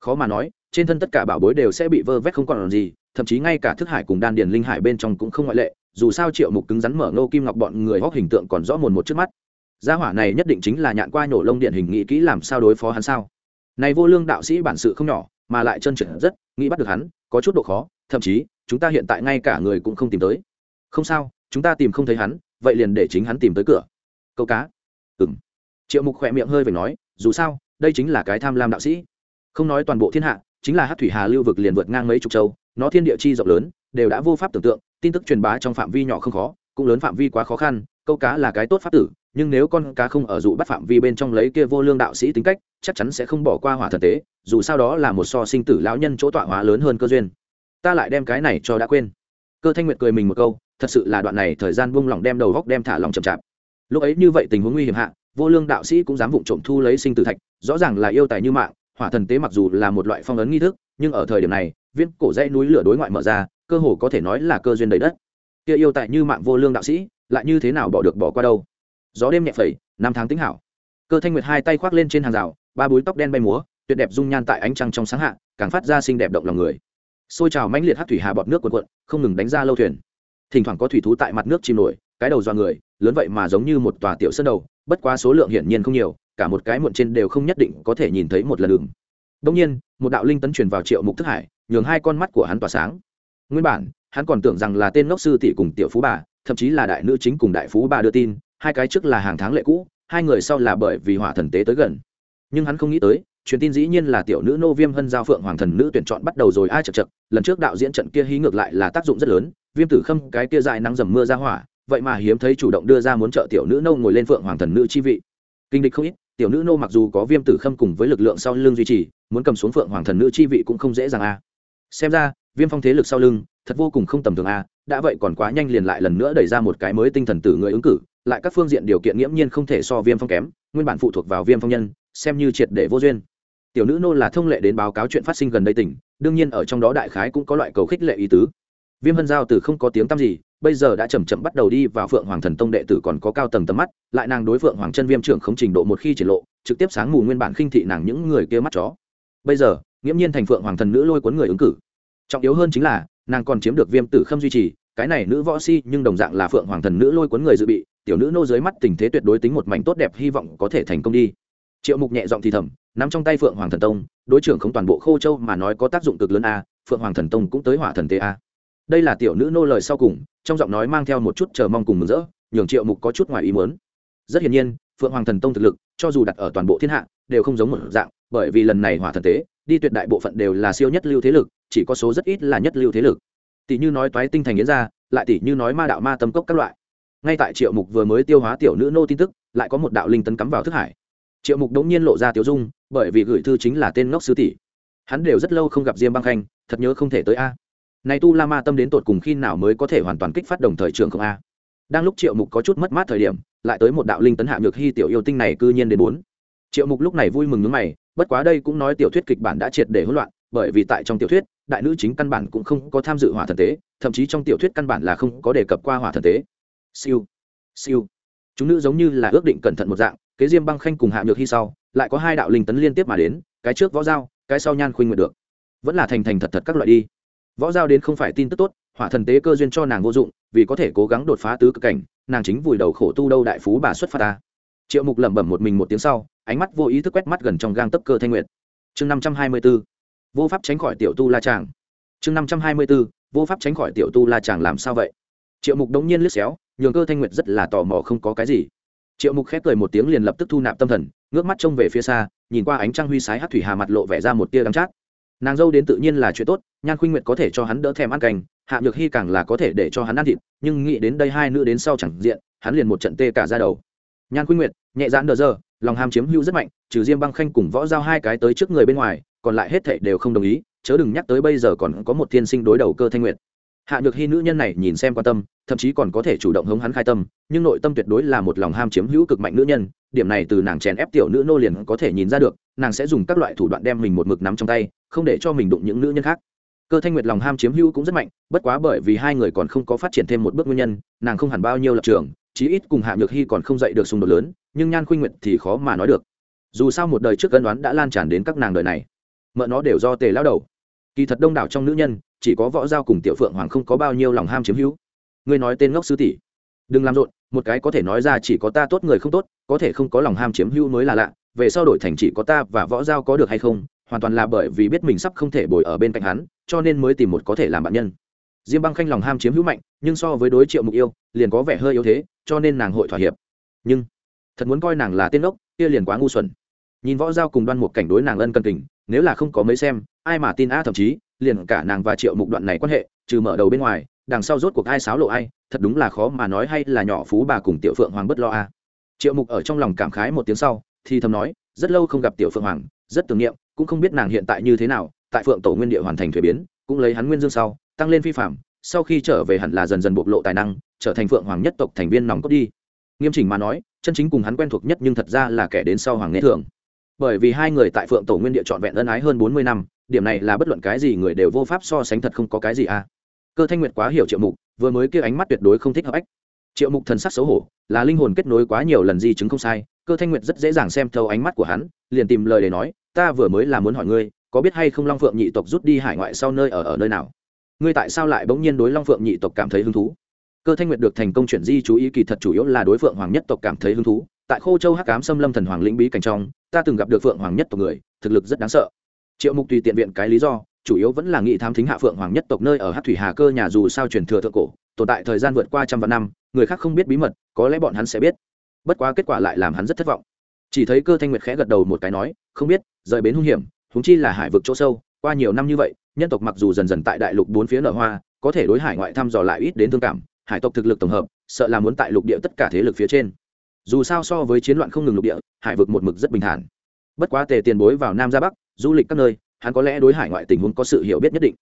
Khó mà nói, trên thân tất cả bảo bối đều sẽ bị vơ vét không còn gì, thậm chí ngay cả thức hải cùng đan điền linh hải bên trong cũng không ngoại lệ, dù sao triệu mục cứng rắn mở ngô kim ngọc bọn người hóc hình tượng còn rõ mồn một trước mắt. Gia hỏa này nhất định chính là nhạn qua nhổ lông điện hình nghĩ kỹ làm sao đối phó hắn sao? Này vô lương đạo sĩ bản sự không nhỏ, mà lại chân trượt rất, nghĩ bắt được hắn, có chút độ khó, thậm chí, chúng ta hiện tại ngay cả người cũng không tìm tới. Không sao, chúng ta tìm không thấy hắn, vậy liền để chính hắn tìm tới cửa câu cá. Ừ m triệu mục khỏe miệng hơi về nói, dù sao, đây chính là cái tham lam đạo sĩ. Không nói toàn bộ thiên hạ, chính là hát thủy hà lưu vực liền vượt ngang mấy chục châu, nó thiên địa chi rộng lớn, đều đã vô pháp tưởng tượng, tin tức truyền bá trong phạm vi nhỏ không khó, cũng lớn phạm vi quá khó khăn, câu cá là cái tốt pháp tử, nhưng nếu con cá không ở dụ bắt phạm vi bên trong lấy kia vô lương đạo sĩ tính cách, chắc chắn sẽ không bỏ qua hỏa thần tế, dù sao đó là một so sinh tử lão nhân chỗ tọa hóa lớn hơn cơ duyên. Ta lại đem cái này cho đã quên. Cơ thanh nguyệt cười mình một câu, thật sự là đoạn này thời gian buông lỏng đem đầu góc đem thả lòng chậm chạp lúc ấy như vậy tình huống nguy hiểm hạ, vô lương đạo sĩ cũng dám vụng trộm thu lấy sinh tử thạch, rõ ràng là yêu tài như mạng, hỏa thần tế mặc dù là một loại phong ấn nghi thức, nhưng ở thời điểm này viên cổ dãy núi lửa đối ngoại mở ra, cơ hồ có thể nói là cơ duyên đầy đất. Kia yêu tại như mạng vô lương đạo sĩ, lại như thế nào bỏ được bỏ qua đâu? Gió đêm nhẹ phẩy, năm tháng tính hảo. Cơ thanh nguyệt hai tay khoác lên trên hàng rào, ba búi tóc đen bay múa, tuyệt đẹp dung nhan tại ánh trăng trong sáng hạ, càng phát ra xinh đẹp động lòng người. Xôi trào mãnh liệt hát thủy hà bọt nước cuộn cuộn, không ngừng đánh ra lâu thuyền. Thỉnh thoảng có thủy thú tại mặt nước chìm nổi cái đầu do người, lớn vậy mà giống như một tòa tiểu sân đầu, bất quá số lượng hiển nhiên không nhiều, cả một cái muộn trên đều không nhất định có thể nhìn thấy một lần đường. Đông nhiên, một đạo linh tấn truyền vào triệu mục thức hải, nhường hai con mắt của hắn tỏa sáng. Nguyên bản, hắn còn tưởng rằng là tên ngốc sư tỷ cùng tiểu phú bà, thậm chí là đại nữ chính cùng đại phú bà đưa tin, hai cái trước là hàng tháng lệ cũ, hai người sau là bởi vì hỏa thần tế tới gần. Nhưng hắn không nghĩ tới, truyền tin dĩ nhiên là tiểu nữ nô viêm hân giao phượng hoàng thần nữ tuyển chọn bắt đầu rồi ai chật chật lần trước đạo diễn trận kia hí ngược lại là tác dụng rất lớn, viêm tử khâm cái kia dài nắng dầm mưa ra hỏa vậy mà hiếm thấy chủ động đưa ra muốn trợ tiểu nữ nô ngồi lên phượng hoàng thần nữ chi vị. Kinh địch không ít, tiểu nữ nô mặc dù có viêm tử khâm cùng với lực lượng sau lưng duy trì, muốn cầm xuống phượng hoàng thần nữ chi vị cũng không dễ dàng a xem ra, viêm phong thế lực sau lưng, thật vô cùng không tầm thường a đã vậy còn quá nhanh liền lại lần nữa đẩy ra một cái mới tinh thần tử người ứng cử, lại các phương diện điều kiện nghiễm nhiên không thể so viêm phong kém, nguyên bản phụ thuộc vào viêm phong nhân, xem như triệt để vô duyên. Tiểu nữ nô là thông lệ đến báo cáo chuyện phát sinh gần đây tỉnh đương nhiên ở trong đó đại khái cũng có loại cầu khích lệ ý tứ viêm hân giao từ không có tiếng tăm gì, bây giờ đã chầm chậm bắt đầu đi vào phượng hoàng thần tông đệ tử còn có cao tầng tầm mắt, lại nàng đối phượng hoàng chân viêm trưởng không trình độ một khi triển lộ, trực tiếp sáng mù nguyên bản khinh thị nàng những người kia mắt chó. Bây giờ, nghiễm nhiên thành phượng hoàng thần nữ lôi cuốn người ứng cử. Trọng yếu hơn chính là, nàng còn chiếm được viêm tử khâm duy trì, cái này nữ võ si nhưng đồng dạng là phượng hoàng thần nữ lôi cuốn người dự bị, tiểu nữ nô dưới mắt tình thế tuyệt đối tính một mảnh tốt đẹp hy vọng có thể thành công đi. Triệu mục nhẹ giọng thì thầm, nắm trong tay phượng hoàng thần tông, đối trưởng không toàn bộ khô châu mà nói có tác dụng cực lớn a, phượng hoàng thần tông cũng tới hỏa thần tế a đây là tiểu nữ nô lời sau cùng, trong giọng nói mang theo một chút chờ mong cùng mừng rỡ, nhường triệu mục có chút ngoài ý muốn. Rất hiển nhiên, phượng hoàng thần tông thực lực, cho dù đặt ở toàn bộ thiên hạ, đều không giống một dạng, bởi vì lần này hỏa thần tế, đi tuyệt đại bộ phận đều là siêu nhất lưu thế lực, chỉ có số rất ít là nhất lưu thế lực. Tỷ như nói toái tinh thành yến ra lại tỷ như nói ma đạo ma tâm cốc các loại. Ngay tại triệu mục vừa mới tiêu hóa tiểu nữ nô tin tức, lại có một đạo linh tấn cắm vào thức hải. Triệu mục đống nhiên lộ ra tiểu dung, bởi vì gửi thư chính là tên ngốc sư tỷ. Hắn đều rất lâu không gặp diêm băng khanh, thật nhớ không thể tới a này tu la ma tâm đến tột cùng khi nào mới có thể hoàn toàn kích phát đồng thời trường không a? Đang lúc triệu mục có chút mất mát thời điểm lại tới một đạo linh tấn hạ nhược hy tiểu yêu tinh này cư nhiên đến bốn. Triệu mục lúc này vui mừng nước mày bất quá đây cũng nói tiểu thuyết kịch bản đã triệt để hỗn loạn bởi vì tại trong tiểu thuyết đại nữ chính căn bản cũng không có tham dự hỏa thần tế thậm chí trong tiểu thuyết căn bản là không có đề cập qua hỏa thần tế. Siêu siêu. Chúng nữ giống như là ước định cẩn thận một dạng kế diêm băng khanh cùng hạ nhược hy sau lại có hai đạo linh tấn liên tiếp mà đến cái trước võ dao, cái sau nhan khuynh nguyện được. Vẫn là thành thành thật thật các loại đi võ giao đến không phải tin tức tốt, hỏa thần tế cơ duyên cho nàng vô dụng, vì có thể cố gắng đột phá tứ cực cảnh, nàng chính vùi đầu khổ tu đâu đại phú bà xuất phát ta. Triệu mục lẩm bẩm một mình một tiếng sau, ánh mắt vô ý thức quét mắt gần trong gang tấc cơ thanh nguyệt. Chương năm trăm hai mươi b ố vô pháp tránh khỏi tiểu tu la tràng chương năm trăm hai mươi b ố vô pháp tránh khỏi tiểu tu la tràng làm sao vậy? Triệu mục đống nhiên lướt xéo, nhường cơ thanh nguyệt rất là tò mò không có cái gì. Triệu mục khép cười một tiếng liền lập tức thu nạp tâm thần, ngước mắt trông về phía xa, nhìn qua ánh trăng huy sái hát thủy hà mặt lộ vẻ ra một tia đắng chát nàng dâu đến tự nhiên là chuyện tốt, nhan khuynh nguyệt có thể cho hắn đỡ thèm ăn canh hạ nhược hy càng là có thể để cho hắn ăn thịt, nhưng nghĩ đến đây hai nữ đến sau chẳng diện, hắn liền một trận tê cả ra đầu. Nhan khuynh nguyệt, nhẹ dãn đờ giờ, lòng ham chiếm hữu rất mạnh, trừ diêm băng khanh cùng võ giao hai cái tới trước người bên ngoài, còn lại hết thảy đều không đồng ý, chớ đừng nhắc tới bây giờ còn có một thiên sinh đối đầu cơ thanh nguyệt. Hạ nhược hy nữ nhân này nhìn xem quan tâm, thậm chí còn có thể chủ động hống hắn khai tâm, nhưng nội tâm tuyệt đối là một lòng ham chiếm hữu cực mạnh nữ nhân, điểm này từ nàng chèn ép tiểu nữ nô liền có thể nhìn ra được, nàng sẽ dùng các loại thủ đoạn đem mình một mực nắm trong tay không để cho mình đụng những nữ nhân khác. Cơ thanh nguyệt lòng ham chiếm hữu cũng rất mạnh, bất quá bởi vì hai người còn không có phát triển thêm một bước nguyên nhân, nàng không hẳn bao nhiêu lập trường, chí ít cùng hạ nhược hy còn không dậy được xung đột lớn, nhưng nhan khuynh nguyệt thì khó mà nói được. Dù sao một đời trước cân đoán đã lan tràn đến các nàng đời này, mợ nó đều do tề lao đầu. Kỳ thật đông đảo trong nữ nhân, chỉ có võ giao cùng tiểu phượng hoàng không có bao nhiêu lòng ham chiếm hữu. Ngươi nói tên ngốc sư tỷ. Đừng làm rộn, một cái có thể nói ra chỉ có ta tốt người không tốt, có thể không có lòng ham chiếm hữu mới là lạ, về sau đổi thành chỉ có ta và võ giao có được hay không hoàn toàn là bởi vì biết mình sắp không thể bồi ở bên cạnh hắn, cho nên mới tìm một có thể làm bạn nhân. Diêm băng khanh lòng ham chiếm hữu mạnh, nhưng so với đối triệu mục yêu, liền có vẻ hơi yếu thế, cho nên nàng hội thỏa hiệp. Nhưng, thật muốn coi nàng là tên ốc kia liền quá ngu xuẩn. Nhìn võ giao cùng đoan một cảnh đối nàng ân cần tình nếu là không có mấy xem, ai mà tin a thậm chí, liền cả nàng và triệu mục đoạn này quan hệ, trừ mở đầu bên ngoài, đằng sau rốt cuộc ai sáo lộ ai, thật đúng là khó mà nói hay là nhỏ phú bà cùng tiểu phượng hoàng bất lo a. Triệu mục ở trong lòng cảm khái một tiếng sau, thì thầm nói, rất lâu không gặp tiểu phượng hoàng, rất tưởng niệm cũng không biết nàng hiện tại như thế nào, tại phượng tổ nguyên địa hoàn thành thuế biến, cũng lấy hắn nguyên dương sau, tăng lên phi phạm, sau khi trở về hẳn là dần dần bộc lộ tài năng, trở thành phượng hoàng nhất tộc thành viên nòng cốt đi. Nghiêm chỉnh mà nói, chân chính cùng hắn quen thuộc nhất nhưng thật ra là kẻ đến sau hoàng nghệ thường bởi vì hai người tại phượng tổ nguyên địa trọn vẹn ân ái hơn bốn mươi năm, điểm này là bất luận cái gì người đều vô pháp so sánh thật không có cái gì à. Cơ thanh nguyệt quá hiểu triệu mục, vừa mới kia ánh mắt tuyệt đối không thích hợp ách. Triệu mục thần sắc xấu hổ, là linh hồn kết nối quá nhiều lần di chứng không sai, cơ thanh nguyệt rất dễ dàng xem thâu ánh mắt của hắn, liền tìm lời để nói ta vừa mới là muốn hỏi ngươi, có biết hay không long phượng nhị tộc rút đi hải ngoại sau nơi ở ở nơi nào? Ngươi tại sao lại bỗng nhiên đối long phượng nhị tộc cảm thấy hứng thú? Cơ thanh nguyệt được thành công chuyển di chú ý kỳ thật chủ yếu là đối phượng hoàng nhất tộc cảm thấy hứng thú. Tại khô châu hắc cám xâm lâm thần hoàng lĩnh bí cảnh trong, ta từng gặp được phượng hoàng nhất tộc người, thực lực rất đáng sợ. Triệu mục tùy tiện viện cái lý do, chủ yếu vẫn là nghị thám thính hạ phượng hoàng nhất tộc nơi ở hát thủy hà cơ nhà dù sao truyền thừa thượng cổ, tồn tại thời gian vượt qua trăm vạn năm, người khác không biết bí mật, có lẽ bọn hắn sẽ biết. Bất quá kết quả lại làm hắn rất thất vọng chỉ thấy cơ thanh nguyệt khẽ gật đầu một cái nói, không biết, rời bến hung hiểm húng chi là hải vực chỗ sâu, qua nhiều năm như vậy, nhân tộc mặc dù dần dần tại đại lục bốn phía nở hoa, có thể đối hải ngoại thăm dò lại ít đến thương cảm, hải tộc thực lực tổng hợp, sợ là muốn tại lục địa tất cả thế lực phía trên. Dù sao so với chiến loạn không ngừng lục địa, hải vực một mực rất bình thản. Bất quá tề tiền bối vào nam ra bắc, du lịch các nơi, hắn có lẽ đối hải ngoại tình huống có sự hiểu biết nhất định.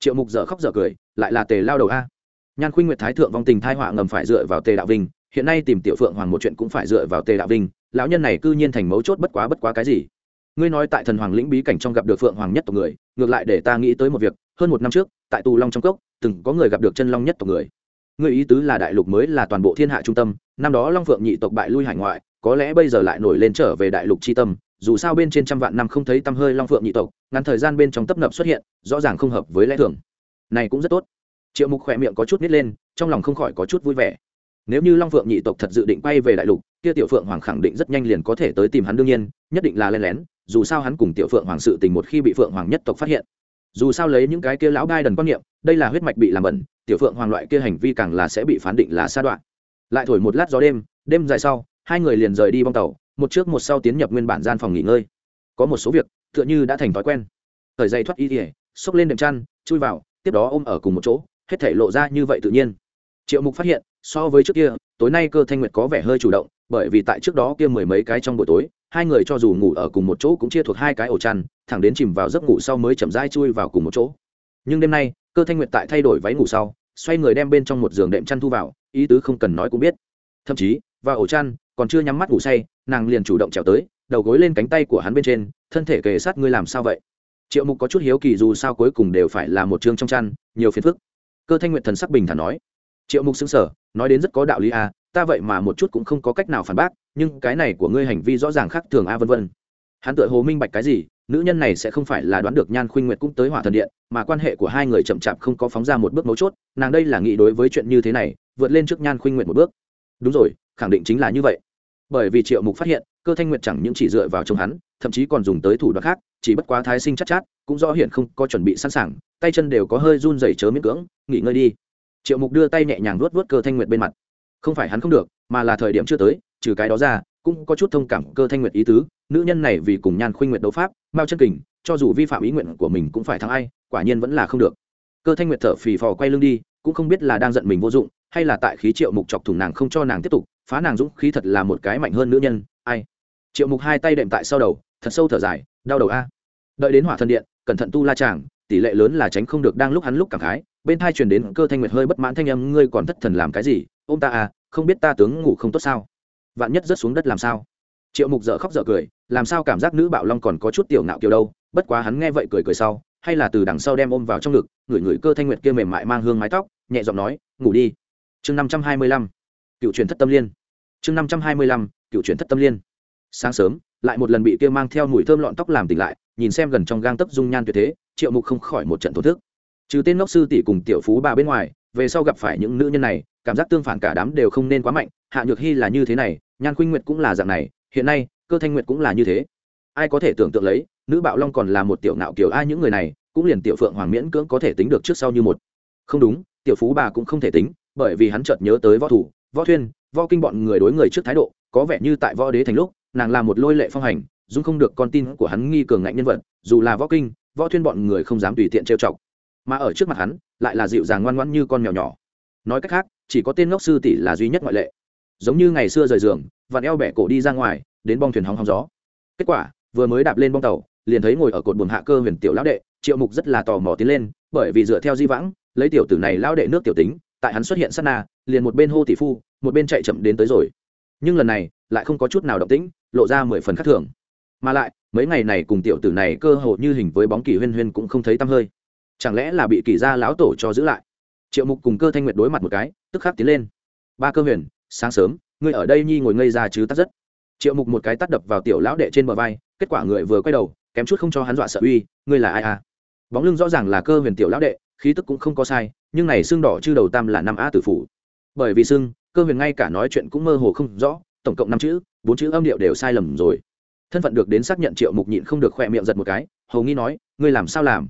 Triệu mục dở khóc dở cười, lại là tề lao đầu a. Nhan khuynh nguyệt thái thượng vong tình thai họa ngầm phải dựa vào tề đạo vinh, hiện nay tìm tiểu phượng hoàng một chuyện cũng phải dựa vào tề đạo vinh lão nhân này cư nhiên thành mấu chốt bất quá bất quá cái gì? Ngươi nói tại thần hoàng lĩnh bí cảnh trong gặp được phượng hoàng nhất tộc người, ngược lại để ta nghĩ tới một việc, hơn một năm trước, tại tù long trong cốc, từng có người gặp được chân long nhất tộc người. Ngươi ý tứ là đại lục mới là toàn bộ thiên hạ trung tâm, năm đó long phượng nhị tộc bại lui hải ngoại, có lẽ bây giờ lại nổi lên trở về đại lục c h i tâm, dù sao bên trên trăm vạn năm không thấy tăm hơi long phượng nhị tộc, ngắn thời gian bên trong tấp nập xuất hiện, rõ ràng không hợp với lẽ thường. Này cũng rất tốt. Triệu mục khỏe miệng có chút nít lên, trong lòng không khỏi có chút vui vẻ nếu như long phượng nhị tộc thật dự định quay về đại lục, kia tiểu phượng hoàng khẳng định rất nhanh liền có thể tới tìm hắn đương nhiên, nhất định là len lén, dù sao hắn cùng tiểu phượng hoàng sự tình một khi bị phượng hoàng nhất tộc phát hiện. Dù sao lấy những cái kia lão đai đần quan niệm, đây là huyết mạch bị làm bẩn, tiểu phượng hoàng loại kia hành vi càng là sẽ bị phán định là sa đoạn. Lại thổi một lát gió đêm đêm dài sau, hai người liền rời đi bong tàu, một trước một sau tiến nhập nguyên bản gian phòng nghỉ ngơi. Có một số việc, tựa như đã thành thói quen. Thời dây thoát y ỉa xốc lên đệm chăn, chui vào, tiếp đó ôm ở cùng một chỗ, hết thể lộ ra như vậy tự nhiên. Triệu mục phát hiện so với trước kia, tối nay cơ thanh nguyệt có vẻ hơi chủ động, bởi vì tại trước đó kia mười mấy cái trong buổi tối, hai người cho dù ngủ ở cùng một chỗ cũng chia thuộc hai cái ổ chăn, thẳng đến chìm vào giấc ngủ sau mới chậm rãi chui vào cùng một chỗ. Nhưng đêm nay, cơ thanh nguyệt tại thay đổi váy ngủ sau, xoay người đem bên trong một giường đệm chăn thu vào, ý tứ không cần nói cũng biết. Thậm chí, vào ổ chăn, còn chưa nhắm mắt ngủ say, nàng liền chủ động trèo tới, đầu gối lên cánh tay của hắn bên trên, thân thể kề sát ngươi làm sao vậy? Triệu mục có chút hiếu kỳ dù sao cuối cùng đều phải là một chương trong chăn, nhiều phiền phức. Cơ thanh nguyện thần sắc bình thản nói triệu mục xứng sở nói đến rất có đạo lý a à, ta vậy mà một chút cũng không có cách nào phản bác nhưng cái này của ngươi hành vi rõ ràng khác thường a vân vân. Hắn tự hồ minh bạch cái gì nữ nhân này sẽ không phải là đoán được nhan khuynh nguyệt cũng tới hỏa thần điện mà quan hệ của hai người chậm chạp không có phóng ra một bước mấu chốt nàng đây là nghĩ đối với chuyện như thế này vượt lên trước nhan khuynh nguyệt một bước. Đúng rồi khẳng định chính là như vậy. Bởi vì triệu mục phát hiện cơ thanh nguyệt chẳng những chỉ dựa vào chồng hắn thậm chí còn dùng tới thủ đoạn khác chỉ bất quá thái sinh chắc chát, chát cũng rõ hiện không có chuẩn bị sẵn sàng tay chân đều có hơi run rẩy chớ miễn cưỡng nghỉ ngơi đi triệu mục đưa tay nhẹ nhàng vuốt vuốt cơ thanh nguyệt bên mặt. Không phải hắn không được, mà là thời điểm chưa tới, trừ cái đó ra, cũng có chút thông cảm cơ thanh nguyệt ý tứ, nữ nhân này vì cùng nhan khuynh nguyệt đấu pháp, mao chân kình, cho dù vi phạm ý nguyện của mình cũng phải thắng ai, quả nhiên vẫn là không được. Cơ thanh nguyệt thở phì phò quay lưng đi, cũng không biết là đang giận mình vô dụng, hay là tại khí triệu mục chọc thủng nàng không cho nàng tiếp tục, phá nàng dũng khí thật là một cái mạnh hơn nữ nhân, ai? Triệu mục hai tay đệm tại sau đầu, thật sâu thở dài, đau đầu a. Đợi đến hỏa thần điện, cẩn thận tu la chàng, tỷ lệ lớn là tránh không được đang lúc hắn lúc cảm khái bên thai truyền đến cơ thanh nguyệt hơi bất mãn thanh âm, ngươi còn thất thần làm cái gì? Ô m ta à không biết ta tướng ngủ không tốt sao? Vạn nhất rớt xuống đất làm sao? Triệu mục dợ khóc dợ cười, làm sao cảm giác nữ bạo long còn có chút tiểu nạo kiểu đâu? Bất quá hắn nghe vậy cười cười sau, hay là từ đằng sau đem ôm vào trong ngực, ngửi ngửi cơ thanh nguyệt kia mềm mại mang hương mái tóc, nhẹ giọng nói, ngủ đi. Chương năm trăm hai mươi lăm, cựu truyền thất tâm liên. Chương năm trăm hai mươi lăm, cựu truyền thất tâm liên. Sáng sớm, lại một lần bị kia mang theo mùi thơm lọn tóc làm tỉnh lại, nhìn xem gần trong gang tấc dung nhan tuyệt thế, triệu mục không khỏi một trận thổ thức trừ tên ngốc sư tỷ cùng tiểu phú bà bên ngoài, về sau gặp phải những nữ nhân này, cảm giác tương phản cả đám đều không nên quá mạnh. Hạ nhược hy là như thế này, nhan khuynh nguyệt cũng là dạng này, hiện nay, cơ thanh nguyệt cũng là như thế. Ai có thể tưởng tượng lấy, nữ bạo long còn là một tiểu nạo kiểu ai những người này, cũng liền tiểu phượng hoàng miễn cưỡng có thể tính được trước sau như một. Không đúng, tiểu phú bà cũng không thể tính, bởi vì hắn chợt nhớ tới võ thủ, võ thuyên, võ kinh bọn người đối người trước thái độ, có vẻ như tại võ đế thành lúc, nàng là một lôi lệ phong hành, dung không được con tin của hắn nghi cường ngạnh nhân vật, dù là võ kinh, võ thuyên bọn người không dám tùy tiện trêu chọc mà ở trước mặt hắn lại là dịu dàng ngoan ngoãn như con mèo nhỏ. Nói cách khác, chỉ có tên ngốc sư tỷ là duy nhất ngoại lệ. Giống như ngày xưa rời giường, vặn eo bẻ cổ đi ra ngoài, đến bong thuyền hóng hóng gió. Kết quả, vừa mới đạp lên bong tàu, liền thấy ngồi ở cột buồng hạ cơ huyền tiểu lão đệ, triệu mục rất là tò mò tiến lên, bởi vì dựa theo di vãng, lấy tiểu tử này lão đệ nước tiểu tính, tại hắn xuất hiện sát na, liền một bên hô tỷ phu, một bên chạy chậm đến tới rồi. Nhưng lần này, lại không có chút nào động tĩnh, lộ ra mười phần khác thường. Mà lại, mấy ngày này cùng tiểu tử này cơ hồ như hình với bóng kỳ huyên huyên cũng không thấy tăm hơi chẳng lẽ là bị kỳ gia lão tổ cho giữ lại? Triệu mục cùng cơ thanh nguyệt đối mặt một cái, tức khắc tiến lên. Ba cơ huyền, sáng sớm, ngươi ở đây nhi ngồi ngây ra chứ tắt rất triệu mục một cái tắt đập vào tiểu lão đệ trên bờ vai, kết quả người vừa quay đầu, kém chút không cho hắn dọa sợ uy, ngươi là ai à? Bóng lưng rõ ràng là cơ huyền tiểu lão đệ, khí tức cũng không có sai, nhưng này xương đỏ chư đầu tam là năm a tử phủ. Bởi vì xương, cơ huyền ngay cả nói chuyện cũng mơ hồ không rõ, tổng cộng năm chữ, bốn chữ âm điệu đều sai lầm rồi. Thân phận được đến xác nhận triệu mục nhịn không được khoe miệng giật một cái, hầu nghi nói, ngươi làm sao làm?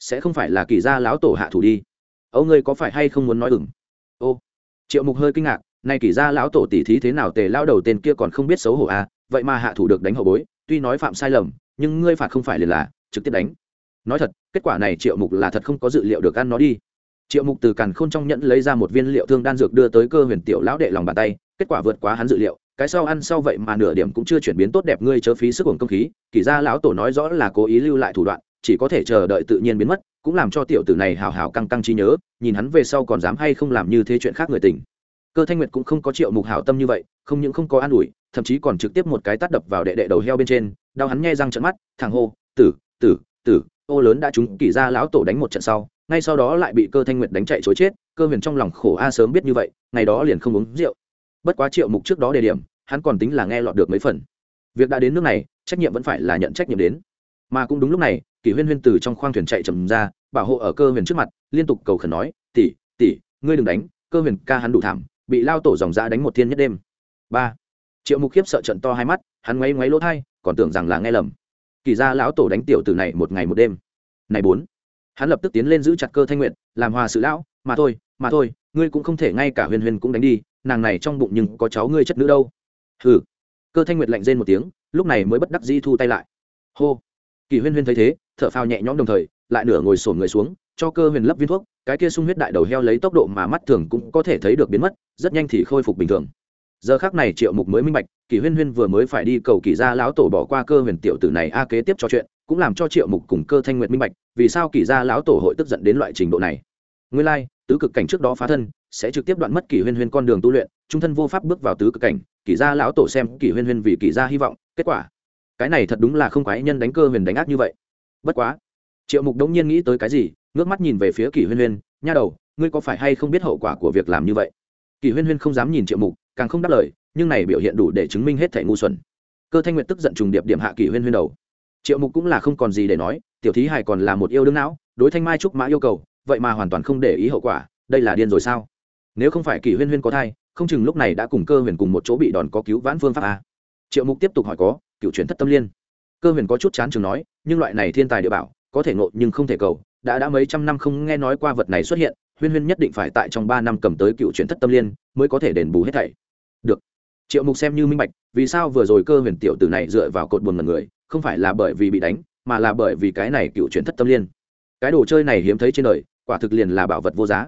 Sẽ không phải là kỳ gia lão tổ hạ thủ đi. Âu ngươi có phải hay không muốn nói ừng ô, triệu mục hơi kinh ngạc, nay kỳ gia lão tổ tỉ thí thế nào tề lao đầu tên kia còn không biết xấu hổ à vậy mà hạ thủ được đánh hậu bối, tuy nói phạm sai lầm, nhưng ngươi phạt không phải liền là trực tiếp đánh. Nói thật, kết quả này triệu mục là thật không có dự liệu được ăn nó đi. Triệu mục từ càn khôn trong nhẫn lấy ra một viên liệu thương đan dược đưa tới cơ huyền tiểu lão đệ lòng bàn tay, kết quả vượt quá hắn dự liệu, cái sau ăn sau vậy mà nửa điểm cũng chưa chuyển biến tốt đẹp, ngươi chớ phí sức hồn công khí, kỳ ra lão tổ nói rõ là cố ý lưu lại thủ đoạn chỉ có thể chờ đợi tự nhiên biến mất, cũng làm cho tiểu tử này hào hào căng căng trí nhớ, nhìn hắn về sau còn dám hay không làm như thế chuyện khác người tình. Cơ thanh nguyệt cũng không có triệu mục hảo tâm như vậy, không những không có an ủi, thậm chí còn trực tiếp một cái tắt đập vào đệ đệ đầu heo bên trên, đau hắn nghe răng trận mắt, thằng hô, tử tử tử, ô lớn đã trúng kỳ ra lão tổ đánh một trận sau, ngay sau đó lại bị cơ thanh nguyệt đánh chạy chối chết, cơ huyền trong lòng khổ a sớm biết như vậy, ngày đó liền không uống rượu. Bất quá triệu mục trước đó đề điểm, hắn còn tính là nghe lọt được mấy phần. Việc đã đến nước này, trách nhiệm vẫn phải là nhận trách nhiệm đến mà cũng đúng lúc này, kỷ huyên huyên từ trong khoang thuyền chạy trầm ra, bảo hộ ở cơ huyền trước mặt, liên tục cầu khẩn nói, tỷ tỷ, ngươi đừng đánh, cơ huyền ca hắn đủ thảm, bị lao tổ dòng dã đánh một thiên nhất đêm. Ba. Triệu mục khiếp sợ trận to hai mắt, hắn ngoáy ngoáy lỗ thai, còn tưởng rằng là nghe lầm. Kỳ ra lão tổ đánh tiểu từ này một ngày một đêm. Này bốn. Hắn lập tức tiến lên giữ chặt cơ thanh nguyện, làm hòa sự lão, mà thôi mà thôi, ngươi cũng không thể ngay cả huyền huyền cũng đánh đi, nàng này trong bụng nhưng có cháu ngươi chất nữ đâu. Hừ. Cơ thanh nguyệt lạnh rên một tiếng, lúc này mới bất đắc dĩ thu tay lại. Hô kỳ huyên huyên thấy thế thợ phao nhẹ nhõm đồng thời, lại nửa ngồi sổn người xuống, cho cơ huyền lấp viên thuốc, cái kia sung huyết đại đầu heo lấy tốc độ mà mắt thường cũng có thể thấy được biến mất, rất nhanh thì khôi phục bình thường. Giờ khác này triệu mục mới minh bạch, Kỳ huyên huyên vừa mới phải đi cầu kỳ gia lão tổ bỏ qua cơ huyền tiểu tử này a kế tiếp cho chuyện, cũng làm cho triệu mục cùng cơ thanh nguyệt minh bạch, vì sao kỳ gia lão tổ hội tức giận đến loại trình độ này. Nguyên lai, tứ cực cảnh trước đó phá thân, sẽ trực tiếp đoạn mất kỳ huyên huyên con đường tu luyện, trung thân vô pháp bước vào tứ cực cảnh, Kỳ gia lão tổ xem kỳ huyên huyên vì kỳ gia hy vọng, kết quả cái này thật đúng là không quái nhân đánh cơ huyền đánh ác như vậy. Bất quá, triệu mục đống nhiên nghĩ tới cái gì, ngước mắt nhìn về phía kỷ huyên huyên, nha đầu, ngươi có phải hay không biết hậu quả của việc làm như vậy? Kỷ huyên huyên không dám nhìn triệu mục, càng không đáp lời, nhưng này biểu hiện đủ để chứng minh hết thẻ ngu xuẩn. Cơ thanh nguyện tức giận trùng điệp điểm hạ kỷ huyên huyên đầu. Triệu mục cũng là không còn gì để nói, tiểu thí hài còn là một yêu đương não, đối thanh mai trúc mã yêu cầu, vậy mà hoàn toàn không để ý hậu quả, đây là điên rồi sao? Nếu không phải kỷ huyên huyên có thai, không chừng lúc này đã cùng cơ huyền cùng một chỗ bị đòn có cứu vãn phương pháp a. Triệu mục tiếp tục hỏi có cựu chuyển thất tâm liên. Cơ huyền có chút chán chừng nói, nhưng loại này thiên tài địa bảo, có thể ngộ nhưng không thể cầu, đã đã mấy trăm năm không nghe nói qua vật này xuất hiện, huyên huyên nhất định phải tại trong ba năm cầm tới cựu chuyển thất tâm liên, mới có thể đền bù hết thảy. Được. Triệu mục xem như minh bạch, vì sao vừa rồi cơ huyền tiểu tử này dựa vào cột buồn mật người, không phải là bởi vì bị đánh, mà là bởi vì cái này cựu chuyển thất tâm liên. Cái đồ chơi này hiếm thấy trên đời, quả thực liền là bảo vật vô giá.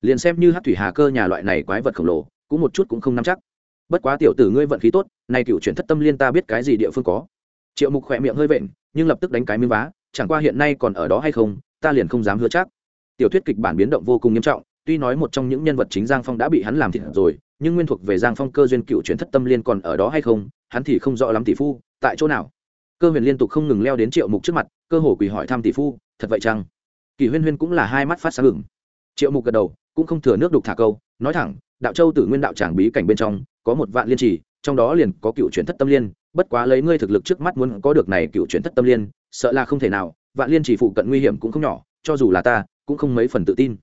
Liền xem như hát thủy hà cơ nhà loại này quái vật khổng lồ, cũng một chút cũng không nắm chắc bất quá tiểu tử ngươi vận khí tốt, nay cựu chuyển thất tâm liên ta biết cái gì địa phương có. Triệu mục khỏe miệng hơi vện, nhưng lập tức đánh cái miếng vá, chẳng qua hiện nay còn ở đó hay không, ta liền không dám hứa chắc. Tiểu thuyết kịch bản biến động vô cùng nghiêm trọng, tuy nói một trong những nhân vật chính giang phong đã bị hắn làm thịt rồi, nhưng nguyên thuộc về giang phong cơ duyên cựu chuyển thất tâm liên còn ở đó hay không, hắn thì không rõ lắm tỷ phu, tại chỗ nào. Cơ huyền liên tục không ngừng leo đến triệu mục trước mặt, cơ hồ quỳ hỏi thăm tỷ phu, thật vậy chăng? Kỳ huyên huyên cũng là hai mắt phát sáng ngừng triệu mục gật đầu cũng không thừa nước đục thả câu, nói thẳng, đạo châu tử nguyên đạo tràng bí cảnh bên trong, có một vạn liên trì, trong đó liền có cựu chuyển thất tâm liên, bất quá lấy ngươi thực lực trước mắt muốn có được này cựu chuyển thất tâm liên, sợ là không thể nào, vạn liên trì phụ cận nguy hiểm cũng không nhỏ, cho dù là ta, cũng không mấy phần tự tin.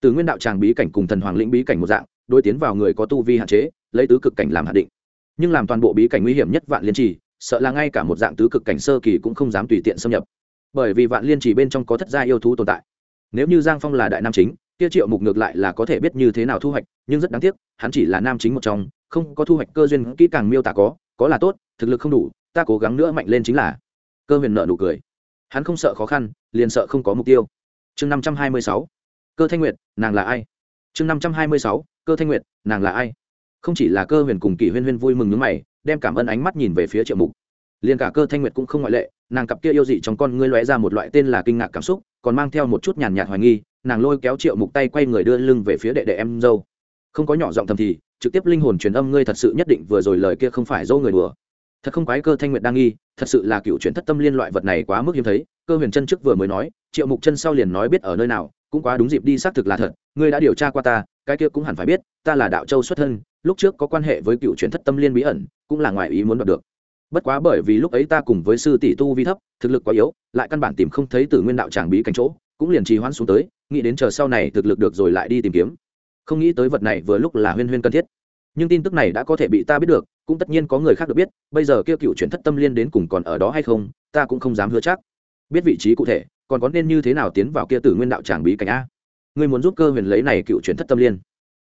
Từ nguyên đạo tràng bí cảnh cùng thần hoàng lĩnh bí cảnh một dạng, đối tiến vào người có tu vi hạn chế, lấy tứ cực cảnh làm hạn định. Nhưng làm toàn bộ bí cảnh nguy hiểm nhất vạn liên trì, sợ là ngay cả một dạng tứ cực cảnh sơ kỳ cũng không dám tùy tiện xâm nhập. Bởi vì vạn liên trì bên trong có thất gia yêu thú tồn tại. Nếu như giang phong là đại nam chính kia triệu mục ngược lại là có thể biết như thế nào thu hoạch, nhưng rất đáng tiếc, hắn chỉ là nam chính một trong, không có thu hoạch cơ duyên kỹ càng miêu tả có có là tốt, thực lực không đủ, ta cố gắng nữa mạnh lên chính là. Cơ huyền nợ nụ cười. Hắn không sợ khó khăn, liền sợ không có mục tiêu. Chương năm trăm hai mươi sáu. Cơ thanh nguyệt, nàng là ai? Chương năm trăm hai mươi sáu. Cơ thanh nguyệt, nàng là ai? Không chỉ là cơ huyền cùng kỷ huyên huyên vui mừng nước mày, đem cảm ơn ánh mắt nhìn về phía triệu mục. Liền cả cơ thanh nguyệt cũng không ngoại lệ, nàng cặp kia yêu dị trong con ngươi lóe ra một loại tên là kinh ngạc cảm xúc, còn mang theo một chút nhàn nhạt hoài nghi nàng lôi kéo triệu mục tay quay người đưa lưng về phía đệ đệ em dâu. Không có nhỏ giọng thầm thì, trực tiếp linh hồn truyền âm ngươi thật sự nhất định vừa rồi lời kia không phải dâu người đùa. Thật không quái cơ thanh nguyệt đang nghi, thật sự là cựu chuyển thất tâm liên loại vật này quá mức hiếm thấy, cơ huyền chân trước vừa mới nói, triệu mục chân sau liền nói biết ở nơi nào, cũng quá đúng dịp đi xác thực là thật, ngươi đã điều tra qua ta, cái kia cũng hẳn phải biết, ta là đạo châu xuất thân, lúc trước có quan hệ với cựu chuyển thất tâm liên bí ẩn, cũng là ngoài ý muốn đoạt được. Bất quá bởi vì lúc ấy ta cùng với sư tỷ tu vi thấp, thực lực quá yếu, lại căn bản tìm không thấy từ nguyên đạo tràng bí cảnh chỗ cũng liền trì hoãn xuống tới, nghĩ đến chờ sau này thực lực được rồi lại đi tìm kiếm. Không nghĩ tới vật này vừa lúc là huyên huyên cần thiết. Nhưng tin tức này đã có thể bị ta biết được, cũng tất nhiên có người khác được biết, bây giờ kêu cựu chuyển thất tâm liên đến cùng còn ở đó hay không, ta cũng không dám hứa chắc. Biết vị trí cụ thể, còn có nên như thế nào tiến vào kia tử nguyên đạo tràng bí cảnh a? Ngươi muốn giúp cơ huyền lấy này cựu chuyển thất tâm liên.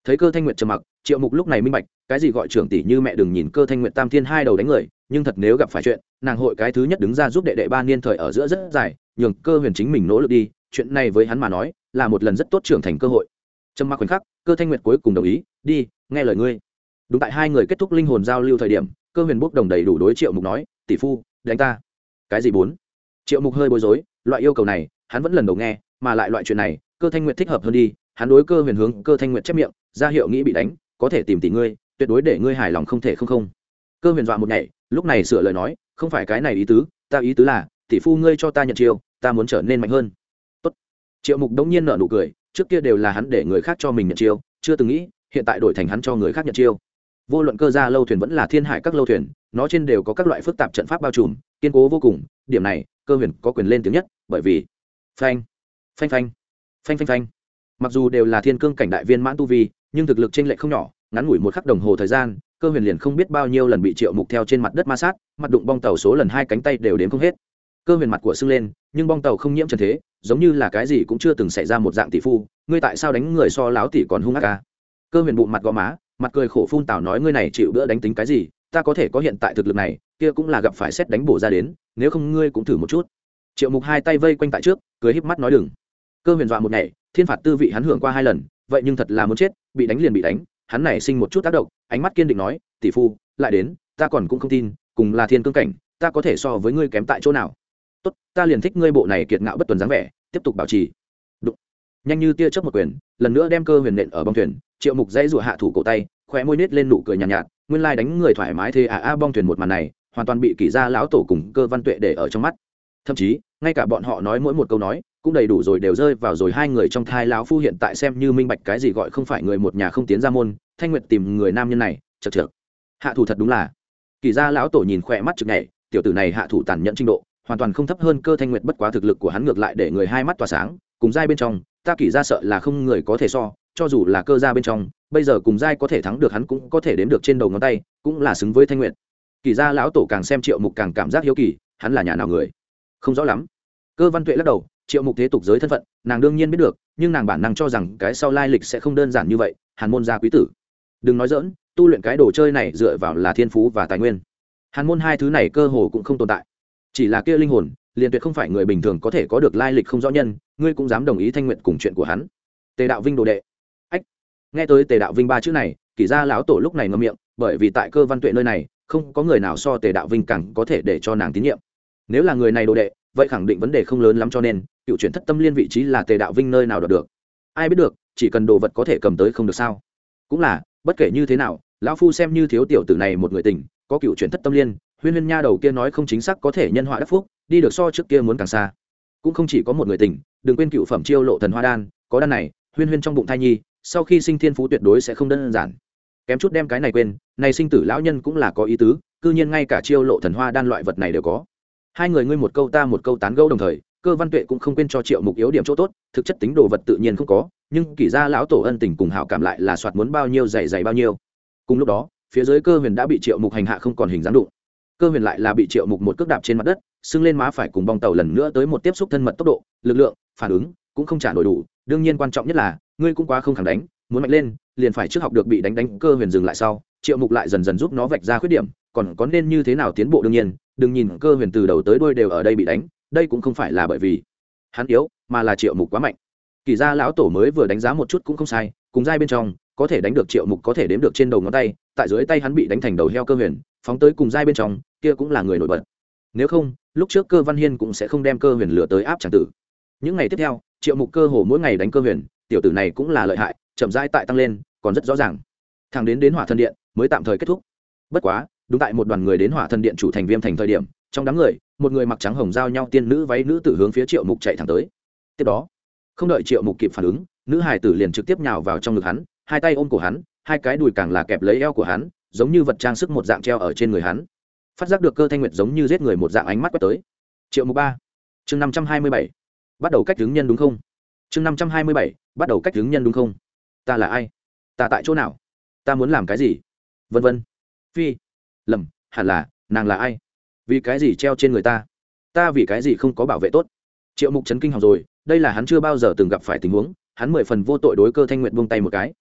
Thấy cơ thanh nguyện trầm mặc, triệu mục lúc này minh bạch, cái gì gọi trưởng tỷ như mẹ đừng nhìn cơ thanh nguyện tam thiên hai đầu đánh người, nhưng thật nếu gặp phải chuyện, nàng hội cái thứ nhất đứng ra giúp đệ đệ ba niên thời ở giữa rất dài, nhường cơ huyền chính mình nỗ lực đi chuyện này với hắn mà nói là một lần rất tốt trưởng thành cơ hội. Trâm mặc khoảnh khắc, cơ thanh nguyệt cuối cùng đồng ý, đi, nghe lời ngươi. Đúng tại hai người kết thúc linh hồn giao lưu thời điểm, cơ huyền bốc đồng đầy đủ đối triệu mục nói, tỷ phu, đánh ta. Cái gì bốn? Triệu mục hơi bối rối, loại yêu cầu này, hắn vẫn lần đầu nghe, mà lại loại chuyện này, cơ thanh nguyệt thích hợp hơn đi, hắn đối cơ huyền hướng cơ thanh nguyệt chép miệng, ra hiệu nghĩ bị đánh, có thể tìm tỷ ngươi, tuyệt đối để ngươi hài lòng không thể không không. Cơ huyền dọa một nhảy, lúc này sửa lời nói, không phải cái này ý tứ, ta ý tứ là, tỷ phu ngươi cho ta nhận chiêu, ta muốn trở nên mạnh hơn triệu mục đống nhiên nở nụ cười, trước kia đều là hắn để người khác cho mình nhận chiêu, chưa từng nghĩ, hiện tại đổi thành hắn cho người khác nhận chiêu. Vô luận cơ gia lâu thuyền vẫn là thiên hải các lâu thuyền, nó trên đều có các loại phức tạp trận pháp bao trùm, kiên cố vô cùng, điểm này, cơ huyền có quyền lên tiếng nhất, bởi vì phanh phanh phanh phanh phanh phanh. Mặc dù đều là thiên cương cảnh đại viên mãn tu vi, nhưng thực lực t r ê n không nhỏ, ngắn ngủi một khắc đồng hồ thời gian, cơ huyền liền không biết bao nhiêu lần bị triệu mục theo trên mặt đất ma sát, mặt đụng bong tàu số lần hai cánh tay đều đếm không hết. Cơ huyền mặt của sưng lên, nhưng bong tàu không nhiễm trần thế giống như là cái gì cũng chưa từng xảy ra một dạng tỷ phu, ngươi tại sao đánh người so láo tỷ còn hung ác ca cơ huyền bụng mặt gò má, mặt cười khổ phun tào nói ngươi này chịu bữa đánh tính cái gì, ta có thể có hiện tại thực lực này, kia cũng là gặp phải xét đánh bổ ra đến, nếu không ngươi cũng thử một chút. Triệu mục hai tay vây quanh tại trước, cười híp mắt nói đừng. Cơ huyền dọa một ngày thiên phạt tư vị hắn hưởng qua hai lần, vậy nhưng thật là muốn chết, bị đánh liền bị đánh, hắn này sinh một chút tác động, ánh mắt kiên định nói, tỷ phu, lại đến, ta còn cũng không tin, cùng là thiên cương cảnh, ta có thể so với ngươi kém tại chỗ nào? Tốt ta liền thích ngươi bộ này kiệt ngạo bất tuần dáng vẻ tiếp tục bảo trì. Đụng. nhanh như tia chớp một quyền lần nữa đem cơ huyền nện ở bong thuyền triệu mục dãy rủa hạ thủ cổ tay khóe môi nết lên nụ cười nhàn nhạt, nhạt nguyên lai đánh người thoải mái thế à a bong thuyền một màn này hoàn toàn bị kỷ gia lão tổ cùng cơ văn tuệ để ở trong mắt. Thậm chí ngay cả bọn họ nói mỗi một câu nói cũng đầy đủ rồi đều rơi vào rồi hai người trong thai lão phu hiện tại xem như minh bạch cái gì gọi không phải người một nhà không tiến ra môn thanh nguyệt tìm người nam nhân này chật chược hạ thủ thật đúng là. Kỳ gia lão tổ nhìn khỏe mắt chực nhảy tiểu tử này hạ thủ tàn nhẫn trình độ hoàn toàn không thấp hơn cơ thanh nguyệt bất quá thực lực của hắn ngược lại để người hai mắt tỏa sáng, cùng giai bên trong, ta Kỷ gia sợ là không người có thể so, cho dù là cơ gia bên trong, bây giờ cùng giai có thể thắng được hắn cũng có thể đếm được trên đầu ngón tay, cũng là xứng với thanh nguyệt. Kỳ gia lão tổ càng xem triệu mục càng cảm giác hiếu kỳ, hắn là nhà nào người? Không rõ lắm. Cơ văn tuệ lắc đầu, triệu mục thế tục giới thân phận, nàng đương nhiên biết được, nhưng nàng bản năng cho rằng cái sau lai lịch sẽ không đơn giản như vậy, hàn môn gia quý tử. Đừng nói dỡn tu luyện cái đồ chơi này dựa vào là thiên phú và tài nguyên. Hàn môn hai thứ này cơ hồ cũng không tồn tại chỉ là kia linh hồn, liền tuyệt không phải người bình thường có thể có được lai lịch không rõ nhân, ngươi cũng dám đồng ý thanh nguyện cùng chuyện của hắn. Tề đạo vinh đồ đệ. Ách, nghe tới tề đạo vinh ba chữ này, kỷ ra lão tổ lúc này ngâm miệng, bởi vì tại cơ văn tuệ nơi này, không có người nào so tề đạo vinh càng có thể để cho nàng tín nhiệm. Nếu là người này đồ đệ, vậy khẳng định vấn đề không lớn lắm cho nên, cựu chuyển thất tâm liên vị trí là tề đạo vinh nơi nào đọc được. Ai biết được, chỉ cần đồ vật có thể cầm tới không được sao? Cũng là, bất kể như thế nào, lão phu xem như thiếu tiểu tử này một người tình, có cựu chuyển thất tâm liên huyên huyên nha đầu kia nói không chính xác có thể nhân họa đắc phúc, đi được so trước kia muốn càng xa. Cũng không chỉ có một người tình, đừng quên cựu phẩm chiêu lộ thần hoa đan, có đan này, huyên huyên trong bụng thai nhi, sau khi sinh thiên phú tuyệt đối sẽ không đơn giản. Kém chút đem cái này quên, này sinh tử lão nhân cũng là có ý tứ, cư nhiên ngay cả chiêu lộ thần hoa đan loại vật này đều có. Hai người ngươi một câu ta một câu tán gẫu đồng thời, cơ văn tuệ cũng không quên cho triệu mục yếu điểm chỗ tốt, thực chất tính đồ vật tự nhiên không có, nhưng kỷ gia lão tổ ân tình cùng hảo cảm lại là soạt muốn bao nhiêu dày dày bao nhiêu. Cùng lúc đó, phía dưới cơ huyền đã bị triệu mục hành hạ không còn hình dáng đụng cơ huyền lại là bị triệu mục một cước đạp trên mặt đất sưng lên má phải cùng bong tàu lần nữa tới một tiếp xúc thân mật tốc độ, lực lượng, phản ứng cũng không trả nổi đủ. Đương nhiên quan trọng nhất là, ngươi cũng quá không khẳng đánh, muốn mạnh lên, liền phải trước học được bị đánh đánh, cơ huyền dừng lại sau, triệu mục lại dần dần giúp nó vạch ra khuyết điểm, còn có nên như thế nào tiến bộ đương nhiên, đừng nhìn cơ huyền từ đầu tới đuôi đều ở đây bị đánh, đây cũng không phải là bởi vì hắn yếu, mà là triệu mục quá mạnh. Kỳ gia lão tổ mới vừa đánh giá một chút cũng không sai, cùng giai bên trong, có thể đánh được triệu mục có thể đếm được trên đầu ngón tay, tại dưới tay hắn bị đánh thành đầu heo cơ huyền phóng tới cùng giai bên trong, kia cũng là người nổi bật. Nếu không, lúc trước cơ văn hiên cũng sẽ không đem cơ huyền lửa tới áp tràng tử. Những ngày tiếp theo, triệu mục cơ hồ mỗi ngày đánh cơ huyền, tiểu tử này cũng là lợi hại, chậm rãi tại tăng lên, còn rất rõ ràng. Thằng đến đến hỏa thân điện, mới tạm thời kết thúc. Bất quá, đúng tại một đoàn người đến hỏa thân điện chủ thành viêm thành thời điểm, trong đám người, một người mặc trắng hồng giao nhau tiên nữ váy nữ tử hướng phía triệu mục chạy thẳng tới. Tiếp đó, không đợi triệu mục kịp phản ứng, nữ hải tử liền trực tiếp nhào vào trong ngực hắn, hai tay ôm cổ hắn, hai cái đùi càng là kẹp lấy eo của hắn giống như vật trang sức một dạng treo ở trên người hắn. Phát giác được cơ thanh nguyệt giống như giết người một dạng ánh mắt quét tới. Triệu mục ba, chương năm trăm hai mươi bảy, bắt đầu cách hướng nhân đúng không? Chương năm trăm hai mươi bảy, bắt đầu cách hướng nhân đúng không? Ta là ai? Ta tại chỗ nào? Ta muốn làm cái gì? Vân vân. Phi. Lầm, hẳn là, nàng là ai? Vì cái gì treo trên người ta? Ta vì cái gì không có bảo vệ tốt? Triệu mục chấn kinh học rồi, đây là hắn chưa bao giờ từng gặp phải tình huống, hắn mười phần vô tội đối cơ thanh nguyện buông tay một cái.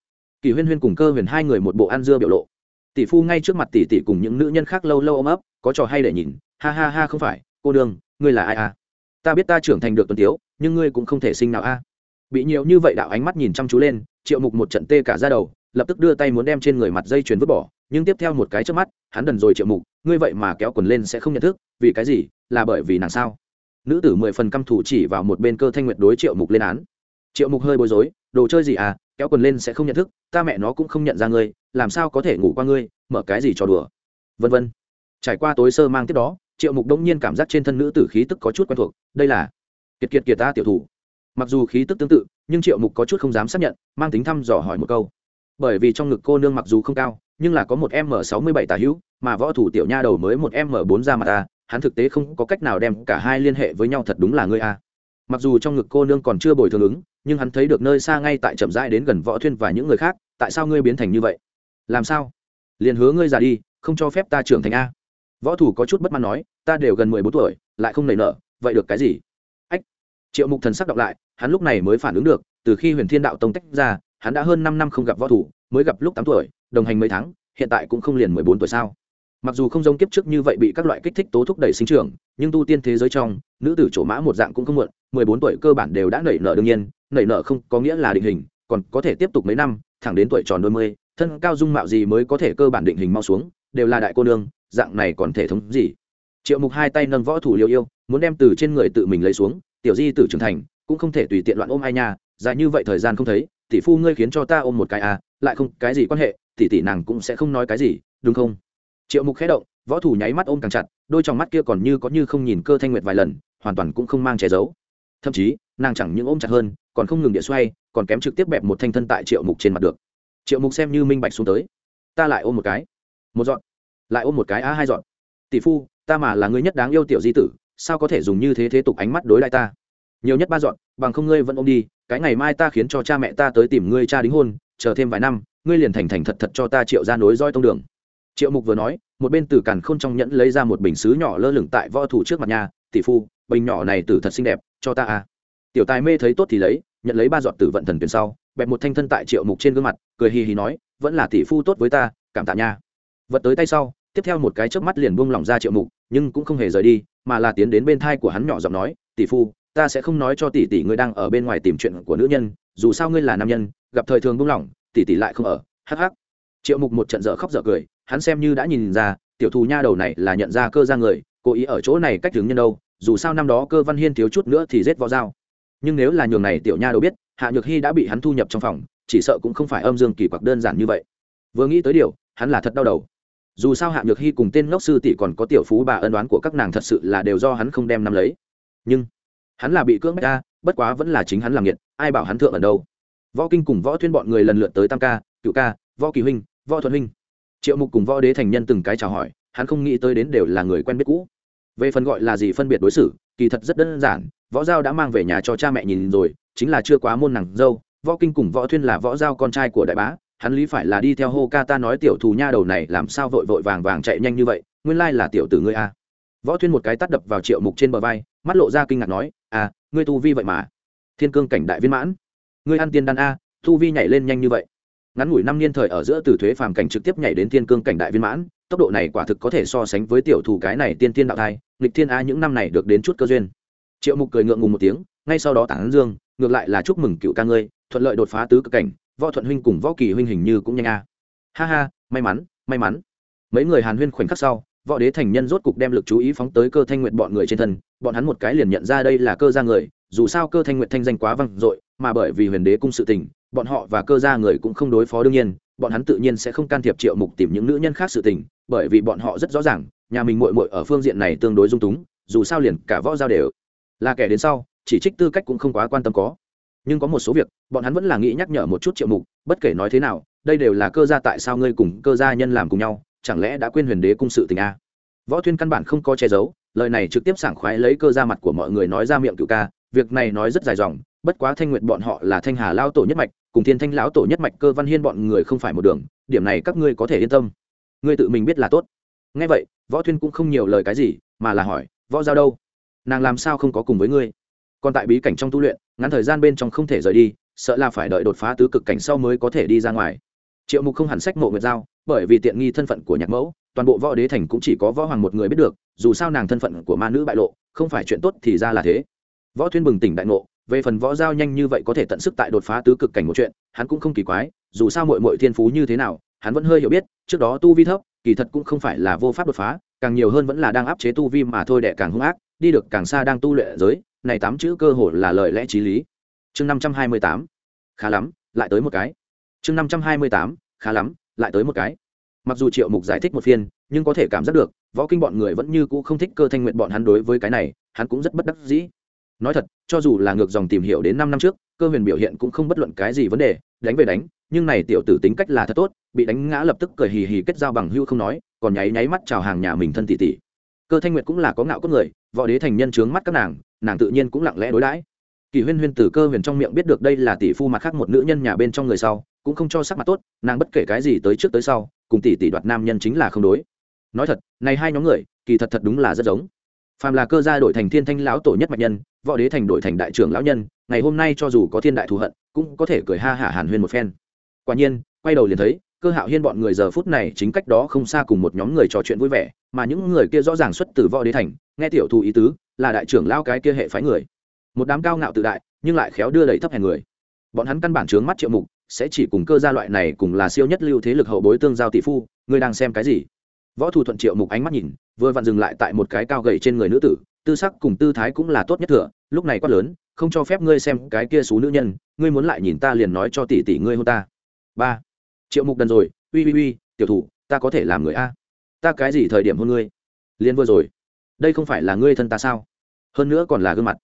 Kỳ huyên huyên cùng cơ huyền hai người một bộ ăn dưa biểu lộ tỷ phu ngay trước mặt tỷ tỷ cùng những nữ nhân khác lâu lâu ôm ấp, có trò hay để nhìn. Ha ha ha, không phải, cô đương, ngươi là ai à? Ta biết ta trưởng thành được tuần tiếu, nhưng ngươi cũng không thể sinh nào a. Bị nhiều như vậy đạo ánh mắt nhìn chăm chú lên, triệu mục một trận tê cả ra đầu, lập tức đưa tay muốn đem trên người mặt dây chuyền vứt bỏ, nhưng tiếp theo một cái trước mắt, hắn đần rồi triệu mục, ngươi vậy mà kéo quần lên sẽ không nhận thức, vì cái gì, là bởi vì nàng sao? Nữ tử mười phần căm thủ chỉ vào một bên cơ thanh nguyệt đối triệu mục lên án. Triệu mục hơi bối rối, đồ chơi gì à kéo quần lên sẽ không nhận thức, ta mẹ nó cũng không nhận ra ngươi, làm sao có thể ngủ qua ngươi, mở cái gì cho đùa? Vân vân. Trải qua tối sơ mang tiếp đó, triệu mục đông nhiên cảm giác trên thân nữ tử khí tức có chút quen thuộc, đây là kiệt kiệt kiệt ta tiểu thủ. Mặc dù khí tức tương tự, nhưng triệu mục có chút không dám xác nhận, mang tính thăm dò hỏi một câu. Bởi vì trong ngực cô nương mặc dù không cao, nhưng là có một m sáu mươi bảy tà hữu, mà võ thủ tiểu nha đầu mới một m bốn ra mặt ta, hắn thực tế không có cách nào đem cả hai liên hệ với nhau thật đúng là ngươi a mặc dù trong ngực cô nương còn chưa bồi thường ứng, nhưng hắn thấy được nơi xa ngay tại chậm rãi đến gần võ thuyên và những người khác, tại sao ngươi biến thành như vậy? Làm sao? Liền hứa ngươi già đi, không cho phép ta trưởng thành a. Võ thủ có chút bất mãn nói, ta đều gần mười bốn tuổi, lại không nảy nở, vậy được cái gì? Ách. Triệu mục thần sắc đọc lại, hắn lúc này mới phản ứng được, từ khi huyền thiên đạo tông tách ra, hắn đã hơn năm năm không gặp võ thủ, mới gặp lúc tám tuổi, đồng hành mấy tháng, hiện tại cũng không liền mười bốn tuổi sao? Mặc dù không giống kiếp trước như vậy bị các loại kích thích tố thúc đẩy sinh trưởng, nhưng tu tiên thế giới trong, nữ tử chỗ mã một dạng cũng không muộn, mười bốn tuổi cơ bản đều đã nảy nở đương nhiên, nảy nở không có nghĩa là định hình, còn có thể tiếp tục mấy năm, thẳng đến tuổi tròn đôi mươi, thân cao dung mạo gì mới có thể cơ bản định hình mau xuống, đều là đại cô nương, dạng này còn thể thống gì? Triệu mục hai tay nâng võ thủ liêu yêu, muốn đem từ trên người tự mình lấy xuống, tiểu di tử trưởng thành, cũng không thể tùy tiện loạn ôm ai nha, dài như vậy thời gian không thấy, tỷ phu ngươi khiến cho ta ôm một cái à lại không cái gì quan hệ, tỷ tỷ nàng cũng sẽ không nói cái gì, đúng không? Triệu mục khẽ động, võ thủ nháy mắt ôm càng chặt, đôi trong mắt kia còn như có như không nhìn cơ thanh nguyệt vài lần, hoàn toàn cũng không mang che giấu. Thậm chí, nàng chẳng những ôm chặt hơn, còn không ngừng địa xoay, còn kém trực tiếp bẹp một thanh thân tại triệu mục trên mặt được. Triệu mục xem như minh bạch xuống tới. Ta lại ôm một cái. Một dọn lại ôm một cái á hai dọn tỷ phu, ta mà là người nhất đáng yêu tiểu di tử, sao có thể dùng như thế thế tục ánh mắt đối lại ta? Nhiều nhất ba dọn bằng không ngươi vẫn ôm đi, cái ngày mai ta khiến cho cha mẹ ta tới tìm ngươi cha đính hôn, chờ thêm vài năm, ngươi liền thành thành thật thật cho ta triệu ra nối roi tông đường triệu mục vừa nói, một bên từ càn k h ô n trong nhẫn lấy ra một bình xứ nhỏ lơ lửng tại võ thủ trước mặt nhà, tỷ phu, bình nhỏ này tử thật xinh đẹp, cho ta à tiểu tài mê thấy tốt thì lấy, nhận lấy ba giọt tử vận thần tuyển sau, bẹp một thanh thân tại triệu mục trên gương mặt, cười hì hì nói, vẫn là tỷ phu tốt với ta, cảm tạ nha. Vật tới tay sau, tiếp theo một cái chớp mắt liền buông lỏng ra triệu mục, nhưng cũng không hề rời đi, mà là tiến đến bên thai của hắn nhỏ giọng nói, tỷ phu, ta sẽ không nói cho tỷ tỷ ngươi đang ở bên ngoài tìm chuyện của nữ nhân, dù sao ngươi là nam nhân, gặp thời thường buông lỏng, tỷ tỷ lại không ở. Hắc hắc. Triệu mục một trận dở khóc dở cười hắn xem như đã nhìn ra, tiểu thù nha đầu này là nhận ra cơ ra người, cố ý ở chỗ này cách tướng nhân đâu, dù sao năm đó cơ văn hiên thiếu chút nữa thì rết vào dao nhưng nếu là nhường này tiểu nha đầu biết, hạ nhược hy đã bị hắn thu nhập trong phòng, chỉ sợ cũng không phải âm dương kỳ quặc đơn giản như vậy. Vừa nghĩ tới điều, hắn là thật đau đầu. Dù sao hạ nhược hy cùng tên ngốc sư tỷ còn có tiểu phú bà ân đoán của các nàng thật sự là đều do hắn không đem nắm lấy. Nhưng, hắn là bị cưỡng bách ta bất quá vẫn là chính hắn làm nghiệt, ai bảo hắn thượng ở đâu? Võ kinh cùng võ thuyên bọn người lần lượt tới tam ca, cựu ca, võ kỳ huynh, võ thuận huynh triệu mục cùng võ đế thành nhân từng cái chào hỏi, hắn không nghĩ tới đến đều là người quen biết cũ. Về phần gọi là gì phân biệt đối xử, kỳ thật rất đơn giản, võ giao đã mang về nhà cho cha mẹ nhìn rồi, chính là chưa quá môn nàng dâu, võ kinh cùng võ thuyên là võ giao con trai của đại bá, hắn lý phải là đi theo hô ca ta nói tiểu thù nha đầu này làm sao vội vội vàng vàng chạy nhanh như vậy, nguyên lai là tiểu tử ngươi a. Võ thuyên một cái tắt đập vào triệu mục trên bờ vai, mắt lộ ra kinh ngạc nói à ngươi tu vi vậy mà. Thiên cương cảnh đại viên mãn. Ngươi ăn tiên đan a, tu vi nhảy lên nhanh như vậy ngắn ngủi năm niên thời ở giữa từ thuế phàm cảnh trực tiếp nhảy đến thiên cương cảnh đại viên mãn, tốc độ này quả thực có thể so sánh với tiểu thủ cái này tiên tiên đạo thai, nghịch thiên a những năm này được đến chút cơ duyên. Triệu mục cười ngượng ngùng một tiếng, ngay sau đó tản dương, ngược lại là chúc mừng cựu ca ngươi, thuận lợi đột phá tứ cực cảnh, võ thuận huynh cùng võ kỳ huynh hình như cũng nhanh a. Ha ha, may mắn may mắn. Mấy người hàn huyên khoảnh khắc sau, võ đế thành nhân rốt cục đem lực chú ý phóng tới cơ thanh nguyện bọn người trên thân, bọn hắn một cái liền nhận ra đây là cơ gia người, dù sao cơ thanh nguyện thanh danh quá vang dội, mà bởi vì huyền đế cung sự tình bọn họ và cơ gia người cũng không đối phó đương nhiên, bọn hắn tự nhiên sẽ không can thiệp triệu mục tìm những nữ nhân khác sự tình, bởi vì bọn họ rất rõ ràng, nhà mình muội muội ở phương diện này tương đối dung túng, dù sao liền cả võ giao đều là kẻ đến sau, chỉ trích tư cách cũng không quá quan tâm có. Nhưng có một số việc, bọn hắn vẫn là nghĩ nhắc nhở một chút triệu mục, bất kể nói thế nào, đây đều là cơ gia tại sao ngươi cùng cơ gia nhân làm cùng nhau, chẳng lẽ đã quên huyền đế cung sự tình a võ thuyên căn bản không có che giấu, lời này trực tiếp sảng khoái lấy cơ ra mặt của mọi người nói ra miệng cựu ca, việc này nói rất dài dòng, bất quá thanh nguyện bọn họ là thanh hà lao tổ nhất mạch cùng thiên thanh lão tổ nhất mạch cơ văn hiên bọn người không phải một đường, điểm này các ngươi có thể yên tâm. Ngươi tự mình biết là tốt. Ngay vậy, võ thuyên cũng không nhiều lời cái gì, mà là hỏi, võ giao đâu? Nàng làm sao không có cùng với ngươi? Còn tại bí cảnh trong tu luyện, ngắn thời gian bên trong không thể rời đi, sợ là phải đợi đột phá tứ cực cảnh sau mới có thể đi ra ngoài. Triệu mục không hẳn sách mộ nguyệt giao, bởi vì tiện nghi thân phận của nhạc mẫu, toàn bộ võ đế thành cũng chỉ có võ hoàng một người biết được, dù sao nàng thân phận của ma nữ bại lộ, không phải chuyện tốt thì ra là thế. Võ thuyên bừng tỉnh đại ngộ về phần võ giao nhanh như vậy có thể tận sức tại đột phá tứ cực cảnh một chuyện, hắn cũng không kỳ quái, dù sao mội mội thiên phú như thế nào, hắn vẫn hơi hiểu biết, trước đó tu vi thấp, kỳ thật cũng không phải là vô pháp đột phá, càng nhiều hơn vẫn là đang áp chế tu vi mà thôi đẻ càng hung ác, đi được càng xa đang tu luyện giới, này tám chữ cơ hội là lời lẽ t r í lý. Chương năm trăm hai mươi tám, khá lắm, lại tới một cái. Chương năm trăm hai mươi tám, khá lắm, lại tới một cái. Mặc dù triệu mục giải thích một phiên, nhưng có thể cảm giác được, võ kinh bọn người vẫn như cũ không thích cơ thanh nguyện bọn hắn đối với cái này, hắn cũng rất bất đắc dĩ nói thật, cho dù là ngược dòng tìm hiểu đến năm năm trước, cơ huyền biểu hiện cũng không bất luận cái gì vấn đề, đánh về đánh, nhưng này tiểu tử tính cách là thật tốt, bị đánh ngã lập tức cười hì hì kết giao bằng hưu không nói, còn nháy nháy mắt chào hàng nhà mình thân tỷ tỷ. Cơ thanh nguyệt cũng là có ngạo cốt người, võ đế thành nhân trướng mắt các nàng nàng tự nhiên cũng lặng lẽ đối đãi. Kỳ huyên huyên từ cơ huyền trong miệng biết được đây là tỷ phu mặt khác một nữ nhân nhà bên trong người sau, cũng không cho sắc mặt tốt, nàng bất kể cái gì tới trước tới sau, cùng tỷ tỷ đoạt nam nhân chính là không đối. Nói thật, này hai nhóm người, kỳ thật thật đúng là rất giống phàm là cơ gia đổi thành thiên thanh lão tổ nhất mạch nhân, võ đế thành đổi thành đại trưởng lão nhân, ngày hôm nay cho dù có thiên đại thù hận, cũng có thể cười ha hả hàn huyên một phen. Quả nhiên, quay đầu liền thấy, cơ hạo hiên bọn người giờ phút này chính cách đó không xa cùng một nhóm người trò chuyện vui vẻ, mà những người kia rõ ràng xuất từ võ đế thành, nghe tiểu thù ý tứ, là đại trưởng lao cái kia hệ phái người. Một đám cao ngạo tự đại, nhưng lại khéo đưa đẩy thấp hèn người. Bọn hắn căn bản trướng mắt triệu mục, sẽ chỉ cùng cơ gia loại này cùng là siêu nhất lưu thế lực hậu bối tương giao tỷ phu ngươi đang xem cái gì? Võ thủ thuận triệu mục ánh mắt nhìn vừa vặn dừng lại tại một cái cao gậy trên người nữ tử, tư sắc cùng tư thái cũng là tốt nhất thừa, lúc này quát lớn, không cho phép ngươi xem cái kia xú nữ nhân, ngươi muốn lại nhìn ta liền nói cho tỷ tỷ ngươi hôn ta. Ba. Triệu mục đần rồi, uy uy uy, tiểu thủ, ta có thể làm người a. Ta cái gì thời điểm hôn ngươi? Liền vừa rồi. Đây không phải là ngươi thân ta sao? Hơn nữa còn là gương mặt.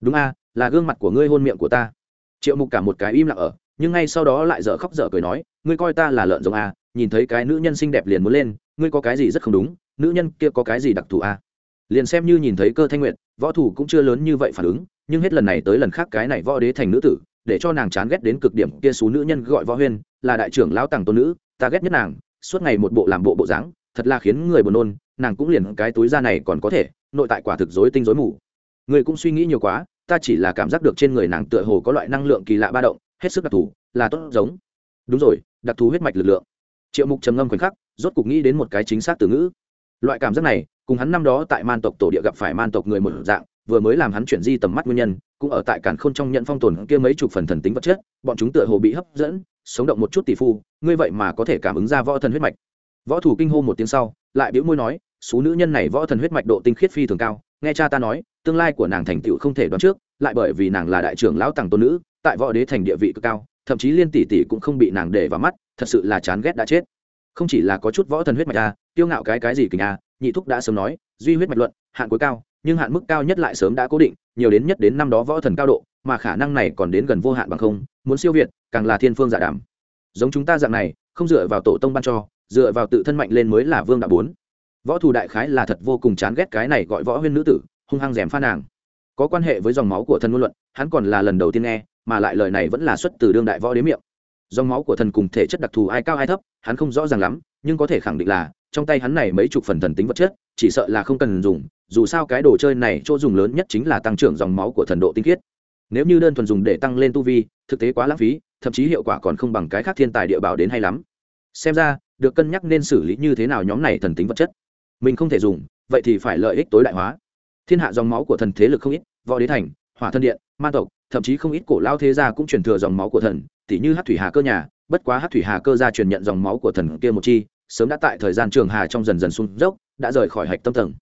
Đúng a, là gương mặt của ngươi hôn miệng của ta. Triệu mục cả một cái im lặng ở, nhưng ngay sau đó lại dở khóc dở cười nói, ngươi coi ta là lợn giống a, nhìn thấy cái nữ nhân xinh đẹp liền muốn lên, ngươi có cái gì rất không đúng nữ nhân kia có cái gì đặc thù a liền xem như nhìn thấy cơ thanh nguyện võ thủ cũng chưa lớn như vậy phản ứng, nhưng hết lần này tới lần khác cái này võ đế thành nữ tử, để cho nàng chán ghét đến cực điểm, kia số nữ nhân gọi võ huyên, là đại trưởng lão tàng tôn nữ, ta ghét nhất nàng, suốt ngày một bộ làm bộ bộ dáng, thật là khiến người buồn nôn, nàng cũng liền cái túi da này còn có thể, nội tại quả thực dối tinh dối mù. Người cũng suy nghĩ nhiều quá, ta chỉ là cảm giác được trên người nàng tựa hồ có loại năng lượng kỳ lạ ba động, hết sức đặc thù, là tốt giống. Đúng rồi, đặc thù huyết mạch lực lượng. Triệu mục trầm ngâm khoảnh khắc, rốt cục nghĩ đến một cái chính xác từ ngữ loại cảm giác này, cùng hắn năm đó tại man tộc tổ địa gặp phải man tộc người một dạng, vừa mới làm hắn chuyển di tầm mắt nguyên nhân, cũng ở tại cản khôn trong nhận phong tồn kia mấy chục phần thần tính vật chất, bọn chúng tựa hồ bị hấp dẫn, sống động một chút tỷ phu, ngươi vậy mà có thể cảm ứng ra võ thần huyết mạch. Võ thủ kinh hô một tiếng sau, lại biểu môi nói số nữ nhân này võ thần huyết mạch độ tinh khiết phi thường cao, nghe cha ta nói, tương lai của nàng thành tựu không thể đoán trước, lại bởi vì nàng là đại trưởng lão tàng tôn nữ, tại võ đế thành địa vị cực cao, thậm chí liên tỷ tỷ cũng không bị nàng để vào mắt, thật sự là chán ghét đã chết không chỉ là có chút võ thần huyết mạch a tiêu ngạo cái cái gì kình a, nhị thúc đã sớm nói, duy huyết mạch luận, hạn cuối cao, nhưng hạn mức cao nhất lại sớm đã cố định, nhiều đến nhất đến năm đó võ thần cao độ, mà khả năng này còn đến gần vô hạn bằng không, muốn siêu việt, càng là thiên phương giả đảm. Giống chúng ta dạng này, không dựa vào tổ tông ban cho, dựa vào tự thân mạnh lên mới là vương đạo bốn. Võ thủ đại khái là thật vô cùng chán ghét cái này gọi võ huyên nữ tử, hung hăng rèm pha nàng. Có quan hệ với dòng máu của thần ngôn luận, hắn còn là lần đầu tiên nghe, mà lại lời này vẫn là xuất từ đương đại võ đế miệng dòng máu của thần cùng thể chất đặc thù ai cao ai thấp, hắn không rõ ràng lắm, nhưng có thể khẳng định là, trong tay hắn này mấy chục phần thần tính vật chất, chỉ sợ là không cần dùng, dù sao cái đồ chơi này chỗ dùng lớn nhất chính là tăng trưởng dòng máu của thần độ tinh khiết. Nếu như đơn thuần dùng để tăng lên tu vi, thực tế quá lãng phí, thậm chí hiệu quả còn không bằng cái khác thiên tài địa bảo đến hay lắm. Xem ra, được cân nhắc nên xử lý như thế nào nhóm này thần tính vật chất. Mình không thể dùng, vậy thì phải lợi ích tối đại hóa. Thiên hạ dòng máu của thần thế lực không ít, võ đế thành, hỏa thân điện, ma tộc thậm chí không ít cổ lao thế gia cũng truyền thừa dòng máu của thần, tỉ như hát thủy hà cơ nhà, bất quá hát thủy hà cơ gia truyền nhận dòng máu của thần kia một chi, sớm đã tại thời gian trường hà trong dần dần sung dốc, đã rời khỏi hạch tâm tầng.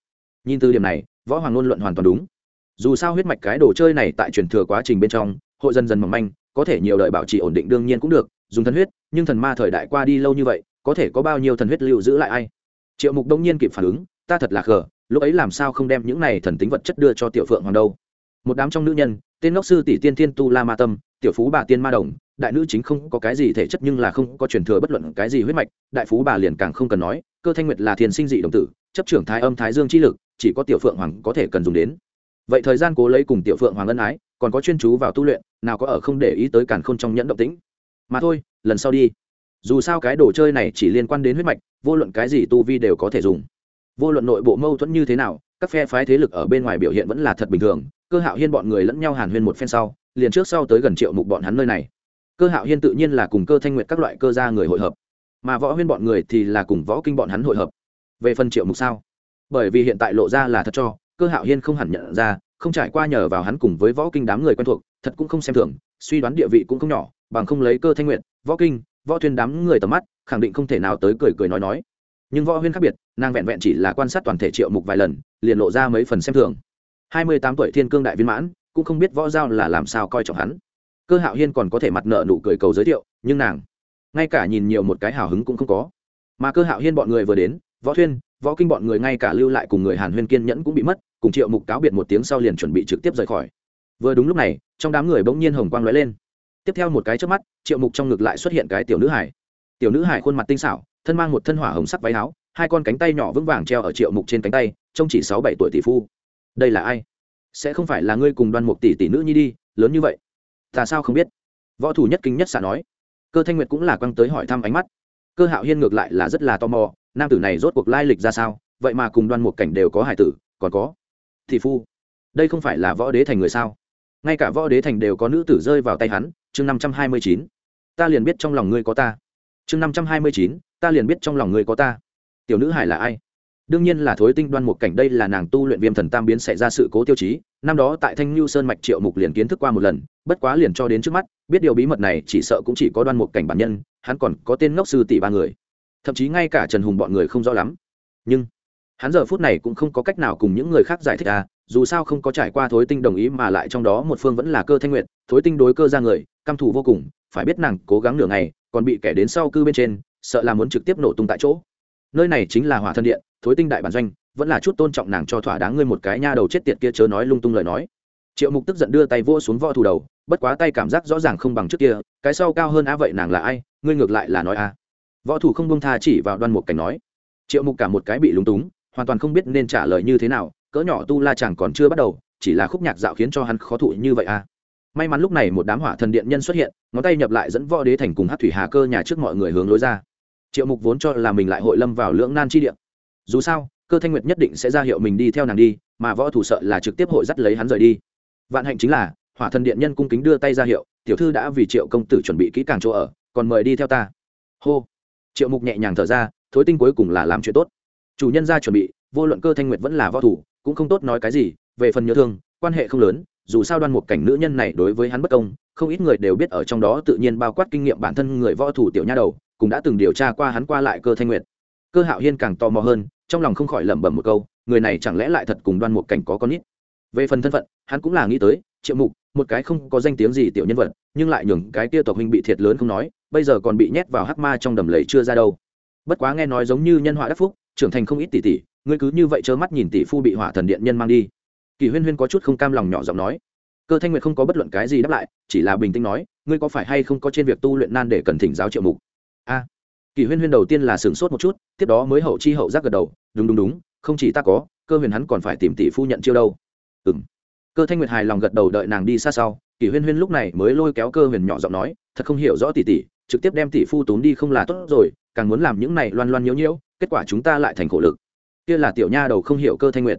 Nhìn từ điểm này, võ hoàng ngôn luận hoàn toàn đúng. Dù sao huyết mạch cái đồ chơi này tại truyền thừa quá trình bên trong, hội dần dần mỏng manh, có thể nhiều đời bảo trì ổn định đương nhiên cũng được, dùng thần huyết, nhưng thần ma thời đại qua đi lâu như vậy, có thể có bao nhiêu thần huyết lưu giữ lại ai? Triệu mục đông nhiên kịp phản ứng, ta thật là khờ, lúc ấy làm sao không đem những này thần tính vật chất đưa cho tiểu phượng hoàng đâu? Một đám trong nữ nhân tên ngốc sư tỷ tiên thiên tu la ma tâm, tiểu phú bà tiên ma đồng, đại nữ chính không có cái gì thể chất nhưng là không có truyền thừa bất luận cái gì huyết mạch, đại phú bà liền càng không cần nói, cơ thanh nguyệt là thiền sinh dị đồng tử, chấp trưởng thái âm thái dương chi lực, chỉ có tiểu phượng hoàng có thể cần dùng đến. Vậy thời gian cố lấy cùng tiểu phượng hoàng ân ái, còn có chuyên chú vào tu luyện, nào có ở không để ý tới càn khôn trong nhẫn động tĩnh. Mà thôi, lần sau đi. Dù sao cái đồ chơi này chỉ liên quan đến huyết mạch, vô luận cái gì tu vi đều có thể dùng. Vô luận nội bộ mâu thuẫn như thế nào, các phe phái thế lực ở bên ngoài biểu hiện vẫn là thật bình thường cơ hạo hiên bọn người lẫn nhau hàn huyên một phen sau, liền trước sau tới gần triệu mục bọn hắn nơi này. Cơ hạo hiên tự nhiên là cùng cơ thanh nguyệt các loại cơ gia người hội hợp, mà võ huyên bọn người thì là cùng võ kinh bọn hắn hội hợp. Về phần triệu mục sao? Bởi vì hiện tại lộ ra là thật cho, cơ hạo hiên không hẳn nhận ra, không trải qua nhờ vào hắn cùng với võ kinh đám người quen thuộc, thật cũng không xem thường, suy đoán địa vị cũng không nhỏ, bằng không lấy cơ thanh nguyện võ kinh, võ thuyên đám người tầm mắt, khẳng định không thể nào tới cười cười nói nói. Nhưng võ huyên khác biệt, nàng vẹn vẹn chỉ là quan sát toàn thể triệu mục vài lần, liền lộ ra mấy phần xem thường hai mươi tám tuổi thiên cương đại viên mãn, cũng không biết võ giao là làm sao coi trọng hắn. Cơ hạo hiên còn có thể mặt nợ nụ cười cầu giới thiệu, nhưng nàng, ngay cả nhìn nhiều một cái hào hứng cũng không có. Mà cơ hạo hiên bọn người vừa đến, võ thuyên, võ kinh bọn người ngay cả lưu lại cùng người hàn huyên kiên nhẫn cũng bị mất, cùng triệu mục cáo biệt một tiếng sau liền chuẩn bị trực tiếp rời khỏi. Vừa đúng lúc này, trong đám người bỗng nhiên hồng quang lóe lên. Tiếp theo một cái trước mắt, triệu mục trong ngực lại xuất hiện cái tiểu nữ hải tiểu nữ hải khuôn mặt tinh xảo, thân mang một thân hỏa hồng sắc váy áo, hai con cánh tay nhỏ vững vàng treo ở triệu mục trên cánh tay, trông chỉ sáu bảy tuổi tỷ phu đây là ai? Sẽ không phải là ngươi cùng đoan mục tỷ tỷ nữ nhi đi, lớn như vậy. Ta sao không biết? Võ thủ nhất kinh nhất xạ nói. Cơ thanh nguyệt cũng là quăng tới hỏi thăm ánh mắt. Cơ hạo hiên ngược lại là rất là tò mò, nam tử này rốt cuộc lai lịch ra sao? Vậy mà cùng đoan mục cảnh đều có hải tử, còn có thị phu. Đây không phải là võ đế thành người sao? Ngay cả võ đế thành đều có nữ tử rơi vào tay hắn, chương năm trăm hai mươi chín. Ta liền biết trong lòng ngươi có ta. Chương năm trăm hai mươi chín, ta liền biết trong lòng ngươi có ta. Tiểu nữ hải là ai? Đương nhiên là thối tinh đoan một cảnh đây là nàng tu luyện viêm thần tam biến xảy ra sự cố tiêu chí, năm đó tại thanh lưu sơn mạch triệu mục liền kiến thức qua một lần, bất quá liền cho đến trước mắt, biết điều bí mật này chỉ sợ cũng chỉ có đoan một cảnh bản nhân, hắn còn có tên ngốc sư tỷ ba người. Thậm chí ngay cả trần hùng bọn người không rõ lắm. Nhưng, hắn giờ phút này cũng không có cách nào cùng những người khác giải thích à dù sao không có trải qua thối tinh đồng ý mà lại trong đó một phương vẫn là cơ thanh nguyện thối tinh đối cơ ra người, căm thù vô cùng, phải biết nàng cố gắng nửa ngày, còn bị kẻ đến sau cư bên trên, sợ là muốn trực tiếp nổ tung tại chỗ. Nơi này chính là hỏa thân điện thối tinh đại bản doanh, vẫn là chút tôn trọng nàng cho thỏa đáng ngươi một cái nha đầu chết tiệt kia chớ nói lung tung lời nói. Triệu mục tức giận đưa tay vô xuống vo thủ đầu, bất quá tay cảm giác rõ ràng không bằng trước kia, cái sau cao hơn á vậy nàng là ai, ngươi ngược lại là nói a võ thủ không bông tha chỉ vào đoan một cảnh nói. Triệu mục cả một cái bị lúng túng, hoàn toàn không biết nên trả lời như thế nào, cỡ nhỏ tu la chẳng còn chưa bắt đầu, chỉ là khúc nhạc dạo khiến cho hắn khó thụ như vậy a may mắn lúc này một đám hỏa thần điện nhân xuất hiện, ngón tay nhập lại dẫn võ đế thành cùng hát thủy hà cơ nhà trước mọi người hướng lối ra. Triệu mục vốn cho là mình lại hội lâm vào lưỡng nan chi điện dù sao, cơ thanh nguyệt nhất định sẽ ra hiệu mình đi theo nàng đi, mà võ thủ sợ là trực tiếp hội dắt lấy hắn rời đi. Vạn hạnh chính là, hỏa thần điện nhân cung kính đưa tay ra hiệu, tiểu thư đã vì triệu công tử chuẩn bị kỹ càng chỗ ở, còn mời đi theo ta. Hô. Triệu mục nhẹ nhàng thở ra, thối tinh cuối cùng là làm chuyện tốt. Chủ nhân ra chuẩn bị, vô luận cơ thanh nguyệt vẫn là võ thủ, cũng không tốt nói cái gì, về phần nhớ thương, quan hệ không lớn, dù sao đoan một cảnh nữ nhân này đối với hắn bất công, không ít người đều biết ở trong đó tự nhiên bao quát kinh nghiệm bản thân người võ thủ tiểu nha đầu, cũng đã từng điều tra qua hắn qua lại cơ thanh nguyệt cơ hạo hiên càng tò mò hơn, trong lòng không khỏi lẩm bẩm một câu, người này chẳng lẽ lại thật cùng đoan một cảnh có con nít? Về phần thân phận, hắn cũng là nghĩ tới, triệu mục, một cái không có danh tiếng gì tiểu nhân vật, nhưng lại nhường cái kia tộc huynh bị thiệt lớn không nói, bây giờ còn bị nhét vào hắc ma trong đầm lầy chưa ra đâu. Bất quá nghe nói giống như nhân họa đắc phúc, trưởng thành không ít tỷ tỷ, ngươi cứ như vậy trơ mắt nhìn tỷ phu bị hỏa thần điện nhân mang đi. Kỳ huyên huyên có chút không cam lòng nhỏ giọng nói. Cơ thanh nguyệt không có bất luận cái gì đáp lại, chỉ là bình tĩnh nói, ngươi có phải hay không có trên việc tu luyện nan để cần thỉnh giáo triệu mục? A kỳ huyên huyên đầu tiên là sửng sốt một chút, tiếp đó mới hậu chi hậu giác gật đầu, đúng đúng đúng, không chỉ ta có, cơ huyền hắn còn phải tìm tỷ phu nhận chiêu đâu. Ừ m cơ thanh nguyệt hài lòng gật đầu đợi nàng đi xa sau kỳ huyên huyên lúc này mới lôi kéo cơ huyền nhỏ giọng nói, thật không hiểu rõ tỷ tỷ, trực tiếp đem tỷ phu tốn đi không là tốt rồi, càng muốn làm những này loan loan nhiễu nhiễu, kết quả chúng ta lại thành khổ lực. Kia là tiểu nha đầu không hiểu cơ thanh nguyệt.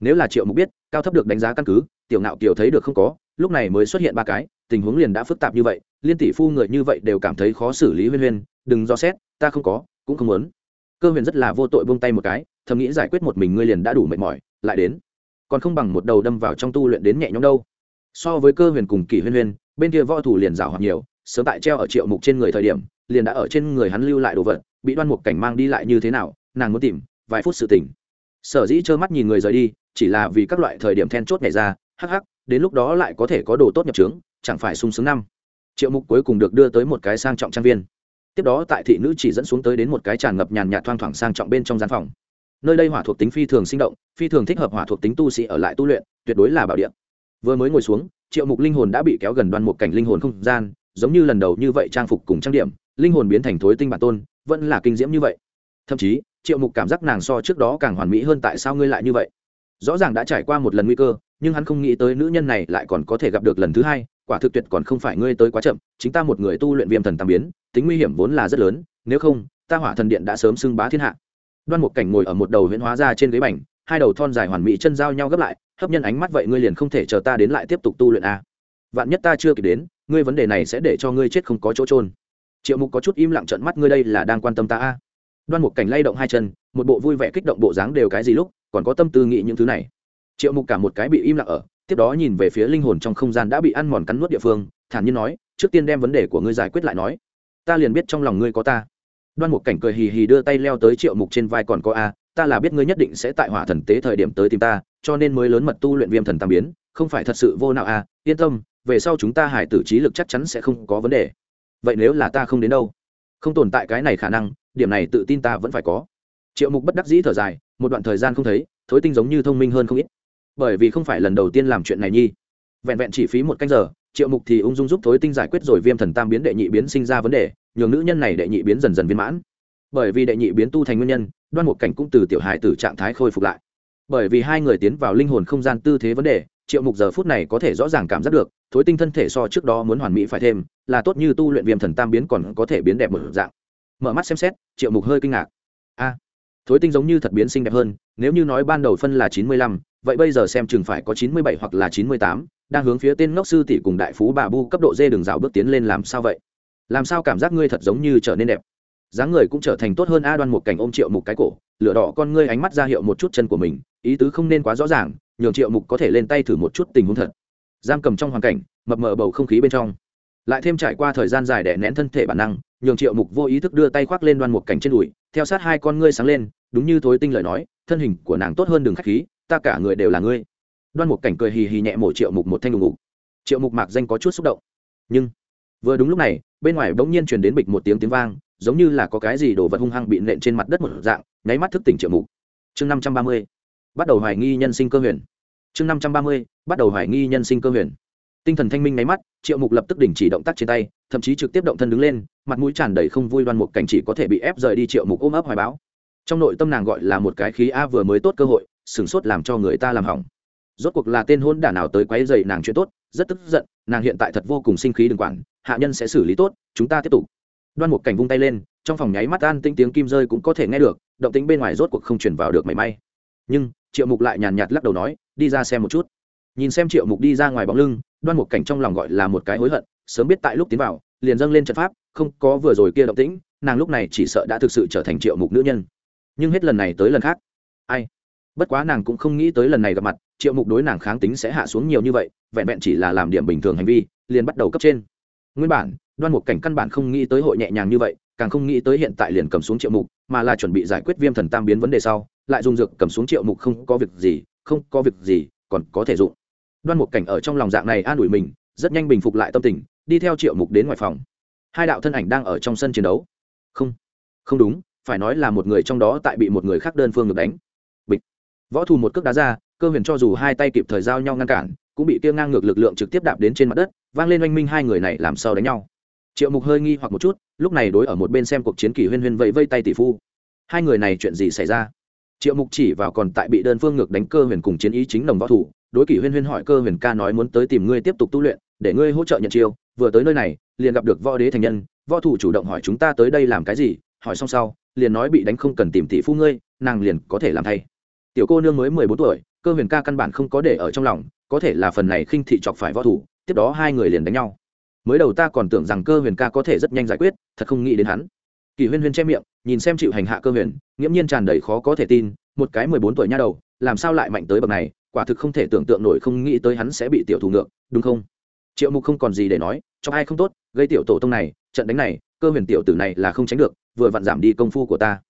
Nếu là triệu mục biết, cao thấp được đánh giá căn cứ, tiểu ngạo kiều thấy được không có, lúc này mới xuất hiện ba cái, tình huống liền đã phức tạp như vậy, liên tỷ phu người như vậy đều cảm thấy khó xử lý huyên huyên, đừng do xét ta không có, cũng không muốn. Cơ huyền rất là vô tội buông tay một cái, thầm nghĩ giải quyết một mình ngươi liền đã đủ mệt mỏi, lại đến. Còn không bằng một đầu đâm vào trong tu luyện đến nhẹ nhõm đâu. So với cơ huyền cùng kỷ huyên huyên bên kia võ thủ liền rào hoặc nhiều, sớm tại treo ở triệu mục trên người thời điểm, liền đã ở trên người hắn lưu lại đồ vật, bị đoan mục cảnh mang đi lại như thế nào, nàng muốn tìm, vài phút sự tỉnh sở dĩ trơ mắt nhìn người rời đi, chỉ là vì các loại thời điểm then chốt nhảy ra, hắc hắc, đến lúc đó lại có thể có đồ tốt nhập trướng, chẳng phải sung sướng năm. Triệu mục cuối cùng được đưa tới một cái sang trọng trang viên tiếp đó tại thị nữ chỉ dẫn xuống tới đến một cái tràn ngập nhàn nhạt thoang thoảng sang trọng bên trong gian phòng. Nơi đây hỏa thuộc tính phi thường sinh động, phi thường thích hợp hỏa thuộc tính tu sĩ ở lại tu luyện, tuyệt đối là bảo địa. Vừa mới ngồi xuống, triệu mục linh hồn đã bị kéo gần đoan một cảnh linh hồn không gian, giống như lần đầu như vậy trang phục cùng trang điểm, linh hồn biến thành thối tinh bản tôn, vẫn là kinh diễm như vậy. Thậm chí, triệu mục cảm giác nàng so trước đó càng hoàn mỹ hơn tại sao ngươi lại như vậy? Rõ ràng đã trải qua một lần nguy cơ, nhưng hắn không nghĩ tới nữ nhân này lại còn có thể gặp được lần thứ hai quả thực tuyệt còn không phải ngươi tới quá chậm, chính ta một người tu luyện viêm thần tam biến, tính nguy hiểm vốn là rất lớn, nếu không, ta hỏa thần điện đã sớm xưng bá thiên hạ. Đoan một cảnh ngồi ở một đầu huyễn hóa ra trên ghế bành, hai đầu thon dài hoàn mỹ chân giao nhau gấp lại, hấp nhân ánh mắt vậy ngươi liền không thể chờ ta đến lại tiếp tục tu luyện a vạn nhất ta chưa kịp đến, ngươi vấn đề này sẽ để cho ngươi chết không có chỗ trôn triệu mục có chút im lặng trận mắt ngươi đây là đang quan tâm ta a đoan một cảnh lay động hai chân, một bộ vui vẻ kích động bộ dáng đều cái gì lúc, còn có tâm tư nghĩ những thứ này. Triệu mục cả một cái bị im lặng ở tiếp đó nhìn về phía linh hồn trong không gian đã bị ăn mòn cắn nuốt địa phương, thản nhiên nói, trước tiên đem vấn đề của ngươi giải quyết lại nói. Ta liền biết trong lòng ngươi có ta. Đoan một cảnh cười hì hì đưa tay leo tới triệu mục trên vai còn có a, ta là biết ngươi nhất định sẽ tại hỏa thần tế thời điểm tới tìm ta, cho nên mới lớn mật tu luyện viêm thần tam biến, không phải thật sự vô nào a, yên tâm, về sau chúng ta hải tử trí lực chắc chắn sẽ không có vấn đề. Vậy nếu là ta không đến đâu? Không tồn tại cái này khả năng, điểm này tự tin ta vẫn phải có. Triệu mục bất đắc dĩ thở dài, một đoạn thời gian không thấy, thối tinh giống như thông minh hơn không ít bởi vì không phải lần đầu tiên làm chuyện này nhi. Vẹn vẹn chỉ phí một canh giờ, triệu mục thì ung dung giúp thối tinh giải quyết rồi viêm thần tam biến đệ nhị biến sinh ra vấn đề, nhường nữ nhân này đệ nhị biến dần dần viên mãn. Bởi vì đệ nhị biến tu thành nguyên nhân, đoan một cảnh cũng từ tiểu hài từ trạng thái khôi phục lại. Bởi vì hai người tiến vào linh hồn không gian tư thế vấn đề, triệu mục giờ phút này có thể rõ ràng cảm giác được, thối tinh thân thể so trước đó muốn hoàn mỹ phải thêm, là tốt như tu luyện viêm thần tam biến còn có thể biến đẹp một dạng. Mở mắt xem xét, triệu mục hơi kinh ngạc. A, thối tinh giống như thật biến xinh đẹp hơn, nếu như nói ban đầu phân là chín mươi lăm vậy bây giờ xem chừng phải có chín mươi bảy hoặc là chín mươi tám, đang hướng phía tên ngốc sư tỷ cùng đại phú bà bu cấp độ dê đường rào bước tiến lên làm sao vậy? Làm sao cảm giác ngươi thật giống như trở nên đẹp? Dáng người cũng trở thành tốt hơn a đoan một cảnh ôm triệu mục cái cổ, lửa đỏ con ngươi ánh mắt ra hiệu một chút chân của mình, ý tứ không nên quá rõ ràng, nhường triệu mục có thể lên tay thử một chút tình huống thật. Giam cầm trong hoàn cảnh, mập mờ bầu không khí bên trong. Lại thêm trải qua thời gian dài để nén thân thể bản năng, nhường triệu mục vô ý thức đưa tay khoác lên đoan một cảnh trên đùi, theo sát hai con ngươi sáng lên, đúng như thối tinh lời nói, thân hình của nàng tốt hơn đường khách khí ta cả người đều là ngươi. Đoan Mục cảnh cười hì hì nhẹ mổ triệu mục một thanh đùng ngục. Triệu mục mạc danh có chút xúc động. Nhưng, vừa đúng lúc này, bên ngoài bỗng nhiên truyền đến bịch một tiếng tiếng vang, giống như là có cái gì đồ vật hung hăng bị nện trên mặt đất một dạng, nháy mắt thức tỉnh triệu mục. Chương năm trăm ba mươi, bắt đầu hoài nghi nhân sinh cơ huyền. Chương năm trăm ba mươi, bắt đầu hoài nghi nhân sinh cơ huyền. Tinh thần thanh minh nháy mắt, triệu mục lập tức đình chỉ động tác trên tay, thậm chí trực tiếp động thân đứng lên, mặt mũi tràn đầy không vui đoan Mục cảnh chỉ có thể bị ép rời đi triệu mục ôm ấp hoài báo. Trong nội tâm nàng gọi là một cái khí a vừa mới tốt cơ hội sửng sốt làm cho người ta làm hỏng. Rốt cuộc là tên hôn đả nào tới quấy dày nàng chuyện tốt, rất tức giận, nàng hiện tại thật vô cùng sinh khí đừng quản, hạ nhân sẽ xử lý tốt, chúng ta tiếp tục. Đoan một cảnh vung tay lên, trong phòng nháy mắt an tinh tiếng kim rơi cũng có thể nghe được, động tính bên ngoài rốt cuộc không chuyển vào được mảy may. Nhưng, triệu mục lại nhàn nhạt lắc đầu nói, đi ra xem một chút. Nhìn xem triệu mục đi ra ngoài bóng lưng, đoan một cảnh trong lòng gọi là một cái hối hận, sớm biết tại lúc tiến vào, liền dâng lên trận pháp, không có vừa rồi kia động tĩnh, nàng lúc này chỉ sợ đã thực sự trở thành triệu mục nữ nhân. Nhưng hết lần này tới lần khác, ai? Bất quá nàng cũng không nghĩ tới lần này gặp mặt, triệu mục đối nàng kháng tính sẽ hạ xuống nhiều như vậy, vẹn vẹn chỉ là làm điểm bình thường hành vi, liền bắt đầu cấp trên. Nguyên bản, đoan mục cảnh căn bản không nghĩ tới hội nhẹ nhàng như vậy, càng không nghĩ tới hiện tại liền cầm xuống triệu mục, mà là chuẩn bị giải quyết viêm thần tam biến vấn đề sau, lại dùng dược cầm xuống triệu mục không có việc gì, không có việc gì, còn có thể dụng. Đoan mục cảnh ở trong lòng dạng này an ủi mình, rất nhanh bình phục lại tâm tình, đi theo triệu mục đến ngoài phòng. Hai đạo thân ảnh đang ở trong sân chiến đấu. Không không đúng, phải nói là một người trong đó tại bị một người khác đơn phương được đánh võ thù một cước đá ra, cơ huyền cho dù hai tay kịp thời giao nhau ngăn cản, cũng bị kia ngang ngược lực lượng trực tiếp đạp đến trên mặt đất, vang lên oanh minh hai người này làm sao đánh nhau. Triệu mục hơi nghi hoặc một chút, lúc này đối ở một bên xem cuộc chiến kỳ huyên huyên vẫy vây tay tỷ phu. Hai người này chuyện gì xảy ra? Triệu mục chỉ vào còn tại bị đơn phương ngược đánh cơ huyền cùng chiến ý chính đồng võ thủ đối kỷ huyên huyên hỏi cơ huyền ca nói muốn tới tìm ngươi tiếp tục tu luyện, để ngươi hỗ trợ nhận chiêu, vừa tới nơi này, liền gặp được võ đế thành nhân, võ thủ chủ động hỏi chúng ta tới đây làm cái gì, hỏi xong sau, liền nói bị đánh không cần tìm tỷ phu ngươi, nàng liền có thể làm thay tiểu cô nương mới mười bốn tuổi, cơ huyền ca căn bản không có để ở trong lòng, có thể là phần này khinh thị chọc phải võ thủ, tiếp đó hai người liền đánh nhau. Mới đầu ta còn tưởng rằng cơ huyền ca có thể rất nhanh giải quyết, thật không nghĩ đến hắn. Kỳ huyên huyên che miệng, nhìn xem chịu hành hạ cơ huyền, nghiễm nhiên tràn đầy khó có thể tin, một cái mười bốn tuổi nha đầu, làm sao lại mạnh tới bậc này, quả thực không thể tưởng tượng nổi không nghĩ tới hắn sẽ bị tiểu thủ ngược, đúng không? Triệu mục không còn gì để nói cho ai không tốt, gây tiểu tổ tông này, trận đánh này, cơ huyền tiểu tử này là không tránh được, vừa vặn giảm đi công phu của ta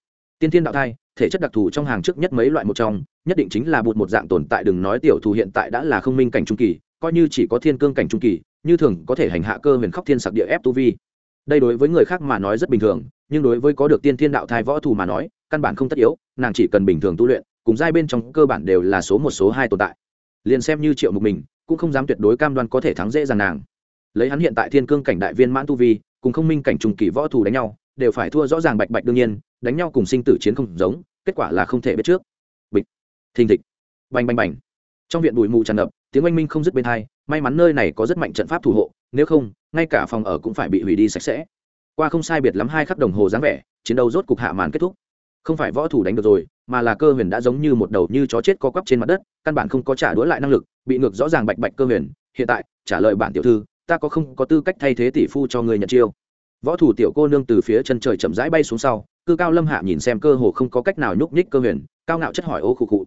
tiên thiên đạo thai, thể chất đặc thù trong hàng trước nhất mấy loại một trong, nhất định chính là bụt một dạng tồn tại đừng nói tiểu thù hiện tại đã là không minh cảnh trung kỳ, coi như chỉ có thiên cương cảnh trung kỳ, như thường có thể hành hạ cơ huyền khóc thiên sặc địa ép tu vi. Đây đối với người khác mà nói rất bình thường, nhưng đối với có được tiên thiên đạo thai võ thù mà nói, căn bản không tất yếu, nàng chỉ cần bình thường tu luyện, cùng giai bên trong cơ bản đều là số một, số hai tồn tại. Liền xem như triệu mục mình cũng không dám tuyệt đối cam đoan có thể thắng dễ dàng nàng. Lấy hắn hiện tại thiên cương cảnh đại viên mãn tu vi, cùng không minh cảnh trùng kỳ võ thù đánh nhau, đều phải thua rõ ràng bạch bạch đương nhiên đánh nhau cùng sinh tử chiến không giống, kết quả là không thể biết trước. Bịch. Thình thịch. Bành bành bành. Trong viện bụi mù tràn ngập, tiếng oanh minh không dứt bên hai, may mắn nơi này có rất mạnh trận pháp thủ hộ, nếu không, ngay cả phòng ở cũng phải bị hủy đi sạch sẽ. Qua không sai biệt lắm hai khắc đồng hồ dáng vẻ, chiến đấu rốt cục hạ màn kết thúc. Không phải võ thủ đánh được rồi, mà là cơ huyền đã giống như một đầu như chó chết co quắp trên mặt đất, căn bản không có trả đũa lại năng lực, bị ngược rõ ràng bạch bạch cơ huyền. Hiện tại, trả lời bản tiểu thư, ta có không có tư cách thay thế tỷ phu cho người nhận chiêu. Võ thủ tiểu cô nương từ phía chân trời chậm rãi bay xuống sau cư cao lâm hạ nhìn xem cơ hồ không có cách nào nhúc nhích cơ huyền, cao ngạo chất hỏi ô khụ khụ.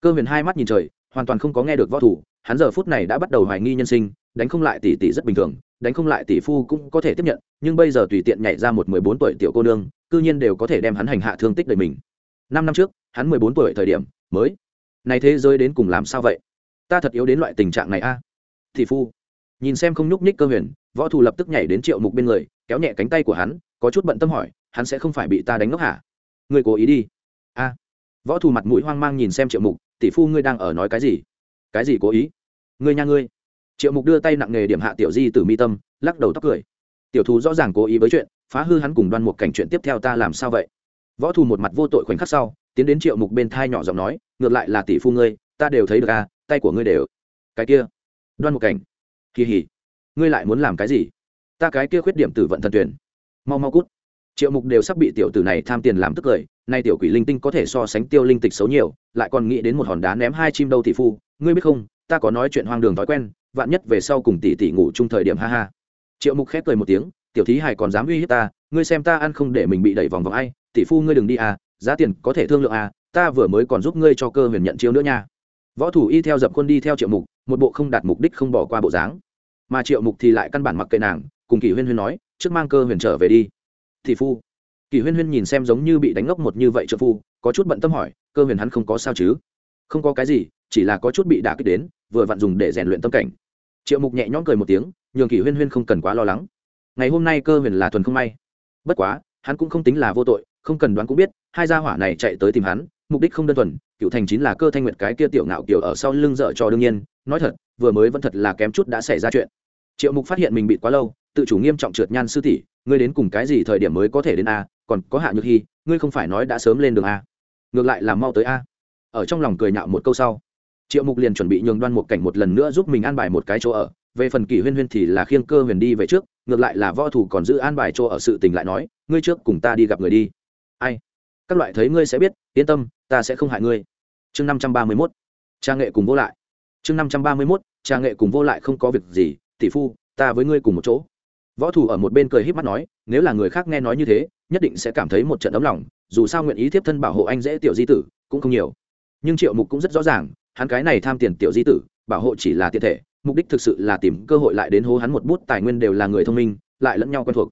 Cơ huyền hai mắt nhìn trời, hoàn toàn không có nghe được võ thủ, hắn giờ phút này đã bắt đầu hoài nghi nhân sinh, đánh không lại tỷ tỷ rất bình thường, đánh không lại tỷ phu cũng có thể tiếp nhận, nhưng bây giờ tùy tiện nhảy ra một mười bốn tuổi tiểu cô nương, cư nhiên đều có thể đem hắn hành hạ thương tích đời mình. Năm năm trước, hắn mười bốn tuổi thời điểm, mới. Này thế giới đến cùng làm sao vậy? Ta thật yếu đến loại tình trạng này a. Tỷ phu. Nhìn xem không nhúc nhích cơ huyền, võ thủ lập tức nhảy đến triệu mục bên người, kéo nhẹ cánh tay của hắn, có chút bận tâm hỏi hắn sẽ không phải bị ta đánh ngốc hả? Người cố ý đi. A. Võ thù mặt mũi hoang mang nhìn xem triệu mục, tỷ phu ngươi đang ở nói cái gì? Cái gì cố ý? Ngươi nha ngươi. Triệu mục đưa tay nặng nghề điểm hạ tiểu di từ mi tâm, lắc đầu tóc cười. Tiểu thù rõ ràng cố ý với chuyện, phá hư hắn cùng đoan một cảnh chuyện tiếp theo ta làm sao vậy? Võ thù một mặt vô tội khoảnh khắc sau, tiến đến triệu mục bên thai nhỏ giọng nói, ngược lại là tỷ phu ngươi, ta đều thấy được à tay của ngươi đều. Cái kia? Đoan một cảnh. Kỳ hỉ ngươi lại muốn làm cái gì? Ta cái kia khuyết điểm tử vận thần tuyển. Mau mau cút triệu mục đều sắp bị tiểu tử này tham tiền làm tức cười, nay tiểu quỷ linh tinh có thể so sánh tiêu linh tịch xấu nhiều, lại còn nghĩ đến một hòn đá ném hai chim đâu tỷ phu, ngươi biết không, ta có nói chuyện hoang đường thói quen, vạn nhất về sau cùng tỷ tỷ ngủ chung thời điểm ha ha. Triệu mục khép cười một tiếng, tiểu thí hải còn dám uy hiếp ta, ngươi xem ta ăn không để mình bị đẩy vòng vòng ai, tỷ phu ngươi đừng đi à giá tiền có thể thương lượng à ta vừa mới còn giúp ngươi cho cơ huyền nhận chiêu nữa nha. Võ thủ y theo dập khuôn đi theo triệu mục, một bộ không đạt mục đích không bỏ qua bộ dáng. Mà triệu mục thì lại căn bản mặc kệ nàng, cùng kỷ huyên huyên nói, trước mang cơ huyền trở về đi thì phu. Kỳ huyên huyên nhìn xem giống như bị đánh ngốc một như vậy trợ phu, có chút bận tâm hỏi, cơ huyền hắn không có sao chứ? Không có cái gì, chỉ là có chút bị đả kích đến, vừa vặn dùng để rèn luyện tâm cảnh. Triệu mục nhẹ nhõm cười một tiếng, nhường kỳ huyên huyên không cần quá lo lắng. Ngày hôm nay cơ huyền là thuần không may. Bất quá, hắn cũng không tính là vô tội, không cần đoán cũng biết, hai gia hỏa này chạy tới tìm hắn, mục đích không đơn thuần, cựu thành chính là cơ thanh nguyệt cái kia tiểu ngạo kiểu ở sau lưng dở cho đương nhiên, nói thật, vừa mới vẫn thật là kém chút đã xảy ra chuyện. Triệu mục phát hiện mình bị quá lâu tự chủ nghiêm trọng trượt nhan sư tỷ, ngươi đến cùng cái gì thời điểm mới có thể đến a, còn có hạ nhược hy, ngươi không phải nói đã sớm lên đường a. Ngược lại là mau tới a. Ở trong lòng cười nhạo một câu sau, triệu mục liền chuẩn bị nhường đoan một cảnh một lần nữa giúp mình an bài một cái chỗ ở, về phần kỷ huyên huyên thì là khiêng cơ huyền đi về trước, ngược lại là võ thủ còn giữ an bài chỗ ở sự tình lại nói, ngươi trước cùng ta đi gặp người đi. Ai? Các loại thấy ngươi sẽ biết, yên tâm, ta sẽ không hại ngươi. Chương năm trăm ba mươi mốt, cha nghệ cùng vô lại. Chương năm trăm ba mươi mốt, cha nghệ cùng vô lại không có việc gì, tỷ phu, ta với ngươi cùng một chỗ võ thủ ở một bên cười híp mắt nói, nếu là người khác nghe nói như thế, nhất định sẽ cảm thấy một trận ấm lòng, dù sao nguyện ý tiếp thân bảo hộ anh dễ tiểu di tử, cũng không nhiều. Nhưng triệu mục cũng rất rõ ràng, hắn cái này tham tiền tiểu di tử, bảo hộ chỉ là tiện thể, mục đích thực sự là tìm cơ hội lại đến hố hắn một bút tài nguyên đều là người thông minh, lại lẫn nhau quen thuộc.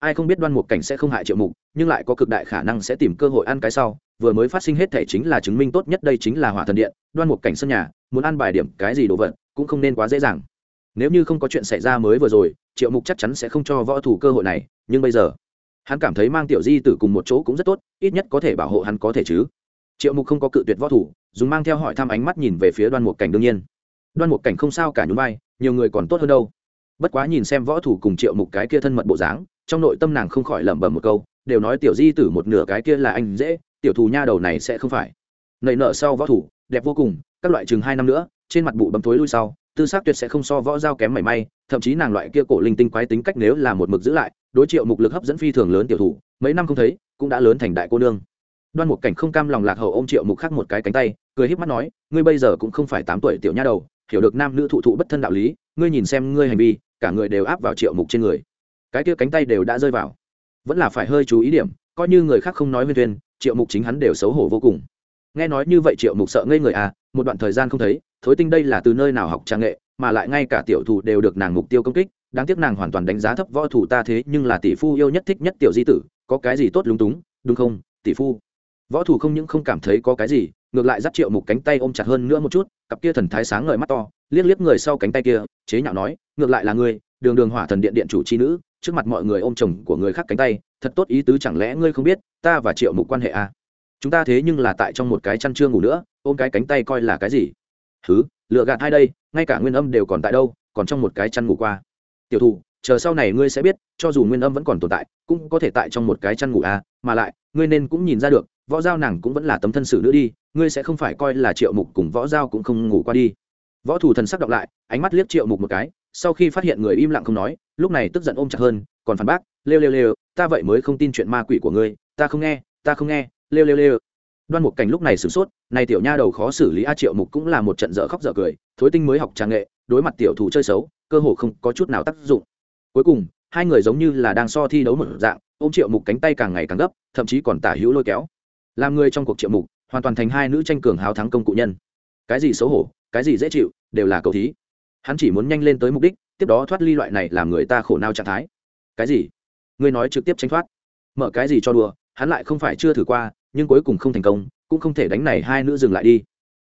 Ai không biết đoan mục cảnh sẽ không hại triệu mục, nhưng lại có cực đại khả năng sẽ tìm cơ hội ăn cái sau, vừa mới phát sinh hết thể chính là chứng minh tốt nhất đây chính là hỏa thần điện, đoan mục cảnh sân nhà, muốn ăn bài điểm cái gì đồ vật, cũng không nên quá dễ dàng nếu như không có chuyện xảy ra mới vừa rồi, triệu mục chắc chắn sẽ không cho võ thủ cơ hội này, nhưng bây giờ, hắn cảm thấy mang tiểu di tử cùng một chỗ cũng rất tốt, ít nhất có thể bảo hộ hắn có thể chứ. Triệu mục không có cự tuyệt võ thủ, dùng mang theo hỏi thăm ánh mắt nhìn về phía đoan mục cảnh đương nhiên. Đoan mục cảnh không sao cả nhún vai, nhiều người còn tốt hơn đâu. Bất quá nhìn xem võ thủ cùng triệu mục cái kia thân mật bộ dáng, trong nội tâm nàng không khỏi lẩm bẩm một câu, đều nói tiểu di tử một nửa cái kia là anh dễ, tiểu thù nha đầu này sẽ không phải. Nảy nợ sau võ thủ, đẹp vô cùng, các loại chừng hai năm nữa, trên mặt bụ bấm thối lui sau tư xác tuyệt sẽ không so võ giao kém mảy may, thậm chí nàng loại kia cổ linh tinh quái tính cách nếu là một mực giữ lại, đối triệu mục lực hấp dẫn phi thường lớn tiểu thủ, mấy năm không thấy, cũng đã lớn thành đại cô nương. Đoan một cảnh không cam lòng lạc hậu ô m triệu mục khắc một cái cánh tay, cười híp mắt nói, ngươi bây giờ cũng không phải tám tuổi tiểu nha đầu, hiểu được nam nữ thụ thụ bất thân đạo lý, ngươi nhìn xem ngươi hành vi, cả người đều áp vào triệu mục trên người. Cái kia cánh tay đều đã rơi vào. Vẫn là phải hơi chú ý điểm, coi như người khác không nói nguyên tuyên triệu mục chính hắn đều xấu hổ vô cùng nghe nói như vậy triệu mục sợ ngây người à một đoạn thời gian không thấy, thối tinh đây là từ nơi nào học trang nghệ, mà lại ngay cả tiểu thủ đều được nàng mục tiêu công kích, đáng tiếc nàng hoàn toàn đánh giá thấp võ thủ ta thế, nhưng là tỷ phu yêu nhất thích nhất tiểu di tử, có cái gì tốt lúng túng, đúng không, tỷ phu võ thủ không những không cảm thấy có cái gì, ngược lại dắt triệu mục cánh tay ôm chặt hơn nữa một chút, cặp kia thần thái sáng ngời mắt to, liếc liếc người sau cánh tay kia, chế nhạo nói, ngược lại là ngươi, đường đường hỏa thần điện điện chủ c h i nữ, trước mặt mọi người ôm chồng của người khác cánh tay, thật tốt ý tứ chẳng lẽ ngươi không biết, ta và triệu mục quan hệ à? Chúng ta thế nhưng là tại trong một cái chăn trưa ngủ nữa, ôm cái cánh tay coi là cái gì? Thứ lựa gạt hai đây, ngay cả nguyên âm đều còn tại đâu, còn trong một cái chăn ngủ qua. Tiểu thủ chờ sau này ngươi sẽ biết, cho dù nguyên âm vẫn còn tồn tại, cũng có thể tại trong một cái chăn ngủ à mà lại, ngươi nên cũng nhìn ra được, võ giao nàng cũng vẫn là tấm thân sử nữa đi, ngươi sẽ không phải coi là triệu mục cùng võ giao cũng không ngủ qua đi. Võ thủ thần sắc đọc lại, ánh mắt liếc triệu mục một cái, sau khi phát hiện người im lặng không nói, lúc này tức giận ôm chặt hơn, còn phản bác, lêu lêu lêu, ta vậy mới không tin chuyện ma quỷ của ngươi, ta không nghe, ta không nghe lêu lêu lêu. Đoan một cảnh lúc này sửng sốt, này tiểu nha đầu khó xử lý a triệu mục cũng là một trận dở khóc dở cười, thối tinh mới học trà nghệ, đối mặt tiểu thủ chơi xấu, cơ hồ không có chút nào tác dụng. Cuối cùng, hai người giống như là đang so thi đấu một dạng, ôm triệu mục cánh tay càng ngày càng gấp, thậm chí còn tả hữu lôi kéo. Làm người trong cuộc triệu mục, hoàn toàn thành hai nữ tranh cường hào thắng công cụ nhân. Cái gì xấu hổ, cái gì dễ chịu, đều là cầu thí. Hắn chỉ muốn nhanh lên tới mục đích, tiếp đó thoát ly loại này làm người ta khổ nao trạng thái. Cái gì? Ngươi nói trực tiếp tranh thoát. Mở cái gì cho đùa, hắn lại không phải chưa thử qua nhưng cuối cùng không thành công, cũng không thể đánh này hai nữ dừng lại đi.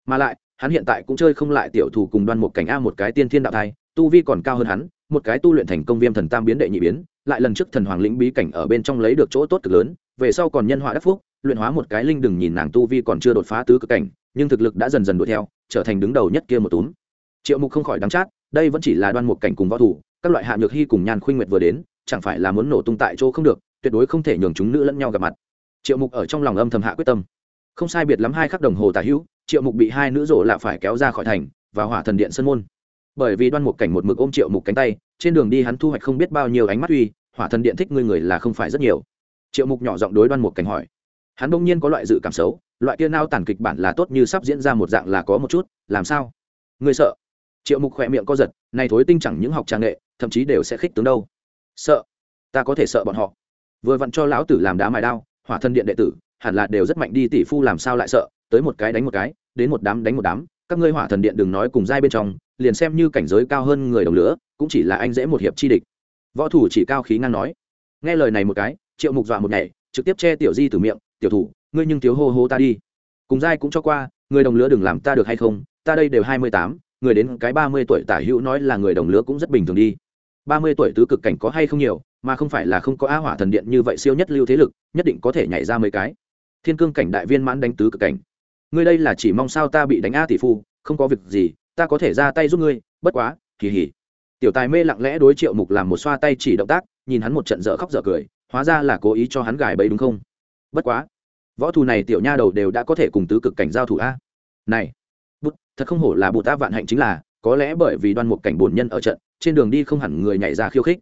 Mà lại, hắn hiện tại cũng chơi không lại tiểu thủ cùng đoan một cảnh a một cái tiên thiên đạo thai, tu vi còn cao hơn hắn, một cái tu luyện thành công viêm thần tam biến đệ nhị biến, lại lần trước thần hoàng lĩnh bí cảnh ở bên trong lấy được chỗ tốt cực lớn, về sau còn nhân họa đắc phúc, luyện hóa một cái linh đừng nhìn nàng tu vi còn chưa đột phá tứ cực cảnh, nhưng thực lực đã dần dần đuổi theo, trở thành đứng đầu nhất kia một túm. Triệu mục không khỏi đắng chát, đây vẫn chỉ là đoan một cảnh cùng võ thủ, các loại hạ nhược hy cùng nhan khuynh nguyệt vừa đến, chẳng phải là muốn nổ tung tại chỗ không được, tuyệt đối không thể nhường chúng nữ lẫn nhau gặp mặt triệu mục ở trong lòng âm thầm hạ quyết tâm. Không sai biệt lắm hai khắc đồng hồ tả hữu, triệu mục bị hai nữ rổ lạ phải kéo ra khỏi thành và hỏa thần điện sân môn. Bởi vì đoan một cảnh một mực ôm triệu mục cánh tay, trên đường đi hắn thu hoạch không biết bao nhiêu ánh mắt uy, hỏa thần điện thích ngươi người là không phải rất nhiều. Triệu mục nhỏ giọng đối đoan một cảnh hỏi. Hắn bỗng nhiên có loại dự cảm xấu, loại kia nao tàn kịch bản là tốt như sắp diễn ra một dạng là có một chút, làm sao? Ngươi sợ? Triệu mục khỏe miệng co giật này thối tinh chẳng những học trang nghệ, thậm chí đều sẽ khích tướng đâu. Sợ? Ta có thể sợ bọn họ. Vừa vặn cho lão tử làm đá mài đao hỏa thần điện đệ tử, hẳn là đều rất mạnh đi tỷ phu làm sao lại sợ, tới một cái đánh một cái, đến một đám đánh một đám, các ngươi hỏa thần điện đừng nói cùng giai bên trong, liền xem như cảnh giới cao hơn người đồng lửa, cũng chỉ là anh dễ một hiệp chi địch. Võ thủ chỉ cao khí ngang nói. Nghe lời này một cái, triệu mục dọa một nhảy, trực tiếp che tiểu di từ miệng, tiểu thủ, ngươi nhưng thiếu hô hô ta đi. Cùng giai cũng cho qua, người đồng lứa đừng làm ta được hay không, ta đây đều hai mươi tám, người đến cái ba mươi tuổi tả hữu nói là người đồng lứa cũng rất bình thường đi. Ba mươi tuổi tứ cực cảnh có hay không nhiều mà không phải là không có á hỏa thần điện như vậy siêu nhất lưu thế lực, nhất định có thể nhảy ra mấy cái. Thiên cương cảnh đại viên mãn đánh tứ cực cảnh. Ngươi đây là chỉ mong sao ta bị đánh a tỷ phu, không có việc gì, ta có thể ra tay giúp ngươi, bất quá kỳ hỉ tiểu tài mê lặng lẽ đối triệu mục làm một xoa tay chỉ động tác, nhìn hắn một trận dở khóc dở cười, hóa ra là cố ý cho hắn gài bẫy đúng không? Bất quá, võ thù này tiểu nha đầu đều đã có thể cùng tứ cực cảnh giao thủ a. Này bút thật không hổ là bụt ta vạn hạnh chính là, có lẽ bởi vì đoan một cảnh bổn nhân ở trận, trên đường đi không hẳn người nhảy ra khiêu khích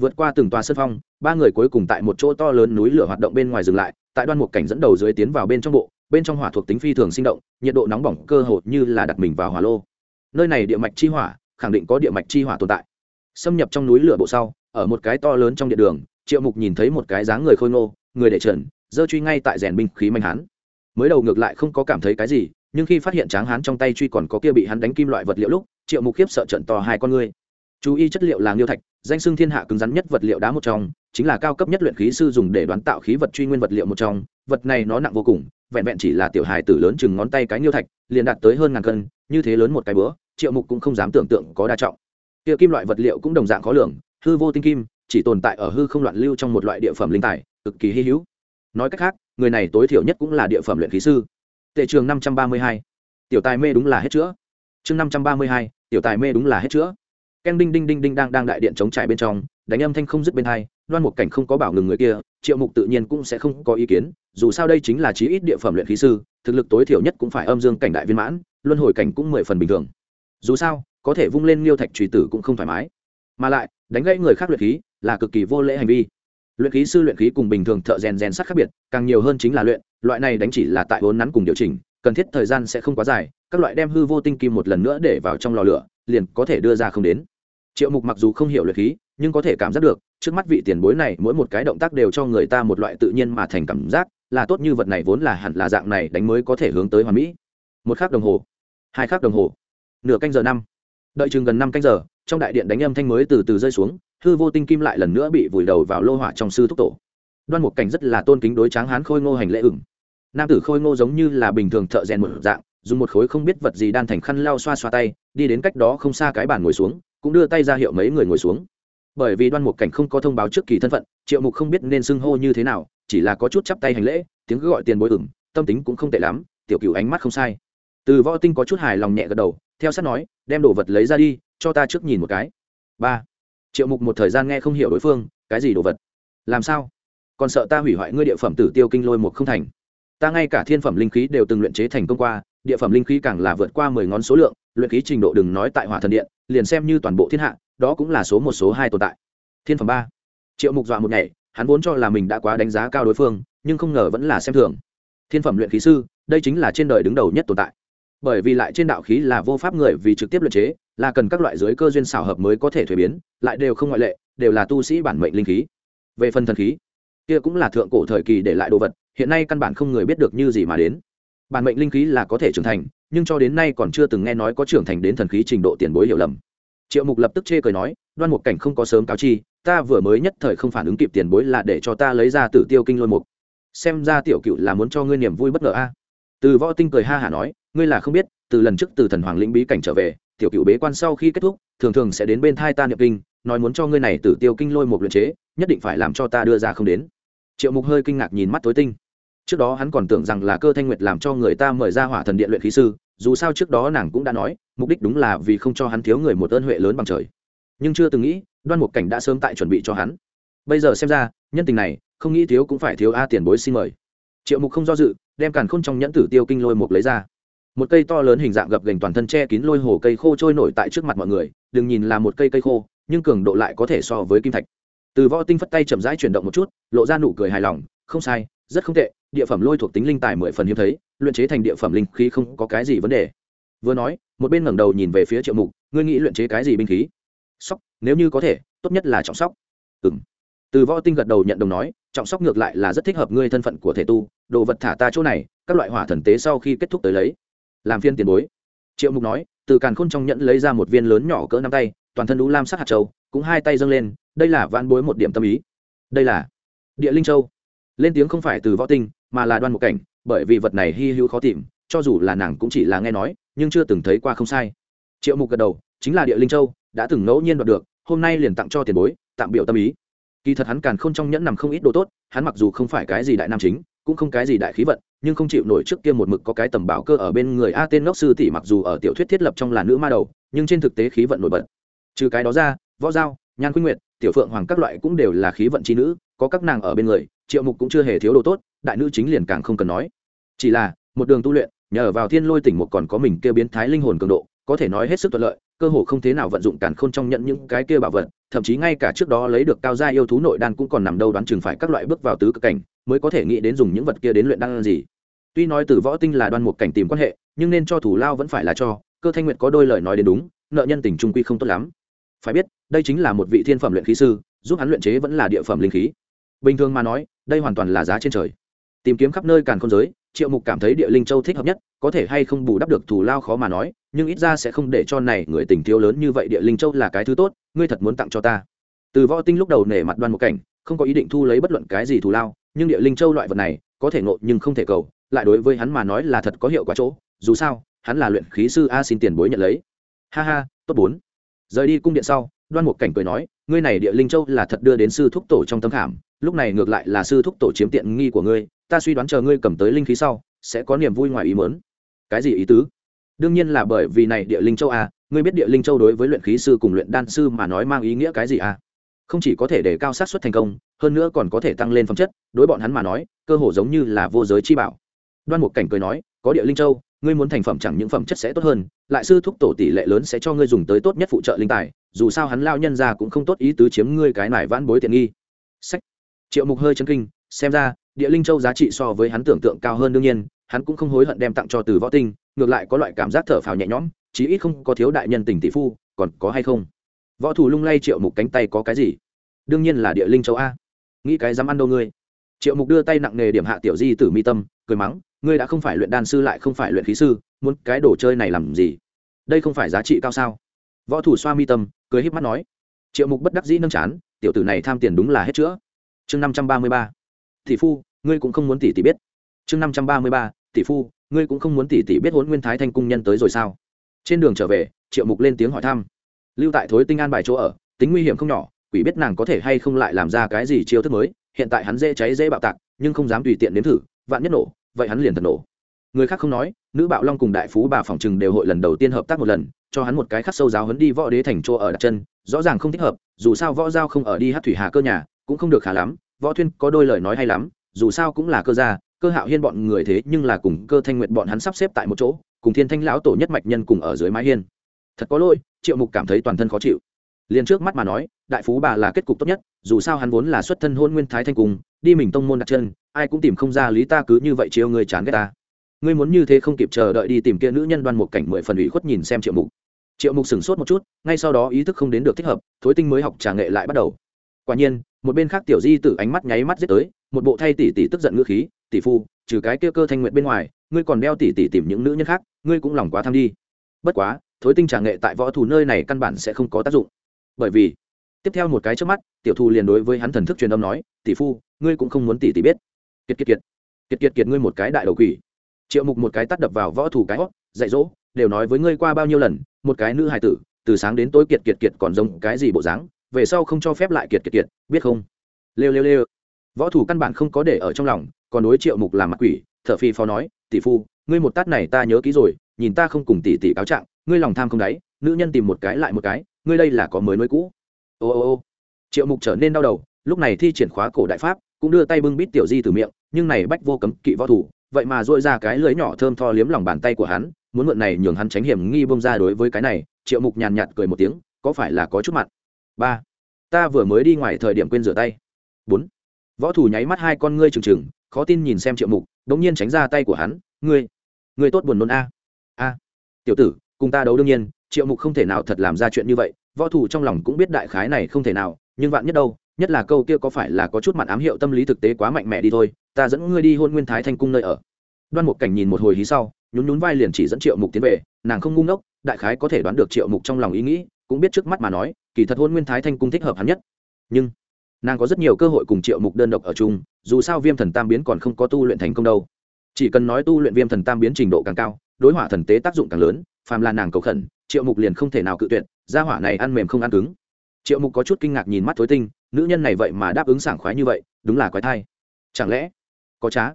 vượt qua từng tòa sân phong, ba người cuối cùng tại một chỗ to lớn núi lửa hoạt động bên ngoài dừng lại, tại đoan một cảnh dẫn đầu dưới tiến vào bên trong bộ, bên trong hỏa thuộc tính phi thường sinh động, nhiệt độ nóng bỏng cơ hồ như là đặt mình vào hỏa lô. Nơi này địa mạch chi hỏa, khẳng định có địa mạch chi hỏa tồn tại. Xâm nhập trong núi lửa bộ sau, ở một cái to lớn trong điện đường, triệu mục nhìn thấy một cái dáng người khôi ngô, người để trần dơ truy ngay tại rèn binh khí manh hán. Mới đầu ngược lại không có cảm thấy cái gì, nhưng khi phát hiện tráng hán trong tay truy còn có kia bị hắn đánh kim loại vật liệu lúc, triệu mục khiếp sợ trận to hai con ngươi chú ý chất liệu là nghiêu thạch, danh xưng thiên hạ cứng rắn nhất vật liệu đá một trong, chính là cao cấp nhất luyện khí sư dùng để đoán tạo khí vật truy nguyên vật liệu một trong. Vật này nó nặng vô cùng, vẹn vẹn chỉ là tiểu hài tử lớn chừng ngón tay cái nghiêu thạch, liền đạt tới hơn ngàn cân, như thế lớn một cái bữa, triệu mục cũng không dám tưởng tượng có đa trọng. Kia kim loại vật liệu cũng đồng dạng khó lường, hư vô tinh kim, chỉ tồn tại ở hư không loạn lưu trong một loại địa phẩm linh tài, cực kỳ hy hữu. Nói cách khác, người này tối thiểu nhất cũng là địa phẩm luyện khí sư. Tệ trường năm trăm ba mươi hai, tiểu tài mê đúng là hết chữa. Chương năm trăm ba mươi hai, tiểu tài mê đúng là hết chữa. Keng đinh đinh đinh đinh đang đang đại điện chống trải bên trong, đánh âm thanh không dứt bên hai, đoan một cảnh không có bảo ngừng người kia, triệu mục tự nhiên cũng sẽ không có ý kiến, dù sao đây chính là chí ít địa phẩm luyện khí sư, thực lực tối thiểu nhất cũng phải âm dương cảnh đại viên mãn, luân hồi cảnh cũng mười phần bình thường. Dù sao, có thể vung lên liêu thạch trùy tử cũng không thoải mái. Mà lại, đánh gãy người khác luyện khí là cực kỳ vô lễ hành vi. Luyện khí sư luyện khí cùng bình thường thợ rèn rèn sắt khác biệt, càng nhiều hơn chính là luyện, loại này đánh chỉ là tại vốn nắn cùng điều chỉnh, cần thiết thời gian sẽ không quá dài, các loại đem hư vô tinh kim một lần nữa để vào trong lò lửa, liền có thể đưa ra không đến triệu mục mặc dù không hiểu luyện khí, nhưng có thể cảm giác được, trước mắt vị tiền bối này, mỗi một cái động tác đều cho người ta một loại tự nhiên mà thành cảm giác, là tốt như vật này vốn là hẳn là dạng này, đánh mới có thể hướng tới hoàn mỹ. Một khắc đồng hồ. Hai khắc đồng hồ. Nửa canh giờ năm. Đợi chừng gần năm canh giờ, trong đại điện đánh âm thanh mới từ từ rơi xuống, hư vô tinh kim lại lần nữa bị vùi đầu vào lô hỏa trong sư thúc tổ. Đoan một cảnh rất là tôn kính đối tráng hán khôi ngô hành lễ ửng. Nam tử khôi ngô giống như là bình thường thợ rèn một dạng, dùng một khối không biết vật gì đan thành khăn lau xoa xoa tay, đi đến cách đó không xa cái bàn ngồi xuống cũng đưa tay ra hiệu mấy người ngồi xuống. Bởi vì đoan một cảnh không có thông báo trước kỳ thân phận, triệu mục không biết nên xưng hô như thế nào, chỉ là có chút chắp tay hành lễ, tiếng cứ gọi tiền bối ửng tâm tính cũng không tệ lắm, tiểu cửu ánh mắt không sai. Từ võ tinh có chút hài lòng nhẹ gật đầu, theo sát nói, đem đồ vật lấy ra đi, cho ta trước nhìn một cái. Ba. Triệu mục một thời gian nghe không hiểu đối phương, cái gì đồ vật? Làm sao? Còn sợ ta hủy hoại ngươi địa phẩm tử tiêu kinh lôi một không thành. Ta ngay cả thiên phẩm linh khí đều từng luyện chế thành công qua địa phẩm linh khí càng là vượt qua mười ngón số lượng, luyện khí trình độ đừng nói tại hỏa thần điện, liền xem như toàn bộ thiên hạ, đó cũng là số một số hai tồn tại. Thiên phẩm ba. Triệu mục dọa một ngày hắn vốn cho là mình đã quá đánh giá cao đối phương, nhưng không ngờ vẫn là xem thường. Thiên phẩm luyện khí sư, đây chính là trên đời đứng đầu nhất tồn tại. Bởi vì lại trên đạo khí là vô pháp người vì trực tiếp luyện chế, là cần các loại giới cơ duyên xảo hợp mới có thể thuế biến, lại đều không ngoại lệ, đều là tu sĩ bản mệnh linh khí. Về phần thần khí, kia cũng là thượng cổ thời kỳ để lại đồ vật, hiện nay căn bản không người biết được như gì mà đến bản mệnh linh khí là có thể trưởng thành, nhưng cho đến nay còn chưa từng nghe nói có trưởng thành đến thần khí trình độ tiền bối hiểu lầm. Triệu mục lập tức chê cười nói, đoan mục cảnh không có sớm cáo chi, ta vừa mới nhất thời không phản ứng kịp tiền bối là để cho ta lấy ra tử tiêu kinh lôi mục. Xem ra tiểu cựu là muốn cho ngươi niềm vui bất ngờ a. Từ võ tinh cười ha hả nói, ngươi là không biết, từ lần trước từ thần hoàng lĩnh bí cảnh trở về, tiểu cựu bế quan sau khi kết thúc, thường thường sẽ đến bên thai ta niệm kinh, nói muốn cho ngươi này tử tiêu kinh lôi một luyện chế, nhất định phải làm cho ta đưa ra không đến. Triệu mục hơi kinh ngạc nhìn mắt tối tinh trước đó hắn còn tưởng rằng là cơ thanh nguyệt làm cho người ta mời ra hỏa thần điện luyện khí sư, dù sao trước đó nàng cũng đã nói, mục đích đúng là vì không cho hắn thiếu người một ơn huệ lớn bằng trời. Nhưng chưa từng nghĩ, đoan mục cảnh đã sớm tại chuẩn bị cho hắn. Bây giờ xem ra, nhân tình này, không nghĩ thiếu cũng phải thiếu a tiền bối xin mời. Triệu mục không do dự, đem càn khôn trong nhẫn tử tiêu kinh lôi mục lấy ra. Một cây to lớn hình dạng gập gành toàn thân che kín lôi hồ cây khô trôi nổi tại trước mặt mọi người, đừng nhìn là một cây cây khô, nhưng cường độ lại có thể so với kim thạch. Từ võ tinh phất tay chậm rãi chuyển động một chút, lộ ra nụ cười hài lòng, không sai, rất không tệ địa phẩm lôi thuộc tính linh tài mười phần hiếm thấy, luyện chế thành địa phẩm linh khí không có cái gì vấn đề. Vừa nói, một bên ngẩng đầu nhìn về phía triệu mục, ngươi nghĩ luyện chế cái gì binh khí? Sóc, nếu như có thể, tốt nhất là trọng sóc. Ừ m từ võ tinh gật đầu nhận đồng nói, trọng sóc ngược lại là rất thích hợp ngươi thân phận của thể tu, đồ vật thả ta chỗ này, các loại hỏa thần tế sau khi kết thúc tới lấy. Làm phiên tiền bối. Triệu mục nói, từ càn khôn trong nhẫn lấy ra một viên lớn nhỏ cỡ năm tay, toàn thân đũ lam sắc hạt châu, cũng hai tay dâng lên, đây là van bối một điểm tâm ý. Đây là địa linh châu lên tiếng không phải từ võ tinh, mà là đoan một cảnh, bởi vì vật này hy hữu khó tìm, cho dù là nàng cũng chỉ là nghe nói, nhưng chưa từng thấy qua không sai. Triệu mục gật đầu, chính là địa linh châu, đã từng ngẫu nhiên đoạt được, hôm nay liền tặng cho tiền bối, tạm biểu tâm ý. Kỳ thật hắn càn không trong nhẫn nằm không ít đồ tốt, hắn mặc dù không phải cái gì đại nam chính, cũng không cái gì đại khí vận, nhưng không chịu nổi trước kia một mực có cái tầm bảo cơ ở bên người a tên ngốc sư tỷ mặc dù ở tiểu thuyết thiết lập trong là nữ ma đầu, nhưng trên thực tế khí vận nổi bật. Trừ cái đó ra, võ giao, nhan quy nguyệt, tiểu phượng hoàng các loại cũng đều là khí vận chi nữ, có các nàng ở bên người triệu mục cũng chưa hề thiếu đồ tốt, đại nữ chính liền càng không cần nói. Chỉ là, một đường tu luyện, nhờ vào thiên lôi tỉnh một còn có mình kêu biến thái linh hồn cường độ, có thể nói hết sức thuận lợi, cơ hồ không thế nào vận dụng càn khôn trong nhận những cái kia bảo vật, thậm chí ngay cả trước đó lấy được cao gia yêu thú nội đan cũng còn nằm đâu đoán chừng phải các loại bước vào tứ cực cảnh, mới có thể nghĩ đến dùng những vật kia đến luyện đan gì. Tuy nói từ võ tinh là đoan một cảnh tìm quan hệ, nhưng nên cho thủ lao vẫn phải là cho, cơ thanh nguyệt có đôi lời nói đến đúng, nợ nhân tình trung quy không tốt lắm. Phải biết, đây chính là một vị thiên phẩm luyện khí sư, giúp hắn luyện chế vẫn là địa phẩm linh khí. Bình thường mà nói đây hoàn toàn là giá trên trời. Tìm kiếm khắp nơi càn không giới, triệu mục cảm thấy địa linh châu thích hợp nhất, có thể hay không bù đắp được thủ lao khó mà nói, nhưng ít ra sẽ không để cho này người tình thiếu lớn như vậy địa linh châu là cái thứ tốt, ngươi thật muốn tặng cho ta. Từ võ tinh lúc đầu nể mặt đoan một cảnh, không có ý định thu lấy bất luận cái gì thù lao, nhưng địa linh châu loại vật này, có thể ngộ nhưng không thể cầu, lại đối với hắn mà nói là thật có hiệu quả chỗ, dù sao, hắn là luyện khí sư a xin tiền bối nhận lấy. Ha ha, tốt bốn. Rời đi cung điện sau, đoan một cảnh cười nói, ngươi này địa linh châu là thật đưa đến sư thúc tổ trong tâm khảm lúc này ngược lại là sư thúc tổ chiếm tiện nghi của ngươi, ta suy đoán chờ ngươi cầm tới linh khí sau, sẽ có niềm vui ngoài ý mớn cái gì ý tứ? Đương nhiên là bởi vì này địa linh châu a ngươi biết địa linh châu đối với luyện khí sư cùng luyện đan sư mà nói mang ý nghĩa cái gì a không chỉ có thể để cao sát xuất thành công, hơn nữa còn có thể tăng lên phẩm chất, đối bọn hắn mà nói, cơ hồ giống như là vô giới chi bảo. Đoan một cảnh cười nói, có địa linh châu, ngươi muốn thành phẩm chẳng những phẩm chất sẽ tốt hơn, lại sư thúc tổ tỷ lệ lớn sẽ cho ngươi dùng tới tốt nhất phụ trợ linh tài, dù sao hắn lao nhân ra cũng không tốt ý tứ chiếm ngươi cái này vãn bối tiện nghi. Sách triệu mục hơi chân kinh, xem ra, địa linh châu giá trị so với hắn tưởng tượng cao hơn đương nhiên, hắn cũng không hối hận đem tặng cho từ võ tinh, ngược lại có loại cảm giác thở phào nhẹ nhõm, chí ít không có thiếu đại nhân tình tỷ phu, còn có hay không? Võ thủ lung lay triệu mục cánh tay có cái gì? Đương nhiên là địa linh châu a. Nghĩ cái dám ăn đâu ngươi? Triệu mục đưa tay nặng nề điểm hạ tiểu di tử mi tâm, cười mắng, ngươi đã không phải luyện đan sư lại không phải luyện khí sư, muốn cái đồ chơi này làm gì? Đây không phải giá trị cao sao? Võ thủ xoa mi tâm, cười híp mắt nói. Triệu mục bất đắc dĩ nâng chán, tiểu tử này tham tiền đúng là hết chữa chương năm trăm ba mươi ba. Tỷ phu, ngươi cũng không muốn tỷ tỷ biết. Chương năm trăm ba mươi ba, tỷ phu, ngươi cũng không muốn tỷ tỷ biết huấn nguyên thái thanh cung nhân tới rồi sao? Trên đường trở về, triệu mục lên tiếng hỏi thăm. Lưu tại thối tinh an bài chỗ ở, tính nguy hiểm không nhỏ, quỷ biết nàng có thể hay không lại làm ra cái gì chiêu thức mới, hiện tại hắn dễ cháy dễ bạo tạc, nhưng không dám tùy tiện nếm thử, vạn nhất nổ, vậy hắn liền thật nổ. Người khác không nói, nữ bạo long cùng đại phú bà phòng trừng đều hội lần đầu tiên hợp tác một lần, cho hắn một cái khắc sâu giáo hấn đi võ đế thành chỗ ở đặt chân, rõ ràng không thích hợp, dù sao võ giao không ở đi hát thủy hà cơ nhà cũng không được khá lắm, võ thuyên có đôi lời nói hay lắm, dù sao cũng là cơ gia, cơ hạo hiên bọn người thế nhưng là cùng cơ thanh nguyện bọn hắn sắp xếp tại một chỗ, cùng thiên thanh lão tổ nhất mạch nhân cùng ở dưới mái hiên. Thật có lỗi, triệu mục cảm thấy toàn thân khó chịu. Liền trước mắt mà nói, đại phú bà là kết cục tốt nhất, dù sao hắn vốn là xuất thân hôn nguyên thái thanh cùng, đi mình tông môn đặt chân, ai cũng tìm không ra lý ta cứ như vậy chiều người chán ghét ta. Ngươi muốn như thế không kịp chờ đợi đi tìm kia nữ nhân đoan một cảnh mười phần ủy khuất nhìn xem triệu mục. Triệu mục sửng sốt một chút, ngay sau đó ý thức không đến được thích hợp, thối tinh mới học trà nghệ lại bắt đầu quả nhiên, một bên khác tiểu di tử ánh mắt nháy mắt giết tới, một bộ thay tỷ tỷ tức giận ngữ khí, tỷ phu, trừ cái kia cơ thanh nguyện bên ngoài, ngươi còn đeo tỷ tỷ tìm những nữ nhân khác, ngươi cũng lòng quá tham đi. Bất quá, thối tinh trà nghệ tại võ thủ nơi này căn bản sẽ không có tác dụng. Bởi vì, tiếp theo một cái trước mắt, tiểu thu liền đối với hắn thần thức truyền âm nói, tỷ phu, ngươi cũng không muốn tỷ tỷ biết. Kiệt kiệt kiệt. Kiệt kiệt kiệt ngươi một cái đại đầu quỷ. Triệu mục một cái tắt đập vào võ thủ cái hót dạy dỗ, đều nói với ngươi qua bao nhiêu lần, một cái nữ hài tử, từ sáng đến tối kiệt kiệt kiệt còn giống cái gì bộ dáng về sau không cho phép lại kiệt kiệt kiệt, biết không? Lêu lêu lêu. Võ thủ căn bản không có để ở trong lòng, còn đối triệu mục làm mặt quỷ thợ phi phó nói, tỷ phu, ngươi một tát này ta nhớ kỹ rồi, nhìn ta không cùng tỷ tỷ cáo trạng, ngươi lòng tham không đáy, nữ nhân tìm một cái lại một cái, ngươi đây là có mới mới cũ. Ô ô ô. Triệu mục trở nên đau đầu, lúc này thi triển khóa cổ đại pháp, cũng đưa tay bưng bít tiểu di từ miệng, nhưng này bách vô cấm kỵ võ thủ, vậy mà dội ra cái lưới nhỏ thơm tho liếm lòng bàn tay của hắn, muốn mượn này nhường hắn tránh hiểm nghi bông ra đối với cái này, triệu mục nhàn nhạt cười một tiếng, có phải là có chút mặn ba. Ta vừa mới đi ngoài thời điểm quên rửa tay. Bốn. Võ thủ nháy mắt hai con ngươi trừng trừng, khó tin nhìn xem triệu mục, đống nhiên tránh ra tay của hắn, ngươi ngươi tốt buồn nôn a. A. Tiểu tử, cùng ta đấu đương nhiên, triệu mục không thể nào thật làm ra chuyện như vậy, võ thủ trong lòng cũng biết đại khái này không thể nào, nhưng vạn nhất đâu, nhất là câu kia có phải là có chút mặt ám hiệu tâm lý thực tế quá mạnh mẽ đi thôi, ta dẫn ngươi đi hôn nguyên thái thanh cung nơi ở. Đoan một cảnh nhìn một hồi hí sau, nhún nhún vai liền chỉ dẫn triệu mục tiến về, nàng không ngu ngốc, đại khái có thể đoán được triệu mục trong lòng ý nghĩ, cũng biết trước mắt mà nói kỳ thật hôn nguyên thái thanh cung thích hợp hắn nhất. Nhưng, nàng có rất nhiều cơ hội cùng triệu mục đơn độc ở chung, dù sao viêm thần tam biến còn không có tu luyện thành công đâu. Chỉ cần nói tu luyện viêm thần tam biến trình độ càng cao, đối hỏa thần tế tác dụng càng lớn, phàm là nàng cầu khẩn, triệu mục liền không thể nào cự tuyệt, gia hỏa này ăn mềm không ăn cứng. Triệu mục có chút kinh ngạc nhìn mắt thối tinh, nữ nhân này vậy mà đáp ứng sảng khoái như vậy, đúng là quái thai. Chẳng lẽ có trá?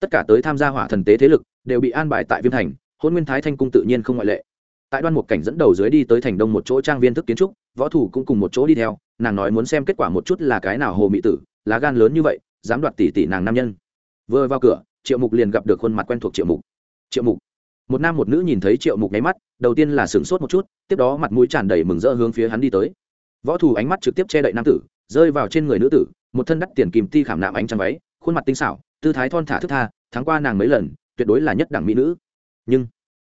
Tất cả tới tham gia hỏa thần tế thế lực đều bị an bài tại viêm thành, hôn nguyên thái thanh cung tự nhiên không ngoại lệ tại đoan một cảnh dẫn đầu dưới đi tới thành đông một chỗ trang viên thức kiến trúc, võ thủ cũng cùng một chỗ đi theo, nàng nói muốn xem kết quả một chút là cái nào hồ mỹ tử, lá gan lớn như vậy, dám đoạt tỷ tỷ nàng nam nhân. Vừa vào cửa, triệu mục liền gặp được khuôn mặt quen thuộc triệu mục. Triệu mục. Một nam một nữ nhìn thấy triệu mục nháy mắt, đầu tiên là sửng sốt một chút, tiếp đó mặt mũi tràn đầy mừng rỡ hướng phía hắn đi tới. Võ thủ ánh mắt trực tiếp che đậy nam tử, rơi vào trên người nữ tử, một thân đắt tiền kìm ti khảm nạm ánh trăng váy, khuôn mặt tinh xảo, tư thái thon thả thức tha tháng qua nàng mấy lần, tuyệt đối là nhất đẳng mỹ nữ. Nhưng,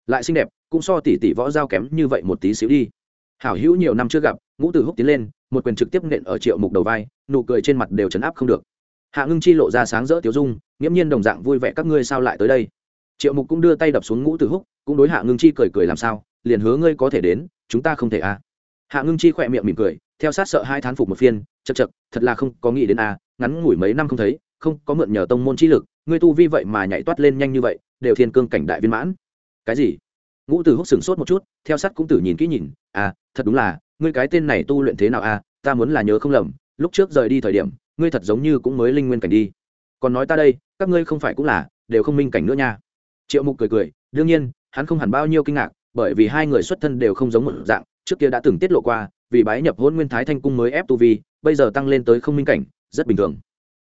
lại xinh đẹp cũng so tỷ tỷ võ giao kém như vậy một tí xíu đi. Hảo hữu nhiều năm chưa gặp ngũ tử húc tiến lên một quyền trực tiếp nện ở triệu mục đầu vai nụ cười trên mặt đều chấn áp không được. Hạ ngưng chi lộ ra sáng rỡ tiếu dung nghiễm nhiên đồng dạng vui vẻ các ngươi sao lại tới đây? Triệu mục cũng đưa tay đập xuống ngũ tử húc cũng đối hạ ngưng chi cười cười làm sao liền hứa ngươi có thể đến chúng ta không thể à. hạ ngưng chi khỏe miệng mỉm cười theo sát sợ hai thán phục một phiên chật chật thật là không có nghĩ đến à, ngắn ngủi mấy năm không thấy không có mượn nhờ tông môn chi lực ngươi tu vi vậy mà nhảy toát lên nhanh như vậy đều thiên cương cảnh đại viên mãn. Cái gì? Ngũ tử húc sửng sốt một chút, theo sát cũng tử nhìn kỹ nhìn à thật đúng là, ngươi cái tên này tu luyện thế nào à ta muốn là nhớ không lầm, lúc trước rời đi thời điểm, ngươi thật giống như cũng mới linh nguyên cảnh đi. Còn nói ta đây, các ngươi không phải cũng là, đều không minh cảnh nữa nha. Triệu mục cười cười, đương nhiên, hắn không hẳn bao nhiêu kinh ngạc, bởi vì hai người xuất thân đều không giống một dạng, trước kia đã từng tiết lộ qua, vì bái nhập hôn nguyên thái thanh cung mới ép tu vi, bây giờ tăng lên tới không minh cảnh, rất bình thường.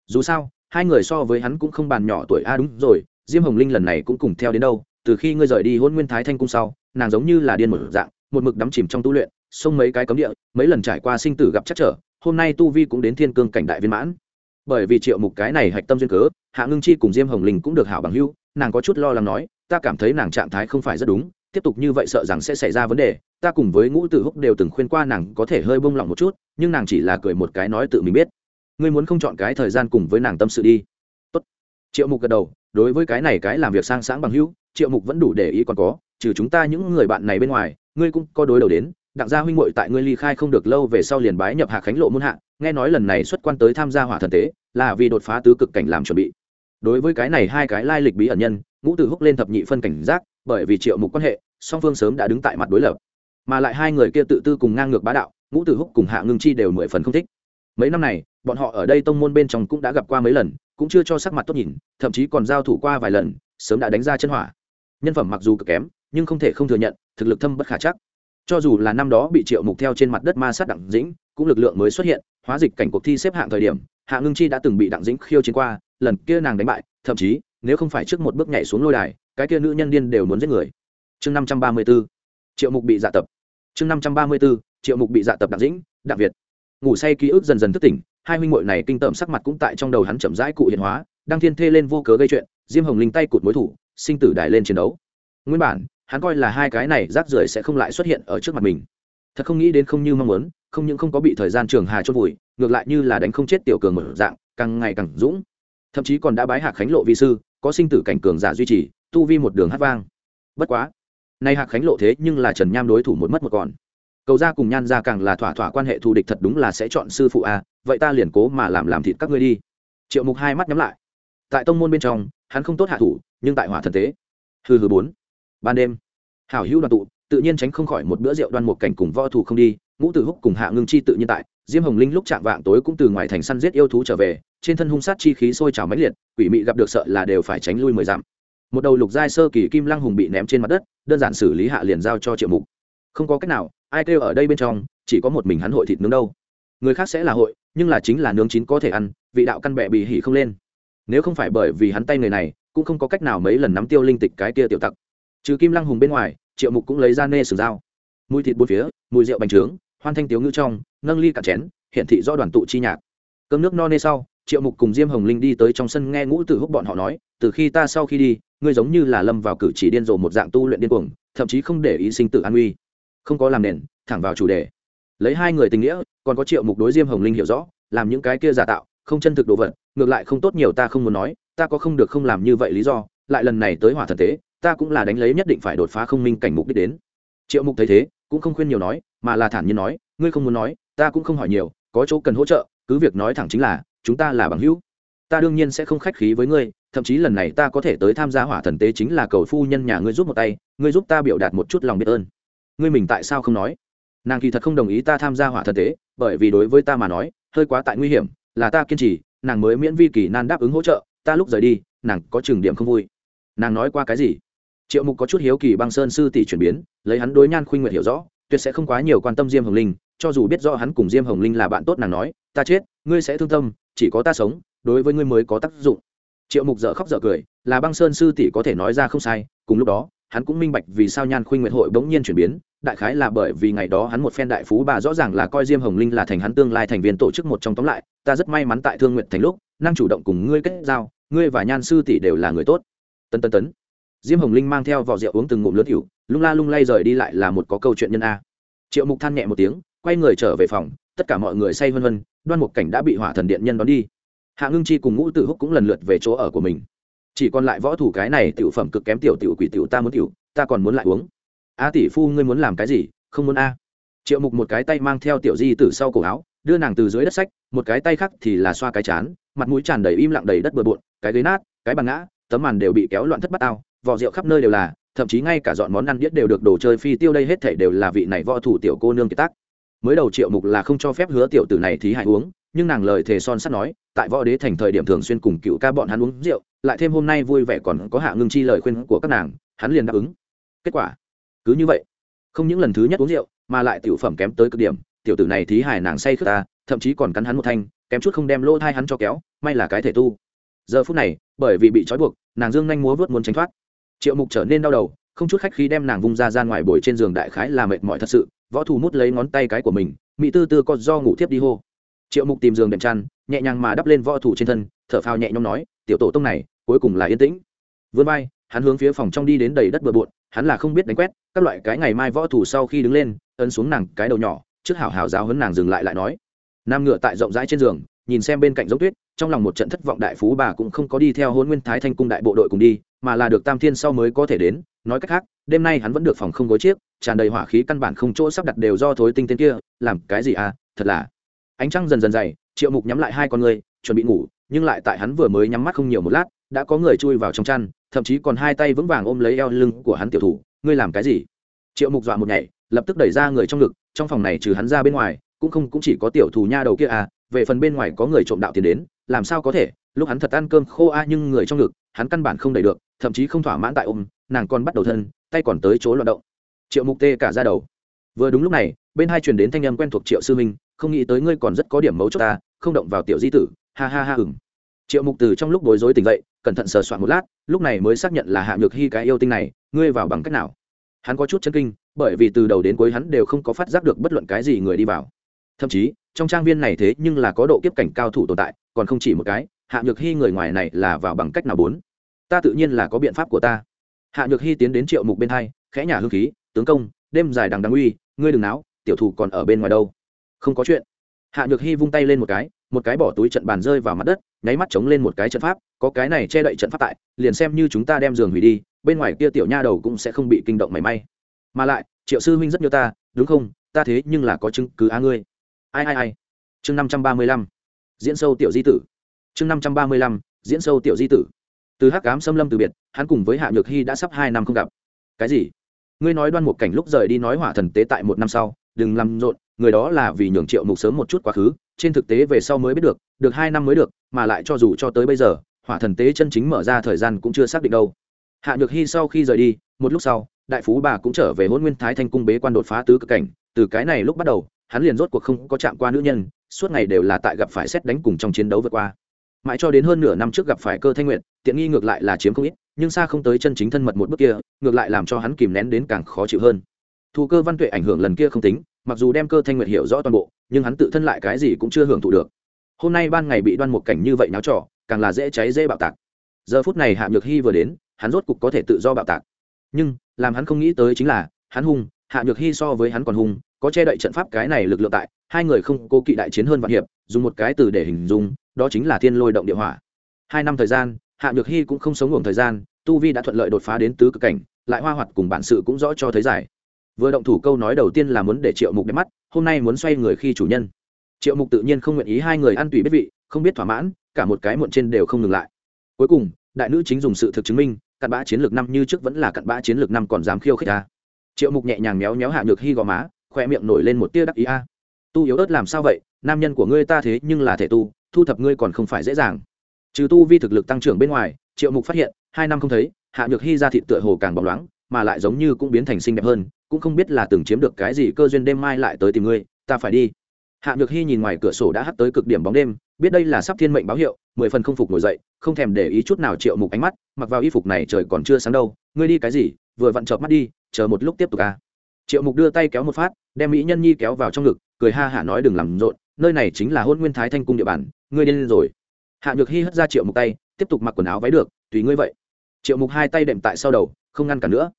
Dù sao, hai người so với hắn cũng không bàn nhỏ tuổi a đúng rồi, diêm hồng linh lần này cũng cùng theo đến đâu từ khi ngươi rời đi hôn nguyên thái thanh cung sau, nàng giống như là điên một dạng, một mực đắm chìm trong tu luyện xông mấy cái cấm địa, mấy lần trải qua sinh tử gặp chắc trở, hôm nay tu vi cũng đến thiên cương cảnh đại viên mãn. Bởi vì triệu mục cái này hạch tâm duyên cớ, hạ ngưng chi cùng diêm hồng linh cũng được hảo bằng hưu nàng có chút lo lắng nói, ta cảm thấy nàng trạng thái không phải rất đúng, tiếp tục như vậy sợ rằng sẽ xảy ra vấn đề, ta cùng với ngũ tử húc đều từng khuyên qua nàng có thể hơi bông lỏng một chút, nhưng nàng chỉ là cười một cái nói tự mình biết. Ngươi muốn không chọn cái thời gian cùng với nàng tâm sự đi. Tốt. triệu mục gật đầu, đối với cái này cái làm việc sang sáng bằng hữu triệu mục vẫn đủ để ý còn có, trừ chúng ta những người bạn này bên ngoài, ngươi cũng có đối đầu đến, đặng gia huynh muội tại ngươi ly khai không được lâu về sau liền bái nhập hạ khánh lộ muôn hạ, nghe nói lần này xuất quan tới tham gia hỏa thần tế, là vì đột phá tứ cực cảnh làm chuẩn bị. Đối với cái này hai cái lai lịch bí ẩn nhân, ngũ tử húc lên thập nhị phân cảnh giác, bởi vì triệu mục quan hệ, song phương sớm đã đứng tại mặt đối lập. Mà lại hai người kia tự tư cùng ngang ngược bá đạo, ngũ tử húc cùng hạ ngưng chi đều mười phần không thích. Mấy năm này, bọn họ ở đây tông môn bên trong cũng đã gặp qua mấy lần, cũng chưa cho sắc mặt tốt nhìn, thậm chí còn giao thủ qua vài lần, sớm đã đánh ra chân hỏa nhân phẩm mặc dù cực kém, nhưng không thể không thừa nhận, thực lực thâm bất khả chắc. Cho dù là năm đó bị triệu mục theo trên mặt đất ma sát đặng dĩnh, cũng lực lượng mới xuất hiện, hóa dịch cảnh cuộc thi xếp hạng thời điểm, hạ ngưng chi đã từng bị đặng dĩnh khiêu chiến qua, lần kia nàng đánh bại, thậm chí, nếu không phải trước một bước nhảy xuống lôi đài, cái kia nữ nhân điên đều muốn giết người. Chương năm trăm ba mươi b ố triệu mục bị dạ tập. Chương năm trăm ba mươi b ố triệu mục bị dạ tập đặng dĩnh, đặng việt. Ngủ say ký ức dần dần thức tỉnh, hai huynh muội này kinh tởm sắc mặt cũng tại trong đầu hắn chậm rãi cụ hiện hóa, đang thiên thê lên vô cớ gây chuyện, diêm hồng linh tay cụt mối thủ sinh tử đài lên chiến đấu. Nguyên bản, hắn coi là hai cái này rác rưởi sẽ không lại xuất hiện ở trước mặt mình. Thật không nghĩ đến không như mong muốn, không những không có bị thời gian trường hà chốt vùi, ngược lại như là đánh không chết tiểu cường một dạng, càng ngày càng dũng. Thậm chí còn đã bái hạc khánh lộ vi sư, có sinh tử cảnh cường giả duy trì, tu vi một đường hát vang. Bất quá, nay hạc khánh lộ thế nhưng là trần nham đối thủ một mất một còn. Cầu ra cùng nhan ra càng là thỏa thỏa quan hệ thù địch thật đúng là sẽ chọn sư phụ a, vậy ta liền cố mà làm làm thịt các ngươi đi. Triệu mục hai mắt nhắm lại. Tại tông môn bên trong, hắn không tốt hạ thủ nhưng tại hỏa thần tế hư hư bốn, ban đêm, hảo hữu đoàn tụ, tự nhiên tránh không khỏi một bữa rượu đoan một cảnh cùng võ thủ không đi, ngũ tử húc cùng hạ ngưng chi tự nhiên tại, diêm hồng linh lúc chạm vạng tối cũng từ ngoài thành săn giết yêu thú trở về, trên thân hung sát chi khí sôi trào mãnh liệt, quỷ mị gặp được sợ là đều phải tránh lui mười dặm. một đầu lục giai sơ kỳ kim lăng hùng bị ném trên mặt đất, đơn giản xử lý hạ liền giao cho triệu mục. không có cách nào, ai kêu ở đây bên trong, chỉ có một mình hắn hội thịt nướng đâu. người khác sẽ là hội, nhưng là chính là nướng chín có thể ăn, vị đạo căn bẹ bị hỉ không lên. nếu không phải bởi vì hắn tay người này cũng không có cách nào mấy lần nắm tiêu linh tịch cái kia tiểu tặc. Trừ kim lăng hùng bên ngoài, triệu mục cũng lấy ra nê sừng dao. Mùi thịt bốn phía, mùi rượu bành trướng, hoan thanh tiếu ngữ trong, nâng ly cả chén hiện thị do đoàn tụ chi nhạc. Cơm nước no nê sau, triệu mục cùng diêm hồng linh đi tới trong sân nghe ngũ tử húc bọn họ nói, từ khi ta sau khi đi, ngươi giống như là lâm vào cử chỉ điên rồ một dạng tu luyện điên cuồng, thậm chí không để ý sinh tử an uy không có làm nền, thẳng vào chủ đề. Lấy hai người tình nghĩa, còn có triệu mục đối diêm hồng linh hiểu rõ, làm những cái kia giả tạo, không chân thực đồ vật, ngược lại không tốt nhiều ta không muốn nói ta có không được không làm như vậy lý do, lại lần này tới hỏa thần tế, ta cũng là đánh lấy nhất định phải đột phá không minh cảnh mục đích đến. Triệu mục thấy thế, cũng không khuyên nhiều nói, mà là thản nhiên nói, ngươi không muốn nói, ta cũng không hỏi nhiều, có chỗ cần hỗ trợ, cứ việc nói thẳng chính là, chúng ta là bằng hữu. Ta đương nhiên sẽ không khách khí với ngươi, thậm chí lần này ta có thể tới tham gia hỏa thần tế chính là cầu phu nhân nhà ngươi giúp một tay, ngươi giúp ta biểu đạt một chút lòng biết ơn. Ngươi mình tại sao không nói? Nàng kỳ thật không đồng ý ta tham gia hỏa thần tế, bởi vì đối với ta mà nói, hơi quá tại nguy hiểm, là ta kiên trì, nàng mới miễn vi kỳ nan đáp ứng hỗ trợ ta lúc rời đi, nàng có chừng điểm không vui. Nàng nói qua cái gì? Triệu mục có chút hiếu kỳ băng sơn sư tỷ chuyển biến, lấy hắn đối nhan khuynh nguyệt hiểu rõ, tuyệt sẽ không quá nhiều quan tâm diêm hồng linh, cho dù biết rõ hắn cùng diêm hồng linh là bạn tốt nàng nói, ta chết, ngươi sẽ thương tâm, chỉ có ta sống, đối với ngươi mới có tác dụng. Triệu mục dở khóc dở cười, là băng sơn sư tỷ có thể nói ra không sai, cùng lúc đó, hắn cũng minh bạch vì sao nhan khuynh nguyệt hội bỗng nhiên chuyển biến, đại khái là bởi vì ngày đó hắn một phen đại phú bà rõ ràng là coi diêm hồng linh là thành hắn tương lai thành viên tổ chức một trong tóm lại, ta rất may mắn tại thương nguyện thành lúc, năng chủ động cùng ngươi kết giao ngươi và nhan sư tỷ đều là người tốt. Tân tân tấn. Diêm hồng linh mang theo vỏ rượu uống từng ngụm lớn tiểu lung la lung lay rời đi lại là một có câu chuyện nhân a. Triệu mục than nhẹ một tiếng, quay người trở về phòng, tất cả mọi người say vân vân đoan một cảnh đã bị hỏa thần điện nhân đón đi. Hạ ngưng chi cùng ngũ tử húc cũng lần lượt về chỗ ở của mình. Chỉ còn lại võ thủ cái này tiểu phẩm cực kém tiểu tiểu quỷ tiểu ta muốn tiểu, ta còn muốn lại uống. A tỷ phu, ngươi muốn làm cái gì? Không muốn a. Triệu mục một cái tay mang theo tiểu di từ sau cổ áo, đưa nàng từ dưới đất sách, một cái tay khác thì là xoa cái chán mặt mũi tràn đầy im lặng đầy đất bừa bộn, cái ghế nát, cái bàn ngã, tấm màn đều bị kéo loạn thất bát ao vỏ rượu khắp nơi đều là, thậm chí ngay cả dọn món ăn biết đều được đồ chơi phi tiêu đây hết thể đều là vị này võ thủ tiểu cô nương kiệt tác. Mới đầu triệu mục là không cho phép hứa tiểu tử này thí hại uống, nhưng nàng lời thề son sắt nói, tại võ đế thành thời điểm thường xuyên cùng cựu ca bọn hắn uống rượu, lại thêm hôm nay vui vẻ còn có hạ ngưng chi lời khuyên của các nàng, hắn liền đáp ứng. Kết quả, cứ như vậy, không những lần thứ nhất uống rượu, mà lại tiểu phẩm kém tới cực điểm, tiểu tử này thí hài nàng say khướt ta, thậm chí còn cắn hắn một thanh kém chút không đem lỗ thai hắn cho kéo, may là cái thể tu. Giờ phút này, bởi vì bị trói buộc, nàng dương nhanh múa vớt muốn tránh thoát. Triệu mục trở nên đau đầu, không chút khách khi đem nàng vung ra ra ngoài bồi trên giường đại khái là mệt mỏi thật sự, võ thủ mút lấy ngón tay cái của mình, mỹ tư tư có do ngủ thiếp đi hô. Triệu mục tìm giường đệm chăn, nhẹ nhàng mà đắp lên võ thủ trên thân, thở phào nhẹ nhõm nói, tiểu tổ tông này, cuối cùng là yên tĩnh. Vươn vai, hắn hướng phía phòng trong đi đến đầy đất bừa bộn, hắn là không biết đánh quét, các loại cái ngày mai võ thủ sau khi đứng lên, ấn xuống nàng cái đầu nhỏ, trước hảo hảo giáo hấn nàng dừng lại lại nói nam ngựa tại rộng rãi trên giường, nhìn xem bên cạnh giống tuyết, trong lòng một trận thất vọng đại phú bà cũng không có đi theo hôn nguyên thái thanh cung đại bộ đội cùng đi, mà là được tam thiên sau mới có thể đến, nói cách khác, đêm nay hắn vẫn được phòng không gối chiếc, tràn đầy hỏa khí căn bản không chỗ sắp đặt đều do thối tinh tên kia, làm cái gì à thật là. Ánh trăng dần dần dày, triệu mục nhắm lại hai con người, chuẩn bị ngủ, nhưng lại tại hắn vừa mới nhắm mắt không nhiều một lát, đã có người chui vào trong chăn, thậm chí còn hai tay vững vàng ôm lấy eo lưng của hắn tiểu thủ, ngươi làm cái gì? Triệu mục dọa một nhảy, lập tức đẩy ra người trong ngực, trong phòng này trừ hắn ra bên ngoài cũng không cũng chỉ có tiểu thủ nha đầu kia à về phần bên ngoài có người trộm đạo tiền đến, làm sao có thể, lúc hắn thật ăn cơm khô a nhưng người trong ngực, hắn căn bản không đầy được, thậm chí không thỏa mãn tại ôm, nàng còn bắt đầu thân, tay còn tới chỗ loạn động. Triệu mục tê cả ra đầu. Vừa đúng lúc này, bên hai truyền đến thanh âm quen thuộc triệu sư minh, không nghĩ tới ngươi còn rất có điểm mấu chốt ta, không động vào tiểu di tử, ha ha ha ừng triệu mục từ trong lúc bối rối tỉnh dậy, cẩn thận sờ soạn một lát, lúc này mới xác nhận là hạ nhược hy cái yêu tinh này, ngươi vào bằng cách nào? Hắn có chút chân kinh, bởi vì từ đầu đến cuối hắn đều không có phát giác được bất luận cái gì người đi vào thậm chí, trong trang viên này thế nhưng là có độ kiếp cảnh cao thủ tồn tại, còn không chỉ một cái, hạ nhược hy người ngoài này là vào bằng cách nào bốn? Ta tự nhiên là có biện pháp của ta. Hạ nhược hy tiến đến triệu mục bên hai, khẽ nhà hương khí, tướng công, đêm dài đằng đằng uy, ngươi đừng náo, tiểu thủ còn ở bên ngoài đâu. Không có chuyện. Hạ nhược hy vung tay lên một cái một cái bỏ túi trận bàn rơi vào mặt đất, nháy mắt chống lên một cái trận pháp, có cái này che đậy trận pháp tại, liền xem như chúng ta đem giường hủy đi, bên ngoài kia tiểu nha đầu cũng sẽ không bị kinh động mảy may. Mà lại, triệu sư huynh rất nhớ ta, đúng không? Ta thế nhưng là có chứng cứ á ngươi ai ai ai? Chương năm trăm ba mươi lăm. Diễn sâu tiểu di tử. Chương năm trăm ba mươi lăm, diễn sâu tiểu di tử. Từ hắc cám xâm lâm từ biệt, hắn cùng với hạ nhược hy đã sắp hai năm không gặp. Cái gì? Ngươi nói đoan một cảnh lúc rời đi nói hỏa thần tế tại một năm sau, đừng làm rộn, người đó là vì nhường triệu mục sớm một chút quá khứ, trên thực tế về sau mới biết được được hai năm mới được, mà lại cho dù cho tới bây giờ, hỏa thần tế chân chính mở ra thời gian cũng chưa xác định đâu. Hạ nhược hy sau khi rời đi, một lúc sau, đại phú bà cũng trở về hôn nguyên thái thanh cung bế quan đột phá tứ cực cảnh, từ cái này lúc bắt đầu hắn liền rốt cuộc không có chạm qua nữ nhân, suốt ngày đều là tại gặp phải xét đánh cùng trong chiến đấu vượt qua. Mãi cho đến hơn nửa năm trước gặp phải cơ thanh nguyện tiện nghi ngược lại là chiếm không ít, nhưng xa không tới chân chính thân mật một bước kia, ngược lại làm cho hắn kìm nén đến càng khó chịu hơn. Thù cơ văn tuệ ảnh hưởng lần kia không tính, mặc dù đem cơ thanh nguyệt hiểu rõ toàn bộ, nhưng hắn tự thân lại cái gì cũng chưa hưởng thụ được. Hôm nay ban ngày bị đoan một cảnh như vậy náo trò, càng là dễ cháy dễ bạo tạc. Giờ phút này hạ nhược hy vừa đến, hắn rốt cục có thể tự do bạo tạc. Nhưng, làm hắn không nghĩ tới chính là, hắn hung, hạ nhược hy so với hắn còn hung có che đậy trận pháp cái này lực lượng tại, hai người không cố kỵ đại chiến hơn vạn hiệp, dùng một cái từ để hình dung, đó chính là thiên lôi động địa hỏa. Hai năm thời gian, hạ nhược hy cũng không sống ngủ thời gian, tu vi đã thuận lợi đột phá đến tứ cực cảnh, lại hoa hoạt cùng bản sự cũng rõ cho thấy giải vừa động thủ câu nói đầu tiên là muốn để triệu mục đẹp mắt, hôm nay muốn xoay người khi chủ nhân. Triệu mục tự nhiên không nguyện ý hai người ăn tùy biết vị, không biết thỏa mãn, cả một cái muộn trên đều không ngừng lại. Cuối cùng, đại nữ chính dùng sự thực chứng minh, cặn bã chiến lược năm như trước vẫn là cặn bã chiến lược năm còn dám khiêu khích ta. Triệu mục nhẹ nhàng méo méo hạ nhược hy gò má khoe miệng nổi lên một tia đắc ý, a, tu yếu ớt làm sao vậy? Nam nhân của ngươi ta thế nhưng là thể tu, thu thập ngươi còn không phải dễ dàng. Trừ tu vi thực lực tăng trưởng bên ngoài, triệu mục phát hiện, hai năm không thấy, hạ nhược hy ra thị tựa hồ càng bóng loáng, mà lại giống như cũng biến thành xinh đẹp hơn, cũng không biết là từng chiếm được cái gì cơ duyên đêm mai lại tới tìm ngươi, ta phải đi. Hạ nhược hy nhìn ngoài cửa sổ đã hắt tới cực điểm bóng đêm, biết đây là sắp thiên mệnh báo hiệu, mười phần không phục ngồi dậy, không thèm để ý chút nào triệu mục ánh mắt, mặc vào y phục này trời còn chưa sáng đâu, ngươi đi cái gì? Vừa vặn chợp mắt đi, chờ một lúc tiếp tục à triệu mục đưa tay kéo một phát, đem mỹ nhân nhi kéo vào trong ngực, cười ha hả nói đừng làm rộn, nơi này chính là hôn nguyên thái thanh cung địa bàn, ngươi điên rồi. Hạ nhược hy hất ra triệu mục tay, tiếp tục mặc quần áo váy được, tùy ngươi vậy. Triệu mục hai tay đệm tại sau đầu, không ngăn cản nữa.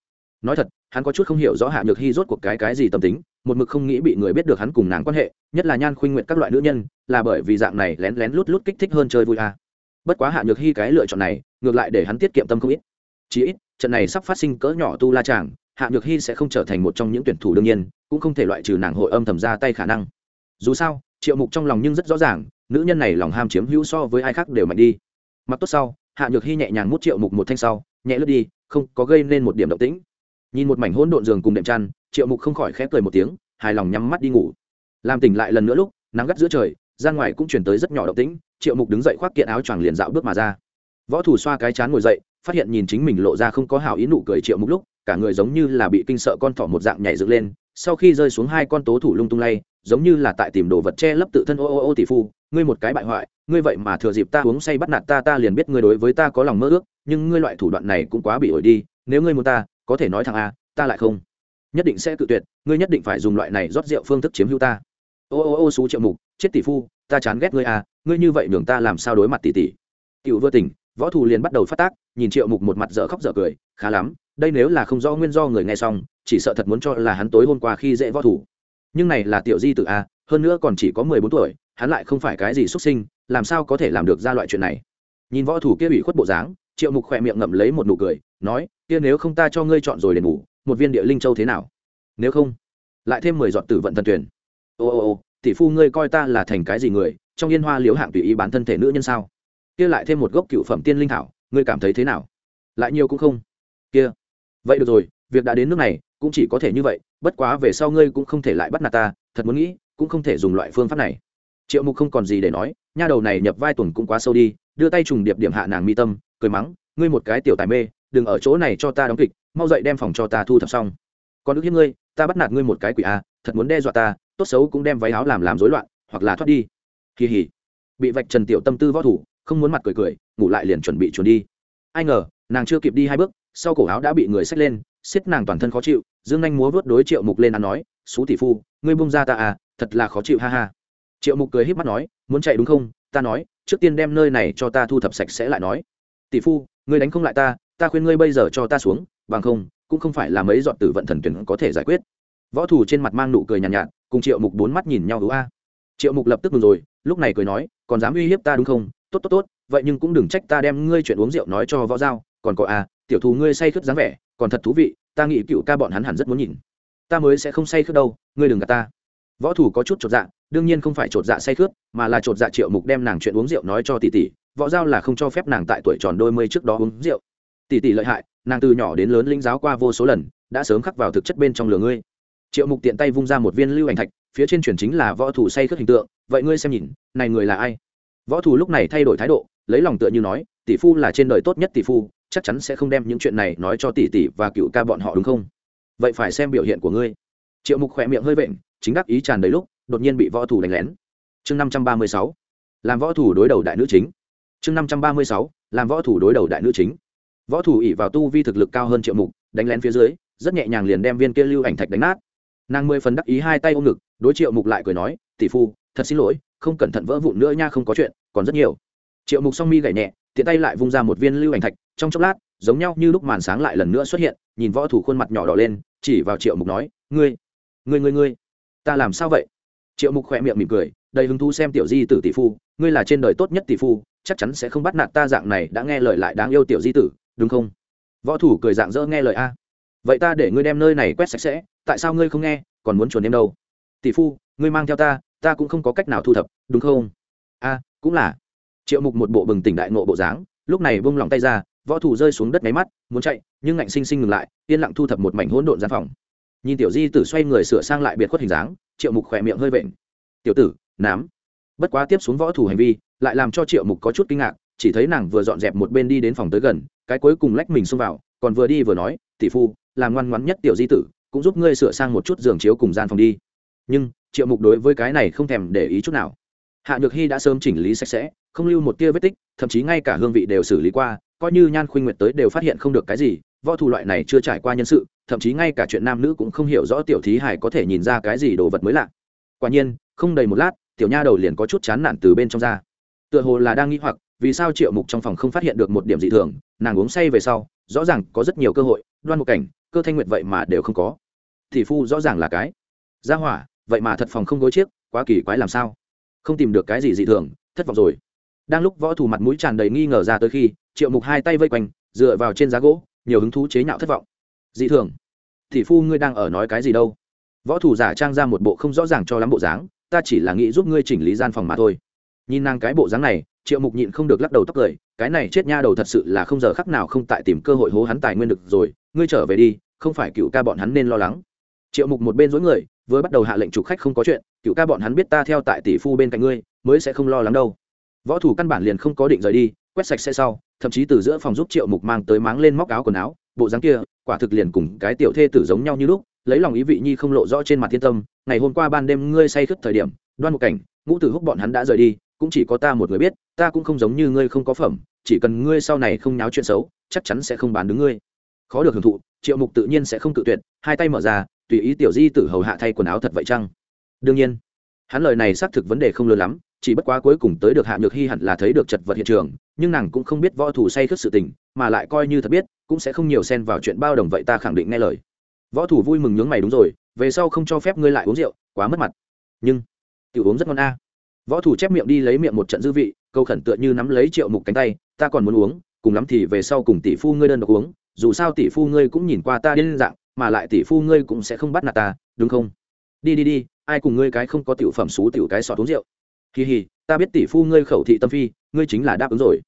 Nói thật, hắn có chút không hiểu rõ hạ nhược hy rốt cuộc cái cái gì tâm tính, một mực không nghĩ bị người biết được hắn cùng nàng quan hệ, nhất là nhan khuynh nguyện các loại nữ nhân, là bởi vì dạng này lén lén lút lút kích thích hơn chơi vui à. bất quá hạ nhược hy cái lựa chọn này, ngược lại để hắn tiết kiệm tâm không ít. Chí ít, trận này sắp phát sinh cỡ nhỏ tu la tràng hạ nhược hy sẽ không trở thành một trong những tuyển thủ đương nhiên, cũng không thể loại trừ nàng hội âm thầm ra tay khả năng. Dù sao, triệu mục trong lòng nhưng rất rõ ràng, nữ nhân này lòng ham chiếm hữu so với ai khác đều mạnh đi. Mặc tốt sau, hạ nhược hy nhẹ nhàng mút triệu mục một thanh sau, nhẹ lướt đi, không có gây nên một điểm động tĩnh. Nhìn một mảnh hỗn độn giường cùng đệm chăn, triệu mục không khỏi khép cười một tiếng, hài lòng nhắm mắt đi ngủ. Làm tỉnh lại lần nữa lúc, nắng gắt giữa trời, ra ngoài cũng chuyển tới rất nhỏ động tĩnh, triệu mục đứng dậy khoác kiện áo choàng liền dạo bước mà ra. Võ thủ xoa cái chán ngồi dậy, phát hiện nhìn chính mình lộ ra không có hào ý nụ cười triệu mục lúc cả người giống như là bị kinh sợ con thỏ một dạng nhảy dựng lên, sau khi rơi xuống hai con tố thủ lung tung lay, giống như là tại tìm đồ vật che lấp tự thân ô ô ô tỷ phu, ngươi một cái bại hoại, ngươi vậy mà thừa dịp ta uống say bắt nạt ta ta liền biết ngươi đối với ta có lòng mơ ước, nhưng ngươi loại thủ đoạn này cũng quá bị ổi đi, nếu ngươi muốn ta, có thể nói thằng a, ta lại không. Nhất định sẽ tự tuyệt, ngươi nhất định phải dùng loại này rót rượu phương thức chiếm hữu ta. Ô ô ô xú triệu mục, chết tỷ phu, ta chán ghét ngươi à ngươi như vậy nhường ta làm sao đối mặt tỷ tỷ. Cựu vừa tỉnh, võ thù liền bắt đầu phát tác, nhìn triệu mục một mặt dở khóc dở cười, khá lắm đây nếu là không rõ nguyên do người nghe xong, chỉ sợ thật muốn cho là hắn tối hôm qua khi dễ võ thủ. Nhưng này là tiểu di tự a, hơn nữa còn chỉ có mười bốn tuổi, hắn lại không phải cái gì xuất sinh, làm sao có thể làm được ra loại chuyện này? Nhìn võ thủ kia bị khuất bộ dáng, triệu mục khỏe miệng ngậm lấy một nụ cười, nói, kia nếu không ta cho ngươi chọn rồi đền ngủ, một viên địa linh châu thế nào? Nếu không, lại thêm mười giọt tử vận thần tuyển ô ô ô, tỷ phu ngươi coi ta là thành cái gì người, trong yên hoa liếu hạng tùy ý bán thân thể nữ nhân sao? Kia lại thêm một gốc cựu phẩm tiên linh thảo, ngươi cảm thấy thế nào? Lại nhiều cũng không. Kia vậy được rồi, việc đã đến nước này, cũng chỉ có thể như vậy, bất quá về sau ngươi cũng không thể lại bắt nạt ta, thật muốn nghĩ, cũng không thể dùng loại phương pháp này. Triệu mục không còn gì để nói, nha đầu này nhập vai tuần cũng quá sâu đi, đưa tay trùng điệp điểm hạ nàng mi tâm, cười mắng, ngươi một cái tiểu tài mê, đừng ở chỗ này cho ta đóng kịch, mau dậy đem phòng cho ta thu thập xong. Còn ước hiếp ngươi, ta bắt nạt ngươi một cái quỷ a thật muốn đe dọa ta, tốt xấu cũng đem váy áo làm làm rối loạn, hoặc là thoát đi. Kỳ hỉ. Bị vạch trần tiểu tâm tư võ thủ, không muốn mặt cười cười, ngủ lại liền chuẩn bị chuồn đi. Ai ngờ, nàng chưa kịp đi hai bước sau cổ áo đã bị người xách lên xiết nàng toàn thân khó chịu dương anh múa vớt đối triệu mục lên ăn nói xú tỷ phu ngươi bung ra ta à thật là khó chịu ha ha. Triệu mục cười h í p mắt nói muốn chạy đúng không? Ta nói trước tiên đem nơi này cho ta thu thập sạch sẽ lại nói. Tỷ phu ngươi đánh không lại ta ta khuyên ngươi bây giờ cho ta xuống bằng không cũng không phải là mấy dọn tử vận thần tuyển có thể giải quyết. Võ thủ trên mặt mang nụ cười nhàn nhạt, nhạt cùng triệu mục bốn mắt nhìn nhau ưu a. Triệu mục lập tức mừng rồi lúc này cười nói còn dám uy hiếp ta đúng không? Tốt tốt tốt vậy nhưng cũng đừng trách ta đem ngươi chuyện uống rượu nói cho võ giao còn có a, tiểu thù ngươi say khướt dáng vẻ, còn thật thú vị, ta nghĩ cựu ca bọn hắn hẳn rất muốn nhìn. Ta mới sẽ không say khướt đâu, ngươi đừng gạt ta. Võ thủ có chút chột dạ đương nhiên không phải chột dạ say khướt, mà là chột dạ triệu mục đem nàng chuyện uống rượu nói cho tỷ tỷ, võ giao là không cho phép nàng tại tuổi tròn đôi mươi trước đó uống rượu. Tỷ tỷ lợi hại, nàng từ nhỏ đến lớn linh giáo qua vô số lần, đã sớm khắc vào thực chất bên trong lửa ngươi. Triệu mục tiện tay vung ra một viên lưu ảnh thạch, phía trên chuyển chính là võ thủ say khướt hình tượng, vậy ngươi xem nhìn, này người là ai? Võ thủ lúc này thay đổi thái độ, lấy lòng tựa như nói, tỷ phu là trên đời tốt nhất tỷ phu chắc chắn sẽ không đem những chuyện này nói cho tỷ tỷ và cựu ca bọn họ đúng không? Vậy phải xem biểu hiện của ngươi. Triệu mục khỏe miệng hơi vện, chính đắc ý tràn đầy lúc, đột nhiên bị võ thủ đánh lén. Chương năm trăm ba mươi sáu, làm võ thủ đối đầu đại nữ chính. Chương năm trăm ba mươi sáu, làm võ thủ đối đầu đại nữ chính. Võ thủ ỉ vào tu vi thực lực cao hơn triệu mục, đánh lén phía dưới, rất nhẹ nhàng liền đem viên kia lưu ảnh thạch đánh nát. Nàng mười phần đắc ý hai tay ôm ngực, đối triệu mục lại cười nói, tỷ phu, thật xin lỗi, không cẩn thận vỡ vụn nữa nha, không có chuyện, còn rất nhiều. Triệu mục song mi gảy nhẹ tiện tay lại vung ra một viên lưu ảnh thạch, trong chốc lát, giống nhau như lúc màn sáng lại lần nữa xuất hiện, nhìn võ thủ khuôn mặt nhỏ đỏ lên, chỉ vào triệu mục nói, ngươi ngươi ngươi ngươi, ta làm sao vậy? Triệu mục khỏe miệng mỉm cười, đầy hứng thú xem tiểu di tử tỷ phu, ngươi là trên đời tốt nhất tỷ phu, chắc chắn sẽ không bắt nạt ta dạng này, đã nghe lời lại đáng yêu tiểu di tử, đúng không? Võ thủ cười dạng dỡ nghe lời a. Vậy ta để ngươi đem nơi này quét sạch sẽ, tại sao ngươi không nghe, còn muốn chuồn em đâu? Tỷ phu, ngươi mang theo ta ta cũng không có cách nào thu thập, đúng không? A, cũng là triệu mục một bộ bừng tỉnh đại nộ bộ dáng, lúc này vung lòng tay ra, võ thủ rơi xuống đất máy mắt, muốn chạy, nhưng ngạnh sinh sinh ngừng lại, yên lặng thu thập một mảnh hỗn độn gian phòng. Nhìn tiểu di tử xoay người sửa sang lại biệt khuất hình dáng, triệu mục khỏe miệng hơi vện. Tiểu tử, nám. Bất quá tiếp xuống võ thủ hành vi, lại làm cho triệu mục có chút kinh ngạc, chỉ thấy nàng vừa dọn dẹp một bên đi đến phòng tới gần, cái cuối cùng lách mình xông vào, còn vừa đi vừa nói, tỷ phu, làm ngoan ngoãn nhất tiểu di tử, cũng giúp ngươi sửa sang một chút giường chiếu cùng gian phòng đi. Nhưng, triệu mục đối với cái này không thèm để ý chút nào hạ nhược hy đã sớm chỉnh lý sạch sẽ, không lưu một tia vết tích, thậm chí ngay cả hương vị đều xử lý qua, coi như nhan khuynh nguyệt tới đều phát hiện không được cái gì, võ thủ loại này chưa trải qua nhân sự, thậm chí ngay cả chuyện nam nữ cũng không hiểu rõ tiểu thí hải có thể nhìn ra cái gì đồ vật mới lạ. Quả nhiên, không đầy một lát, tiểu nha đầu liền có chút chán nản từ bên trong ra. Tựa hồ là đang nghĩ hoặc, vì sao triệu mục trong phòng không phát hiện được một điểm dị thường, nàng uống say về sau, rõ ràng có rất nhiều cơ hội, đoan một cảnh, cơ thanh nguyệt vậy mà đều không có. Thì phu rõ ràng là cái. Gia hỏa, vậy mà thật phòng không gối chiếc, quá kỳ quái làm sao? Không tìm được cái gì dị thường, thất vọng rồi. Đang lúc võ thủ mặt mũi tràn đầy nghi ngờ ra tới khi, triệu mục hai tay vây quanh, dựa vào trên giá gỗ, nhiều hứng thú chế nhạo thất vọng. Dị thường? Thì phu ngươi đang ở nói cái gì đâu? Võ thủ giả trang ra một bộ không rõ ràng cho lắm bộ dáng, ta chỉ là nghĩ giúp ngươi chỉnh lý gian phòng mà thôi. Nhìn nàng cái bộ dáng này, triệu mục nhịn không được lắc đầu tóc cười, cái này chết nha đầu thật sự là không giờ khắc nào không tại tìm cơ hội hố hắn tài nguyên được rồi, ngươi trở về đi, không phải cựu ca bọn hắn nên lo lắng. Triệu mục một bên dối người vừa bắt đầu hạ lệnh chủ khách không có chuyện, cựu ca bọn hắn biết ta theo tại tỷ phu bên cạnh ngươi, mới sẽ không lo lắng đâu. Võ thủ căn bản liền không có định rời đi, quét sạch sẽ sau, thậm chí từ giữa phòng giúp triệu mục mang tới máng lên móc áo quần áo, bộ dáng kia, quả thực liền cùng cái tiểu thê tử giống nhau như lúc, lấy lòng ý vị nhi không lộ rõ trên mặt thiên tâm. Ngày hôm qua ban đêm ngươi say khướt thời điểm, đoan một cảnh, ngũ tử húc bọn hắn đã rời đi, cũng chỉ có ta một người biết, ta cũng không giống như ngươi không có phẩm, chỉ cần ngươi sau này không nháo chuyện xấu, chắc chắn sẽ không bán đứng ngươi. Khó được hưởng thụ, triệu mục tự nhiên sẽ không tự tuyệt, hai tay mở ra tùy ý tiểu di tử hầu hạ thay quần áo thật vậy chăng? Đương nhiên. Hắn lời này xác thực vấn đề không lớn lắm, chỉ bất quá cuối cùng tới được hạ nhược hy hẳn là thấy được chật vật hiện trường, nhưng nàng cũng không biết võ thủ say khất sự tình, mà lại coi như thật biết, cũng sẽ không nhiều xen vào chuyện bao đồng vậy ta khẳng định nghe lời. Võ thủ vui mừng nhướng mày đúng rồi, về sau không cho phép ngươi lại uống rượu, quá mất mặt. Nhưng, tiểu uống rất ngon a. Võ thủ chép miệng đi lấy miệng một trận dư vị, câu khẩn tựa như nắm lấy triệu mục cánh tay, ta còn muốn uống, cùng lắm thì về sau cùng tỷ phu ngươi đơn độc uống, dù sao tỷ phu ngươi cũng nhìn qua ta điên dạng mà lại tỷ phu ngươi cũng sẽ không bắt nạt ta, đúng không? Đi đi đi, ai cùng ngươi cái không có tiểu phẩm xú tiểu cái sọt uống rượu. Kỳ hì, ta biết tỷ phu ngươi khẩu thị tâm phi, ngươi chính là đáp ứng rồi.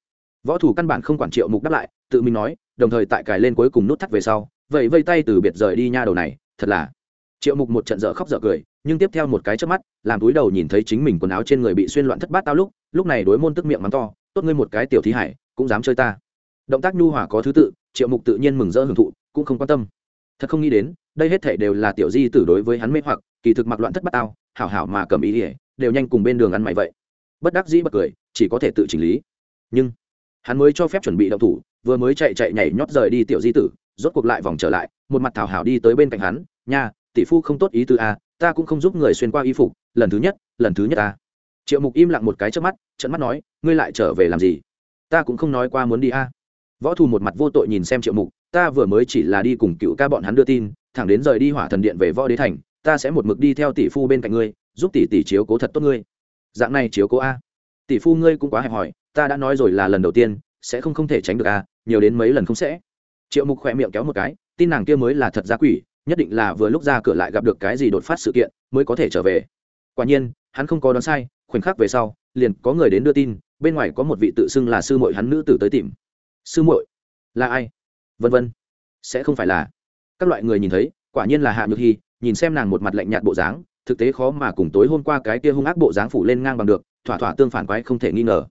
Võ thủ căn bản không quản triệu mục đáp lại, tự mình nói, đồng thời tại cài lên cuối cùng nút thắt về sau vậy vây tay từ biệt rời đi nha đầu này, thật là. Triệu mục một trận dở khóc dở cười, nhưng tiếp theo một cái trước mắt, làm túi đầu nhìn thấy chính mình quần áo trên người bị xuyên loạn thất bát tao lúc lúc này đối môn tức miệng mắng to, tốt ngươi một cái tiểu thí hải, cũng dám chơi ta. Động tác nhu hòa có thứ tự, triệu mục tự nhiên mừng rỡ hưởng thụ, cũng không quan tâm thật không nghĩ đến, đây hết thể đều là tiểu di tử đối với hắn mê hoặc, kỳ thực mặc loạn thất bát tao, hảo hảo mà cầm ý ỉa đều nhanh cùng bên đường ăn mày vậy. Bất đắc dĩ bật cười, chỉ có thể tự chỉnh lý. Nhưng, hắn mới cho phép chuẩn bị động thủ, vừa mới chạy chạy nhảy nhót rời đi tiểu di tử, rốt cuộc lại vòng trở lại, một mặt thảo hảo đi tới bên cạnh hắn, nha, tỷ phu không tốt ý tư a, ta cũng không giúp người xuyên qua y phục, lần thứ nhất, lần thứ nhất ta triệu mục im lặng một cái trước mắt trận mắt nói, ngươi lại trở về làm gì? Ta cũng không nói qua muốn đi a võ thù một mặt vô tội nhìn xem triệu mục, ta vừa mới chỉ là đi cùng cựu ca bọn hắn đưa tin, thẳng đến rời đi hỏa thần điện về võ đế thành, ta sẽ một mực đi theo tỷ phu bên cạnh ngươi, giúp tỷ tỷ chiếu cố thật tốt ngươi. Dạng này chiếu cố a? Tỷ phu ngươi cũng quá hẹp hòi, ta đã nói rồi là lần đầu tiên, sẽ không không thể tránh được a, nhiều đến mấy lần không sẽ. Triệu mục khỏe miệng kéo một cái, tin nàng kia mới là thật ra quỷ, nhất định là vừa lúc ra cửa lại gặp được cái gì đột phát sự kiện, mới có thể trở về. Quả nhiên, hắn không có đoán sai, khoảnh khắc về sau, liền có người đến đưa tin, bên ngoài có một vị tự xưng là sư muội hắn nữ tử tới tìm sư muội, là ai? Vân vân. Sẽ không phải là. Các loại người nhìn thấy, quả nhiên là hạ nhược hy nhìn xem nàng một mặt lạnh nhạt bộ dáng, thực tế khó mà cùng tối hôm qua cái kia hung ác bộ dáng phủ lên ngang bằng được, thỏa thỏa tương phản quái không thể nghi ngờ.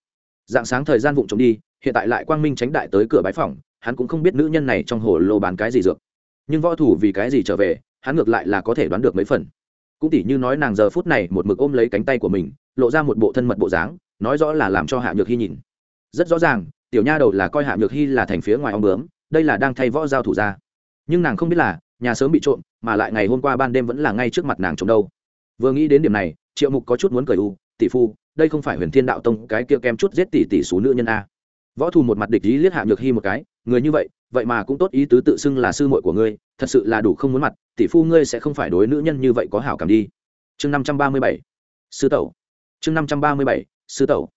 Dạng sáng thời gian vụng trộm đi, hiện tại lại quang minh tránh đại tới cửa bãi phòng hắn cũng không biết nữ nhân này trong hồ lô bán cái gì dược. Nhưng võ thủ vì cái gì trở về, hắn ngược lại là có thể đoán được mấy phần. Cũng tỉ như nói nàng giờ phút này một mực ôm lấy cánh tay của mình, lộ ra một bộ thân mật bộ dáng, nói rõ là làm cho hạ nhược hy nhìn. Rất rõ ràng tiểu nha đầu là coi hạ nhược hy là thành phía ngoài ong bướm, đây là đang thay võ giao thủ ra. Nhưng nàng không biết là, nhà sớm bị trộm, mà lại ngày hôm qua ban đêm vẫn là ngay trước mặt nàng trộm đâu. Vừa nghĩ đến điểm này, triệu mục có chút muốn cười u, tỷ phu, đây không phải huyền thiên đạo tông cái kia kem chút giết tỷ tỷ số nữ nhân a? Võ thù một mặt địch ý liếc hạ nhược hy một cái, người như vậy vậy mà cũng tốt ý tứ tự xưng là sư muội của ngươi, thật sự là đủ không muốn mặt, tỷ phu ngươi sẽ không phải đối nữ nhân như vậy có hảo cảm đi. Chương năm trăm ba mươi bảy, sư tẩu. Chương năm trăm ba mươi bảy, sư tẩu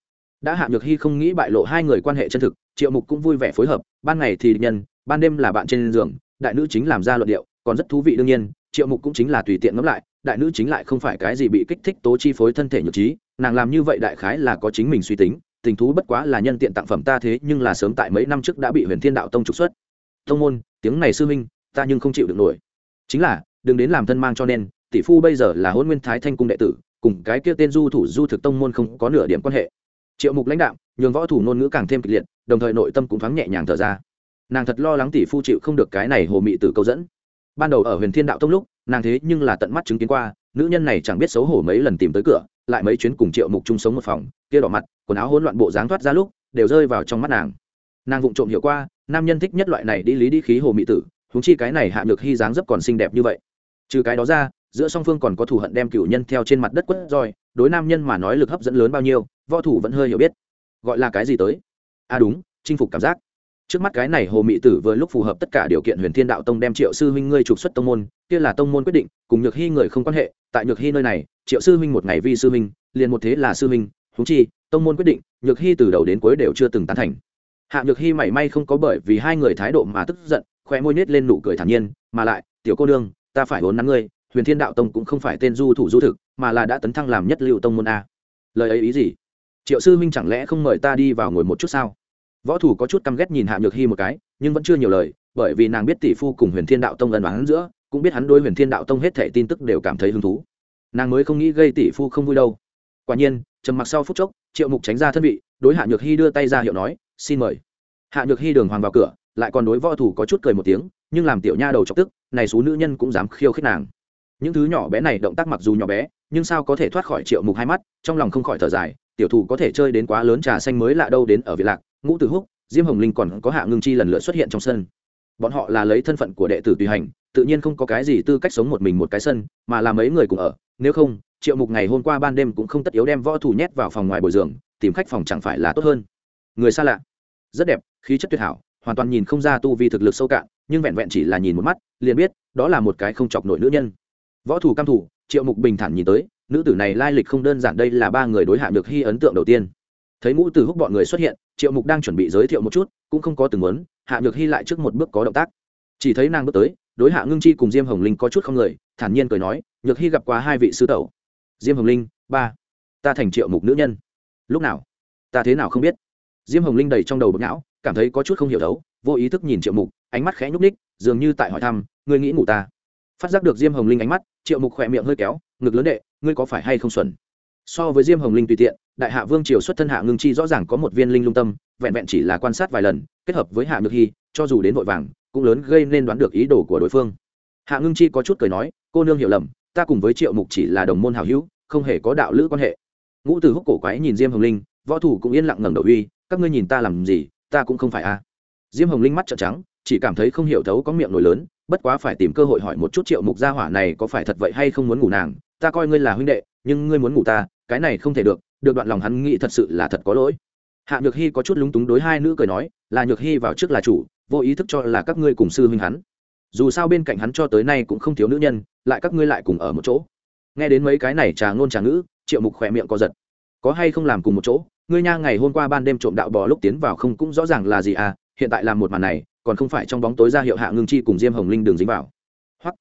đã hạ nhược hy không nghĩ bại lộ hai người quan hệ chân thực, triệu mục cũng vui vẻ phối hợp, ban ngày thì nhân, ban đêm là bạn trên giường, đại nữ chính làm ra luận điệu, còn rất thú vị đương nhiên, triệu mục cũng chính là tùy tiện ngẫm lại, đại nữ chính lại không phải cái gì bị kích thích tố chi phối thân thể nhược trí, nàng làm như vậy đại khái là có chính mình suy tính, tình thú bất quá là nhân tiện tặng phẩm ta thế nhưng là sớm tại mấy năm trước đã bị huyền thiên đạo tông trục xuất. Tông môn, tiếng này sư minh ta nhưng không chịu được nổi. Chính là, đừng đến làm thân mang cho nên, tỷ phu bây giờ là hôn nguyên thái thanh cung đệ tử, cùng cái kia tên du thủ du thực tông môn không có nửa điểm quan hệ triệu mục lãnh đạo nhường võ thủ ngôn ngữ càng thêm kịch liệt, đồng thời nội tâm cũng thoáng nhẹ nhàng thở ra. Nàng thật lo lắng tỷ phu chịu không được cái này hồ mị tử câu dẫn. Ban đầu ở huyền thiên đạo tông lúc, nàng thế nhưng là tận mắt chứng kiến qua, nữ nhân này chẳng biết xấu hổ mấy lần tìm tới cửa, lại mấy chuyến cùng triệu mục chung sống một phòng, kia đỏ mặt, quần áo hỗn loạn bộ dáng thoát ra lúc, đều rơi vào trong mắt nàng. Nàng vụng trộm hiểu qua, nam nhân thích nhất loại này đi lý đi khí hồ mị tử húng chi cái này hạ được hy dáng rất còn xinh đẹp như vậy. Trừ cái đó ra giữa song phương còn có thù hận đem cựu nhân theo trên mặt đất quất roi, đối nam nhân mà nói lực hấp dẫn lớn bao nhiêu, võ thủ vẫn hơi hiểu biết. Gọi là cái gì tới? À đúng, chinh phục cảm giác. Trước mắt cái này hồ mị tử vừa lúc phù hợp tất cả điều kiện huyền thiên đạo tông đem triệu sư huynh ngươi trục xuất tông môn, kia là tông môn quyết định, cùng nhược hy người không quan hệ, tại nhược hy nơi này, triệu sư huynh một ngày vi sư huynh, liền một thế là sư huynh húng chi, tông môn quyết định, nhược hy từ đầu đến cuối đều chưa từng tán thành. Hạ nhược hy mảy may không có bởi vì hai người thái độ mà tức giận khoe môi nết lên nụ cười thản nhiên, mà lại, tiểu cô đương ta phải vốn nắn ngươi huyền thiên đạo tông cũng không phải tên du thủ du thực, mà là đã tấn thăng làm nhất liệu tông môn a. Lời ấy ý gì? Triệu sư huynh chẳng lẽ không mời ta đi vào ngồi một chút sao? Võ thủ có chút căm ghét nhìn hạ nhược hy một cái, nhưng vẫn chưa nhiều lời, bởi vì nàng biết tỷ phu cùng huyền thiên đạo tông ân đoán giữa, cũng biết hắn đối huyền thiên đạo tông hết thẻ tin tức đều cảm thấy hứng thú. Nàng mới không nghĩ gây tỷ phu không vui đâu. Quả nhiên, trầm mặc sau phút chốc, triệu mục tránh ra thân vị, đối hạ nhược hy đưa tay ra hiệu nói, xin mời. Hạ nhược hy đường hoàng vào cửa, lại còn đối võ thủ có chút cười một tiếng, nhưng làm tiểu nha đầu chọc tức, này số nữ nhân cũng dám khiêu khích nàng những thứ nhỏ bé này động tác mặc dù nhỏ bé, nhưng sao có thể thoát khỏi triệu mục hai mắt, trong lòng không khỏi thở dài, tiểu thủ có thể chơi đến quá lớn trà xanh mới lạ đâu đến ở việt lạc, ngũ tử húc, diêm hồng linh còn có hạ ngưng chi lần lượt xuất hiện trong sân. Bọn họ là lấy thân phận của đệ tử tùy hành, tự nhiên không có cái gì tư cách sống một mình một cái sân, mà là mấy người cùng ở. Nếu không, triệu mục ngày hôm qua ban đêm cũng không tất yếu đem võ thủ nhét vào phòng ngoài bồi giường tìm khách phòng chẳng phải là tốt hơn. Người xa lạ. Rất đẹp, khí chất tuyệt hảo, hoàn toàn nhìn không ra tu vi thực lực sâu cạn, nhưng vẹn vẹn chỉ là nhìn một mắt, liền biết, đó là một cái không chọc nổi nữ nhân võ thủ cam thủ, triệu mục bình thản nhìn tới, nữ tử này lai lịch không đơn giản đây là ba người đối hạ được hy ấn tượng đầu tiên. Thấy ngũ tử húc bọn người xuất hiện, triệu mục đang chuẩn bị giới thiệu một chút, cũng không có từng muốn, hạ nhược hy lại trước một bước có động tác. Chỉ thấy nàng bước tới, đối hạ ngưng chi cùng diêm hồng linh có chút không người, thản nhiên cười nói, nhược hy gặp qua hai vị sư tẩu. Diêm hồng linh, ba, ta thành triệu mục nữ nhân. Lúc nào? Ta thế nào không biết? Diêm hồng linh đầy trong đầu bực não, cảm thấy có chút không hiểu đấu, vô ý thức nhìn triệu mục, ánh mắt khẽ nhúc ních dường như tại hỏi thăm, ngươi nghĩ ngủ ta? Phát giác được diêm hồng linh ánh mắt, triệu mục khỏe miệng hơi kéo, ngực lớn đệ, ngươi có phải hay không xuẩn? So với diêm hồng linh tùy tiện, đại hạ vương triều xuất thân hạ ngưng chi rõ ràng có một viên linh lung tâm, vẹn vẹn chỉ là quan sát vài lần, kết hợp với hạ nhược hy, cho dù đến vội vàng, cũng lớn gây nên đoán được ý đồ của đối phương. Hạ ngưng chi có chút cười nói, cô nương hiểu lầm, ta cùng với triệu mục chỉ là đồng môn hảo hữu, không hề có đạo lữ quan hệ. Ngũ từ húc cổ quái nhìn diêm hồng linh, võ thủ cũng yên lặng ngẩng đầu uy, các ngươi nhìn ta làm gì, ta cũng không phải a. Diêm hồng linh mắt trợn trắng chỉ cảm thấy không hiểu thấu có miệng nổi lớn, bất quá phải tìm cơ hội hỏi một chút triệu mục gia hỏa này có phải thật vậy hay không muốn ngủ nàng, ta coi ngươi là huynh đệ, nhưng ngươi muốn ngủ ta, cái này không thể được được đoạn lòng hắn nghĩ thật sự là thật có lỗi. Hạ nhược hy có chút lúng túng đối hai nữ cười nói, là nhược hy vào trước là chủ, vô ý thức cho là các ngươi cùng sư huynh hắn. Dù sao bên cạnh hắn cho tới nay cũng không thiếu nữ nhân, lại các ngươi lại cùng ở một chỗ. Nghe đến mấy cái này trà ngôn trà ngữ, triệu mục khỏe miệng co giật. Có hay không làm cùng một chỗ? Ngươi nha, ngày hôm qua ban đêm trộm đạo bò lúc tiến vào không cũng rõ ràng là gì à hiện tại làm một màn này còn không phải trong bóng tối ra hiệu hạ ngưng chi cùng diêm hồng linh đường dính vào. Hoặc,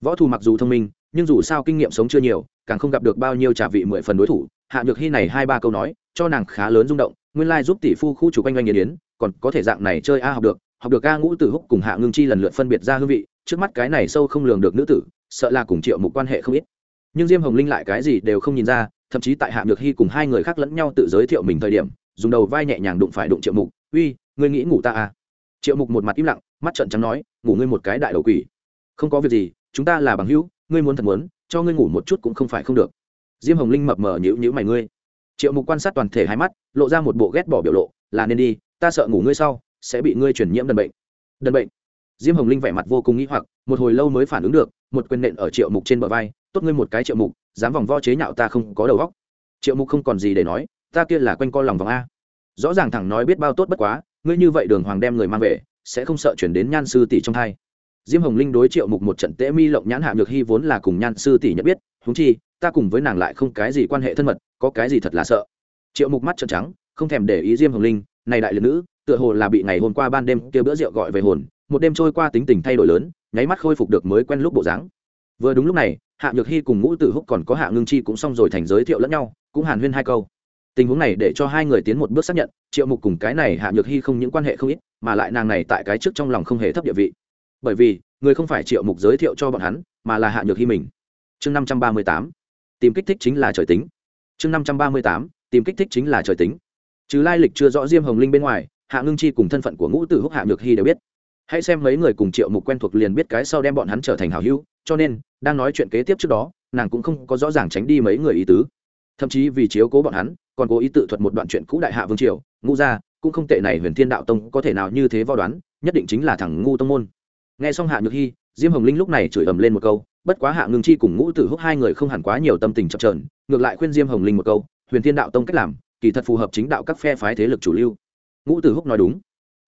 võ thù mặc dù thông minh, nhưng dù sao kinh nghiệm sống chưa nhiều, càng không gặp được bao nhiêu trà vị mười phần đối thủ. Hạ nhược hy này hai ba câu nói, cho nàng khá lớn rung động, nguyên lai giúp tỷ phu khu chủ quanh oanh nghiền yến, còn có thể dạng này chơi a học được học được a ngũ tử húc cùng hạ ngưng chi lần lượt phân biệt ra hương vị, trước mắt cái này sâu không lường được nữ tử, sợ là cùng triệu mục quan hệ không ít. Nhưng diêm hồng linh lại cái gì đều không nhìn ra, thậm chí tại hạ nhược hy cùng hai người khác lẫn nhau tự giới thiệu mình thời điểm, dùng đầu vai nhẹ nhàng đụng phải đụng triệu mục, uy, ngươi nghĩ ngủ ta à? Triệu mục một mặt im lặng, mắt trận trắng nói, ngủ ngươi một cái đại đầu quỷ. Không có việc gì, chúng ta là bằng hữu, ngươi muốn thật muốn, cho ngươi ngủ một chút cũng không phải không được. Diêm hồng linh mập mờ nhữ nhữ mày ngươi. Triệu mục quan sát toàn thể hai mắt, lộ ra một bộ ghét bỏ biểu lộ, là nên đi, ta sợ ngủ ngươi sau, sẽ bị ngươi truyền nhiễm đần bệnh. Đần bệnh? Diêm hồng linh vẻ mặt vô cùng nghĩ hoặc, một hồi lâu mới phản ứng được, một quyền nện ở triệu mục trên bờ vai, tốt ngươi một cái triệu mục, dám vòng vo chế nhạo ta không có đầu óc. Triệu mục không còn gì để nói, ta kia là quanh co lòng vòng a. Rõ ràng thẳng nói biết bao tốt bất quá ngươi như vậy đường hoàng đem người mang về, sẽ không sợ chuyển đến nhan sư tỷ trong thai. Diêm hồng linh đối triệu mục một trận tễ mi lộng nhãn hạ nhược hy vốn là cùng nhan sư tỷ nhận biết húng chi, ta cùng với nàng lại không cái gì quan hệ thân mật, có cái gì thật là sợ. Triệu mục mắt trợn trắng, không thèm để ý diêm hồng linh, này đại liệt nữ, tựa hồ là bị ngày hôm qua ban đêm kia bữa rượu gọi về hồn, một đêm trôi qua tính tình thay đổi lớn, nháy mắt khôi phục được mới quen lúc bộ dáng. Vừa đúng lúc này, hạ nhược hy cùng ngũ tử húc còn có hạ ngưng chi cũng xong rồi thành giới thiệu lẫn nhau, cũng hàn huyên hai câu tình huống này để cho hai người tiến một bước xác nhận, triệu mục cùng cái này hạ nhược hy không những quan hệ không ít, mà lại nàng này tại cái trước trong lòng không hề thấp địa vị. Bởi vì, người không phải triệu mục giới thiệu cho bọn hắn, mà là hạ nhược hy mình. Chương năm trăm ba mươi tám, tìm kích thích chính là trời tính. Chương năm trăm ba mươi tám, tìm kích thích chính là trời tính. Trừ lai lịch chưa rõ diêm hồng linh bên ngoài, hạ ngưng chi cùng thân phận của ngũ tử húc hạ nhược hy đều biết. Hãy xem mấy người cùng triệu mục quen thuộc liền biết cái sau đem bọn hắn trở thành hảo hữu, cho nên, đang nói chuyện kế tiếp trước đó, nàng cũng không có rõ ràng tránh đi mấy người ý tứ. Thậm chí vì chiếu cố bọn hắn còn cố ý tự thuật một đoạn chuyện cũ đại hạ vương triều, ngũ gia, cũng không tệ này huyền thiên đạo tông có thể nào như thế vo đoán, nhất định chính là thằng ngu tông môn. Nghe xong hạ nhược hy, diêm hồng linh lúc này chửi ầm lên một câu, bất quá hạ ngưng chi cùng ngũ tử húc hai người không hẳn quá nhiều tâm tình chập trờn ngược lại khuyên diêm hồng linh một câu, huyền thiên đạo tông cách làm, kỳ thật phù hợp chính đạo các phe phái thế lực chủ lưu. Ngũ tử húc nói đúng.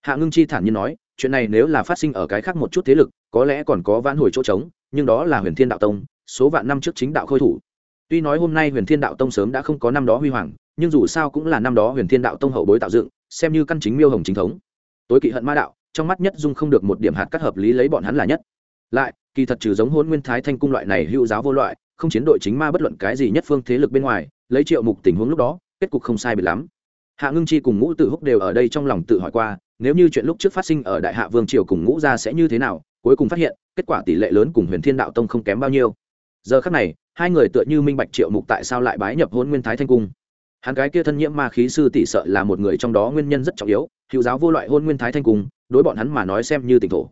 Hạ ngưng chi thản nhiên nói, chuyện này nếu là phát sinh ở cái khác một chút thế lực, có lẽ còn có vãn hồi chỗ trống, nhưng đó là huyền thiên đạo tông, số vạn năm trước chính đạo khôi thủ. Tuy nói hôm nay huyền thiên đạo tông sớm đã không có năm đó huy hoàng nhưng dù sao cũng là năm đó huyền thiên đạo tông hậu bối tạo dựng, xem như căn chính miêu hồng chính thống. Tối kỵ hận ma đạo, trong mắt nhất dung không được một điểm hạt cắt hợp lý lấy bọn hắn là nhất. Lại, kỳ thật trừ giống hôn nguyên thái thanh cung loại này hữu giáo vô loại, không chiến đội chính ma bất luận cái gì nhất phương thế lực bên ngoài, lấy triệu mục tình huống lúc đó, kết cục không sai biệt lắm. Hạ ngưng chi cùng ngũ tử húc đều ở đây trong lòng tự hỏi qua, nếu như chuyện lúc trước phát sinh ở đại hạ vương triều cùng ngũ gia sẽ như thế nào, cuối cùng phát hiện, kết quả tỷ lệ lớn cùng huyền thiên đạo tông không kém bao nhiêu. Giờ khắc này, hai người tựa như minh bạch triệu mục tại sao lại bái nhập hôn nguyên thái thanh cung hắn cái kia thân nhiễm ma khí sư tỷ sợ là một người trong đó nguyên nhân rất trọng yếu, hữu giáo vô loại hôn nguyên thái thanh cung đối bọn hắn mà nói xem như tỉnh thổ.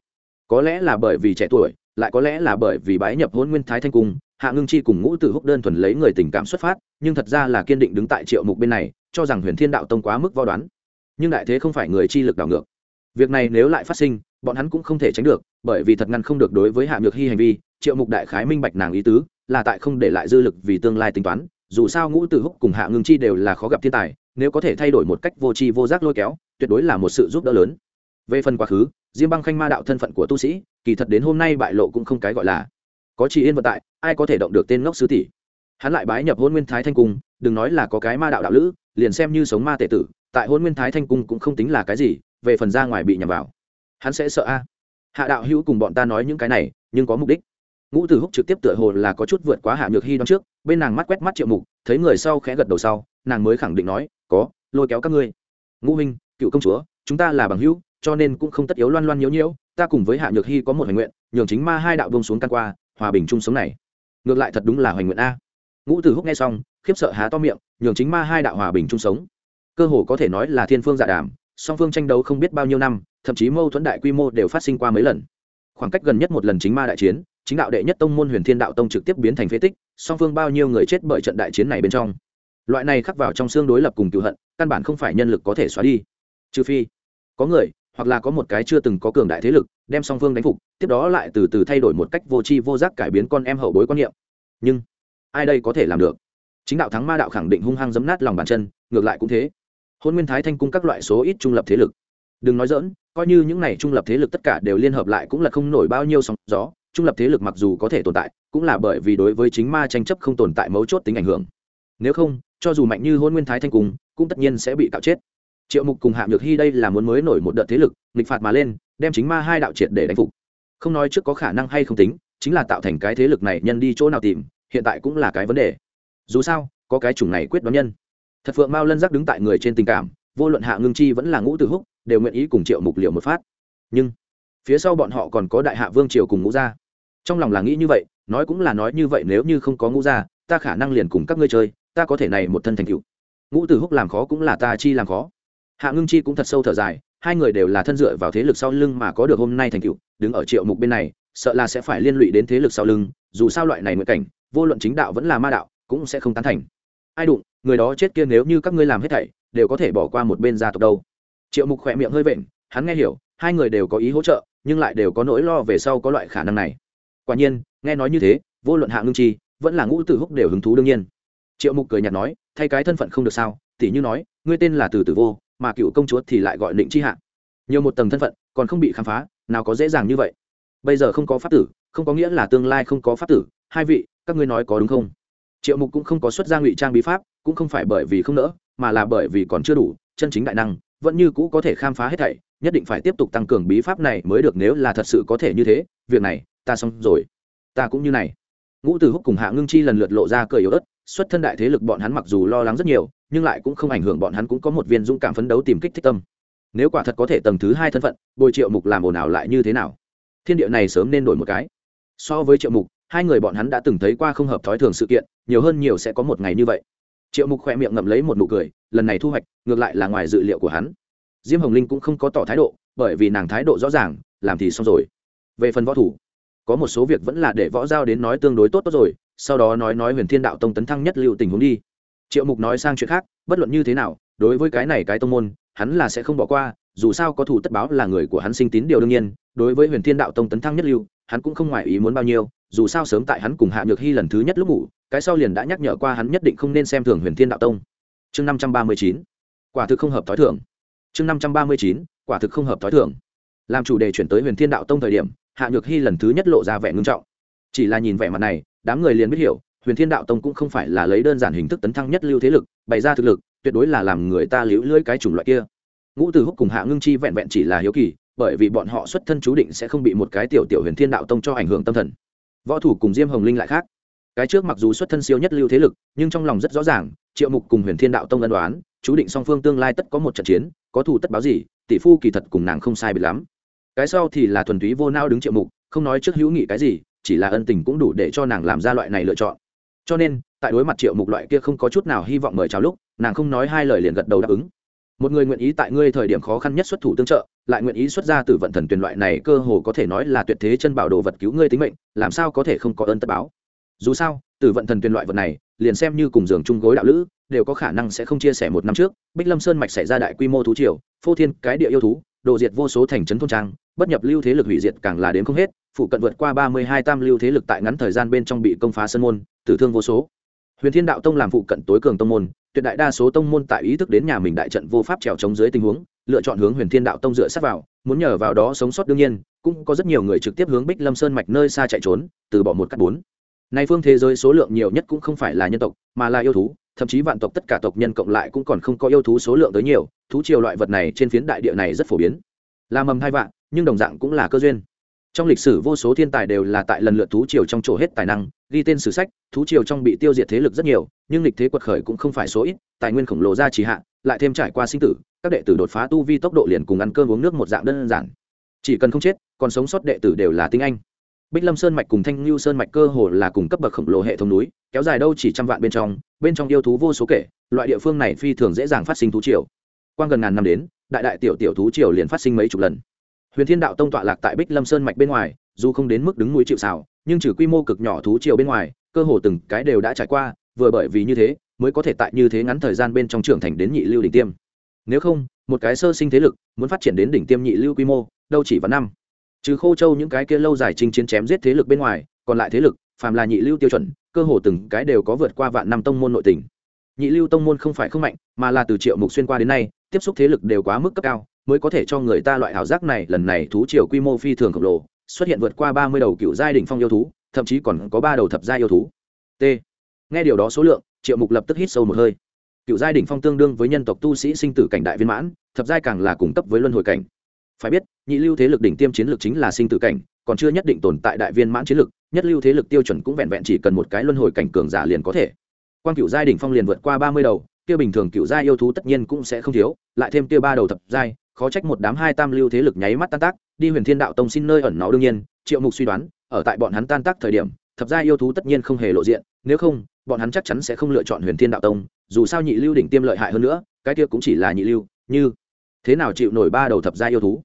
Có lẽ là bởi vì trẻ tuổi, lại có lẽ là bởi vì bái nhập hôn nguyên thái thanh cung hạ ngưng chi cùng ngũ tử húc đơn thuần lấy người tình cảm xuất phát, nhưng thật ra là kiên định đứng tại triệu mục bên này, cho rằng huyền thiên đạo tông quá mức vo đoán. Nhưng đại thế không phải người chi lực đảo ngược. Việc này nếu lại phát sinh, bọn hắn cũng không thể tránh được, bởi vì thật ngăn không được đối với hạ nhược hy hành vi, triệu mục đại khái minh bạch nàng ý tứ, là tại không để lại dư lực vì tương lai tính toán dù sao ngũ tử húc cùng hạ ngưng chi đều là khó gặp thiên tài, nếu có thể thay đổi một cách vô tri vô giác lôi kéo, tuyệt đối là một sự giúp đỡ lớn. Về phần quá khứ, diêm băng khanh ma đạo thân phận của tu sĩ, kỳ thật đến hôm nay bại lộ cũng không cái gọi là. Có chỉ yên vận tại, ai có thể động được tên ngốc sứ tỷ? Hắn lại bái nhập hôn nguyên thái thanh cung, đừng nói là có cái ma đạo đạo lữ, liền xem như sống ma tệ tử, tại hôn nguyên thái thanh cung cũng không tính là cái gì, về phần ra ngoài bị nhầm vào, hắn sẽ sợ a. Hạ đạo hữu cùng bọn ta nói những cái này, nhưng có mục đích ngũ tử húc trực tiếp tựa hồ là có chút vượt quá hạ nhược hy đón trước, bên nàng mắt quét mắt triệu mục, thấy người sau khẽ gật đầu sau, nàng mới khẳng định nói, có, lôi kéo các ngươi. Ngũ minh cựu công chúa, chúng ta là bằng hữu, cho nên cũng không tất yếu loan loan nhiễu nhiễu, ta cùng với hạ nhược hy có một hoành nguyện, nhường chính ma hai đạo bông xuống căn qua, hòa bình chung sống này. Ngược lại thật đúng là hoành nguyện a. Ngũ tử húc nghe xong, khiếp sợ há to miệng, nhường chính ma hai đạo hòa bình chung sống. Cơ hồ có thể nói là thiên phương giả đàm, song phương tranh đấu không biết bao nhiêu năm, thậm chí mâu thuẫn đại quy mô đều phát sinh qua mấy lần. Khoảng cách gần nhất một lần chính ma đại chiến chính đạo đệ nhất tông môn huyền thiên đạo tông trực tiếp biến thành phế tích, song phương bao nhiêu người chết bởi trận đại chiến này bên trong. Loại này khắc vào trong xương đối lập cùng cựu hận, căn bản không phải nhân lực có thể xóa đi. Trừ phi, có người, hoặc là có một cái chưa từng có cường đại thế lực, đem song phương đánh phục, tiếp đó lại từ từ thay đổi một cách vô tri vô giác cải biến con em hậu bối quan niệm. Nhưng, ai đây có thể làm được? Chính đạo thắng ma đạo khẳng định hung hăng giấm nát lòng bàn chân, ngược lại cũng thế. Hôn nguyên thái thanh cung các loại số ít trung lập thế lực. Đừng nói dỡn coi như những này trung lập thế lực tất cả đều liên hợp lại cũng là không nổi bao nhiêu sóng gió trung lập thế lực mặc dù có thể tồn tại, cũng là bởi vì đối với chính ma tranh chấp không tồn tại mấu chốt tính ảnh hưởng. Nếu không, cho dù mạnh như hôn nguyên thái thanh cung cũng tất nhiên sẽ bị cạo chết. Triệu mục cùng hạ nhược hy đây là muốn mới nổi một đợt thế lực, nghịch phạt mà lên, đem chính ma hai đạo triệt để đánh phục. Không nói trước có khả năng hay không tính, chính là tạo thành cái thế lực này nhân đi chỗ nào tìm, hiện tại cũng là cái vấn đề. Dù sao, có cái chủng này quyết đoán nhân. Thật phượng mao lân giác đứng tại người trên tình cảm, vô luận hạ ngưng chi vẫn là ngũ tử húc, đều nguyện ý cùng triệu mục liệu một phát. Nhưng phía sau bọn họ còn có đại hạ vương triều cùng ngũ gia. Trong lòng là nghĩ như vậy, nói cũng là nói như vậy, nếu như không có ngũ gia, ta khả năng liền cùng các ngươi chơi, ta có thể này một thân thành cựu ngũ tử húc làm khó cũng là ta chi làm khó. Hạ ngưng chi cũng thật sâu thở dài, hai người đều là thân dựa vào thế lực sau lưng mà có được hôm nay thành cựu đứng ở triệu mục bên này, sợ là sẽ phải liên lụy đến thế lực sau lưng, dù sao loại này nguyện cảnh, vô luận chính đạo vẫn là ma đạo, cũng sẽ không tán thành. Ai đụng, người đó chết kia nếu như các ngươi làm hết thảy, đều có thể bỏ qua một bên gia tộc đâu. Triệu mục khỏe miệng hơi vện, hắn nghe hiểu hai người đều có ý hỗ trợ, nhưng lại đều có nỗi lo về sau có loại khả năng này. Quả nhiên, nghe nói như thế, vô luận hạ ngưng chi, vẫn là ngũ tử húc đều hứng thú đương nhiên. Triệu mục cười nhạt nói, thay cái thân phận không được sao, tỉ như nói, ngươi tên là từ tử vô, mà cựu công chúa thì lại gọi định chi hạ. Nhiều một tầng thân phận, còn không bị khám phá, nào có dễ dàng như vậy. Bây giờ không có pháp tử, không có nghĩa là tương lai không có pháp tử, hai vị, các ngươi nói có đúng không? Triệu mục cũng không có xuất gia ngụy trang bí pháp, cũng không phải bởi vì không nỡ, mà là bởi vì còn chưa đủ, chân chính đại năng vẫn như cũ có thể khám phá hết thảy, nhất định phải tiếp tục tăng cường bí pháp này mới được nếu là thật sự có thể như thế, việc này, ta xong rồi. Ta cũng như này. Ngũ tử húc cùng hạ ngưng chi lần lượt lộ ra cười yếu ớt, xuất thân đại thế lực bọn hắn mặc dù lo lắng rất nhiều, nhưng lại cũng không ảnh hưởng bọn hắn cũng có một viên dũng cảm phấn đấu tìm kích thích tâm. Nếu quả thật có thể tầng thứ hai thân phận, bồi triệu mục làm ồn ào lại như thế nào? Thiên địa này sớm nên đổi một cái. So với triệu mục, hai người bọn hắn đã từng thấy qua không hợp thói thường sự kiện, nhiều hơn nhiều sẽ có một ngày như vậy triệu mục khoe miệng ngậm lấy một nụ cười, lần này thu hoạch, ngược lại là ngoài dự liệu của hắn. Diêm hồng linh cũng không có tỏ thái độ, bởi vì nàng thái độ rõ ràng, làm thì xong rồi. Về phần võ thủ, có một số việc vẫn là để võ giao đến nói tương đối tốt tốt rồi, sau đó nói nói huyền thiên đạo tông tấn thăng nhất liệu tình huống đi. Triệu mục nói sang chuyện khác, bất luận như thế nào, đối với cái này cái tông môn, hắn là sẽ không bỏ qua, dù sao có thủ tất báo là người của hắn sinh tín điều đương nhiên, đối với huyền thiên đạo tông tấn thăng nhất lưu, hắn cũng không ngoài ý muốn bao nhiêu, dù sao sớm tại hắn cùng hạ nhược hy lần thứ nhất lúc ngủ cái sau liền đã nhắc nhở qua hắn nhất định không nên xem thường huyền thiên đạo tông. Chương năm trăm ba mươi chín, quả thực không hợp t h ó i thưởng chương năm trăm ba mươi chín, quả thực không hợp t h ó i thưởng làm chủ đề chuyển tới huyền thiên đạo tông thời điểm, hạ nhược hy lần thứ nhất lộ ra vẻ ngưng trọng. Chỉ là nhìn vẻ mặt này, đám người liền biết hiểu, huyền thiên đạo tông cũng không phải là lấy đơn giản hình thức tấn thăng nhất lưu thế lực, bày ra thực lực, tuyệt đối là làm người ta liễu lưỡi cái chủng loại kia. Ngũ từ húc cùng hạ ngưng chi vẹn vẹn chỉ là hiếu kỳ, bởi vì bọn họ xuất thân chú định sẽ không bị một cái tiểu tiểu huyền thiên đạo tông cho ảnh hưởng tâm thần. Võ thủ cùng diêm hồng linh lại khác cái trước mặc dù xuất thân siêu nhất lưu thế lực, nhưng trong lòng rất rõ ràng, triệu mục cùng huyền thiên đạo tông ân đoán chú định song phương tương lai tất có một trận chiến, có thù tất báo gì, tỷ phu kỳ thật cùng nàng không sai biệt lắm. Cái sau thì là thuần túy vô nao đứng triệu mục, không nói trước hữu nghị cái gì, chỉ là ân tình cũng đủ để cho nàng làm ra loại này lựa chọn. Cho nên, tại đối mặt triệu mục loại kia không có chút nào hy vọng mời chào lúc, nàng không nói hai lời liền gật đầu đáp ứng. Một người nguyện ý tại ngươi thời điểm khó khăn nhất xuất thủ tương trợ, lại nguyện ý xuất ra từ vận thần tuyển loại này cơ hồ có thể nói là tuyệt thế chân bảo đồ vật cứu ngươi tính mệnh, làm sao có thể không có ơn tất báo? Dù sao, từ vận thần tuyển loại vật này, liền xem như cùng giường chung gối đạo lữ, đều có khả năng sẽ không chia sẻ một năm trước, bích lâm sơn mạch xảy ra đại quy mô thú triều, phô thiên cái địa yêu thú, đồ diệt vô số thành trấn thôn trang, bất nhập lưu thế lực hủy diệt càng là đến không hết phụ cận vượt qua ba mươi hai tam lưu thế lực tại ngắn thời gian bên trong bị công phá sân môn, tử thương vô số. Huyền thiên đạo tông làm phụ cận tối cường tông môn, tuyệt đại đa số tông môn tại ý thức đến nhà mình đại trận vô pháp trèo chống dưới tình huống, lựa chọn hướng huyền thiên đạo tông dựa sát vào, muốn nhờ vào đó sống sót đương nhiên, cũng có rất nhiều người trực tiếp hướng bích lâm sơn mạch nơi xa chạy trốn, từ bỏ một cắt bốn nay phương thế giới số lượng nhiều nhất cũng không phải là nhân tộc, mà là yêu thú, thậm chí vạn tộc tất cả tộc nhân cộng lại cũng còn không có yêu thú số lượng tới nhiều, thú triều loại vật này trên phiến đại địa này rất phổ biến. Là mầm hai vạn, nhưng đồng dạng cũng là cơ duyên. Trong lịch sử vô số thiên tài đều là tại lần lượt thú triều trong chỗ hết tài năng, ghi tên sử sách, thú triều trong bị tiêu diệt thế lực rất nhiều, nhưng lịch thế quật khởi cũng không phải số ít, tài nguyên khổng lồ ra trì hạ, lại thêm trải qua sinh tử, các đệ tử đột phá tu vi tốc độ liền cùng ăn cơm uống nước một dạng đơn giản. Chỉ cần không chết, còn sống sót đệ tử đều là tinh anh bích lâm sơn mạch cùng thanh lưu sơn mạch cơ hồ là cùng cấp bậc khổng lồ hệ thống núi, kéo dài đâu chỉ trăm vạn bên trong bên trong yêu thú vô số kể, loại địa phương này phi thường dễ dàng phát sinh thú triều. Qua gần ngàn năm đến, đại đại tiểu tiểu thú triều liền phát sinh mấy chục lần. Huyền thiên đạo tông tọa lạc tại bích lâm sơn mạch bên ngoài, dù không đến mức đứng núi chịu xào nhưng trừ quy mô cực nhỏ thú triều bên ngoài, cơ hồ từng cái đều đã trải qua, vừa bởi vì như thế, mới có thể tại như thế ngắn thời gian bên trong trưởng thành đến nhị lưu đỉnh tiêm. Nếu không, một cái sơ sinh thế lực, muốn phát triển đến đỉnh tiêm nhị lưu quy mô, đâu chỉ vào năm trừ khô châu những cái kia lâu dài chinh chiến chém giết thế lực bên ngoài, còn lại thế lực, phàm là nhị lưu tiêu chuẩn, cơ hồ từng cái đều có vượt qua vạn năm tông môn nội tình. Nhị lưu tông môn không phải không mạnh, mà là từ triệu mục xuyên qua đến nay, tiếp xúc thế lực đều quá mức cấp cao, mới có thể cho người ta loại ảo giác này, lần này thú triều quy mô phi thường khổng lồ, xuất hiện vượt qua ba mươi đầu cựu giai đỉnh phong yêu thú, thậm chí còn có ba đầu thập giai yêu thú. T. Nghe điều đó số lượng, triệu mục lập tức hít sâu một hơi. Cựu giai đỉnh phong tương đương với nhân tộc tu sĩ sinh tử cảnh đại viên mãn, thập giai càng là cung cấp với luân hồi cảnh phải biết, nhị lưu thế lực đỉnh tiêm chiến lược chính là sinh tử cảnh, còn chưa nhất định tồn tại đại viên mãn chiến lược, nhất lưu thế lực tiêu chuẩn cũng vẹn vẹn chỉ cần một cái luân hồi cảnh cường giả liền có thể. Quan cựu giai đỉnh phong liền vượt qua ba mươi đầu, kia bình thường cựu giai yêu thú tất nhiên cũng sẽ không thiếu, lại thêm kia ba đầu thập giai, khó trách một đám hai tam lưu thế lực nháy mắt tan tác, đi huyền thiên đạo tông xin nơi ẩn náu đương nhiên, triệu mục suy đoán, ở tại bọn hắn tan tác thời điểm, thập giai yêu thú tất nhiên không hề lộ diện, nếu không, bọn hắn chắc chắn sẽ không lựa chọn huyền thiên đạo tông, dù sao nhị lưu đỉnh tiêm lợi hại hơn nữa, cái kia cũng chỉ là nhị lưu, như thế nào chịu nổi ba đầu thập giai yêu thú?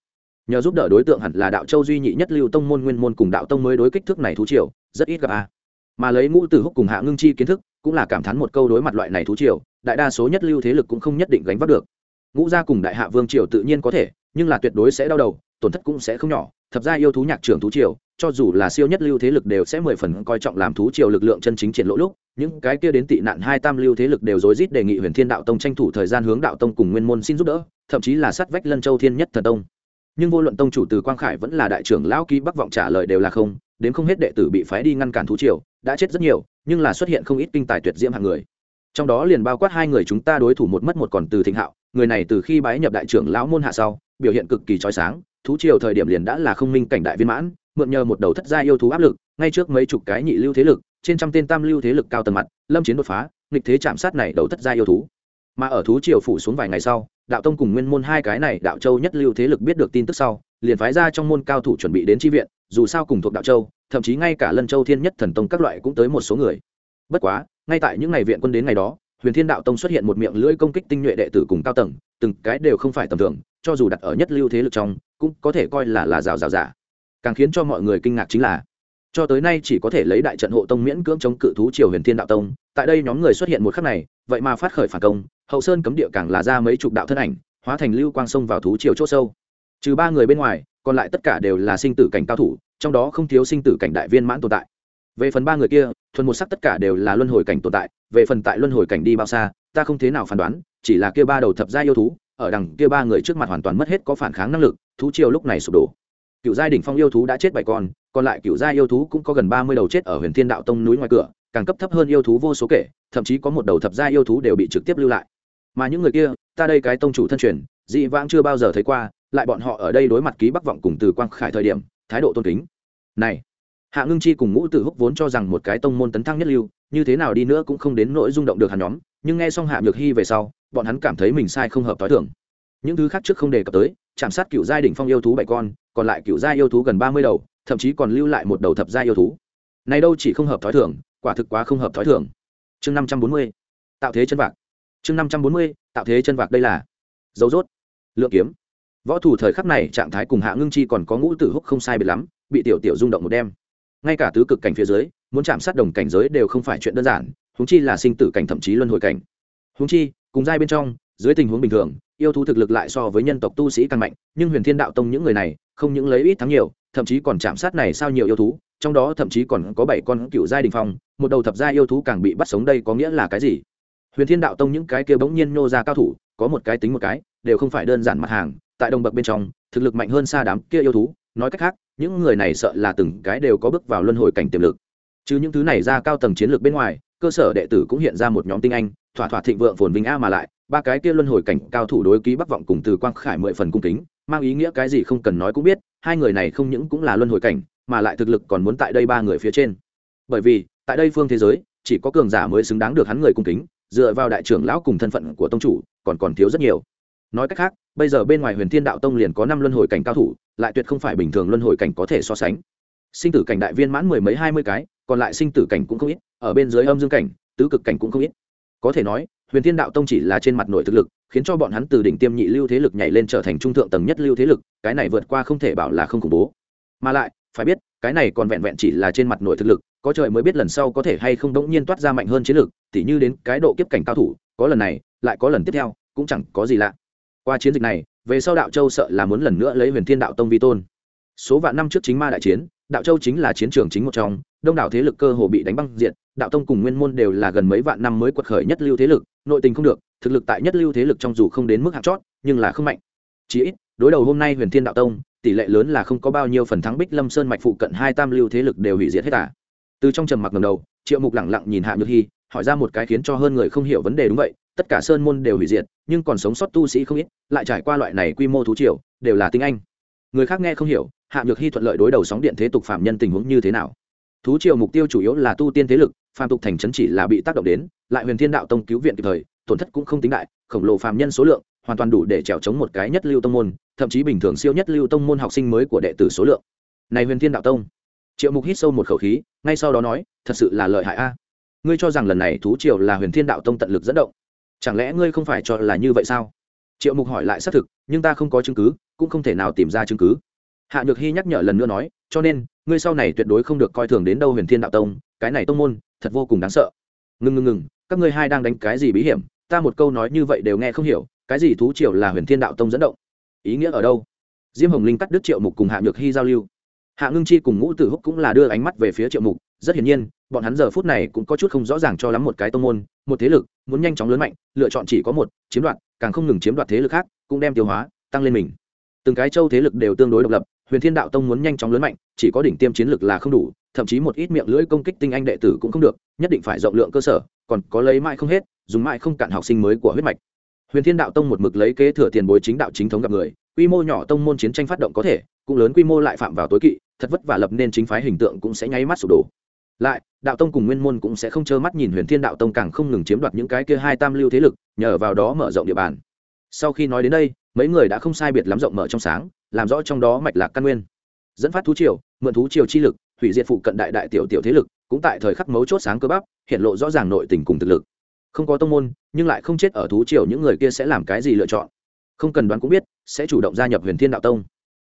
Nhờ giúp đỡ đối tượng hẳn là đạo châu duy nhị nhất lưu tông môn nguyên môn cùng đạo tông mới đối kích thước này thú triều, rất ít gặp a. Mà lấy ngũ từ húc cùng hạ ngưng chi kiến thức, cũng là cảm thán một câu đối mặt loại này thú triều, đại đa số nhất lưu thế lực cũng không nhất định gánh vác được. Ngũ gia cùng đại hạ vương triều tự nhiên có thể, nhưng là tuyệt đối sẽ đau đầu, tổn thất cũng sẽ không nhỏ, thập ra yêu thú nhạc trưởng thú triều, cho dù là siêu nhất lưu thế lực đều sẽ mười phần coi trọng làm thú triều lực lượng chân chính triển lỗ lúc, những cái kia đến tị nạn hai tam lưu thế lực đều rối rít đề nghị huyền thiên đạo tông tranh thủ thời gian hướng đạo tông cùng nguyên môn xin giúp đỡ, thậm chí là sát vách lân châu thiên nhất thần tông nhưng vô luận tông chủ từ quang khải vẫn là đại trưởng lão ký bắc vọng trả lời đều là không, đến không hết đệ tử bị phái đi ngăn cản thú triều, đã chết rất nhiều, nhưng là xuất hiện không ít kinh tài tuyệt diễm hạng người. Trong đó liền bao quát hai người chúng ta đối thủ một mất một còn từ thịnh hạo, người này từ khi bái nhập đại trưởng lão môn hạ sau, biểu hiện cực kỳ trói sáng, thú triều thời điểm liền đã là không minh cảnh đại viên mãn, mượn nhờ một đầu thất gia yêu thú áp lực, ngay trước mấy chục cái nhị lưu thế lực, trên trăm tên tam lưu thế lực cao tầng mặt, lâm chiến đột phá, nghịch thế chạm sát này đầu thất gia yêu thú mà ở thú triều phủ xuống vài ngày sau, đạo tông cùng nguyên môn hai cái này đạo châu nhất lưu thế lực biết được tin tức sau, liền phái ra trong môn cao thủ chuẩn bị đến tri viện, dù sao cùng thuộc đạo châu, thậm chí ngay cả lân châu thiên nhất thần tông các loại cũng tới một số người. Bất quá, ngay tại những ngày viện quân đến ngày đó, huyền thiên đạo tông xuất hiện một miệng lưỡi công kích tinh nhuệ đệ tử cùng cao tầng, từng cái đều không phải tầm thường, cho dù đặt ở nhất lưu thế lực trong, cũng có thể coi là là rào rào giả càng khiến cho mọi người kinh ngạc chính là, cho tới nay chỉ có thể lấy đại trận hộ tông miễn cưỡng chống cự thú triều huyền thiên đạo tông, tại đây nhóm người xuất hiện một khắc này, vậy mà phát khởi phản công hậu sơn cấm địa càng là ra mấy chục đạo thân ảnh, hóa thành lưu quang sông vào thú triều c h ỗ sâu. Trừ ba người bên ngoài, còn lại tất cả đều là sinh tử cảnh cao thủ, trong đó không thiếu sinh tử cảnh đại viên mãn tồn tại. Về phần ba người kia, thuần một sắc tất cả đều là luân hồi cảnh tồn tại, về phần tại luân hồi cảnh đi bao xa, ta không thế nào phán đoán, chỉ là kia ba đầu thập gia yêu thú, ở đằng kia ba người trước mặt hoàn toàn mất hết có phản kháng năng lực, thú triều lúc này sụp đổ. Cựu giai đỉnh phong yêu thú đã chết bảy con, còn lại cựu giai yêu thú cũng có gần ba mươi đầu chết ở huyền thiên đạo tông núi ngoài cửa, càng cấp thấp hơn yêu thú vô số kể, thậm chí có một đầu thập gia yêu thú đều bị trực tiếp lưu lại mà những người kia, ta đây cái tông chủ thân truyền, dị vãng chưa bao giờ thấy qua, lại bọn họ ở đây đối mặt ký bắc vọng cùng từ quang khải thời điểm, thái độ tôn kính. Này, hạ ngưng chi cùng ngũ tử húc vốn cho rằng một cái tông môn tấn thăng nhất lưu, như thế nào đi nữa cũng không đến nỗi rung động được hắn nhóm, nhưng nghe xong hạ nhược hy về sau, bọn hắn cảm thấy mình sai không hợp t h o i thưởng những thứ khác trước không đề cập tới, chạm sát cựu giai đỉnh phong yêu thú bảy con, còn lại cựu giai yêu thú gần ba mươi đầu, thậm chí còn lưu lại một đầu thập giai yêu thú. Này đâu chỉ không hợp t h o i thưởng quả thực quá không hợp t h o i thưởng chương năm trăm bốn mươi, tạo thế chân vạc chương năm trăm bốn mươi, tạo thế chân vạc đây là dấu rốt, lượng kiếm. Võ thủ thời khắc này trạng thái cùng hạ ngưng chi còn có ngũ tử húc không sai biệt lắm, bị tiểu tiểu rung động một đêm. Ngay cả tứ cực cảnh phía dưới, muốn chạm sát đồng cảnh giới đều không phải chuyện đơn giản húng chi là sinh tử cảnh thậm chí luân hồi cảnh. Húng chi, cùng giai bên trong, dưới tình huống bình thường, yêu thú thực lực lại so với nhân tộc tu sĩ càng mạnh, nhưng huyền thiên đạo tông những người này, không những lấy ít thắng nhiều, thậm chí còn chạm sát này sao nhiều yêu thú, trong đó thậm chí còn có bảy con cựu giai đình phong, một đầu thập giai yêu thú càng bị bắt sống đây có nghĩa là cái gì? Huyền thiên đạo tông những cái kia bỗng nhiên nhô ra cao thủ, có một cái tính một cái, đều không phải đơn giản mặt hàng, tại đồng bậc bên trong, thực lực mạnh hơn xa đám kia yêu thú. Nói cách khác, những người này sợ là từng cái đều có bước vào luân hồi cảnh tiềm lực. Chứ những thứ này ra cao tầng chiến lược bên ngoài, cơ sở đệ tử cũng hiện ra một nhóm tinh anh, thỏa thỏa thịnh vượng phồn vinh a mà lại, ba cái kia luân hồi cảnh cao thủ đối ký bắc vọng cùng từ quang khải mười phần cung kính, mang ý nghĩa cái gì không cần nói cũng biết, hai người này không những cũng là luân hồi cảnh, mà lại thực lực còn muốn tại đây ba người phía trên. Bởi vì, tại đây phương thế giới, chỉ có cường giả mới xứng đáng được hắn người cung kính dựa vào đại trưởng lão cùng thân phận của tông chủ, còn còn thiếu rất nhiều. Nói cách khác, bây giờ bên ngoài huyền thiên đạo tông liền có năm luân hồi cảnh cao thủ, lại tuyệt không phải bình thường luân hồi cảnh có thể so sánh. Sinh tử cảnh đại viên mãn mười mấy hai mươi cái, còn lại sinh tử cảnh cũng không ít, ở bên dưới âm dương cảnh, tứ cực cảnh cũng không ít. Có thể nói, huyền thiên đạo tông chỉ là trên mặt nội thực lực, khiến cho bọn hắn từ đỉnh tiêm nhị lưu thế lực nhảy lên trở thành trung thượng tầng nhất lưu thế lực, cái này vượt qua không thể bảo là không khủng bố. Mà lại, phải biết, cái này còn vẹn vẹn chỉ là trên mặt nội thực lực có trời mới biết lần sau có thể hay không đống nhiên toát ra mạnh hơn chiến lược, tỉ như đến cái độ kiếp cảnh cao thủ có lần này lại có lần tiếp theo cũng chẳng có gì lạ. Qua chiến dịch này về sau đạo châu sợ là muốn lần nữa lấy huyền thiên đạo tông vi tôn. Số vạn năm trước chính ma đại chiến đạo châu chính là chiến trường chính một trong đông đảo thế lực cơ hồ bị đánh băng diện đạo tông cùng nguyên môn đều là gần mấy vạn năm mới quật khởi nhất lưu thế lực nội tình không được thực lực tại nhất lưu thế lực trong dù không đến mức hạng chót nhưng là không mạnh. Chỉ ít đối đầu hôm nay huyền thiên đạo tông tỷ lệ lớn là không có bao nhiêu phần thắng bích lâm sơn mạch phụ cận hai tam lưu thế lực đều hủy diệt hết cả từ trong trầm mặc ngầm đầu, triệu mục lẳng lặng nhìn hạ nhược hy hỏi ra một cái khiến cho hơn người không hiểu vấn đề đúng vậy, tất cả sơn môn đều hủy diệt, nhưng còn sống sót tu sĩ không ít, lại trải qua loại này quy mô thú triều, đều là tinh anh. Người khác nghe không hiểu, hạ nhược hy thuận lợi đối đầu sóng điện thế tục phạm nhân tình huống như thế nào. Thú triều mục tiêu chủ yếu là tu tiên thế lực phạm tục thành trấn chỉ là bị tác động đến, lại huyền thiên đạo tông cứu viện kịp thời, tổn thất cũng không tính đại, khổng lồ phạm nhân số lượng, hoàn toàn đủ để trèo chống một cái nhất lưu tông môn, thậm chí bình thường siêu nhất lưu tông môn học sinh mới của đệ tử số lượng. Này huyền thiên đạo tông triệu mục hít sâu một khẩu khí, ngay sau đó nói, thật sự là lợi hại a. Ngươi cho rằng lần này thú triều là huyền thiên đạo tông tận lực dẫn động? Chẳng lẽ ngươi không phải cho là như vậy sao? Triệu mục hỏi lại xác thực, nhưng ta không có chứng cứ, cũng không thể nào tìm ra chứng cứ. Hạ nhược hy nhắc nhở lần nữa nói, cho nên, ngươi sau này tuyệt đối không được coi thường đến đâu huyền thiên đạo tông, cái này tông môn, thật vô cùng đáng sợ. Ngừng ngừng ngừng các ngươi hai đang đánh cái gì bí hiểm? Ta một câu nói như vậy đều nghe không hiểu, cái gì thú triều là huyền thiên đạo tông dẫn động? Ý nghĩa ở đâu? Diêm hồng linh cắt đứt triệu mục cùng hạ nhược hy giao lưu hạ ngưng chi cùng ngũ tử húc cũng là đưa ánh mắt về phía triệu mục, rất hiển nhiên, bọn hắn giờ phút này cũng có chút không rõ ràng cho lắm một cái tông môn, một thế lực, muốn nhanh chóng lớn mạnh, lựa chọn chỉ có một, chiếm đoạt, càng không ngừng chiếm đoạt thế lực khác, cũng đem tiêu hóa, tăng lên mình. Từng cái châu thế lực đều tương đối độc lập, huyền thiên đạo tông muốn nhanh chóng lớn mạnh, chỉ có đỉnh tiêm chiến lực là không đủ, thậm chí một ít miệng lưỡi công kích tinh anh đệ tử cũng không được, nhất định phải rộng lượng cơ sở, còn có lấy mãi không hết, dùng mãi không cạn học sinh mới của huyết mạch. Huyền thiên đạo tông một mực lấy kế thừa tiền bối chính đạo chính thống gặp người quy mô nhỏ tông môn chiến tranh phát động có thể, cũng lớn quy mô lại phạm vào tối kỵ, thật vất vả lập nên chính phái hình tượng cũng sẽ nháy mắt sụp đổ. Lại, đạo tông cùng nguyên môn cũng sẽ không trơ mắt nhìn huyền thiên đạo tông càng không ngừng chiếm đoạt những cái kia hai tam lưu thế lực, nhờ vào đó mở rộng địa bàn. Sau khi nói đến đây, mấy người đã không sai biệt lắm rộng mở trong sáng, làm rõ trong đó mạch lạc căn nguyên. Dẫn phát thú triều, mượn thú triều chi lực, hủy diệt phụ cận đại đại tiểu tiểu thế lực, cũng tại thời khắc mấu chốt sáng cơ bắp, hiện lộ rõ ràng nội tình cùng thực lực. Không có tông môn, nhưng lại không chết ở thú triều những người kia sẽ làm cái gì lựa chọn? Không cần đoán cũng biết, sẽ chủ động gia nhập huyền thiên đạo tông.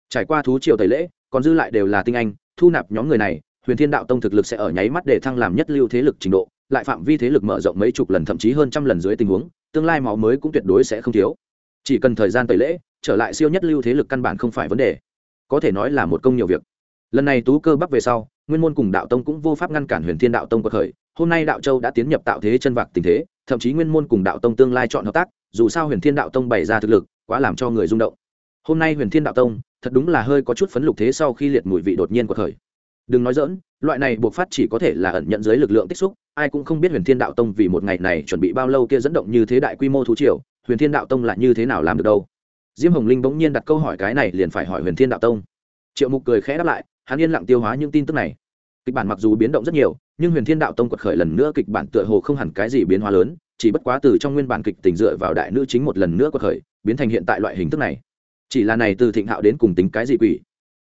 Trải qua thú triều tẩy lễ, còn dư lại đều là tinh anh, thu nạp nhóm người này, huyền thiên đạo tông thực lực sẽ ở nháy mắt để thăng làm nhất lưu thế lực trình độ, lại phạm vi thế lực mở rộng mấy chục lần thậm chí hơn trăm lần dưới tình huống, tương lai máu mới cũng tuyệt đối sẽ không thiếu. Chỉ cần thời gian tẩy lễ, trở lại siêu nhất lưu thế lực căn bản không phải vấn đề. Có thể nói là một công nhiều việc. Lần này tú cơ bắc về sau, nguyên môn cùng đạo tông cũng vô pháp ngăn cản huyền thiên đạo tông cuộc khởi. Hôm nay đạo châu đã tiến nhập tạo thế chân vạc tình thế, thậm chí nguyên môn cùng đạo tông tương lai chọn hợp tác, dù sao huyền thiên đạo tông bày ra thực lực quá làm cho người rung động. Hôm nay huyền thiên đạo tông, thật đúng là hơi có chút phấn lục thế sau khi liệt mùi vị đột nhiên của khởi. Đừng nói dỡn loại này buộc phát chỉ có thể là ẩn nhận dưới lực lượng tích xúc, ai cũng không biết huyền thiên đạo tông vì một ngày này chuẩn bị bao lâu kia dẫn động như thế đại quy mô thú triều, huyền thiên đạo tông lại như thế nào làm được đâu? Diêm hồng linh bỗng nhiên đặt câu hỏi cái này liền phải hỏi huyền thiên đạo tông. Triệu mục cười khẽ đáp lại, hắn yên lặng tiêu hóa những tin tức này. Kịch bản mặc dù biến động rất nhiều, nhưng huyền thiên đạo tông quật khởi lần nữa kịch bản tựa hồ không hẳn cái gì biến hóa lớn, chỉ bất quá từ trong nguyên bản kịch tình dựa vào đại nữ chính một lần nữa quật khởi biến thành hiện tại loại hình thức này. Chỉ là này từ thịnh hạo đến cùng tính cái gì quỷ?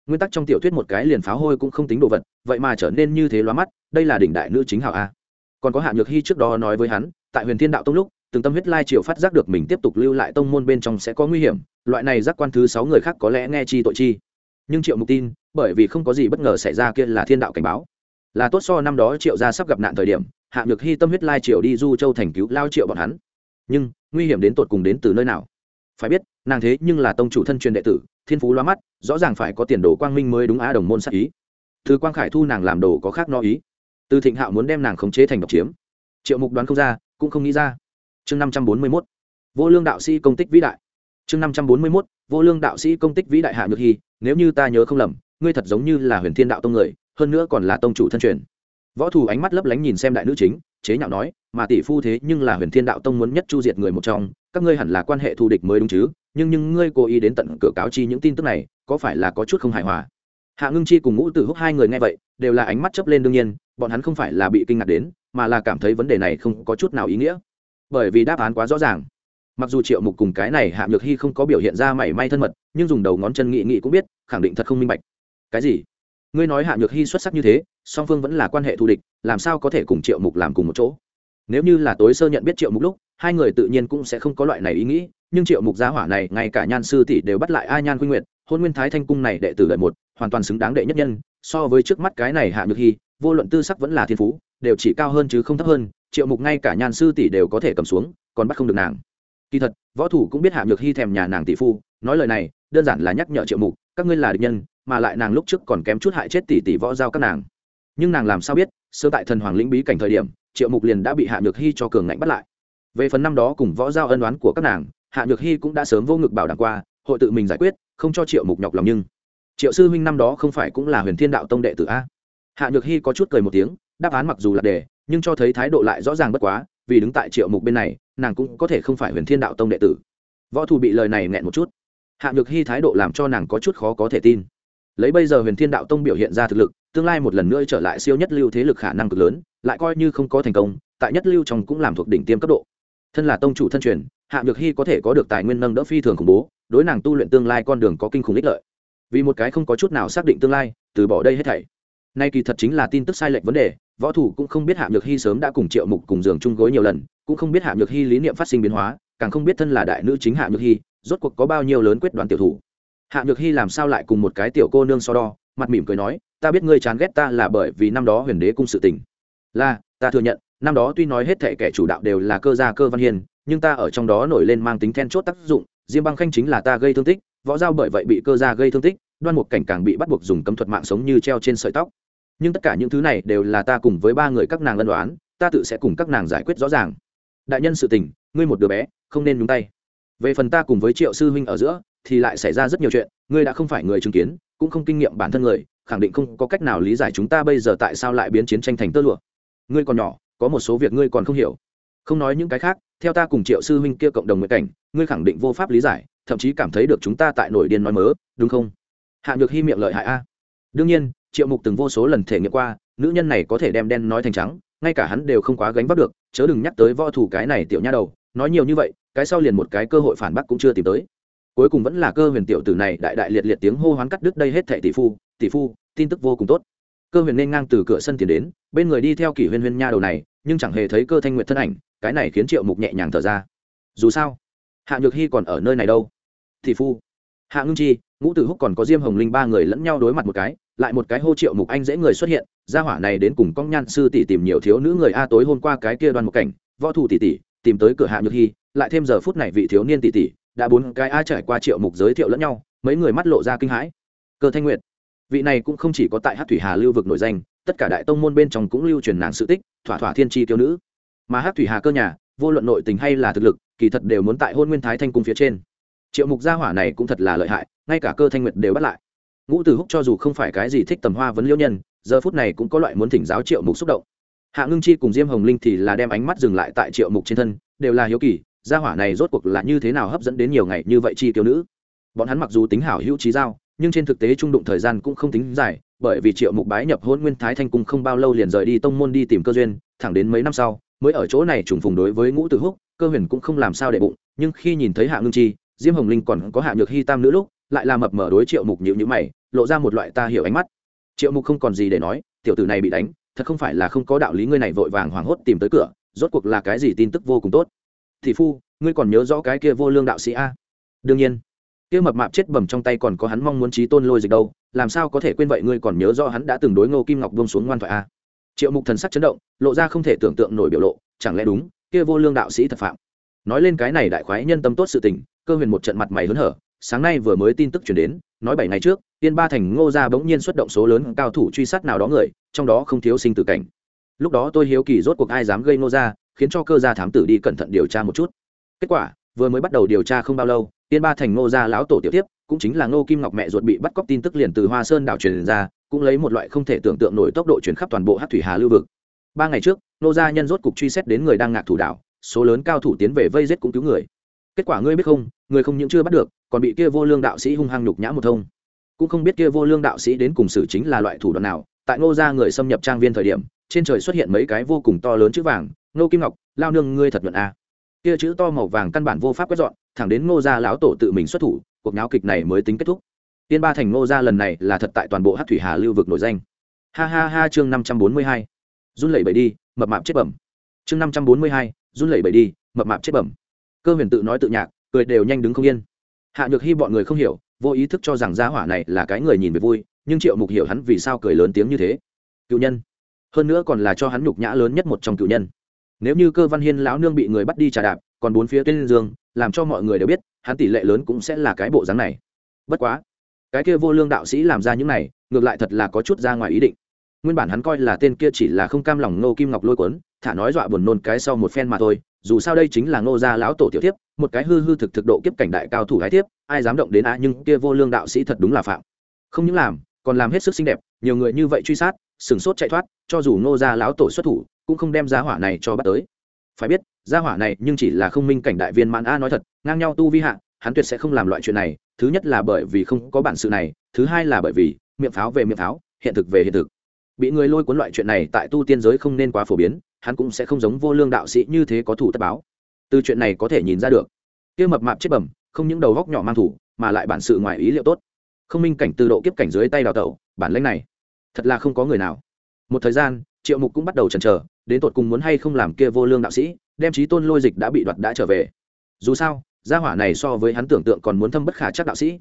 Nguyên tắc trong tiểu thuyết một cái liền pháo hôi cũng không tính đồ vật, vậy mà trở nên như thế loa mắt, đây là đỉnh đại nữ chính hảo a. Còn có hạ nhược hy trước đó nói với hắn, tại huyền thiên đạo tông lúc, từng tâm huyết lai triều phát giác được mình tiếp tục lưu lại tông môn bên trong sẽ có nguy hiểm, loại này giác quan thứ sáu người khác có lẽ nghe chi tội chi. Nhưng triệu mục tin, bởi vì không có gì bất ngờ xảy ra kia là thiên đạo cảnh báo. Là tốt so năm đó triệu gia sắp gặp nạn thời điểm, hạ nhược hy tâm huyết lai triều đi du châu thành cứu lao triệu bọn hắn. Nhưng, nguy hiểm đến tột cùng đến từ nơi nào? Phải biết, nàng thế nhưng là tông chủ thân truyền đệ tử, thiên phú loa mắt, rõ ràng phải có tiền đồ quang minh mới đúng á đồng môn sắc ý. Thứ quang khải thu nàng làm đồ có khác no ý. Từ thịnh hạo muốn đem nàng khống chế thành độc chiếm. Triệu mục đoán không ra, cũng không nghĩ ra. Chương năm trăm bốn mươi mốt, vô lương đạo sĩ công tích vĩ đại. Chương năm trăm bốn mươi mốt, vô lương đạo sĩ công tích vĩ đại hạ nhược hy, nếu như ta nhớ không lầm, ngươi thật giống như là huyền thiên đạo tông người, hơn nữa còn là tông chủ thân truyền. Võ thủ ánh mắt lấp lánh nhìn xem đại nữ chính, chế nhạo nói, mà tỷ phu thế nhưng là huyền thiên đạo tông muốn nhất chu diệt người một trong các ngươi hẳn là quan hệ thù địch mới đúng chứ, nhưng nhưng ngươi cố ý đến tận cửa cáo chi những tin tức này, có phải là có chút không hài hòa? Hạ ngưng chi cùng ngũ tử húc hai người nghe vậy, đều là ánh mắt chấp lên đương nhiên, bọn hắn không phải là bị kinh ngạc đến, mà là cảm thấy vấn đề này không có chút nào ý nghĩa. Bởi vì đáp án quá rõ ràng. Mặc dù triệu mục cùng cái này hạ nhược hy không có biểu hiện ra mảy may thân mật, nhưng dùng đầu ngón chân nghị nghị cũng biết, khẳng định thật không minh bạch. Cái gì? Ngươi nói hạ nhược hy xuất sắc như thế, song phương vẫn là quan hệ thù địch, làm sao có thể cùng triệu mục làm cùng một chỗ? Nếu như là tối sơ nhận biết triệu mục lúc, hai người tự nhiên cũng sẽ không có loại này ý nghĩ, nhưng triệu mục gia hỏa này, ngay cả nhan sư tỷ đều bắt lại a nhan quy nguyệt, hôn nguyên thái thanh cung này đệ tử lợi một, hoàn toàn xứng đáng đệ nhất nhân, so với trước mắt cái này hạ nhược hy, vô luận tư sắc vẫn là thiên phú, đều chỉ cao hơn chứ không thấp hơn, triệu mục ngay cả nhan sư tỷ đều có thể cầm xuống, còn bắt không được nàng. Kỳ thật, võ thủ cũng biết hạ nhược hy thèm nhà nàng tỷ phu, nói lời này, đơn giản là nhắc nhở triệu mục, các ngươi là địch nhân, mà lại nàng lúc trước còn kém chút hại chết tỷ tỷ võ giao các nàng. Nhưng nàng làm sao biết, sơ tại thần hoàng lĩnh bí cảnh thời điểm triệu mục liền đã bị hạ nhược hy cho cường ngạnh bắt lại. Về phần năm đó cùng võ giao ân oán của các nàng, hạ nhược hy cũng đã sớm vô ngực bảo đảm qua, hội tự mình giải quyết, không cho triệu mục nhọc lòng nhưng triệu sư huynh năm đó không phải cũng là huyền thiên đạo tông đệ tử a? Hạ nhược hy có chút cười một tiếng, đáp án mặc dù là đề, nhưng cho thấy thái độ lại rõ ràng bất quá, vì đứng tại triệu mục bên này, nàng cũng có thể không phải huyền thiên đạo tông đệ tử. Võ thù bị lời này nghẹn một chút. Hạ nhược hy thái độ làm cho nàng có chút khó có thể tin. Lấy bây giờ huyền thiên đạo tông biểu hiện ra thực lực tương lai một lần nữa trở lại siêu nhất lưu thế lực khả năng cực lớn, lại coi như không có thành công, tại nhất lưu trong cũng làm thuộc đỉnh tiêm cấp độ. Thân là tông chủ thân truyền, hạ nhược hy có thể có được tài nguyên nâng đỡ phi thường khủng bố, đối nàng tu luyện tương lai con đường có kinh khủng ích lợi. Vì một cái không có chút nào xác định tương lai, từ bỏ đây hết thảy. Nay kỳ thật chính là tin tức sai lệch vấn đề, võ thủ cũng không biết hạ nhược hy sớm đã cùng triệu mục cùng giường chung gối nhiều lần, cũng không biết hạ nhược hy lý niệm phát sinh biến hóa, càng không biết thân là đại nữ chính hạ nhược hy rốt cuộc có bao nhiêu lớn quyết đoán tiểu thủ. Hạ nhược hy làm sao lại cùng một cái tiểu cô nương so đo mặt mỉm cười nói, ta biết ngươi chán ghét ta là bởi vì năm đó huyền đế cung sự tình. Là, ta thừa nhận, năm đó tuy nói hết thể kẻ chủ đạo đều là cơ gia cơ văn hiền, nhưng ta ở trong đó nổi lên mang tính then chốt tác dụng, diêm băng khanh chính là ta gây thương tích, võ giao bởi vậy bị cơ gia gây thương tích, đoan một cảnh càng bị bắt buộc dùng cấm thuật mạng sống như treo trên sợi tóc. Nhưng tất cả những thứ này đều là ta cùng với ba người các nàng lân đoán ta tự sẽ cùng các nàng giải quyết rõ ràng. Đại nhân sự tình, ngươi một đứa bé, không nên nhúng tay. Về phần ta cùng với triệu sư huynh ở giữa, thì lại xảy ra rất nhiều chuyện, ngươi đã không phải người chứng kiến cũng không kinh nghiệm bản thân người, khẳng định không có cách nào lý giải chúng ta bây giờ tại sao lại biến chiến tranh thành tơ lụa. Ngươi còn nhỏ, có một số việc ngươi còn không hiểu. Không nói những cái khác, theo ta cùng triệu sư huynh kia cộng đồng nguyện cảnh, ngươi khẳng định vô pháp lý giải, thậm chí cảm thấy được chúng ta tại nổi điên nói mớ, đúng không? Hạ nhược hy miệng lợi hại a. Đương nhiên, triệu mục từng vô số lần thể nghiệm qua, nữ nhân này có thể đem đen nói thành trắng, ngay cả hắn đều không quá gánh vác được, chớ đừng nhắc tới võ thủ cái này tiểu nha đầu, nói nhiều như vậy, cái sau liền một cái cơ hội phản bác cũng chưa tìm tới cuối cùng vẫn là cơ huyền tiểu tử này đại đại liệt liệt tiếng hô hoán cắt đứt đây hết thệ tỷ phu tỷ phu, tin tức vô cùng tốt. Cơ huyền nên ngang từ cửa sân tiến đến, bên người đi theo kỷ huyên huyên nha đầu này, nhưng chẳng hề thấy cơ thanh Nguyệt thân ảnh, cái này khiến triệu mục nhẹ nhàng thở ra. Dù sao, hạ nhược hy còn ở nơi này đâu? Tỷ phu, hạ ngưng chi, ngũ tử húc còn có diêm hồng linh ba người lẫn nhau đối mặt một cái, lại một cái hô triệu mục anh dễ người xuất hiện, gia hỏa này đến cùng cong nhan sư tỷ tìm nhiều thiếu nữ người a tối hôm qua cái kia đoan một cảnh, võ thủ tỷ tỷ, tìm tới cửa hạ nhược hy lại thêm giờ phút này vị thiếu niên tỷ tỷ đã bốn cái a trải qua triệu mục giới thiệu lẫn nhau, mấy người mắt lộ ra kinh hãi. Cơ thanh nguyệt, vị này cũng không chỉ có tại hát thủy hà lưu vực nổi danh, tất cả đại tông môn bên trong cũng lưu truyền nàng sự tích, thỏa thỏa thiên tri tiêu nữ. Mà hát thủy hà cơ nhà, vô luận nội tình hay là thực lực, kỳ thật đều muốn tại hôn nguyên thái thanh cung phía trên. Triệu mục gia hỏa này cũng thật là lợi hại, ngay cả cơ thanh nguyệt đều bắt lại. Ngũ tử húc cho dù không phải cái gì thích tầm hoa vấn liễu nhân, giờ phút này cũng có loại muốn thỉnh giáo triệu mục xúc động. Hạ ngưng chi cùng diêm hồng linh thì là đem ánh mắt dừng lại tại triệu mục trên thân, đều là hiếu kỳ gia hỏa này rốt cuộc là như thế nào hấp dẫn đến nhiều ngày như vậy chi tiêu nữ? Bọn hắn mặc dù tính hảo hữu trí giao, nhưng trên thực tế trung đụng thời gian cũng không tính dài, bởi vì triệu mục bái nhập hôn nguyên thái thanh cung không bao lâu liền rời đi tông môn đi tìm cơ duyên, thẳng đến mấy năm sau, mới ở chỗ này trùng phùng đối với ngũ tử húc, cơ huyền cũng không làm sao để bụng, nhưng khi nhìn thấy hạ ngưng chi, diêm hồng linh còn có hạ nhược hy tam nữ lúc, lại là mập mở đối triệu mục nhịu nhữ mày, lộ ra một loại ta hiểu ánh mắt. Triệu mục không còn gì để nói, tiểu tử này bị đánh, thật không phải là không có đạo lý, ngươi này vội vàng hoảng hốt tìm tới cửa, rốt cuộc là cái gì tin tức vô cùng tốt thị phu, ngươi còn nhớ rõ cái kia vô lương đạo sĩ a? Đương nhiên. Kia mập mạp chết bầm trong tay còn có hắn mong muốn trí tôn lôi dịch đâu, làm sao có thể quên vậy ngươi còn nhớ rõ hắn đã từng đối ngô kim ngọc bông xuống ngoan thoại a? Triệu mục thần sắc chấn động, lộ ra không thể tưởng tượng nổi biểu lộ, chẳng lẽ đúng, kia vô lương đạo sĩ thật phạm? Nói lên cái này đại khoái nhân tâm tốt sự tình, cơ huyền một trận mặt mày hớn hở, sáng nay vừa mới tin tức chuyển đến, nói bảy ngày trước, tiên ba thành ngô gia bỗng nhiên xuất động số lớn cao thủ truy sát nào đó người, trong đó không thiếu sinh tử cảnh. Lúc đó tôi hiếu kỳ rốt cuộc ai dám gây ngô gia khiến cho cơ gia thám tử đi cẩn thận điều tra một chút. Kết quả, vừa mới bắt đầu điều tra không bao lâu, tiên ba thành ngô gia lão tổ tiểu tiếp cũng chính là ngô kim ngọc mẹ ruột bị bắt cóc tin tức liền từ hoa sơn đảo truyền ra, cũng lấy một loại không thể tưởng tượng nổi tốc độ chuyển khắp toàn bộ hát thủy hà lưu vực. Ba ngày trước, ngô gia nhân rốt cục truy xét đến người đang ngạc thủ đảo, số lớn cao thủ tiến về vây giết cũng cứu người. Kết quả ngươi biết không, người không những chưa bắt được, còn bị kia vô lương đạo sĩ hung hăng nhục nhã một thông. Cũng không biết kia vô lương đạo sĩ đến cùng xử chính là loại thủ đoạn nào, tại ngô gia người xâm nhập trang viên thời điểm, trên trời xuất hiện mấy cái vô cùng to lớn chữ vàng Nô kim ngọc, lao nương, ngươi thật nhuận a. Kia chữ to màu vàng căn bản vô pháp quét dọn, thẳng đến ngô gia lão tổ tự mình xuất thủ, cuộc náo kịch này mới tính kết thúc. Tiên ba thành ngô gia lần này là thật tại toàn bộ hát thủy hà lưu vực nổi danh. Ha ha ha, chương năm trăm bốn mươi hai. Run lẩy bẩy đi, mập mạp chết bẩm. Chương năm trăm bốn mươi hai, run lẩy bẩy đi, mập mạp chết bẩm. Cơ huyền tự nói tự nhạc, cười đều nhanh đứng không yên. Hạ nhược hy bọn người không hiểu, vô ý thức cho rằng gia hỏa này là cái người nhìn về vui, nhưng triệu mục hiểu hắn vì sao cười lớn tiếng như thế. Cựu nhân. Hơn nữa còn là cho hắn nhục nhã lớn nhất một trong cựu nhân nếu như cơ văn hiên lão nương bị người bắt đi trà đạp, còn bốn phía tên dương, làm cho mọi người đều biết, hắn tỷ lệ lớn cũng sẽ là cái bộ dáng này. Bất quá, cái kia vô lương đạo sĩ làm ra những này, ngược lại thật là có chút ra ngoài ý định. Nguyên bản hắn coi là tên kia chỉ là không cam lòng ngô kim ngọc lôi cuốn, thả nói dọa buồn nôn cái sau một phen mà thôi, dù sao đây chính là ngô gia lão tổ tiểu tiếp một cái hư hư thực thực độ kiếp cảnh đại cao thủ gái tiếp ai dám động đến á, nhưng kia vô lương đạo sĩ thật đúng là phạm. Không những làm, còn làm hết sức xinh đẹp, nhiều người như vậy truy sát sừng sốt chạy thoát, cho dù ngô gia lão tổ xuất thủ cũng không đem giá hỏa này cho bắt tới. Phải biết, gia hỏa này nhưng chỉ là không minh cảnh đại viên mãn a nói thật, ngang nhau tu vi hạ, hắn tuyệt sẽ không làm loại chuyện này, thứ nhất là bởi vì không có bản sự này, thứ hai là bởi vì miệng pháo về miệng pháo, hiện thực về hiện thực. Bị người lôi cuốn loại chuyện này tại tu tiên giới không nên quá phổ biến, hắn cũng sẽ không giống vô lương đạo sĩ như thế có thủ tất báo. Từ chuyện này có thể nhìn ra được, kia mập mạp chết bẩm, không những đầu góc nhỏ mang thủ, mà lại bản sự ngoài ý liệu tốt. Không minh cảnh từ độ kiếp cảnh dưới tay đào tẩu, bản lãnh này, thật là không có người nào. Một thời gian, triệu mục cũng bắt đầu chần chờ đến tột cùng muốn hay không làm kia vô lương đạo sĩ, đem trí tôn lôi dịch đã bị đoạt đã trở về. Dù sao, gia hỏa này so với hắn tưởng tượng còn muốn thâm bất khả chắc đạo sĩ.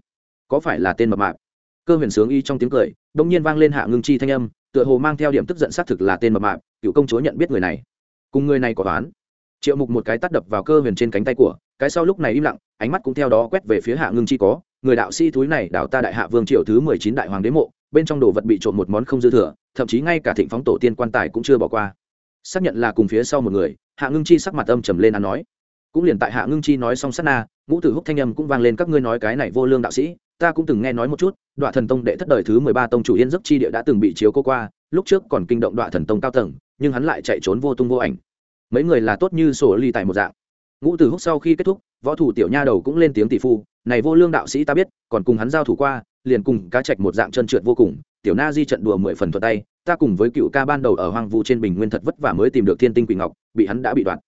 Có phải là tên mập mạp? Cơ huyền sướng y trong tiếng cười đông nhiên vang lên hạ ngưng chi thanh âm, tựa hồ mang theo điểm tức giận xác thực là tên mập mạp, cựu công chúa nhận biết người này. Cùng người này có toán. Triệu mục một cái tắt đập vào cơ huyền trên cánh tay của, cái sau lúc này im lặng, ánh mắt cũng theo đó quét về phía hạ ngưng chi có, người đạo sĩ túi này đảo ta đại hạ vương triệu thứ mười chín đại hoàng đế mộ, bên trong đồ vật bị trộm một món không dư thừa, thậm chí ngay cả thịnh phóng tổ tiên quan tài cũng chưa bỏ qua xác nhận là cùng phía sau một người, hạ ngưng chi sắc mặt âm trầm lên ăn nói. Cũng liền tại hạ ngưng chi nói xong sát na, ngũ tử húc thanh âm cũng vang lên các ngươi nói cái này vô lương đạo sĩ, ta cũng từng nghe nói một chút đoạn thần tông đệ thất đời thứ mười ba tông chủ yên giấc chi địa đã từng bị chiếu cô qua, lúc trước còn kinh động đoạn thần tông cao tầng, nhưng hắn lại chạy trốn vô tung vô ảnh. Mấy người là tốt như sổ ly tại một dạng. Ngũ tử húc sau khi kết thúc, võ thủ tiểu nha đầu cũng lên tiếng tỷ phu, này vô lương đạo sĩ ta biết, còn cùng hắn giao thủ qua, liền cùng cá trạch một dạng chân trượt vô cùng, tiểu na di trận đùa mười phần thuật tay ta cùng với cựu ca ban đầu ở hoang vu trên bình nguyên thật vất vả mới tìm được thiên tinh quỷ ngọc, bị hắn đã bị đoạn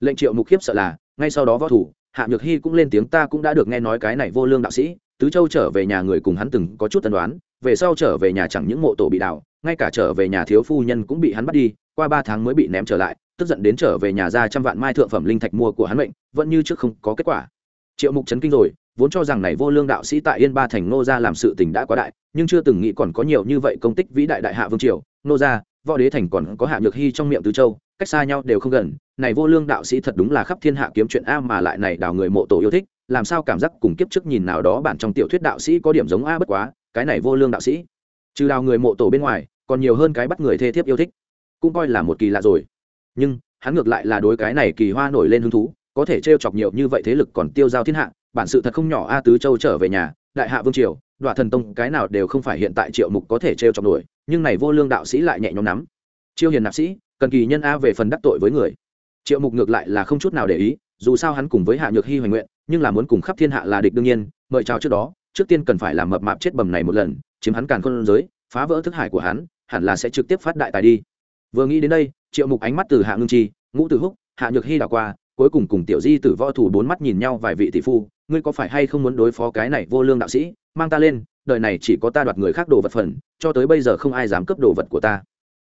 lệnh triệu mục khiếp sợ là, ngay sau đó võ thủ, hạ nhược hy cũng lên tiếng ta cũng đã được nghe nói cái này vô lương đạo sĩ, tứ châu trở về nhà người cùng hắn từng có chút tân đoán về sau trở về nhà chẳng những mộ tổ bị đào ngay cả trở về nhà thiếu phu nhân cũng bị hắn bắt đi, qua ba tháng mới bị ném trở lại, tức giận đến trở về nhà ra trăm vạn mai thượng phẩm linh thạch mua của hắn mệnh, vẫn như trước không có kết quả. Triệu mục chấn kinh rồi vốn cho rằng này vô lương đạo sĩ tại yên ba thành nô gia làm sự tình đã quá đại, nhưng chưa từng nghĩ còn có nhiều như vậy công tích vĩ đại đại hạ vương triều. Nô gia, võ đế thành còn có hạ nhược hy trong miệng tứ châu, cách xa nhau đều không gần. Này vô lương đạo sĩ thật đúng là khắp thiên hạ kiếm chuyện a mà lại này đào người mộ tổ yêu thích, làm sao cảm giác cùng kiếp trước nhìn nào đó bản trong tiểu thuyết đạo sĩ có điểm giống a bất quá, cái này vô lương đạo sĩ. Trừ đào người mộ tổ bên ngoài, còn nhiều hơn cái bắt người thê thiếp yêu thích. Cũng coi là một kỳ lạ rồi. Nhưng, hắn ngược lại là đối cái này kỳ hoa nổi lên hứng thú, có thể t chọc nhiều như vậy thế lực còn tiêu giao thiên hạ bản sự thật không nhỏ a tứ châu trở về nhà, đại hạ vương triều đoạn thần tông cái nào đều không phải hiện tại triệu mục có thể t chọc nổi, nhưng này vô lương đạo sĩ lại nhẹ nhõm nắm chiêu hiền nạp sĩ, cần kỳ nhân a về phần đắc tội với người. Triệu mục ngược lại là không chút nào để ý, dù sao hắn cùng với hạ nhược hy hoành nguyện, nhưng là muốn cùng khắp thiên hạ là địch đương nhiên, mời chào trước đó, trước tiên cần phải làm mập mạp chết bầm này một lần, chiếm hắn càn khôn giới, phá vỡ thức hải của hắn, hẳn là sẽ trực tiếp phát đại tài đi. Vừa nghĩ đến đây, triệu mục ánh mắt từ hạ ngưng chi, ngũ từ húc, hạ nhược hy đảo qua cuối cùng cùng tiểu di tử võ thủ bốn mắt nhìn nhau vài vị tỷ phu, ngươi có phải hay không muốn đối phó cái này vô lương đạo sĩ? Mang ta lên, đời này chỉ có ta đoạt người khác đồ vật phần, cho tới bây giờ không ai dám cướp đồ vật của ta.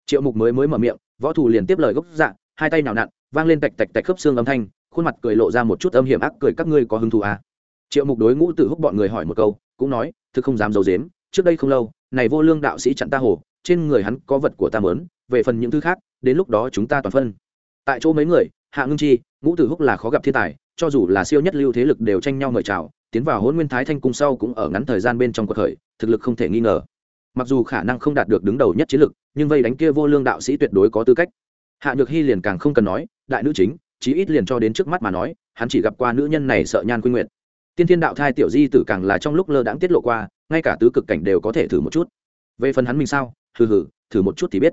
Triệu mục mới mới mở miệng, võ thủ liền tiếp lời gốc dạ hai tay nào nặn, vang lên tạch tạch tạch khớp xương âm thanh, khuôn mặt cười lộ ra một chút âm hiểm ác cười, các ngươi có hứng thú à. triệu mục đối ngũ tử húc bọn người hỏi một câu, cũng nói, thực không dám d i ấ u dếm trước đây không lâu, này vô lương đạo sĩ chặn ta hồ, trên người hắn có vật của ta mớn, về phần những thứ khác, đến lúc đó chúng ta toàn phân. Tại chỗ mấy người, hạ ngưng chi ngũ tử húc là khó gặp thiên tài, cho dù là siêu nhất lưu thế lực đều tranh nhau mời chào, tiến vào hôn nguyên thái thanh cung sau cũng ở ngắn thời gian bên trong cuộc khởi, thực lực không thể nghi ngờ. Mặc dù khả năng không đạt được đứng đầu nhất chiến lực, nhưng vây đánh kia vô lương đạo sĩ tuyệt đối có tư cách. Hạ nhược hy liền càng không cần nói, đại nữ chính, chí ít liền cho đến trước mắt mà nói, hắn chỉ gặp qua nữ nhân này sợ nhan quy nguyện tiên thiên đạo thai tiểu di tử càng là trong lúc lơ đãng tiết lộ qua, ngay cả tứ cực cảnh đều có thể thử một chút. Về phần hắn mình sao? Hừ hừ, thử một chút thì biết.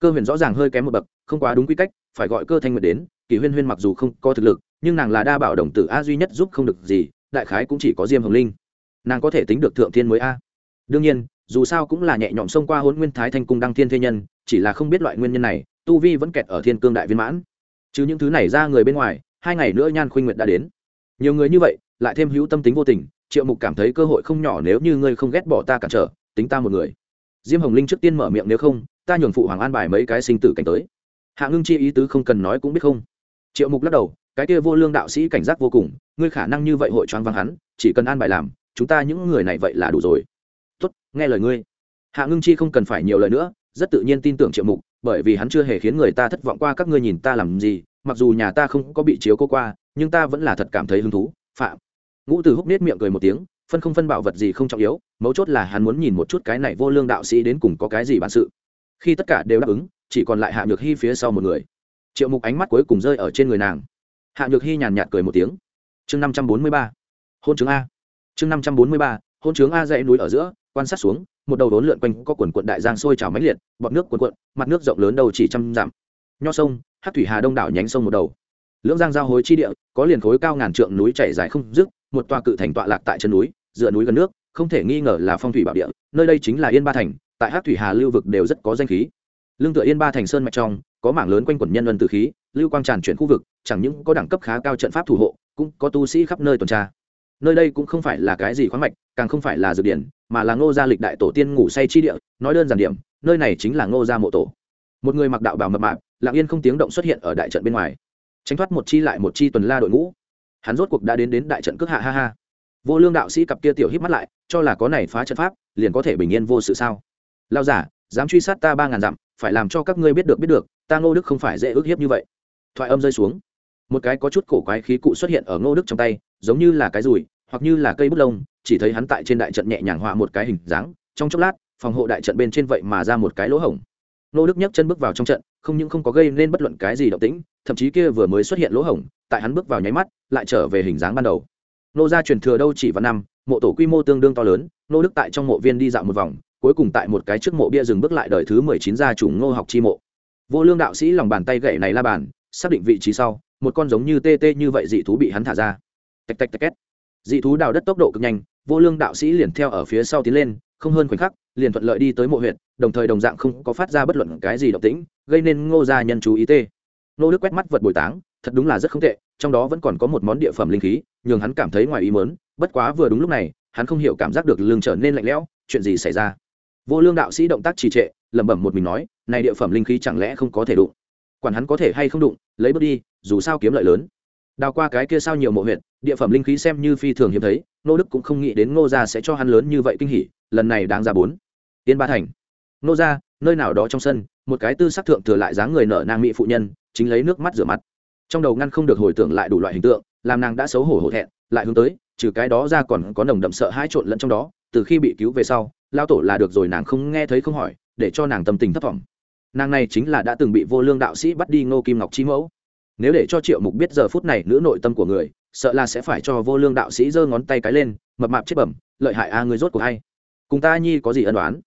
Cơ huyền rõ ràng hơi kém một bậc, không quá đúng quy cách, phải gọi cơ thanh nguyệt đến kỳ huyên huyên mặc dù không có thực lực, nhưng nàng là đa bảo đồng tử a duy nhất giúp không được gì, đại khái cũng chỉ có diêm hồng linh. Nàng có thể tính được thượng thiên mới a. Đương nhiên, dù sao cũng là nhẹ nhõm xông qua hôn nguyên thái thanh cung đăng thiên thế nhân, chỉ là không biết loại nguyên nhân này, tu vi vẫn kẹt ở thiên cương đại viên mãn. Chứ những thứ này ra người bên ngoài, hai ngày nữa nhan khuynh nguyệt đã đến. Nhiều người như vậy, lại thêm hữu tâm tính vô tình, triệu mục cảm thấy cơ hội không nhỏ nếu như ngươi không ghét bỏ ta cản trở, tính ta một người. Diêm hồng linh trước tiên mở miệng nếu không, ta nhường phụ hoàng an bài mấy cái sinh tử cảnh tới. Hạ ngưng chi ý tứ không cần nói cũng biết không? Triệu mục lắc đầu, cái kia vô lương đạo sĩ cảnh giác vô cùng, ngươi khả năng như vậy hội choáng vắng hắn, chỉ cần an bài làm, chúng ta những người này vậy là đủ rồi. Tốt, nghe lời ngươi. Hạ ngưng chi không cần phải nhiều lời nữa, rất tự nhiên tin tưởng triệu mục, bởi vì hắn chưa hề khiến người ta thất vọng qua các ngươi nhìn ta làm gì, mặc dù nhà ta không có bị chiếu cô qua, nhưng ta vẫn là thật cảm thấy hứng thú, phạm. Ngũ từ húc nết miệng cười một tiếng, phân không phân bảo vật gì không trọng yếu, mấu chốt là hắn muốn nhìn một chút cái này vô lương đạo sĩ đến cùng có cái gì bản sự. Khi tất cả đều đáp ứng, chỉ còn lại hạ nhược hy phía sau một người triệu mục ánh mắt cuối cùng rơi ở trên người nàng. Hạ nhược hy nhàn nhạt cười một tiếng. Chương năm trăm bốn mươi ba. Hôn chứng a. Chương năm trăm bốn mươi ba, hôn chứng a dãy núi ở giữa, quan sát xuống, một đầu đốn lượn quanh có quần quận đại giang sôi trào mãnh liệt, bọt nước quần quận mặt nước rộng lớn đầu chỉ trăm dặm. Nho sông hát thủy hà đông đảo nhánh sông một đầu. Lưỡng giang giao hối chi địa, có liền khối cao ngàn trượng núi chảy dài không dứt, một tòa cự thành tọa lạc tại chân núi dựa núi gần nước, không thể nghi ngờ là phong thủy bảo địa, nơi đây chính là yên ba thành, tại hát thủy hà lưu vực đều rất có danh khí. Lương tựa yên ba thành sơn mạch trong có mảng lớn quanh quẩn nhân ân tử khí, lưu quang tràn chuyển khu vực, chẳng những có đẳng cấp khá cao trận pháp thủ hộ, cũng có tu sĩ khắp nơi tuần tra. Nơi đây cũng không phải là cái gì khoáng mạch, càng không phải là dược điển, mà là ngô gia lịch đại tổ tiên ngủ say chi địa, nói đơn giản điểm, nơi này chính là ngô gia mộ tổ. Một người mặc đạo bào mập mạp, lặng yên không tiếng động xuất hiện ở đại trận bên ngoài. Tránh thoát một chi lại một chi tuần la đội ngũ. Hắn rốt cuộc đã đến đến đại trận cước hạ ha ha. Vô lương đạo sĩ cặp kia tiểu hít mắt lại, cho là có này phá trận pháp, liền có thể bình yên vô sự sao? Lao giả, dám truy sát ta ba ngàn dặm phải làm cho các ngươi biết được biết được, ta ngô đức không phải dễ ước hiếp như vậy. Thoại âm rơi xuống. Một cái có chút cổ quái khí cụ xuất hiện ở ngô đức trong tay, giống như là cái rùi, hoặc như là cây bút lông, chỉ thấy hắn tại trên đại trận nhẹ nhàng họa một cái hình dáng, trong chốc lát, phòng hộ đại trận bên trên vậy mà ra một cái lỗ hổng. Ngô đức nhấc chân bước vào trong trận, không những không có gây nên bất luận cái gì động tĩnh, thậm chí kia vừa mới xuất hiện lỗ hổng, tại hắn bước vào nháy mắt, lại trở về hình dáng ban đầu. Nô gia truyền thừa đâu chỉ vào năm, mộ tổ quy mô tương đương to lớn nô đức tại trong mộ viên đi dạo một vòng cuối cùng tại một cái trước mộ bia dừng bước lại đời thứ mười chín gia chủ ngô học chi mộ. Vô lương đạo sĩ lòng bàn tay gậy này la bàn xác định vị trí sau một con giống như tê tê như vậy dị thú bị hắn thả ra. Tạch tạch tạch két. Dị thú đào đất tốc độ cực nhanh vô lương đạo sĩ liền theo ở phía sau tiến lên không hơn khoảnh khắc liền thuận lợi đi tới mộ huyện đồng thời đồng dạng không có phát ra bất luận cái gì động tĩnh gây nên ngô gia nhân chú ý tê. Nô đức quét mắt vật bồi táng thật đúng là rất không tệ trong đó vẫn còn có một món địa phẩm linh khí nhường hắn cảm thấy ngoài ý muốn, bất quá vừa đúng lúc này hắn không hiểu cảm giác được lương trở nên lạnh lẽo chuyện gì xảy ra vô lương đạo sĩ động tác trì trệ, lẩm bẩm một mình nói, này địa phẩm linh khí chẳng lẽ không có thể đụng? Quản hắn có thể hay không đụng, lấy bước đi, dù sao kiếm lợi lớn. Đào qua cái kia sao nhiều mộ huyện địa phẩm linh khí xem như phi thường hiếm thấy nô đức cũng không nghĩ đến ngô gia sẽ cho hắn lớn như vậy kinh hỉ, lần này đáng ra bốn. Yên ba thành. Nô gia, nơi nào đó trong sân, một cái tư sắc thượng thừa lại dáng người nở nang mỹ phụ nhân, chính lấy nước mắt rửa mặt. Trong đầu ngăn không được hồi tưởng lại đủ loại hình tượng, làm nàng đã xấu hổ hổ thẹn, lại hướng tới, trừ cái đó ra còn có nồng đậm sợ hãi trộn lẫn trong đó từ khi bị cứu về sau lao tổ là được rồi nàng không nghe thấy không hỏi, để cho nàng tâm tình thất vọng nàng này chính là đã từng bị vô lương đạo sĩ bắt đi ngô kim ngọc chi mẫu. Nếu để cho triệu mục biết giờ phút này nữ nội tâm của người, sợ là sẽ phải cho vô lương đạo sĩ giơ ngón tay cái lên, mập mạp chết bẩm, lợi hại a à người rốt của hay. Cùng ta nhi có gì ân đoán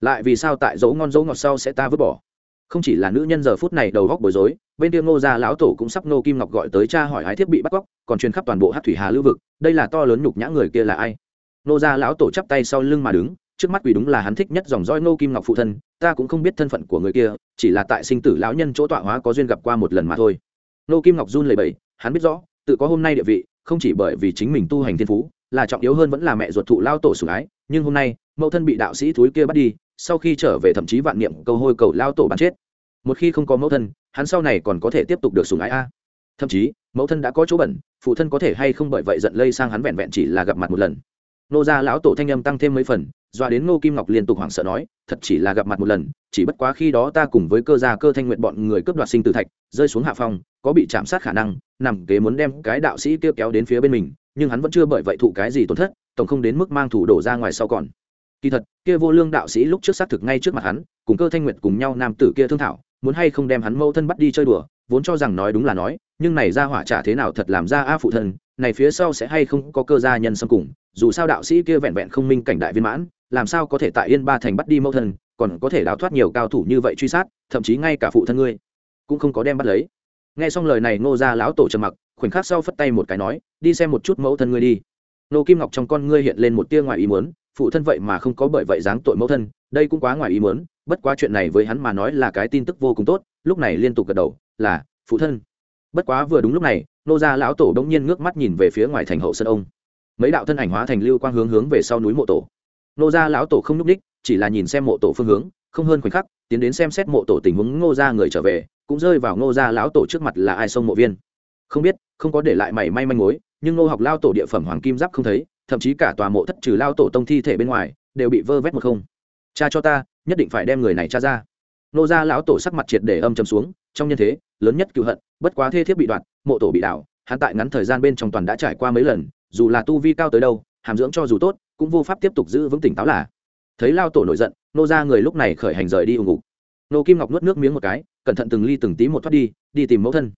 lại vì sao tại dấu ngon dấu ngọt sau sẽ ta vứt bỏ? Không chỉ là nữ nhân giờ phút này đầu góc bối rối, bên tiêu ngô gia lão tổ cũng sắp ngô kim ngọc gọi tới cha hỏi hái thiết bị bắt cóc, còn truyền khắp toàn bộ hát thủy hà lưu vực, đây là to lớn nhục nhã người kia là ai? Nô gia lão tổ chắp tay sau lưng mà đứng, trước mắt quỷ đúng là hắn thích nhất dòng roi Nô kim ngọc phụ thân, ta cũng không biết thân phận của người kia, chỉ là tại sinh tử lão nhân chỗ tọa hóa có duyên gặp qua một lần mà thôi. Nô kim ngọc run lầy bẩy, hắn biết rõ, tự có hôm nay địa vị, không chỉ bởi vì chính mình tu hành thiên phú, là trọng yếu hơn vẫn là mẹ ruột thụ lao tổ sủng ái, nhưng hôm nay, mẫu thân bị đạo sĩ thúi kia bắt đi, sau khi trở về thậm chí vạn niệm câu hôi cầu lao tổ bắn chết. Một khi không có mẫu thân, hắn sau này còn có thể tiếp tục được sủng ái a. Thậm chí, mẫu thân đã có chỗ bẩn, phụ thân có thể hay không bởi vậy giận lây sang hắn vẹn vẹn chỉ là gặp mặt một lần nô gia lão tổ thanh âm tăng thêm mấy phần, doa đến ngô kim ngọc liên tục hoảng sợ nói, thật chỉ là gặp mặt một lần, chỉ bất quá khi đó ta cùng với cơ gia cơ thanh nguyện bọn người cướp đoạt sinh tử thạch, rơi xuống hạ phong, có bị chạm sát khả năng, nằm kế muốn đem cái đạo sĩ kia kéo đến phía bên mình, nhưng hắn vẫn chưa bởi vậy thụ cái gì tổn thất, tổng không đến mức mang thủ đổ ra ngoài sau còn. Kỳ thật, kia vô lương đạo sĩ lúc trước xác thực ngay trước mặt hắn, cùng cơ thanh nguyệt cùng nhau nam tử kia thương thảo, muốn hay không đem hắn mâu thân bắt đi chơi đùa, vốn cho rằng nói đúng là nói, nhưng này ra hỏa trả thế nào thật làm ra a phụ thân này phía sau sẽ hay không có cơ gia nhân xâm cùng, dù sao đạo sĩ kia vẹn vẹn không minh cảnh đại viên mãn, làm sao có thể tại yên ba thành bắt đi mẫu thân, còn có thể đào thoát nhiều cao thủ như vậy truy sát, thậm chí ngay cả phụ thân ngươi cũng không có đem bắt lấy. Nghe xong lời này, ngô gia lão tổ trầm mặc, khoảnh khắc sau phất tay một cái nói, đi xem một chút mẫu thân ngươi đi. Nô kim ngọc trong con ngươi hiện lên một tia ngoài ý muốn, phụ thân vậy mà không có bởi vậy dáng tội mẫu thân, đây cũng quá ngoài ý muốn, bất quá chuyện này với hắn mà nói là cái tin tức vô cùng tốt, lúc này liên tục gật đầu, là, phụ thân. Bất quá vừa đúng lúc này nô gia lão tổ đông nhiên ngước mắt nhìn về phía ngoài thành hậu sân ông. Mấy đạo thân ảnh hóa thành lưu quang hướng hướng về sau núi mộ tổ. Nô gia lão tổ không n ú c ních chỉ là nhìn xem mộ tổ phương hướng, không hơn khoảnh khắc, tiến đến xem xét mộ tổ tình huống ngô gia người trở về, cũng rơi vào ngô gia lão tổ trước mặt là ai sông mộ viên. Không biết, không có để lại mảy may manh mối, nhưng ngô học lao tổ địa phẩm hoàng kim giáp không thấy, thậm chí cả tòa mộ thất trừ lao tổ tông thi thể bên ngoài, đều bị vơ vét một không. Cha cho ta, nhất định phải đem người này cha ra. Nô gia lão tổ sắc mặt triệt để âm chầm xuống, trong nhân thế, lớn nhất cựu hận, bất quá thê thiếp bị đoạt mộ tổ bị đảo, hắn tại ngắn thời gian bên trong toàn đã trải qua mấy lần, dù là tu vi cao tới đâu, hàm dưỡng cho dù tốt, cũng vô pháp tiếp tục giữ vững tỉnh táo là. Thấy lao tổ nổi giận, nô gia người lúc này khởi hành rời đi ủng ngục. Nô kim ngọc nuốt nước miếng một cái, cẩn thận từng ly từng tí một thoát đi đi tìm mẫu thân.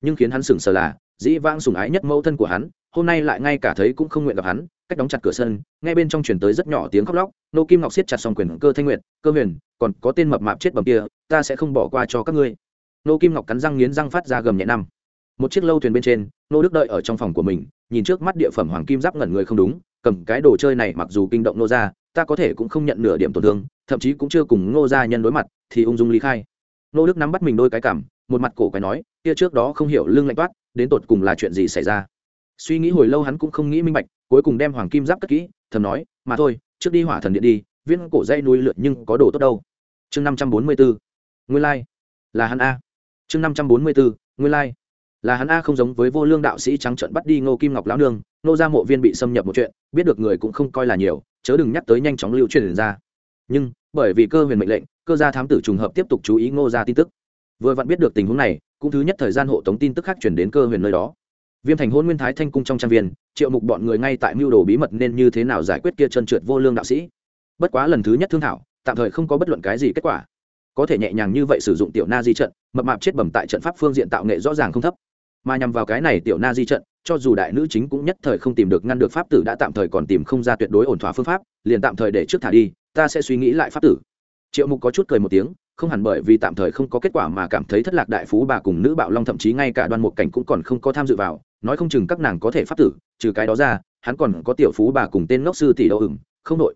Nhưng khiến hắn sừng sờ là, dĩ vãng sùng ái nhất mẫu thân của hắn, hôm nay lại ngay cả thấy cũng không nguyện gặp hắn, cách đóng chặt cửa sân ngay bên trong chuyển tới rất nhỏ tiếng khóc lóc, nô kim ngọc siết chặt xong quyền cơ thanh nguyện cơ huyền, còn có tên mập mạp chết bầm kia, ta sẽ không bỏ qua cho các ngươi. Nô kim ngọc cắn răng nghiến răng phát ra gầm nhẹ năm một chiếc lâu thuyền bên trên, nô đức đợi ở trong phòng của mình, nhìn trước mắt địa phẩm hoàng kim giáp ngẩn người không đúng, cầm cái đồ chơi này mặc dù kinh động nô ra ta có thể cũng không nhận nửa điểm tổn thương, thậm chí cũng chưa cùng nô gia nhân đối mặt, thì ung dung lý khai nô đức nắm bắt mình đôi cái cảm, một mặt cổ cái nói, kia trước đó không hiểu lưng lạnh toát, đến tột cùng là chuyện gì xảy ra suy nghĩ hồi lâu hắn cũng không nghĩ minh bạch, cuối cùng đem hoàng kim giáp cất kỹ, thầm nói, mà thôi, trước đi hỏa thần điện đi, viên cổ dây nuôi lượn nhưng có đồ tốt đâu chương năm trăm bốn mươi bốn nguyên lai、like. là hắn a chương năm trăm bốn mươi bốn, nguyên lai、like là hắn a không giống với vô lương đạo sĩ trắng trợn bắt đi ngô kim ngọc lão nương nô ra mộ viên bị xâm nhập một chuyện, biết được người cũng không coi là nhiều, chớ đừng nhắc tới nhanh chóng lưu truyền ra. Nhưng, bởi vì cơ huyền mệnh lệnh, cơ gia thám tử trùng hợp tiếp tục chú ý ngô ra tin tức. Vừa vặn biết được tình huống này, cũng thứ nhất thời gian hộ tống tin tức khác chuyển đến cơ huyền nơi đó. Viêm thành hôn nguyên thái thanh cung trong trang viên, triệu mục bọn người ngay tại mưu đồ bí mật nên như thế nào giải quyết kia chân trượt vô lương đạo sĩ. Bất quá lần thứ nhất thương thảo, tạm thời không có bất luận cái gì kết quả. Có thể nhẹ nhàng như vậy sử dụng tiểu na di trận, mập mạp chết bẩm tại trận pháp phương diện tạo nghệ rõ ràng không thấp mà nhằm vào cái này tiểu na di trận, cho dù đại nữ chính cũng nhất thời không tìm được ngăn được pháp tử đã tạm thời còn tìm không ra tuyệt đối ổn thỏa phương pháp, liền tạm thời để trước thả đi, ta sẽ suy nghĩ lại pháp tử. Triệu mục có chút cười một tiếng, không hẳn bởi vì tạm thời không có kết quả mà cảm thấy thất lạc đại phú bà cùng nữ bạo long thậm chí ngay cả đoan một cảnh cũng còn không có tham dự vào, nói không chừng các nàng có thể pháp tử, trừ cái đó ra, hắn còn có tiểu phú bà cùng tên ngốc sư tỷ đậu ửng không đội.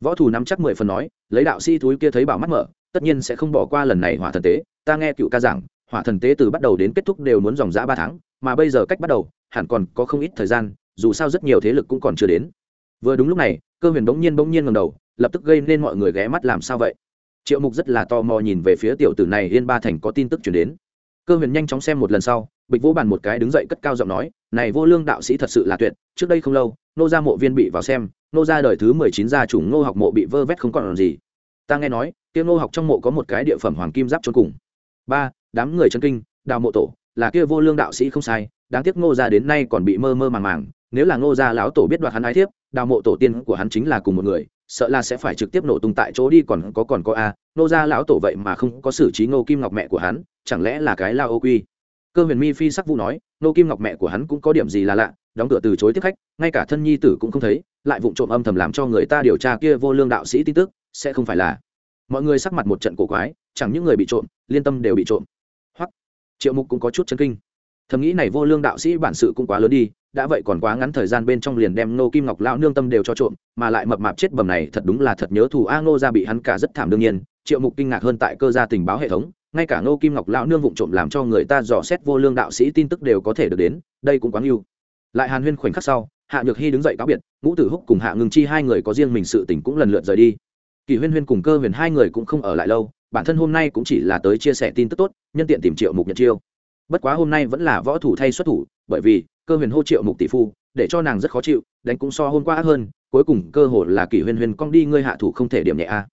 Võ thủ nắm chắc mười phần nói, lấy đạo sĩ túi kia thấy bảo mắt mở, tất nhiên sẽ không bỏ qua lần này hỏa thần tế, ta nghe cựu ca giảng hỏa thần tế từ bắt đầu đến kết thúc đều muốn dòng giã ba tháng, mà bây giờ cách bắt đầu, hẳn còn có không ít thời gian, dù sao rất nhiều thế lực cũng còn chưa đến. Vừa đúng lúc này, cơ huyền bỗng nhiên bỗng nhiên ngầm đầu, lập tức gây nên mọi người ghé mắt làm sao vậy? Triệu mục rất là tò mò nhìn về phía tiểu tử này yên ba thành có tin tức chuyển đến. Cơ huyền nhanh chóng xem một lần sau, bịch vô bàn một cái đứng dậy cất cao giọng nói, này vô lương đạo sĩ thật sự là tuyệt, trước đây không lâu, nô gia mộ viên bị vào xem, nô gia đời thứ mười chín gia chủ ngô học mộ bị vơ vét không còn làm gì. Ta nghe nói Tiêu ngô học trong mộ có một cái địa phẩm hoàng kim giáp trốn cùng. Ba đám người chân kinh, đào mộ tổ, là kia vô lương đạo sĩ không sai, đáng tiếc ngô gia đến nay còn bị mơ mơ màng màng, nếu là ngô gia lão tổ biết đoạt hắn ái thiếp, đào mộ tổ tiên của hắn chính là cùng một người, sợ là sẽ phải trực tiếp nổ tung tại chỗ đi còn có còn có a, ngô gia lão tổ vậy mà không có xử trí ngô kim ngọc mẹ của hắn, chẳng lẽ là cái lao ô quy? Cơ huyền mi phi sắc vũ nói, ngô kim ngọc mẹ của hắn cũng có điểm gì là lạ, đóng cửa từ chối tiếp khách, ngay cả thân nhi tử cũng không thấy, lại vụng trộm âm thầm làm cho người ta điều tra kia vô lương đạo sĩ tin tức, sẽ không phải là. Mọi người sắc mặt một trận cổ quái, chẳng những người bị trộm, liên tâm đều bị trộm triệu mục cũng có chút chấn kinh. Thầm nghĩ này vô lương đạo sĩ bản sự cũng quá lớn đi, đã vậy còn quá ngắn thời gian bên trong liền đem nô kim ngọc lão nương tâm đều cho trộm, mà lại mập mạp chết bầm này thật đúng là thật nhớ thù a ngô ra bị hắn cả rất thảm đương nhiên, triệu mục kinh ngạc hơn tại cơ gia tình báo hệ thống, ngay cả nô kim ngọc lão nương vụng trộm làm cho người ta dò xét vô lương đạo sĩ tin tức đều có thể được đến, đây cũng quá ngưu lại hàn huyên khoảnh khắc sau, hạ nhược hy đứng dậy cáo biệt, ngũ tử húc cùng hạ ngừng chi hai người có riêng mình sự tình cũng lần lượt rời đi. Kỳ huyên huyên cùng cơ huyền hai người cũng không ở lại lâu bản thân hôm nay cũng chỉ là tới chia sẻ tin tức tốt, nhân tiện tìm triệu mục nhật chiêu. Bất quá hôm nay vẫn là võ thủ thay xuất thủ, bởi vì cơ huyền hô triệu mục tỷ phu, để cho nàng rất khó chịu, đánh cũng so hôm qua ác hơn, cuối cùng cơ hồ là kỷ huyền huyền cong đi ngươi hạ thủ không thể điểm nhẹ a.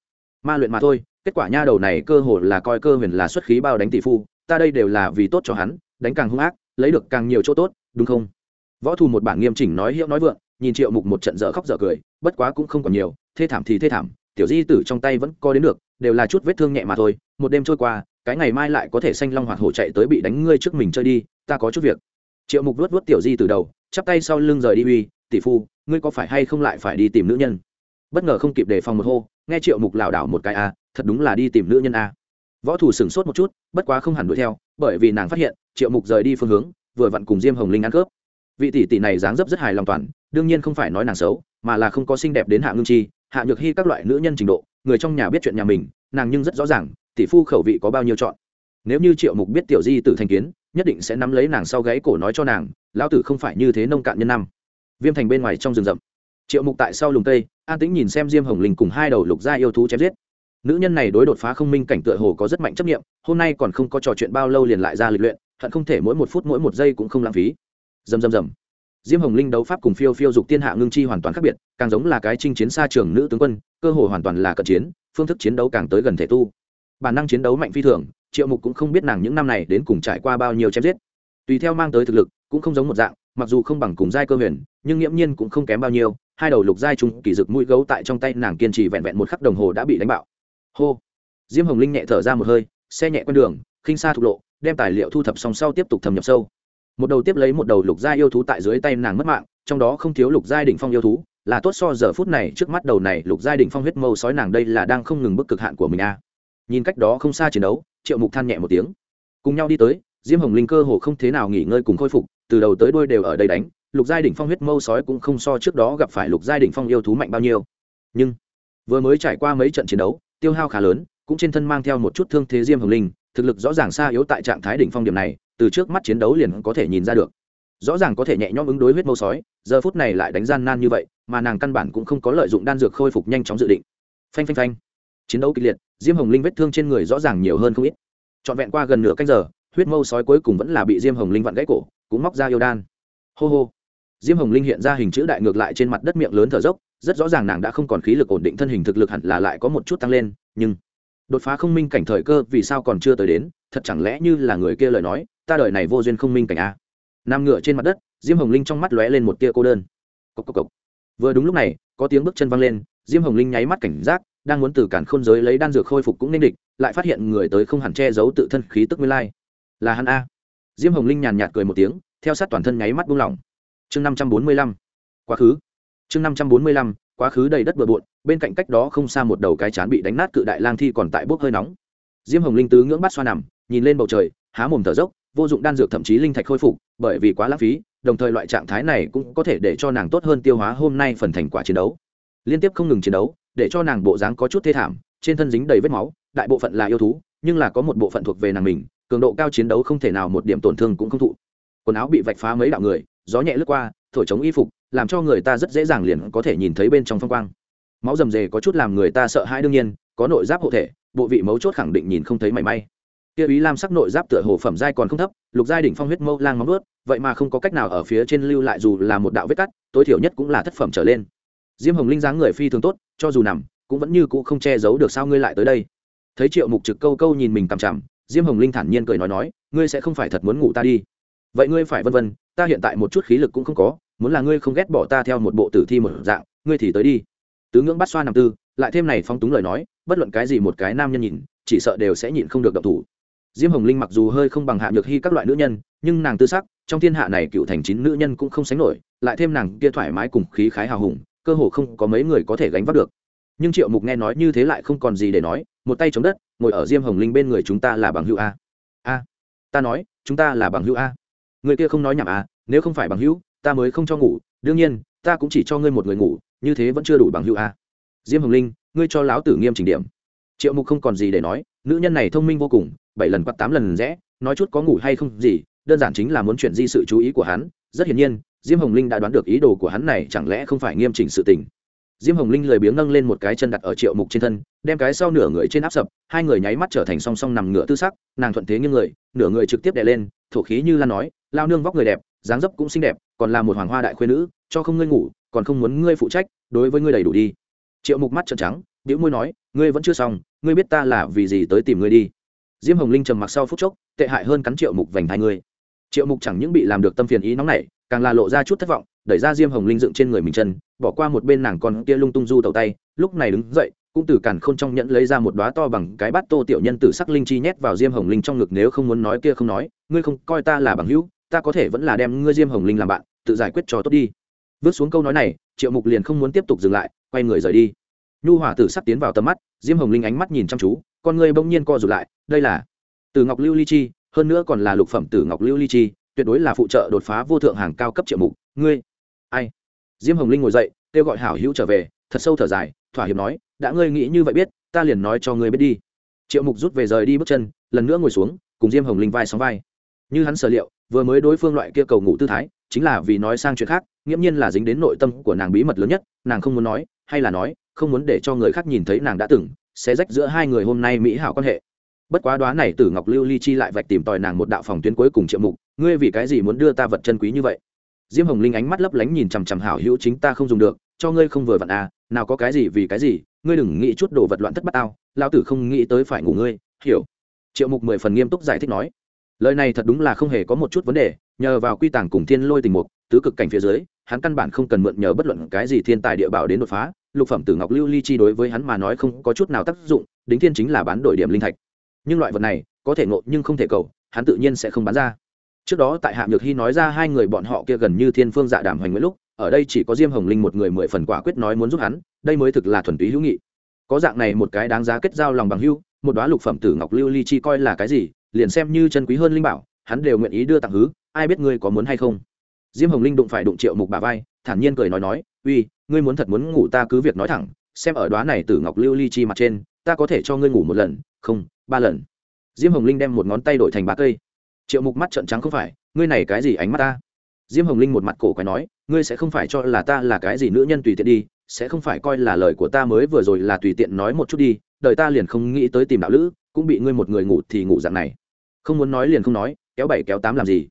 Ma luyện mà thôi, kết quả nha đầu này cơ hồ là coi cơ huyền là xuất khí bao đánh tỷ phu, ta đây đều là vì tốt cho hắn, đánh càng hung ác, lấy được càng nhiều chỗ tốt, đúng không? Võ thủ một bản nghiêm chỉnh nói hiệu nói vượng, nhìn triệu mục một trận dở khóc dở cười, bất quá cũng không còn nhiều, thê thảm thì thê thảm, tiểu di tử trong tay vẫn co đến được đều là chút vết thương nhẹ mà thôi, một đêm trôi qua, cái ngày mai lại có thể xanh long hoạt hổ chạy tới bị đánh ngươi trước mình chơi đi, ta có chút việc. Triệu mục vuốt vuốt tiểu di từ đầu, chắp tay sau lưng rời đi uy, tỷ phu, ngươi có phải hay không lại phải đi tìm nữ nhân? Bất ngờ không kịp đề phòng một hô, nghe triệu mục lảo đảo một cái a thật đúng là đi tìm nữ nhân a võ thủ sửng sốt một chút, bất quá không hẳn đuổi theo, bởi vì nàng phát hiện, triệu mục rời đi phương hướng, vừa vặn cùng diêm hồng linh ăn cướp. Vị tỷ tỷ này dáng dấp rất hài lòng toàn, đương nhiên không phải nói nàng xấu, mà là không có xinh đẹp đến hạ ngưng chi, hạ nhược hy các loại nữ nhân trình độ người trong nhà biết chuyện nhà mình, nàng nhưng rất rõ ràng, tỷ phu khẩu vị có bao nhiêu chọn. Nếu như triệu mục biết tiểu di tử thành kiến, nhất định sẽ nắm lấy nàng sau gáy cổ nói cho nàng, lão tử không phải như thế nông cạn nhân năm viêm thành bên ngoài trong rừng rậm. Triệu mục tại sau lùng tây an tĩnh nhìn xem diêm hồng linh cùng hai đầu lục gia yêu thú chém giết. Nữ nhân này đối đột phá không minh cảnh tựa hồ có rất mạnh chấp nghiệm hôm nay còn không có trò chuyện bao lâu liền lại ra lịch luyện, hận không thể mỗi một phút mỗi một giây cũng không lãng phí. Dầm dầm dầm diêm hồng linh đấu pháp cùng phiêu phiêu dục tiên hạ ngưng chi hoàn toàn khác biệt, càng giống là cái chinh chiến xa trường nữ tướng quân, cơ hội hoàn toàn là cận chiến, phương thức chiến đấu càng tới gần thể tu. Bản năng chiến đấu mạnh phi thường, triệu mục cũng không biết nàng những năm này đến cùng trải qua bao nhiêu chém giết. Tùy theo mang tới thực lực, cũng không giống một dạng, mặc dù không bằng cùng giai cơ huyền, nhưng nghiễm nhiên cũng không kém bao nhiêu, hai đầu lục giai trùng kỳ rực mũi gấu tại trong tay nàng kiên trì vẹn vẹn một khắc đồng hồ đã bị đánh bạo. Hô. Diêm hồng linh nhẹ thở ra một hơi, xe nhẹ quen đường, khinh xa thục lộ, đem tài liệu thu thập xong sau tiếp tục thâm nhập sâu một đầu tiếp lấy một đầu lục gia yêu thú tại dưới tay nàng mất mạng, trong đó không thiếu lục gia đỉnh phong yêu thú, là tốt so giờ phút này trước mắt đầu này lục gia đỉnh phong huyết mâu sói nàng đây là đang không ngừng bức cực hạn của mình a. Nhìn cách đó không xa chiến đấu, triệu mục than nhẹ một tiếng. Cùng nhau đi tới, diêm hồng linh cơ hồ không thế nào nghỉ ngơi cùng khôi phục, từ đầu tới đôi đều ở đây đánh, lục gia đỉnh phong huyết mâu sói cũng không so trước đó gặp phải lục gia đỉnh phong yêu thú mạnh bao nhiêu. Nhưng, vừa mới trải qua mấy trận chiến đấu, tiêu hao khá lớn, cũng trên thân mang theo một chút thương thế diêm hồng linh thực lực rõ ràng xa yếu tại trạng thái đỉnh phong điểm này, từ trước mắt chiến đấu liền có thể nhìn ra được. Rõ ràng có thể nhẹ nhõm ứng đối huyết mâu sói, giờ phút này lại đánh gian nan như vậy, mà nàng căn bản cũng không có lợi dụng đan dược khôi phục nhanh chóng dự định. Phanh phanh phanh. Chiến đấu kịch liệt, diêm hồng linh vết thương trên người rõ ràng nhiều hơn không ít. Trọn vẹn qua gần nửa canh giờ, huyết mâu sói cuối cùng vẫn là bị diêm hồng linh vặn gãy cổ, cũng móc ra yêu đan. Hô hô. Diêm hồng linh hiện ra hình chữ đại ngược lại trên mặt đất miệng lớn thở dốc, rất rõ ràng nàng đã không còn khí lực ổn định, thân hình thực lực hẳn là lại có một chút tăng lên, nhưng đột phá không minh cảnh thời cơ vì sao còn chưa tới đến, thật chẳng lẽ như là người kia lời nói, ta đợi này vô duyên không minh cảnh à? a nằm ngựa trên mặt đất, diêm hồng linh trong mắt lóe lên một tia cô đơn. Cốc cốc cốc. vừa đúng lúc này, có tiếng bước chân văng lên, diêm hồng linh nháy mắt cảnh giác, đang muốn từ cản khôn giới lấy đan dược khôi phục cũng nên địch, lại phát hiện người tới không hẳn che giấu tự thân khí tức nguyên lai. Là hắn a. Diêm hồng linh nhàn nhạt cười một tiếng, theo sát toàn thân nháy mắt buông lỏng. Chương năm trăm bốn mươi lăm. Quá khứ. Chương năm trăm bốn mươi lăm quá khứ đầy đất bừa bộn, bên cạnh cách đó không xa một đầu cái chán bị đánh nát cự đại lang thi còn tại bốc hơi nóng. Diêm hồng linh tứ ngưỡng bắt xoa nằm, nhìn lên bầu trời, há mồm thở dốc, vô dụng đan dược thậm chí linh thạch khôi phục, bởi vì quá lãng phí, đồng thời loại trạng thái này cũng có thể để cho nàng tốt hơn tiêu hóa hôm nay phần thành quả chiến đấu. Liên tiếp không ngừng chiến đấu, để cho nàng bộ dáng có chút thê thảm, trên thân dính đầy vết máu, đại bộ phận là yêu thú, nhưng là có một bộ phận thuộc về nàng mình, cường độ cao chiến đấu không thể nào một điểm tổn thương cũng không thụ. Quần áo bị vạch phá mấy đạo người, gió nhẹ lướt qua thổi chống y phục, làm cho người ta rất dễ dàng liền có thể nhìn thấy bên trong phong quang. Máu rầm rề có chút làm người ta sợ hãi đương nhiên, có nội giáp hộ thể, bộ vị mấu chốt khẳng định nhìn không thấy mảy may. Kia ý lam sắc nội giáp tựa hồ phẩm giai còn không thấp, lục giai đỉnh phong huyết mâu lang móng ướt vậy mà không có cách nào ở phía trên lưu lại dù là một đạo vết cắt, tối thiểu nhất cũng là thất phẩm trở lên. Diêm hồng linh dáng người phi thường tốt, cho dù nằm, cũng vẫn như cũ không che giấu được sao ngươi lại tới đây. Thấy triệu mục trực câu câu nhìn mình cằm chằm, diêm hồng linh thản nhiên cười nói nói, ngươi sẽ không phải thật muốn ngủ ta đi. Vậy ngươi phải vân vân, ta hiện tại một chút khí lực cũng không có muốn là ngươi không ghét bỏ ta theo một bộ tử thi một dạng, ngươi thì tới đi. Tứ ngưỡng bắt xoa nằm tư, lại thêm này phong túng lời nói, bất luận cái gì một cái nam nhân nhìn, chỉ sợ đều sẽ nhịn không được động thủ. Diêm hồng linh mặc dù hơi không bằng hạ nhược hy các loại nữ nhân, nhưng nàng tư sắc, trong thiên hạ này cựu thành chín nữ nhân cũng không sánh nổi, lại thêm nàng kia thoải mái cùng khí khái hào hùng, cơ hồ không có mấy người có thể gánh vác được. Nhưng triệu mục nghe nói như thế lại không còn gì để nói, một tay chống đất, ngồi ở diêm hồng linh bên người chúng ta là bằng hữu a. A, ta nói, chúng ta là bằng hữu a. Người kia không nói nhảm a, nếu không phải bằng hữu ta mới không cho ngủ, đương nhiên, ta cũng chỉ cho ngươi một người ngủ, như thế vẫn chưa đủ bằng hữu a. Diêm hồng linh, ngươi cho lão tử nghiêm chỉnh điểm. Triệu mục không còn gì để nói, nữ nhân này thông minh vô cùng, bảy lần quát tám lần rẽ, nói chút có ngủ hay không gì, đơn giản chính là muốn chuyển di sự chú ý của hắn. Rất hiển nhiên, diêm hồng linh đã đoán được ý đồ của hắn này chẳng lẽ không phải nghiêm chỉnh sự tình. Diêm hồng linh lười biếng nâng lên một cái chân đặt ở triệu mục trên thân, đem cái sau nửa người trên áp sập, hai người nháy mắt trở thành song song nằm ngửa tư sắc, nàng thuận thế như người, nửa người trực tiếp đè lên, thổ khí như lan nói lao nương vóc người đẹp, dáng dấp cũng xinh đẹp, còn là một hoàng hoa đại khuyên nữ, cho không ngươi ngủ, còn không muốn ngươi phụ trách, đối với ngươi đầy đủ đi. Triệu mục mắt trợn trắng biểu môi nói, ngươi vẫn chưa xong, ngươi biết ta là vì gì tới tìm ngươi đi. Diêm hồng linh trầm mặc sau phút chốc, tệ hại hơn cắn triệu mục vành hai ngươi. Triệu mục chẳng những bị làm được tâm phiền ý nóng này càng là lộ ra chút thất vọng, đẩy ra diêm hồng linh dựng trên người mình chân, bỏ qua một bên nàng còn kia lung tung du tàu tay, lúc này đứng dậy, cũng từ càn khôn trong nhẫn lấy ra một đóa to bằng cái bát tô tiểu nhân tử sắc linh chi nhét vào diêm hồng linh trong ngực nếu không muốn nói kia không nói, ngươi không coi ta là bằng hữu ta có thể vẫn là đem ngươi diêm hồng linh làm bạn, tự giải quyết cho tốt đi. Vứt xuống câu nói này, triệu mục liền không muốn tiếp tục dừng lại, quay người rời đi. Nhu hỏa tử sắp tiến vào tầm mắt, diêm hồng linh ánh mắt nhìn chăm chú, con ngươi bỗng nhiên co rụt lại, đây là từ ngọc lưu ly chi, hơn nữa còn là lục phẩm tử ngọc lưu ly chi, tuyệt đối là phụ trợ đột phá vô thượng hàng cao cấp triệu mục. Ngươi, ai? Diêm hồng linh ngồi dậy, kêu gọi hảo hữu trở về, thật sâu thở dài, thỏa hiệp nói, đã ngươi nghĩ như vậy biết, ta liền nói cho ngươi biết đi. Triệu mục rút về rời đi bước chân, lần nữa ngồi xuống, cùng diêm hồng linh vai sóng vai. Như hắn sở liệu vừa mới đối phương loại kia cầu ngủ tư thái, chính là vì nói sang chuyện khác, nghiễm nhiên là dính đến nội tâm của nàng bí mật lớn nhất, nàng không muốn nói, hay là nói, không muốn để cho người khác nhìn thấy nàng đã từng, sẽ rách giữa hai người hôm nay mỹ hảo quan hệ. Bất quá đoá này tử ngọc lưu ly chi lại vạch tìm tòi nàng một đạo phòng tuyến cuối cùng triệu mục, ngươi vì cái gì muốn đưa ta vật chân quý như vậy? Diêm hồng linh ánh mắt lấp lánh nhìn chằm chằm hảo hữu chính ta không dùng được, cho ngươi không vừa vặn à nào có cái gì vì cái gì, ngươi đừng nghĩ chút đồ vật loạn thất bát ao lao tử không nghĩ tới phải ngủ ngươi, hiểu? Triệu mục mười phần nghiêm túc giải thích nói lời này thật đúng là không hề có một chút vấn đề, nhờ vào quy tàng cùng thiên lôi tình mục, tứ cực cảnh phía dưới, hắn căn bản không cần mượn nhờ bất luận cái gì thiên tài địa bảo đến đột phá. Lục phẩm tử ngọc lưu ly chi đối với hắn mà nói không có chút nào tác dụng, đính thiên chính là bán đổi điểm linh thạch. Nhưng loại vật này, có thể ngộ nhưng không thể cầu, hắn tự nhiên sẽ không bán ra. Trước đó tại hạng nhược hy nói ra hai người bọn họ kia gần như thiên phương dạ đàm hoành nguyễn lúc, ở đây chỉ có diêm hồng linh một người mười phần quả quyết nói muốn giúp hắn, đây mới thực là thuần túy hữu nghị có dạng này một cái đáng giá kết giao lòng bằng hưu một đoá lục phẩm tử ngọc lưu ly chi coi là cái gì, liền xem như chân quý hơn linh bảo, hắn đều nguyện ý đưa tặng hứ, ai biết ngươi có muốn hay không? Diêm hồng linh đụng phải đụng triệu mục bà vai, thản nhiên cười nói nói, uy, ngươi muốn thật muốn ngủ ta cứ việc nói thẳng, xem ở đoá này tử ngọc lưu ly chi mặt trên, ta có thể cho ngươi ngủ một lần, không, ba lần. Diêm hồng linh đem một ngón tay đổi thành ba cây. Triệu mục mắt trợn trắng không phải, ngươi này cái gì ánh mắt ta? Diêm hồng linh một mặt cổ quái nói, ngươi sẽ không phải cho là ta là cái gì nữ nhân tùy tiện đi sẽ không phải coi là lời của ta mới vừa rồi là tùy tiện nói một chút đi, đời ta liền không nghĩ tới tìm đạo lữ, cũng bị ngươi một người ngủ thì ngủ dạng này. Không muốn nói liền không nói, kéo bảy kéo tám làm gì?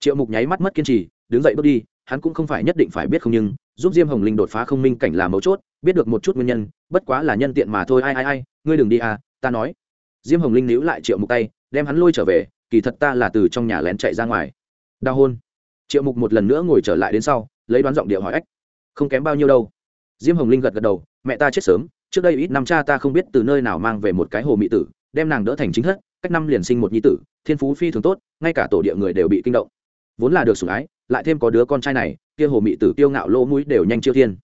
Triệu mục nháy mắt mất kiên trì, đứng dậy bước đi, hắn cũng không phải nhất định phải biết không nhưng, giúp diêm hồng linh đột phá không minh cảnh là mấu chốt, biết được một chút nguyên nhân, bất quá là nhân tiện mà thôi, ai ai ai, ngươi đừng đi à ta nói. Diêm hồng linh níu lại triệu mục tay, đem hắn lôi trở về, kỳ thật ta là từ trong nhà lén chạy ra ngoài. Đau hôn. Triệu mục một lần nữa ngồi trở lại đến sau, lấy đoán giọng điệu hỏi ách, không kém bao nhiêu đâu diêm hồng linh gật gật đầu, mẹ ta chết sớm, trước đây ít năm cha ta không biết từ nơi nào mang về một cái hồ mỹ tử, đem nàng đỡ thành chính thất, cách năm liền sinh một nhi tử, thiên phú phi thường tốt, ngay cả tổ địa người đều bị kinh động. Vốn là được sủng ái, lại thêm có đứa con trai này, kia hồ mỹ tử kiêu ngạo lỗ mũi đều nhanh chiêu thiên.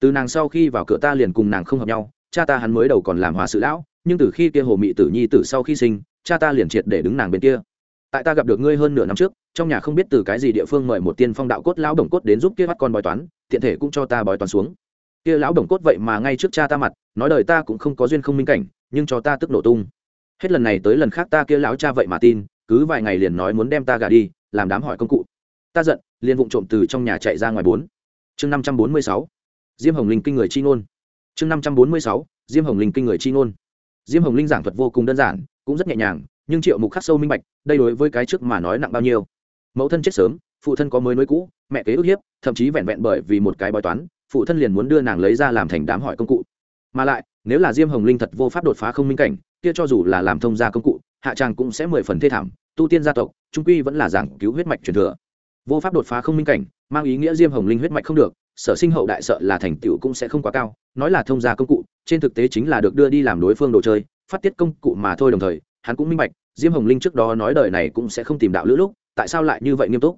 Từ nàng sau khi vào cửa ta liền cùng nàng không hợp nhau, cha ta hắn mới đầu còn làm hòa sự lão, nhưng từ khi kia hồ mỹ tử nhi tử sau khi sinh, cha ta liền triệt để đứng nàng bên kia. Tại ta gặp được ngươi hơn nửa năm trước, trong nhà không biết từ cái gì địa phương mời một tiên phong đạo cốt lão đồng cốt đến giúp kia bắt con bói toán thiện thể cũng cho ta bói toán xuống kia lão đồng cốt vậy mà ngay trước cha ta mặt, nói đời ta cũng không có duyên không minh cảnh, nhưng cho ta tức nổ tung. Hết lần này tới lần khác ta kia lão cha vậy mà tin, cứ vài ngày liền nói muốn đem ta gả đi, làm đám hỏi công cụ. Ta giận, liền vụng trộm từ trong nhà chạy ra ngoài bốn. Chương năm trăm bốn mươi sáu. Diêm hồng linh kinh người chi ngôn. Chương năm trăm bốn mươi sáu. Diêm hồng linh kinh người chi ngôn. Diêm hồng linh giảng thuật vô cùng đơn giản, cũng rất nhẹ nhàng, nhưng triệu mục khắc sâu minh bạch, đây đối với cái trước mà nói nặng bao nhiêu. Mẫu thân chết sớm, phụ thân có mới nối cũ, mẹ kế ức hiếp, thậm chí vẹn vẹn bởi vì một cái bói toán phụ thân liền muốn đưa nàng lấy ra làm thành đám hỏi công cụ. Mà lại, nếu là diêm hồng linh thật vô pháp đột phá không minh cảnh, kia cho dù là làm thông gia công cụ, hạ tràng cũng sẽ mười phần thê thảm, tu tiên gia tộc, trung quy vẫn là giảng cứu huyết mạch truyền thừa. Vô pháp đột phá không minh cảnh, mang ý nghĩa diêm hồng linh huyết mạch không được, sở sinh hậu đại sợ là thành tựu cũng sẽ không quá cao, nói là thông gia công cụ, trên thực tế chính là được đưa đi làm đối phương đồ chơi, phát tiết công cụ mà thôi đồng thời, hắn cũng minh bạch, diêm hồng linh trước đó nói đời này cũng sẽ không tìm đạo lữ lúc, tại sao lại như vậy nghiêm túc?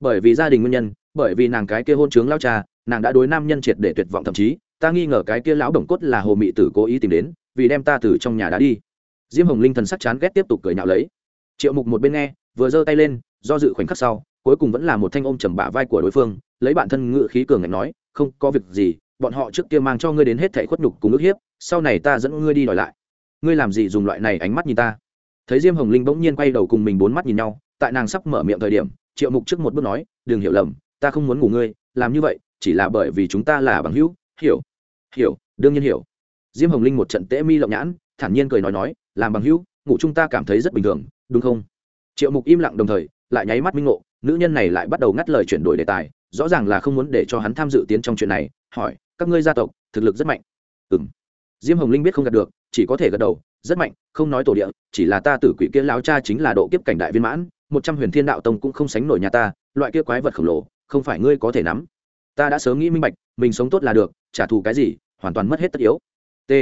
Bởi vì gia đình nguyên nhân bởi vì nàng cái kia hôn trướng lao cha, nàng đã đối nam nhân triệt để tuyệt vọng, thậm chí, ta nghi ngờ cái kia lão đồng cốt là hồ mị tử cố ý tìm đến, vì đem ta từ trong nhà đã đi. Diêm hồng linh thần sắc chán ghét tiếp tục cười nhạo lấy. Triệu mục một bên nghe, vừa giơ tay lên, do dự khoảnh khắc sau, cuối cùng vẫn là một thanh ôm trầm bả vai của đối phương, lấy bản thân ngự khí cường ngạnh nói, không có việc gì, bọn họ trước kia mang cho ngươi đến hết thảy khuất nhục cùng ức hiếp, sau này ta dẫn ngươi đi đòi lại. Ngươi làm gì dùng loại này ánh mắt nhìn ta? Thấy diêm hồng linh bỗng nhiên quay đầu cùng mình bốn mắt nhìn nhau, tại nàng sắp mở miệng thời điểm, triệu mục trước một bước nói, đừng hiểu lầm ta không muốn ngủ ngươi, làm như vậy, chỉ là bởi vì chúng ta là bằng hữu, hiểu hiểu, đương nhiên hiểu. Diêm hồng linh một trận tễ mi lộng nhãn, thản nhiên cười nói nói, làm bằng hữu, ngủ chúng ta cảm thấy rất bình thường, đúng không? Triệu mục im lặng đồng thời, lại nháy mắt minh ngộ, nữ nhân này lại bắt đầu ngắt lời chuyển đổi đề tài, rõ ràng là không muốn để cho hắn tham dự tiến trong chuyện này, hỏi, các ngươi gia tộc, thực lực rất mạnh. Ừ m diêm hồng linh biết không gật được, chỉ có thể gật đầu, rất mạnh, không nói tổ địa, chỉ là ta tử quỷ kia láo cha chính là độ kiếp cảnh đại viên mãn, một trăm huyền thiên đạo tông cũng không sánh nổi nhà ta, loại kia quái vật khổng lồ không phải ngươi có thể nắm. Ta đã sớm nghĩ minh bạch, mình sống tốt là được, trả thù cái gì, hoàn toàn mất hết tất yếu. T.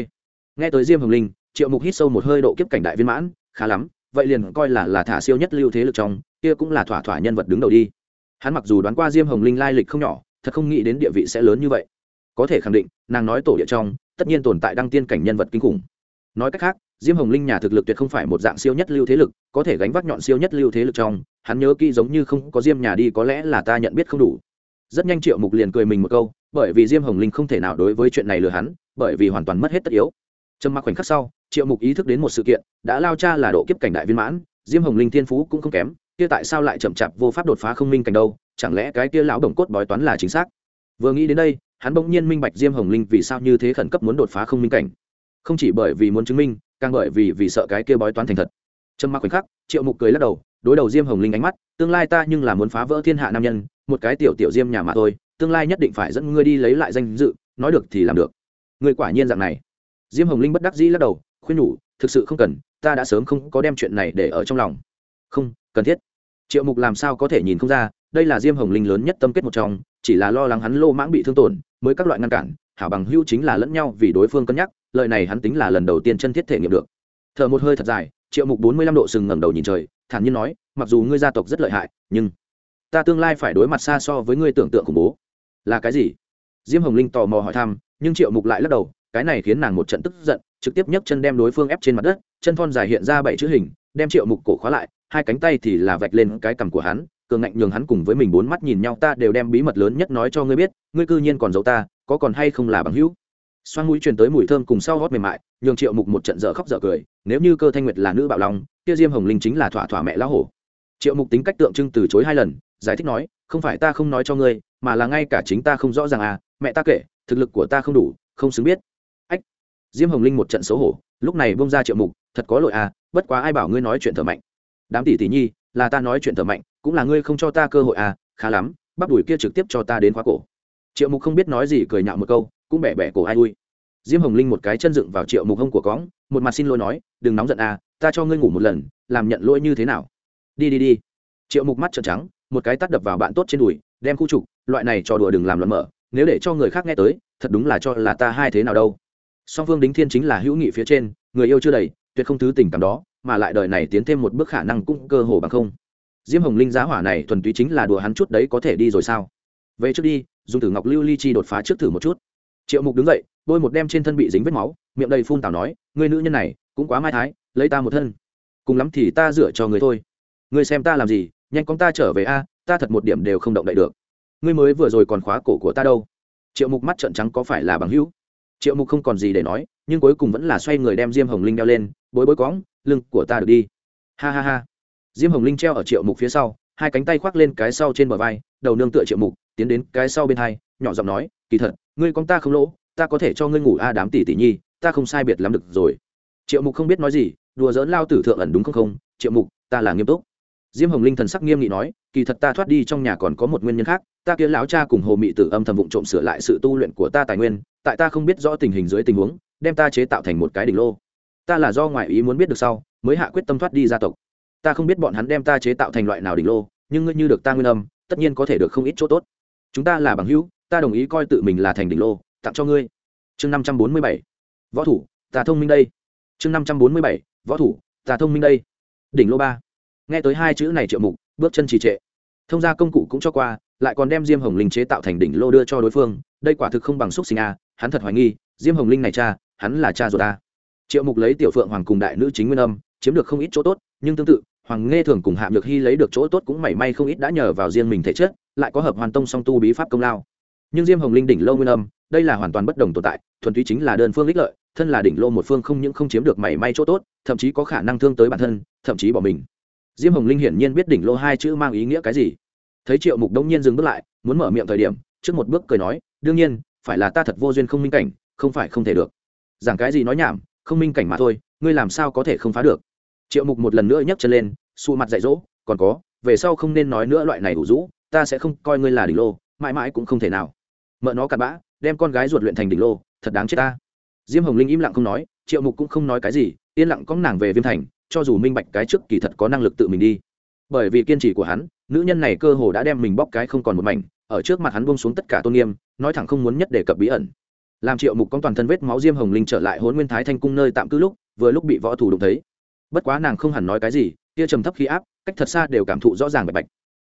Nghe tới diêm hồng linh, triệu mục hít sâu một hơi độ kiếp cảnh đại viên mãn, khá lắm, vậy liền coi là là thả siêu nhất lưu thế lực trong, kia cũng là thỏa thỏa nhân vật đứng đầu đi. Hắn mặc dù đoán qua diêm hồng linh lai lịch không nhỏ, thật không nghĩ đến địa vị sẽ lớn như vậy. Có thể khẳng định, nàng nói tổ địa trong, tất nhiên tồn tại đăng tiên cảnh nhân vật kinh khủng. Nói cách khác, diêm hồng linh nhà thực lực tuyệt không phải một dạng siêu nhất lưu thế lực, có thể gánh vác nhọn siêu nhất lưu thế lực trong hắn nhớ kỹ giống như không có diêm nhà đi có lẽ là ta nhận biết không đủ. Rất nhanh triệu mục liền cười mình một câu, bởi vì diêm hồng linh không thể nào đối với chuyện này lừa hắn, bởi vì hoàn toàn mất hết tất yếu. Trầm mặc khoảnh khắc sau, triệu mục ý thức đến một sự kiện, đã lao cha là độ kiếp cảnh đại viên mãn, diêm hồng linh thiên phú cũng không kém, kia tại sao lại chậm chạp vô pháp đột phá không minh cảnh đâu, chẳng lẽ cái kia lão đồng cốt bói toán là chính xác? Vừa nghĩ đến đây, hắn bỗng nhiên minh bạch diêm hồng linh vì sao như thế khẩn cấp muốn đột phá không minh cảnh. Không chỉ bởi vì muốn chứng minh, càng bởi vì vì sợ cái kia bói toán thành thật. Trầm mặc khoảnh khắc, triệu mục cười lắc đầu đối đầu diêm hồng linh ánh mắt, tương lai ta nhưng là muốn phá vỡ thiên hạ nam nhân, một cái tiểu tiểu diêm nhà mà thôi, tương lai nhất định phải dẫn ngươi đi lấy lại danh dự, nói được thì làm được. Ngươi quả nhiên dạng này. Diêm hồng linh bất đắc dĩ lắc đầu, khuyên nhủ, thực sự không cần, ta đã sớm không có đem chuyện này để ở trong lòng. Không, cần thiết. Triệu mục làm sao có thể nhìn không ra, đây là diêm hồng linh lớn nhất tâm kết một trong, chỉ là lo lắng hắn lô mãng bị thương tổn, mới các loại ngăn cản, hảo bằng hưu chính là lẫn nhau vì đối phương cân nhắc lợi này hắn tính là lần đầu tiên chân thiết thể nghiệm được. Thở một hơi thật dài, triệu mục bốn mươi lăm độ sừng ngẩng đầu nhìn trời thản nhiên nói, mặc dù ngươi gia tộc rất lợi hại, nhưng ta tương lai phải đối mặt xa so với ngươi tưởng tượng khủng bố. Là cái gì? Diêm hồng linh tò mò hỏi thăm, nhưng triệu mục lại lắc đầu, cái này khiến nàng một trận tức giận, trực tiếp nhấc chân đem đối phương ép trên mặt đất, chân thon dài hiện ra bảy chữ hình, đem triệu mục cổ khóa lại, hai cánh tay thì là vạch lên cái cằm của hắn, cường ngạnh nhường hắn cùng với mình bốn mắt nhìn nhau, ta đều đem bí mật lớn nhất nói cho ngươi biết, ngươi cư nhiên còn giấu ta, có còn hay không là bằng hữu? Xoan mũi truyền tới mùi thơm cùng sau hót mềm mại, nhường triệu mục một trận dở khóc dở cười, nếu như cơ thanh nguyệt là nữ bạo long kia diêm hồng linh chính là thỏa thỏa mẹ lão hổ. Triệu mục tính cách tượng trưng từ chối hai lần, giải thích nói, không phải ta không nói cho ngươi, mà là ngay cả chính ta không rõ ràng à mẹ ta kể, thực lực của ta không đủ, không xứng biết. Ách. Diêm hồng linh một trận xấu hổ, lúc này bông ra triệu mục, thật có lỗi à bất quá ai bảo ngươi nói chuyện thở mạnh. Đám tỷ tỷ nhi, là ta nói chuyện thở mạnh, cũng là ngươi không cho ta cơ hội à khá lắm, bắp đùi kia trực tiếp cho ta đến khóa cổ. Triệu mục không biết nói gì, cười nhạo một câu, cũng bẻ bẻ cổ ai ui. Diêm hồng linh một cái chân dựng vào triệu mục hông của cóng một mặt xin lỗi nói, đừng nóng giận à ta cho ngươi ngủ một lần, làm nhận lỗi như thế nào? Đi đi đi. Triệu mục mắt trợn trắng, một cái tắt đập vào bạn tốt trên đùi, đem khu trục, loại này cho đùa đừng làm luận mở, nếu để cho người khác nghe tới, thật đúng là cho là ta hai thế nào đâu. Song phương đính thiên chính là hữu nghị phía trên, người yêu chưa đầy, tuyệt tuyệt không thứ tình cảm đó, mà lại đời này tiến thêm một bước khả năng cũng cơ hồ bằng không. Diêm hồng linh giá hỏa này thuần túy chính là đùa hắn chút đấy có thể đi rồi sao? Về trước đi, dùng tử ngọc lưu ly chi đột phá trước thử một chút. Triệu mục đứng dậy, bôi một đem trên thân bị dính vết máu, miệng đầy phun tào nói người nữ nhân này, cũng quá mai thái lấy ta một thân. Cùng lắm thì ta dựa cho người thôi. Người xem ta làm gì, nhanh con ta trở về a, ta thật một điểm đều không động đậy được. Ngươi mới vừa rồi còn khóa cổ của ta đâu. Triệu mục mắt trợn trắng có phải là bằng hữu? Triệu mục không còn gì để nói, nhưng cuối cùng vẫn là xoay người đem diêm hồng linh đeo lên, bối bối cóng lưng của ta được đi. Ha ha ha. Diêm hồng linh treo ở triệu mục phía sau, hai cánh tay khoác lên cái sau trên bờ vai, đầu nương tựa triệu mục, tiến đến cái sau bên hai, nhỏ giọng nói, kỳ thật, ngươi con ta không lỗ, ta có thể cho ngươi ngủ a, đám tỷ tỷ nhi, ta không sai biệt lắm được rồi triệu mục không biết nói gì, đùa dỡn lao tử thượng ẩn đúng không không? Triệu mục, ta là nghiêm túc. Diêm hồng linh thần sắc nghiêm nghị nói, kỳ thật ta thoát đi trong nhà còn có một nguyên nhân khác, ta kia lão cha cùng hồ mị tử âm thầm vụng trộm sửa lại sự tu luyện của ta tài nguyên, tại ta không biết rõ tình hình dưới tình huống, đem ta chế tạo thành một cái đỉnh lô. Ta là do ngoại ý muốn biết được sau, mới hạ quyết tâm thoát đi gia tộc. Ta không biết bọn hắn đem ta chế tạo thành loại nào đỉnh lô, nhưng ngươi như được ta nguyên âm, tất nhiên có thể được không ít chỗ tốt. Chúng ta là bằng hữu, ta đồng ý coi tự mình là thành đỉnh lô, tặng cho ngươi. Chương năm trăm bốn mươi bảy. Võ thủ, ta thông minh đây chương năm trăm bốn mươi bảy, võ thủ, tà thông minh đây. Đỉnh lô ba. Nghe tới hai chữ này triệu mục, bước chân trì trệ. Thông gia công cụ cũng cho qua, lại còn đem diêm hồng linh chế tạo thành đỉnh lô đưa cho đối phương, đây quả thực không bằng xúc sinh a, hắn thật hoài nghi, diêm hồng linh này cha, hắn là cha ruột ta. Triệu mục lấy tiểu phượng hoàng cùng đại nữ chính nguyên âm, chiếm được không ít chỗ tốt, nhưng tương tự, hoàng nghe thường cùng hạ được hy lấy được chỗ tốt cũng mảy may không ít đã nhờ vào riêng mình thể chất, lại có hợp hoàn tông song tu bí pháp công lao. Nhưng diêm hồng linh đỉnh lô nguyên âm đây là hoàn toàn bất đồng tồn tại, thuần túy chính là đơn phương ích lợi, thân là đỉnh lô một phương không những không chiếm được mảy may chỗ tốt, thậm chí có khả năng thương tới bản thân, thậm chí bỏ mình. Diêm hồng linh hiển nhiên biết đỉnh lô hai chữ mang ý nghĩa cái gì. Thấy triệu mục đông nhiên dừng bước lại, muốn mở miệng thời điểm, trước một bước cười nói, đương nhiên, phải là ta thật vô duyên không minh cảnh, không phải không thể được. Giảng cái gì nói nhảm, không minh cảnh mà thôi, ngươi làm sao có thể không phá được? Triệu mục một lần nữa nhấc chân lên xù mặt dạy dỗ, còn có, về sau không nên nói nữa loại này đủ rũ, ta sẽ không coi ngươi là đỉnh lô, mãi mãi cũng không thể nào. Mợ nó cặn bã đem con gái ruột luyện thành đỉnh lô, thật đáng chết ta. Diêm hồng linh im lặng không nói, triệu mục cũng không nói cái gì, yên lặng có nàng về viêm thành, cho dù minh bạch cái trước kỳ thật có năng lực tự mình đi. Bởi vì kiên trì của hắn, nữ nhân này cơ hồ đã đem mình bóc cái không còn một mảnh, ở trước mặt hắn buông xuống tất cả tôn nghiêm, nói thẳng không muốn nhất để cập bí ẩn. Làm triệu mục con toàn thân vết máu, diêm hồng linh trở lại hôn nguyên thái thanh cung nơi tạm cư lúc, vừa lúc bị võ thủ đụng thấy. Bất quá nàng không hẳn nói cái gì, kia trầm thấp khí áp, cách thật xa đều cảm thụ rõ ràng bạch bạch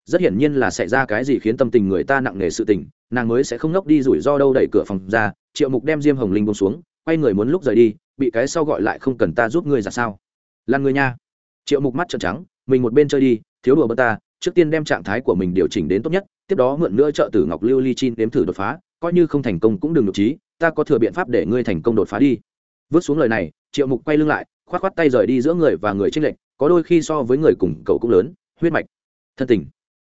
rất hiển nhiên là xảy ra cái gì khiến tâm tình người ta nặng nề sự tình, nàng mới sẽ không ngốc đi rủi ro đâu đẩy cửa phòng ra, triệu mục đem diêm hồng linh bông xuống, quay người muốn lúc rời đi, bị cái sau gọi lại không cần ta giúp ngươi ra sao? Lan người nha. Triệu mục mắt trợn trắng, mình một bên chơi đi, thiếu đùa bơ ta, trước tiên đem trạng thái của mình điều chỉnh đến tốt nhất, tiếp đó mượn nữa trợ tử ngọc lưu ly chin đếm thử đột phá, coi như không thành công cũng đừng nhục trí ta có thừa biện pháp để ngươi thành công đột phá đi. Vứt xuống lời này, triệu mục quay lưng lại k h o á t k h o á t tay rời đi giữa người và người tranh lệch, có đôi khi so với người cùng cậu cũng lớn, huyết mạch, thân tình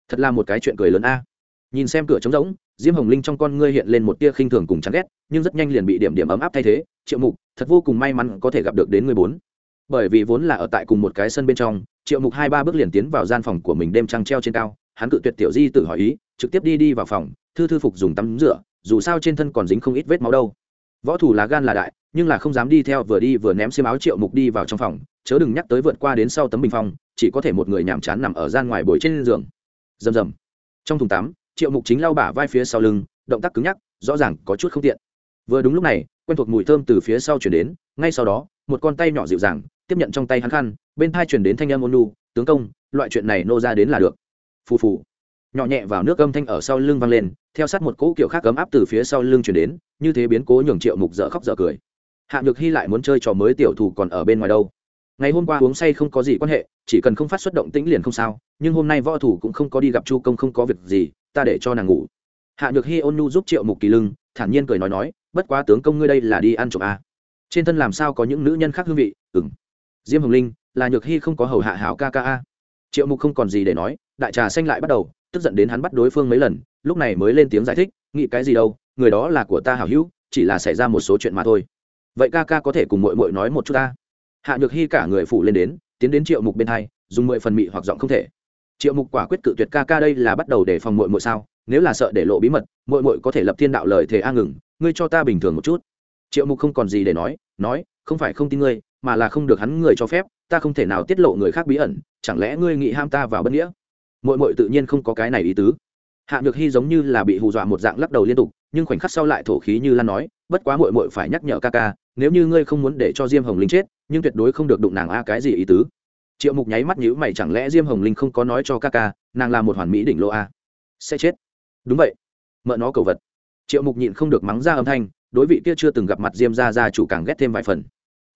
thật là một cái chuyện cười lớn a. Nhìn xem cửa trống rỗng, diêm hồng linh trong con ngươi hiện lên một tia khinh thường cùng chán ghét, nhưng rất nhanh liền bị điểm điểm ấm áp thay thế, triệu mục, thật vô cùng may mắn có thể gặp được đến người bốn. Bởi vì vốn là ở tại cùng một cái sân bên trong, triệu mục hai ba bước liền tiến vào gian phòng của mình đêm trăng treo trên cao, hắn cự tuyệt tiểu di tự hỏi ý, trực tiếp đi đi vào phòng, thư thư phục dùng tắm rửa, dù sao trên thân còn dính không ít vết máu đâu. Võ thủ là gan là đại, nhưng là không dám đi theo vừa đi vừa ném xiêm áo triệu mục đi vào trong phòng, chớ đừng nhắc tới vượt qua đến sau tấm bình phong, chỉ có thể một người nhàm chán nằm ở gian ngoài bồi trên giường rầm rầm. Trong thùng tắm, triệu mục chính lau bả vai phía sau lưng, động tác cứng nhắc, rõ ràng có chút không tiện. Vừa đúng lúc này, quen thuộc mùi thơm từ phía sau chuyển đến, ngay sau đó, một con tay nhỏ dịu dàng, tiếp nhận trong tay hắn khăn, bên thai chuyển đến thanh âm ôn nu tướng công, loại chuyện này nô ra đến là được. Phù phù. Nhỏ nhẹ vào nước âm thanh ở sau lưng vang lên, theo sát một cỗ kiểu khác cấm áp từ phía sau lưng chuyển đến, như thế biến cố nhường triệu mục dở khóc dở cười. Hạ nhược hy lại muốn chơi trò mới tiểu thủ còn ở bên ngoài đâu? Ngày hôm qua uống say không có gì quan hệ, chỉ cần không phát xuất động tĩnh liền không sao, nhưng hôm nay võ thủ cũng không có đi gặp chu công không có việc gì, ta để cho nàng ngủ. Hạ nhược hy ôn nhu giúp triệu mục kỳ lưng, thản nhiên cười nói nói, bất quá tướng công ngươi đây là đi ăn trộm à. trên thân làm sao có những nữ nhân khác hương vị? Ừng diêm hồng linh, là nhược hy không có hầu hạ hảo ca ca a. Triệu mục không còn gì để nói, đại trà xanh lại bắt đầu, tức giận đến hắn bắt đối phương mấy lần, lúc này mới lên tiếng giải thích, nghĩ cái gì đâu, người đó là của ta hảo hữu, chỉ là xảy ra một số chuyện mà thôi. Vậy ca ca có thể cùng mội mội nói một chút ta? Hạ nhược hy cả người phụ lên đến, tiến đến triệu mục bên hai, dùng mười phần mị hoặc giọng không thể. Triệu mục quả quyết cự tuyệt ca ca đây là bắt đầu để phòng mội mội sao? Nếu là sợ để lộ bí mật mội mội có thể lập thiên đạo lời thề a ngừng, ngươi cho ta bình thường một chút. Triệu mục không còn gì để nói nói, không phải không tin ngươi, mà là không được hắn người cho phép, ta không thể nào tiết lộ người khác bí ẩn, chẳng lẽ ngươi nghĩ ham ta vào bất nghĩa? Mội mội tự nhiên không có cái này ý tứ. Hạ nhược hy giống như là bị hù dọa một dạng lắc đầu liên tục, nhưng khoảnh khắc sau lại thổ khí như lan nói, bất quá mội mội phải nhắc nhở ca ca nếu như ngươi không muốn để cho diêm hồng linh chết, nhưng tuyệt đối không được đụng nàng a, cái gì ý tứ? Triệu mục nháy mắt nhữ mày, chẳng lẽ diêm hồng linh không có nói cho ca ca, nàng là một hoàn mỹ đỉnh lô a? Sẽ chết. Đúng vậy. Mợ nó cầu vật. Triệu mục nhịn không được mắng ra âm thanh, đối vị kia chưa từng gặp mặt diêm ra ra chủ càng ghét thêm vài phần.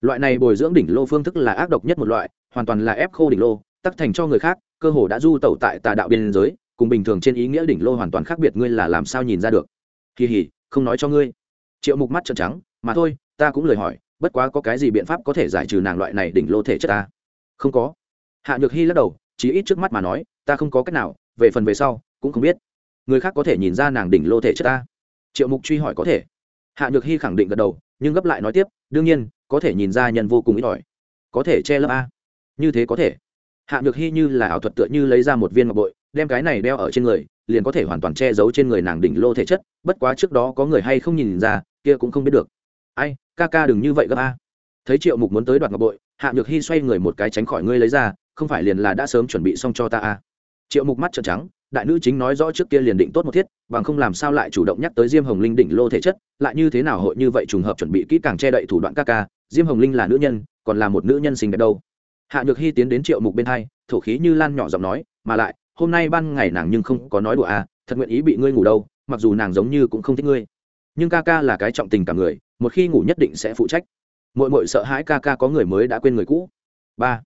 Loại này bồi dưỡng đỉnh lô phương thức là ác độc nhất một loại, hoàn toàn là ép khô đỉnh lô tắc thành cho người khác, cơ hồ đã du tẩu tại tà đạo biên giới, cùng bình thường trên ý nghĩa đỉnh lô hoàn toàn khác biệt, ngươi là làm sao nhìn ra được? Kỳ hỉ, không nói cho ngươi. Triệu mục mắt trợn trắng, mà thôi ta cũng lời hỏi, bất quá có cái gì biện pháp có thể giải trừ nàng loại này đỉnh lô thể chất ta? Không có. Hạ nhược hy lắc đầu chỉ ít trước mắt mà nói, ta không có cách nào, về phần về sau, cũng không biết. Người khác có thể nhìn ra nàng đỉnh lô thể chất ta? Triệu mục truy hỏi có thể. Hạ nhược hy khẳng định gật đầu, nhưng gấp lại nói tiếp, đương nhiên, có thể nhìn ra nhân vô cùng ít ỏi. Có thể che lấp a? Như thế có thể. Hạ nhược hy như là ảo thuật tựa như lấy ra một viên ngọc bội, đem cái này đeo ở trên người, liền có thể hoàn toàn che giấu trên người nàng đỉnh lô thể chất, bất quá trước đó có người hay không nhìn ra, kia cũng không biết được. Ai ca ca đừng như vậy gấp a. Thấy triệu mục muốn tới đoạt ngọc bội, hạ nhược hy xoay người một cái tránh khỏi ngươi lấy ra, không phải liền là đã sớm chuẩn bị xong cho ta a. Triệu mục mắt trợn trắng, đại nữ chính nói rõ trước kia liền định tốt một thiết, bằng không làm sao lại chủ động nhắc tới diêm hồng linh đỉnh lô thể chất, lại như thế nào hội như vậy trùng hợp chuẩn bị kỹ càng che đậy thủ đoạn ca ca, diêm hồng linh là nữ nhân, còn là một nữ nhân xinh đẹp đâu. Hạ nhược hy tiến đến triệu mục bên hai, thổ khí như lan nhỏ giọng nói, mà lại, hôm nay ban ngày nàng nhưng không có nói đùa à thật nguyện ý bị ngươi ngủ đâu, mặc dù nàng giống như cũng không thích ngươi. Nhưng ca ca là cái trọng tình cả người một khi ngủ nhất định sẽ phụ trách. Mội mội sợ hãi ca ca có người mới đã quên người cũ. Ba.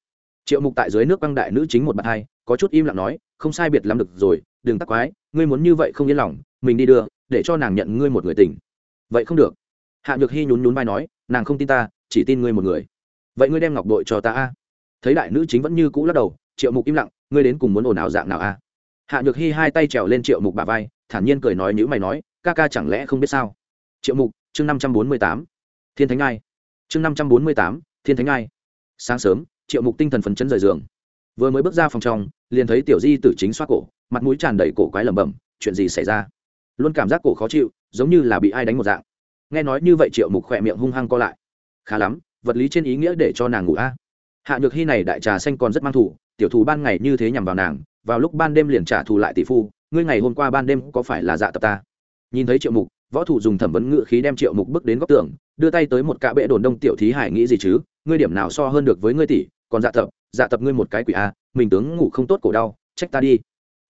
Triệu mục tại dưới nước băng đại nữ chính một bàn hai, có chút im lặng nói, không sai biệt lắm được rồi, đừng tắc quái, ngươi muốn như vậy không yên lòng, mình đi đưa, để cho nàng nhận ngươi một người tình. Vậy không được. Hạ nhược hy nhún nhún vai nói, nàng không tin ta, chỉ tin ngươi một người. Vậy ngươi đem ngọc đội cho ta a. Thấy đại nữ chính vẫn như cũ lắc đầu, triệu mục im lặng, ngươi đến cùng muốn ồn ào dạng nào a? Hạ nhược hy hai tay trèo lên triệu mục bà vai, thản nhiên cười nói nhữ mày nói, ca ca chẳng lẽ không biết sao? Triệu mục chương năm trăm bốn mươi tám, thiên thánh ai. Chương năm trăm bốn mươi tám, thiên thánh ai. Sáng sớm, triệu mục tinh thần phấn chấn rời giường. Vừa mới bước ra phòng trong, liền thấy tiểu di tử chính xoát cổ, mặt mũi tràn đầy cổ quái lẩm bẩm, chuyện gì xảy ra? Luôn cảm giác cổ khó chịu, giống như là bị ai đánh một dạng. Nghe nói như vậy, triệu mục khỏe miệng hung hăng co lại. Khá lắm, vật lý trên ý nghĩa để cho nàng ngủ a. Hạ nhược hy này đại trà xanh còn rất mang thủ tiểu thù ban ngày như thế nhằm vào nàng, vào lúc ban đêm liền trả thù lại tỷ phu, ngươi ngày hôm qua ban đêm có phải là dạ tập ta? Nhìn thấy triệu mục, võ thủ dùng thẩm vấn ngự khí đem triệu mục bước đến góc tường, đưa tay tới một cạ bệ đồn đông tiểu thí hải nghĩ gì chứ, ngươi điểm nào so hơn được với ngươi tỷ, còn dạ tập dạ tập ngươi một cái quỷ a, mình tướng ngủ không tốt cổ đau, trách ta đi.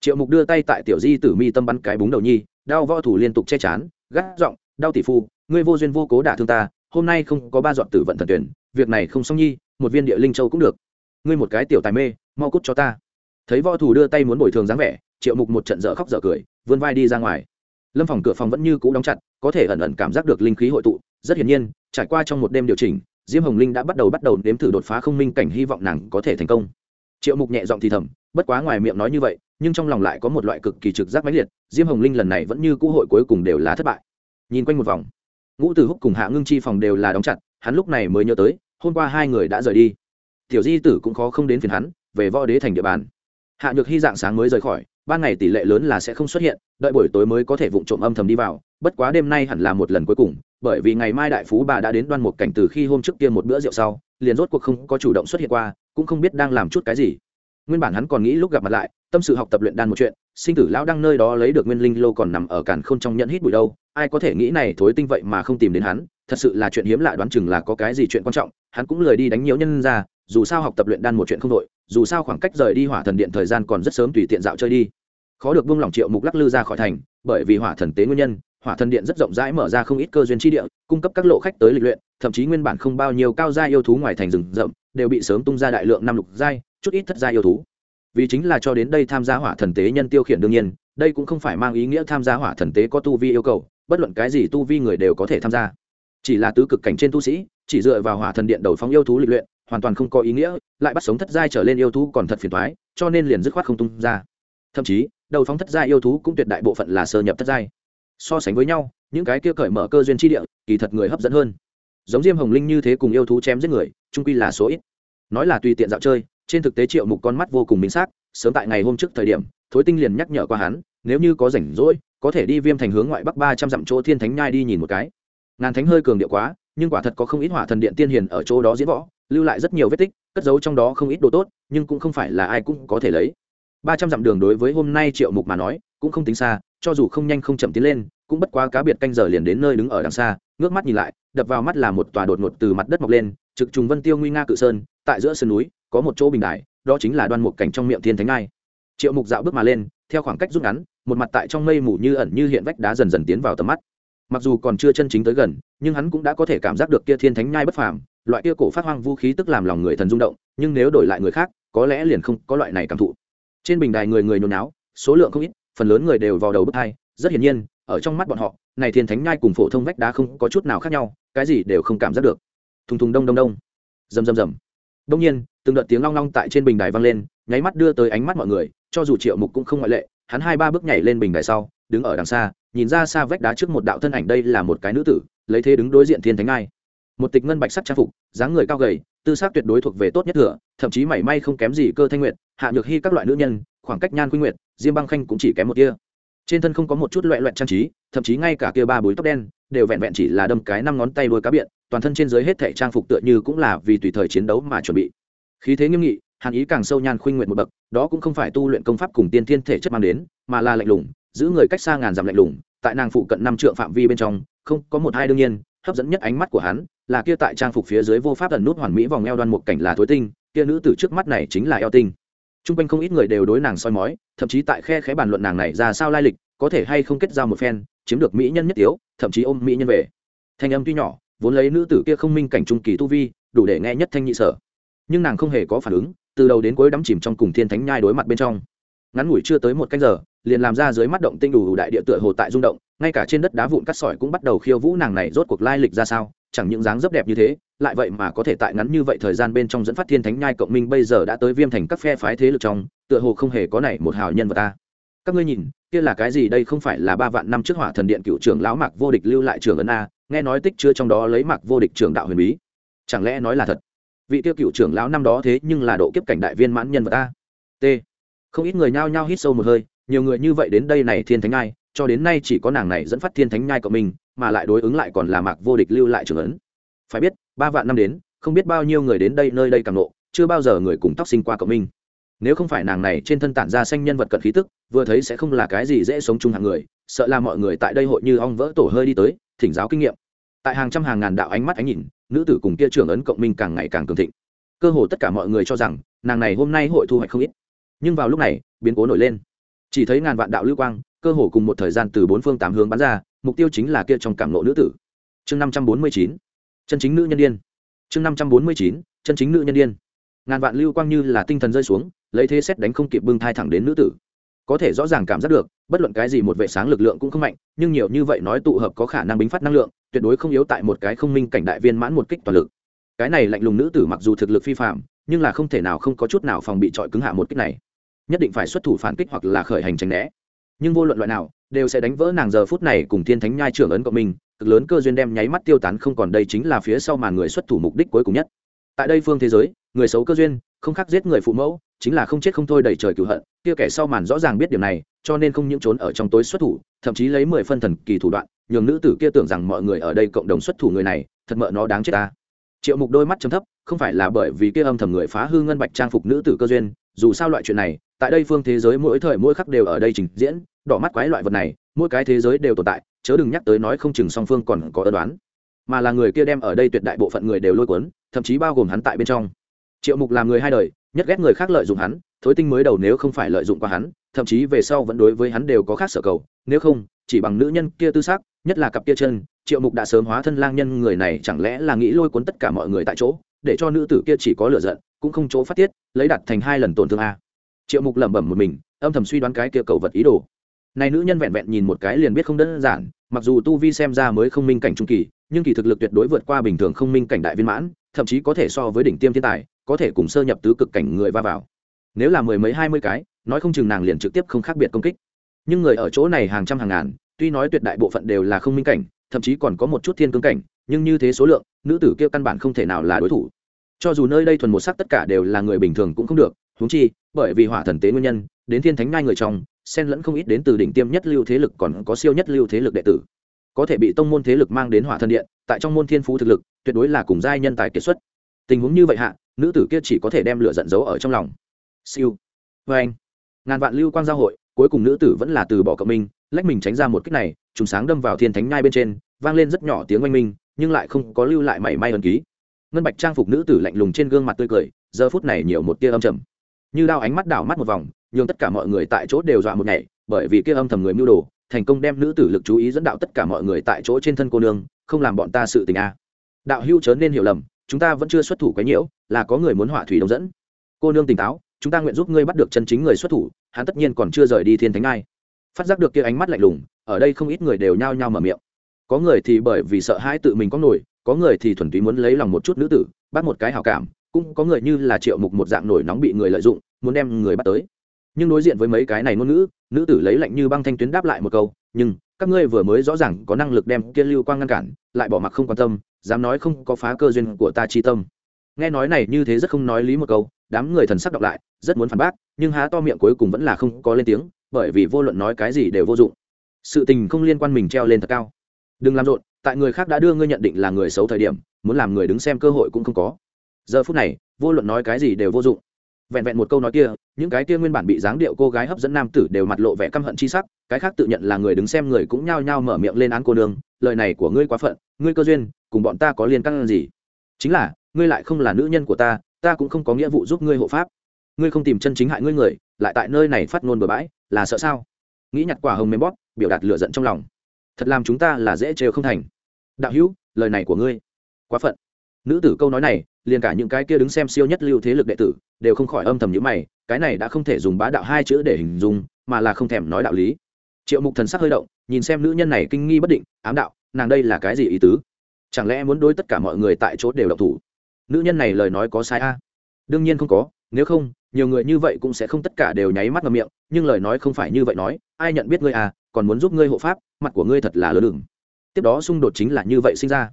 Triệu mục đưa tay tại tiểu di tử mi tâm bắn cái búng đầu nhi, đau võ thủ liên tục che chán, gắt giọng, đau tỷ phu, ngươi vô duyên vô cố đả thương ta, hôm nay không có ba dọn tử vận thần tuyển, việc này không xong nhi, một viên địa linh châu cũng được. Ngươi một cái tiểu tài mê, mau cút cho ta. Thấy võ thủ đưa tay muốn bồi thường dáng vẻ, triệu mục một trận dở khóc dở cười, vươn vai đi ra ngoài lâm phòng cửa phòng vẫn như cũ đóng chặt, có thể ẩn ẩn cảm giác được linh khí hội tụ. Rất hiển nhiên, trải qua trong một đêm điều chỉnh, diêm hồng linh đã bắt đầu bắt đầu nếm thử đột phá không minh cảnh, hy vọng nàng có thể thành công. Triệu mục nhẹ giọng thì thầm, bất quá ngoài miệng nói như vậy, nhưng trong lòng lại có một loại cực kỳ trực giác mãnh liệt, diêm hồng linh lần này vẫn như cũ hội cuối cùng đều là thất bại. Nhìn quanh một vòng, ngũ từ húc cùng hạ ngưng chi phòng đều là đóng chặt, hắn lúc này mới nhớ tới, hôm qua hai người đã rời đi. Tiểu di tử cũng khó không đến phiền hắn, về võ đế thành địa bàn. Hạ nhược hy dạng sáng mới rời khỏi ban ngày tỷ lệ lớn là sẽ không xuất hiện, đợi buổi tối mới có thể vụng trộm âm thầm đi vào, bất quá đêm nay hẳn là một lần cuối cùng, bởi vì ngày mai đại phú bà đã đến đoan một cảnh từ khi hôm trước kia một bữa rượu sau, liền rốt cuộc không có chủ động xuất hiện qua, cũng không biết đang làm chút cái gì. Nguyên bản hắn còn nghĩ lúc gặp mặt lại, tâm sự học tập luyện đan một chuyện, sinh tử lão đang nơi đó lấy được nguyên linh lô còn nằm ở càn không trong nhận hít bụi đâu, ai có thể nghĩ này thối tinh vậy mà không tìm đến hắn, thật sự là chuyện hiếm lạ đoán chừng là có cái gì chuyện quan trọng, hắn cũng lười đi đánh nhiều nhân ra, dù sao học tập luyện đan một chuyện không đội dù sao khoảng cách rời đi hỏa thần điện thời gian còn rất sớm tùy tiện dạo chơi đi. Khó được buông lỏng triệu mục lắc lư ra khỏi thành, bởi vì hỏa thần tế nguyên nhân, hỏa thần điện rất rộng rãi mở ra không ít cơ duyên tri địa, cung cấp các lộ khách tới lịch luyện, thậm chí nguyên bản không bao nhiêu cao gia yêu thú ngoài thành rừng rậm, đều bị sớm tung ra đại lượng năm lục giai, chút ít thất gia yêu thú. Vì chính là cho đến đây tham gia hỏa thần tế nhân tiêu khiển đương nhiên, đây cũng không phải mang ý nghĩa tham gia hỏa thần tế có tu vi yêu cầu, bất luận cái gì tu vi người đều có thể tham gia. Chỉ là tứ cực cảnh trên tu sĩ, chỉ dựa vào hỏa thần điện đầu phóng yêu thú lịch luyện hoàn toàn không có ý nghĩa, lại bắt sống thất giai trở lên yêu thú còn thật phiền thoái cho nên liền dứt khoát không tung ra. Thậm chí, đầu phóng thất giai yêu thú cũng tuyệt đại bộ phận là sơ nhập thất giai. So sánh với nhau, những cái kia cởi mở cơ duyên tri địa, kỳ thật người hấp dẫn hơn. Giống diêm hồng linh như thế cùng yêu thú chém giết người trung quy là số ít. Nói là tùy tiện dạo chơi, trên thực tế triệu mục con mắt vô cùng minh xác, sớm tại ngày hôm trước thời điểm, thối tinh liền nhắc nhở qua hắn, nếu như có rảnh rỗi, có thể đi viêm thành hướng ngoại bắc ba trăm dặm chỗ thiên thánh nhai đi nhìn một cái. Ngàn thánh hơi cường điệu quá, nhưng quả thật có không ít hỏa thần điện tiên hiền ở chỗ đó diễn võ lưu lại rất nhiều vết tích cất giấu trong đó không ít đồ tốt nhưng cũng không phải là ai cũng có thể lấy. Ba trăm dặm đường đối với hôm nay triệu mục mà nói cũng không tính xa cho dù không nhanh không chậm tiến lên cũng bất quá cá biệt canh giờ liền đến nơi đứng ở đằng xa ngước mắt nhìn lại đập vào mắt là một tòa đột ngột từ mặt đất mọc lên trực trùng vân tiêu nguy nga cự sơn tại giữa sườn núi có một chỗ bình đại, đó chính là đoan mục cảnh trong miệng thiên thánh ngai. Triệu mục dạo bước mà lên theo khoảng cách rút ngắn một mặt tại trong mây mù như ẩn như hiện vách đá dần dần tiến vào tầm mắt. Mặc dù còn chưa chân chính tới gần nhưng hắn cũng đã có thể cảm giác được kia thiên thánh nhai bất phàm loại kia cổ phát hoang vũ khí tức làm lòng người thần rung động, nhưng nếu đổi lại người khác, có lẽ liền không có loại này cảm thụ. Trên bình đài người người nhồi náo số lượng không ít, phần lớn người đều vào đầu bước hai, rất hiển nhiên, ở trong mắt bọn họ, này thiên thánh nhai cùng phổ thông vách đá không có chút nào khác nhau, cái gì đều không cảm giác được. Thùng thùng đông đông đông. Rầm rầm rầm. Đông nhiên, từng đợt tiếng long long tại trên bình đài vang lên, nháy mắt đưa tới ánh mắt mọi người, cho dù triệu mục cũng không ngoại lệ, hắn hai ba bước nhảy lên bình đài sau, đứng ở đằng xa, nhìn ra xa vách đá trước một đạo thân ảnh đây là một cái nữ tử, lấy thế đứng đối diện thiên thánh ngai một tịch ngân bạch sắc trang phục, dáng người cao gầy, tư xác tuyệt đối thuộc về tốt nhất thừa, thậm chí mảy may không kém gì cơ thanh nguyệt, hạ nhược hy các loại nữ nhân, khoảng cách nhan quy nguyệt, diêm băng khanh cũng chỉ kém một kia trên thân không có một chút loại loại trang trí, thậm chí ngay cả kia ba búi tóc đen, đều vẹn vẹn chỉ là đâm cái năm ngón tay đôi cá biện, toàn thân trên dưới hết thể trang phục tựa như cũng là vì tùy thời chiến đấu mà chuẩn bị. Khí thế nghiêm nghị, hàn ý càng sâu nhan khuynh nguyện một bậc, đó cũng không phải tu luyện công pháp cùng tiên thiên thể chất mang đến, mà là lạnh lùng, giữ người cách xa ngàn dặm lạnh lùng, tại nàng phụ cận năm trượng phạm vi bên trong, không có một hai đương nhiên hấp dẫn nhất ánh mắt của hắn, là kia tại trang phục phía dưới vô pháp ẩn nút hoàn mỹ vòng eo đoan một cảnh là thối tinh, kia nữ từ trước mắt này chính là eo tinh. T r u n g quanh không ít người đều đối nàng soi mói, thậm chí tại khe khẽ bàn luận nàng này ra sao lai lịch, có thể hay không kết giao một phen, chiếm được mỹ nhân nhất tiếu, thậm chí ôm mỹ nhân về. Thanh âm tuy nhỏ, vốn lấy nữ tử kia không minh cảnh trung kỳ tu vi, đủ để nghe nhất thanh nhị sở. Nhưng nàng không hề có phản ứng, từ đầu đến cuối đắm chìm trong cùng thiên thánh nhai đối mặt bên trong. Ngắn ngủi chưa tới một canh giờ, liền làm ra dưới mắt động tinh đủ đại địa tựa hồ tại rung động ngay cả trên đất đá vụn cắt sỏi cũng bắt đầu khiêu vũ nàng này rốt cuộc lai lịch ra sao, chẳng những dáng dấp đẹp như thế, lại vậy mà có thể tại ngắn như vậy thời gian bên trong dẫn phát thiên thánh nhai cộng minh bây giờ đã tới viêm thành các phe phái thế lực trong, tựa hồ không hề có này một hào nhân vật ta. Các ngươi nhìn, kia là cái gì đây không phải là ba vạn năm trước hỏa thần điện cựu trưởng lão mạc vô địch lưu lại trường ấn a, nghe nói tích chứa trong đó lấy mạc vô địch trưởng đạo huyền bí. Chẳng lẽ nói là thật? Vị tiêu cựu trưởng lão năm đó thế nhưng là độ kiếp cảnh đại viên mãn nhân vật a. T. Không ít người nhao nhao hít sâu một hơi, nhiều người như vậy đến đây này thiên thánh ai cho đến nay chỉ có nàng này dẫn phát thiên thánh nhai của mình mà lại đối ứng lại còn là mạc vô địch lưu lại trường ấn. Phải biết, ba vạn năm đến, không biết bao nhiêu người đến đây, nơi đây càng nộ, chưa bao giờ người cùng tóc sinh qua cộng minh. Nếu không phải nàng này trên thân tản ra xanh nhân vật cận khí tức, vừa thấy sẽ không là cái gì dễ sống chung hàng người, sợ là mọi người tại đây hội như ong vỡ tổ hơi đi tới, thỉnh giáo kinh nghiệm. Tại hàng trăm hàng ngàn đạo ánh mắt ánh nhìn, nữ tử cùng kia trưởng ấn cộng minh càng ngày càng cường thịnh. Cơ hồ tất cả mọi người cho rằng, nàng này hôm nay hội thu hoạch không ít. Nhưng vào lúc này, biến cố nổi lên. Chỉ thấy ngàn vạn đạo lưu quang cơ hồ cùng một thời gian từ bốn phương tám hướng bắn ra, mục tiêu chính là kia trong cảm lộ nữ tử. Chương năm trăm bốn mươi chín, chân chính nữ nhân đ i ê n chương năm trăm bốn mươi chín, chân chính nữ nhân đ i ê n ngàn vạn lưu quang như là tinh thần rơi xuống, lấy thế xét đánh không kịp bưng thai thẳng đến nữ tử. Có thể rõ ràng cảm giác được, bất luận cái gì một vệ sáng lực lượng cũng không mạnh, nhưng nhiều như vậy nói tụ hợp có khả năng bính phát năng lượng, tuyệt đối không yếu tại một cái không minh cảnh đại viên mãn một kích toàn lực. Cái này lạnh lùng nữ tử mặc dù thực lực phi phạm nhưng là không thể nào không có chút nào phòng bị trọi cứng hạ một kích này. Nhất định phải xuất thủ phản kích hoặc là khởi hành tránh né nhưng vô luận loại nào, đều sẽ đánh vỡ nàng giờ phút này cùng thiên thánh nhai trưởng ấn cộng mình, cực lớn cơ duyên đem nháy mắt tiêu tán không còn đây chính là phía sau màn người xuất thủ mục đích cuối cùng nhất. Tại đây phương thế giới, người xấu cơ duyên, không khác giết người phụ mẫu, chính là không chết không thôi đầy trời cửu hận, kia kẻ sau màn rõ ràng biết điều này, cho nên không những trốn ở trong tối xuất thủ, thậm chí lấy mười phân thần kỳ thủ đoạn, nhường nữ tử kia tưởng rằng mọi người ở đây cộng đồng xuất thủ người này, thật mợ nó đáng chết ta. Triệu mục đôi mắt chấm thấp, không phải là bởi vì kia âm thầm người phá hư ngân bạch trang phục nữ tử cơ duyên dù sao loại chuyện này, tại đây phương thế giới mỗi thời mỗi khắc đều ở đây trình diễn, đỏ mắt quái loại vật này, mỗi cái thế giới đều tồn tại, chớ đừng nhắc tới nói không chừng song phương còn có ân đoán mà là người kia đem ở đây tuyệt đại bộ phận người đều lôi cuốn, thậm chí bao gồm hắn tại bên trong. Triệu mục làm người hai đời, nhất ghét người khác lợi dụng hắn, thối tinh mới đầu nếu không phải lợi dụng qua hắn, thậm chí về sau vẫn đối với hắn đều có khác sở cầu, nếu không, chỉ bằng nữ nhân kia tư xác, nhất là cặp kia chân, triệu mục đã sớm hóa thân lang nhân người này chẳng lẽ là nghĩ lôi cuốn tất cả mọi người tại chỗ, để cho nữ tử kia chỉ có lựa giận cũng không chỗ phát tiết, lấy đặt thành hai lần tổn thương a. Triệu mục lẩm bẩm một mình, âm thầm suy đoán cái kia cầu vật ý đồ. Này nữ nhân vẹn vẹn nhìn một cái liền biết không đơn giản, mặc dù tu vi xem ra mới không minh cảnh trung kỳ, nhưng kỳ thực lực tuyệt đối vượt qua bình thường không minh cảnh đại viên mãn, thậm chí có thể so với đỉnh tiêm thiên tài, có thể cùng sơ nhập tứ cực cảnh người va vào. Nếu là mười mấy, hai mươi cái, nói không chừng nàng liền trực tiếp không khác biệt công kích. Nhưng người ở chỗ này hàng trăm hàng ngàn, tuy nói tuyệt đại bộ phận đều là không minh cảnh, thậm chí còn có một chút thiên cương cảnh, nhưng như thế số lượng, nữ tử kia căn bản không thể nào là đối thủ cho dù nơi đây thuần một sắc tất cả đều là người bình thường cũng không được, huống chi, bởi vì hỏa thần tế nguyên nhân, đến thiên thánh ngai người trong, xen lẫn không ít đến từ đỉnh tiêm nhất lưu thế lực còn có siêu nhất lưu thế lực đệ tử. Có thể bị tông môn thế lực mang đến hỏa thần điện, tại trong môn thiên phú thực lực, tuyệt đối là cùng giai nhân tài kiệt xuất. Tình huống như vậy hạ, nữ tử kia chỉ có thể đem lửa giận giấu ở trong lòng. Siêu. Vê anh. Ngàn vạn lưu quang giao hội, cuối cùng nữ tử vẫn là từ bỏ cộng minh, lách mình tránh ra một cách này, trùng sáng đâm vào thiên thánh nhai bên trên, vang lên rất nhỏ tiếng oanh minh, nhưng lại không có lưu lại mảy may ẩn ký ngân bạch trang phục nữ tử lạnh lùng trên gương mặt tươi cười, giờ phút này nhiều một tia âm trầm. Như đao ánh mắt đảo mắt một vòng, nhường tất cả mọi người tại chỗ đều dọa một ngày bởi vì kia âm thầm người mưu đồ, thành công đem nữ tử lực chú ý dẫn đạo tất cả mọi người tại chỗ trên thân cô nương, không làm bọn ta sự tình a. À. Đạo hưu chớ nên hiểu lầm, chúng ta vẫn chưa xuất thủ quấy nhiễu, là có người muốn hỏa thủy đồng dẫn. Cô nương tỉnh táo, chúng ta nguyện giúp ngươi bắt được chân chính người xuất thủ, hắn tất nhiên còn chưa rời đi thiên thánh ai. Phát giác được kia ánh mắt lạnh lùng, ở đây không ít người đều nhao nhao mở miệng. Có người thì bởi vì sợ hãi tự mình có nổi có người thì thuần túy muốn lấy lòng một chút nữ tử, bắt một cái hảo cảm, cũng có người như là triệu mục một dạng nổi nóng bị người lợi dụng, muốn đem người bắt tới. Nhưng đối diện với mấy cái này ngôn ngữ, nữ tử lấy lạnh như băng thanh tuyến đáp lại một câu, nhưng, các ngươi vừa mới rõ ràng có năng lực đem kia lưu quang ngăn cản, lại bỏ mặc không quan tâm, dám nói không có phá cơ duyên của ta chi tâm. Nghe nói này như thế rất không nói lý một câu, đám người thần sắc đọc lại, rất muốn phản bác, nhưng há to miệng cuối cùng vẫn là không có lên tiếng, bởi vì vô luận nói cái gì đều vô dụng. Sự tình không liên quan mình treo lên thật cao đừng làm rộn, tại người khác đã đưa ngươi nhận định là người xấu thời điểm, muốn làm người đứng xem cơ hội cũng không có. Giờ phút này, vô luận nói cái gì đều vô dụng. Vẹn vẹn một câu nói kia, những cái kia nguyên bản bị dáng điệu cô gái hấp dẫn nam tử đều mặt lộ vẻ căm hận chi sắc, cái khác tự nhận là người đứng xem người cũng nhao nhao mở miệng lên án cô nương, lời này của ngươi quá phận, ngươi cơ duyên, cùng bọn ta có liên căn gì? Chính là, ngươi lại không là nữ nhân của ta ta cũng không có nghĩa vụ giúp ngươi hộ pháp. Ngươi không tìm chân chính hại ngươi người, lại tại nơi này phát ngôn bừa bãi, là sợ sao? Nghĩ nhặt quả hồng mềm bóp, biểu đạt lửa giận trong lòng thật làm chúng ta là dễ trêu không thành. Đạo hữu, lời này của ngươi, quá phận. Nữ tử câu nói này, liền cả những cái kia đứng xem siêu nhất lưu thế lực đệ tử, đều không khỏi âm thầm nhữ mày, cái này đã không thể dùng bá đạo hai chữ để hình dung, mà là không thèm nói đạo lý. Triệu mục thần sắc hơi động, nhìn xem nữ nhân này kinh nghi bất định, ám đạo, nàng đây là cái gì ý tứ? Chẳng lẽ muốn đối tất cả mọi người tại chỗ đều độc thủ? Nữ nhân này lời nói có sai a? Đương nhiên không có, nếu không, nhiều người như vậy cũng sẽ không tất cả đều nháy mắt ngầm miệng, nhưng lời nói không phải như vậy nói, ai nhận biết ngươi à? Còn muốn giúp ngươi hộ pháp, mặt của ngươi thật là lớn đường tiếp đó xung đột chính là như vậy sinh ra.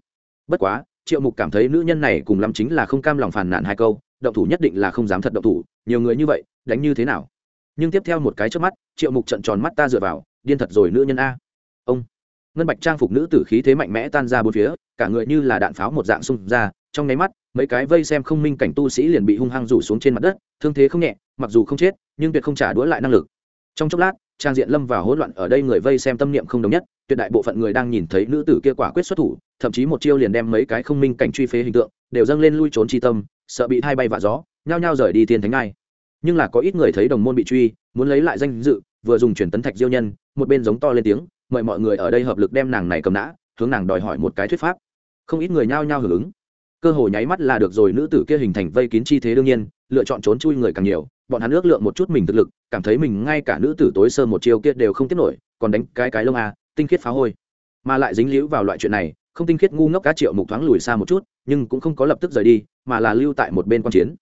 Bất quá, triệu mục cảm thấy nữ nhân này cùng lắm chính là không cam lòng phàn nàn hai câu, động thủ nhất định là không dám thật động thủ, nhiều người như vậy, đánh như thế nào? Nhưng tiếp theo một cái trước mắt, triệu mục trận tròn mắt ta dựa vào, điên thật rồi nữ nhân a. Ông. Ngân bạch trang phục nữ tử khí thế mạnh mẽ tan ra bốn phía, cả người như là đạn pháo một dạng xung ra, trong nháy mắt, mấy cái vây xem không minh cảnh tu sĩ liền bị hung hăng rủ xuống trên mặt đất, thương thế không nhẹ, mặc dù không chết, nhưng tuyệt không trả đũa lại năng lực. Trong chốc lát trang diện lâm vào hỗn loạn ở đây người vây xem tâm niệm không đồng nhất, tuyệt đại bộ phận người đang nhìn thấy nữ tử kia quả quyết xuất thủ, thậm chí một chiêu liền đem mấy cái không minh cảnh truy phế hình tượng, đều dâng lên lui trốn chi tâm, sợ bị hai bay vạ gió, nhao nhao rời đi thiên thánh ngai. Nhưng là có ít người thấy đồng môn bị truy, muốn lấy lại danh dự, vừa dùng chuyển tấn thạch diêu nhân, một bên giống to lên tiếng, mời mọi người ở đây hợp lực đem nàng này cầm nã, hướng nàng đòi hỏi một cái thuyết pháp. Không ít người nhao nhao hưởng ứng. Cơ hội nháy mắt là được rồi, nữ tử kia hình thành vây kín chi thế đương nhiên, lựa chọn trốn chui người càng nhiều bọn hắn ước lượng một chút mình thực lực, cảm thấy mình ngay cả nữ tử tối sơ một chiêu kia đều không tiếp nổi, còn đánh cái cái lông a tinh khiết phá hôi. Mà lại dính líu vào loại chuyện này, không tinh khiết ngu ngốc cá triệu mục thoáng lùi xa một chút, nhưng cũng không có lập tức rời đi, mà là lưu tại một bên quan chiến.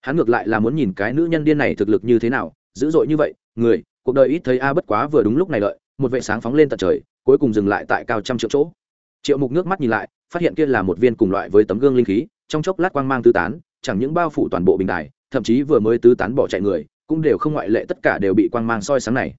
Hắn ngược lại là muốn nhìn cái nữ nhân điên này thực lực như thế nào, dữ dội như vậy, người, cuộc đời ít thấy a, bất quá vừa đúng lúc này lợi, một vệ sáng phóng lên tận trời, cuối cùng dừng lại tại cao trăm triệu chỗ. Triệu mục nước mắt nhìn lại, phát hiện kia là một viên cùng loại với tấm gương linh khí, trong chốc lát quang mang tứ tán, chẳng những bao phủ toàn bộ bình đài thậm chí vừa mới tứ tán bỏ chạy người, cũng đều không ngoại lệ, tất cả đều bị quang mang soi sáng này.